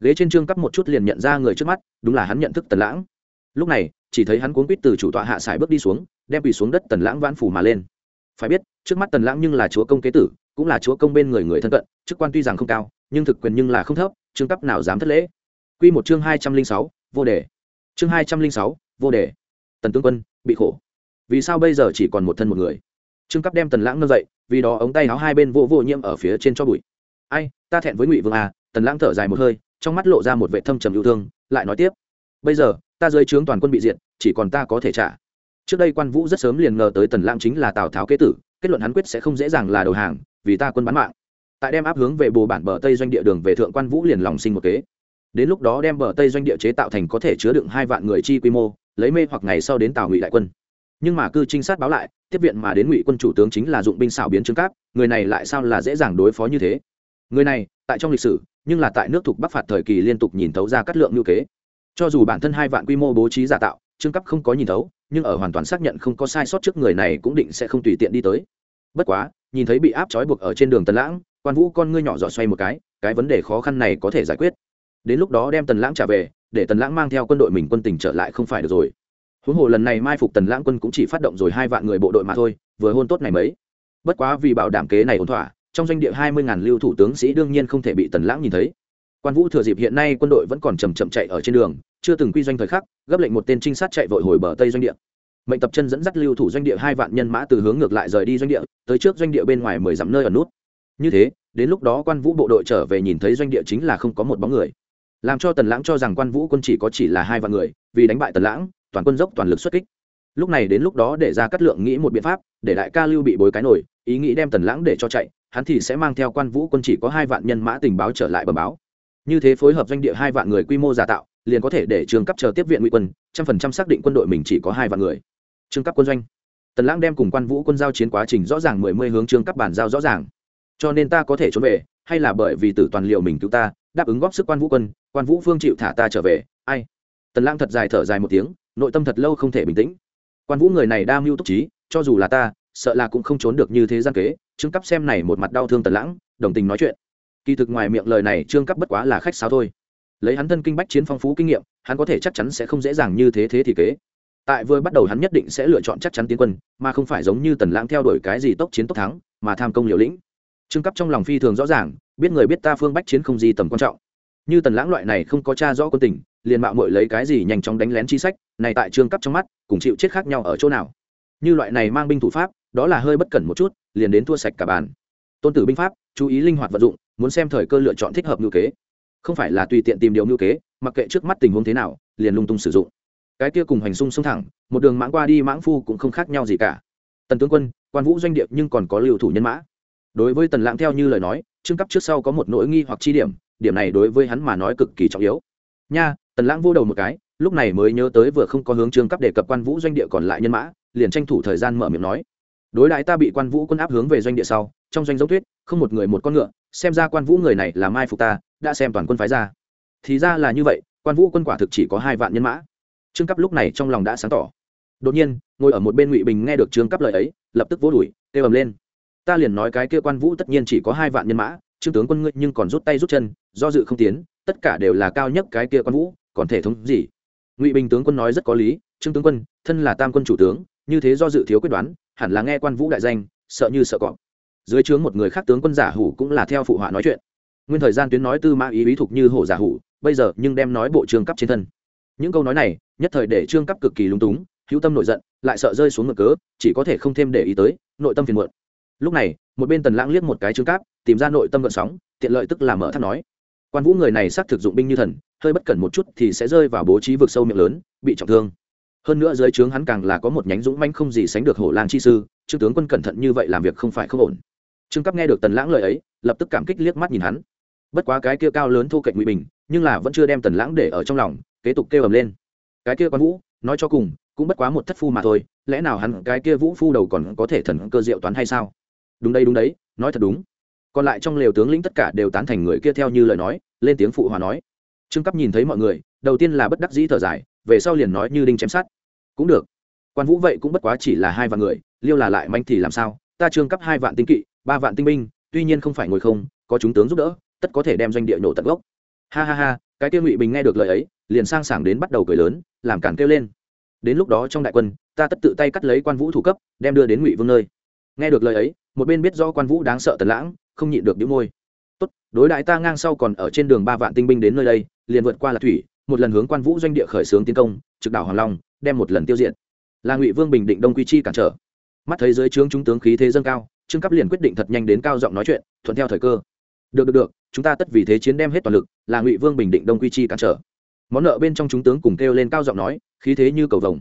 Ghế trên trương cấp một chút liền nhận ra người trước mắt, đúng là hắn nhận thức tần lãng lúc này, chỉ thấy hắn cuốn quýt từ chủ tọa hạ sải bước đi xuống, đem quỳ xuống đất tần lãng vãn phủ mà lên. Phải biết, trước mắt tần lãng nhưng là chúa công kế tử, cũng là chúa công bên người người thân cận, chức quan tuy rằng không cao, nhưng thực quyền nhưng là không thấp, trương cấp nào dám thất lễ. Quy một chương hai trăm linh sáu, vô đề. Chương hai trăm linh sáu, vô đề. Tần tướng quân, bị khổ. Vì sao bây giờ chỉ còn một thân một người? Trương cấp đem tần lãng nâng dậy, vì đó ống tay áo hai bên vô vô nhiễm ở phía trên cho bụi. Ai, ta thẹn với ngụy vương à tần lãng thở dài một hơi, trong mắt lộ ra một vệ thâm trầm yêu thương, lại nói tiếp. Bây giờ ta dưới trướng toàn quân bị diệt, chỉ còn ta có thể trả. Trước đây quan vũ rất sớm liền ngờ tới tần lãng chính là tào tháo kế tử, kết luận hắn quyết sẽ không dễ dàng là đầu hàng, vì ta quân bán mạng. Tại đem áp hướng về bồ bản bờ tây doanh địa đường về thượng quan vũ liền lòng sinh một kế. Đến lúc đó đem bờ tây doanh địa chế tạo thành có thể chứa đựng hai vạn người chi quy mô, lấy mê hoặc ngày sau đến tào ngụy đại quân. Nhưng mà cư trinh sát báo lại, tiếp viện mà đến ngụy quân chủ tướng chính là dụng binh xảo biến trương cáp, người này lại sao là dễ dàng đối phó như thế? Người này, tại trong lịch sử, nhưng là tại nước thuộc bắc phạt thời kỳ liên tục nhìn thấu ra cắt lượng như kế cho dù bản thân hai vạn quy mô bố trí giả tạo, trương cấp không có nhìn thấu, nhưng ở hoàn toàn xác nhận không có sai sót trước người này cũng định sẽ không tùy tiện đi tới. Bất quá, nhìn thấy bị áp trói buộc ở trên đường tần lãng, quan vũ con ngươi nhỏ giọt xoay một cái cái vấn đề khó khăn này có thể giải quyết. Đến lúc đó đem tần lãng trả về, để tần lãng mang theo quân đội mình quân tình trở lại không phải được rồi. Huống hồ lần này mai phục tần lãng quân cũng chỉ phát động rồi hai vạn người bộ đội mà thôi, vừa hôn tốt này mấy. Bất quá vì bảo đảm kế này ổn thỏa, trong doanh địa hai mươi ngàn lưu thủ tướng sĩ đương nhiên không thể bị tần lãng nhìn thấy quan vũ thừa dịp hiện nay quân đội vẫn còn chầm chậm chạy ở trên đường, chưa từng quy doanh thời khắc, gấp lệnh một tên trinh sát chạy vội hồi bờ tây doanh địa. Mệnh tập chân dẫn dắt lưu thủ doanh địa hai vạn nhân mã từ hướng ngược lại rời đi doanh địa, tới trước doanh địa bên ngoài mười dặm nơi ở nút. Như thế, đến lúc đó quan vũ bộ đội trở về nhìn thấy doanh địa chính là không có một bóng người. Làm cho tần lãng cho rằng quan vũ quân chỉ có chỉ là hai vạn người, vì đánh bại tần lãng, toàn quân dốc toàn lực xuất kích. Lúc này đến lúc đó để ra cắt lượng nghĩ một biện pháp, để đại ca lưu bị bối cái nổi, ý nghĩ đem tần lãng để cho chạy, hắn thì sẽ mang theo quan vũ quân chỉ có hai vạn nhân mã tình báo trở lại bờ báo như thế phối hợp doanh địa hai vạn người quy mô giả tạo, liền có thể để trường cấp chờ tiếp viện ngụy quân, trăm phần trăm xác định quân đội mình chỉ có hai vạn người. Trương cấp quân doanh. Tần lãng đem cùng quan vũ quân giao chiến quá trình rõ ràng mười mươi hướng trương cấp bản giao rõ ràng. Cho nên ta có thể trốn về, hay là bởi vì tử toàn liệu mình cứu ta, đáp ứng góp sức quan vũ quân, quan vũ phương chịu thả ta trở về, ai? Tần lãng thật dài thở dài một tiếng, nội tâm thật lâu không thể bình tĩnh. Quan vũ người này đa mưu túc trí, cho dù là ta, sợ là cũng không trốn được như thế gian kế, trương cấp xem này một mặt đau thương tần lãng, đồng tình nói chuyện kỳ thực ngoài miệng lời này trương cấp bất quá là khách sáo thôi. Lấy hắn thân kinh bách chiến phong phú kinh nghiệm, hắn có thể chắc chắn sẽ không dễ dàng như thế thế thì kế. Tại vừa bắt đầu hắn nhất định sẽ lựa chọn chắc chắn tiến quân, mà không phải giống như tần lãng theo đuổi cái gì tốc chiến tốc thắng, mà tham công liều lĩnh. Trương cấp trong lòng phi thường rõ ràng, biết người biết ta phương bách chiến không gì tầm quan trọng. Như tần lãng loại này không có cha rõ quân tình, liền mạo muội lấy cái gì nhanh chóng đánh lén chi sách, này tại trương cấp trong mắt, cùng chịu chết khác nhau ở chỗ nào. Như loại này mang binh thủ pháp, đó là hơi bất cẩn một chút, liền đến thua sạch cả bàn. Tôn tử binh pháp, chú ý linh hoạt vận dụng muốn xem thời cơ lựa chọn thích hợp ngữ kế. Không phải là tùy tiện tìm điều ngữ kế, mặc kệ trước mắt tình huống thế nào, liền lung tung sử dụng. Cái kia cùng hành xung xông thẳng, một đường mãng qua đi mãng phu cũng không khác nhau gì cả. Tần tướng quân, quan vũ doanh địa nhưng còn có lưu thủ nhân mã. Đối với tần lãng theo như lời nói, trương cấp trước sau có một nỗi nghi hoặc chi điểm điểm này đối với hắn mà nói cực kỳ trọng yếu. Nha, tần lãng vô đầu một cái, lúc này mới nhớ tới vừa không có hướng trương cấp đề cập quan vũ doanh địa còn lại nhân mã, liền tranh thủ thời gian mở miệng nói. Đối đại ta bị quan vũ quân áp hướng về doanh địa sau, trong doanh dấu tuyết, không một người một con ngựa xem ra quan vũ người này là mai phục ta, đã xem toàn quân phái ra. Thì ra là như vậy, quan vũ quân quả thực chỉ có hai vạn nhân mã. Trương cấp lúc này trong lòng đã sáng tỏ. Đột nhiên, ngồi ở một bên ngụy bình nghe được trương cấp lời ấy, lập tức vỗ đùi, kêu ầm lên. Ta liền nói cái kia quan vũ tất nhiên chỉ có hai vạn nhân mã, trương tướng quân ngươi nhưng còn rút tay rút chân, do dự không tiến, tất cả đều là cao nhất cái kia quan vũ, còn thể thống gì? Ngụy bình tướng quân nói rất có lý, trương tướng quân, thân là tam quân chủ tướng, như thế do dự thiếu quyết đoán, hẳn là nghe quan vũ đại danh, sợ như sợ cọp dưới trướng một người khác tướng quân giả hủ cũng là theo phụ họa nói chuyện. Nguyên thời gian tuyến nói tư mã ý ý thục như hổ giả hủ, bây giờ nhưng đem nói bộ trương cấp trên thân. Những câu nói này, nhất thời để trương cấp cực kỳ lung túng, hữu tâm nổi giận, lại sợ rơi xuống ngực cớ, chỉ có thể không thêm để ý tới, nội tâm phiền muộn. Lúc này, một bên tần lãng liếc một cái trương cáp tìm ra nội tâm gợn sóng, tiện lợi tức là mở thắt nói. Quan vũ người này xác thực dụng binh như thần, hơi bất cẩn một chút thì sẽ rơi vào bố trí vực sâu miệng lớn, bị trọng thương. Hơn nữa dưới trướng hắn càng là có một nhánh dũng manh không gì sánh được hổ lang chi sư, trương tướng quân cẩn thận như vậy làm việc không phải không ổn trương cấp nghe được tần lãng lời ấy, lập tức cảm kích liếc mắt nhìn hắn. Bất quá cái kia cao lớn thu cạnh ngụy bình, nhưng là vẫn chưa đem tần lãng để ở trong lòng, kế tục kêu ầm lên. Cái kia quan vũ, nói cho cùng, cũng bất quá một thất phu mà thôi, lẽ nào hắn cái kia vũ phu đầu còn có thể thần cơ diệu toán hay sao? Đúng đây đúng đấy, nói thật đúng. Còn lại trong lều tướng lĩnh tất cả đều tán thành người kia theo như lời nói, lên tiếng phụ hòa nói. Trương cấp nhìn thấy mọi người, đầu tiên là bất đắc dĩ thở dài, về sau liền nói như đinh chém sát cũng được. Quan vũ vậy cũng bất quá chỉ là hai vạn người, liêu là lại manh thì làm sao? Ta trương cấp hai vạn tinh kỵ ba vạn tinh binh, tuy nhiên không phải ngồi không, có chúng tướng giúp đỡ, tất có thể đem doanh địa nổ tận gốc. Ha ha ha, cái kia ngụy bình nghe được lời ấy, liền sang sảng đến bắt đầu cười lớn, làm cản kêu lên. Đến lúc đó trong đại quân, ta tất tự tay cắt lấy quan vũ thủ cấp, đem đưa đến ngụy vương nơi. Nghe được lời ấy, một bên biết do quan vũ đáng sợ tần lãng, không nhịn được đĩu môi. Tốt, đối đại ta ngang sau còn ở trên đường ba vạn tinh binh đến nơi đây, liền vượt qua là thủy, một lần hướng quan vũ doanh địa khởi xướng tiến công, trực đảo hoàng long, đem một lần tiêu diệt. Là ngụy vương bình định đông quy chi cản trở. Mắt thấy dưới trướng chúng tướng khí thế dâng cao trương cấp liền quyết định thật nhanh đến cao giọng nói chuyện, thuận theo thời cơ. Được được được, chúng ta tất vì thế chiến đem hết toàn lực, là ngụy vương bình định đông quy chi cản trở. Món nợ bên trong chúng tướng cùng kêu lên cao giọng nói, khí thế như cầu vồng.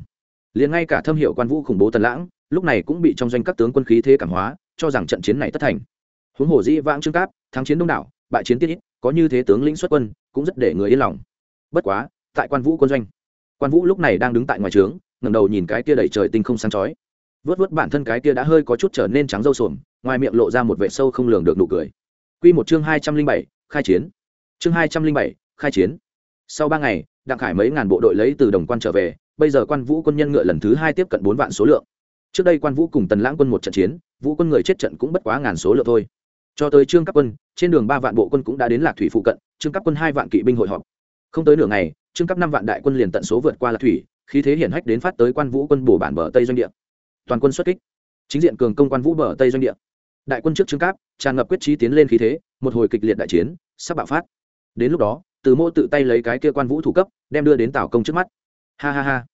Liền ngay cả thâm hiệu quan vũ khủng bố tần lãng, lúc này cũng bị trong doanh các tướng quân khí thế cảm hóa, cho rằng trận chiến này tất thành. Huống hồ dĩ vãng trương cáp, thắng chiến đông đảo, bại chiến tiết ít, có như thế tướng lĩnh xuất quân, cũng rất để người yên lòng. Bất quá, tại quan vũ quân doanh, quan vũ lúc này đang đứng tại ngoài trướng, ngẩng đầu nhìn cái kia đầy trời tinh không sáng chói vớt vớt bản thân cái kia đã hơi có chút trở nên trắng râu sồm, ngoài miệng lộ ra một vệ sâu không lường được nụ cười. Quy một chương hai trăm linh bảy, khai chiến. Chương hai trăm linh bảy, khai chiến. Sau ba ngày, đặng khải mấy ngàn bộ đội lấy từ đồng quan trở về, bây giờ quan vũ quân nhân ngựa lần thứ hai tiếp cận bốn vạn số lượng. Trước đây quan vũ cùng tần lãng quân một trận chiến, vũ quân người chết trận cũng bất quá ngàn số lượng thôi. Cho tới trương cấp quân, trên đường ba vạn bộ quân cũng đã đến lạc thủy phụ cận, trương cấp quân hai vạn kỵ binh hội họp. Không tới nửa ngày, trương cấp năm vạn đại quân liền tận số vượt qua lạc thủy, khí thế hiển hách đến phát tới quan vũ quân bổ bản bờ tây doanh địa toàn quân xuất kích. Chính diện cường công quan vũ bờ tây doanh địa. Đại quân trước trương cáp, tràn ngập quyết trí tiến lên khí thế, một hồi kịch liệt đại chiến, sắp bạo phát. Đến lúc đó, từ mô tự tay lấy cái kia quan vũ thủ cấp, đem đưa đến tảo công trước mắt. Ha ha ha.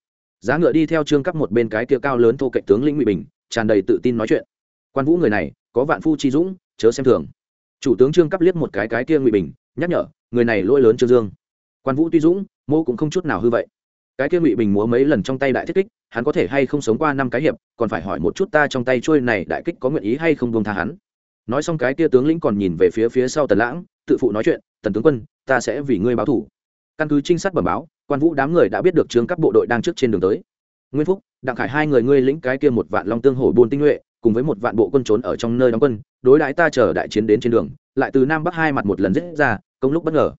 Giá ngựa đi theo trương cắp một bên cái kia cao lớn thô cạnh tướng lĩnh ngụy bình, tràn đầy tự tin nói chuyện. Quan vũ người này, có vạn phu chi dũng, chớ xem thường. Chủ tướng trương cắp liếc một cái cái kia ngụy bình, nhắc nhở, người này lỗi lớn trương dương. Quan vũ tuy dũng mô cũng không chút nào hư vậy cái kia ngụy bình múa mấy lần trong tay đại thiết kích, hắn có thể hay không sống qua năm cái hiệp, còn phải hỏi một chút ta trong tay trôi này đại kích có nguyện ý hay không buông tha hắn. Nói xong cái kia tướng lĩnh còn nhìn về phía phía sau tần lãng, tự phụ nói chuyện, tần tướng quân, ta sẽ vì ngươi báo thủ. Căn cứ trinh sát bẩm báo, quan vũ đám người đã biết được trương các bộ đội đang trước trên đường tới. Nguyên phúc, đặng khải hai người ngươi lĩnh cái kia một vạn long tương hổ buôn tinh nhuệ, cùng với một vạn bộ quân trốn ở trong nơi đóng quân, đối đãi ta chờ đại chiến đến trên đường, lại từ nam bắc hai mặt một lần giết ra, công lúc bất ngờ.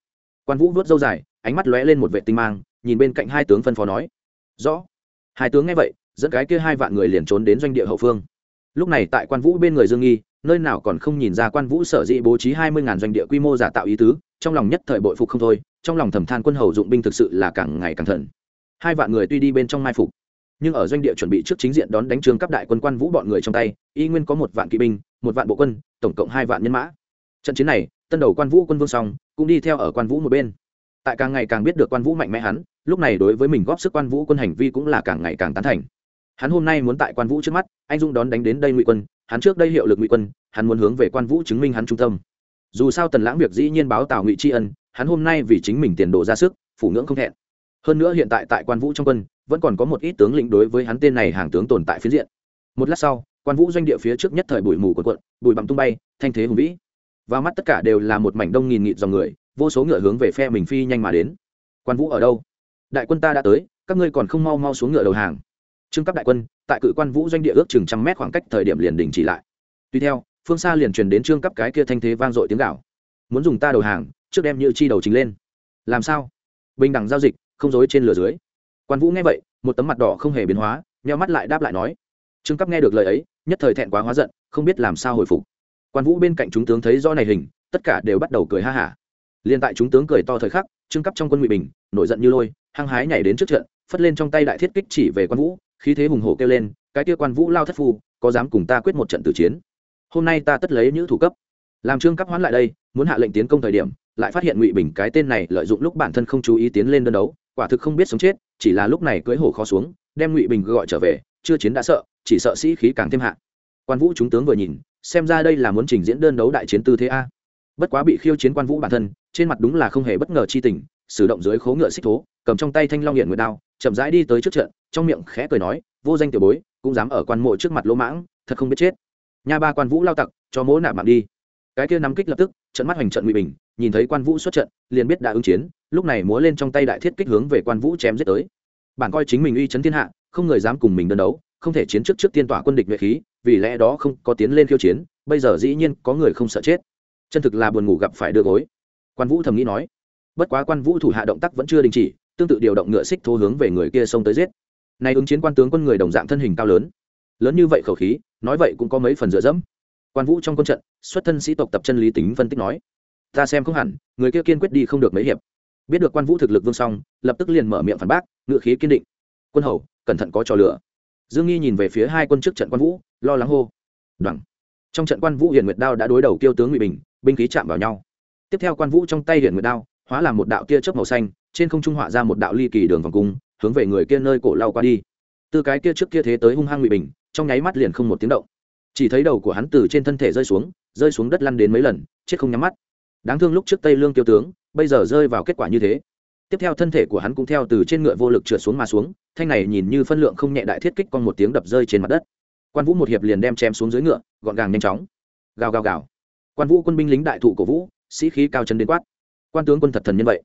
Quan vũ vuốt dâu dài, ánh mắt lóe lên một vệ tinh mang nhìn bên cạnh hai tướng phân phó nói, rõ. Hai tướng nghe vậy, dẫn cái kia hai vạn người liền trốn đến doanh địa hậu phương. Lúc này tại quan vũ bên người dương nghi, nơi nào còn không nhìn ra quan vũ sở dĩ bố trí hai mươi ngàn doanh địa quy mô giả tạo ý tứ, trong lòng nhất thời bội phục không thôi, trong lòng thầm than quân hầu dụng binh thực sự là càng ngày càng thận hai vạn người tuy đi bên trong mai phục, nhưng ở doanh địa chuẩn bị trước chính diện đón đánh trường cấp đại quân quan vũ bọn người trong tay, y nguyên có một vạn kỵ binh, một vạn bộ quân, tổng cộng hai vạn nhân mã. Trận chiến này, tân đầu quan vũ quân vương song cũng đi theo ở quan vũ một bên tại càng ngày càng biết được quan vũ mạnh mẽ hắn, lúc này đối với mình góp sức quan vũ quân hành vi cũng là càng ngày càng tán thành. Hắn hôm nay muốn tại quan vũ trước mắt, anh dung đón đánh đến đây ngụy quân, hắn trước đây hiệu lực ngụy quân, hắn muốn hướng về quan vũ chứng minh hắn trung tâm. Dù sao tần lãng việc dĩ nhiên báo tào ngụy tri ân, hắn hôm nay vì chính mình tiền đồ ra sức, phủ ngưỡng không thẹn. Hơn nữa hiện tại tại quan vũ trong quân, vẫn còn có một ít tướng lĩnh đối với hắn tên này hàng tướng tồn tại phiến diện. Một lát sau, quan vũ doanh địa phía trước nhất thời bụi mù của quận bụi bặm tung bay, thanh thế hùng vĩ. Và mắt tất cả đều là một mảnh đông nghìn nghịt dòng người vô số ngựa hướng về phe mình phi nhanh mà đến. Quan vũ ở đâu? Đại quân ta đã tới, các ngươi còn không mau mau xuống ngựa đầu hàng. Trưng cấp đại quân, tại cự quan vũ doanh địa ước chừng trăm mét khoảng cách thời điểm liền đình chỉ lại. Tuy theo, phương xa liền truyền đến trương cấp cái kia thanh thế vang dội tiếng gạo muốn dùng ta đầu hàng, trước đem như chi đầu chính lên. Làm sao? Bình đẳng giao dịch, không dối trên lửa dưới. Quan vũ nghe vậy, một tấm mặt đỏ không hề biến hóa, nheo mắt lại đáp lại nói. Trương cấp nghe được lời ấy, nhất thời thẹn quá hóa giận, không biết làm sao hồi phục. Quan vũ bên cạnh chúng tướng thấy do này hình, tất cả đều bắt đầu cười ha hả liền tại chúng tướng cười to thời khắc, trương cấp trong quân ngụy bình, nổi giận như lôi, hăng hái nhảy đến trước trận, phất lên trong tay đại thiết kích chỉ về quan vũ, khí thế hùng hổ kêu lên, cái kia quan vũ lao thất phu, có dám cùng ta quyết một trận tử chiến? Hôm nay ta tất lấy những thủ cấp. Làm trương cấp hoán lại đây, muốn hạ lệnh tiến công thời điểm, lại phát hiện ngụy bình cái tên này lợi dụng lúc bản thân không chú ý tiến lên đơn đấu, quả thực không biết sống chết, chỉ là lúc này cưỡi hổ khó xuống, đem ngụy bình gọi trở về, chưa chiến đã sợ, chỉ sợ sĩ khí càng thêm hạ. Quan vũ chúng tướng vừa nhìn, xem ra đây là muốn trình diễn đơn đấu đại chiến tư thế a. Bất quá bị khiêu chiến quan vũ bản thân trên mặt đúng là không hề bất ngờ chi tình, sử động dưới khố ngựa xích thố, cầm trong tay thanh long hiện nguyệt đao, chậm rãi đi tới trước trận, trong miệng khẽ cười nói, vô danh tiểu bối, cũng dám ở quan mộ trước mặt lỗ mãng, thật không biết chết. Nha ba quan vũ lao tặc, cho mỗ nạp mạng đi. Cái kia nắm kích lập tức, trận mắt hoành trận ngụy bình, nhìn thấy quan vũ xuất trận, liền biết đã ứng chiến, lúc này múa lên trong tay đại thiết kích hướng về quan vũ chém giết tới. Bản coi chính mình uy chấn thiên hạ, không người dám cùng mình đơn đấu, không thể chiến trước trước tiên tỏa quân địch nhuệ khí, vì lẽ đó không có tiến lên khiêu chiến, bây giờ dĩ nhiên có người không sợ chết. Chân thực là buồn ngủ gặp phải đưa gối quan vũ thầm nghĩ nói, bất quá quan vũ thủ hạ động tác vẫn chưa đình chỉ, tương tự điều động ngựa xích thô hướng về người kia xông tới giết. Nay ứng chiến quan tướng quân người đồng dạng thân hình cao lớn lớn như vậy khẩu khí, nói vậy cũng có mấy phần dựa dẫm. Quan vũ trong quân trận, xuất thân sĩ tộc tập chân lý tính phân tích nói, ta xem không hẳn, người kia kiên quyết đi không được mấy hiệp. Biết được quan vũ thực lực vương song, lập tức liền mở miệng phản bác, ngựa khí kiên định, quân hầu, cẩn thận có trò lửa. Dương nghi nhìn về phía hai quân trước trận quan vũ, lo lắng hô đoẳng trong trận quan vũ hiển nguyệt đao đã đối đầu kêu tướng ngụy bình, binh khí chạm vào nhau tiếp theo quan vũ trong tay hiện nguyệt đao, hóa làm một đạo tia chớp màu xanh, trên không trung họa ra một đạo ly kỳ đường vòng cung, hướng về người kia nơi cổ lao qua đi. Từ cái kia trước kia thế tới hung hăng ngụy bình, trong nháy mắt liền không một tiếng động. Chỉ thấy đầu của hắn từ trên thân thể rơi xuống rơi xuống đất lăn đến mấy lần, chết không nhắm mắt. Đáng thương lúc trước tây lương tiêu tướng, bây giờ rơi vào kết quả như thế. Tiếp theo thân thể của hắn cũng theo từ trên ngựa vô lực trượt xuống mà xuống, thanh này nhìn như phân lượng không nhẹ đại thiết kích con một tiếng đập rơi trên mặt đất. Quan vũ một hiệp liền đem chém xuống dưới ngựa, gọn gàng nhanh chóng. Gào gào gào. Quan vũ quân binh lính đại thụ cổ vũ sĩ khí cao chân đến quát. Quan tướng quân thật thần nhân vậy.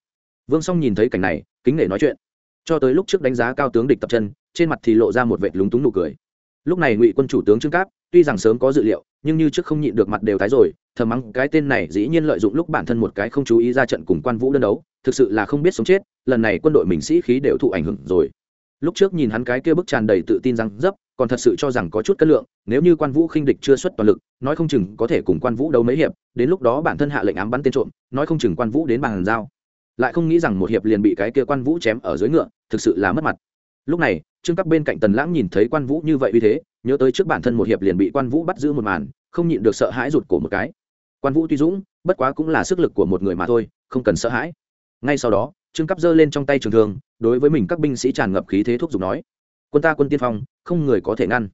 Vương song nhìn thấy cảnh này, kính nể nói chuyện. Cho tới lúc trước đánh giá cao tướng địch tập chân, trên mặt thì lộ ra một vệt lúng túng nụ cười. Lúc này ngụy quân chủ tướng trương cáp, tuy rằng sớm có dự liệu, nhưng như trước không nhịn được mặt đều tái rồi, thầm mắng cái tên này dĩ nhiên lợi dụng lúc bản thân một cái không chú ý ra trận cùng quan vũ đơn đấu, thực sự là không biết sống chết, lần này quân đội mình sĩ khí đều thụ ảnh hưởng rồi lúc trước nhìn hắn cái kia bức tràn đầy tự tin rằng dấp, còn thật sự cho rằng có chút cân lượng, nếu như quan vũ khinh địch chưa xuất toàn lực, nói không chừng có thể cùng quan vũ đấu mấy hiệp, đến lúc đó bản thân hạ lệnh ám bắn tên trộm, nói không chừng quan vũ đến bàn giao. Lại không nghĩ rằng một hiệp liền bị cái kia quan vũ chém ở dưới ngựa, thực sự là mất mặt. Lúc này, trương cấp bên cạnh tần lãng nhìn thấy quan vũ như vậy uy thế, nhớ tới trước bản thân một hiệp liền bị quan vũ bắt giữ một màn, không nhịn được sợ hãi rụt cổ một cái. Quan vũ tuy dũng, bất quá cũng là sức lực của một người mà thôi, không cần sợ hãi. Ngay sau đó trương cấp giơ lên trong tay trường thương, đối với mình các binh sĩ tràn ngập khí thế thúc giục nói, quân ta quân tiên phong, không người có thể ngăn.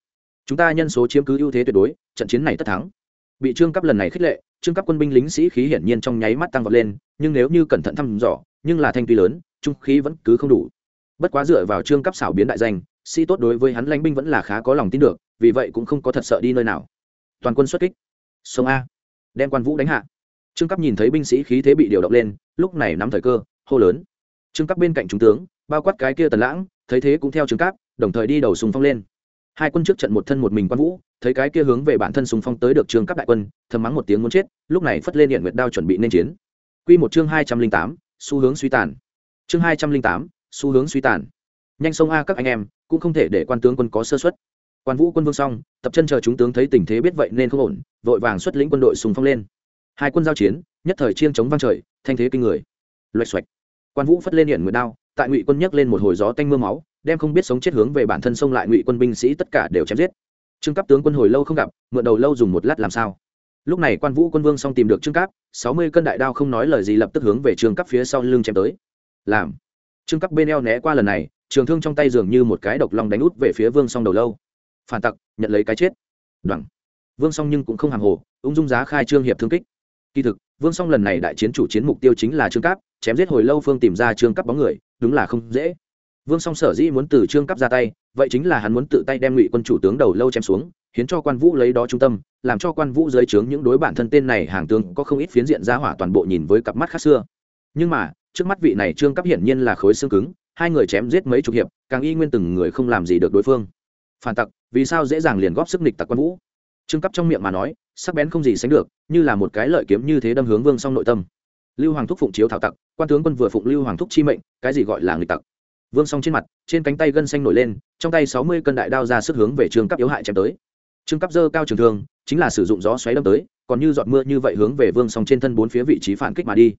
Chúng ta nhân số chiếm cứ ưu thế tuyệt đối, trận chiến này tất thắng. Bị trương cấp lần này khích lệ, trương cấp quân binh lính sĩ khí hiển nhiên trong nháy mắt tăng vọt lên, nhưng nếu như cẩn thận thăm dò, nhưng là thanh tuy lớn, trung khí vẫn cứ không đủ. Bất quá dựa vào trương cấp xảo biến đại danh, sĩ tốt đối với hắn lãnh binh vẫn là khá có lòng tin được, vì vậy cũng không có thật sợ đi nơi nào. Toàn quân xuất kích. Sông a. Đem quan vũ đánh hạ. Trương cấp nhìn thấy binh sĩ khí thế bị điều động lên, lúc này nắm thời cơ hô lớn. Trương các bên cạnh trung tướng, bao quát cái kia tần lãng, thấy thế cũng theo trương cáp đồng thời đi đầu sùng phong lên. Hai quân trước trận một thân một mình quan vũ, thấy cái kia hướng về bản thân sùng phong tới được trương cáp đại quân, thầm mắng một tiếng muốn chết, lúc này phất lên điện nguyệt đao chuẩn bị nên chiến. Quy một chương hai trăm linh tám, xu hướng suy tàn. Chương hai trăm linh tám, xu hướng suy tàn. Nhanh sông a các anh em, cũng không thể để quan tướng quân có sơ xuất quan vũ quân vương xong, tập chân chờ chúng tướng thấy tình thế biết vậy nên không ổn, vội vàng xuất lĩnh quân đội sùng phong lên. Hai quân giao chiến, nhất thời chiên chống vang trời, thanh thế kinh người. Loạch xoạch quan vũ phất lên hiện nguyệt đao, tại ngụy quân nhấc lên một hồi gió tanh mưa máu, đem không biết sống chết hướng về bản thân xông lại ngụy quân binh sĩ tất cả đều chém giết. Trương cấp tướng quân hồi lâu không gặp, mượn đầu lâu dùng một lát làm sao? Lúc này quan vũ quân vương xong tìm được trương cấp sáu mươi cân đại đao không nói lời gì lập tức hướng về trương cấp phía sau lưng chém tới. Làm. Trương cấp bên eo né qua lần này, trường thương trong tay dường như một cái độc long đánh út về phía vương song đầu lâu. Phản tặc, nhận lấy cái chết. Đoẳng vương song nhưng cũng không hàng hồ, ung dung giá khai trương hiệp thương kích. Kỳ thực, vương song lần này đại chiến chủ chiến mục tiêu chính là trương Cáp chém giết hồi lâu phương tìm ra trương cấp bóng người, đúng là không dễ. Vương song sở dĩ muốn từ trương cấp ra tay, vậy chính là hắn muốn tự tay đem ngụy quân chủ tướng đầu lâu chém xuống khiến cho quan vũ lấy đó trung tâm, làm cho quan vũ dưới trướng những đối bản thân tên này hàng tướng có không ít phiến diện ra hỏa toàn bộ nhìn với cặp mắt khác xưa. Nhưng mà, trước mắt vị này trương cấp hiển nhiên là khối xương cứng, hai người chém giết mấy chục hiệp, càng y nguyên từng người không làm gì được đối phương. Phản tặc, vì sao dễ dàng liền góp sức nịch tặc quan vũ? Trương cấp trong miệng mà nói, sắc bén không gì sánh được, như là một cái lợi kiếm như thế đâm hướng vương song nội tâm lưu hoàng thúc phụng chiếu thảo tặc, quan tướng quân vừa phụng lưu hoàng thúc chi mệnh, cái gì gọi là người tặc? Vương song trên mặt, trên cánh tay gân xanh nổi lên, trong tay sáu mươi cân đại đao ra sức hướng về trương cấp yếu hại chém tới. Trương cấp dơ cao trường thương, chính là sử dụng gió xoáy đâm tới, còn như giọt mưa như vậy hướng về vương song trên thân bốn phía vị trí phản kích mà đi.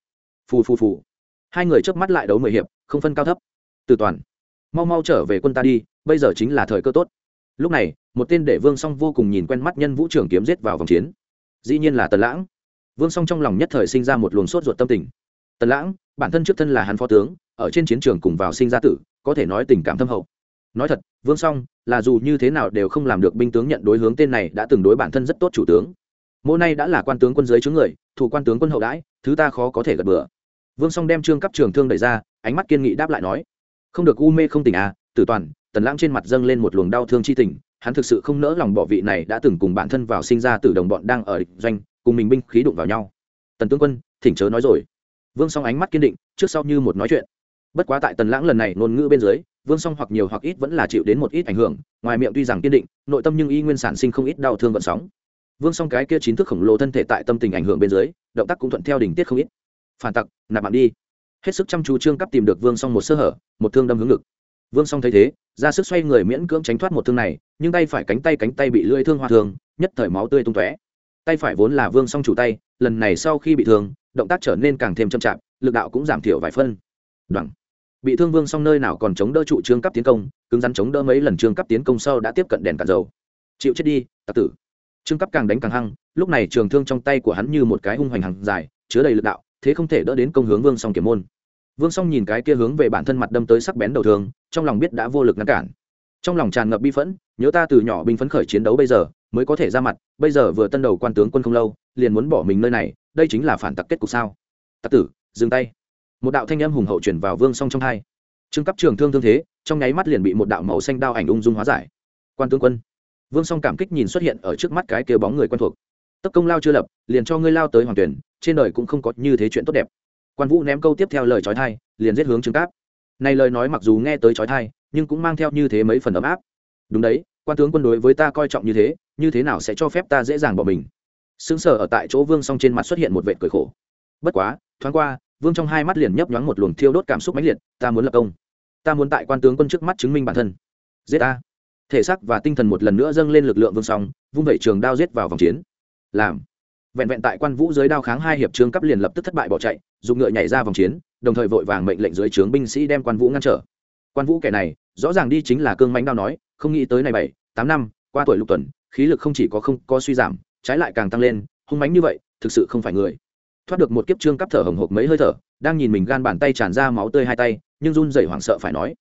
Phù phù phù. Hai người trước mắt lại đấu mười hiệp, không phân cao thấp. Từ toàn. Mau mau trở về quân ta đi, bây giờ chính là thời cơ tốt. Lúc này, một tên để vương song vô cùng nhìn quen mắt nhân vũ trưởng kiếm giết vào vòng chiến. Dĩ nhiên là tần lãng vương song trong lòng nhất thời sinh ra một luồng sốt ruột tâm tình. Tần lãng, bản thân trước thân là hắn phó tướng, ở trên chiến trường cùng vào sinh ra tử, có thể nói tình cảm thâm hậu. Nói thật, vương song, là dù như thế nào đều không làm được binh tướng nhận đối hướng tên này đã từng đối bản thân rất tốt chủ tướng. Mô nay đã là quan tướng quân giới chướng người, thủ quan tướng quân hậu đãi, thứ ta khó có thể gật bừa. Vương song đem trương cấp trường thương đẩy ra, ánh mắt kiên nghị đáp lại nói, không được, u mê không tỉnh à tử toàn. Tần lãng trên mặt dâng lên một luồng đau thương chi tình, hắn thực sự không nỡ lòng bỏ vị này đã từng cùng bản thân vào sinh ra từ đồng bọn đang ở địch doanh cùng mình binh khí đụng vào nhau. Tần tướng quân, thỉnh chớ nói rồi. Vương song ánh mắt kiên định, trước sau như một nói chuyện. Bất quá tại tần lãng lần này ngôn ngữ bên dưới, vương song hoặc nhiều hoặc ít vẫn là chịu đến một ít ảnh hưởng, ngoài miệng tuy rằng kiên định, nội tâm nhưng y nguyên sản sinh không ít đau thương vận sóng. Vương song cái kia chín thước khổng lồ thân thể tại tâm tình ảnh hưởng bên dưới, động tác cũng thuận theo đỉnh tiết không ít. Phản tặc, nạp mạng đi. Hết sức chăm chú trương cấp tìm được vương song một sơ hở, một thương đâm hướng ngực. Vương song thấy thế, ra sức xoay người miễn cưỡng tránh thoát một thương này, nhưng tay phải cánh tay cánh tay bị lưỡi thương hoa thương nhất thời máu tươi tung tóe tay phải vốn là vương song chủ tay, lần này sau khi bị thương, động tác trở nên càng thêm chậm chạp, lực đạo cũng giảm thiểu vài phân. Đoạn. Bị thương vương song nơi nào còn chống đỡ trụ trương cấp tiến công, cứng rắn chống đỡ mấy lần trương cấp tiến công sau đã tiếp cận đèn cạn dầu. Chịu chết đi, tặc tử. Trương cấp càng đánh càng hăng, lúc này trường thương trong tay của hắn như một cái hung hoành hàng dài, chứa đầy lực đạo, thế không thể đỡ đến công hướng vương song kiểm môn. Vương song nhìn cái kia hướng về bản thân mặt đâm tới sắc bén đầu thương, trong lòng biết đã vô lực ngăn cản. Trong lòng tràn ngập bi phẫn, nhớ ta từ nhỏ binh phấn khởi chiến đấu bây giờ mới có thể ra mặt, bây giờ vừa tân đầu quan tướng quân không lâu, liền muốn bỏ mình nơi này, đây chính là phản tặc kết cục sao? Tặc tử, dừng tay. Một đạo thanh âm hùng hậu chuyển vào vương song trong hai. Trương cấp trường thương thương thế, trong nháy mắt liền bị một đạo màu xanh đao ảnh ung dung hóa giải. Quan tướng quân. Vương song cảm kích nhìn xuất hiện ở trước mắt cái kia bóng người quen thuộc. Tất công lao chưa lập, liền cho ngươi lao tới hoàng tuyển, trên đời cũng không có như thế chuyện tốt đẹp. Quan vũ ném câu tiếp theo lời trói thai, liền giết hướng trương cáp. Này lời nói mặc dù nghe tới trói thai, nhưng cũng mang theo như thế mấy phần ấm áp. Đúng đấy, quan tướng quân đối với ta coi trọng như thế như thế nào sẽ cho phép ta dễ dàng bỏ mình? Xứng sở ở tại chỗ vương song trên mặt xuất hiện một vệ cười khổ. Bất quá, thoáng qua, vương trong hai mắt liền nhấp nhoáng một luồng thiêu đốt cảm xúc mãnh liệt, ta muốn lập công. Ta muốn tại quan tướng quân trước mắt chứng minh bản thân. Giết ta. Thể xác và tinh thần một lần nữa dâng lên lực lượng vương song, vung vẩy trường đao giết vào vòng chiến. Làm. Vẹn vẹn tại quan vũ dưới đao kháng hai hiệp trương cấp liền lập tức thất bại bỏ chạy, dùng ngựa nhảy ra vòng chiến, đồng thời vội vàng mệnh lệnh dưới trướng binh sĩ đem quan vũ ngăn trở. Quan vũ kẻ này, rõ ràng đi chính là cương mánh đao nói, không nghĩ tới này bảy, tám năm, qua tuổi lục tuần khí lực không chỉ có không có suy giảm, trái lại càng tăng lên, hung mánh như vậy, thực sự không phải người. Thoát được một kiếp trương cắp thở hồng hộc mấy hơi thở, đang nhìn mình gan bàn tay tràn ra máu tươi hai tay, nhưng run rẩy hoảng sợ phải nói.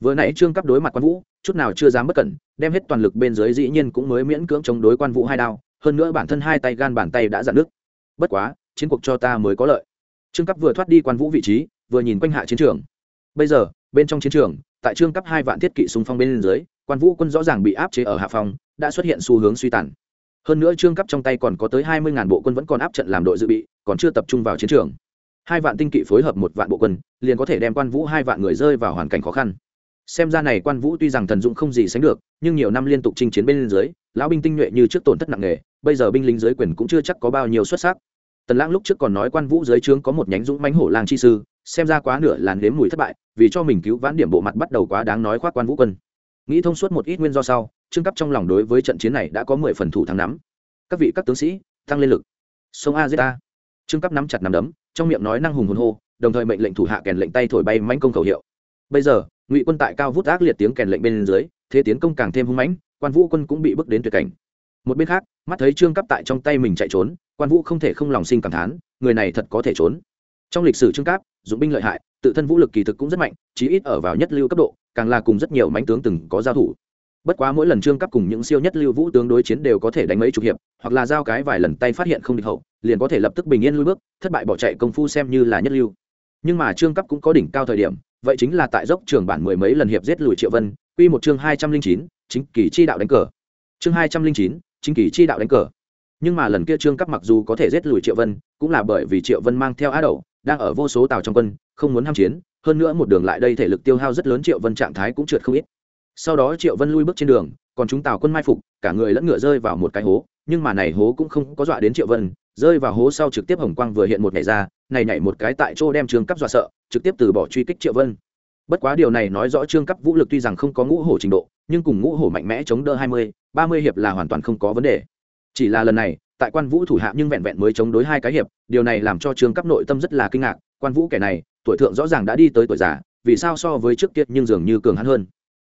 Vừa nãy trương cắp đối mặt quan vũ, chút nào chưa dám bất cẩn, đem hết toàn lực bên dưới dĩ nhiên cũng mới miễn cưỡng chống đối quan vũ hai đao, hơn nữa bản thân hai tay gan bàn tay đã dạn nước bất quá, chiến cuộc cho ta mới có lợi. Trương cấp vừa thoát đi quan vũ vị trí, vừa nhìn quanh hạ chiến trường. Bây giờ, bên trong chiến trường, tại trương cấp hai vạn thiết kỵ xung phong bên dưới, quan vũ quân rõ ràng bị áp chế ở hạ phòng đã xuất hiện xu hướng suy tàn. Hơn nữa trương cấp trong tay còn có tới hai mươi ngàn bộ quân vẫn còn áp trận làm đội dự bị, còn chưa tập trung vào chiến trường. Hai vạn tinh kỵ phối hợp một vạn bộ quân, liền có thể đem quan vũ hai vạn người rơi vào hoàn cảnh khó khăn. Xem ra này quan vũ tuy rằng thần dũng không gì sánh được, nhưng nhiều năm liên tục chinh chiến bên dưới, lão binh tinh nhuệ như trước tổn thất nặng nề, bây giờ binh lính dưới quyền cũng chưa chắc có bao nhiêu xuất sắc. Tần lãng lúc trước còn nói quan vũ dưới trướng có một nhánh dũng mãnh hổ lang chi sư, xem ra quá nửa làn nếm mùi thất bại, vì cho mình cứu vãn điểm bộ mặt bắt đầu quá đáng nói khoác quan vũ quân. Nghĩ thông suốt một ít nguyên do sau trương cấp trong lòng đối với trận chiến này đã có mười phần thủ thắng nắm. Các vị các tướng sĩ, tăng lên lực. Sông a zeta trương cấp nắm chặt nắm đấm, trong miệng nói năng hùng hồn hô, đồng thời mệnh lệnh thủ hạ kèn lệnh tay thổi bay mãnh công khẩu hiệu. Bây giờ, ngụy quân tại cao vút ác liệt tiếng kèn lệnh bên dưới, thế tiến công càng thêm hung mãnh, quan vũ quân cũng bị bước đến tuyệt cảnh. Một bên khác, mắt thấy trương cấp tại trong tay mình chạy trốn, quan vũ không thể không lòng sinh cảm thán, người này thật có thể trốn. Trong lịch sử trương cấp dụng binh lợi hại, tự thân vũ lực kỳ thực cũng rất mạnh, chí ít ở vào nhất lưu cấp độ, càng là cùng rất nhiều mãnh tướng từng có giao thủ bất quá mỗi lần trương cấp cùng những siêu nhất lưu vũ tướng đối chiến đều có thể đánh mấy chục hiệp, hoặc là giao cái vài lần tay phát hiện không địch hậu, liền có thể lập tức bình yên lui bước, thất bại bỏ chạy công phu xem như là nhất lưu. Nhưng mà trương cấp cũng có đỉnh cao thời điểm, vậy chính là tại dốc trường bản mười mấy lần hiệp giết lùi triệu vân, quy một chương hai trăm linh chín, chính kỳ chi đạo đánh cờ. Chương hai trăm linh chín, chính kỳ chi đạo đánh cờ. Nhưng mà lần kia trương cấp mặc dù có thể giết lùi triệu vân, cũng là bởi vì triệu vân mang theo á đậu đang ở vô số tàu trong quân, không muốn ham chiến, hơn nữa một đường lại đây thể lực tiêu hao rất lớn triệu vân trạng thái cũng trượt không ít sau đó triệu vân lui bước trên đường, còn chúng tào quân mai phục, cả người lẫn ngựa rơi vào một cái hố, nhưng mà này hố cũng không có dọa đến triệu vân, rơi vào hố sau trực tiếp hồng quang vừa hiện một nhảy ra, này nhảy một cái tại chỗ đem trương cấp dọa sợ, trực tiếp từ bỏ truy kích triệu vân. Bất quá điều này nói rõ trương cấp vũ lực tuy rằng không có ngũ hổ trình độ, nhưng cùng ngũ hổ mạnh mẽ chống đỡ hai mươi, ba mươi hiệp là hoàn toàn không có vấn đề. Chỉ là lần này, tại quan vũ thủ hạ nhưng vẹn vẹn mới chống đối hai cái hiệp, điều này làm cho trương cấp nội tâm rất là kinh ngạc, quan vũ kẻ này, tuổi thượng rõ ràng đã đi tới tuổi già, vì sao so với trước kia nhưng dường như cường hắn hơn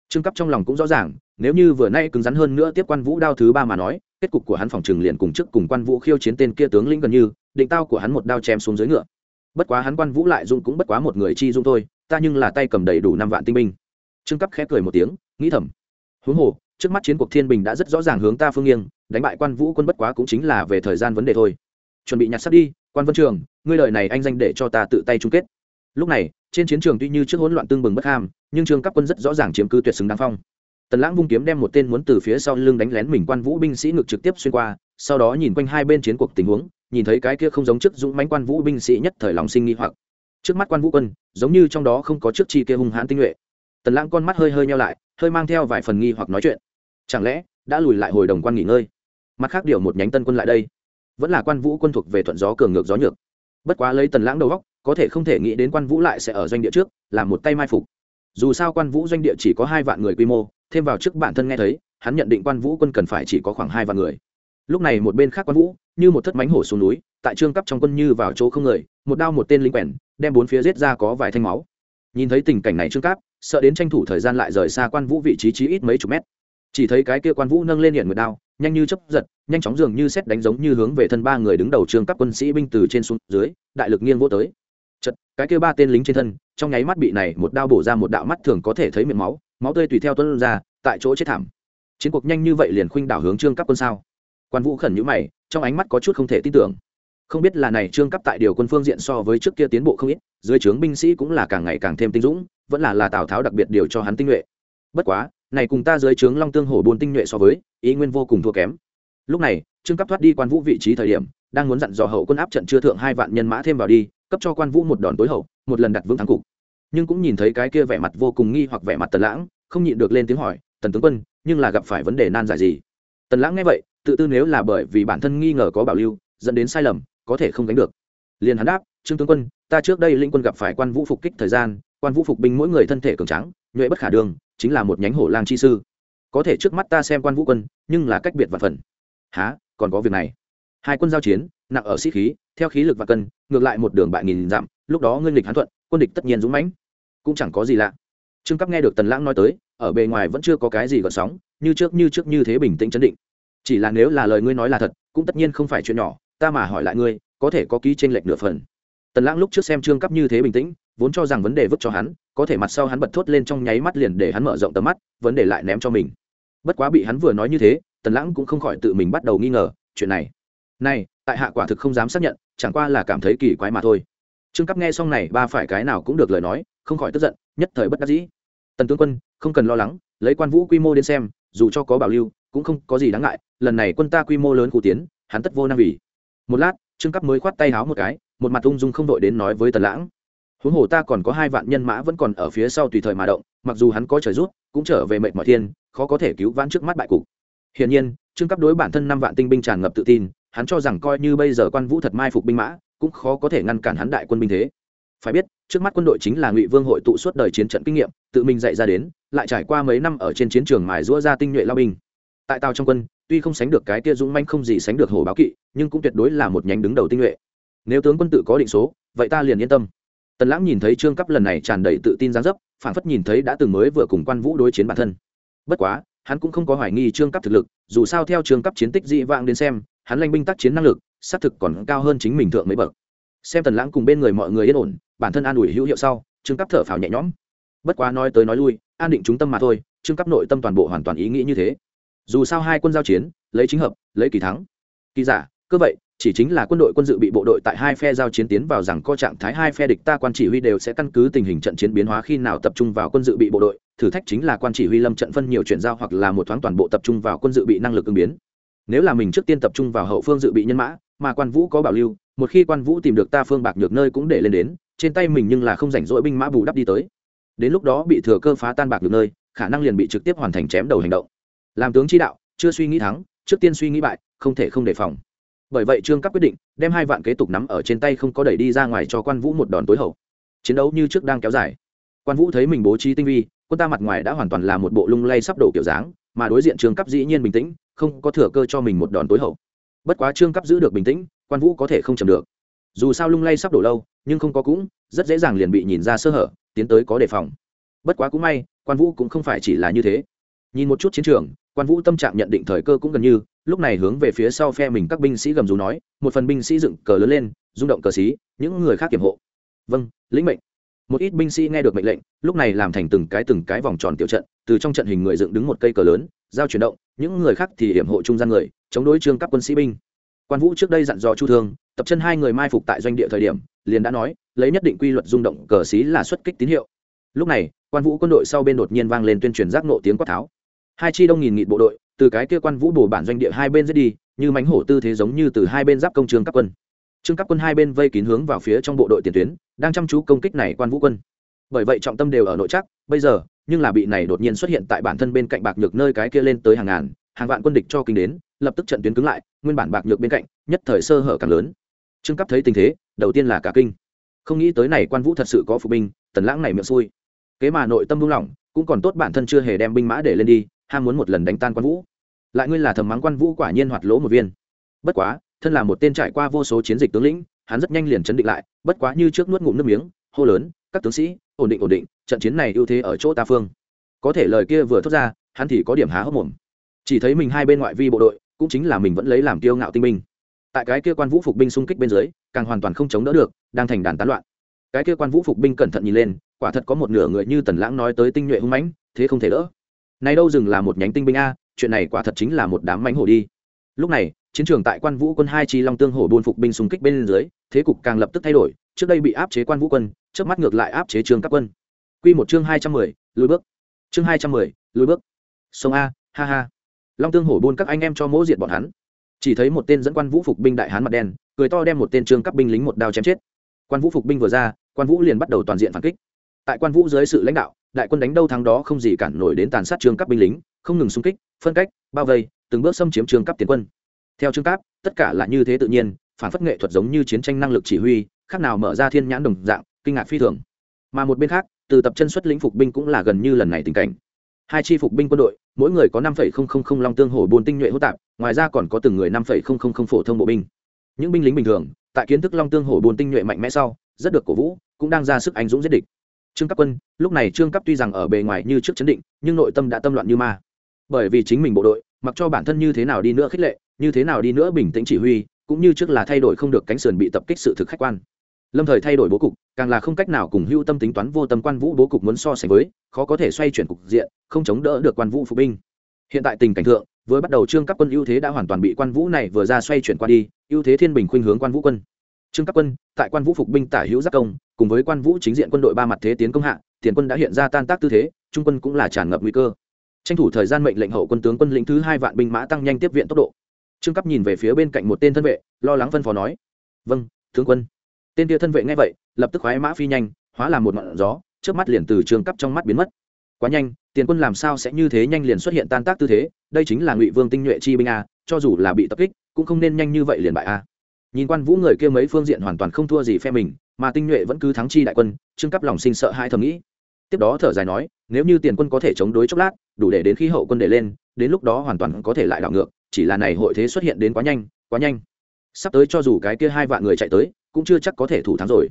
trương cấp trong lòng cũng rõ ràng, nếu như vừa nay cứng rắn hơn nữa tiếp quan vũ đao thứ ba mà nói, kết cục của hắn phòng trừng liền cùng trước cùng quan vũ khiêu chiến tên kia tướng lĩnh gần như, định tao của hắn một đao chém xuống dưới ngựa. Bất quá hắn quan vũ lại dung cũng bất quá một người chi dung thôi, ta nhưng là tay cầm đầy đủ năm vạn tinh binh. Trương cấp khẽ cười một tiếng, nghĩ thầm. Huống hồ, trước mắt chiến cuộc thiên bình đã rất rõ ràng hướng ta phương nghiêng, đánh bại quan vũ quân bất quá cũng chính là về thời gian vấn đề thôi. Chuẩn bị nhặt sắt đi, quan vân trường, ngươi lời này anh danh để cho ta tự tay chung kết. Lúc này, trên chiến trường tuy như trước hỗn loạn tương bừng bất ham nhưng trương cấp quân rất rõ ràng chiếm cứ tuyệt xứng đáng phong. Tần lãng vung kiếm đem một tên muốn từ phía sau lưng đánh lén mình quan vũ binh sĩ ngực trực tiếp xuyên qua, sau đó nhìn quanh hai bên chiến cuộc tình huống, nhìn thấy cái kia không giống trước dũng mãnh quan vũ binh sĩ nhất thời lòng sinh nghi hoặc. Trước mắt quan vũ quân, giống như trong đó không có trước chi kia hung hãn tinh nhuệ. Tần lãng con mắt hơi hơi nhau lại, hơi mang theo vài phần nghi hoặc nói chuyện. Chẳng lẽ, đã lùi lại hồi đồng quan nghỉ ngơi? Mặt khác điều một nhánh tân quân lại đây. Vẫn là quan vũ quân thuộc về thuận gió cường ngược gió nhược. Bất quá lấy tần lãng đầu góc có thể không thể nghĩ đến quan vũ lại sẽ ở doanh địa trước, làm một tay mai phục dù sao quan vũ doanh địa chỉ có hai vạn người quy mô, thêm vào trước bản thân nghe thấy, hắn nhận định quan vũ quân cần phải chỉ có khoảng hai vạn người. Lúc này một bên khác quan vũ, như một thất mánh hổ xuống núi, tại trương cấp trong quân như vào chỗ không người, một đao một tên lính quèn, đem bốn phía giết ra có vài thanh máu. Nhìn thấy tình cảnh này trương cấp, sợ đến tranh thủ thời gian lại rời xa quan vũ vị trí chí ít mấy chục mét. Chỉ thấy cái kia quan vũ nâng lên hiện nguyệt đao, nhanh như chấp giật, nhanh chóng dường như xét đánh giống như hướng về thân ba người đứng đầu trương cấp quân sĩ binh từ trên xuống dưới, đại lực nghiêng vô tới chật, cái kia ba tên lính trên thân, trong nháy mắt bị này một đao bổ ra một đạo mắt thường có thể thấy miệng máu máu tươi tùy theo tuân ra, tại chỗ chết thảm. Chiến cuộc nhanh như vậy liền khuynh đảo hướng trương cấp quân sao? Quan vũ khẩn nhữ mày, trong ánh mắt có chút không thể tin tưởng. Không biết là này trương cấp tại điều quân phương diện so với trước kia tiến bộ không ít, dưới trướng binh sĩ cũng là càng ngày càng thêm tinh dũng, vẫn là là tào tháo đặc biệt điều cho hắn tinh nhuệ. Bất quá, này cùng ta dưới trướng long tương hổ bồn tinh nhuệ so với, ý nguyên vô cùng thua kém. Lúc này, trương cấp thoát đi quan vũ vị trí thời điểm, đang muốn dặn dò hậu quân áp trận chưa thượng hai vạn nhân mã thêm vào đi cấp cho quan vũ một đòn tối hậu, một lần đặt vững thắng cục. Nhưng cũng nhìn thấy cái kia vẻ mặt vô cùng nghi hoặc vẻ mặt tần lãng, không nhịn được lên tiếng hỏi, tần tướng quân, nhưng là gặp phải vấn đề nan giải gì? Tần lãng nghe vậy, tự tư nếu là bởi vì bản thân nghi ngờ có bảo lưu, dẫn đến sai lầm, có thể không gánh được. Liền hắn đáp, trương tướng quân, ta trước đây lĩnh quân gặp phải quan vũ phục kích thời gian, quan vũ phục binh mỗi người thân thể cường trắng nhuệ bất khả đường, chính là một nhánh hổ lang chi sư. Có thể trước mắt ta xem quan vũ quân, nhưng là cách biệt và phần. Há còn có việc này? Hai quân giao chiến, nặng ở sĩ khí, theo khí lực và cân ngược lại một đường bại nghìn dặm, lúc đó ngươi nghịch hán thuận, quân địch tất nhiên dũng mãnh. Cũng chẳng có gì lạ. Trương cấp nghe được tần lãng nói tới, ở bề ngoài vẫn chưa có cái gì gợn sóng, như trước như trước như thế bình tĩnh chấn định. Chỉ là nếu là lời ngươi nói là thật, cũng tất nhiên không phải chuyện nhỏ, ta mà hỏi lại ngươi, có thể có ký trên lệch nửa phần. Tần lãng lúc trước xem trương cấp như thế bình tĩnh, vốn cho rằng vấn đề vứt cho hắn, có thể mặt sau hắn bật thốt lên trong nháy mắt liền để hắn mở rộng tầm mắt, vấn đề lại ném cho mình. Bất quá bị hắn vừa nói như thế, tần lãng cũng không khỏi tự mình bắt đầu nghi ngờ, chuyện này. Này, tại hạ quả thực không dám xác nhận chẳng qua là cảm thấy kỳ quái mà thôi. Trương cấp nghe xong này, ba phải cái nào cũng được lời nói, không khỏi tức giận, nhất thời bất đắc dĩ. Tần tướng quân, không cần lo lắng, lấy quan vũ quy mô đến xem, dù cho có bảo lưu, cũng không có gì đáng ngại, lần này quân ta quy mô lớn cụ tiến, hắn tất vô năng vì. Một lát, trương cấp mới khoát tay háo một cái, một mặt ung dung không đội đến nói với tần lãng. Huống hồ ta còn có hai vạn nhân mã vẫn còn ở phía sau tùy thời mà động, mặc dù hắn có trời rút, cũng trở về mệnh mọi thiên, khó có thể cứu vãn trước mắt bại cục. Hiển nhiên, trương cấp đối bản thân năm vạn tinh binh tràn ngập tự tin hắn cho rằng coi như bây giờ quan vũ thật mai phục binh mã, cũng khó có thể ngăn cản hắn đại quân binh thế. Phải biết, trước mắt quân đội chính là ngụy vương hội tụ suốt đời chiến trận kinh nghiệm, tự mình dạy ra đến, lại trải qua mấy năm ở trên chiến trường mài rũa ra tinh nhuệ lao binh. Tại tàu trong quân, tuy không sánh được cái kia dũng manh không gì sánh được hồ báo kỵ, nhưng cũng tuyệt đối là một nhánh đứng đầu tinh nhuệ. Nếu tướng quân tự có định số, vậy ta liền yên tâm. Tần lãng nhìn thấy trương cấp lần này tràn đầy tự tin giáng dấp phản phất nhìn thấy đã từng mới vừa cùng quan vũ đối chiến bản thân. Bất quá, hắn cũng không có hoài nghi trương cấp thực lực, dù sao theo trương cấp chiến tích dị vãng đến xem hắn lanh binh tác chiến năng lực, xác thực còn cao hơn chính mình thượng mấy bậc. Xem tần lãng cùng bên người mọi người yên ổn, bản thân an ủi hữu hiệu sau, trương cấp thở phào nhẹ nhõm. Bất quá nói tới nói lui, an định chúng tâm mà thôi, trương cấp nội tâm toàn bộ hoàn toàn ý nghĩ như thế. Dù sao hai quân giao chiến, lấy chính hợp, lấy kỳ thắng. Kỳ giả, cơ vậy, chỉ chính là quân đội quân dự bị bộ đội tại hai phe giao chiến tiến vào rằng co trạng thái hai phe địch ta quan chỉ huy đều sẽ căn cứ tình hình trận chiến biến hóa khi nào tập trung vào quân dự bị bộ đội, thử thách chính là quan chỉ huy lâm trận phân nhiều chuyển giao hoặc là một thoáng toàn bộ tập trung vào quân dự bị năng lực ứng biến nếu là mình trước tiên tập trung vào hậu phương dự bị nhân mã, mà quan vũ có bảo lưu, một khi quan vũ tìm được ta phương bạc nhược nơi cũng để lên đến, trên tay mình nhưng là không rảnh rỗi binh mã bù đắp đi tới. Đến lúc đó bị thừa cơ phá tan bạc nhược nơi, khả năng liền bị trực tiếp hoàn thành chém đầu hành động. Làm tướng chi đạo, chưa suy nghĩ thắng, trước tiên suy nghĩ bại, không thể không đề phòng. Bởi vậy trương cấp quyết định, đem hai vạn kế tục nắm ở trên tay không có đẩy đi ra ngoài cho quan vũ một đòn tối hậu. Chiến đấu như trước đang kéo dài. Quan vũ thấy mình bố trí tinh vi, quân ta mặt ngoài đã hoàn toàn là một bộ lung lay sắp đổ kiểu dáng, mà đối diện trương cấp dĩ nhiên bình tĩnh không có thừa cơ cho mình một đòn tối hậu. Bất quá trương cấp giữ được bình tĩnh, quan vũ có thể không chầm được. Dù sao lung lay sắp đổ lâu, nhưng không có cũng, rất dễ dàng liền bị nhìn ra sơ hở, tiến tới có đề phòng. Bất quá cũng may, quan vũ cũng không phải chỉ là như thế. Nhìn một chút chiến trường, quan vũ tâm trạng nhận định thời cơ cũng gần như, lúc này hướng về phía sau phe mình các binh sĩ gầm rú nói, một phần binh sĩ dựng cờ lớn lên, rung động cờ xí, những người khác kiểm hộ. Vâng lĩnh mệnh. Một ít binh sĩ nghe được mệnh lệnh, lúc này làm thành từng cái từng cái vòng tròn tiểu trận, từ trong trận hình người dựng đứng một cây cờ lớn giao chuyển động, những người khác thì hiểm hộ trung gian người, chống đối trương các quân sĩ binh. Quan vũ trước đây dặn dò chu thương, tập chân hai người mai phục tại doanh địa thời điểm, liền đã nói, lấy nhất định quy luật rung động cờ xí là xuất kích tín hiệu. Lúc này, quan vũ quân đội sau bên đột nhiên vang lên tuyên truyền giác nộ tiếng quát tháo. Hai chi đông nghìn nghị bộ đội, từ cái kia quan vũ bổ bản doanh địa hai bên giết đi, như mánh hổ tư thế giống như từ hai bên giáp công trường các quân. Trương các quân hai bên vây kín hướng vào phía trong bộ đội tiền tuyến, đang chăm chú công kích này quan vũ quân bởi vậy trọng tâm đều ở nội chắc, bây giờ, nhưng là bị này đột nhiên xuất hiện tại bản thân bên cạnh bạc nhược nơi cái kia lên tới hàng ngàn, hàng vạn quân địch cho kinh đến, lập tức trận tuyến cứng lại, nguyên bản bạc nhược bên cạnh, nhất thời sơ hở càng lớn. Trương cấp thấy tình thế, đầu tiên là cả kinh. Không nghĩ tới này quan vũ thật sự có phụ binh, tần lãng này miệng xui. Kế mà nội tâm buông lỏng, cũng còn tốt bản thân chưa hề đem binh mã để lên đi, ham muốn một lần đánh tan quan vũ. Lại ngươi là thầm mắng quan vũ quả nhiên hoạt lỗ một viên. Bất quá, thân là một tên trải qua vô số chiến dịch tướng lĩnh, hắn rất nhanh liền chấn định lại, bất quá như trước nuốt ngụm nước miếng, hô lớn các tướng sĩ, ổn định ổn định, trận chiến này ưu thế ở chỗ ta phương. Có thể lời kia vừa thốt ra, hắn thì có điểm há hốc mồm. Chỉ thấy mình hai bên ngoại vi bộ đội, cũng chính là mình vẫn lấy làm kiêu ngạo tinh binh. Tại cái kia quan vũ phục binh xung kích bên dưới, càng hoàn toàn không chống đỡ được, đang thành đàn tán loạn. Cái kia quan vũ phục binh cẩn thận nhìn lên, quả thật có một nửa người như tần lãng nói tới tinh nhuệ hung mãnh, thế không thể đỡ. Nay đâu dừng là một nhánh tinh binh a, chuyện này quả thật chính là một đám mãnh hổ đi. Lúc này, chiến trường tại quan vũ quân hai chi long tương hổ buôn phục binh xung kích bên dưới thế cục càng lập tức thay đổi trước đây bị áp chế quan vũ quân trước mắt ngược lại áp chế trường các quân. Quy một chương hai trăm mười lùi bước. Chương hai trăm mười lùi bước. Sông a ha ha. Long tương hổ buôn các anh em cho mỗ diệt bọn hắn. Chỉ thấy một tên dẫn quan vũ phục binh đại hán mặt đen cười to đem một tên trương các binh lính một đao chém chết. Quan vũ phục binh vừa ra quan vũ liền bắt đầu toàn diện phản kích. Tại quan vũ dưới sự lãnh đạo đại quân đánh đâu thắng đó không gì cản nổi đến tàn sát trương các binh lính không ngừng xung kích phân cách bao vây từng bước xâm chiếm trương cấp tiền quân. Theo trương các, tất cả là như thế tự nhiên phản phất nghệ thuật giống như chiến tranh năng lực chỉ huy, khác nào mở ra thiên nhãn đồng dạng, kinh ngạc phi thường. Mà một bên khác, từ tập chân xuất lĩnh phục binh cũng là gần như lần này tình cảnh. Hai chi phục binh quân đội, mỗi người có năm long tương hổ bồn tinh nhuệ hỗ tạp, ngoài ra còn có từng người năm phổ thông bộ binh. Những binh lính bình thường, tại kiến thức long tương hổ bồn tinh nhuệ mạnh mẽ sau, rất được cổ vũ, cũng đang ra sức anh dũng giết địch. Trương cấp quân, lúc này trương cấp tuy rằng ở bề ngoài như trước chấn định, nhưng nội tâm đã tâm loạn như ma. Bởi vì chính mình bộ đội, mặc cho bản thân như thế nào đi nữa khích lệ, như thế nào đi nữa bình tĩnh chỉ huy cũng như trước là thay đổi không được cánh sườn bị tập kích sự thực khách quan. Lâm thời thay đổi bố cục, càng là không cách nào cùng hưu tâm tính toán vô tâm quan vũ bố cục muốn so sánh với, khó có thể xoay chuyển cục diện, không chống đỡ được quan vũ phục binh. Hiện tại tình cảnh thượng với bắt đầu trương cấp quân ưu thế đã hoàn toàn bị quan vũ này vừa ra xoay chuyển qua đi, ưu thế thiên bình khuynh hướng quan vũ quân. Trương cấp quân, tại quan vũ phục binh tả hữu giác công, cùng với quan vũ chính diện quân đội ba mặt thế tiến công hạ, tiền quân đã hiện ra tan tác tư thế, trung quân cũng là tràn ngập nguy cơ. Tranh thủ thời gian mệnh lệnh hậu quân tướng quân lĩnh thứ hai vạn binh mã tăng nhanh tiếp viện tốc độ trương cấp nhìn về phía bên cạnh một tên thân vệ, lo lắng phân phó nói vâng tướng quân. Tên kia thân vệ nghe vậy, lập tức khoái mã phi nhanh, hóa làm một ngọn gió trước mắt liền từ trương cấp trong mắt biến mất. Quá nhanh, tiền quân làm sao sẽ như thế nhanh liền xuất hiện tan tác tư thế? Đây chính là ngụy vương tinh nhuệ chi binh a, cho dù là bị tập kích, cũng không nên nhanh như vậy liền bại a. Nhìn quan vũ người kia mấy phương diện hoàn toàn không thua gì phe mình, mà tinh nhuệ vẫn cứ thắng chi đại quân, trương cấp lòng sinh sợ hai thầm nghĩ. Tiếp đó thở dài nói, nếu như tiền quân có thể chống đối chốc lát, đủ để đến khi hậu quân để lên, đến lúc đó hoàn toàn có thể lại đảo ngược chỉ là này hội thế xuất hiện đến quá nhanh quá nhanh. Sắp tới cho dù cái kia hai vạn người chạy tới, cũng chưa chắc có thể thủ thắng rồi.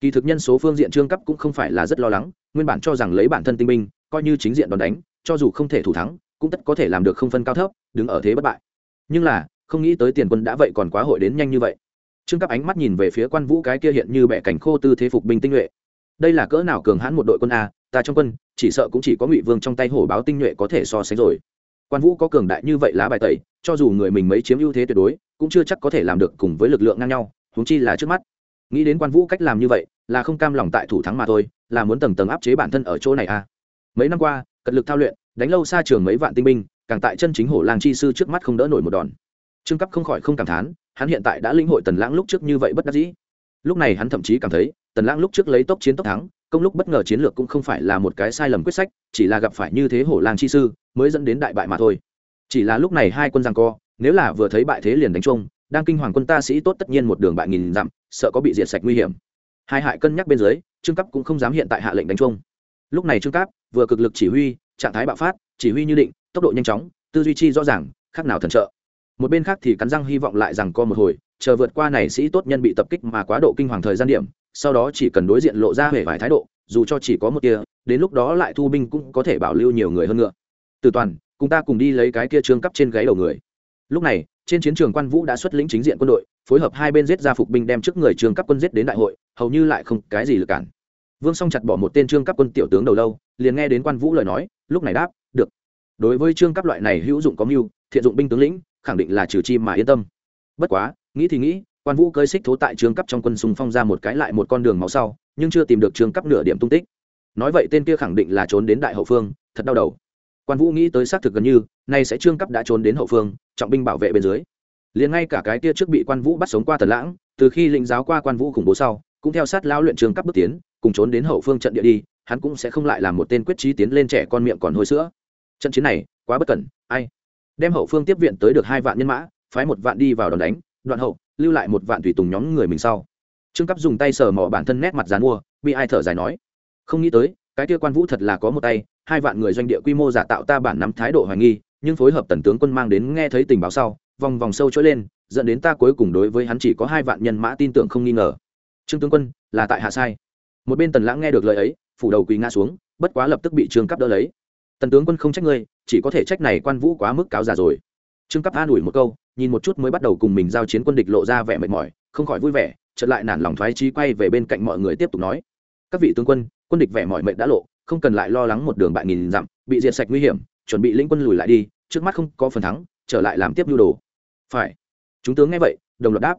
Kỳ thực nhân số phương diện trương cấp cũng không phải là rất lo lắng, nguyên bản cho rằng lấy bản thân tinh binh, coi như chính diện đòn đánh, cho dù không thể thủ thắng, cũng tất có thể làm được không phân cao thấp, đứng ở thế bất bại. Nhưng là, không nghĩ tới tiền quân đã vậy còn quá hội đến nhanh như vậy. Trương cấp ánh mắt nhìn về phía quan vũ cái kia hiện như bẻ cảnh khô tư thế phục binh tinh nhuệ. Đây là cỡ nào cường hãn một đội quân a, ta trong quân, chỉ sợ cũng chỉ có ngụy vương trong tay hổ báo tinh nhuệ có thể so sánh rồi quan vũ có cường đại như vậy lá bài tẩy, cho dù người mình mấy chiếm ưu thế tuyệt đối, cũng chưa chắc có thể làm được cùng với lực lượng ngang nhau, huống chi là trước mắt. Nghĩ đến quan vũ cách làm như vậy, là không cam lòng tại thủ thắng mà thôi, là muốn tầng tầng áp chế bản thân ở chỗ này à. Mấy năm qua, cật lực thao luyện, đánh lâu xa trường mấy vạn tinh binh, càng tại chân chính hổ làng chi sư trước mắt không đỡ nổi một đòn. Trương cấp không khỏi không cảm thán, hắn hiện tại đã linh hội tần lãng lúc trước như vậy bất đắc dĩ. Lúc này hắn thậm chí cảm thấy, tần lãng lúc trước lấy tốc chiến tốc thắng công lúc bất ngờ chiến lược cũng không phải là một cái sai lầm quyết sách, chỉ là gặp phải như thế hổ lang chi sư, mới dẫn đến đại bại mà thôi. Chỉ là lúc này hai quân giằng co, nếu là vừa thấy bại thế liền đánh chung, đang kinh hoàng quân ta sĩ tốt tất nhiên một đường bại nghìn dặm, sợ có bị diệt sạch nguy hiểm. Hai hại cân nhắc bên dưới, trương cấp cũng không dám hiện tại hạ lệnh đánh chung. Lúc này trương cấp vừa cực lực chỉ huy, trạng thái bạo phát, chỉ huy như định, tốc độ nhanh chóng, tư duy chi rõ ràng, khác nào thần trợ. Một bên khác thì cắn răng hy vọng lại rằng co một hồi, chờ vượt qua này sĩ tốt nhân bị tập kích mà quá độ kinh hoàng thời gian điểm sau đó chỉ cần đối diện lộ ra hề vài thái độ, dù cho chỉ có một kia đến lúc đó lại thu binh cũng có thể bảo lưu nhiều người hơn nữa từ toàn, cùng ta cùng đi lấy cái kia trương cấp trên gáy đầu người. Lúc này, trên chiến trường quan vũ đã xuất lĩnh chính diện quân đội, phối hợp hai bên giết ra phục binh đem trước người trương cấp quân giết đến đại hội, hầu như lại không cái gì lực cản. Vương song chặt bỏ một tên trương cấp quân tiểu tướng đầu lâu, liền nghe đến quan vũ lời nói, lúc này đáp, được. Đối với trương cấp loại này hữu dụng có mưu, thiện dụng binh tướng lĩnh, khẳng định là trừ chi mà yên tâm. Bất quá, nghĩ thì nghĩ quan vũ cơi xích thố tại trường cấp trong quân sùng phong ra một cái lại một con đường máu sau, nhưng chưa tìm được trường cấp nửa điểm tung tích. Nói vậy tên kia khẳng định là trốn đến đại hậu phương, thật đau đầu. Quan vũ nghĩ tới xác thực gần như, nay sẽ trương cấp đã trốn đến hậu phương, trọng binh bảo vệ bên dưới. Liền ngay cả cái kia trước bị quan vũ bắt sống qua tần lãng, từ khi lĩnh giáo qua quan vũ khủng bố sau, cũng theo sát lao luyện trương cấp bước tiến, cùng trốn đến hậu phương trận địa đi, hắn cũng sẽ không lại làm một tên quyết trí tiến lên trẻ con miệng còn hôi sữa. Trận chiến này, quá bất cẩn, ai? Đem hậu phương tiếp viện tới được hai vạn nhân mã, phái một vạn đi vào đòn đánh, đoạn hậu lưu lại một vạn tùy tùng nhóm người mình sau. Trương cấp dùng tay sờ mỏ bản thân nét mặt dán mua bị ai thở dài nói, không nghĩ tới, cái kia quan vũ thật là có một tay, hai vạn người doanh địa quy mô giả tạo ta bản nắm thái độ hoài nghi, nhưng phối hợp tần tướng quân mang đến nghe thấy tình báo sau, vòng vòng sâu trỗi lên, dẫn đến ta cuối cùng đối với hắn chỉ có hai vạn nhân mã tin tưởng không nghi ngờ. Trương tướng quân, là tại hạ sai. Một bên tần lãng nghe được lời ấy, phủ đầu quỳ ngã xuống, bất quá lập tức bị trương cấp đỡ lấy. Tần tướng quân không trách ngươi, chỉ có thể trách này quan vũ quá mức cáo già rồi. Trương cấp an ủi một câu nhìn một chút mới bắt đầu cùng mình giao chiến quân địch lộ ra vẻ mệt mỏi, không khỏi vui vẻ, chợt lại nản lòng thoái trí quay về bên cạnh mọi người tiếp tục nói. Các vị tướng quân quân địch vẻ mỏi mệt đã lộ, không cần lại lo lắng một đường bại nghìn dặm, bị diệt sạch nguy hiểm, chuẩn bị lĩnh quân lùi lại đi, trước mắt không có phần thắng, trở lại làm tiếp nhu đồ. Phải. Chúng tướng nghe vậy, đồng loạt đáp.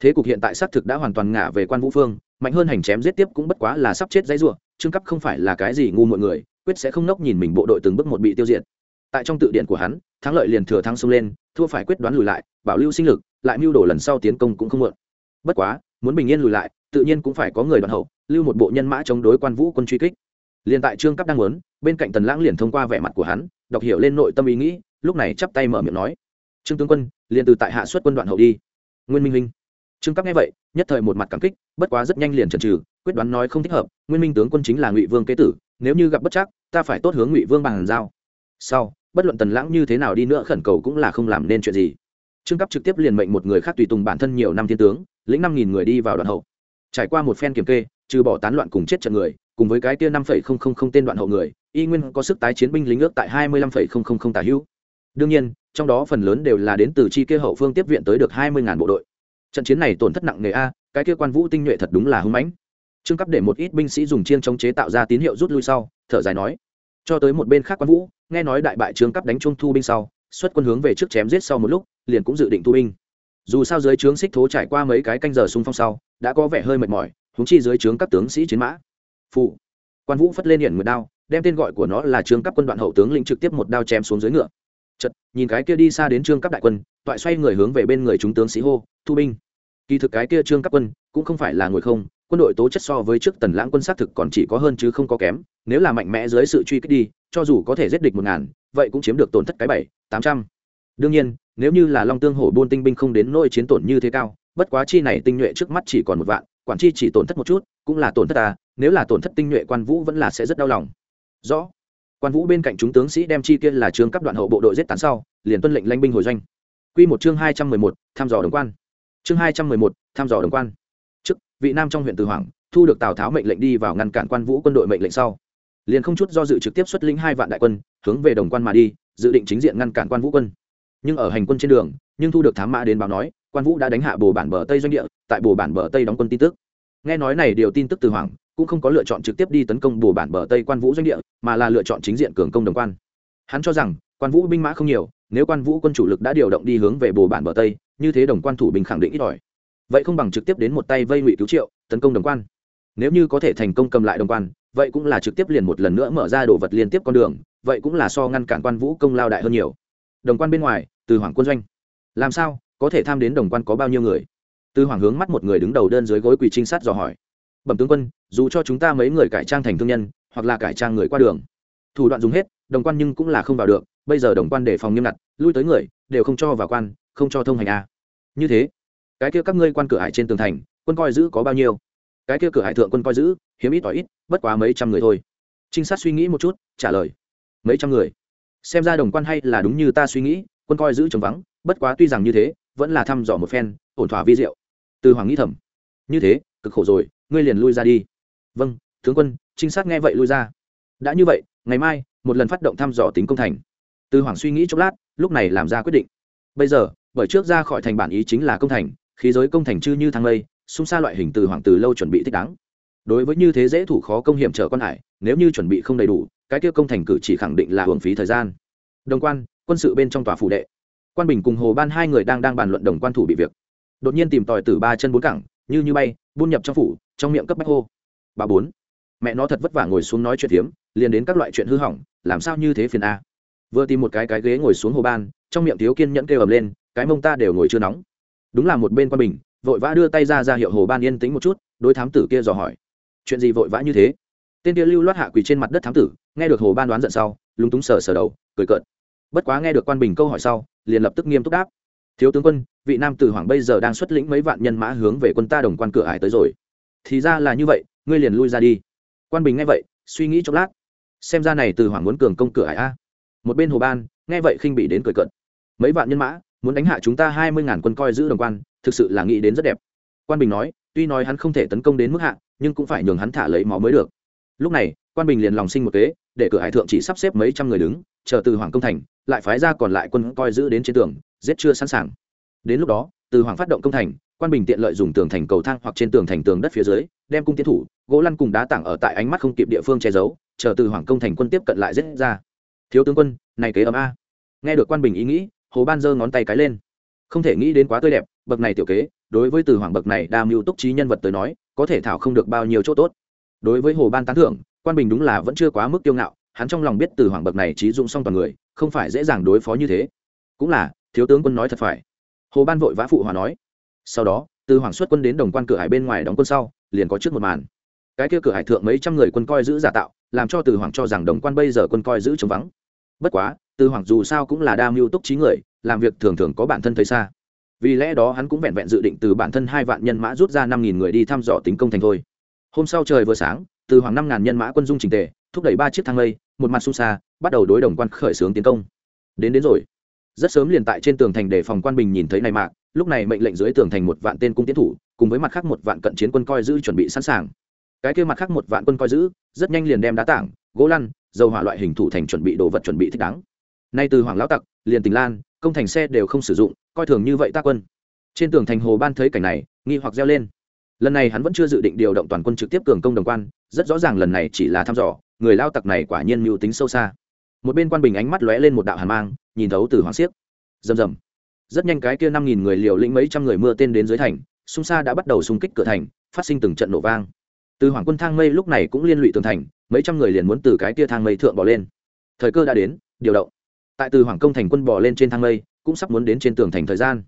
Thế cục hiện tại xác thực đã hoàn toàn ngả về quan vũ phương, mạnh hơn hành chém giết tiếp cũng bất quá là sắp chết dãy rủa, trương cấp không phải là cái gì ngu mọi người, quyết sẽ không nốc nhìn mình bộ đội từng bước một bị tiêu diệt tại trong tự điện của hắn, thắng lợi liền thừa thắng xông lên, thua phải quyết đoán lùi lại, bảo lưu sinh lực, lại mưu đồ lần sau tiến công cũng không muộn bất quá, muốn bình yên lùi lại, tự nhiên cũng phải có người đoàn hậu, lưu một bộ nhân mã chống đối quan vũ quân truy kích. Liền tại trương cấp đang muốn, bên cạnh tần lãng liền thông qua vẻ mặt của hắn, đọc hiểu lên nội tâm ý nghĩ, lúc này chắp tay mở miệng nói, trương tướng quân, liền từ tại hạ xuất quân đoạn hậu đi. Nguyên minh minh. Trương cấp nghe vậy, nhất thời một mặt cảm kích, bất quá rất nhanh liền chần trừ quyết đoán nói không thích hợp, nguyên minh tướng quân chính là ngụy vương kế tử, nếu như gặp bất chắc, ta phải tốt hướng ngụy vương bằng giao. Sau bất luận tần lãng như thế nào đi nữa khẩn cầu cũng là không làm nên chuyện gì. Trương cấp trực tiếp liền mệnh một người khác tùy tùng bản thân nhiều năm thiên tướng, lĩnh năm nghìn người đi vào đoạn hậu. Trải qua một phen kiểm kê, trừ bỏ tán loạn cùng chết trận người, cùng với cái tia năm phẩy không không không tên đoạn hậu người, y nguyên có sức tái chiến binh lính ước tại hai mươi lăm phẩy không không không tả hữu. Đương nhiên, trong đó phần lớn đều là đến từ chi kia hậu phương tiếp viện tới được hai mươi ngàn bộ đội. Trận chiến này tổn thất nặng nề a, cái kia quan vũ tinh nhuệ thật đúng là hưng mãnh. Trương cấp để một ít binh sĩ dùng chiên chống chế tạo ra tín hiệu rút lui sau, thở dài nói, cho tới một bên khác quan vũ nghe nói đại bại trương cấp đánh trung thu binh sau, xuất quân hướng về trước chém giết sau một lúc, liền cũng dự định thu binh. Dù sao dưới trướng xích thố trải qua mấy cái canh giờ xung phong sau, đã có vẻ hơi mệt mỏi húng chi dưới trướng các tướng sĩ chiến mã. Phụ quan vũ phất lên hiện nguyệt đao, đem tên gọi của nó là trương cấp quân đoạn hậu tướng lĩnh trực tiếp một đao chém xuống dưới ngựa. Chật nhìn cái kia đi xa đến trương cấp đại quân, toại xoay người hướng về bên người chúng tướng sĩ hô, thu binh. Kỳ thực cái kia trương cấp quân cũng không phải là ngồi không, quân đội tố chất so với trước tần lãng quân xác thực còn chỉ có hơn chứ không có kém, nếu là mạnh mẽ dưới sự truy kích đi cho dù có thể giết địch một ngàn, vậy cũng chiếm được tổn thất cái bảy, tám trăm. Đương nhiên, nếu như là long tương hổ buôn tinh binh không đến nỗi chiến tổn như thế cao, bất quá chi này tinh nhuệ trước mắt chỉ còn một vạn, quản chi chỉ tổn thất một chút, cũng là tổn thất ta, nếu là tổn thất tinh nhuệ quan vũ vẫn là sẽ rất đau lòng. Rõ. Quan vũ bên cạnh chúng tướng sĩ đem chi kia là trương cấp đoạn hậu bộ đội giết tán sau, liền tuân lệnh lãnh binh hồi doanh. Quy một chương hai trăm mười một thăm dò đồng quan. Chương hai trăm mười một thăm dò đồng quan. Trước, vị nam trong huyện từ hoàng thu được tào tháo mệnh lệnh đi vào ngăn cản quan vũ quân đội mệnh lệnh sau liền không chút do dự trực tiếp xuất lĩnh hai vạn đại quân, hướng về đồng quan mà đi, dự định chính diện ngăn cản quan vũ quân. Nhưng ở hành quân trên đường, nhưng thu được thám mã đến báo nói, quan vũ đã đánh hạ bồ bản bờ tây doanh địa, tại bồ bản bờ tây đóng quân tin tức. Nghe nói này điều tin tức từ hoàng cũng không có lựa chọn trực tiếp đi tấn công bồ bản bờ tây quan vũ doanh địa, mà là lựa chọn chính diện cường công đồng quan. Hắn cho rằng, quan vũ binh mã không nhiều, nếu quan vũ quân chủ lực đã điều động đi hướng về bồ bản bờ tây, như thế đồng quan thủ bình khẳng định ít ỏi. Vậy không bằng trực tiếp đến một tay vây ngụy cứu triệu, tấn công đồng quan. Nếu như có thể thành công cầm lại đồng quan vậy cũng là trực tiếp liền một lần nữa mở ra đồ vật liên tiếp con đường, vậy cũng là so ngăn cản quan vũ công lao đại hơn nhiều. Đồng quan bên ngoài, từ hoàng quân doanh. Làm sao, có thể tham đến đồng quan có bao nhiêu người? Từ hoàng hướng mắt một người đứng đầu đơn dưới gối quỳ trinh sát dò hỏi. Bẩm tướng quân, dù cho chúng ta mấy người cải trang thành thương nhân, hoặc là cải trang người qua đường, thủ đoạn dùng hết, đồng quan nhưng cũng là không vào được, bây giờ đồng quan để phòng nghiêm ngặt, lui tới người, đều không cho vào quan, không cho thông hành a à. như thế, cái kia các ngươi quan cửa hải trên tường thành, quân coi giữ có bao nhiêu? Cái kia cửa hải thượng quân coi giữ, hiếm ít tỏi ít, bất quá mấy trăm người thôi. Trinh sát suy nghĩ một chút, trả lời. Mấy trăm người? Xem ra đồng quan hay là đúng như ta suy nghĩ, quân coi giữ trống vắng, bất quá tuy rằng như thế, vẫn là thăm dò một phen, ổn thỏa vi diệu. Từ hoàng nghĩ thầm. Như thế, cực khổ rồi, ngươi liền lui ra đi. Vâng tướng quân, trinh sát nghe vậy lui ra. Đã như vậy, ngày mai, một lần phát động thăm dò tính công thành. Từ hoàng suy nghĩ chốc lát, lúc này làm ra quyết định. Bây giờ, bởi trước ra khỏi thành bản ý chính là công thành, khí giới công thành chư như thang lây xung xa loại hình từ hoàng từ lâu chuẩn bị thích đáng. Đối với như thế dễ thủ khó công hiểm trở quan hải, nếu như chuẩn bị không đầy đủ, cái kia công thành cử chỉ khẳng định là hưởng phí thời gian. Đồng quan, quân sự bên trong tòa phủ đệ. Quan bình cùng hồ ban hai người đang đang bàn luận đồng quan thủ bị việc. Đột nhiên tìm tòi từ ba chân bốn cẳng, như như bay, buôn nhập trong phủ, trong miệng cấp bách hô. Bà bốn, mẹ nó thật vất vả ngồi xuống nói chuyện hiếm liền đến các loại chuyện hư hỏng, làm sao như thế phiền a? Vừa tìm một cái cái ghế ngồi xuống hồ ban, trong miệng thiếu kiên nhẫn kêu ầm lên, cái mông ta đều ngồi chưa nóng. Đúng là một bên quan bình vội vã đưa tay ra ra hiệu hồ ban yên tĩnh một chút, đối thám tử kia dò hỏi. Chuyện gì vội vã như thế? Tên kia lưu loát hạ quỳ trên mặt đất thám tử, nghe được hồ ban đoán giận sau, lúng túng sờ sờ đầu, cười cợt. Bất quá nghe được quan bình câu hỏi sau, liền lập tức nghiêm túc đáp. Thiếu tướng quân, vị nam tử hoàng bây giờ đang xuất lĩnh mấy vạn nhân mã hướng về quân ta đồng quan cửa ải tới rồi. Thì ra là như vậy, ngươi liền lui ra đi. Quan bình nghe vậy, suy nghĩ chốc lát. Xem ra này từ hoàng muốn cường công cửa ải a. Một bên hồ ban, nghe vậy khinh bị đến cười cợt. Mấy vạn nhân mã, muốn đánh hạ chúng ta hai mươi ngàn quân coi giữ đồng quan thực sự là nghĩ đến rất đẹp. Quan bình nói, tuy nói hắn không thể tấn công đến mức hạ, nhưng cũng phải nhường hắn thả lấy máu mới được. Lúc này, quan bình liền lòng sinh một kế, để cửa hải thượng chỉ sắp xếp mấy trăm người đứng, chờ từ hoàng công thành, lại phái ra còn lại quân coi giữ đến trên tường, giết chưa sẵn sàng. Đến lúc đó, từ hoàng phát động công thành, quan bình tiện lợi dùng tường thành cầu thang hoặc trên tường thành tường đất phía dưới, đem cung tiến thủ, gỗ lăn cùng đá tảng ở tại ánh mắt không kịp địa phương che giấu, chờ từ hoàng công thành quân tiếp cận lại giết ra. Thiếu tướng quân, này kế ấm a. Nghe được quan bình ý nghĩ, hồ ban giơ ngón tay cái lên không thể nghĩ đến quá tươi đẹp, bậc này tiểu kế, đối với từ hoàng bậc này đa mưu túc trí nhân vật tới nói, có thể thảo không được bao nhiêu chỗ tốt. Đối với hồ ban tán thưởng, quan bình đúng là vẫn chưa quá mức tiêu ngạo, hắn trong lòng biết từ hoàng bậc này trí dụng xong toàn người, không phải dễ dàng đối phó như thế. Cũng là, thiếu tướng quân nói thật phải. Hồ ban vội vã phụ hòa nói. Sau đó, từ hoàng xuất quân đến đồng quan cửa hải bên ngoài đóng quân sau, liền có trước một màn. Cái kia cửa hải thượng mấy trăm người quân coi giữ giả tạo, làm cho từ hoàng cho rằng đồng quan bây giờ quân coi giữ chống vắng. Bất quá, từ hoàng dù sao cũng là đa mưu túc trí người làm việc thường thường có bản thân thấy xa. Vì lẽ đó hắn cũng vẹn vẹn dự định từ bản thân hai vạn nhân mã rút ra năm nghìn người đi thăm dò tính công thành thôi. Hôm sau trời vừa sáng, từ hoàng năm ngàn nhân mã quân dung trình tề, thúc đẩy ba chiếc thang lây, một mặt xung xa, bắt đầu đối đồng quan khởi xướng tiến công. Đến đến rồi. Rất sớm liền tại trên tường thành để phòng quan bình nhìn thấy này mạc lúc này mệnh lệnh dưới tường thành một vạn tên cung tiến thủ, cùng với mặt khác một vạn cận chiến quân coi giữ chuẩn bị sẵn sàng. Cái kia mặt khác một vạn quân coi giữ, rất nhanh liền đem đá tảng, gỗ lăn, dầu hỏa loại hình thủ thành chuẩn bị đồ vật chuẩn bị thích đáng. Nay từ hoàng lão tặc, liền tình lan công thành xe đều không sử dụng, coi thường như vậy ta quân. Trên tường thành hồ ban thấy cảnh này, nghi hoặc reo lên. Lần này hắn vẫn chưa dự định điều động toàn quân trực tiếp cường công đồng quan, rất rõ ràng lần này chỉ là thăm dò, người lao tặc này quả nhiên mưu tính sâu xa. Một bên quan bình ánh mắt lóe lên một đạo hàn mang, nhìn thấu từ hoàng siếc. rầm rầm. Rất nhanh cái kia năm nghìn người liều lĩnh mấy trăm người mưa tên đến dưới thành, xung xa đã bắt đầu xung kích cửa thành, phát sinh từng trận nổ vang. Từ hoàng quân thang mây lúc này cũng liên lụy tường thành, mấy trăm người liền muốn từ cái kia thang mây thượng bỏ lên. Thời cơ đã đến, điều động tại từ hoàng công thành quân bỏ lên trên thang mây cũng sắp muốn đến trên tường thành thời gian.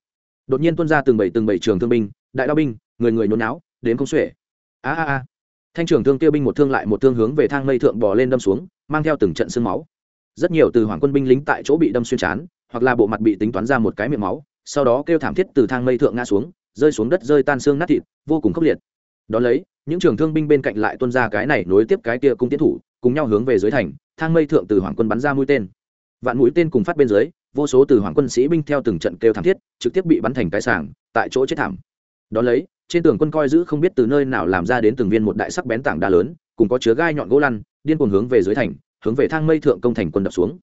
Đột nhiên tuân ra từng bảy từng bảy trường thương binh, đại đao binh, người người nhốn náo đến không xuể. A a a. Thanh trường thương tiêu binh một thương lại một thương hướng về thang mây thượng bỏ lên đâm xuống, mang theo từng trận sương máu. Rất nhiều từ hoàng quân binh lính tại chỗ bị đâm xuyên chán, hoặc là bộ mặt bị tính toán ra một cái miệng máu, sau đó kêu thảm thiết từ thang mây thượng ngã xuống, rơi xuống đất rơi tan xương nát thịt, vô cùng khốc liệt. Đón lấy, những trường thương binh bên cạnh lại tuân ra cái này nối tiếp cái kia cung tiến thủ, cùng nhau hướng về dưới thành, thang mây thượng từ hoàng quân bắn ra mũi tên vạn mũi tên cùng phát bên dưới, vô số từ hoàng quân sĩ binh theo từng trận kêu thảm thiết, trực tiếp bị bắn thành cái sàng tại chỗ chết thảm. Đón lấy, trên tường quân coi giữ không biết từ nơi nào làm ra đến từng viên một đại sắc bén tảng đá lớn, cùng có chứa gai nhọn gỗ lăn, điên cuồng hướng về dưới thành, hướng về thang mây thượng công thành quân đập xuống.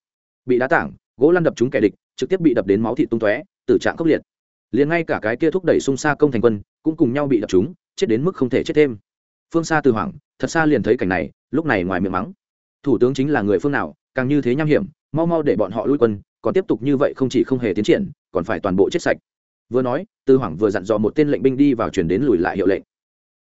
Bị đá tảng, gỗ lăn đập trúng kẻ địch, trực tiếp bị đập đến máu thịt tung tóe, tử trạng khốc liệt. Liền ngay cả cái kia thúc đẩy xung xa công thành quân, cũng cùng nhau bị đập trúng, chết đến mức không thể chết thêm. Phương xa từ hoảng thật xa liền thấy cảnh này, lúc này ngoài miệng mắng. Thủ tướng chính là người phương nào càng như thế nham hiểm, mau mau để bọn họ lui quân, còn tiếp tục như vậy không chỉ không hề tiến triển, còn phải toàn bộ chết sạch. Vừa nói, tư hoàng vừa dặn dò một tên lệnh binh đi vào chuyển đến lùi lại hiệu lệnh.